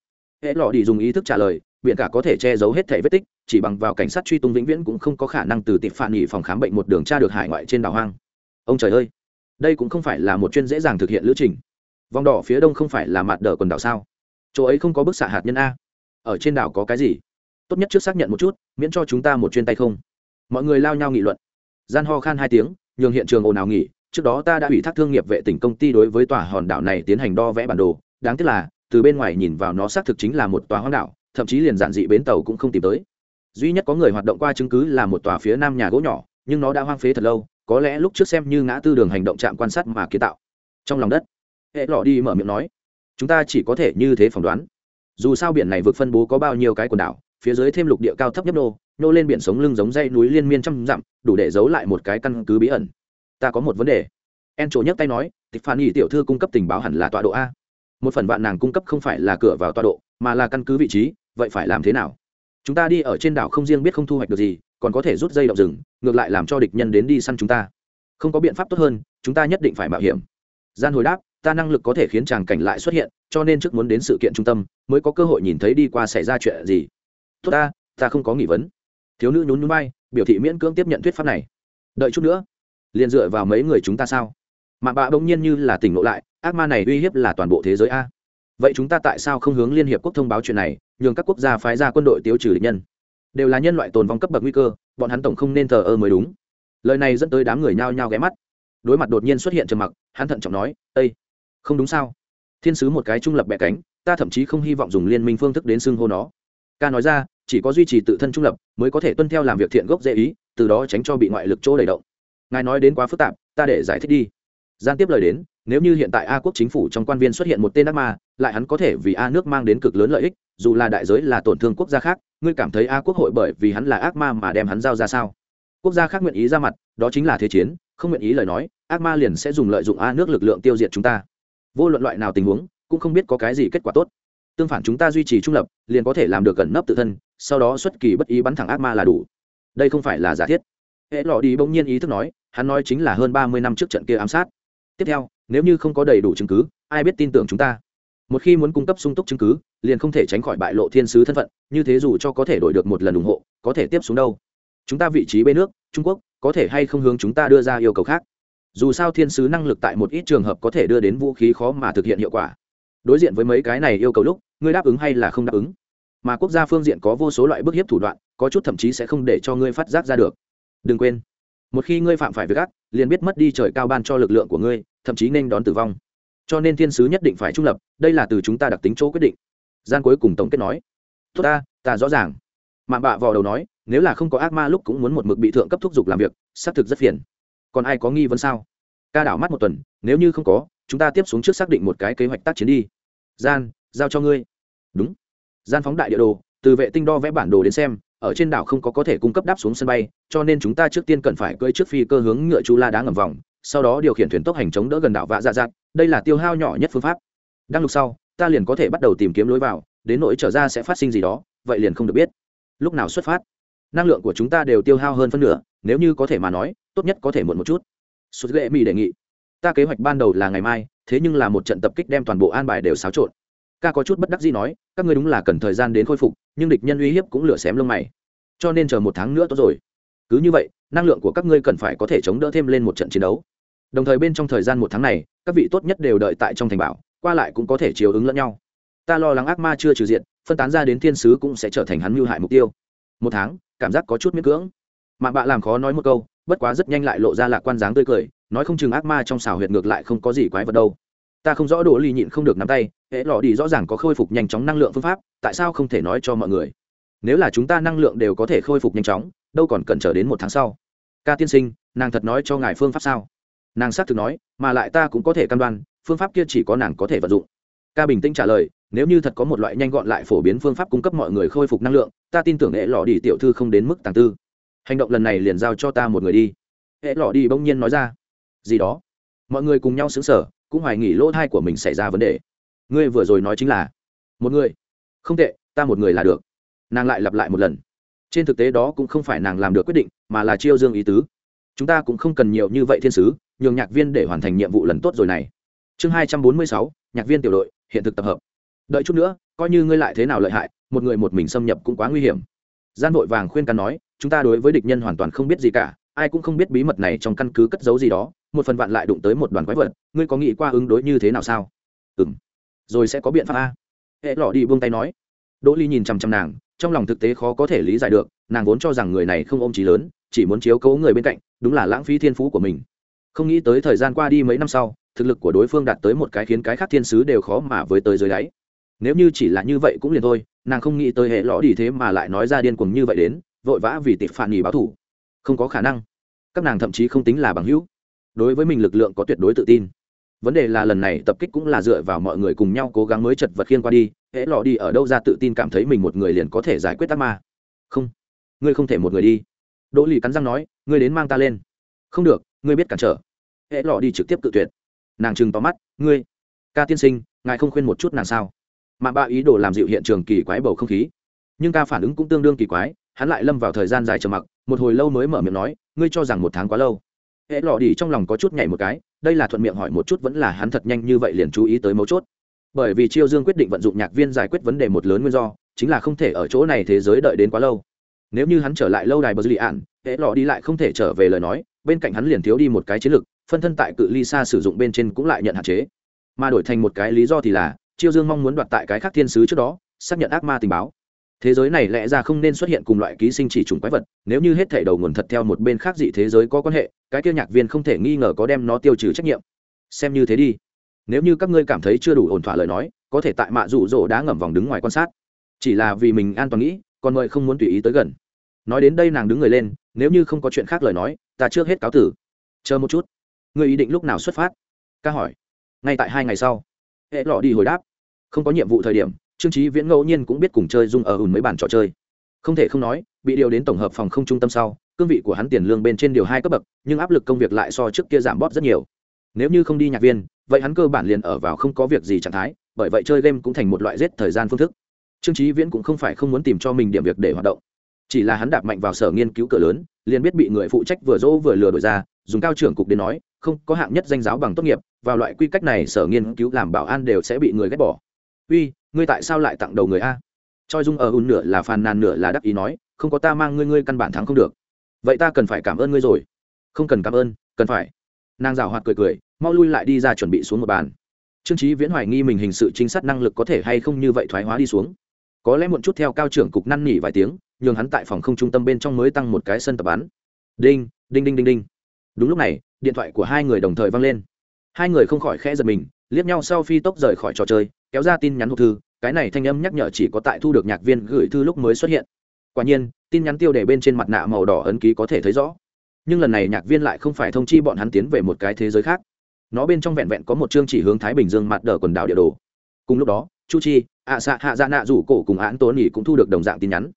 Hệ lọ đi dùng ý thức trả lời biện cả có thể che giấu hết thể vết tích, chỉ bằng vào cảnh sát truy tung vĩnh viễn cũng không có khả năng từ tịp phản nghỉ phòng khám bệnh một đường tra được hải ngoại trên đảo hoang. Ông trời ơi, đây cũng không phải là một chuyên dễ dàng thực hiện lữ trình. Vòng đỏ phía đông không phải là mặt đờ quần đảo sao? Chỗ ấy không có bức xạ hạt nhân a. Ở trên đảo có cái gì? Tốt nhất trước xác nhận một chút, miễn cho chúng ta một chuyên tay không. Mọi người lao nhau nghị luận. Gian ho khan hai tiếng, nhường hiện trường ồn ào nghỉ. Trước đó ta đã ủy thác thương nghiệp vệ tỉnh công ty đối với tòa hòn đảo này tiến hành đo vẽ bản đồ. Đáng tiếc là, từ bên ngoài nhìn vào nó xác thực chính là một tòa hoang đảo thậm chí liền giản dị bến tàu cũng không tìm tới. Duy nhất có người hoạt động qua chứng cứ là một tòa phía nam nhà gỗ nhỏ, nhưng nó đã hoang phế thật lâu, có lẽ lúc trước xem như ngã tư đường hành động trạm quan sát mà kiến tạo. Trong lòng đất, hệ lọ đi mở miệng nói, chúng ta chỉ có thể như thế phỏng đoán. Dù sao biển này vượt phân bố có bao nhiêu cái quần đảo, phía dưới thêm lục địa cao thấp nhấp nô nô lên biển sống lưng giống dây núi liên miên trăm dặm, đủ để giấu lại một cái căn cứ bí ẩn. Ta có một vấn đề. En trổ nhấc tay nói tiffany tiểu thư cung cấp tình báo hẳn là tọa độ a. Một phần vạn nàng cung cấp không phải là cửa vào tọa độ mà là căn cứ vị trí, vậy phải làm thế nào? Chúng ta đi ở trên đảo không riêng biết không thu hoạch được gì, còn có thể rút dây động rừng, ngược lại làm cho địch nhân đến đi săn chúng ta. Không có biện pháp tốt hơn, chúng ta nhất định phải mạo hiểm. Gian hồi đáp, ta năng lực có thể khiến chàng cảnh lại xuất hiện, cho nên trước muốn đến sự kiện trung tâm, mới có cơ hội nhìn thấy đi qua xảy ra chuyện gì. Tốt ta ta không có nghỉ vấn. Thiếu nữ nhún nhún bay biểu thị miễn cưỡng tiếp nhận thuyết pháp này. Đợi chút nữa, liền dựa vào mấy người chúng ta sao? Mà bạ bỗng nhiên như là tỉnh lộ lại, ác ma này uy hiếp là toàn bộ thế giới a vậy chúng ta tại sao không hướng liên hiệp quốc thông báo chuyện này, nhường các quốc gia phái ra quân đội tiêu trừ địch nhân? Đều là nhân loại tồn vong cấp bậc nguy cơ, bọn hắn tổng không nên thờ ơ mới đúng. Lời này dẫn tới đám người nhao nhao ghé mắt. Đối mặt đột nhiên xuất hiện trầm mặc, hắn thận trọng nói ây không đúng sao? Thiên sứ một cái trung lập bẹ cánh, ta thậm chí không hy vọng dùng liên minh phương thức đến xưng hô nó. Ca nói ra, chỉ có duy trì tự thân trung lập, mới có thể tuân theo làm việc thiện gốc dễ ý, từ đó tránh cho bị ngoại lực chỗ đẩy động. Ngài nói đến quá phức tạp, ta để giải thích đi. Gian tiếp lời đến nếu như hiện tại a quốc chính phủ trong quan viên xuất hiện một tên ác ma, lại hắn có thể vì a nước mang đến cực lớn lợi ích, dù là đại giới là tổn thương quốc gia khác, ngươi cảm thấy a quốc hội bởi vì hắn là ác ma mà đem hắn giao ra sao? Quốc gia khác nguyện ý ra mặt, đó chính là thế chiến, không nguyện ý lời nói, ác ma liền sẽ dùng lợi dụng a nước lực lượng tiêu diệt chúng ta. Vô luận loại nào tình huống, cũng không biết có cái gì kết quả tốt. Tương phản chúng ta duy trì trung lập, liền có thể làm được gần nấp tự thân, sau đó xuất kỳ bất ý bắn thẳng ác ma là đủ. Đây không phải là giả thiết. Hệ lọ đi bỗng nhiên ý thức nói, hắn nói chính là hơn ba mươi năm trước trận kia ám sát. Tiếp theo nếu như không có đầy đủ chứng cứ, ai biết tin tưởng chúng ta? Một khi muốn cung cấp sung túc chứng cứ, liền không thể tránh khỏi bại lộ thiên sứ thân phận, như thế dù cho có thể đổi được một lần ủng hộ, có thể tiếp xuống đâu. Chúng ta vị trí bên nước, trung quốc, có thể hay không hướng chúng ta đưa ra yêu cầu khác? Dù sao thiên sứ năng lực tại một ít trường hợp có thể đưa đến vũ khí khó mà thực hiện hiệu quả. Đối diện với mấy cái này yêu cầu lúc, ngươi đáp ứng hay là không đáp ứng? Mà quốc gia phương diện có vô số loại bức hiếp thủ đoạn, có chút thậm chí sẽ không để cho ngươi phát giác ra được. Đừng quên, một khi ngươi phạm phải việc ác, liền biết mất đi trời cao ban cho lực lượng của ngươi thậm chí nên đón tử vong. Cho nên thiên sứ nhất định phải trung lập, đây là từ chúng ta đặc tính chỗ quyết định. Gian cuối cùng tổng kết nói. Tốt ta ta rõ ràng. Mạng bạ vào đầu nói, nếu là không có ác ma lúc cũng muốn một mực bị thượng cấp thúc giục làm việc, xác thực rất phiền. Còn ai có nghi vấn sao? Ca đảo mắt một tuần, nếu như không có, chúng ta tiếp xuống trước xác định một cái kế hoạch tác chiến đi. Gian, giao cho ngươi. Đúng. Gian phóng đại địa đồ, từ vệ tinh đo vẽ bản đồ đến xem, ở trên đảo không có có thể cung cấp đáp xuống sân bay, cho nên chúng ta trước tiên cần phải cưỡi trước phi cơ hướng ngựa chú la đá ngầm vòng sau đó điều khiển thuyền tốc hành chống đỡ gần đảo vạ dạ dạt đây là tiêu hao nhỏ nhất phương pháp. Đăng lục sau, ta liền có thể bắt đầu tìm kiếm lối vào, đến nỗi trở ra sẽ phát sinh gì đó, vậy liền không được biết. Lúc nào xuất phát, năng lượng của chúng ta đều tiêu hao hơn phân nửa, nếu như có thể mà nói, tốt nhất có thể muộn một chút. Sụt lệ mỹ đề nghị. Ta kế hoạch ban đầu là ngày mai, thế nhưng là một trận tập kích đem toàn bộ an bài đều xáo trộn. Ca có chút bất đắc gì nói, các ngươi đúng là cần thời gian đến khôi phục, nhưng địch nhân uy hiếp cũng lửa xém lông mày. Cho nên chờ một tháng nữa tốt rồi. Cứ như vậy, năng lượng của các ngươi cần phải có thể chống đỡ thêm lên một trận chiến đấu đồng thời bên trong thời gian một tháng này, các vị tốt nhất đều đợi tại trong thành bảo, qua lại cũng có thể chiều ứng lẫn nhau. Ta lo lắng ác ma chưa trừ diện phân tán ra đến thiên sứ cũng sẽ trở thành hắn mưu hại mục tiêu. Một tháng, cảm giác có chút miễn cưỡng. Mạng bạ làm khó nói một câu, bất quá rất nhanh lại lộ ra lạc quan dáng tươi cười, nói không chừng ác ma trong xào huyệt ngược lại không có gì quái vật đâu. Ta không rõ đồ ly nhịn không được nắm tay, hễ lò đi rõ ràng có khôi phục nhanh chóng năng lượng phương pháp, tại sao không thể nói cho mọi người? Nếu là chúng ta năng lượng đều có thể khôi phục nhanh chóng, đâu còn cần chờ đến một tháng sau. Ca tiên sinh, nàng thật nói cho ngài phương pháp sao? Nàng xác thực nói, mà lại ta cũng có thể căn đoan, phương pháp kia chỉ có nàng có thể vận dụng. Ca bình tĩnh trả lời, nếu như thật có một loại nhanh gọn lại phổ biến phương pháp cung cấp mọi người khôi phục năng lượng, ta tin tưởng hệ lọ đi tiểu thư không đến mức tàng tư. Hành động lần này liền giao cho ta một người đi. Hệ lọ đi bỗng nhiên nói ra, gì đó? Mọi người cùng nhau xứng sở cũng hoài nghỉ lỗ thai của mình xảy ra vấn đề. Ngươi vừa rồi nói chính là, một người. Không tệ, ta một người là được. Nàng lại lặp lại một lần. Trên thực tế đó cũng không phải nàng làm được quyết định, mà là chiêu dương ý tứ chúng ta cũng không cần nhiều như vậy thiên sứ, nhường nhạc viên để hoàn thành nhiệm vụ lần tốt rồi này. Chương hai trăm bốn mươi sáu, nhạc viên tiểu đội, hiện thực tập hợp. Đợi chút nữa, coi như ngươi lại thế nào lợi hại, một người một mình xâm nhập cũng quá nguy hiểm. Gian vội vàng khuyên can nói, chúng ta đối với địch nhân hoàn toàn không biết gì cả, ai cũng không biết bí mật này trong căn cứ cất giấu gì đó, một phần vạn lại đụng tới một đoàn quái vật, ngươi có nghĩ qua ứng đối như thế nào sao? Ừ m rồi sẽ có biện pháp a. Hệ lọ đi buông tay nói. Đỗ ly nhìn chằm chằm nàng, trong lòng thực tế khó có thể lý giải được, nàng vốn cho rằng người này không ôm trí lớn chỉ muốn chiếu cố người bên cạnh, đúng là lãng phí thiên phú của mình. Không nghĩ tới thời gian qua đi mấy năm sau, thực lực của đối phương đạt tới một cái khiến cái khác thiên sứ đều khó mà với tới dưới đáy. Nếu như chỉ là như vậy cũng liền thôi, nàng không nghĩ tới hệ lõ đi thế mà lại nói ra điên cuồng như vậy đến, vội vã vì tịch phản nghỉ báo thủ. Không có khả năng. Các nàng thậm chí không tính là bằng hữu. Đối với mình lực lượng có tuyệt đối tự tin. Vấn đề là lần này tập kích cũng là dựa vào mọi người cùng nhau cố gắng mới chật vật khiên qua đi hễ lọ đi ở đâu ra tự tin cảm thấy mình một người liền có thể giải quyết tắc ma. Không. Ngươi không thể một người đi đỗ lì cắn răng nói, ngươi đến mang ta lên. Không được, ngươi biết cản trở. Hễ lọ đi trực tiếp cự tuyệt. Nàng trừng tóm mắt, ngươi, ca tiên sinh, ngài không khuyên một chút nàng sao? Mạng ba ý đồ làm dịu hiện trường kỳ quái bầu không khí. Nhưng ca phản ứng cũng tương đương kỳ quái, hắn lại lâm vào thời gian dài trầm mặc, một hồi lâu mới mở miệng nói, ngươi cho rằng một tháng quá lâu? Hễ lọ đi trong lòng có chút nhảy một cái, đây là thuận miệng hỏi một chút vẫn là hắn thật nhanh như vậy liền chú ý tới mấu chốt. Bởi vì chiêu dương quyết định vận dụng nhạc viên giải quyết vấn đề một lớn nguyên do, chính là không thể ở chỗ này thế giới đợi đến quá lâu nếu như hắn trở lại lâu đài bờ dư lì ạn hễ lọ đi lại không thể trở về lời nói, bên cạnh hắn liền thiếu đi một cái chiến lược phân thân tại cự ly xa sử dụng bên trên cũng lại nhận hạn chế. Mà đổi thành một cái lý do thì là, chiêu dương mong muốn đoạt tại cái khác thiên sứ trước đó, xác nhận ác ma tình báo. Thế giới này lẽ ra không nên xuất hiện cùng loại ký sinh chỉ trùng quái vật, nếu như hết thể đầu nguồn thật theo một bên khác dị thế giới có quan hệ, cái kia nhạc viên không thể nghi ngờ có đem nó tiêu trừ trách nhiệm. Xem như thế đi. Nếu như các ngươi cảm thấy chưa đủ ổn thỏa lời nói, có thể tại mạ rụ rỗ đã ngầm vòng đứng ngoài quan sát. Chỉ là vì mình an toàn nghĩ còn mời không muốn tùy ý tới gần. Nói đến đây nàng đứng người lên, nếu như không có chuyện khác lời nói, ta trước hết cáo tử. Chờ một chút. Ngươi ý định lúc nào xuất phát? Ca hỏi. Ngay tại hai ngày sau. Hệ lọ đi hồi đáp. Không có nhiệm vụ thời điểm, trương trí viễn ngẫu nhiên cũng biết cùng chơi dung ở ùn mấy bàn trò chơi. Không thể không nói, bị điều đến tổng hợp phòng không trung tâm sau, cương vị của hắn tiền lương bên trên điều hai cấp bậc, nhưng áp lực công việc lại so trước kia giảm bóp rất nhiều. Nếu như không đi nhạc viên, vậy hắn cơ bản liền ở vào không có việc gì trạng thái, bởi vậy chơi game cũng thành một loại giết thời gian phương thức trương trí viễn cũng không phải không muốn tìm cho mình điểm việc để hoạt động. Chỉ là hắn đạp mạnh vào sở nghiên cứu cửa lớn, liền biết bị người phụ trách vừa dỗ vừa lừa đổi ra, dùng cao trưởng cục đến nói, không có hạng nhất danh giáo bằng tốt nghiệp, vào loại quy cách này sở nghiên cứu làm bảo an đều sẽ bị người ghét bỏ. Uy, ngươi tại sao lại tặng đầu người a? Choi dung ở ùn nửa là phàn nàn nửa là đắc ý nói, không có ta mang ngươi ngươi căn bản thắng không được. Vậy ta cần phải cảm ơn ngươi rồi. Không cần cảm ơn, cần phải. Nàng rào hoạt cười cười, mau lui lại đi ra chuẩn bị xuống một bàn. Trương trí viễn hoài nghi mình hình sự trinh sát năng lực có thể hay không như vậy thoái hóa đi xuống có lẽ một chút theo cao trưởng cục năn nỉ vài tiếng, nhường hắn tại phòng không trung tâm bên trong mới tăng một cái sân tập bắn. Đinh đinh đinh đinh đinh. Đúng lúc này, điện thoại của hai người đồng thời vang lên. Hai người không khỏi khẽ giật mình, liếc nhau sau phi tốc rời khỏi trò chơi, kéo ra tin nhắn hộp thư, cái này thanh âm nhắc nhở chỉ có tại thu được nhạc viên gửi thư lúc mới xuất hiện. Quả nhiên, tin nhắn tiêu đề bên trên mặt nạ màu đỏ ấn ký có thể thấy rõ. Nhưng lần này nhạc viên lại không phải thông chi bọn hắn tiến về một cái thế giới khác. Nó bên trong vẹn vẹn có một chương chỉ hướng thái bình dương mặt đờ quần đảo địa đồ. Cùng lúc đó chu chi, ạ xạ hạ dạ nạ rủ cổ cùng án tốn nỉ cũng thu được đồng dạng tin nhắn.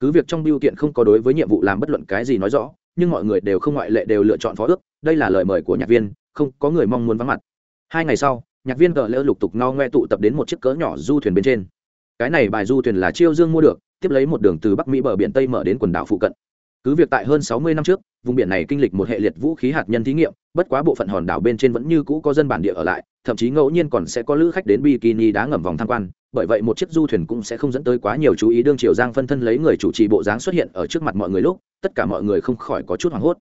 Cứ việc trong biêu kiện không có đối với nhiệm vụ làm bất luận cái gì nói rõ, nhưng mọi người đều không ngoại lệ đều lựa chọn phó ước, đây là lời mời của nhạc viên, không có người mong muốn vắng mặt. Hai ngày sau, nhạc viên cờ lỡ lục tục no ngoe tụ tập đến một chiếc cỡ nhỏ du thuyền bên trên. Cái này bài du thuyền là chiêu dương mua được, tiếp lấy một đường từ bắc mỹ bờ biển tây mở đến quần đảo phụ cận. Cứ việc tại hơn sáu mươi năm trước vùng biển này kinh lịch một hệ liệt vũ khí hạt nhân thí nghiệm, bất quá bộ phận hòn đảo bên trên vẫn như cũ có dân bản địa ở lại, thậm chí ngẫu nhiên còn sẽ có lữ khách đến bikini đá ngầm vòng tham quan, bởi vậy một chiếc du thuyền cũng sẽ không dẫn tới quá nhiều chú ý. Đương triều giang phân thân lấy người chủ trì bộ dáng xuất hiện ở trước mặt mọi người lúc, tất cả mọi người không khỏi có chút hoảng hốt.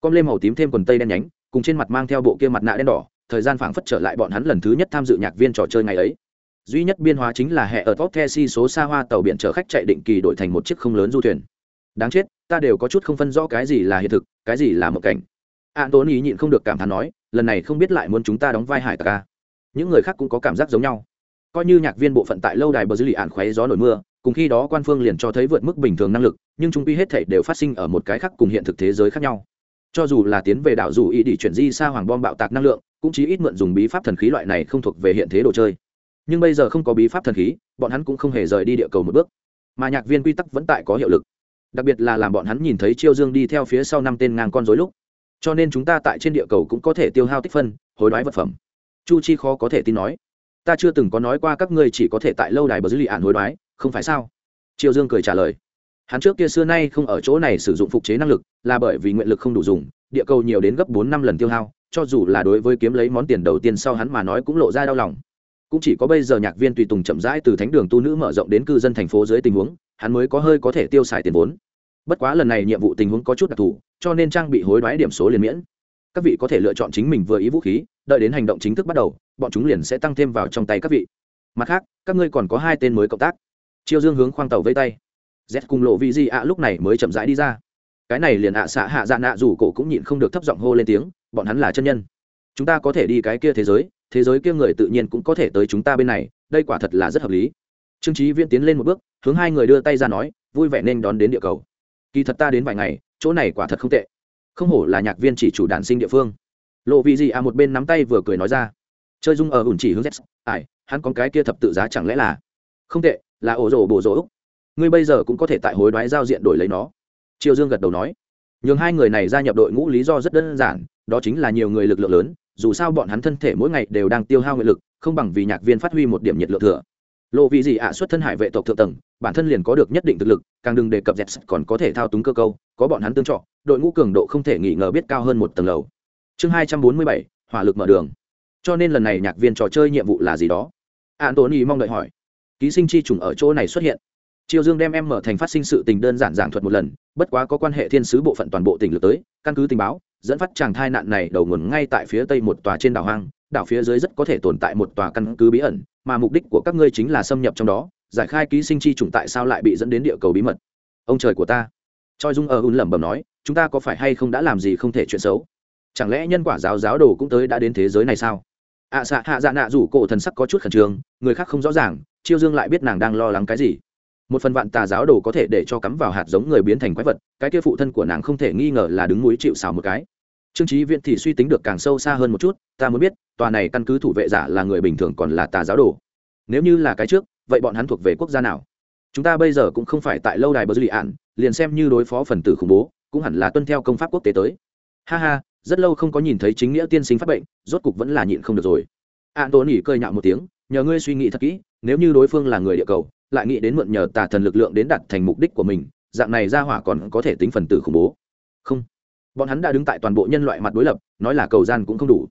Con lê màu tím thêm quần tây đen nhánh, cùng trên mặt mang theo bộ kia mặt nạ đen đỏ, thời gian phảng phất trở lại bọn hắn lần thứ nhất tham dự nhạc viên trò chơi ngày ấy. Duy nhất biên hóa chính là hệ ở top the số xa hoa tàu biển chở khách chạy định kỳ đổi thành một chiếc không lớn du thuyền đáng chết, ta đều có chút không phân rõ cái gì là hiện thực, cái gì là một cảnh. Ản tốn ý nhịn không được cảm thán nói, lần này không biết lại muốn chúng ta đóng vai hải tặc ca những người khác cũng có cảm giác giống nhau. Coi như nhạc viên bộ phận tại lâu đài bờ dư lì ạn khoáy gió nổi mưa, cùng khi đó quan phương liền cho thấy vượt mức bình thường năng lực, nhưng trung quy hết thể đều phát sinh ở một cái khác cùng hiện thực thế giới khác nhau. Cho dù là tiến về đảo dù ý đi chuyển di xa hoàng bom bạo tạc năng lượng, cũng chỉ ít mượn dùng bí pháp thần khí loại này không thuộc về hiện thế đồ chơi. Nhưng bây giờ không có bí pháp thần khí, bọn hắn cũng không hề rời đi địa cầu một bước. Mà nhạc viên quy tắc vẫn tại có hiệu lực đặc biệt là làm bọn hắn nhìn thấy chiêu dương đi theo phía sau năm tên ngang con dối lúc. Cho nên chúng ta tại trên địa cầu cũng có thể tiêu hao tích phân, hối đoái vật phẩm. Chu chi khó có thể tin nói. Ta chưa từng có nói qua các ngươi chỉ có thể tại lâu đài bờ dư lì ạn hối đoái, không phải sao? Triều dương cười trả lời. Hắn trước kia xưa nay không ở chỗ này sử dụng phục chế năng lực, là bởi vì nguyện lực không đủ dùng, địa cầu nhiều đến gấp bốn năm lần tiêu hao, cho dù là đối với kiếm lấy món tiền đầu tiên sau hắn mà nói cũng lộ ra đau lòng cũng chỉ có bây giờ nhạc viên tùy tùng chậm rãi từ thánh đường tu nữ mở rộng đến cư dân thành phố dưới tình huống, hắn mới có hơi có thể tiêu xài tiền vốn. Bất quá lần này nhiệm vụ tình huống có chút đặc thù, cho nên trang bị hối đoái điểm số liền miễn. Các vị có thể lựa chọn chính mình vừa ý vũ khí, đợi đến hành động chính thức bắt đầu, bọn chúng liền sẽ tăng thêm vào trong tay các vị. Mặt khác, các ngươi còn có hai tên mới cộng tác. Chiêu dương hướng khoang tàu vây tay. Z cùng lộ vị di ạ lúc này mới chậm rãi đi ra. Cái này liền ạ xạ hạ dạ nạ dù cổ cũng nhịn không được thấp giọng hô lên tiếng, bọn hắn là chân nhân. Chúng ta có thể đi cái kia thế giới thế giới kia người tự nhiên cũng có thể tới chúng ta bên này, đây quả thật là rất hợp lý. Trương trí viễn tiến lên một bước, hướng hai người đưa tay ra nói, vui vẻ nên đón đến địa cầu. Kỳ thật ta đến vài ngày, chỗ này quả thật không tệ. Không hổ là nhạc viên chỉ chủ đàn sinh địa phương. Lộ vị gì à một bên nắm tay vừa cười nói ra. Chơi dung ở ủn chỉ hướng z ải hắn con cái kia thập tự giá chẳng lẽ là? Không tệ, là ổ rổ bổ rổ ngươi bây giờ cũng có thể tại hối đoái giao diện đổi lấy nó. Triều dương gật đầu nói. Nhường hai người này gia nhập đội ngũ lý do rất đơn giản, đó chính là nhiều người lực lượng lớn dù sao bọn hắn thân thể mỗi ngày đều đang tiêu hao nguyện lực, không bằng vì nhạc viên phát huy một điểm nhiệt lượng thừa. Lộ vị gì ạ, xuất thân hải vệ tộc thượng tầng, bản thân liền có được nhất định thực lực, càng đừng đề cập dẹt còn có thể thao túng cơ câu, có bọn hắn tương trọ đội ngũ cường độ không thể nghi ngờ biết cao hơn một tầng lầu. Chương hai trăm bốn mươi bảy, hỏa lực mở đường. Cho nên lần này nhạc viên trò chơi nhiệm vụ là gì đó? Antony mong đợi hỏi. Ký sinh chi trùng ở chỗ này xuất hiện. Triều dương đem em mở thành phát sinh sự tình đơn giản giảng thuật một lần, bất quá có quan hệ thiên sứ bộ phận toàn bộ tỉnh lược tới, căn cứ tình báo dẫn phát chàng thai nạn này đầu nguồn ngay tại phía tây một tòa trên đảo hoang đảo phía dưới rất có thể tồn tại một tòa căn cứ bí ẩn mà mục đích của các ngươi chính là xâm nhập trong đó giải khai ký sinh chi trùng tại sao lại bị dẫn đến địa cầu bí mật. Ông trời của ta. Choi dung ở un lẩm bẩm nói chúng ta có phải hay không đã làm gì không thể chuyện xấu? Chẳng lẽ nhân quả giáo giáo đồ cũng tới đã đến thế giới này sao? Ạ à, xạ hạ dạ nạ rủ cổ thần sắc có chút khẩn trương người khác không rõ ràng chiêu dương lại biết nàng đang lo lắng cái gì một phần vạn tà giáo đồ có thể để cho cắm vào hạt giống người biến thành quái vật, cái kia phụ thân của nàng không thể nghi ngờ là đứng núi chịu xào một cái. Trương trí viễn thì suy tính được càng sâu xa hơn một chút, ta muốn biết, tòa này căn cứ thủ vệ giả là người bình thường còn là tà giáo đồ? Nếu như là cái trước, vậy bọn hắn thuộc về quốc gia nào? Chúng ta bây giờ cũng không phải tại lâu đài bờ dư lì ạn, liền xem như đối phó phần tử khủng bố, cũng hẳn là tuân theo công pháp quốc tế tới. Ha ha, rất lâu không có nhìn thấy chính nghĩa tiên sinh phát bệnh, rốt cục vẫn là nhịn không được rồi. An tốn nỉ cơi nhạo một tiếng, nhờ ngươi suy nghĩ thật kỹ, nếu như đối phương là người địa cầu lại nghĩ đến mượn nhờ tà thần lực lượng đến đạt thành mục đích của mình, dạng này ra hỏa còn có thể tính phần tử khủng bố. Không. Bọn hắn đã đứng tại toàn bộ nhân loại mặt đối lập, nói là cầu gian cũng không đủ.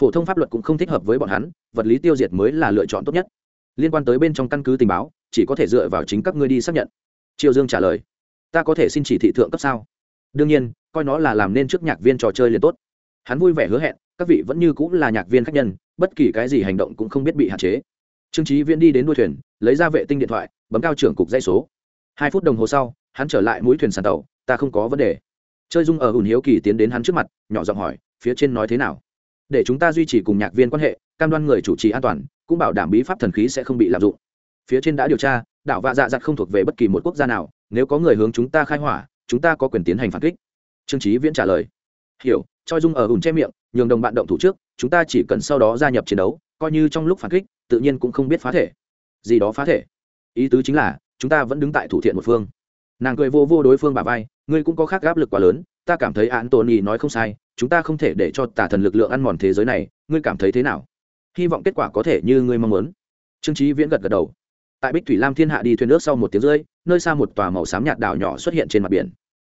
Phổ thông pháp luật cũng không thích hợp với bọn hắn, vật lý tiêu diệt mới là lựa chọn tốt nhất. Liên quan tới bên trong căn cứ tình báo, chỉ có thể dựa vào chính các ngươi đi xác nhận. Triều dương trả lời. Ta có thể xin chỉ thị thượng cấp sao? Đương nhiên, coi nó là làm nên trước nhạc viên trò chơi liền tốt. Hắn vui vẻ hứa hẹn, các vị vẫn như cũng là nhạc viên khách nhân, bất kỳ cái gì hành động cũng không biết bị hạn chế trương trí viễn đi đến đuôi thuyền, lấy ra vệ tinh điện thoại, bấm cao trưởng cục dây số. Hai phút đồng hồ sau, hắn trở lại mũi thuyền sàn tàu, ta không có vấn đề. Chơi dung ở hùn hiếu kỳ tiến đến hắn trước mặt, nhỏ giọng hỏi, phía trên nói thế nào? Để chúng ta duy trì cùng nhạc viên quan hệ, cam đoan người chủ trì an toàn, cũng bảo đảm bí pháp thần khí sẽ không bị lạm dụng. Phía trên đã điều tra, đảo vạ dạ dặt không thuộc về bất kỳ một quốc gia nào, nếu có người hướng chúng ta khai hỏa, chúng ta có quyền tiến hành phản kích. Trương trí viễn trả lời. Hiểu, choi dung ở hùn che miệng, nhường đồng bạn động thủ trước, chúng ta chỉ cần sau đó gia nhập chiến đấu, coi như trong lúc phản kích tự nhiên cũng không biết phá thể. Gì đó phá thể. Ý tứ chính là, chúng ta vẫn đứng tại thủ thiện một phương. Nàng cười vô vô đối phương bà vai, ngươi cũng có khác áp lực quá lớn, ta cảm thấy án tony nói không sai, chúng ta không thể để cho tà thần lực lượng ăn mòn thế giới này, ngươi cảm thấy thế nào? Hy vọng kết quả có thể như ngươi mong muốn. Trương trí viễn gật gật đầu. Tại bích thủy lam thiên hạ đi thuyền nước sau một tiếng rưỡi, nơi xa một tòa màu xám nhạt đảo nhỏ xuất hiện trên mặt biển.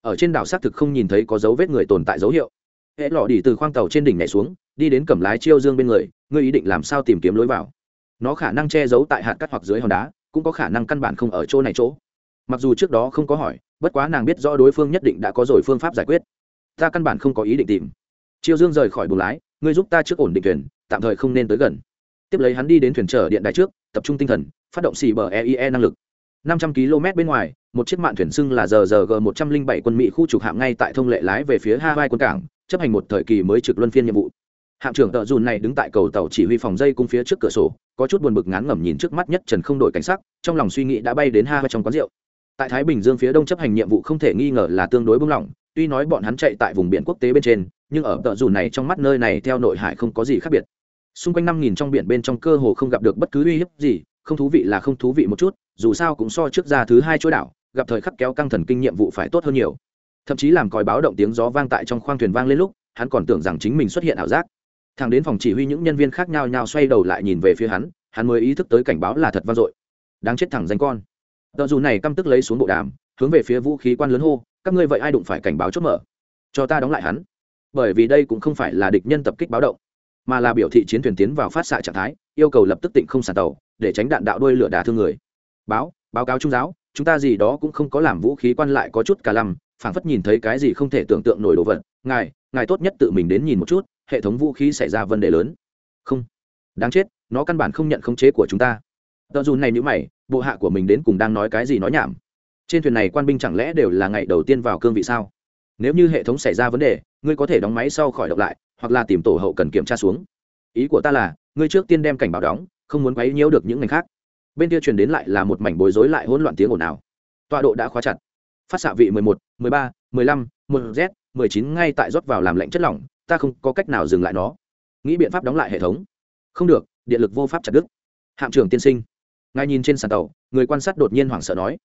Ở trên đảo xác thực không nhìn thấy có dấu vết người tồn tại dấu hiệu. Hễ lọ đi từ khoang tàu trên đỉnh nhảy xuống, đi đến cầm lái chiêu dương bên người, ngươi ý định làm sao tìm kiếm lối vào? Nó khả năng che giấu tại hạt cắt hoặc dưới hòn đá, cũng có khả năng căn bản không ở chỗ này chỗ. Mặc dù trước đó không có hỏi, bất quá nàng biết rõ đối phương nhất định đã có rồi phương pháp giải quyết. Ta căn bản không có ý định tìm. Chiêu dương rời khỏi buồng lái, ngươi giúp ta trước ổn định thuyền, tạm thời không nên tới gần. Tiếp lấy hắn đi đến thuyền chở điện đài trước, tập trung tinh thần, phát động xì bờ eie năng lực. năm trăm km bên ngoài, một chiếc mạn thuyền xưng là giờ giờ g một trăm linh bảy quân mỹ khu trục hạm ngay tại thông lệ lái về phía hawaii quân cảng, chấp hành một thời kỳ mới trực luân phiên nhiệm vụ hạm trưởng tợ dùn này đứng tại cầu tàu chỉ huy phòng dây cung phía trước cửa sổ, có chút buồn bực ngán ngẩm nhìn trước mắt nhất trần không đổi cảnh sắc, trong lòng suy nghĩ đã bay đến hawaii trong quán rượu. Tại thái bình dương phía đông chấp hành nhiệm vụ không thể nghi ngờ là tương đối bung lỏng tuy nói bọn hắn chạy tại vùng biển quốc tế bên trên, nhưng ở tợ dùn này trong mắt nơi này theo nội hải không có gì khác biệt. Xung quanh năm nghìn trong biển bên trong cơ hồ không gặp được bất cứ uy hiếp gì, không thú vị là không thú vị một chút, dù sao cũng so trước ra thứ hai chỗ đảo, gặp thời khắc kéo căng thần kinh nhiệm vụ phải tốt hơn nhiều. Thậm chí làm còi báo động tiếng gió vang tại trong khoang thuyền vang lên lúc, hắn còn tưởng rằng chính mình xuất hiện ảo giác thằng đến phòng chỉ huy những nhân viên khác nhau nhau xoay đầu lại nhìn về phía hắn hắn mới ý thức tới cảnh báo là thật vang dội. Đáng chết thẳng danh con. Tờ dù này căm tức lấy xuống bộ đàm, hướng về phía vũ khí quan lớn hô, các ngươi vậy ai đụng phải cảnh báo chốt mở? Cho ta đóng lại hắn. Bởi vì đây cũng không phải là địch nhân tập kích báo động, mà là biểu thị chiến thuyền tiến vào phát xạ trạng thái, yêu cầu lập tức tịnh không sàn tàu, để tránh đạn đạo đuôi lửa đả thương người. Báo báo cáo trung giáo, chúng ta gì đó cũng không có làm vũ khí quan lại có chút cả lầm phảng phất nhìn thấy cái gì không thể tưởng tượng nổi đồ vật. Ngài ngài tốt nhất tự mình đến nhìn một chút hệ thống vũ khí xảy ra vấn đề lớn. Không. Đáng chết nó căn bản không nhận khống chế của chúng ta. Tờ dù này nếu mày bộ hạ của mình đến cùng đang nói cái gì nói nhảm? Trên thuyền này quan binh chẳng lẽ đều là ngày đầu tiên vào cương vị sao? Nếu như hệ thống xảy ra vấn đề ngươi có thể đóng máy sau khỏi động lại hoặc là tìm tổ hậu cần kiểm tra xuống. Ý của ta là ngươi trước tiên đem cảnh báo đóng không muốn quấy nhiễu được những ngành khác. Bên kia truyền đến lại là một mảnh bối rối lại hỗn loạn tiếng ồn ào. Tọa độ đã khóa chặt. Phát xạ vị 11, 13, 15, 1 z 19 ngay tại rót vào làm lệnh chất lỏng ta không có cách nào dừng lại nó. Nghĩ biện pháp đóng lại hệ thống. Không được, điện lực vô pháp chặt đứt. Hạm trưởng tiên sinh. Ngay nhìn trên sàn tàu, người quan sát đột nhiên hoảng sợ nói.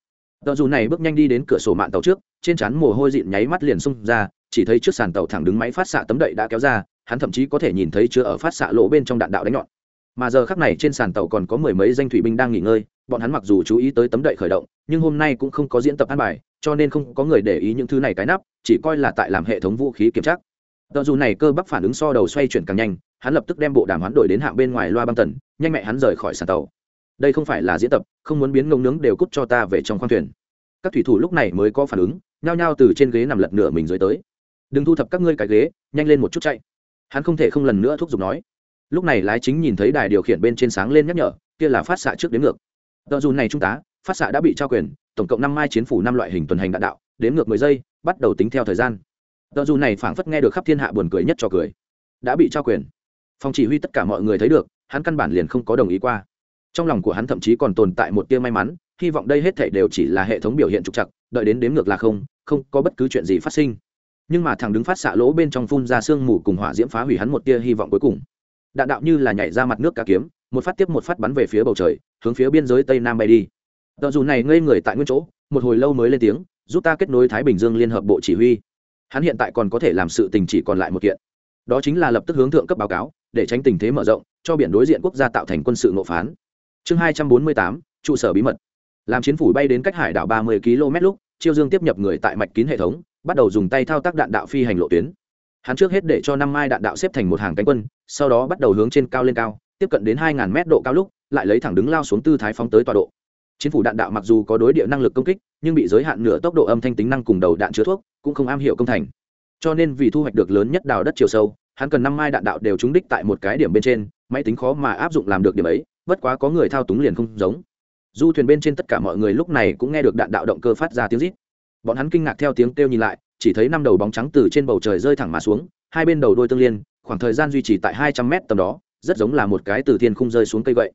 Tờ dù này bước nhanh đi đến cửa sổ mạng tàu trước, trên trán mồ hôi dịn nháy mắt liền xung ra, chỉ thấy trước sàn tàu thẳng đứng máy phát xạ tấm đậy đã kéo ra, hắn thậm chí có thể nhìn thấy chứa ở phát xạ lỗ bên trong đạn đạo đánh nhọn. Mà giờ khắc này trên sàn tàu còn có mười mấy danh thủy binh đang nghỉ ngơi, bọn hắn mặc dù chú ý tới tấm đậy khởi động, nhưng hôm nay cũng không có diễn tập an bài, cho nên không có người để ý những thứ này cái nắp, chỉ coi là tại làm hệ thống vũ khí kiểm tra tờ dù này cơ bắp phản ứng so đầu xoay chuyển càng nhanh, hắn lập tức đem bộ đàm hoán đổi đến hạng bên ngoài loa băng tần, nhanh mẹ hắn rời khỏi sàn tàu. Đây không phải là diễn tập, không muốn biến ngông nướng đều cút cho ta về trong khoang thuyền. Các thủy thủ lúc này mới có phản ứng, nhao nhao từ trên ghế nằm lật nửa mình dưới tới. Đừng thu thập các ngươi cái ghế, nhanh lên một chút chạy. Hắn không thể không lần nữa thúc giục nói. Lúc này lái chính nhìn thấy đài điều khiển bên trên sáng lên nhắc nhở, kia là phát xạ trước đến ngược. Tờ dù này trung tá phát xạ đã bị trao quyền, tổng cộng năm mai chiến phủ năm loại hình tuần hành đạn đạo, đến ngược mười giây, bắt đầu tính theo thời gian tờ dù này phảng phất nghe được khắp thiên hạ buồn cười nhất cho cười. Đã bị trao quyền. Phòng chỉ huy tất cả mọi người thấy được, hắn căn bản liền không có đồng ý qua. Trong lòng của hắn thậm chí còn tồn tại một tia may mắn, hy vọng đây hết thảy đều chỉ là hệ thống biểu hiện trục trặc, đợi đến đếm ngược là không không có bất cứ chuyện gì phát sinh. Nhưng mà thằng đứng phát xạ lỗ bên trong phun ra sương mù cùng hỏa diễm phá hủy hắn một tia hy vọng cuối cùng. Đạn đạo như là nhảy ra mặt nước cá kiếm, một phát tiếp một phát bắn về phía bầu trời, hướng phía biên giới tây nam bay đi. Tờ dù này ngây người tại nguyên chỗ, một hồi lâu mới lên tiếng, giúp ta kết nối thái bình dương liên hợp bộ chỉ huy hắn hiện tại còn có thể làm sự tình chỉ còn lại một kiện. Đó chính là lập tức hướng thượng cấp báo cáo, để tránh tình thế mở rộng, cho biển đối diện quốc gia tạo thành quân sự ngộ phán. Chương hai trăm bốn mươi tám, trụ sở bí mật. Làm chiến phủ bay đến cách hải đảo ba mươi km lúc, chiêu dương tiếp nhập người tại mạch kín hệ thống, bắt đầu dùng tay thao tác đạn đạo phi hành lộ tuyến. Hắn trước hết để cho năm mai đạn đạo xếp thành một hàng cánh quân, sau đó bắt đầu hướng trên cao lên cao, tiếp cận đến hai mét độ cao lúc, lại lấy thẳng đứng lao xuống tư thái phóng tới tọa độ. Chiến phủ đạn đạo mặc dù có đối địa năng lực công kích, nhưng bị giới hạn nửa tốc độ âm thanh tính năng cùng đầu đạn chứa thuốc cũng không am hiểu công thành. Cho nên vì thu hoạch được lớn nhất đào đất chiều sâu, hắn cần năm mai đạn đạo đều trúng đích tại một cái điểm bên trên, máy tính khó mà áp dụng làm được điểm ấy, bất quá có người thao túng liền không giống. Du thuyền bên trên tất cả mọi người lúc này cũng nghe được đạn đạo động cơ phát ra tiếng rít. Bọn hắn kinh ngạc theo tiếng kêu nhìn lại, chỉ thấy năm đầu bóng trắng từ trên bầu trời rơi thẳng mà xuống, hai bên đầu đôi tương liên, khoảng thời gian duy trì tại hai trăm mét tầm đó, rất giống là một cái từ thiên khung rơi xuống cây vậy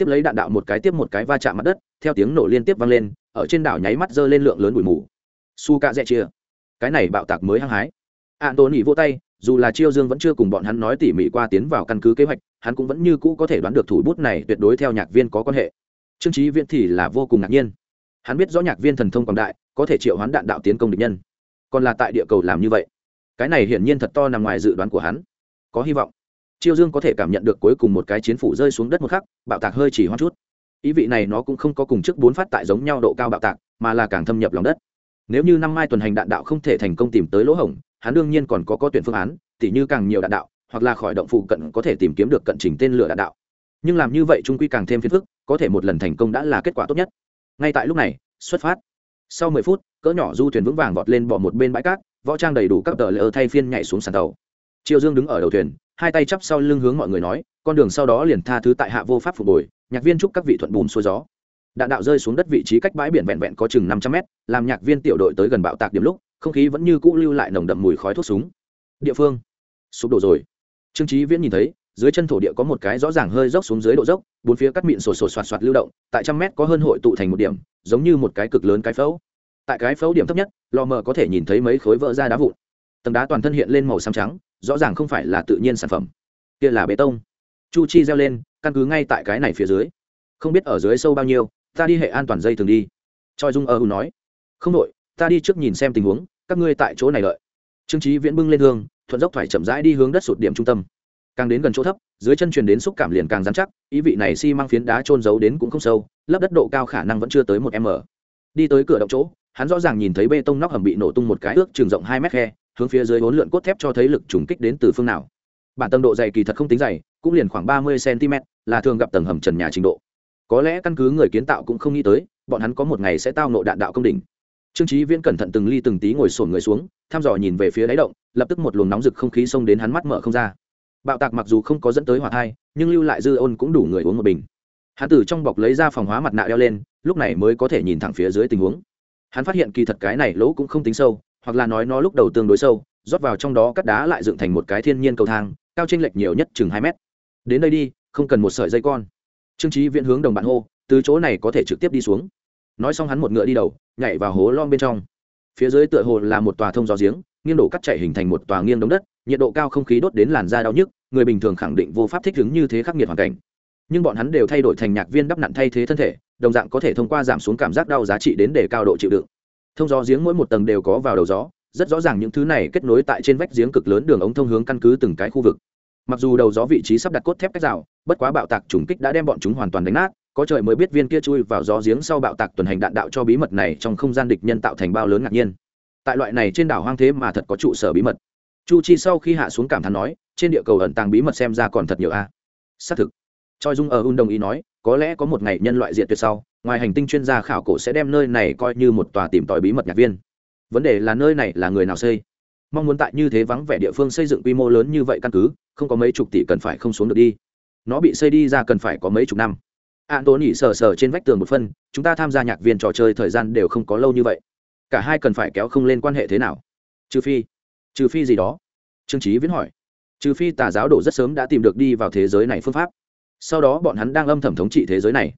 tiếp lấy đạn đạo một cái tiếp một cái va chạm mặt đất, theo tiếng nổ liên tiếp vang lên, ở trên đảo nháy mắt giơ lên lượng lớn bụi mù. Su cạ dẹ chia cái này bạo tạc mới hăng hái. An tôn nghỉ vô tay, dù là chiêu dương vẫn chưa cùng bọn hắn nói tỉ mỉ qua tiến vào căn cứ kế hoạch, hắn cũng vẫn như cũ có thể đoán được thủ bút này tuyệt đối theo nhạc viên có quan hệ. Trương trí viễn thì là vô cùng ngạc nhiên. Hắn biết rõ nhạc viên thần thông quảng đại, có thể triệu hoán đạn đạo tiến công địch nhân. Còn là tại địa cầu làm như vậy, cái này hiển nhiên thật to nằm ngoài dự đoán của hắn. Có hy vọng. Chiêu dương có thể cảm nhận được cuối cùng một cái chiến phủ rơi xuống đất một khắc, bạo tạc hơi chỉ hoãn chút. Ý vị này nó cũng không có cùng trước bốn phát tại giống nhau độ cao bạo tạc, mà là càng thâm nhập lòng đất nếu như năm mai tuần hành đạn đạo không thể thành công tìm tới lỗ hổng, hắn đương nhiên còn có có tuyển phương án, tỉ như càng nhiều đạn đạo, hoặc là khỏi động phụ cận có thể tìm kiếm được cận trình tên lửa đạn đạo. Nhưng làm như vậy trung quy càng thêm phiền phức, có thể một lần thành công đã là kết quả tốt nhất. Ngay tại lúc này, xuất phát. Sau mười phút, cỡ nhỏ du thuyền vững vàng vọt lên bỏ một bên bãi cát, võ trang đầy đủ các tờ lỡ thay phiên nhảy xuống sàn tàu. Triều dương đứng ở đầu thuyền, hai tay chắp sau lưng hướng mọi người nói, con đường sau đó liền tha thứ tại hạ vô pháp phục hồi, nhạc viên chúc các vị thuận bùn xuôi gió đạn đạo rơi xuống đất vị trí cách bãi biển vẹn vẹn có chừng năm trăm mét, làm nhạc viên tiểu đội tới gần bạo tạc điểm lúc, không khí vẫn như cũ lưu lại nồng đậm mùi khói thuốc súng. Địa phương. Sụp đổ rồi. Trương trí viễn nhìn thấy, dưới chân thổ địa có một cái rõ ràng hơi dốc xuống dưới độ dốc, bốn phía cắt mịn sổ sổ soạt soạt lưu động, tại trăm mét có hơn hội tụ thành một điểm, giống như một cái cực lớn cái phẫu. Tại cái phẫu điểm thấp nhất, lò mờ có thể nhìn thấy mấy khối vỡ ra đá vụn. Tầng đá toàn thân hiện lên màu xám trắng, rõ ràng không phải là tự nhiên sản phẩm. Kia là bê tông. Chu chi reo lên, căn cứ ngay tại cái này phía dưới. Không biết ở dưới sâu bao nhiêu ta đi hệ an toàn dây thường đi. Choi dung ơ u nói. Không đội ta đi trước nhìn xem tình huống, các ngươi tại chỗ này lợi trương trí viễn bưng lên hương, thuận dốc thoải chậm rãi đi hướng đất sụt điểm trung tâm. Càng đến gần chỗ thấp, dưới chân truyền đến xúc cảm liền càng dán chắc, ý vị này xi、si、mang phiến đá trôn giấu đến cũng không sâu lấp đất độ cao khả năng vẫn chưa tới một m. Đi tới cửa động chỗ, hắn rõ ràng nhìn thấy bê tông nóc hầm bị nổ tung một cái ước trường rộng hai mét khe, hướng phía dưới bốn lượn cốt thép cho thấy lực trùng kích đến từ phương nào. Bản tầng độ dày kỳ thật không tính dày, cũng liền khoảng ba mươi cm là thường gặp tầng hầm trần nhà trình độ có lẽ căn cứ người kiến tạo cũng không nghĩ tới, bọn hắn có một ngày sẽ tao nộ đạn đạo công đỉnh. Trương trí viễn cẩn thận từng ly từng tí ngồi sổn người xuống, thăm dò nhìn về phía đáy động, lập tức một luồng nóng rực không khí xông đến hắn mắt mở không ra. Bạo tạc mặc dù không có dẫn tới hỏa thai, nhưng lưu lại dư ôn cũng đủ người uống một bình. Hắn từ trong bọc lấy ra phòng hóa mặt nạ đeo lên, lúc này mới có thể nhìn thẳng phía dưới tình huống. Hắn phát hiện kỳ thật cái này lỗ cũng không tính sâu, hoặc là nói nó lúc đầu tương đối sâu, rót vào trong đó cắt đá lại dựng thành một cái thiên nhiên cầu thang, cao tranh lệch nhiều nhất chừng hai mét. Đến đây đi, không cần một sợi dây con trương trí viễn hướng đồng bạn hô, từ chỗ này có thể trực tiếp đi xuống. Nói xong hắn một ngựa đi đầu, nhảy vào hố lon bên trong. Phía dưới tựa hồ là một tòa thông gió giếng, nghiêng đổ cắt chạy hình thành một tòa nghiêng đống đất, nhiệt độ cao không khí đốt đến làn da đau nhức, người bình thường khẳng định vô pháp thích ứng như thế khắc nghiệt hoàn cảnh. Nhưng bọn hắn đều thay đổi thành nhạc viên đắp nặn thay thế thân thể, đồng dạng có thể thông qua giảm xuống cảm giác đau giá trị đến để cao độ chịu đựng. Thông gió giếng mỗi một tầng đều có vào đầu gió, rất rõ ràng những thứ này kết nối tại trên vách giếng cực lớn đường ống thông hướng căn cứ từng cái khu vực mặc dù đầu gió vị trí sắp đặt cốt thép cách rào, bất quá bạo tạc trùng kích đã đem bọn chúng hoàn toàn đánh nát, có trời mới biết viên kia chui vào gió giếng sau bạo tạc tuần hành đạn đạo cho bí mật này trong không gian địch nhân tạo thành bao lớn ngạc nhiên. Tại loại này trên đảo hoang thế mà thật có trụ sở bí mật. Chu chi sau khi hạ xuống cảm thán nói, trên địa cầu ẩn tàng bí mật xem ra còn thật nhiều a. À. Xác thực. Choi dung ở un đồng ý nói, có lẽ có một ngày nhân loại diệt tuyệt sau, ngoài hành tinh chuyên gia khảo cổ sẽ đem nơi này coi như một tòa tìm tòi bí mật nhạc viên. Vấn đề là nơi này là người nào xây? Mong muốn tại như thế vắng vẻ địa phương xây dựng quy mô lớn như vậy căn cứ, không có mấy chục tỷ cần phải không xuống được đi. Nó bị xây đi ra cần phải có mấy chục năm. An tốn nhỉ sờ sờ trên vách tường một phân, chúng ta tham gia nhạc viên trò chơi thời gian đều không có lâu như vậy. Cả hai cần phải kéo không lên quan hệ thế nào? Trừ phi trừ phi gì đó? Trương trí viễn hỏi. Trừ phi tà giáo đổ rất sớm đã tìm được đi vào thế giới này phương pháp. Sau đó bọn hắn đang âm thầm thống trị thế giới này.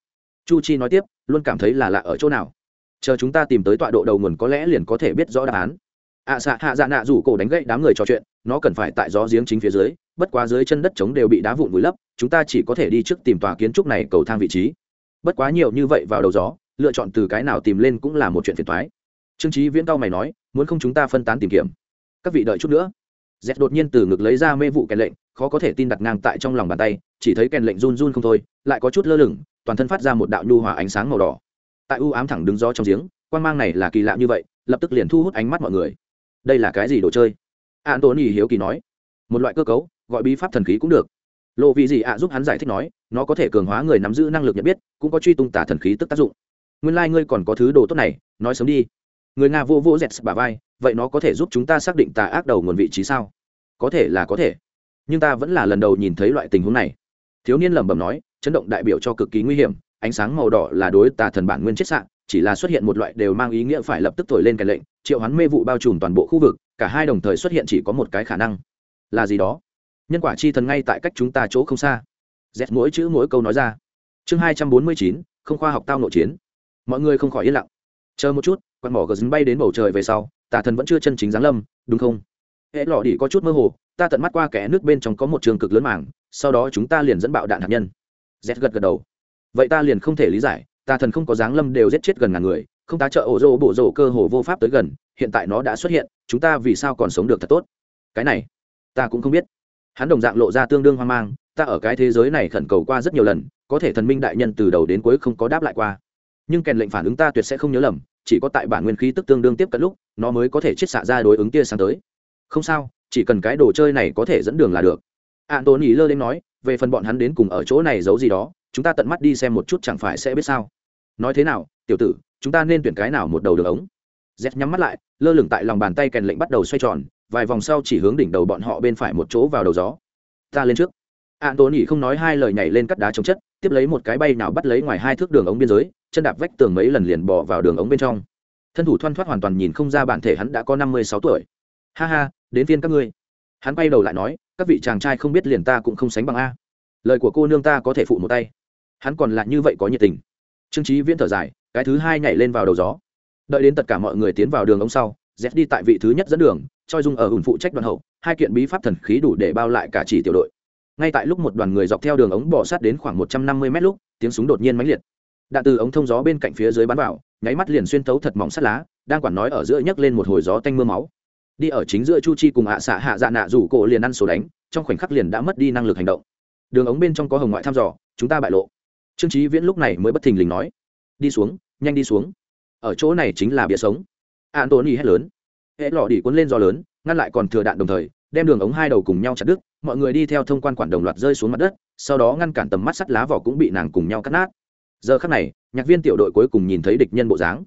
Chu chi nói tiếp, luôn cảm thấy là lạ ở chỗ nào? Chờ chúng ta tìm tới tọa độ đầu nguồn có lẽ liền có thể biết rõ đáp án ạ à, xạ hạ dạ nạ rủ cổ đánh gậy đám người trò chuyện nó cần phải tại gió giếng chính phía dưới bất quá dưới chân đất trống đều bị đá vụn vùi lấp chúng ta chỉ có thể đi trước tìm tòa kiến trúc này cầu thang vị trí. Bất quá nhiều như vậy vào đầu gió lựa chọn từ cái nào tìm lên cũng là một chuyện phiền thoái trương trí viễn cao mày nói muốn không chúng ta phân tán tìm kiếm. Các vị đợi chút nữa. Z đột nhiên từ ngực lấy ra mê vụ kèn lệnh khó có thể tin đặt ngang tại trong lòng bàn tay chỉ thấy kèn lệnh run run không thôi lại có chút lơ lửng toàn thân phát ra một đạo nhu hòa ánh sáng màu đỏ. Tại u ám thẳng đứng gió trong giếng quan mang này là kỳ lạ như vậy lập tức liền thu hút ánh mắt mọi người đây là cái gì đồ chơi? Antony hiếu kỳ nói. Một loại cơ cấu, gọi bí pháp thần khí cũng được. Lộ vị gì ạ giúp hắn giải thích nói, nó có thể cường hóa người nắm giữ năng lực nhận biết, cũng có truy tung tả thần khí tức tác dụng. Nguyên lai、like、ngươi còn có thứ đồ tốt này, nói sớm đi. Người nga vô vô dẹt bà vai, vậy nó có thể giúp chúng ta xác định tà ác đầu nguồn vị trí sao? Có thể là có thể. Nhưng ta vẫn là lần đầu nhìn thấy loại tình huống này. Thiếu niên lẩm bẩm nói, chấn động đại biểu cho cực kỳ nguy hiểm, ánh sáng màu đỏ là đối tà thần bản nguyên chết sạn chỉ là xuất hiện một loại đều mang ý nghĩa phải lập tức thổi lên cái lệnh, triệu hoán mê vụ bao trùm toàn bộ khu vực, cả hai đồng thời xuất hiện chỉ có một cái khả năng. Là gì đó? Nhân quả chi thần ngay tại cách chúng ta chỗ không xa. Z mỗi chữ mỗi câu nói ra. Chương hai trăm bốn mươi chín, không khoa học tao nội chiến. Mọi người không khỏi yên lặng. Chờ một chút, quạt mỏ gờ dính bay đến bầu trời về sau, tà thần vẫn chưa chân chính giáng lâm, đúng không? Hệ lọ đi có chút mơ hồ, ta tận mắt qua kẻ nước bên trong có một trường cực lớn mảng sau đó chúng ta liền dẫn bạo đạn hạt nhân. Z gật gật đầu. Vậy ta liền không thể lý giải tà thần không có dáng lâm đều giết chết gần ngàn người, không tá trợ ổ rô bộ rộ cơ hồ vô pháp tới gần, hiện tại nó đã xuất hiện, chúng ta vì sao còn sống được thật tốt? Cái này, ta cũng không biết. Hắn đồng dạng lộ ra tương đương hoang mang, ta ở cái thế giới này khẩn cầu qua rất nhiều lần, có thể thần minh đại nhân từ đầu đến cuối không có đáp lại qua. Nhưng kèn lệnh phản ứng ta tuyệt sẽ không nhớ lầm, chỉ có tại bản nguyên khí tức tương đương tiếp cận lúc, nó mới có thể chiết xạ ra đối ứng tia sáng tới. Không sao, chỉ cần cái đồ chơi này có thể dẫn đường là được. An tôn ý lơ lên nói, về phần bọn hắn đến cùng ở chỗ này giấu gì đó chúng ta tận mắt đi xem một chút chẳng phải sẽ biết sao. Nói thế nào, tiểu tử, chúng ta nên tuyển cái nào một đầu đường ống? Z nhắm mắt lại, lơ lửng tại lòng bàn tay kèn lệnh bắt đầu xoay tròn, vài vòng sau chỉ hướng đỉnh đầu bọn họ bên phải một chỗ vào đầu gió. Ta lên trước. An tôn nhỉ không nói hai lời nhảy lên cắt đá chống chất, tiếp lấy một cái bay nào bắt lấy ngoài hai thước đường ống biên giới, chân đạp vách tường mấy lần liền bỏ vào đường ống bên trong. Thân thủ thoăn thoát hoàn toàn nhìn không ra bản thể hắn đã có năm mươi sáu tuổi. Ha ha, đến phiên các ngươi. Hắn bay đầu lại nói, các vị chàng trai không biết liền ta cũng không sánh bằng a. Lời của cô nương ta có thể phụ một tay hắn còn lại như vậy có nhiệt tình. Trương trí viễn thở dài, cái thứ hai nhảy lên vào đầu gió. Đợi đến tất cả mọi người tiến vào đường ống sau z đi tại vị thứ nhất dẫn đường, choi dung ở ủn phụ trách đoàn hậu, hai kiện bí pháp thần khí đủ để bao lại cả chỉ tiểu đội. Ngay tại lúc một đoàn người dọc theo đường ống bỏ sát đến khoảng một trăm năm mươi mét lúc, tiếng súng đột nhiên mãnh liệt. Đạn từ ống thông gió bên cạnh phía dưới bắn vào, nháy mắt liền xuyên tấu thật mỏng sắt lá, đang quản nói ở giữa nhấc lên một hồi gió tanh mưa máu. Đi ở chính giữa chu chi cùng ạ xạ hạ dạ nạ rủ cổ liền ăn sổ đánh, trong khoảnh khắc liền đã mất đi năng lực hành động. Đường ống bên trong có hồng ngoại thăm dò, chúng ta bại lộ trương trí viễn lúc này mới bất thình lình nói, đi xuống, nhanh đi xuống. Ở chỗ này chính là bia sống. An tony hét lớn. Hễ lọ đi cuốn lên gió lớn, ngăn lại còn thừa đạn đồng thời, đem đường ống hai đầu cùng nhau chặt đứt, mọi người đi theo thông quan quản đồng loạt rơi xuống mặt đất, sau đó ngăn cản tầm mắt sắt lá vỏ cũng bị nàng cùng nhau cắt nát. Giờ khắc này, nhạc viên tiểu đội cuối cùng nhìn thấy địch nhân bộ dáng.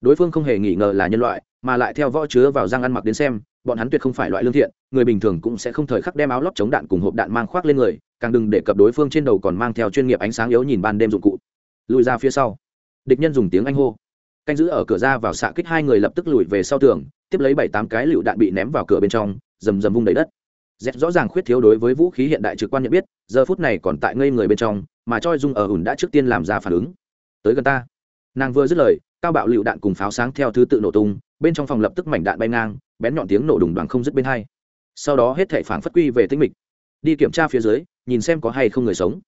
Đối phương không hề nghi ngờ là nhân loại, mà lại theo võ chứa vào răng ăn mặc đến xem, bọn hắn tuyệt không phải loại lương thiện, người bình thường cũng sẽ không thời khắc đem áo lót chống đạn cùng hộp đạn mang khoác lên người càng đừng để cập đối phương trên đầu còn mang theo chuyên nghiệp ánh sáng yếu nhìn ban đêm dụng cụ. Lùi ra phía sau. Địch nhân dùng tiếng anh hô. Canh giữ ở cửa ra vào xạ kích hai người lập tức lùi về sau tường, tiếp lấy bảy tám cái lựu đạn bị ném vào cửa bên trong, rầm rầm vung đầy đất. Dẹp rõ ràng khuyết thiếu đối với vũ khí hiện đại trực quan nhận biết, giờ phút này còn tại ngây người bên trong, mà choi dung ở ủn đã trước tiên làm ra phản ứng. Tới gần ta. Nàng vừa dứt lời, cao bạo lựu đạn cùng pháo sáng theo thứ tự nổ tung, bên trong phòng lập tức mảnh đạn bay ngang, bén nhọn tiếng nổ đùng đoàn không dứt bên hai. Sau đó hết thảy phản phất quy về tinh mịch. Đi kiểm tra phía dưới nhìn xem có hay không người sống.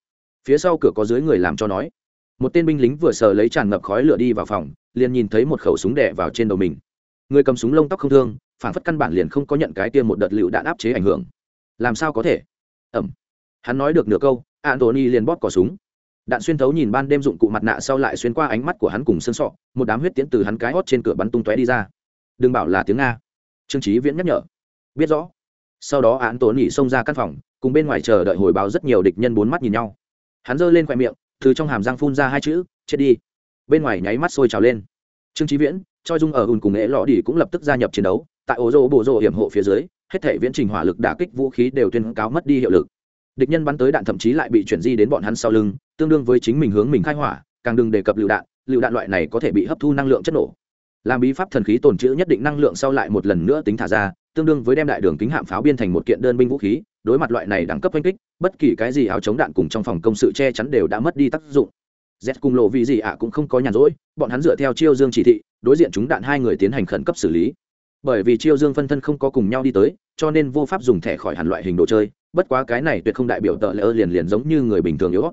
Phía sau cửa có dưới người làm cho nói. Một tên binh lính vừa sờ lấy tràn ngập khói lửa đi vào phòng, liền nhìn thấy một khẩu súng đẻ vào trên đầu mình. Người cầm súng lông tóc không thương, phản phất căn bản liền không có nhận cái tiêm một đợt lựu đạn áp chế ảnh hưởng. Làm sao có thể? Ẩm. Hắn nói được nửa câu antony liền bóp cỏ súng. Đạn xuyên thấu nhìn ban đêm dụng cụ mặt nạ sau lại xuyên qua ánh mắt của hắn cùng sân sọ, một đám huyết tiễn từ hắn cái hót trên cửa bắn tung tóe đi ra. Đừng bảo là tiếng nga. Trương trí viễn nhắc nhở. Biết rõ. Sau đó án tổn xông ra căn phòng cùng bên ngoài chờ đợi hồi báo rất nhiều địch nhân bốn mắt nhìn nhau. Hắn giơ lên khoe miệng, từ trong hàm răng phun ra hai chữ, chết đi. Bên ngoài nháy mắt sôi trào lên. Trương trí viễn, choi dung ở ùn cùng nghệ lọ đi cũng lập tức gia nhập chiến đấu, tại ô rô bộ rô hiểm hộ phía dưới, hết thể viễn trình hỏa lực đả kích vũ khí đều tuyên cáo mất đi hiệu lực. Địch nhân bắn tới đạn thậm chí lại bị chuyển di đến bọn hắn sau lưng, tương đương với chính mình hướng mình khai hỏa, càng đừng đề cập lựu đạn lựu đạn loại này có thể bị hấp thu năng lượng chất nổ. Làm bí pháp thần khí tồn trữ nhất định năng lượng sau lại một lần nữa tính thả ra tương đương với đem đại đường kính hạm pháo biên thành một kiện đơn binh vũ khí, đối mặt loại này đẳng cấp oanh kích, bất kỳ cái gì áo chống đạn cùng trong phòng công sự che chắn đều đã mất đi tác dụng. Z cùng lộ vì gì ạ cũng không có nhàn rỗi, bọn hắn dựa theo chiêu dương chỉ thị, đối diện chúng đạn hai người tiến hành khẩn cấp xử lý. Bởi vì chiêu dương phân thân không có cùng nhau đi tới, cho nên vô pháp dùng thẻ khỏi hẳn loại hình đồ chơi, bất quá cái này tuyệt không đại biểu tợ lỡ liền liền giống như người bình thường yếu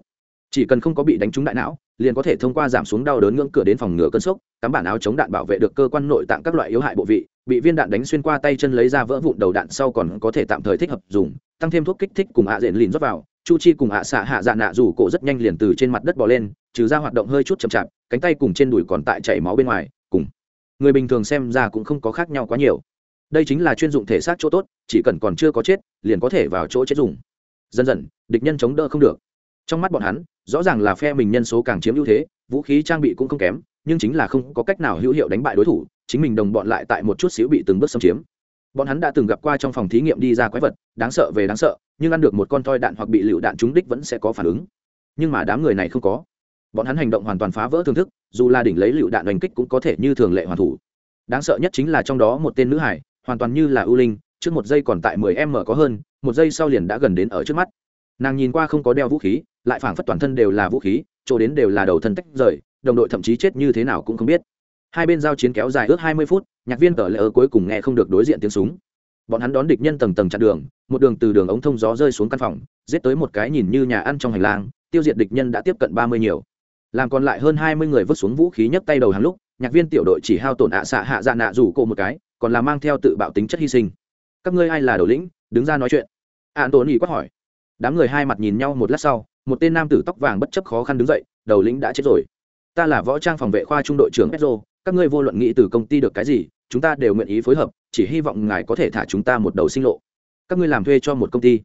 chỉ cần không có bị đánh trúng đại não liền có thể thông qua giảm xuống đau đớn ngưỡng cửa đến phòng ngừa cơn sốc, cắm bản áo chống đạn bảo vệ được cơ quan nội tạng các loại yếu hại bộ vị, bị viên đạn đánh xuyên qua tay chân lấy ra vỡ vụn đầu đạn sau còn có thể tạm thời thích hợp dùng, tăng thêm thuốc kích thích cùng hạ à diện lìn rót vào, chu chi cùng hạ xạ hạ dạ nạ rủ cổ rất nhanh liền từ trên mặt đất bò lên, trừ ra hoạt động hơi chút chậm chạp, cánh tay cùng trên đùi còn tại chảy máu bên ngoài, cùng. Người bình thường xem ra cũng không có khác nhau quá nhiều. Đây chính là chuyên dụng thể xác chỗ tốt, chỉ cần còn chưa có chết, liền có thể vào chỗ chết dùng. Dần dần, địch nhân chống đỡ không được trong mắt bọn hắn, rõ ràng là phe mình nhân số càng chiếm ưu thế, vũ khí trang bị cũng không kém, nhưng chính là không có cách nào hữu hiệu đánh bại đối thủ, chính mình đồng bọn lại tại một chút xíu bị từng bước xâm chiếm. Bọn hắn đã từng gặp qua trong phòng thí nghiệm đi ra quái vật, đáng sợ về đáng sợ, nhưng ăn được một con toi đạn hoặc bị lựu đạn trúng đích vẫn sẽ có phản ứng. Nhưng mà đám người này không có. Bọn hắn hành động hoàn toàn phá vỡ thương thức, dù là đỉnh lấy lựu đạn đánh kích cũng có thể như thường lệ hoàn thủ. Đáng sợ nhất chính là trong đó một tên nữ hải, hoàn toàn như là ưu linh, trước một giây còn tại mười m có hơn, một giây sau liền đã gần đến ở trước mắt. Nàng nhìn qua không có đeo vũ khí lại phảng phất toàn thân đều là vũ khí, chỗ đến đều là đầu thân tách rời, đồng đội thậm chí chết như thế nào cũng không biết. Hai bên giao chiến kéo dài ước hai mươi phút, nhạc viên tờ lệ ở cuối cùng nghe không được đối diện tiếng súng. Bọn hắn đón địch nhân tầng tầng chặn đường, một đường từ đường ống thông gió rơi xuống căn phòng, giết tới một cái nhìn như nhà ăn trong hành lang, tiêu diệt địch nhân đã tiếp cận ba mươi nhiều. Làm còn lại hơn hai mươi người vứt xuống vũ khí nhấc tay đầu hàng lúc, nhạc viên tiểu đội chỉ hao tổn ạ xạ hạ dạ nạ rủ cô một cái, còn là mang theo tự bạo tính chất hy sinh. Các ngươi ai là đầu lĩnh? Đứng ra nói chuyện. An tốn ý quát hỏi. Đám người hai mặt nhìn nhau một lát sau một tên nam tử tóc vàng bất chấp khó khăn đứng dậy, đầu lĩnh đã chết rồi. Ta là võ trang phòng vệ khoa trung đội trưởng petro các ngươi vô luận nghĩ từ công ty được cái gì, chúng ta đều nguyện ý phối hợp, chỉ hy vọng ngài có thể thả chúng ta một đầu sinh lộ. Các ngươi làm thuê cho một công ty.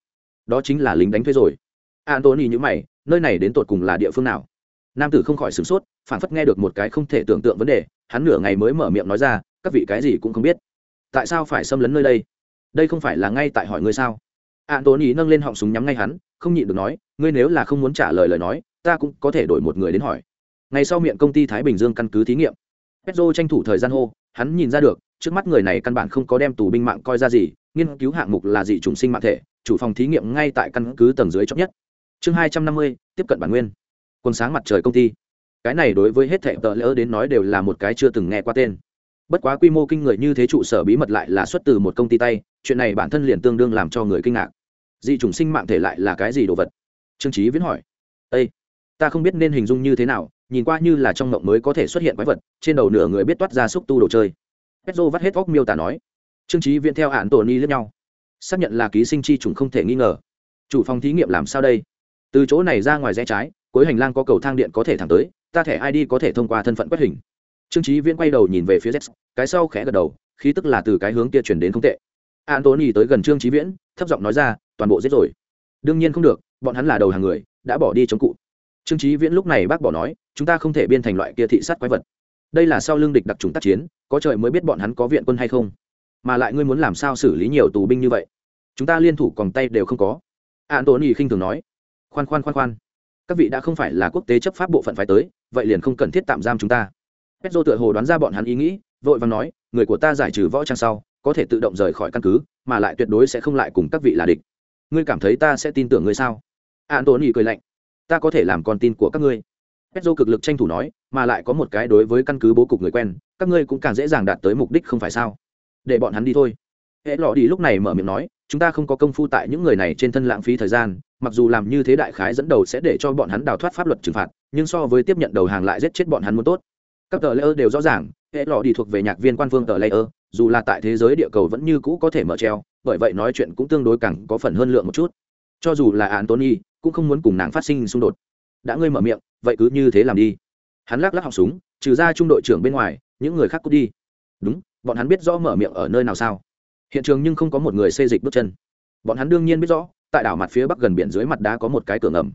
Đó chính là lính đánh thuê rồi. Antony nhữ mày, nơi này đến tột cùng là địa phương nào? Nam tử không khỏi sửng sốt phản phất nghe được một cái không thể tưởng tượng vấn đề, hắn nửa ngày mới mở miệng nói ra, các vị cái gì cũng không biết. Tại sao phải xâm lấn nơi đây? Đây không phải là ngay tại hỏi ngươi sao? Antony nâng lên họng súng nhắm ngay hắn không nhịn được nói, ngươi nếu là không muốn trả lời lời nói, ta cũng có thể đổi một người đến hỏi. Ngày sau miệng công ty thái bình dương căn cứ thí nghiệm. Petro tranh thủ thời gian hô, hắn nhìn ra được, trước mắt người này căn bản không có đem tù binh mạng coi ra gì, nghiên cứu hạng mục là dị chủng sinh mạng thể, chủ phòng thí nghiệm ngay tại căn cứ tầng dưới chót nhất. Chương hai trăm năm mươi, tiếp cận bản nguyên. Quần sáng mặt trời công ty. Cái này đối với hết thệ tờ lỡ đến nói đều là một cái chưa từng nghe qua tên. Bất quá quy mô kinh người như thế trụ sở bí mật lại là xuất từ một công ty tay, chuyện này bản thân liền tương đương làm cho người kinh ngạc dị chủng sinh mạng thể lại là cái gì đồ vật? Trương trí viễn hỏi. Ây ta không biết nên hình dung như thế nào, nhìn qua như là trong mộng mới có thể xuất hiện quái vật, trên đầu nửa người biết toát ra xúc tu đồ chơi. Petro vắt hết óc miêu tả nói. Trương trí viễn theo hạn tổ ni lẫn nhau. Xác nhận là ký sinh chi trùng không thể nghi ngờ. Chủ phòng thí nghiệm làm sao đây? Từ chỗ này ra ngoài rẽ trái, cuối hành lang có cầu thang điện có thể thẳng tới, ta thẻ id có thể thông qua thân phận quét hình. Trương trí viễn quay đầu nhìn về phía z, cái sau khẽ gật đầu, khí tức là từ cái hướng kia chuyển đến không tệ. Antony tới gần trương trí viễn thấp giọng nói ra, toàn bộ giết rồi. Đương nhiên không được, bọn hắn là đầu hàng người, đã bỏ đi chống cụ. Trương trí viễn lúc này bác bỏ nói, chúng ta không thể biên thành loại kia thị sát quái vật. Đây là sau lương địch đặc trùng tác chiến, có trời mới biết bọn hắn có viện quân hay không. Mà lại ngươi muốn làm sao xử lý nhiều tù binh như vậy? Chúng ta liên thủ còn tay đều không có. Antony khinh thường nói. Khoan khoan khoan khoan. Các vị đã không phải là quốc tế chấp pháp bộ phận phải tới, vậy liền không cần thiết tạm giam chúng ta. Petro tựa hồ đoán ra bọn hắn ý nghĩ, vội vàng nói, người của ta giải trừ võ trang sau có thể tự động rời khỏi căn cứ, mà lại tuyệt đối sẽ không lại cùng các vị là địch. Ngươi cảm thấy ta sẽ tin tưởng ngươi sao? Antony cười lạnh. Ta có thể làm con tin của các ngươi. Petro cực lực tranh thủ nói, mà lại có một cái đối với căn cứ bố cục người quen, các ngươi cũng càng dễ dàng đạt tới mục đích không phải sao? Để bọn hắn đi thôi. Hễ lọ đi lúc này mở miệng nói, chúng ta không có công phu tại những người này trên thân lãng phí thời gian, mặc dù làm như thế đại khái dẫn đầu sẽ để cho bọn hắn đào thoát pháp luật trừng phạt, nhưng so với tiếp nhận đầu hàng lại giết chết bọn hắn muốn tốt. Các tờ layer đều rõ ràng hệ lọ đi thuộc về nhạc viên quan phương tờ layer dù là tại thế giới địa cầu vẫn như cũ có thể mở treo, bởi vậy nói chuyện cũng tương đối càng có phần hơn lượng một chút. Cho dù là antony cũng không muốn cùng nàng phát sinh xung đột. Đã ngươi mở miệng, vậy cứ như thế làm đi. Hắn lắc lắc họng súng, trừ ra trung đội trưởng bên ngoài, những người khác cút đi. Đúng, bọn hắn biết rõ mở miệng ở nơi nào sao. Hiện trường nhưng không có một người xê dịch bước chân. Bọn hắn đương nhiên biết rõ, tại đảo mặt phía bắc gần biển dưới mặt đá có một cái cửa ngầm.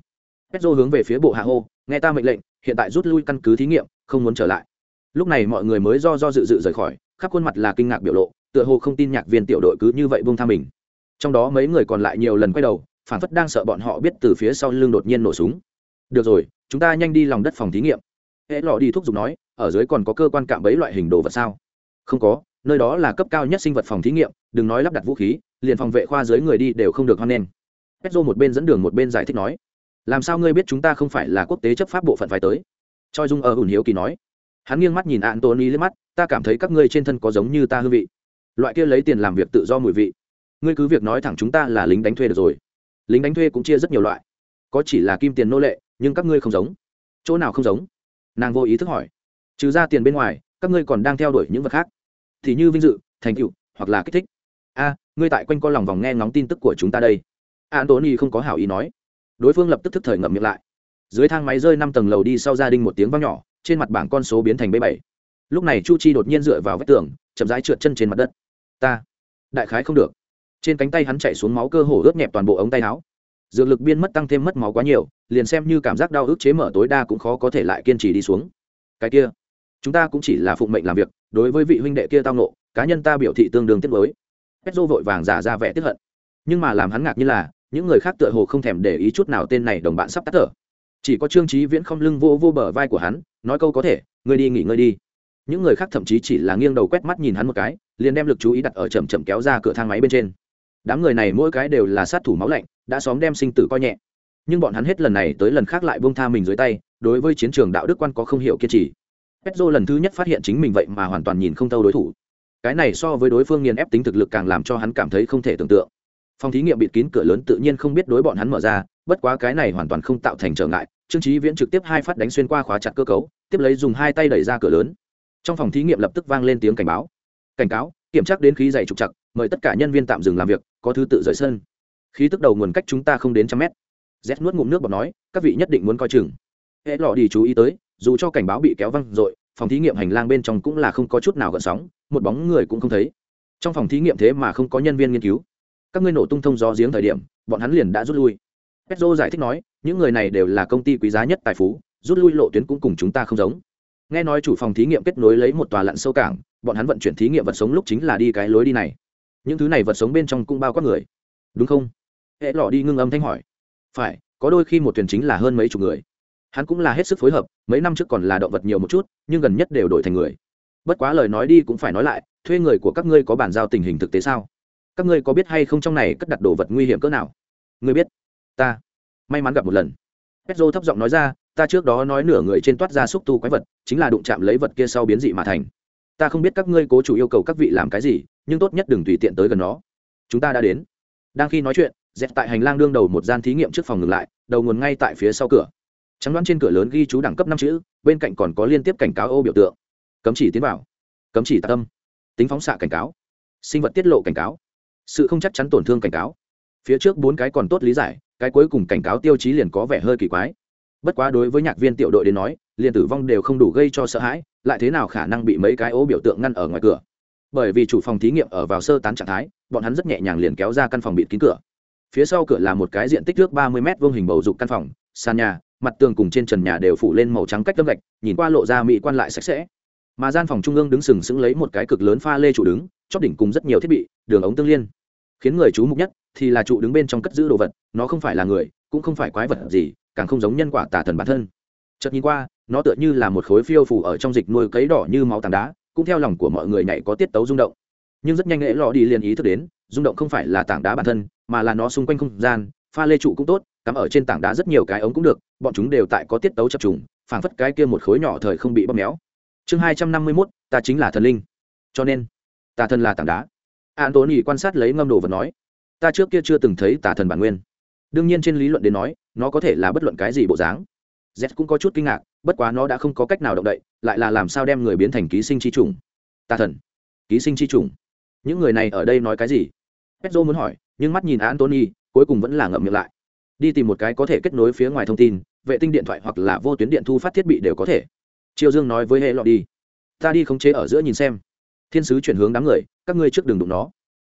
Petro hướng về phía bộ hạ hô, nghe ta mệnh lệnh, hiện tại rút lui căn cứ thí nghiệm, không muốn trở lại. Lúc này mọi người mới do do dự dự rời khỏi khắp khuôn mặt là kinh ngạc biểu lộ, tựa hồ không tin nhạc viên tiểu đội cứ như vậy buông tha mình. Trong đó mấy người còn lại nhiều lần quay đầu, phản phất đang sợ bọn họ biết từ phía sau lưng đột nhiên nổ súng. Được rồi, chúng ta nhanh đi lòng đất phòng thí nghiệm. Hễ lò đi thúc giục nói, ở dưới còn có cơ quan cạm bẫy loại hình đồ vật sao? Không có, nơi đó là cấp cao nhất sinh vật phòng thí nghiệm, đừng nói lắp đặt vũ khí, liền phòng vệ khoa dưới người đi đều không được hoan nghênh. Petro một bên dẫn đường một bên giải thích nói, làm sao ngươi biết chúng ta không phải là quốc tế chấp pháp bộ phận phải tới? Choi dung ở hùn hiếu kỳ nói hắn nghiêng mắt nhìn antony lên mắt, ta cảm thấy các ngươi trên thân có giống như ta hương vị. Loại kia lấy tiền làm việc tự do mùi vị. Ngươi cứ việc nói thẳng chúng ta là lính đánh thuê được rồi. Lính đánh thuê cũng chia rất nhiều loại. Có chỉ là kim tiền nô lệ, nhưng các ngươi không giống. Chỗ nào không giống? Nàng vô ý thức hỏi. Trừ ra tiền bên ngoài, các ngươi còn đang theo đuổi những vật khác. Thì như vinh dự, thành tựu, hoặc là kích thích. A, ngươi tại quanh co lòng vòng nghe ngóng tin tức của chúng ta đây. Antony không có hảo ý nói. Đối phương lập tức thức thời ngậm miệng lại. Dưới thang máy rơi năm tầng lầu đi sau gia đình một tiếng vang nhỏ trên mặt bảng con số biến thành b bảy. Lúc này chu chi đột nhiên dựa vào vách tường, chậm rãi trượt chân trên mặt đất. Ta, đại khái không được. Trên cánh tay hắn chạy xuống máu cơ hồ ướt nhẹp toàn bộ ống tay áo. Dược lực biên mất tăng thêm mất máu quá nhiều, liền xem như cảm giác đau ức chế mở tối đa cũng khó có thể lại kiên trì đi xuống. Cái kia, chúng ta cũng chỉ là phụng mệnh làm việc, đối với vị huynh đệ kia tao nộ cá nhân ta biểu thị tương đương tiết mới petro vội vàng giả ra vẻ tiếp hận. Nhưng mà làm hắn ngạc như là, những người khác tựa hồ không thèm để ý chút nào tên này đồng bạn sắp tắt thở chỉ có trương trí viễn không lưng vô vô bờ vai của hắn, nói câu có thể, ngươi đi nghỉ ngơi đi. Những người khác thậm chí chỉ là nghiêng đầu quét mắt nhìn hắn một cái, liền đem lực chú ý đặt ở chậm chậm kéo ra cửa thang máy bên trên. Đám người này mỗi cái đều là sát thủ máu lạnh, đã xóm đem sinh tử coi nhẹ. Nhưng bọn hắn hết lần này tới lần khác lại buông tha mình dưới tay, đối với chiến trường đạo đức quan có không hiểu kiên trì. Petro lần thứ nhất phát hiện chính mình vậy mà hoàn toàn nhìn không thâu đối thủ. Cái này so với đối phương nghiền ép tính thực lực càng làm cho hắn cảm thấy không thể tưởng tượng. Phòng thí nghiệm bịt kín cửa lớn tự nhiên không biết đối bọn hắn mở ra bất quá cái này hoàn toàn không tạo thành trở ngại, trương trí viễn trực tiếp hai phát đánh xuyên qua khóa chặt cơ cấu, tiếp lấy dùng hai tay đẩy ra cửa lớn. Trong phòng thí nghiệm lập tức vang lên tiếng cảnh báo. Cảnh cáo, kiểm tra đến khí dày trục chặt mời tất cả nhân viên tạm dừng làm việc, có thứ tự rời sân. Khí tức đầu nguồn cách chúng ta không đến trăm mét. Z nuốt ngụm nước bọc nói, các vị nhất định muốn coi chừng. Hễ lọ đi chú ý tới, dù cho cảnh báo bị kéo văng r phòng thí nghiệm hành lang bên trong cũng là không có chút nào gợn sóng, một bóng người cũng không thấy. Trong phòng thí nghiệm thế mà không có nhân viên nghiên cứu. Các ngươi nổ tung thông gió giếng thời điểm, bọn hắn liền đã rút lui petro giải thích nói, những người này đều là công ty quý giá nhất tài phú, rút lui lộ tuyến cũng cùng chúng ta không giống. Nghe nói chủ phòng thí nghiệm kết nối lấy một tòa lặn sâu cảng, bọn hắn vận chuyển thí nghiệm vật sống lúc chính là đi cái lối đi này. Những thứ này vật sống bên trong cũng bao quát người. Đúng không? Hệ lọ đi ngưng âm thanh hỏi. Phải, có đôi khi một thuyền chính là hơn mấy chục người. Hắn cũng là hết sức phối hợp, mấy năm trước còn là động vật nhiều một chút, nhưng gần nhất đều đổi thành người. Bất quá lời nói đi cũng phải nói lại, thuê người của các ngươi có bàn giao tình hình thực tế sao? Các ngươi có biết hay không trong này cất đặt đồ vật nguy hiểm cỡ nào? Ngươi biết ta. May mắn gặp một lần. Petro thấp giọng nói ra, ta trước đó nói nửa người trên toát ra xúc tu quái vật, chính là đụng chạm lấy vật kia sau biến dị mà thành. Ta không biết các ngươi cố chủ yêu cầu các vị làm cái gì, nhưng tốt nhất đừng tùy tiện tới gần nó. Chúng ta đã đến. Đang khi nói chuyện, dẹp tại hành lang đương đầu một gian thí nghiệm trước phòng ngừng lại, đầu nguồn ngay tại phía sau cửa. Trắng đoán trên cửa lớn ghi chú đẳng cấp năm chữ, bên cạnh còn có liên tiếp cảnh cáo ô biểu tượng. Cấm chỉ tiến vào. Cấm chỉ tạ tâm. Tính phóng xạ cảnh cáo. Sinh vật tiết lộ cảnh cáo. Sự không chắc chắn tổn thương cảnh cáo. Phía trước bốn cái còn tốt lý giải cái cuối cùng cảnh cáo tiêu chí liền có vẻ hơi kỳ quái. Bất quá đối với nhạc viên tiểu đội đến nói, liền tử vong đều không đủ gây cho sợ hãi, lại thế nào khả năng bị mấy cái ố biểu tượng ngăn ở ngoài cửa? Bởi vì chủ phòng thí nghiệm ở vào sơ tán trạng thái, bọn hắn rất nhẹ nhàng liền kéo ra căn phòng bịt kín cửa. Phía sau cửa là một cái diện tích nước ba mươi m vuông hình bầu dục căn phòng, sàn nhà, mặt tường cùng trên trần nhà đều phủ lên màu trắng cách tấm gạch, nhìn qua lộ ra mỹ quan lại sạch sẽ. Mà gian phòng trung ương đứng sừng sững lấy một cái cực lớn pha lê trụ đứng, chóp đỉnh cùng rất nhiều thiết bị, đường ống tương liên khiến người chú mục nhất thì là trụ đứng bên trong cất giữ đồ vật, nó không phải là người, cũng không phải quái vật gì, càng không giống nhân quả tả thần bản thân. Chợt nhìn qua, nó tựa như là một khối phiêu phủ ở trong dịch nuôi cấy đỏ như máu tảng đá, cũng theo lòng của mọi người nhảy có tiết tấu rung động. Nhưng rất nhanh lễ lò đi liền ý thức đến, rung động không phải là tảng đá bản thân, mà là nó xung quanh không gian, pha lê trụ cũng tốt, cắm ở trên tảng đá rất nhiều cái ống cũng được, bọn chúng đều tại có tiết tấu chập trùng, phảng phất cái kia một khối nhỏ thời không bị bóp méo. Chương hai trăm năm mươi mốt, ta chính là thần linh. Cho nên ta thần là tảng đá an tốn ý quan sát lấy ngâm đồ vật nói, ta trước kia chưa từng thấy tà thần bản nguyên. Đương nhiên trên lý luận đến nói, nó có thể là bất luận cái gì bộ dáng. Z cũng có chút kinh ngạc, bất quá nó đã không có cách nào động đậy, lại là làm sao đem người biến thành ký sinh chi trùng? Tà thần. Ký sinh chi trùng. Những người này ở đây nói cái gì? Petro muốn hỏi, nhưng mắt nhìn antony cuối cùng vẫn là ngậm miệng lại. Đi tìm một cái có thể kết nối phía ngoài thông tin, vệ tinh điện thoại hoặc là vô tuyến điện thu phát thiết bị đều có thể. Triều dương nói với hệ lọ đi. Ta đi khống chế ở giữa nhìn xem. Thiên sứ chuyển hướng đám người các ngươi trước đường đụng nó.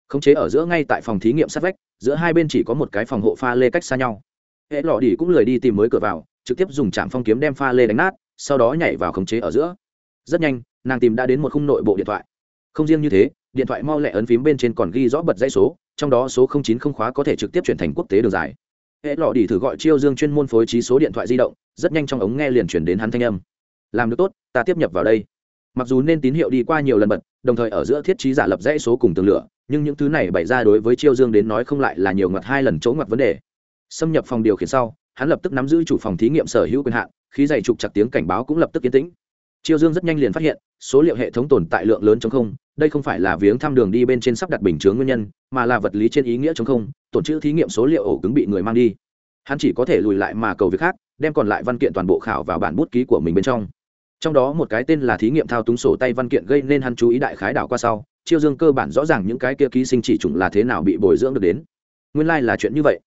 Khống chế ở giữa ngay tại phòng thí nghiệm sát vách, giữa hai bên chỉ có một cái phòng hộ pha lê cách xa nhau. Hệ lọ đi cũng lười đi tìm mới cửa vào, trực tiếp dùng trạm phong kiếm đem pha lê đánh nát, sau đó nhảy vào khống chế ở giữa. Rất nhanh, nàng tìm đã đến một khung nội bộ điện thoại. Không riêng như thế, điện thoại mau lẹ ấn phím bên trên còn ghi rõ bật dãy số, trong đó số chín không khóa có thể trực tiếp chuyển thành quốc tế đường dài. Hệ lọ đi thử gọi chiêu dương chuyên môn phối trí số điện thoại di động, rất nhanh trong ống nghe liền chuyển đến hắn thanh âm. Làm được tốt, ta tiếp nhập vào đây. Mặc dù nên tín hiệu đi qua nhiều lần bật đồng thời ở giữa thiết trí giả lập dãy số cùng tường lửa, nhưng những thứ này bày ra đối với chiêu dương đến nói không lại là nhiều ngặt hai lần chỗ ngặt vấn đề. Xâm nhập phòng điều khiển sau, hắn lập tức nắm giữ chủ phòng thí nghiệm sở hữu quyền hạn, khí dày trục chặt tiếng cảnh báo cũng lập tức yên tĩnh. Chiêu dương rất nhanh liền phát hiện, số liệu hệ thống tồn tại lượng lớn chống không, đây không phải là viếng thăm đường đi bên trên sắp đặt bình chướng nguyên nhân, mà là vật lý trên ý nghĩa chống không, tổn chữ thí nghiệm số liệu ổ cứng bị người mang đi. Hắn chỉ có thể lùi lại mà cầu việc khác, đem còn lại văn kiện toàn bộ khảo vào bản bút ký của mình bên trong trong đó một cái tên là thí nghiệm thao túng sổ tay văn kiện gây nên hắn chú ý đại khái đảo qua sau, chiêu dương cơ bản rõ ràng những cái kia ký sinh chỉ chủng là thế nào bị bồi dưỡng được đến. Nguyên lai、like、là chuyện như vậy.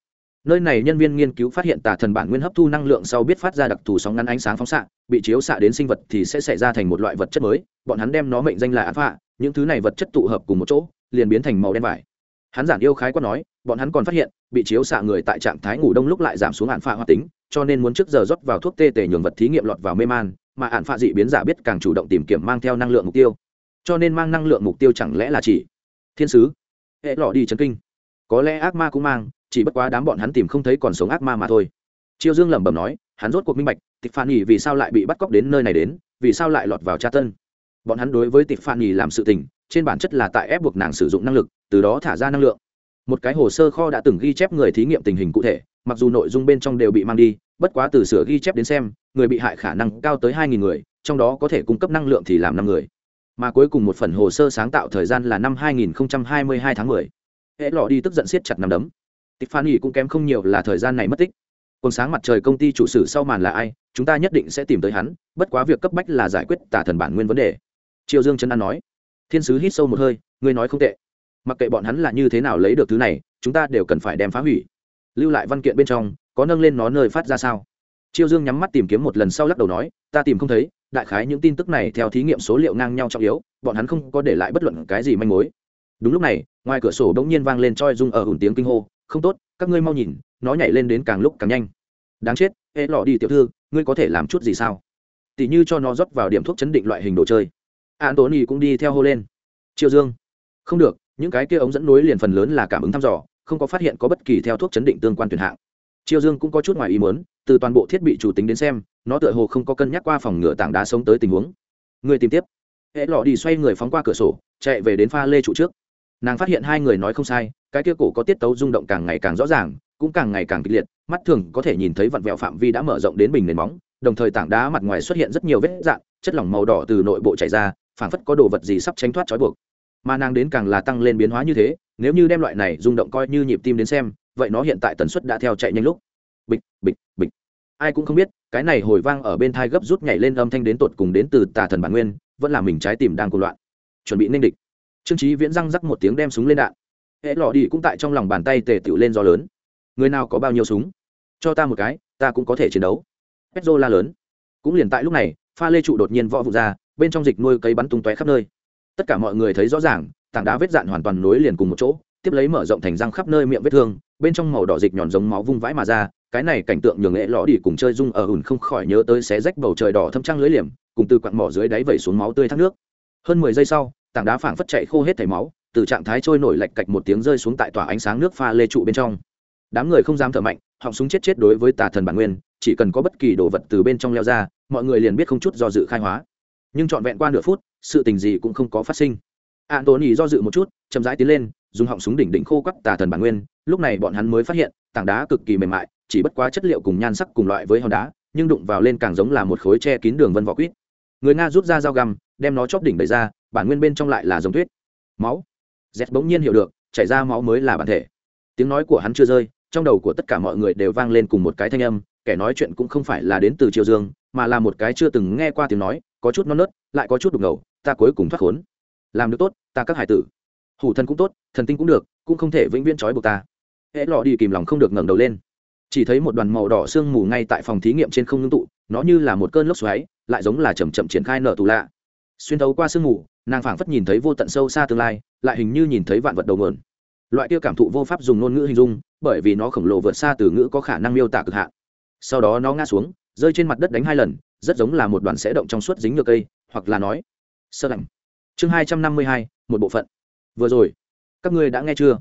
Nơi này nhân viên nghiên cứu phát hiện tà thần bản nguyên hấp thu năng lượng sau biết phát ra đặc thù sóng ngắn ánh sáng phóng xạ, bị chiếu xạ đến sinh vật thì sẽ xảy ra thành một loại vật chất mới, bọn hắn đem nó mệnh danh là án phạ những thứ này vật chất tụ hợp cùng một chỗ, liền biến thành màu đen vải. Hắn giản yêu khái quát nói, bọn hắn còn phát hiện, bị chiếu xạ người tại trạng thái ngủ đông lúc lại giảm xuống hạn phạ hoạt tính, cho nên muốn trước giờ rót vào thuốc tê tể nhường vật thí nghiệm lọt vào mê man mà ạn phạ dị biến giả biết càng chủ động tìm kiếm mang theo năng lượng mục tiêu. Cho nên mang năng lượng mục tiêu chẳng lẽ là chỉ thiên sứ? Hệ lọ đi chấn kinh. Có lẽ ác ma cũng mang, chỉ bất quá đám bọn hắn tìm không thấy còn sống ác ma mà thôi. Chiêu dương lẩm bẩm nói, hắn rốt cuộc minh bạch, tịch phan nghỉ vì sao lại bị bắt cóc đến nơi này đến, vì sao lại lọt vào tra tân bọn hắn đối với tịch phan nghỉ làm sự tình, trên bản chất là tại ép buộc nàng sử dụng năng lực, từ đó thả ra năng lượng. Một cái hồ sơ kho đã từng ghi chép người thí nghiệm tình hình cụ thể mặc dù nội dung bên trong đều bị mang đi bất quá từ sửa ghi chép đến xem người bị hại khả năng cao tới hai nghìn người trong đó có thể cung cấp năng lượng thì làm năm người mà cuối cùng một phần hồ sơ sáng tạo thời gian là năm 2022 tháng 10. Hệ lọ đi tức giận siết chặt nắm đấm. Tiffany cũng kém không nhiều là thời gian này mất tích. Còn sáng mặt trời công ty chủ sử sau màn là ai, chúng ta nhất định sẽ tìm tới hắn, bất quá việc cấp bách là giải quyết tà thần bản nguyên vấn đề. Triều Dương chân an nói. Thiên sứ hít sâu một hơi, người nói không tệ. Mặc kệ bọn hắn là như thế nào lấy được thứ này, chúng ta đều cần phải đem phá hủy. Lưu lại văn kiện bên trong, có nâng lên nó nơi phát ra sao? Triều Dương nhắm mắt tìm kiếm một lần sau lắc đầu nói, ta tìm không thấy, đại khái những tin tức này theo thí nghiệm số liệu ngang nhau trọng yếu, bọn hắn không có để lại bất luận cái gì manh mối. Đúng lúc này, ngoài cửa sổ bỗng nhiên vang lên choi dung ở hùn tiếng kinh hô, không tốt các ngươi mau nhìn nó nhảy lên đến càng lúc càng nhanh đáng chết ê lọ đi tiểu thư ngươi có thể làm chút gì sao tỉ như cho nó rót vào điểm thuốc chấn định loại hình đồ chơi an tốn y cũng đi theo hô lên triệu dương không được những cái kia ống dẫn nối liền phần lớn là cảm ứng thăm dò không có phát hiện có bất kỳ theo thuốc chấn định tương quan tuyển hạng. Triều dương cũng có chút ngoài ý muốn, từ toàn bộ thiết bị chủ tính đến xem, nó tựa hồ không có cân nhắc qua phòng ngựa tảng đá sống tới tình huống. Người tìm tiếp. Hệ lọ đi xoay người phóng qua cửa sổ, chạy về đến pha lê trụ trước. Nàng phát hiện hai người nói không sai, cái kia cổ có tiết tấu rung động càng ngày càng rõ ràng, cũng càng ngày càng kịch liệt, mắt thường có thể nhìn thấy vặn vẹo phạm vi đã mở rộng đến bình nền móng, đồng thời tảng đá mặt ngoài xuất hiện rất nhiều vết dạn, chất lỏng màu đỏ từ nội bộ chảy ra, phảng phất có đồ vật gì sắp tránh thoát trói buộc mà nàng đến càng là tăng lên biến hóa như thế, nếu như đem loại này rung động coi như nhịp tim đến xem, vậy nó hiện tại tần suất đã theo chạy nhanh lúc. Bịch bịch bịch. Ai cũng không biết, cái này hồi vang ở bên thai gấp rút nhảy lên âm thanh đến tột cùng đến từ tà thần bản nguyên, vẫn là mình trái tim đang cuồng loạn. Chuẩn bị nên địch. Trương trí viễn răng rắc một tiếng đem súng lên đạn. Hệ lọ đi cũng tại trong lòng bàn tay tề tựu lên do lớn. Người nào có bao nhiêu súng? Cho ta một cái, ta cũng có thể chiến đấu. Petro la lớn. Cũng liền tại lúc này, pha lê trụ đột nhiên võ vụ ra, bên trong dịch nuôi cây bắn tung tóe khắp nơi tất cả mọi người thấy rõ ràng, tảng đá vết dạn hoàn toàn nối liền cùng một chỗ, tiếp lấy mở rộng thành răng khắp nơi miệng vết thương, bên trong màu đỏ dịch nhọn giống máu vung vãi mà ra, cái này cảnh tượng nhường nghệ lõ đi cùng chơi dung ở ủn không khỏi nhớ tới xé rách bầu trời đỏ thâm trăng lưới liềm, cùng từ quặng mỏ dưới đáy vẩy xuống máu tươi thác nước. Hơn mười giây sau, tảng đá phảng phất chạy khô hết thảy máu, từ trạng thái trôi nổi lạch cạch một tiếng rơi xuống tại tỏa ánh sáng nước pha lê trụ bên trong. Đám người không dám thở mạnh, họng súng chết chết đối với tà thần bản nguyên, chỉ cần có bất kỳ đồ vật từ bên trong leo ra, mọi người liền biết không chút do dự khai hóa. Nhưng trọn vẹn qua nửa phút sự tình gì cũng không có phát sinh. An tốn ý do dự một chút, chậm rãi tiến lên, dùng họng súng đỉnh đỉnh khô quắc tà thần bản nguyên. Lúc này bọn hắn mới phát hiện, tảng đá cực kỳ mềm mại, chỉ bất quá chất liệu cùng nhan sắc cùng loại với hòn đá, nhưng đụng vào lên càng giống là một khối che kín đường vân vỏ quýt. Người nga rút ra dao găm, đem nó chóp đỉnh đẩy ra, bản nguyên bên trong lại là giống tuyết. Máu. Z bỗng nhiên hiểu được, chảy ra máu mới là bản thể. Tiếng nói của hắn chưa rơi, trong đầu của tất cả mọi người đều vang lên cùng một cái thanh âm, kẻ nói chuyện cũng không phải là đến từ triều dương, mà là một cái chưa từng nghe qua tiếng nói có chút non nớt, lại có chút đục ngầu, ta cuối cùng thoát khốn. Làm được tốt, ta các hải tử. Hủ thân cũng tốt, thần tinh cũng được, cũng không thể vĩnh viễn trói buộc ta. Hễ lọ đi kìm lòng không được ngẩng đầu lên. Chỉ thấy một đoàn màu đỏ sương mù ngay tại phòng thí nghiệm trên không ngưng tụ, nó như là một cơn lốc xoáy, lại giống là chầm chậm triển khai nở tù lạ. Xuyên thấu qua sương mù, nàng phảng phất nhìn thấy vô tận sâu xa tương lai, lại hình như nhìn thấy vạn vật đầu nguồn. Loại kia cảm thụ vô pháp dùng ngôn ngữ hình dung, bởi vì nó khổng lồ vượt xa từ ngữ có khả năng miêu tả cực hạn. Sau đó nó ngã xuống, rơi trên mặt đất đánh hai lần rất giống là một đoàn sẽ động trong suốt dính nhựa cây, hoặc là nói, sơ lạnh. Chương hai trăm năm mươi hai, một bộ phận. Vừa rồi, các ngươi đã nghe chưa?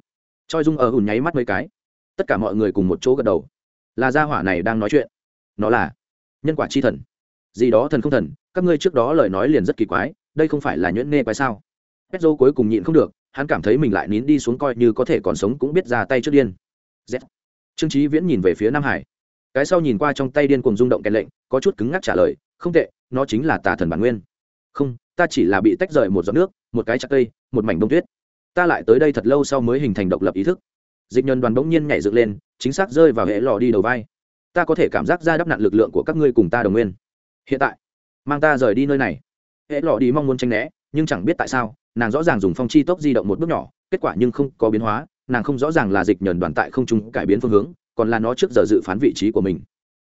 Choi dung ở hùn nháy mắt mấy cái. Tất cả mọi người cùng một chỗ gật đầu. Là gia hỏa này đang nói chuyện. Nó là nhân quả chi thần. Gì đó thần không thần, các ngươi trước đó lời nói liền rất kỳ quái, đây không phải là nhuyễn nghe quái sao? Petro cuối cùng nhịn không được, hắn cảm thấy mình lại nín đi xuống coi như có thể còn sống cũng biết ra tay trước điên. Z trương trí viễn nhìn về phía nam hải cái sau nhìn qua trong tay điên cuồng rung động kèn lệnh, có chút cứng ngắc trả lời, không tệ, nó chính là tà thần bản nguyên. Không, ta chỉ là bị tách rời một giọt nước, một cái chặt cây, một mảnh bông tuyết. Ta lại tới đây thật lâu sau mới hình thành độc lập ý thức. Dịch nhân đoàn bỗng nhiên nhảy dựng lên, chính xác rơi vào hệ lò đi đầu vai. Ta có thể cảm giác ra đắp nặn lực lượng của các ngươi cùng ta đồng nguyên. Hiện tại, mang ta rời đi nơi này. Hệ lò đi mong muốn tranh né, nhưng chẳng biết tại sao, nàng rõ ràng dùng phong chi tốc di động một bước nhỏ, kết quả nhưng không có biến hóa, nàng không rõ ràng là dịch nhờn đoàn tại không trung cải biến phương hướng còn là nó trước giờ dự phán vị trí của mình.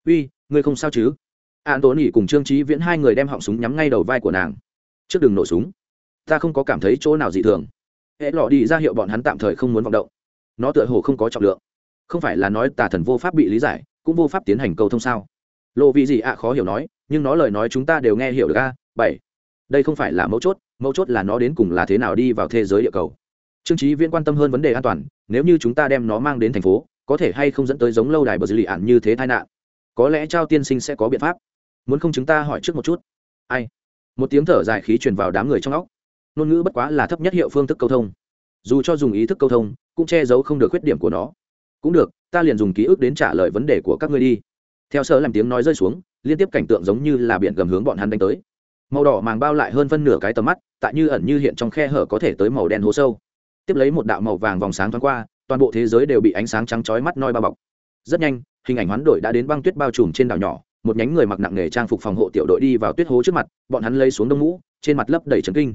Uy, ngươi không sao chứ? An tố nghỉ cùng trương trí viễn hai người đem họng súng nhắm ngay đầu vai của nàng. Trước đừng nổ súng. Ta không có cảm thấy chỗ nào dị thường. Hệ lọ đi ra hiệu bọn hắn tạm thời không muốn vọng động. Nó tựa hồ không có trọng lượng. Không phải là nói tà thần vô pháp bị lý giải, cũng vô pháp tiến hành cầu thông sao? Lộ vị gì ạ, khó hiểu nói, nhưng nó lời nói chúng ta đều nghe hiểu được a, bảy. Đây không phải là mấu chốt mấu chốt là nó đến cùng là thế nào đi vào thế giới địa cầu. Trương trí viễn quan tâm hơn vấn đề an toàn, nếu như chúng ta đem nó mang đến thành phố có thể hay không dẫn tới giống lâu đài bờ dư lì ạn như thế tai nạn? Có lẽ trao tiên sinh sẽ có biện pháp. Muốn không chúng ta hỏi trước một chút? Ai? Một tiếng thở dài khí truyền vào đám người trong óc. Ngôn ngữ bất quá là thấp nhất hiệu phương thức câu thông. Dù cho dùng ý thức câu thông, cũng che giấu không được khuyết điểm của nó. Cũng được, ta liền dùng ký ức đến trả lời vấn đề của các ngươi đi. Theo sở làm tiếng nói rơi xuống, liên tiếp cảnh tượng giống như là biển gầm hướng bọn hắn đánh tới. Màu đỏ màng bao lại hơn phân nửa cái tầm mắt, tại như ẩn như hiện trong khe hở có thể tới màu đen hố sâu. Tiếp lấy một đạo màu vàng vòng sáng thoáng qua toàn bộ thế giới đều bị ánh sáng trắng chói mắt noi bao bọc. Rất nhanh, hình ảnh hoán đổi đã đến băng tuyết bao trùm trên đảo nhỏ, một nhánh người mặc nặng nghề trang phục phòng hộ tiểu đội đi vào tuyết hố trước mặt, bọn hắn lấy xuống đông mũ, trên mặt lấp đầy trấn kinh.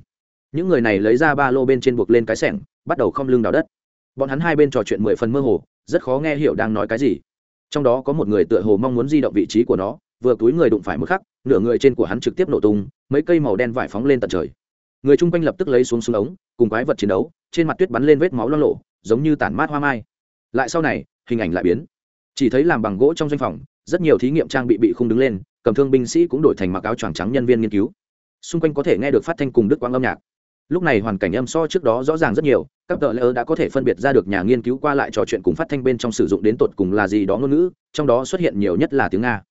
Những người này lấy ra ba lô bên trên buộc lên cái sẻng, bắt đầu không lưng đào đất. Bọn hắn hai bên trò chuyện mười phần mơ hồ, rất khó nghe hiểu đang nói cái gì. Trong đó có một người tựa hồ mong muốn di động vị trí của nó, vừa túi người đụng phải một khắc, nửa người trên của hắn trực tiếp nổ tung, mấy cây màu đen vải phóng lên tận trời. Người chung quanh lập tức lấy xuống súng ống, cùng quái vật chiến đấu, trên mặt tuyết bắn lên vết máu lo lộ giống như tản mát hoa mai. Lại sau này, hình ảnh lại biến. Chỉ thấy làm bằng gỗ trong doanh phòng, rất nhiều thí nghiệm trang bị bị khung đứng lên, cầm thương binh sĩ cũng đổi thành mặc áo choàng trắng nhân viên nghiên cứu. Xung quanh có thể nghe được phát thanh cùng đức quang âm nhạc. Lúc này hoàn cảnh âm so trước đó rõ ràng rất nhiều, các tờ lỡ đã có thể phân biệt ra được nhà nghiên cứu qua lại trò chuyện cùng phát thanh bên trong sử dụng đến tột cùng là gì đó ngôn ngữ, trong đó xuất hiện nhiều nhất là tiếng nga.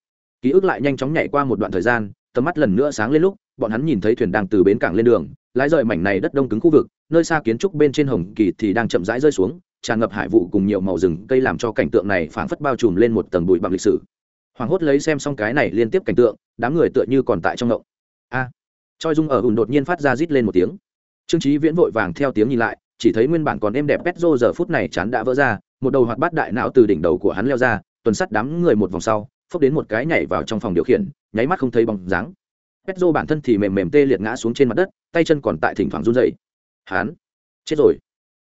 Ký ức lại nhanh chóng nhảy qua một đoạn thời gian, tầm mắt lần nữa sáng lên lúc, bọn hắn nhìn thấy thuyền đang từ bến cảng lên đường lái rời mảnh này đất đông cứng khu vực nơi xa kiến trúc bên trên hồng kỳ thì đang chậm rãi rơi xuống tràn ngập hải vụ cùng nhiều màu rừng cây làm cho cảnh tượng này phảng phất bao trùm lên một tầng bụi bặm lịch sử. Hoàng hốt lấy xem xong cái này liên tiếp cảnh tượng đám người tựa như còn tại trong ngộng. A! À, choi dung ở ùn đột nhiên phát ra rít lên một tiếng. Trương trí viễn vội vàng theo tiếng nhìn lại chỉ thấy nguyên bản còn êm đẹp petro giờ phút này chán đã vỡ ra một đầu hoạt bát đại não từ đỉnh đầu của hắn leo ra tuần sắt đám người một vòng sau phốc đến một cái nhảy vào trong phòng điều khiển nháy mắt không thấy bóng dáng petro bản thân thì mềm mềm tê liệt ngã xuống trên mặt đất, tay chân còn tại thỉnh thoảng run dậy hắn, chết rồi.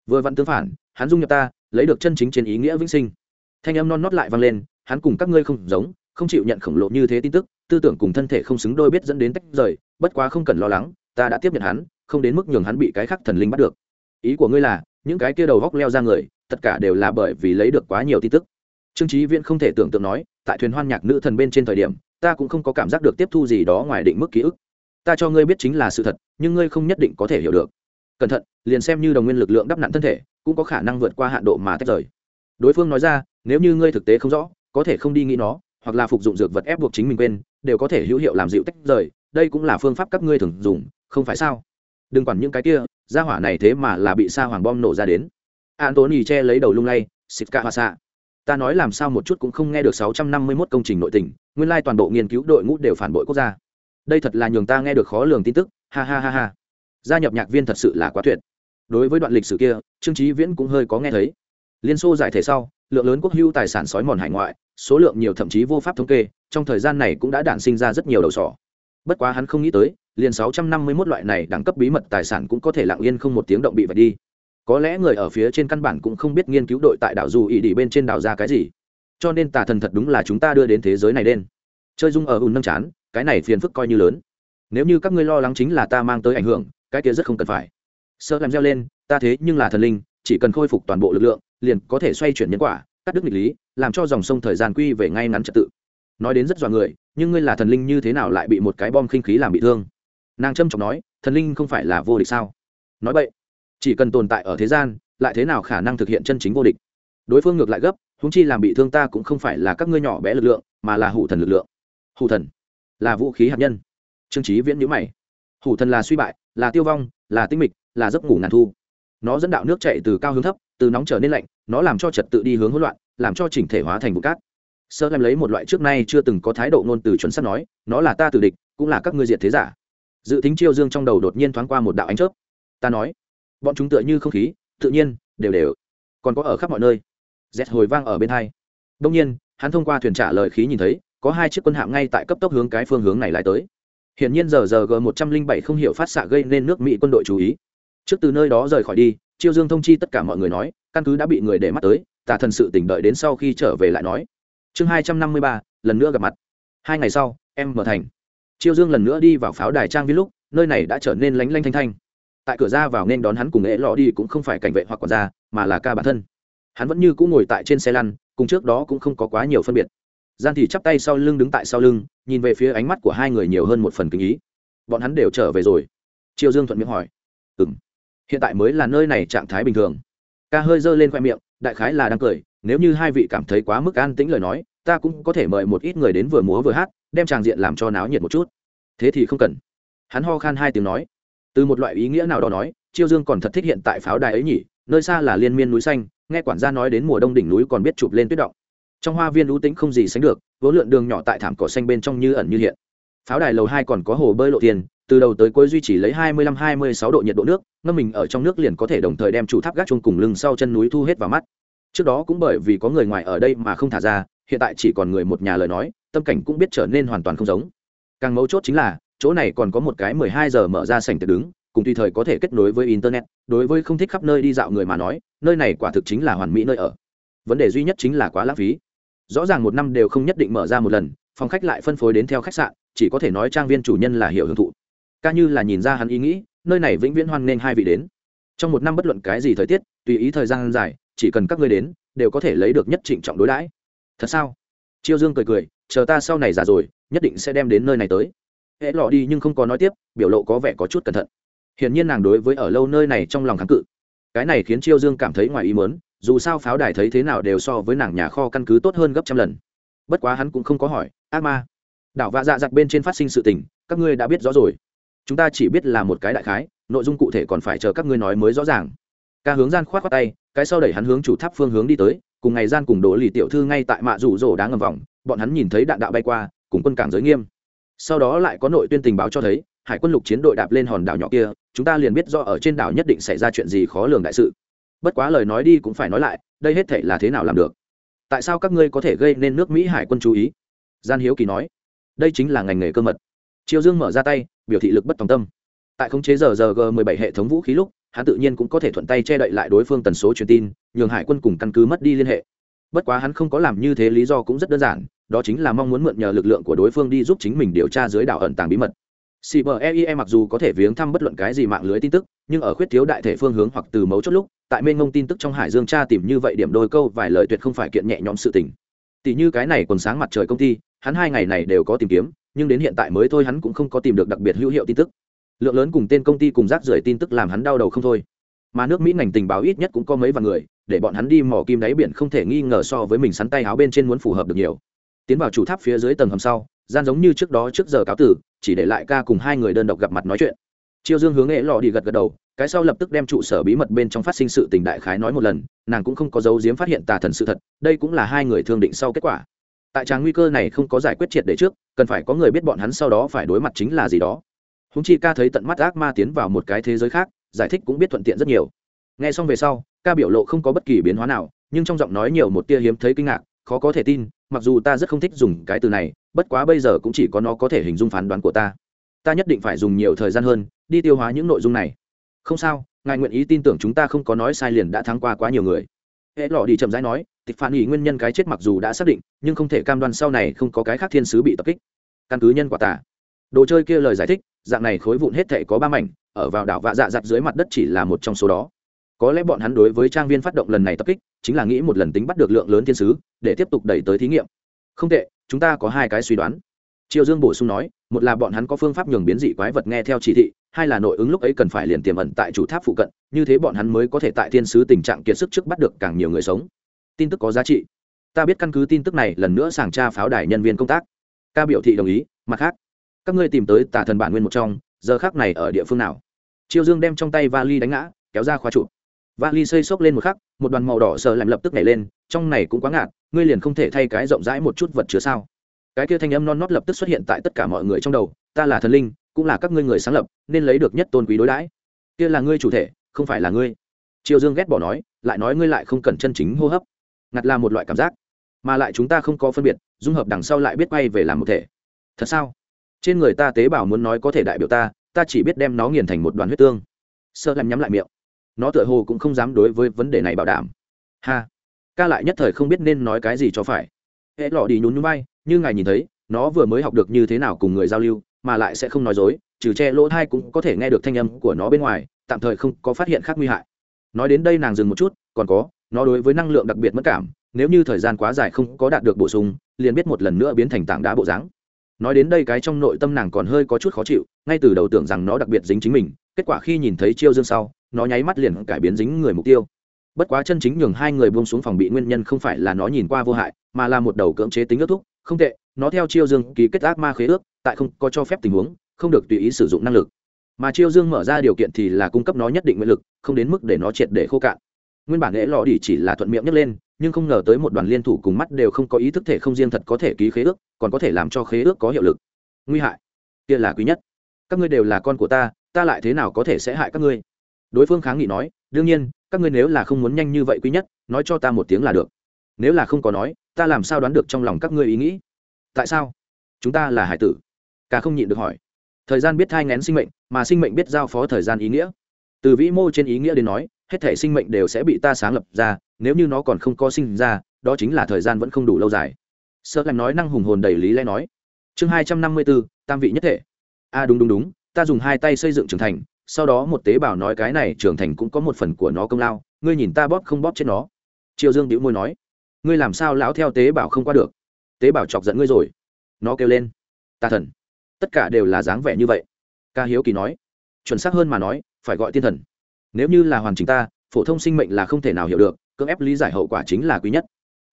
Vừa vặn tương phản, hắn dung nhập ta, lấy được chân chính trên ý nghĩa vĩnh sinh. Thanh âm non nót lại vang lên, hắn cùng các ngươi không giống, không chịu nhận khổng lồ như thế tin tức, tư tưởng cùng thân thể không xứng đôi biết dẫn đến tách rời, bất quá không cần lo lắng, ta đã tiếp nhận hắn, không đến mức nhường hắn bị cái khắc thần linh bắt được. Ý của ngươi là, những cái kia đầu góc leo ra người, tất cả đều là bởi vì lấy được quá nhiều tin tức. Trương trí viễn không thể tưởng tượng nói, tại thuyền hoan nhạc nữ thần bên trên thời điểm ta cũng không có cảm giác được tiếp thu gì đó ngoài định mức ký ức. Ta cho ngươi biết chính là sự thật, nhưng ngươi không nhất định có thể hiểu được. Cẩn thận, liền xem như đồng nguyên lực lượng đắp nặn thân thể, cũng có khả năng vượt qua hạn độ mà tách rời. Đối phương nói ra, nếu như ngươi thực tế không rõ, có thể không đi nghĩ nó, hoặc là phục dụng dược vật ép buộc chính mình quên, đều có thể hữu hiệu làm dịu tách rời, đây cũng là phương pháp các ngươi thường dùng, không phải sao? Đừng quản những cái kia, gia hỏa này thế mà là bị sa hoàng bom nổ ra đến. Antony che lấy đầu lung lay xịt ca hoa xạ ta nói làm sao một chút cũng không nghe được 651 công trình nội tình, nguyên lai toàn bộ nghiên cứu đội ngũ đều phản bội quốc gia. Đây thật là nhường ta nghe được khó lường tin tức, ha ha ha ha. Gia nhập nhạc viên thật sự là quá tuyệt. Đối với đoạn lịch sử kia, trương trí viễn cũng hơi có nghe thấy. Liên xô giải thể sau, lượng lớn quốc hữu tài sản sói mòn hải ngoại, số lượng nhiều thậm chí vô pháp thống kê, trong thời gian này cũng đã đản sinh ra rất nhiều đầu sỏ. Bất quá hắn không nghĩ tới, liền 651 loại này đẳng cấp bí mật tài sản cũng có thể lặng yên không một tiếng động bị vạch đi có lẽ người ở phía trên căn bản cũng không biết nghiên cứu đội tại đảo dù ý đi bên trên đảo ra cái gì. Cho nên tà thần thật đúng là chúng ta đưa đến thế giới này đen. Chơi dung ở ùn nâng chán, cái này phiền phức coi như lớn. Nếu như các ngươi lo lắng chính là ta mang tới ảnh hưởng, cái kia rất không cần phải. Sợ làm reo lên, ta thế nhưng là thần linh, chỉ cần khôi phục toàn bộ lực lượng, liền có thể xoay chuyển nhân quả, cắt đứt nghịch lý, làm cho dòng sông thời gian quy về ngay ngắn trật tự. Nói đến rất dọa người, nhưng ngươi là thần linh như thế nào lại bị một cái bom khinh khí làm bị thương? Nàng trâm trọng nói, thần linh không phải là vô địch sao? Nói vậy chỉ cần tồn tại ở thế gian, lại thế nào khả năng thực hiện chân chính vô địch? Đối phương ngược lại gấp húng chi làm bị thương ta cũng không phải là các ngươi nhỏ bé lực lượng, mà là hủ thần lực lượng. Hủ thần là vũ khí hạt nhân. Trương trí viễn nhữ mày. Hủ thần là suy bại, là tiêu vong, là tinh mịch, là giấc ngủ ngàn thu. Nó dẫn đạo nước chạy từ cao hướng thấp, từ nóng trở nên lạnh, nó làm cho trật tự đi hướng hỗn loạn, làm cho chỉnh thể hóa thành vụ cát. Sơ em lấy một loại trước nay chưa từng có thái độ ngôn từ chuẩn sắp nói, nó là ta từ địch, cũng là các ngươi diệt thế giả. Dự tính chiêu dương trong đầu đột nhiên thoáng qua một đạo ánh chớp. Ta nói bọn chúng tựa như không khí tự nhiên đều đều còn có ở khắp mọi nơi dẹt hồi vang ở bên hai đông nhiên hắn thông qua thuyền trả lời khí nhìn thấy có hai chiếc quân hạm ngay tại cấp tốc hướng cái phương hướng này lại tới Hiện nhiên giờ giờ G 107 không hiểu phát xạ gây nên nước Mỹ quân đội chú ý. Trước từ nơi đó rời khỏi đi, Chiêu Dương thông chi tất cả mọi người nói, căn cứ đã bị người để mắt tới, tà thần sự tỉnh đợi đến sau khi trở về lại nói. Chương 253, lần nữa gặp mặt. Hai ngày sau, em mở thành. Chiêu Dương lần nữa đi vào pháo đài trang viên lúc, nơi này đã trở nên lánh lanh thanh thanh. Tại cửa ra vào nên đón hắn cùng ế lọ đi cũng không phải cảnh vệ hoặc quản gia, mà là ca bản thân. Hắn vẫn như cũ ngồi tại trên xe lăn, cùng trước đó cũng không có quá nhiều phân biệt. Gian thì chắp tay sau lưng đứng tại sau lưng nhìn về phía ánh mắt của hai người nhiều hơn một phần kinh ý. Bọn hắn đều trở về rồi. Triều dương thuận miệng hỏi. Ừ m hiện tại mới là nơi này trạng thái bình thường. Ca hơi giơ lên khoe miệng đại khái là đang cười nếu như hai vị cảm thấy quá mức an tĩnh lời nói ta cũng có thể mời một ít người đến vừa múa vừa hát đem tràng diện làm cho náo nhiệt một chút. Thế thì không cần. Hắn ho khan hai tiếng nói từ một loại ý nghĩa nào đó nói, chiêu dương còn thật thích hiện tại pháo đài ấy nhỉ, nơi xa là liên miên núi xanh, nghe quản gia nói đến mùa đông đỉnh núi còn biết chụp lên tuyết động. Trong hoa viên lũ tĩnh không gì sánh được vỗ lượn đường nhỏ tại thảm cỏ xanh bên trong như ẩn như hiện. Pháo đài lầu hai còn có hồ bơi lộ tiền, từ đầu tới cuối duy trì lấy hai mươi lăm hai mươi sáu độ nhiệt độ nước, ngâm mình ở trong nước liền có thể đồng thời đem chủ tháp gác chung cùng lưng sau chân núi thu hết vào mắt. Trước đó cũng bởi vì có người ngoài ở đây mà không thả ra, hiện tại chỉ còn người một nhà lời nói, tâm cảnh cũng biết trở nên hoàn toàn không giống. Càng mấu chốt chính là chỗ này còn có một cái mười hai giờ mở ra sảnh tiệc đứng, cùng tùy thời có thể kết nối với internet, đối với không thích khắp nơi đi dạo người mà nói, nơi này quả thực chính là hoàn mỹ nơi ở. Vấn đề duy nhất chính là quá lãng phí. Rõ ràng một năm đều không nhất định mở ra một lần, phòng khách lại phân phối đến theo khách sạn, chỉ có thể nói trang viên chủ nhân là hiểu hưởng thụ. Ca như là nhìn ra hắn ý nghĩ, nơi này vĩnh viễn hoan nghênh hai vị đến. Trong một năm bất luận cái gì thời tiết, tùy ý thời gian dài, chỉ cần các ngươi đến, đều có thể lấy được nhất trịnh trọng đối đãi. Thật sao? Chiêu dương cười cười, chờ ta sau này già rồi, nhất định sẽ đem đến nơi này tới hễ lọ đi nhưng không có nói tiếp, biểu lộ có vẻ có chút cẩn thận. Hiển nhiên nàng đối với ở lâu nơi này trong lòng kháng cự. Cái này khiến chiêu dương cảm thấy ngoài ý mớn dù sao pháo đài thấy thế nào đều so với nàng nhà kho căn cứ tốt hơn gấp trăm lần. Bất quá hắn cũng không có hỏi, ác ma. Đảo vạ dạ giặc bên trên phát sinh sự tình, các ngươi đã biết rõ rồi. Chúng ta chỉ biết là một cái đại khái, nội dung cụ thể còn phải chờ các ngươi nói mới rõ ràng. Ca hướng gian khoát khoát tay, cái sau đẩy hắn hướng chủ tháp phương hướng đi tới, cùng ngày gian cùng đổ lì tiểu thư ngay tại mạ rủ rổ đá ngầm vòng, bọn hắn nhìn thấy đạn đạo bay qua, cùng quân cảng giới nghiêm sau đó lại có nội tuyên tình báo cho thấy, hải quân lục chiến đội đạp lên hòn đảo nhỏ kia, chúng ta liền biết do ở trên đảo nhất định xảy ra chuyện gì khó lường đại sự. Bất quá lời nói đi cũng phải nói lại, đây hết thể là thế nào làm được? Tại sao các ngươi có thể gây nên nước mỹ hải quân chú ý? Gian hiếu kỳ nói. Đây chính là ngành nghề cơ mật. Triều dương mở ra tay, biểu thị lực bất tòng tâm. Tại khống chế giờ giờ g 17 hệ thống vũ khí lúc, hắn tự nhiên cũng có thể thuận tay che đậy lại đối phương tần số truyền tin, nhường hải quân cùng căn cứ mất đi liên hệ. Bất quá hắn không có làm như thế, lý do cũng rất đơn giản đó chính là mong muốn mượn nhờ lực lượng của đối phương đi giúp chính mình điều tra dưới đảo ẩn tàng bí mật CBEE mặc dù có thể viếng thăm bất luận cái gì mạng lưới tin tức, nhưng ở khuyết thiếu đại thể phương hướng hoặc từ mấu chốt lúc, tại mênh mông tin tức trong hải dương tra tìm như vậy điểm đôi câu vài lời tuyệt không phải kiện nhẹ nhõm sự tình. Tỷ như cái này còn sáng mặt trời công ty, hắn hai ngày này đều có tìm kiếm, nhưng đến hiện tại mới thôi hắn cũng không có tìm được đặc biệt hữu hiệu tin tức. Lượng lớn cùng tên công ty cùng rác rưởi tin tức làm hắn đau đầu không thôi. Mà nước Mỹ ngành tình báo ít nhất cũng có mấy vạn người, để bọn hắn đi mò kim đáy biển không thể nghi ngờ so với mình sắn tay áo bên trên muốn phù hợp được nhiều. Tiến vào chủ tháp phía dưới tầng hầm sau, gian giống như trước đó trước giờ cáo tử chỉ để lại ca cùng hai người đơn độc gặp mặt nói chuyện. Chiêu dương hướng nghệ lọ đi gật gật đầu cái sau lập tức đem trụ sở bí mật bên trong phát sinh sự tình đại khái nói một lần nàng cũng không có dấu diếm phát hiện tà thần sự thật đây cũng là hai người thương định sau kết quả. Tại tràng nguy cơ này không có giải quyết triệt để trước cần phải có người biết bọn hắn sau đó phải đối mặt chính là gì đó. Húng chi ca thấy tận mắt ác ma tiến vào một cái thế giới khác giải thích cũng biết thuận tiện rất nhiều. Nghe xong về sau ca biểu lộ không có bất kỳ biến hóa nào nhưng trong giọng nói nhiều một tia hiếm thấy kinh ngạc khó có thể tin, mặc dù ta rất không thích dùng cái từ này, bất quá bây giờ cũng chỉ có nó có thể hình dung phán đoán của ta. Ta nhất định phải dùng nhiều thời gian hơn, đi tiêu hóa những nội dung này. Không sao, ngài nguyện ý tin tưởng chúng ta không có nói sai liền đã thắng qua quá nhiều người. Hễ lọ đi chậm rãi nói, tịch phản ý nguyên nhân cái chết mặc dù đã xác định, nhưng không thể cam đoan sau này không có cái khác thiên sứ bị tập kích. Căn cứ nhân quả tả. Đồ chơi kia lời giải thích, dạng này khối vụn hết thể có ba mảnh, ở vào đảo vạ dạ dặt dưới mặt đất chỉ là một trong số đó. Có lẽ bọn hắn đối với trang viên phát động lần này tập kích chính là nghĩ một lần tính bắt được lượng lớn thiên sứ, để tiếp tục đẩy tới thí nghiệm. Không tệ, chúng ta có hai cái suy đoán. Triệu dương bổ sung nói, một là bọn hắn có phương pháp nhường biến dị quái vật nghe theo chỉ thị, hai là nội ứng lúc ấy cần phải liền tiềm ẩn tại chủ tháp phụ cận, như thế bọn hắn mới có thể tại thiên sứ tình trạng kiệt sức trước bắt được càng nhiều người sống. Tin tức có giá trị. Ta biết căn cứ tin tức này lần nữa sàng tra pháo đài nhân viên công tác. Ca biểu thị đồng ý, mặt khác, các ngươi tìm tới tà thần bản nguyên một trong, giờ khác này ở địa phương nào? Triệu dương đem trong tay vali đánh ngã, kéo ra khóa trụ vali xây xốc lên một khắc, một đoàn màu đỏ sờ làm lập tức nhảy lên, trong này cũng quá ngạt, ngươi liền không thể thay cái rộng rãi một chút vật chứa sao? Cái kia thanh âm non nót lập tức xuất hiện tại tất cả mọi người trong đầu, ta là thần linh, cũng là các ngươi người sáng lập, nên lấy được nhất tôn quý đối đãi. Kia là ngươi chủ thể, không phải là ngươi. Triều dương ghét bỏ nói, lại nói ngươi lại không cần chân chính hô hấp. Ngặt là một loại cảm giác, mà lại chúng ta không có phân biệt, dung hợp đằng sau lại biết quay về làm một thể. Thật sao? Trên người ta tế bào muốn nói có thể đại biểu ta ta chỉ biết đem nó nghiền thành một đoàn huyết tương. Sơ làm nhắm lại miệng nó tựa hồ cũng không dám đối với vấn đề này bảo đảm. Ha, ca lại nhất thời không biết nên nói cái gì cho phải. Hễ lọ đi nhún nhún bay như ngài nhìn thấy, nó vừa mới học được như thế nào cùng người giao lưu, mà lại sẽ không nói dối, trừ che lỗ thai cũng có thể nghe được thanh âm của nó bên ngoài, tạm thời không có phát hiện khác nguy hại. Nói đến đây nàng dừng một chút, còn có, nó đối với năng lượng đặc biệt mất cảm, nếu như thời gian quá dài không có đạt được bổ sung, liền biết một lần nữa biến thành tảng đá bộ dáng. Nói đến đây cái trong nội tâm nàng còn hơi có chút khó chịu, ngay từ đầu tưởng rằng nó đặc biệt dính chính mình, kết quả khi nhìn thấy chiêu dương sau nó nháy mắt liền cải biến dính người mục tiêu. Bất quá chân chính nhường hai người buông xuống phòng bị nguyên nhân không phải là nó nhìn qua vô hại, mà là một đầu cưỡng chế tính ước thúc. Không tệ, nó theo chiêu dương ký kết ác ma khế ước, tại không có cho phép tình huống, không được tùy ý sử dụng năng lực. Mà chiêu dương mở ra điều kiện thì là cung cấp nó nhất định nguyện lực, không đến mức để nó triệt để khô cạn. Nguyên bản lễ lò đỉ chỉ là thuận miệng nhấc lên, nhưng không ngờ tới một đoàn liên thủ cùng mắt đều không có ý thức thể không riêng thật có thể ký khế ước, còn có thể làm cho khế ước có hiệu lực. Nguy hại. Kia là quý nhất. Các ngươi đều là con của ta ta lại thế nào có thể sẽ hại các ngươi? Đối phương kháng nghị nói, đương nhiên, các ngươi nếu là không muốn nhanh như vậy quý nhất, nói cho ta một tiếng là được. Nếu là không có nói, ta làm sao đoán được trong lòng các ngươi ý nghĩ? Tại sao? Chúng ta là hải tử. Cả không nhịn được hỏi. Thời gian biết thai ngén sinh mệnh, mà sinh mệnh biết giao phó thời gian ý nghĩa. Từ vĩ mô trên ý nghĩa đến nói, hết thể sinh mệnh đều sẽ bị ta sáng lập ra, nếu như nó còn không có sinh ra, đó chính là thời gian vẫn không đủ lâu dài. Sợ làm nói năng hùng hồn đầy lý lẽ nói. Chương hai trăm năm mươi bốn tam vị nhất thể. A à đúng đúng đúng, ta dùng hai tay xây dựng trưởng thành sau đó một tế bào nói cái này trưởng thành cũng có một phần của nó công lao, ngươi nhìn ta bóp không bóp chết nó. Triều dương đĩu môi nói, ngươi làm sao lão theo tế bào không qua được? Tế bào chọc giận ngươi rồi. Nó kêu lên, ta thần. Tất cả đều là dáng vẻ như vậy. Ca hiếu kỳ nói, chuẩn xác hơn mà nói, phải gọi tiên thần. Nếu như là hoàn chỉnh ta, phổ thông sinh mệnh là không thể nào hiểu được, cưỡng ép lý giải hậu quả chính là quý nhất.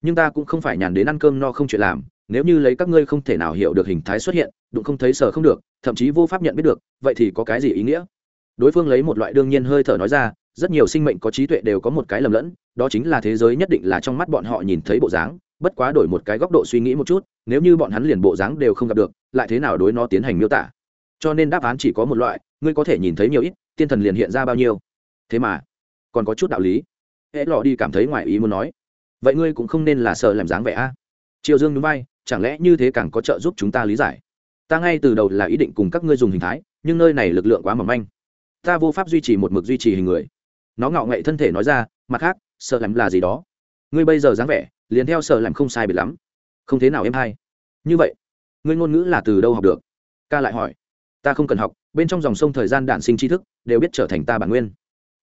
Nhưng ta cũng không phải nhàn đến ăn cơm no không chuyện làm, nếu như lấy các ngươi không thể nào hiểu được hình thái xuất hiện, đụng không thấy sờ không được, thậm chí vô pháp nhận biết được, vậy thì có cái gì ý nghĩa? Đối phương lấy một loại đương nhiên hơi thở nói ra, rất nhiều sinh mệnh có trí tuệ đều có một cái lầm lẫn, đó chính là thế giới nhất định là trong mắt bọn họ nhìn thấy bộ dáng, bất quá đổi một cái góc độ suy nghĩ một chút, nếu như bọn hắn liền bộ dáng đều không gặp được, lại thế nào đối nó tiến hành miêu tả? Cho nên đáp án chỉ có một loại, ngươi có thể nhìn thấy nhiều ít, tiên thần liền hiện ra bao nhiêu. Thế mà, còn có chút đạo lý. Hễ lọ đi cảm thấy ngoài ý muốn nói, vậy ngươi cũng không nên là sợ làm dáng vẻ a. Triều dương núi bay chẳng lẽ như thế càng có trợ giúp chúng ta lý giải? Ta ngay từ đầu là ý định cùng các ngươi dùng hình thái, nhưng nơi này lực lượng quá mỏng manh ta vô pháp duy trì một mực duy trì hình người. Nó ngạo nghệ thân thể nói ra, mặt khác, sợ làm là gì đó? Ngươi bây giờ dáng vẻ, liền theo sợ làm không sai biệt lắm. Không thế nào em hay như vậy, ngươi ngôn ngữ là từ đâu học được? Ca lại hỏi. Ta không cần học, bên trong dòng sông thời gian đản sinh tri thức đều biết trở thành ta bản nguyên.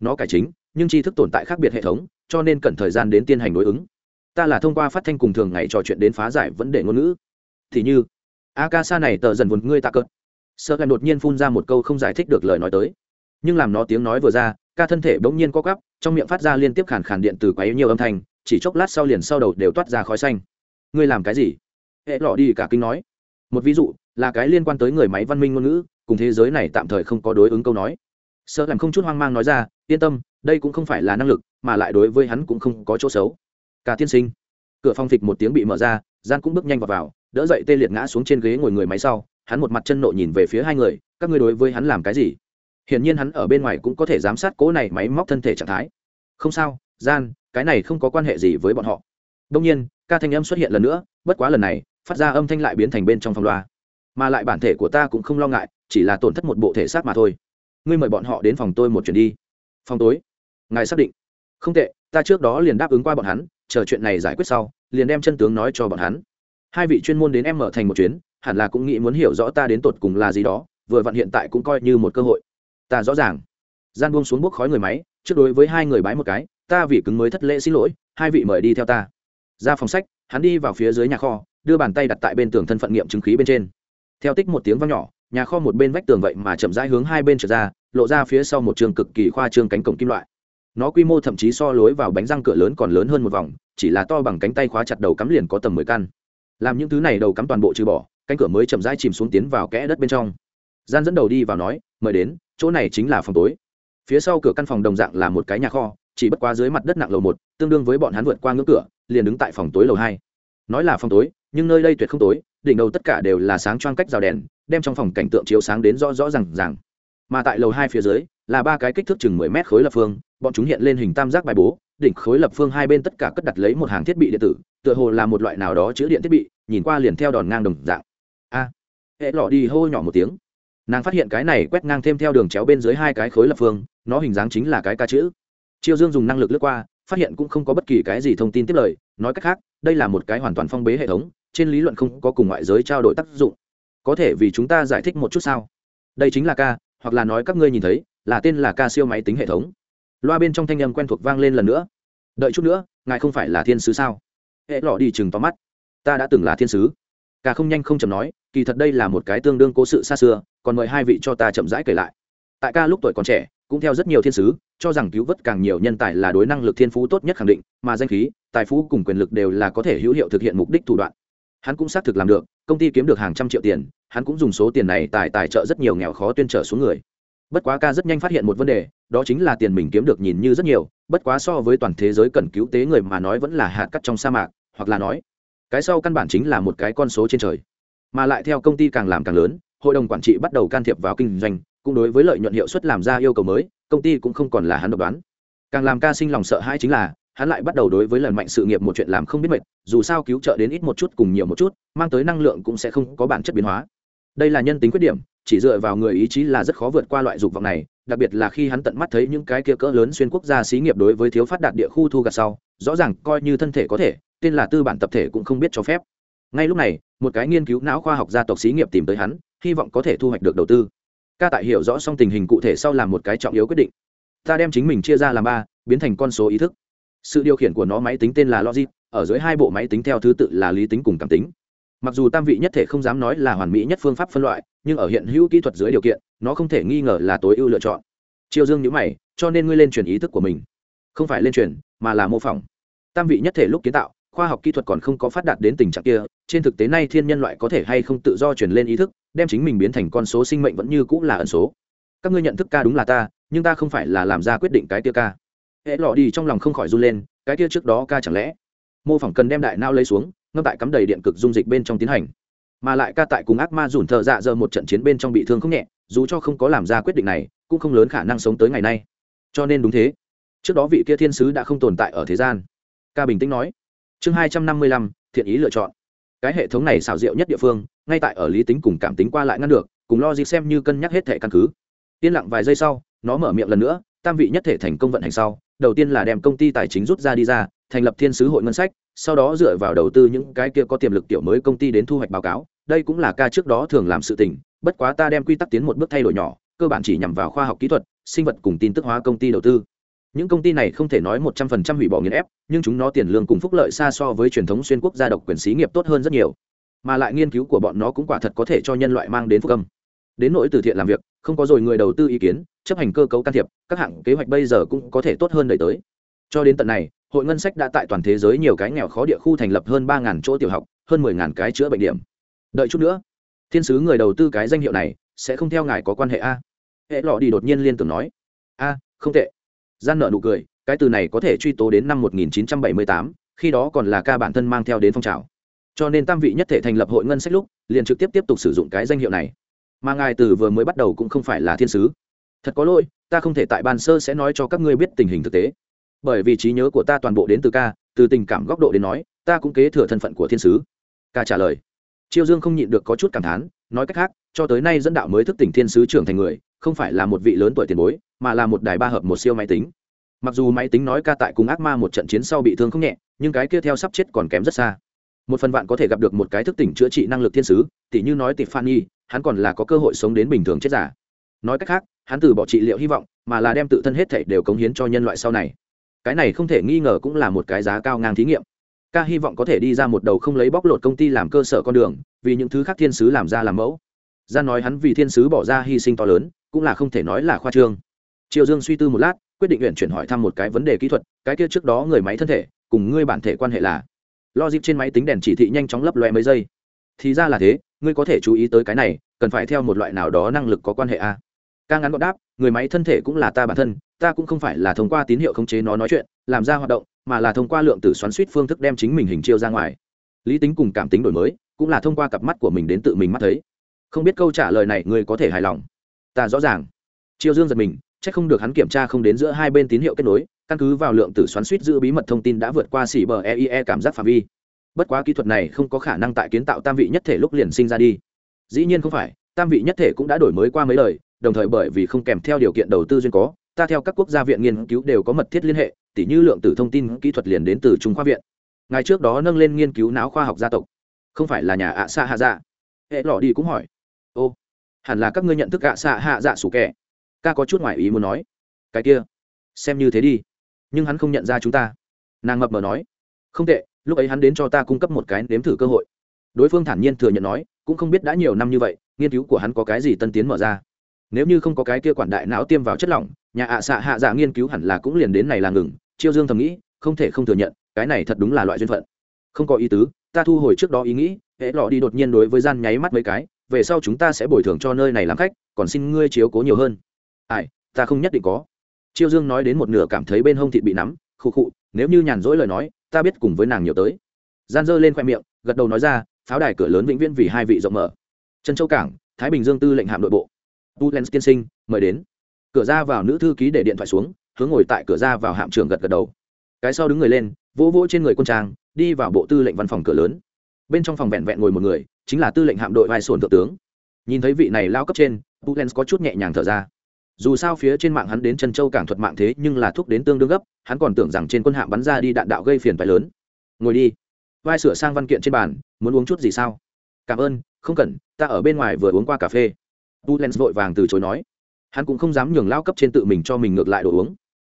Nó cải chính, nhưng tri thức tồn tại khác biệt hệ thống, cho nên cần thời gian đến tiến hành đối ứng. Ta là thông qua phát thanh cùng thường ngày trò chuyện đến phá giải vấn đề ngôn ngữ. Thì như, akasa này tờ dần vốn ngươi ta cợt. Sợ làm đột nhiên phun ra một câu không giải thích được lời nói tới nhưng làm nó tiếng nói vừa ra ca thân thể bỗng nhiên co cắp trong miệng phát ra liên tiếp khản khản điện từ quấy nhiều âm thanh chỉ chốc lát sau liền sau đầu đều toát ra khói xanh. Ngươi làm cái gì? Hệ lọ đi cả kinh nói. Một ví dụ là cái liên quan tới người máy văn minh ngôn ngữ cùng thế giới này tạm thời không có đối ứng câu nói. Sợ làm không chút hoang mang nói ra yên tâm đây cũng không phải là năng lực mà lại đối với hắn cũng không có chỗ xấu. Cả tiên sinh cửa phòng phịch một tiếng bị mở ra gian cũng bước nhanh vào, vào đỡ dậy tê liệt ngã xuống trên ghế ngồi người máy sau hắn một mặt chân nộ nhìn về phía hai người các ngươi đối với hắn làm cái gì? Hiển nhiên hắn ở bên ngoài cũng có thể giám sát cố này máy móc thân thể trạng thái. Không sao, gian, cái này không có quan hệ gì với bọn họ. Đông nhiên, ca thanh âm xuất hiện lần nữa, bất quá lần này, phát ra âm thanh lại biến thành bên trong phòng loa. Mà lại bản thể của ta cũng không lo ngại, chỉ là tổn thất một bộ thể xác mà thôi. Ngươi mời bọn họ đến phòng tôi một chuyến đi. Phòng tối? Ngài xác định. Không tệ, ta trước đó liền đáp ứng qua bọn hắn, chờ chuyện này giải quyết sau, liền đem chân tướng nói cho bọn hắn. Hai vị chuyên môn đến em mở thành một chuyến, hẳn là cũng nghĩ muốn hiểu rõ ta đến tột cùng là gì đó, vừa vặn hiện tại cũng coi như một cơ hội ta rõ ràng. Gian buông xuống bốc khói người máy, trước đối với hai người bái một cái, ta vì cứng mới thất lễ xin lỗi, hai vị mời đi theo ta. Ra phòng sách, hắn đi vào phía dưới nhà kho, đưa bàn tay đặt tại bên tường thân phận nghiệm chứng khí bên trên. Theo tích một tiếng vang nhỏ, nhà kho một bên vách tường vậy mà chậm rãi hướng hai bên trở ra, lộ ra phía sau một trường cực kỳ khoa trương cánh cổng kim loại. Nó quy mô thậm chí so lối vào bánh răng cửa lớn còn lớn hơn một vòng, chỉ là to bằng cánh tay khóa chặt đầu cắm liền có tầm mười căn. Làm những thứ này đầu cắm toàn bộ trừ bỏ, cánh cửa mới chậm rãi chìm xuống tiến vào kẽ đất bên trong. Gian dẫn đầu đi vào nói mời đến, chỗ này chính là phòng tối. Phía sau cửa căn phòng đồng dạng là một cái nhà kho, chỉ bất quá dưới mặt đất nặng lầu một, tương đương với bọn hắn vượt qua ngưỡng cửa, liền đứng tại phòng tối lầu hai. Nói là phòng tối, nhưng nơi đây tuyệt không tối, đỉnh đầu tất cả đều là sáng choang cách rào đèn, đem trong phòng cảnh tượng chiếu sáng đến rõ rõ r à n g r mà tại lầu hai phía dưới, là ba cái kích thước chừng mười mét khối lập phương, bọn chúng hiện lên hình tam giác bài bố, đỉnh khối lập phương hai bên tất cả cất đặt lấy một hàng thiết bị điện tử, tựa hồ là một loại nào đó chứa điện thiết bị, nhìn qua liền theo đòn ngang đồng dạng. A, hệ lọ đi hô nhỏ một tiếng nàng phát hiện cái này quét ngang thêm theo đường chéo bên dưới hai cái khối lập phương, nó hình dáng chính là cái ca chữ. Chiêu dương dùng năng lực lướt qua, phát hiện cũng không có bất kỳ cái gì thông tin tiếp lời, nói cách khác, đây là một cái hoàn toàn phong bế hệ thống, trên lý luận không có cùng ngoại giới trao đổi tác dụng. Có thể vì chúng ta giải thích một chút sao? Đây chính là ca, hoặc là nói các ngươi nhìn thấy, là tên là ca siêu máy tính hệ thống. Loa bên trong thanh âm quen thuộc vang lên lần nữa. Đợi chút nữa, ngài không phải là thiên sứ sao? Hệ lọ đi chừng tóm mắt. Ta đã từng là thiên sứ. Cả không nhanh không chậm nói, kỳ thật đây là một cái tương đương cố sự xa xưa, còn mời hai vị cho ta chậm rãi kể lại. Tại ca lúc tuổi còn trẻ, cũng theo rất nhiều thiên sứ, cho rằng cứu vớt càng nhiều nhân tài là đối năng lực thiên phú tốt nhất khẳng định, mà danh khí, tài phú cùng quyền lực đều là có thể hữu hiệu thực hiện mục đích thủ đoạn. Hắn cũng xác thực làm được, công ty kiếm được hàng trăm triệu tiền, hắn cũng dùng số tiền này tài tài trợ rất nhiều nghèo khó tuyên trở xuống người. Bất quá ca rất nhanh phát hiện một vấn đề, đó chính là tiền mình kiếm được nhìn như rất nhiều, bất quá so với toàn thế giới cần cứu tế người mà nói vẫn là hạt cắt trong sa mạc, hoặc là nói cái sau căn bản chính là một cái con số trên trời. Mà lại theo công ty càng làm càng lớn, hội đồng quản trị bắt đầu can thiệp vào kinh doanh, cũng đối với lợi nhuận hiệu suất làm ra yêu cầu mới, công ty cũng không còn là hắn độc đoán. Càng làm ca sinh lòng sợ hãi chính là, hắn lại bắt đầu đối với lần mạnh sự nghiệp một chuyện làm không biết mệt, dù sao cứu trợ đến ít một chút cùng nhiều một chút, mang tới năng lượng cũng sẽ không có bản chất biến hóa. Đây là nhân tính khuyết điểm, chỉ dựa vào người ý chí là rất khó vượt qua loại dục vọng này, đặc biệt là khi hắn tận mắt thấy những cái kia cỡ lớn xuyên quốc gia xí nghiệp đối với thiếu phát đạt địa khu thu gặt sau, rõ ràng coi như thân thể có thể tên là tư bản tập thể cũng không biết cho phép. Ngay lúc này, một cái nghiên cứu não khoa học gia tộc xí nghiệp tìm tới hắn, hy vọng có thể thu hoạch được đầu tư. Ca tại hiểu rõ xong tình hình cụ thể sau làm một cái trọng yếu quyết định. Ta đem chính mình chia ra làm ba, biến thành con số ý thức. Sự điều khiển của nó máy tính tên là logic, ở dưới hai bộ máy tính theo thứ tự là lý tính cùng cảm tính. Mặc dù tam vị nhất thể không dám nói là hoàn mỹ nhất phương pháp phân loại, nhưng ở hiện hữu kỹ thuật dưới điều kiện, nó không thể nghi ngờ là tối ưu lựa chọn. Chiêu dương nhữ mày, cho nên ngươi lên truyền ý thức của mình. Không phải lên truyền, mà là mô phỏng. Tam vị nhất thể lúc kiến tạo khoa học kỹ thuật còn không có phát đạt đến tình trạng kia, trên thực tế nay thiên nhân loại có thể hay không tự do truyền lên ý thức, đem chính mình biến thành con số sinh mệnh vẫn như cũng là ẩn số. Các ngươi nhận thức ca đúng là ta, nhưng ta không phải là làm ra quyết định cái tia ca. Hễ lọ đi trong lòng không khỏi run lên, cái tia trước đó ca chẳng lẽ? Mô phỏng cần đem đại nao lấy xuống, ngâm tại cắm đầy điện cực dung dịch bên trong tiến hành. Mà lại ca tại cùng ác ma dùn thợ dạ giờ một trận chiến bên trong bị thương không nhẹ, dù cho không có làm ra quyết định này, cũng không lớn khả năng sống tới ngày nay. Cho nên đúng thế. Trước đó vị kia thiên sứ đã không tồn tại ở thế gian. Ca bình tĩnh nói chương hai trăm năm mươi lăm, thiện ý lựa chọn. Cái hệ thống này xảo diệu nhất địa phương, ngay tại ở lý tính cùng cảm tính qua lại ngăn được, cùng lo xem như cân nhắc hết thể căn cứ. Yên lặng vài giây sau, nó mở miệng lần nữa, tam vị nhất thể thành công vận hành sau, đầu tiên là đem công ty tài chính rút ra đi ra, thành lập thiên sứ hội ngân sách, sau đó dựa vào đầu tư những cái kia có tiềm lực tiểu mới công ty đến thu hoạch báo cáo. Đây cũng là ca trước đó thường làm sự tình, bất quá ta đem quy tắc tiến một bước thay đổi nhỏ, cơ bản chỉ nhằm vào khoa học kỹ thuật, sinh vật cùng tin tức hóa công ty đầu tư những công ty này không thể nói một trăm phần trăm hủy bỏ nghiên ép, nhưng chúng nó tiền lương cùng phúc lợi xa so với truyền thống xuyên quốc gia độc quyền xí nghiệp tốt hơn rất nhiều. Mà lại nghiên cứu của bọn nó cũng quả thật có thể cho nhân loại mang đến phúc âm. Đến nỗi từ thiện làm việc, không có rồi người đầu tư ý kiến, chấp hành cơ cấu can thiệp, các hạng kế hoạch bây giờ cũng có thể tốt hơn đẩy tới. Cho đến tận này, hội ngân sách đã tại toàn thế giới nhiều cái nghèo khó địa khu thành lập hơn ba chỗ tiểu học, hơn mười cái chữa bệnh điểm. Đợi chút nữa, thiên sứ người đầu tư cái danh hiệu này sẽ không theo ngài có quan hệ a. Hệ lọ đi đột nhiên liên tưởng nói, a, không tệ gian nợ nụ cười cái từ này có thể truy tố đến năm 1978, khi đó còn là ca bản thân mang theo đến phong trào. Cho nên tam vị nhất thể thành lập hội ngân sách lúc liền trực tiếp tiếp tục sử dụng cái danh hiệu này. Mà ngài từ vừa mới bắt đầu cũng không phải là thiên sứ. Thật có lỗi ta không thể tại ban sơ sẽ nói cho các ngươi biết tình hình thực tế. Bởi vì trí nhớ của ta toàn bộ đến từ ca từ tình cảm góc độ đến nói ta cũng kế thừa thân phận của thiên sứ. Ca trả lời. Chiêu dương không nhịn được có chút cảm thán nói cách khác cho tới nay dẫn đạo mới thức tỉnh thiên sứ trưởng thành người không phải là một vị lớn tuổi tiền bối, mà là một đài ba hợp một siêu máy tính. Mặc dù máy tính nói ca tại cùng ác ma một trận chiến sau bị thương không nhẹ, nhưng cái kia theo sắp chết còn kém rất xa. Một phần vạn có thể gặp được một cái thức tỉnh chữa trị năng lực thiên sứ, tỉ như nói tịp phan nhi hắn còn là có cơ hội sống đến bình thường chết giả. Nói cách khác, hắn từ bỏ trị liệu hy vọng, mà là đem tự thân hết thể đều cống hiến cho nhân loại sau này. Cái này không thể nghi ngờ cũng là một cái giá cao ngang thí nghiệm. Ca hy vọng có thể đi ra một đầu không lấy bóc lột công ty làm cơ sở con đường, vì những thứ khác thiên sứ làm ra làm mẫu. Ra nói hắn vì thiên sứ bỏ ra hy sinh to lớn cũng là không thể nói là khoa trương. Triệu dương suy tư một lát, quyết định huyện chuyển hỏi thăm một cái vấn đề kỹ thuật, cái kia trước đó người máy thân thể, cùng ngươi bản thể quan hệ là? Logic trên máy tính đèn chỉ thị nhanh chóng lấp loe mấy giây. Thì ra là thế, ngươi có thể chú ý tới cái này, cần phải theo một loại nào đó năng lực có quan hệ a à? ca ngắn gọn đáp, người máy thân thể cũng là ta bản thân, ta cũng không phải là thông qua tín hiệu khống chế nó nói chuyện, làm ra hoạt động, mà là thông qua lượng tử xoắn suýt phương thức đem chính mình hình chiêu ra ngoài. Lý tính cùng cảm tính đổi mới, cũng là thông qua cặp mắt của mình đến tự mình mắt thấy. Không biết câu trả lời này ngươi có thể hài lòng ta rõ ràng. Chiêu dương giật mình c h ắ c không được hắn kiểm tra không đến giữa hai bên tín hiệu kết nối, căn cứ vào lượng tử xoắn suýt giữ bí mật thông tin đã vượt qua xỉ bờ eie cảm giác phạm vi. Bất quá kỹ thuật này không có khả năng tại kiến tạo tam vị nhất thể lúc liền sinh ra đi. Dĩ nhiên không phải, tam vị nhất thể cũng đã đổi mới qua mấy lời, đồng thời bởi vì không kèm theo điều kiện đầu tư duyên có, ta theo các quốc gia viện nghiên cứu đều có mật thiết liên hệ, tỉ như lượng tử thông tin kỹ thuật liền đến từ trung khoa viện. Ngày trước đó nâng lên nghiên cứu não khoa học gia tộc. Không phải là nhà ạ xa hạ dạ. Hệ lọ đi cũng hỏi. Ô hẳn là các ngươi nhận thức gạ xạ hạ dạ sủ kẻ. Ca có chút ngoại ý muốn nói. Cái kia, xem như thế đi. Nhưng hắn không nhận ra chúng ta. Nàng mập mờ nói. Không tệ, lúc ấy hắn đến cho ta cung cấp một cái nếm thử cơ hội. Đối phương thản nhiên thừa nhận nói, cũng không biết đã nhiều năm như vậy, nghiên cứu của hắn có cái gì tân tiến mở ra. Nếu như không có cái kia quản đại não tiêm vào chất lỏng, nhà ạ xạ hạ dạ nghiên cứu hẳn là cũng liền đến này là ngừng. Chiêu dương thầm nghĩ, không thể không thừa nhận, cái này thật đúng là loại duyên phận. Không có ý tứ, ta thu hồi trước đó ý nghĩ hễ lọ đi đột nhiên đối với gian nháy mắt mấy cái về sau chúng ta sẽ bồi thường cho nơi này làm khách, còn xin ngươi chiếu cố nhiều hơn. Ai, ta không nhất định có. Chiêu dương nói đến một nửa cảm thấy bên hông thịt bị nắm, khụ khụ, nếu như nhàn rỗi lời nói, ta biết cùng với nàng nhiều tới. Gian dơ lên khoe miệng, gật đầu nói ra, pháo đài cửa lớn vĩnh viễn vì hai vị rộng mở. Trân châu cảng, thái bình dương tư lệnh hạm nội bộ. Tu len tiên sinh, mời đến. Cửa ra vào nữ thư ký để điện thoại xuống, hướng ngồi tại cửa ra vào hạm trường gật gật đầu. Cái sau đứng người lên, vỗ vỗ trên người quân trang, đi vào bộ tư lệnh văn phòng cửa lớn. Bên trong phòng vẹn vẹn ngồi một người chính là tư lệnh hạm đội vai sồn thượng tướng. Nhìn thấy vị này lao cấp trên tu có chút nhẹ nhàng thở ra. Dù sao phía trên mạng hắn đến chân châu cảng thuật mạng thế nhưng là thuốc đến tương đương gấp, hắn còn tưởng rằng trên quân hạm bắn ra đi đạn đạo gây phiền phái lớn. Ngồi đi. Vai sửa sang văn kiện trên bàn, muốn uống chút gì sao? Cảm ơn, không cần, ta ở bên ngoài vừa uống qua cà phê. Tu len vội vàng từ chối nói. Hắn cũng không dám nhường lao cấp trên tự mình cho mình ngược lại đồ uống.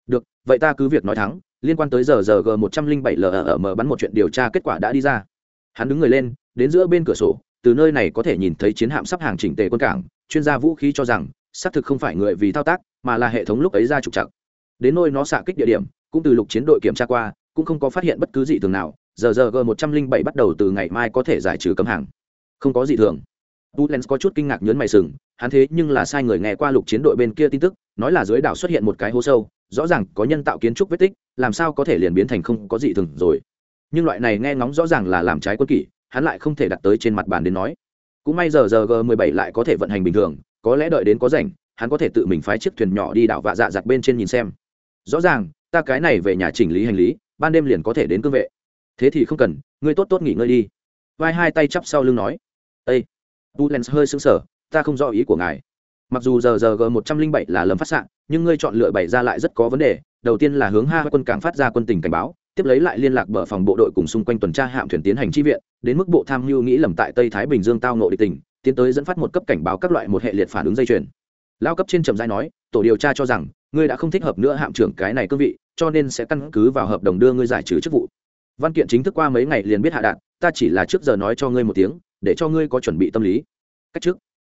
Được, vậy ta cứ việc nói thắng, liên quan tới giờ giờ g một trăm linh bảy l ở m bắn một chuyện điều tra kết quả đã đi ra. Hắn đứng người lên đến giữa bên cửa sổ từ nơi này có thể nhìn thấy chiến hạm sắp hàng chỉnh tề quân cảng chuyên gia vũ khí cho rằng xác thực không phải người vì thao tác mà là hệ thống lúc ấy ra trục chặt đến nơi nó xạ kích địa điểm cũng từ lục chiến đội kiểm tra qua cũng không có phát hiện bất cứ gì thường nào giờ giờ g một trăm linh bảy bắt đầu từ ngày mai có thể giải trừ cấm hàng. Không có gì thường. Bulens có chút kinh ngạc nhớn mày sừng, hắn thế nhưng là sai người nghe qua lục chiến đội bên kia tin tức, nói là dưới đảo xuất hiện một cái hố sâu, rõ ràng có nhân tạo kiến trúc vết tích, làm sao có thể liền biến thành không có gì thường rồi. Nhưng loại này nghe ngóng rõ ràng là làm trái quân kỷ, hắn lại không thể đặt tới trên mặt bàn đến nói. cũng may giờ giờ g 17 lại có thể vận hành bình thường, có lẽ đợi đến có rảnh, hắn có thể tự mình phái chiếc thuyền nhỏ đi đảo vạ dạ giặc bên trên nhìn xem. Rõ ràng, ta cái này về nhà chỉnh lý hành lý, ban đêm liền có thể đến cương vệ. Thế thì không cần, ngươi tốt tốt nghỉ ngơi đi. Vai hai tay chắp sau lưng nói. Ây tu lens hơi sững sờ, ta không rõ ý của ngài. Mặc dù giờ giờ g một trăm linh bảy là lầm phát xạ, nhưng ngươi chọn lựa bày ra lại rất có vấn đề. Đầu tiên là hướng ha quân cảng phát ra quân tình cảnh báo tiếp lấy lại liên lạc bờ phòng bộ đội cùng xung quanh tuần tra hạm thuyền tiến hành chi viện, đến mức bộ tham mưu nghĩ lầm tại tây thái bình dương tao nộ địch tình, tiến tới dẫn phát một cấp cảnh báo các loại một hệ liệt phản ứng dây chuyền. Lao cấp trên trầm giai nói, tổ điều tra cho rằng, ngươi đã không thích hợp nữa hạm trưởng cái này cương vị, cho nên sẽ căn cứ vào hợp đồng đưa ngươi giải trừ chức vụ. Văn kiện chính thức qua mấy ngày liền biết hạ đạn, ta chỉ là trước giờ nói cho ngươi một tiếng, để cho ngươi có chuẩn bị tâm lý. Cách trước,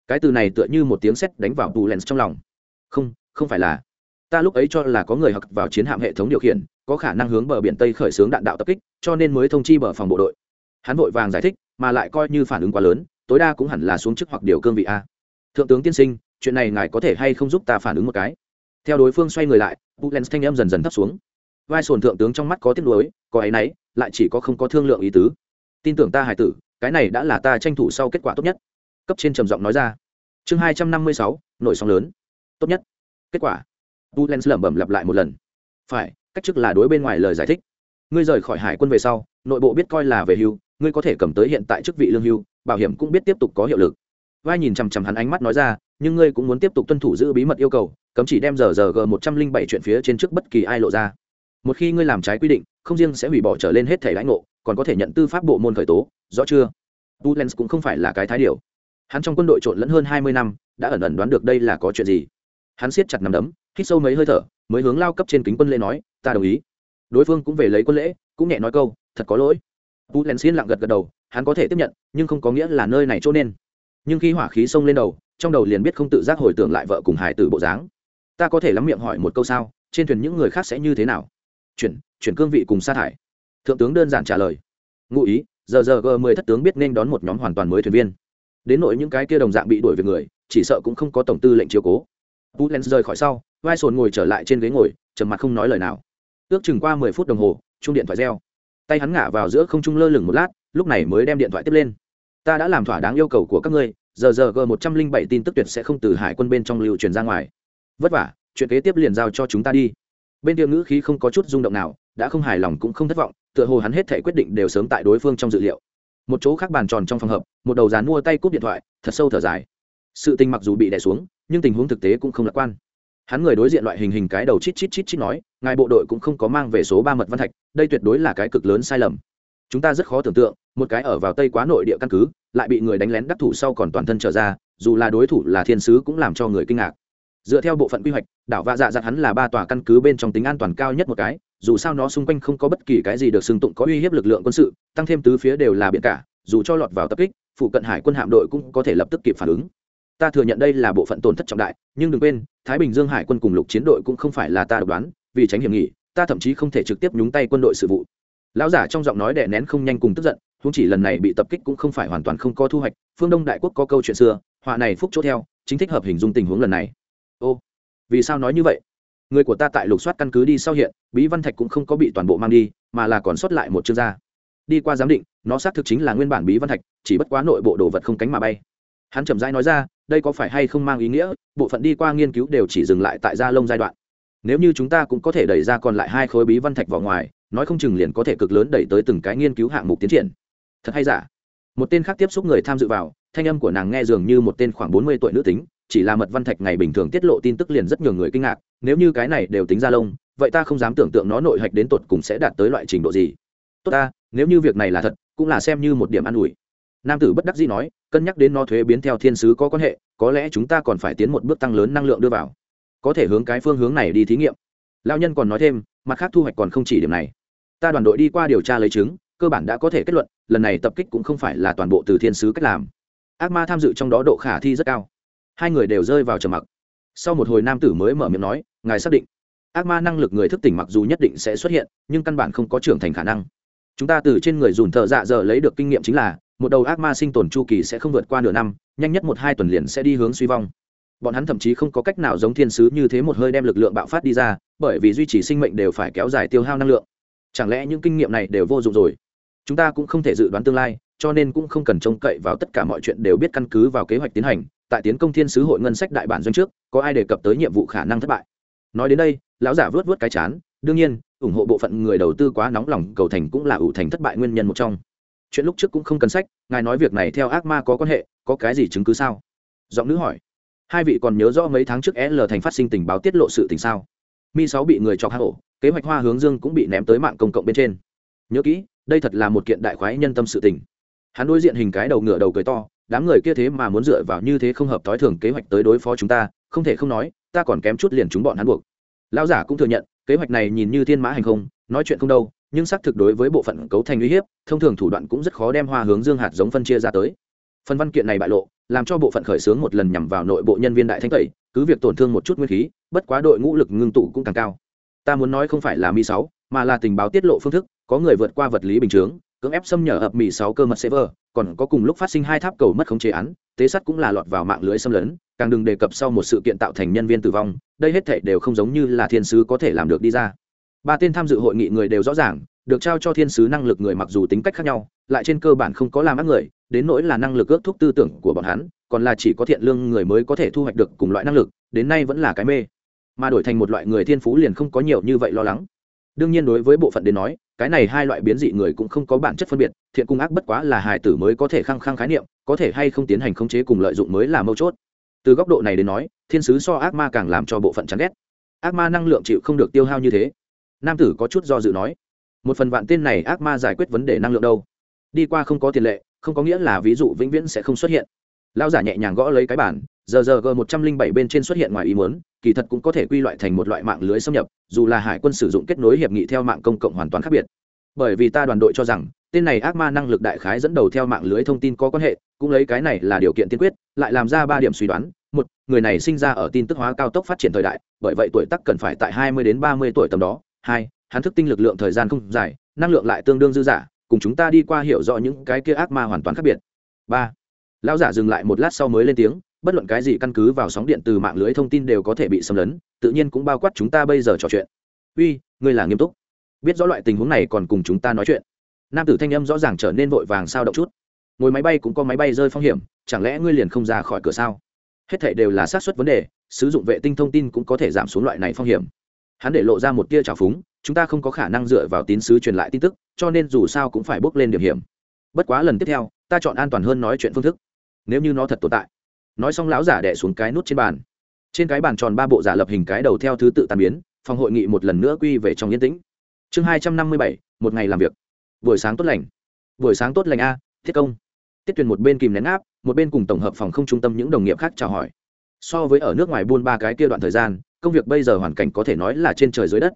cái từ này tựa như một tiếng sét đánh vào bù lens trong lòng. Không không phải là ta lúc ấy cho là có người học vào chiến hạm hệ thống điều khiển, có khả năng hướng bờ biển tây khởi xướng đạn đạo tập kích, cho nên mới thông chi bờ phòng bộ đội. Hắn vội vàng giải thích, mà lại coi như phản ứng quá lớn, tối đa cũng hẳn là xuống chức hoặc điều cương vị a. Thượng tướng tiên sinh, chuyện này ngài có thể hay không giúp ta phản ứng một cái? Theo đối phương xoay người lại Bulens thanh em dần dần thấp xuống. Vai sồn thượng tướng trong mắt có tiếc nuối, có ấy nấy lại chỉ có không có thương lượng ý tứ. Tin tưởng ta hải tử, cái này đã là ta tranh thủ sau kết quả tốt nhất. Cấp trên trầm giọng nói ra. Chương hai trăm năm mươi sáu nội sóng lớn. Tốt nhất. Kết quả. Bulens lẩm bẩm lặp lại một lần. Phải, cách chức là đối bên ngoài lời giải thích. Ngươi rời khỏi hải quân về sau, nội bộ biết coi là về hưu, ngươi có thể cầm tới hiện tại chức vị lương hưu, bảo hiểm cũng biết tiếp tục có hiệu lực. Vai nhìn chằm chằm hắn ánh mắt nói ra, nhưng ngươi cũng muốn tiếp tục tuân thủ giữ bí mật yêu cầu, cấm chỉ đem giờ giờ g một trăm linh bảy chuyện phía trên trước bất kỳ ai lộ ra. Một khi ngươi làm trái quy định, không riêng sẽ hủy bỏ trở lên hết thể lãnh ngộ, còn có thể nhận tư pháp bộ môn khởi tố, rõ chưa? Tu lens cũng không phải là cái thái điều hắn trong quân đội trộn lẫn hơn hai mươi năm, đã ẩn ẩn đoán được đây là có chuyện gì. Hắn siết chặt nằm đấm hít sâu mấy hơi thở, mới hướng lao cấp trên kính quân lễ nói, ta đồng ý. Đối phương cũng về lấy quân lễ, cũng nhẹ nói câu, thật có lỗi. Tú len xin lặng gật gật đầu, hắn có thể tiếp nhận, nhưng không có nghĩa là nơi này chỗ nên. Nhưng khi hỏa khí xông lên đầu, trong đầu liền biết không tự giác hồi tưởng lại vợ cùng hải tử bộ dáng. Ta có thể lắm miệng hỏi một câu sao, trên thuyền những người khác sẽ như thế nào? Chuyển chuyển cương vị cùng sa thải. Thượng tướng đơn giản trả lời. Ngụ ý, giờ giờ g mười thất tướng biết nên đón một nhóm hoàn toàn mới thuyền viên. Đến nội những cái kia đồng dạng bị đuổi về người, chỉ sợ cũng không có tổng tư lệnh chiếu cố tú len rời khỏi sau vai sồn ngồi trở lại trên ghế ngồi, trầm mặt không nói lời nào. Ước chừng qua mười phút đồng hồ, chuông điện thoại reo. Tay hắn ngã vào giữa không trung lơ lửng một lát, lúc này mới đem điện thoại tiếp lên. Ta đã làm thỏa đáng yêu cầu của các ngươi, giờ giờ g một trăm linh bảy tin tức tuyệt sẽ không từ hải quân bên trong lưu truyền ra ngoài. Vất vả, chuyện kế tiếp liền giao cho chúng ta đi. Bên kia ngữ khí không có chút rung động nào, đã không hài lòng cũng không thất vọng, tựa hồ hắn hết thảy quyết định đều sớm tại đối phương trong dự liệu. Một chỗ khác bàn tròn trong phòng hợp, một đầu dàn mua tay cúp điện thoại, thật sâu thở dài sự tình mặc dù bị đè xuống, nhưng tình huống thực tế cũng không lạc quan. Hắn người đối diện loại hình hình cái đầu chít chít chít chít nói, ngài bộ đội cũng không có mang về số ba mật văn thạch, đây tuyệt đối là cái cực lớn sai lầm. Chúng ta rất khó tưởng tượng, một cái ở vào tây quá nội địa căn cứ, lại bị người đánh lén đắc thủ sau còn toàn thân trở ra, dù là đối thủ là thiên sứ cũng làm cho người kinh ngạc. Dựa theo bộ phận quy hoạch, đảo vạ dạ dặn hắn là ba tòa căn cứ bên trong tính an toàn cao nhất một cái, dù sao nó xung quanh không có bất kỳ cái gì được xưng tụng có uy hiếp lực lượng quân sự, tăng thêm tứ phía đều là biển cả, dù cho lọt vào tập kích, phụ cận hải quân hạm đội cũng có thể lập tức kịp phản ứng ta thừa nhận đây là bộ phận tổn thất trọng đại, nhưng đừng quên, thái bình dương hải quân cùng lục chiến đội cũng không phải là ta độc đoán, vì tránh hiểm nghị ta thậm chí không thể trực tiếp nhúng tay quân đội sự vụ. Lão giả trong giọng nói đè nén không nhanh cùng tức giận, huống chỉ lần này bị tập kích cũng không phải hoàn toàn không có thu hoạch, phương đông đại quốc có câu chuyện xưa, họa này phúc chỗ theo, chính thích hợp hình dung tình huống lần này. Ô, vì sao nói như vậy? Người của ta tại lục soát căn cứ đi sau hiện, bí văn thạch cũng không có bị toàn bộ mang đi, mà là còn sót lại một chương gia đi qua giám định, nó xác thực chính là nguyên bản bí văn thạch, chỉ bất quá nội bộ đồ vật không cánh mà bay hắn chậm rãi nói ra, đây có phải hay không mang ý nghĩa, bộ phận đi qua nghiên cứu đều chỉ dừng lại tại da lông giai đoạn. Nếu như chúng ta cũng có thể đẩy ra còn lại hai khối bí văn thạch vào ngoài, nói không chừng liền có thể cực lớn đẩy tới từng cái nghiên cứu hạng mục tiến triển. Thật hay giả? Một tên khác tiếp xúc người tham dự vào, thanh âm của nàng nghe dường như một tên khoảng bốn mươi tuổi nữ tính, chỉ là mật văn thạch ngày bình thường tiết lộ tin tức liền rất nhiều người kinh ngạc, nếu như cái này đều tính ra lông, vậy ta không dám tưởng tượng nó nội hạch đến tột cùng sẽ đạt tới loại trình độ gì. Tốt ta, nếu như việc này là thật, cũng là xem như một điểm an ủi nam tử bất đắc dĩ nói, cân nhắc đến nó thuế biến theo thiên sứ có quan hệ, có lẽ chúng ta còn phải tiến một bước tăng lớn năng lượng đưa vào. Có thể hướng cái phương hướng này đi thí nghiệm. Lao nhân còn nói thêm, mặt khác thu hoạch còn không chỉ điểm này. Ta đoàn đội đi qua điều tra lấy chứng, cơ bản đã có thể kết luận, lần này tập kích cũng không phải là toàn bộ từ thiên sứ cách làm. Ác ma tham dự trong đó độ khả thi rất cao. Hai người đều rơi vào trầm mặc. Sau một hồi nam tử mới mở miệng nói, ngài xác định. Ác ma năng lực người thức tỉnh mặc dù nhất định sẽ xuất hiện, nhưng căn bản không có trưởng thành khả năng. Chúng ta từ trên người dùn thợ dạ giờ lấy được kinh nghiệm chính là một đầu ác ma sinh tồn chu kỳ sẽ không vượt qua nửa năm, nhanh nhất một hai tuần liền sẽ đi hướng suy vong. Bọn hắn thậm chí không có cách nào giống thiên sứ như thế một hơi đem lực lượng bạo phát đi ra, bởi vì duy trì sinh mệnh đều phải kéo dài tiêu hao năng lượng. Chẳng lẽ những kinh nghiệm này đều vô dụng rồi? Chúng ta cũng không thể dự đoán tương lai, cho nên cũng không cần trông cậy vào tất cả mọi chuyện đều biết căn cứ vào kế hoạch tiến hành. Tại tiến công thiên sứ hội ngân sách đại bản doanh trước, có ai đề cập tới nhiệm vụ khả năng thất bại? Nói đến đây, lão giả vớt vớt cái chán, đương nhiên, ủng hộ bộ phận người đầu tư quá nóng lòng, cầu thành cũng là ủ thành thất bại nguyên nhân một trong chuyện lúc trước cũng không cần sách, ngài nói việc này theo ác ma có quan hệ, có cái gì chứng cứ sao? Giọng nữ hỏi. Hai vị còn nhớ rõ mấy tháng trước l thành phát sinh tình báo tiết lộ sự tình sao? Mi sáu bị người chọc hạ hổ, kế hoạch hoa hướng dương cũng bị ném tới mạng công cộng bên trên. Nhớ kỹ, đây thật là một kiện đại khoái nhân tâm sự tình. Hắn đối diện hình cái đầu ngựa đầu cười to, đám người kia thế mà muốn dựa vào như thế không hợp thói thường kế hoạch tới đối phó chúng ta, không thể không nói, ta còn kém chút liền chúng bọn hắn buộc. Lão giả cũng thừa nhận, kế hoạch này nhìn như thiên mã hành không, nói chuyện không đâu nhưng xác thực đối với bộ phận cấu thành uy hiếp, thông thường thủ đoạn cũng rất khó đem hoa hướng dương hạt giống phân chia ra tới. Phần văn kiện này bại lộ, làm cho bộ phận khởi xướng một lần nhằm vào nội bộ nhân viên đại thanh tẩy, cứ việc tổn thương một chút nguyên khí, bất quá đội ngũ lực ngưng tụ cũng càng cao. Ta muốn nói không phải là mi sáu, mà là tình báo tiết lộ phương thức, có người vượt qua vật lý bình chướng, cưỡng ép xâm nhở ập mỹ sáu cơ mật server, còn có cùng lúc phát sinh hai tháp cầu mất khống chế án, tế sắt cũng là lọt vào mạng lưới xâm lấn, càng đừng đề cập sau một sự kiện tạo thành nhân viên tử vong, đây hết thể đều không giống như là thiên sứ có thể làm được đi ra ba tên tham dự hội nghị người đều rõ ràng, được trao cho thiên sứ năng lực người mặc dù tính cách khác nhau, lại trên cơ bản không có làm ác người, đến nỗi là năng lực ước thúc tư tưởng của bọn hắn, còn là chỉ có thiện lương người mới có thể thu hoạch được cùng loại năng lực, đến nay vẫn là cái mê. Mà đổi thành một loại người thiên phú liền không có nhiều như vậy lo lắng. Đương nhiên đối với bộ phận đến nói, cái này hai loại biến dị người cũng không có bản chất phân biệt, thiện cung ác bất quá là hài tử mới có thể khăng khăng khái niệm, có thể hay không tiến hành khống chế cùng lợi dụng mới là mấu chốt. Từ góc độ này đến nói, thiên sứ so ác ma càng làm cho bộ phận chán ghét. Ác ma năng lượng chịu không được tiêu hao như thế nam tử có chút do dự nói, một phần vạn tên này ác ma giải quyết vấn đề năng lượng đâu? Đi qua không có tiền lệ, không có nghĩa là ví dụ vĩnh viễn sẽ không xuất hiện. Lao giả nhẹ nhàng gõ lấy cái bản giờ giờ g một trăm linh bảy bên trên xuất hiện ngoài ý muốn, kỳ thật cũng có thể quy loại thành một loại mạng lưới xâm nhập, dù là hải quân sử dụng kết nối hiệp nghị theo mạng công cộng hoàn toàn khác biệt. Bởi vì ta đoàn đội cho rằng, tên này ác ma năng lực đại khái dẫn đầu theo mạng lưới thông tin có quan hệ, cũng lấy cái này là điều kiện tiên quyết, lại làm ra ba điểm suy đoán. Một, người này sinh ra ở tin tức hóa cao tốc phát triển thời đại, bởi vậy tuổi tác cần phải tại hai mươi đến ba mươi tuổi tầm đó hai, hắn thức tinh lực lượng thời gian không dài, năng lượng lại tương đương dư giả cùng chúng ta đi qua hiểu rõ những cái kia ác ma hoàn toàn khác biệt. Ba, lão giả dừng lại một lát sau mới lên tiếng, bất luận cái gì căn cứ vào sóng điện từ mạng lưới thông tin đều có thể bị xâm lấn, tự nhiên cũng bao quát chúng ta bây giờ trò chuyện. Uy, ngươi là nghiêm túc. Biết rõ loại tình huống này còn cùng chúng ta nói chuyện. Nam tử thanh âm rõ ràng trở nên vội vàng sao động chút. Ngồi máy bay cũng có máy bay rơi phong hiểm, chẳng lẽ ngươi liền không ra khỏi cửa sao? Hết thảy đều là xác suất vấn đề, sử dụng vệ tinh thông tin cũng có thể giảm xuống loại này phong hiểm hắn để lộ ra một tia trào phúng, chúng ta không có khả năng dựa vào tín sứ truyền lại tin tức, cho nên dù sao cũng phải bước lên điểm hiểm. Bất quá lần tiếp theo, ta chọn an toàn hơn nói chuyện phương thức. Nếu như nó thật tồn tại. Nói xong lão giả đẻ xuống cái nút trên bàn. Trên cái bàn tròn ba bộ giả lập hình cái đầu theo thứ tự tàn biến, phòng hội nghị một lần nữa quy về trong yên tĩnh. Chương hai trăm năm mươi bảy, một ngày làm việc. Buổi sáng tốt lành. Buổi sáng tốt lành a, thiết công. Tiết tuyền một bên kìm nén áp, một bên cùng tổng hợp phòng không trung tâm những đồng nghiệp khác chào hỏi. So với ở nước ngoài buôn ba cái kia đoạn thời gian công việc bây giờ hoàn cảnh có thể nói là trên trời dưới đất.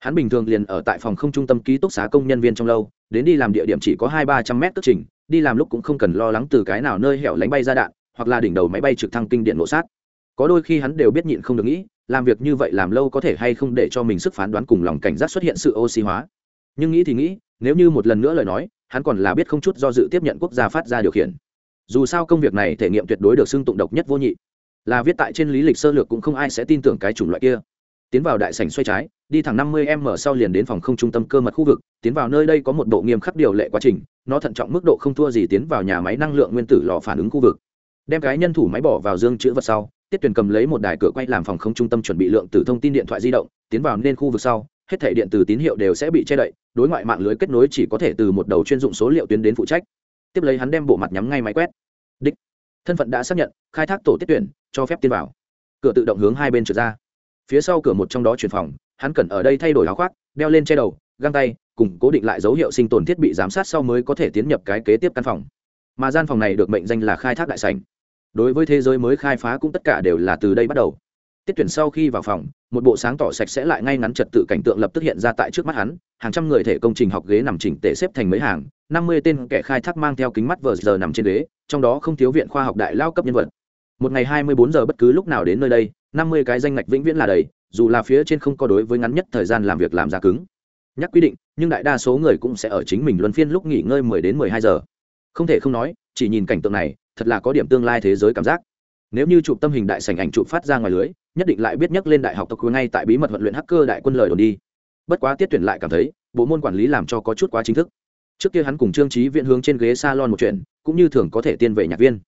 Hắn bình thường liền ở tại phòng không trung tâm ký túc xá công nhân viên trong lâu, đến đi làm địa điểm chỉ có hai ba trăm mét cất trình, đi làm lúc cũng không cần lo lắng từ cái nào nơi hẻo lánh bay ra đạn, hoặc là đỉnh đầu máy bay trực thăng kinh điện nổ sát. Có đôi khi hắn đều biết nhịn không được nghĩ, làm việc như vậy làm lâu có thể hay không để cho mình sức phán đoán cùng lòng cảnh giác xuất hiện sự oxy hóa. Nhưng nghĩ thì nghĩ, nếu như một lần nữa lời nói, hắn còn là biết không chút do dự tiếp nhận quốc gia phát ra điều khiển. Dù sao công việc này thể nghiệm tuyệt đối được xưng tụng độc nhất vô nhị là viết tại trên lý lịch sơ lược cũng không ai sẽ tin tưởng cái chủng loại kia. Tiến vào đại sảnh xoay trái, đi thẳng năm mươi m sau liền đến phòng không trung tâm cơ mật khu vực, tiến vào nơi đây có một bộ nghiêm khắc điều lệ quá trình, nó thận trọng mức độ không thua gì tiến vào nhà máy năng lượng nguyên tử lò phản ứng khu vực. Đem cái nhân thủ máy bỏ vào dương chữ vật sau, tiết tuyền cầm lấy một đài cửa quay làm phòng không trung tâm chuẩn bị lượng từ thông tin điện thoại di động, tiến vào nên khu vực sau, hết thể điện từ tín hiệu đều sẽ bị che đậy, đối ngoại mạng lưới kết nối chỉ có thể từ một đầu chuyên dụng số liệu tuyến đến phụ trách. Tiếp lấy hắn đem bộ mặt nhắm ngay máy quét. Đích thân phận đã xác nhận, khai thác tổ tiết tuyển, cho phép tiến vào. Cửa tự động hướng hai bên trượt ra. Phía sau cửa một trong đó chuyển phòng, hắn cần ở đây thay đổi áo khoác, đeo lên che đầu, găng tay, cùng cố định lại dấu hiệu sinh tồn thiết bị giám sát sau mới có thể tiến nhập cái kế tiếp căn phòng. Mà gian phòng này được mệnh danh là khai thác đại sành đối với thế giới mới khai phá cũng tất cả đều là từ đây bắt đầu. Tiết tuyển sau khi vào phòng một bộ sáng tỏ sạch sẽ lại ngay ngắn trật tự cảnh tượng lập tức hiện ra tại trước mắt hắn, hàng trăm người thể công trình học ghế nằm chỉnh tề xếp thành mấy hàng, năm mươi tên kẻ khai thác mang theo kính mắt vờ giờ nằm trên ghế, trong đó không thiếu viện khoa học đại lao cấp nhân vật. Một ngày hai mươi bốn giờ bất cứ lúc nào đến nơi đây, năm mươi cái danh ngạch vĩnh viễn là đầy, dù là phía trên không có đối với ngắn nhất thời gian làm việc làm ra cứng. Nhắc quy định, nhưng đại đa số người cũng sẽ ở chính mình luân phiên lúc nghỉ ngơi mười đến mười hai giờ. Không thể không nói, chỉ nhìn cảnh tượng này, thật là có điểm tương lai thế giới cảm giác. Nếu như chụp tâm hình đại sảnh ảnh chụp phát ra ngoài lưới nhất định lại biết nhắc lên đại học tộc ngay tại bí mật huấn luyện hacker đại quân lời đồn đi. Bất quá tiết tuyển lại cảm thấy, bộ môn quản lý làm cho có chút quá chính thức. Trước kia hắn cùng trương trí viện hướng trên ghế salon một chuyện, cũng như thường có thể tiên về nhạc viên.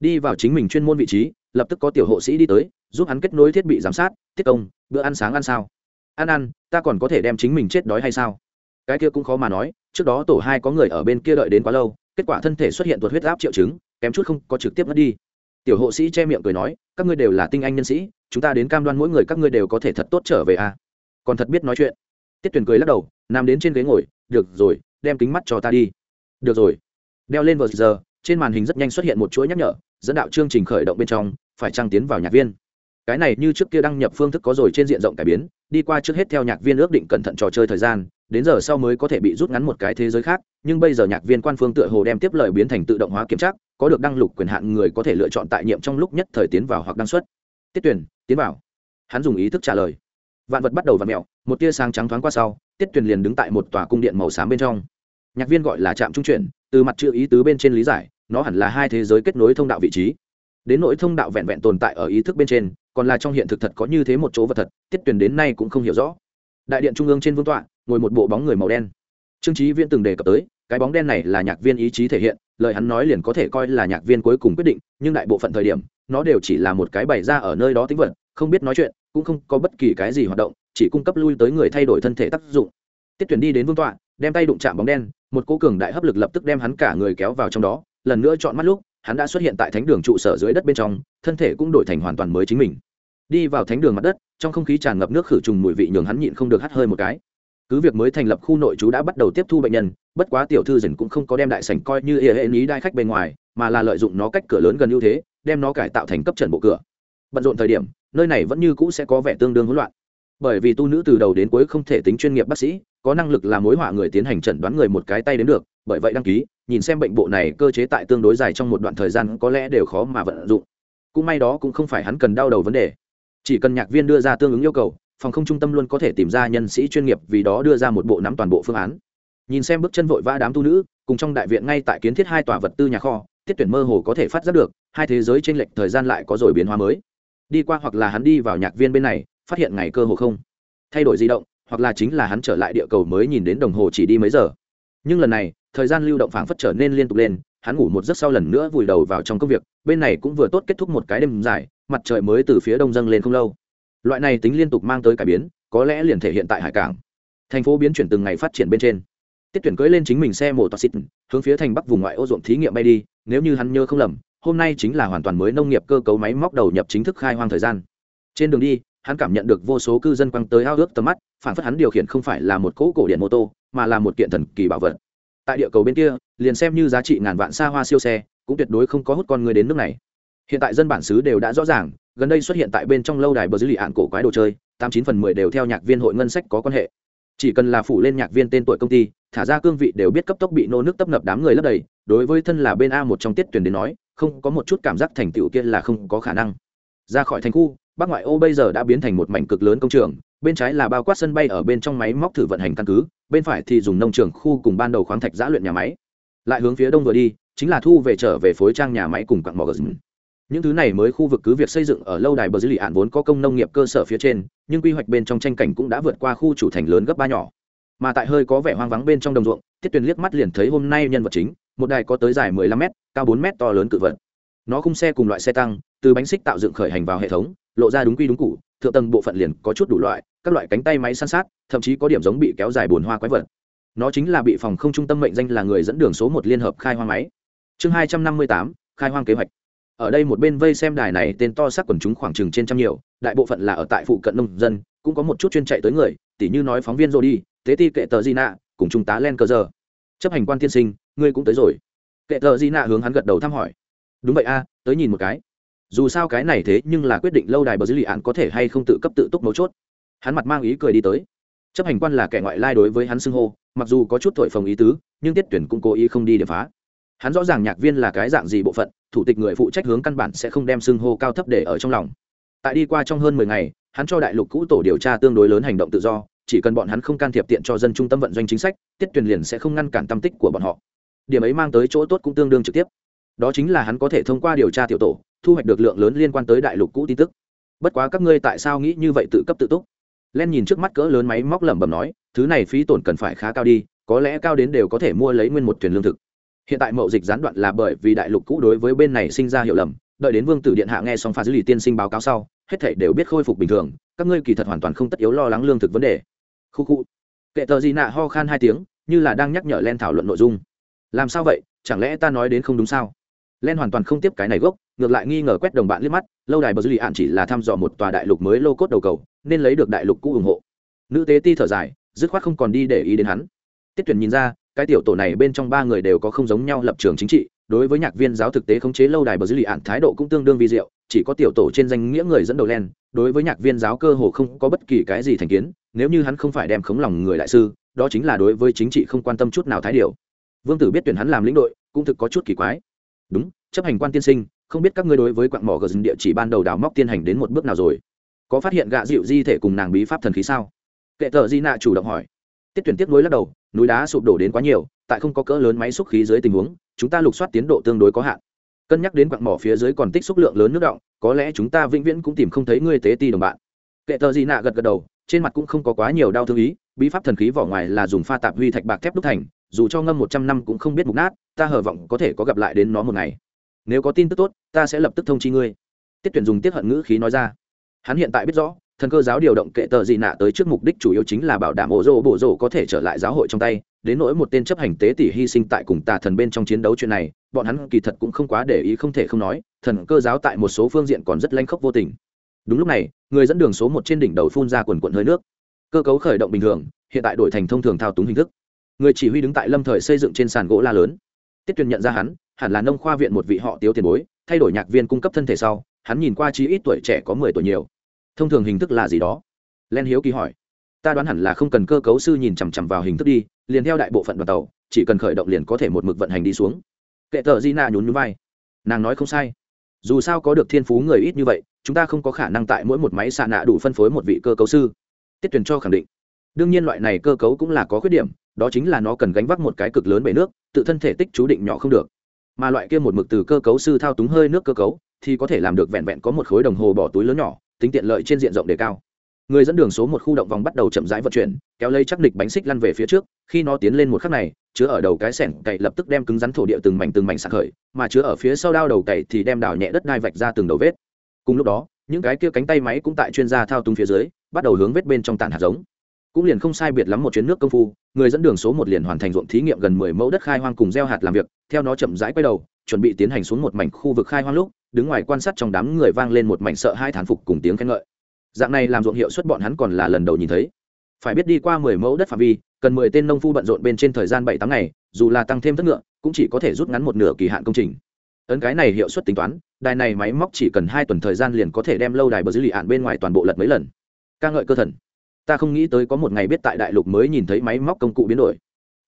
Đi vào chính mình chuyên môn vị trí, lập tức có tiểu hộ sĩ đi tới, giúp hắn kết nối thiết bị giám sát, tiết công, bữa ăn sáng ăn sao. Ăn ăn, ta còn có thể đem chính mình chết đói hay sao? Cái kia cũng khó mà nói, trước đó tổ hai có người ở bên kia đợi đến quá lâu, kết quả thân thể xuất hiện tuột huyết áp triệu chứng, kém chút không có trực tiếp mất đi tiểu hộ sĩ che miệng cười nói, các ngươi đều là tinh anh nhân sĩ, chúng ta đến cam đoan mỗi người các ngươi đều có thể thật tốt trở về à. Còn thật biết nói chuyện. Tiết tuyển cười lắc đầu, nằm đến trên ghế ngồi, được rồi, đem kính mắt cho ta đi. Được rồi. Đeo lên vừa giờ, trên màn hình rất nhanh xuất hiện một chuỗi nhắc nhở, dẫn đạo chương trình khởi động bên trong, phải trăng tiến vào nhạc viên? Cái này như trước kia đăng nhập phương thức có rồi trên diện rộng cải biến, đi qua trước hết theo nhạc viên ước định cẩn thận trò chơi thời gian, đến giờ sau mới có thể bị rút ngắn một cái thế giới khác, nhưng bây giờ nhạc viên quan phương tựa hồ đem tiếp lời biến thành tự động hóa kiểm tra có được đăng lục quyền hạn người có thể lựa chọn tại nhiệm trong lúc nhất thời tiến vào hoặc đăng xuất. Tiết tuyển, tiến vào. Hắn dùng ý thức trả lời. Vạn vật bắt đầu v ặ mẹo một tia sáng trắng thoáng qua sau, tiết tuyển liền đứng tại một tòa cung điện màu xám bên trong. Nhạc viên gọi là trạm trung chuyển, từ mặt chữ ý tứ bên trên lý giải, nó hẳn là hai thế giới kết nối thông đạo vị trí. Đến nỗi thông đạo vẹn vẹn tồn tại ở ý thức bên trên, còn là trong hiện thực thật có như thế một chỗ vật thật, tiết tuyển đến nay cũng không hiểu rõ. Đại điện trung ương trên vương tọa, ngồi một bộ bóng người màu đen. Trương trí viễn từng đề cập tới, cái bóng đen này là nhạc viên ý chí thể hiện lời hắn nói liền có thể coi là nhạc viên cuối cùng quyết định, nhưng đại bộ phận thời điểm, nó đều chỉ là một cái bày ra ở nơi đó tính vật, không biết nói chuyện, cũng không có bất kỳ cái gì hoạt động, chỉ cung cấp lui tới người thay đổi thân thể tác dụng. Tiết tuyển đi đến vương tọa, đem tay đụng chạm bóng đen, một cô cường đại hấp lực lập tức đem hắn cả người kéo vào trong đó, lần nữa chọn mắt lúc, hắn đã xuất hiện tại thánh đường trụ sở dưới đất bên trong, thân thể cũng đổi thành hoàn toàn mới chính mình. Đi vào thánh đường mặt đất, trong không khí tràn ngập nước khử trùng mùi vị nhường hắn nhịn không được hắt hơi một cái. Cứ việc mới thành lập khu nội trú đã bắt đầu tiếp thu bệnh nhân bất quá tiểu thư dần cũng không có đem đại sảnh coi như hệ hệ ý đai khách bên ngoài, mà là lợi dụng nó cách cửa lớn gần ưu thế, đem nó cải tạo thành cấp trần bộ cửa. Bận rộn thời điểm, nơi này vẫn như cũ sẽ có vẻ tương đương hỗn loạn. Bởi vì tu nữ từ đầu đến cuối không thể tính chuyên nghiệp bác sĩ, có năng lực làm mối họa người tiến hành chẩn đoán người một cái tay đến được, bởi vậy đăng ký, nhìn xem bệnh bộ này cơ chế tại tương đối dài trong một đoạn thời gian có lẽ đều khó mà vận dụng. Cũng may đó cũng không phải hắn cần đau đầu vấn đề. Chỉ cần nhạc viên đưa ra tương ứng yêu cầu, phòng không trung tâm luôn có thể tìm ra nhân sĩ chuyên nghiệp vì đó đưa ra một bộ nắm toàn bộ phương án nhìn xem bước chân vội vã đám tu nữ, cùng trong đại viện ngay tại kiến thiết hai tòa vật tư nhà kho, tiết tuyển mơ hồ có thể phát giác được, hai thế giới trên lệch thời gian lại có rồi biến hóa mới. Đi qua hoặc là hắn đi vào nhạc viên bên này, phát hiện ngày cơ hồ không thay đổi di động, hoặc là chính là hắn trở lại địa cầu mới nhìn đến đồng hồ chỉ đi mấy giờ. Nhưng lần này, thời gian lưu động phảng phất trở nên liên tục lên, hắn ngủ một giấc sau lần nữa vùi đầu vào trong công việc, bên này cũng vừa tốt kết thúc một cái đêm dài, mặt trời mới từ phía đông dâng lên không lâu. Loại này tính liên tục mang tới cải biến, có lẽ liền thể hiện tại hải cảng. Thành phố biến chuyển từng ngày phát triển bên trên tiết tuyển cưỡi lên chính mình xe mổ toa xịt, hướng phía thành bắc vùng ngoại ô ruộng thí nghiệm bay đi, nếu như hắn nhớ không lầm, hôm nay chính là hoàn toàn mới nông nghiệp cơ cấu máy móc đầu nhập chính thức khai hoang thời gian. Trên đường đi, hắn cảm nhận được vô số cư dân quăng tới ao ước tầm mắt, phản phất hắn điều khiển không phải là một cỗ cổ điện mô tô, mà là một kiện thần kỳ bảo vật. Tại địa cầu bên kia, liền xem như giá trị ngàn vạn xa hoa siêu xe, cũng tuyệt đối không có hút con người đến nước này. Hiện tại dân bản xứ đều đã rõ ràng, gần đây xuất hiện tại bên trong lâu đài bờ dữ lì ạn cổ quái đồ chơi, tám chín phần mười đều theo nhạc viên hội ngân sách có quan hệ chỉ cần là phủ lên nhạc viên tên tuổi công ty, thả ra cương vị đều biết cấp tốc bị nô nước tấp nập đám người lấp đầy, đối với thân là bên a một trong tiết tuyển đến nói, không có một chút cảm giác thành tựu kia là không có khả năng. Ra khỏi thành khu, bắc ngoại ô bây giờ đã biến thành một mảnh cực lớn công trường, bên trái là bao quát sân bay ở bên trong máy móc thử vận hành căn cứ, bên phải thì dùng nông trường khu cùng ban đầu khoáng thạch giã luyện nhà máy. Lại hướng phía đông vừa đi, chính là thu về trở về phối trang nhà máy cùng quặng mỏ gờ những thứ này mới khu vực cứ việc xây dựng ở lâu đài bờ dư lì ạn vốn có công nông nghiệp cơ sở phía trên, nhưng quy hoạch bên trong tranh cảnh cũng đã vượt qua khu chủ thành lớn gấp ba nhỏ. Mà tại hơi có vẻ hoang vắng bên trong đồng ruộng tiết tuyền liếc mắt liền thấy hôm nay nhân vật chính, một đài có tới dài 15 m cao 4 m to lớn cự vật. Nó khung xe cùng loại xe tăng, từ bánh xích tạo dựng khởi hành vào hệ thống, lộ ra đúng quy đúng cụ thượng tầng bộ phận liền có chút đủ loại, các loại cánh tay máy san sát, thậm chí có điểm giống bị kéo dài bồn hoa quái vật. Nó chính là bị phòng không trung tâm mệnh danh là người dẫn đường số một liên hợp khai hoang máy. Chương hai trăm năm mươi tám, khai hoang kế hoạch ở đây một bên vây xem đài này tên to sắc quần chúng khoảng chừng trên trăm nhiều, đại bộ phận là ở tại phụ cận nông dân, cũng có một chút chuyên chạy tới người, tỉ như nói phóng viên rồi đi tế ti kệ tờ di nạ, cùng trung tá len cơ giờ. Chấp hành quan tiên sinh, ngươi cũng tới rồi. Kệ tờ di nạ hướng hắn gật đầu thăm hỏi. Đúng vậy a, tới nhìn một cái. Dù sao cái này thế nhưng là quyết định lâu đài bờ dữ lì án có thể hay không tự cấp tự túc mấu chốt. Hắn mặt mang ý cười đi tới. Chấp hành quan là kẻ ngoại lai đối với hắn xưng hô, mặc dù có chút thổi phồng ý tứ, nhưng tiết tuyển cũng cố ý không đi để phá hắn rõ ràng nhạc viên là cái dạng gì bộ phận, thủ tịch người phụ trách hướng căn bản sẽ không đem xưng hô cao thấp để ở trong lòng. Tại đi qua trong hơn mười ngày, hắn cho đại lục cũ tổ điều tra tương đối lớn hành động tự do, chỉ cần bọn hắn không can thiệp tiện cho dân trung tâm vận doanh chính sách, tiết tuyển liền sẽ không ngăn cản tâm tích của bọn họ. Điểm ấy mang tới chỗ tốt cũng tương đương trực tiếp. Đó chính là hắn có thể thông qua điều tra tiểu tổ, thu hoạch được lượng lớn liên quan tới đại lục cũ tin tức. Bất quá các ngươi tại sao nghĩ như vậy tự cấp tự túc? Len nhìn trước mắt cỡ lớn máy móc lẩm bẩm nói, thứ này phí tổn cần phải khá cao đi, có lẽ cao đến đều có thể mua lấy nguyên một thuyền lương thực hiện tại mậu dịch gián đoạn là bởi vì đại lục cũ đối với bên này sinh ra hiểu lầm, đợi đến vương tử điện hạ nghe xong pha dữ lì tiên sinh báo cáo sau, hết thể đều biết khôi phục bình thường, các ngươi kỳ thật hoàn toàn không tất yếu lo lắng lương thực vấn đề. Khu khu. Kệ tờ gì nạ ho khan hai tiếng, như là đang nhắc nhở len thảo luận nội dung. Làm sao vậy? Chẳng lẽ ta nói đến không đúng sao? Len hoàn toàn không tiếp cái này gốc, ngược lại nghi ngờ quét đồng bạn liếc mắt, lâu đài bờ dư lì ạn chỉ là thăm dò một tòa đại lục mới lô cốt đầu cầu, nên lấy được đại lục cũ ủng hộ. Nữ tế ti thở dài, dứt khoát không còn đi để ý đến hắn. Tiết tuyển nhìn ra cái tiểu tổ này bên trong ba người đều có không giống nhau lập trường chính trị, đối với nhạc viên giáo thực tế khống chế lâu đài bờ dư lì ạn thái độ cũng tương đương vi diệu, chỉ có tiểu tổ trên danh nghĩa người dẫn đầu len, đối với nhạc viên giáo cơ hồ không có bất kỳ cái gì thành kiến, nếu như hắn không phải đem khống lòng người đại sư, đó chính là đối với chính trị không quan tâm chút nào thái điều vương tử biết tuyển hắn làm lĩnh đội, cũng thực có chút kỳ quái. Đúng, chấp hành quan tiên sinh, không biết các ngươi đối với quặng mỏ gờ dừng địa chỉ ban đầu đào móc tiên hành đến một bước nào rồi? Có phát hiện gạ dịu di thể cùng nàng bí pháp thần khí sao? Kệ tờ di nạ chủ động hỏi tiết tuyển tiếp nối lắc đầu, núi đá sụp đổ đến quá nhiều, tại không có cỡ lớn máy xúc khí dưới tình huống, chúng ta lục soát tiến độ tương đối có hạn. Cân nhắc đến quặng mỏ phía dưới còn tích xúc lượng lớn nước động, có lẽ chúng ta vĩnh viễn cũng tìm không thấy ngươi tế ti đồng bạn. Kệ tờ di nạ gật gật đầu, trên mặt cũng không có quá nhiều đau thương ý, bí pháp thần khí vỏ ngoài là dùng pha tạp huy thạch bạc thép đúc thành, dù cho ngâm một trăm năm cũng không biết mục nát, ta hờ vọng có thể có gặp lại đến nó một ngày. Nếu có tin tức tốt, ta sẽ lập tức thông chi ngươi. Tiết tuyển dùng tiết hận ngữ khí nói ra. Hắn hiện tại biết rõ thần cơ giáo điều động kệ tờ dị nạ tới trước mục đích chủ yếu chính là bảo đảm ổ rô bộ rô có thể trở lại giáo hội trong tay. Đến nỗi một tên chấp hành tế tỷ hy sinh tại cùng tà thần bên trong chiến đấu chuyện này, bọn hắn kỳ thật cũng không quá để ý không thể không nói, thần cơ giáo tại một số phương diện còn rất lanh khốc vô tình. Đúng lúc này, người dẫn đường số một trên đỉnh đầu phun ra quần quận hơi nước. Cơ cấu khởi động bình thường, hiện tại đổi thành thông thường thao túng hình thức. Người chỉ huy đứng tại lâm thời xây dựng trên sàn gỗ la lớn. Tiết tuyền nhận ra hắn, hẳn là nông khoa viện một vị họ tiếu tiền bối, thay đổi nhạc viên cung cấp thân thể sau, hắn nhìn qua chí ít tuổi trẻ có mười tuổi nhiều thông thường hình thức là gì đó? Len hiếu kỳ hỏi. Ta đoán hẳn là không cần cơ cấu sư nhìn chằm chằm vào hình thức đi, liền theo đại bộ phận đoàn tàu, chỉ cần khởi động liền có thể một mực vận hành đi xuống. Kệ tờ di nạ nhún nhún vai. Nàng nói không sai. Dù sao có được thiên phú người ít như vậy, chúng ta không có khả năng tại mỗi một máy xạ nạ đủ phân phối một vị cơ cấu sư. Tiết tuyển cho khẳng định. Đương nhiên loại này cơ cấu cũng là có khuyết điểm, đó chính là nó cần gánh vác một cái cực lớn bể nước, tự thân thể tích chú định nhỏ không được. Mà loại kia một mực từ cơ cấu sư thao túng hơi nước cơ cấu, thì có thể làm được vẹn vẹn có một khối đồng hồ bỏ túi lớn nhỏ tính tiện lợi trên diện rộng đề cao. Người dẫn đường số một khu động vòng bắt đầu chậm rãi vận chuyển, kéo lấy chắc địch bánh xích lăn về phía trước, khi nó tiến lên một khắc này, chứa ở đầu cái sẻng cậy lập tức đem cứng rắn thổ địa từng mảnh từng mảnh sạc khởi, mà chứa ở phía sau đao đầu cậy thì đem đào nhẹ đất đai vạch ra từng đầu vết. Cùng lúc đó, những cái kia cánh tay máy cũng tại chuyên gia thao túng phía dưới, bắt đầu hướng vết bên trong tàn hạt giống cũng liền không sai biệt lắm một chuyến nước công phu, người dẫn đường số một liền hoàn thành ruộng thí nghiệm gần mười mẫu đất khai hoang cùng gieo hạt làm việc, theo nó chậm rãi quay đầu, chuẩn bị tiến hành xuống một mảnh khu vực khai hoang lúc, đứng ngoài quan sát trong đám người vang lên một mảnh sợ hai thán phục cùng tiếng khen ngợi. Dạng này làm ruộng hiệu suất bọn hắn còn là lần đầu nhìn thấy. Phải biết đi qua mười mẫu đất phạm vi, cần mười tên nông phu bận rộn bên trên thời gian bảy tám ngày, dù là tăng thêm thất ngựa, cũng chỉ có thể rút ngắn một nửa kỳ hạn công trình. Ấn cái này hiệu suất tính toán, đài này máy móc chỉ cần hai tuần thời gian liền có thể đem lâu đài bờ dữ lì ạn bên ngoài toàn bộ lật mấy lần. Ca ngợi cơ thần ta không nghĩ tới có một ngày biết tại đại lục mới nhìn thấy máy móc công cụ biến đổi.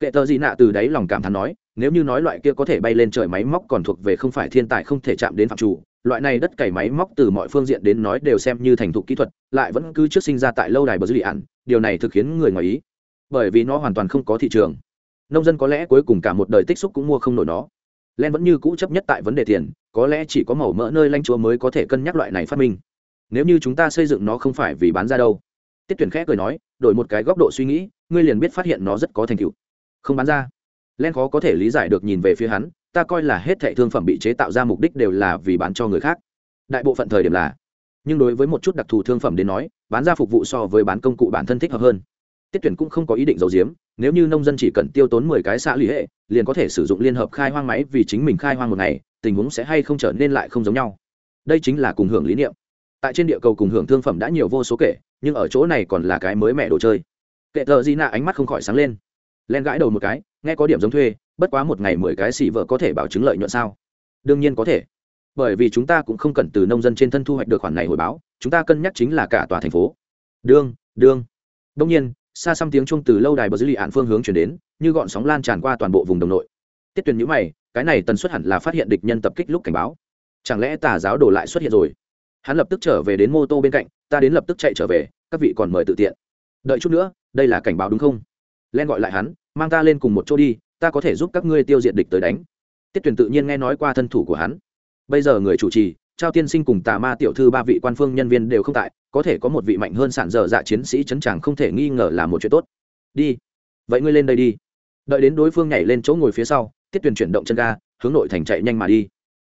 Kệ tờ gì nạ từ đáy lòng cảm thán nói, nếu như nói loại kia có thể bay lên trời máy móc còn thuộc về không phải thiên tài không thể chạm đến phạm chủ, loại này đất cày máy móc từ mọi phương diện đến nói đều xem như thành thục kỹ thuật, lại vẫn cứ trước sinh ra tại lâu đài bờ dư địa ạn điều này thực khiến người ngoài ý. Bởi vì nó hoàn toàn không có thị trường. Nông dân có lẽ cuối cùng cả một đời tích xúc cũng mua không nổi nó. Len vẫn như cũ chấp nhất tại vấn đề tiền, có lẽ chỉ có màu mỡ nơi lanh chúa mới có thể cân nhắc loại này phát minh. Nếu như chúng ta xây dựng nó không phải vì bán ra đâu tiết tuyển khẽ cười nói, đổi một cái góc độ suy nghĩ, ngươi liền biết phát hiện nó rất có thành tựu. Không bán ra. Len khó có thể lý giải được nhìn về phía hắn, ta coi là hết thệ thương phẩm bị chế tạo ra mục đích đều là vì bán cho người khác. Đại bộ phận thời điểm là. Nhưng đối với một chút đặc thù thương phẩm đến nói, bán ra phục vụ so với bán công cụ bản thân thích hợp hơn. Tiết tuyển cũng không có ý định giấu giếm, nếu như nông dân chỉ cần tiêu tốn mười cái xã lụy hệ, liền có thể sử dụng liên hợp khai hoang máy vì chính mình khai hoang một ngày, tình huống sẽ hay không trở nên lại không giống nhau. Đây chính là cùng hưởng lý niệm tại trên địa cầu cùng hưởng thương phẩm đã nhiều vô số kể, nhưng ở chỗ này còn là cái mới mẹ đồ chơi. Kệ thợ di nạ ánh mắt không khỏi sáng lên. Len gãi đầu một cái, nghe có điểm giống thuê, bất quá một ngày mười cái xỉ vợ có thể bảo chứng lợi nhuận sao? Đương nhiên có thể. Bởi vì chúng ta cũng không cần từ nông dân trên thân thu hoạch được khoản này hồi báo, chúng ta cân nhắc chính là cả tòa thành phố. Đương đương. Đông nhiên, xa xăm tiếng chuông từ lâu đài bờ dư lì ạn phương hướng chuyển đến, như gọn sóng lan tràn qua toàn bộ vùng đồng nội. Tiết tuyển nhữ mày, cái này tần suất hẳn là phát hiện địch nhân tập kích lúc cảnh báo. Chẳng lẽ tà giáo đổ lại xuất hiện rồi? Hắn lập tức trở về đến mô tô bên cạnh, ta đến lập tức chạy trở về, các vị còn mời tự tiện. Đợi chút nữa, đây là cảnh báo đúng không? Len gọi lại hắn, mang ta lên cùng một chỗ đi, ta có thể giúp các ngươi tiêu diệt địch tới đánh. Tiết tuyển tự nhiên nghe nói qua thân thủ của hắn. Bây giờ người chủ trì, trao tiên sinh cùng tà ma tiểu thư ba vị quan phương nhân viên đều không tại, có thể có một vị mạnh hơn sản dở dạ chiến sĩ chấn tràng không thể nghi ngờ là một chuyện tốt. Đi. Vậy ngươi lên đây đi. Đợi đến đối phương nhảy lên chỗ ngồi phía sau, tiết tuyền chuyển động chân ga, hướng nội thành chạy nhanh mà đi.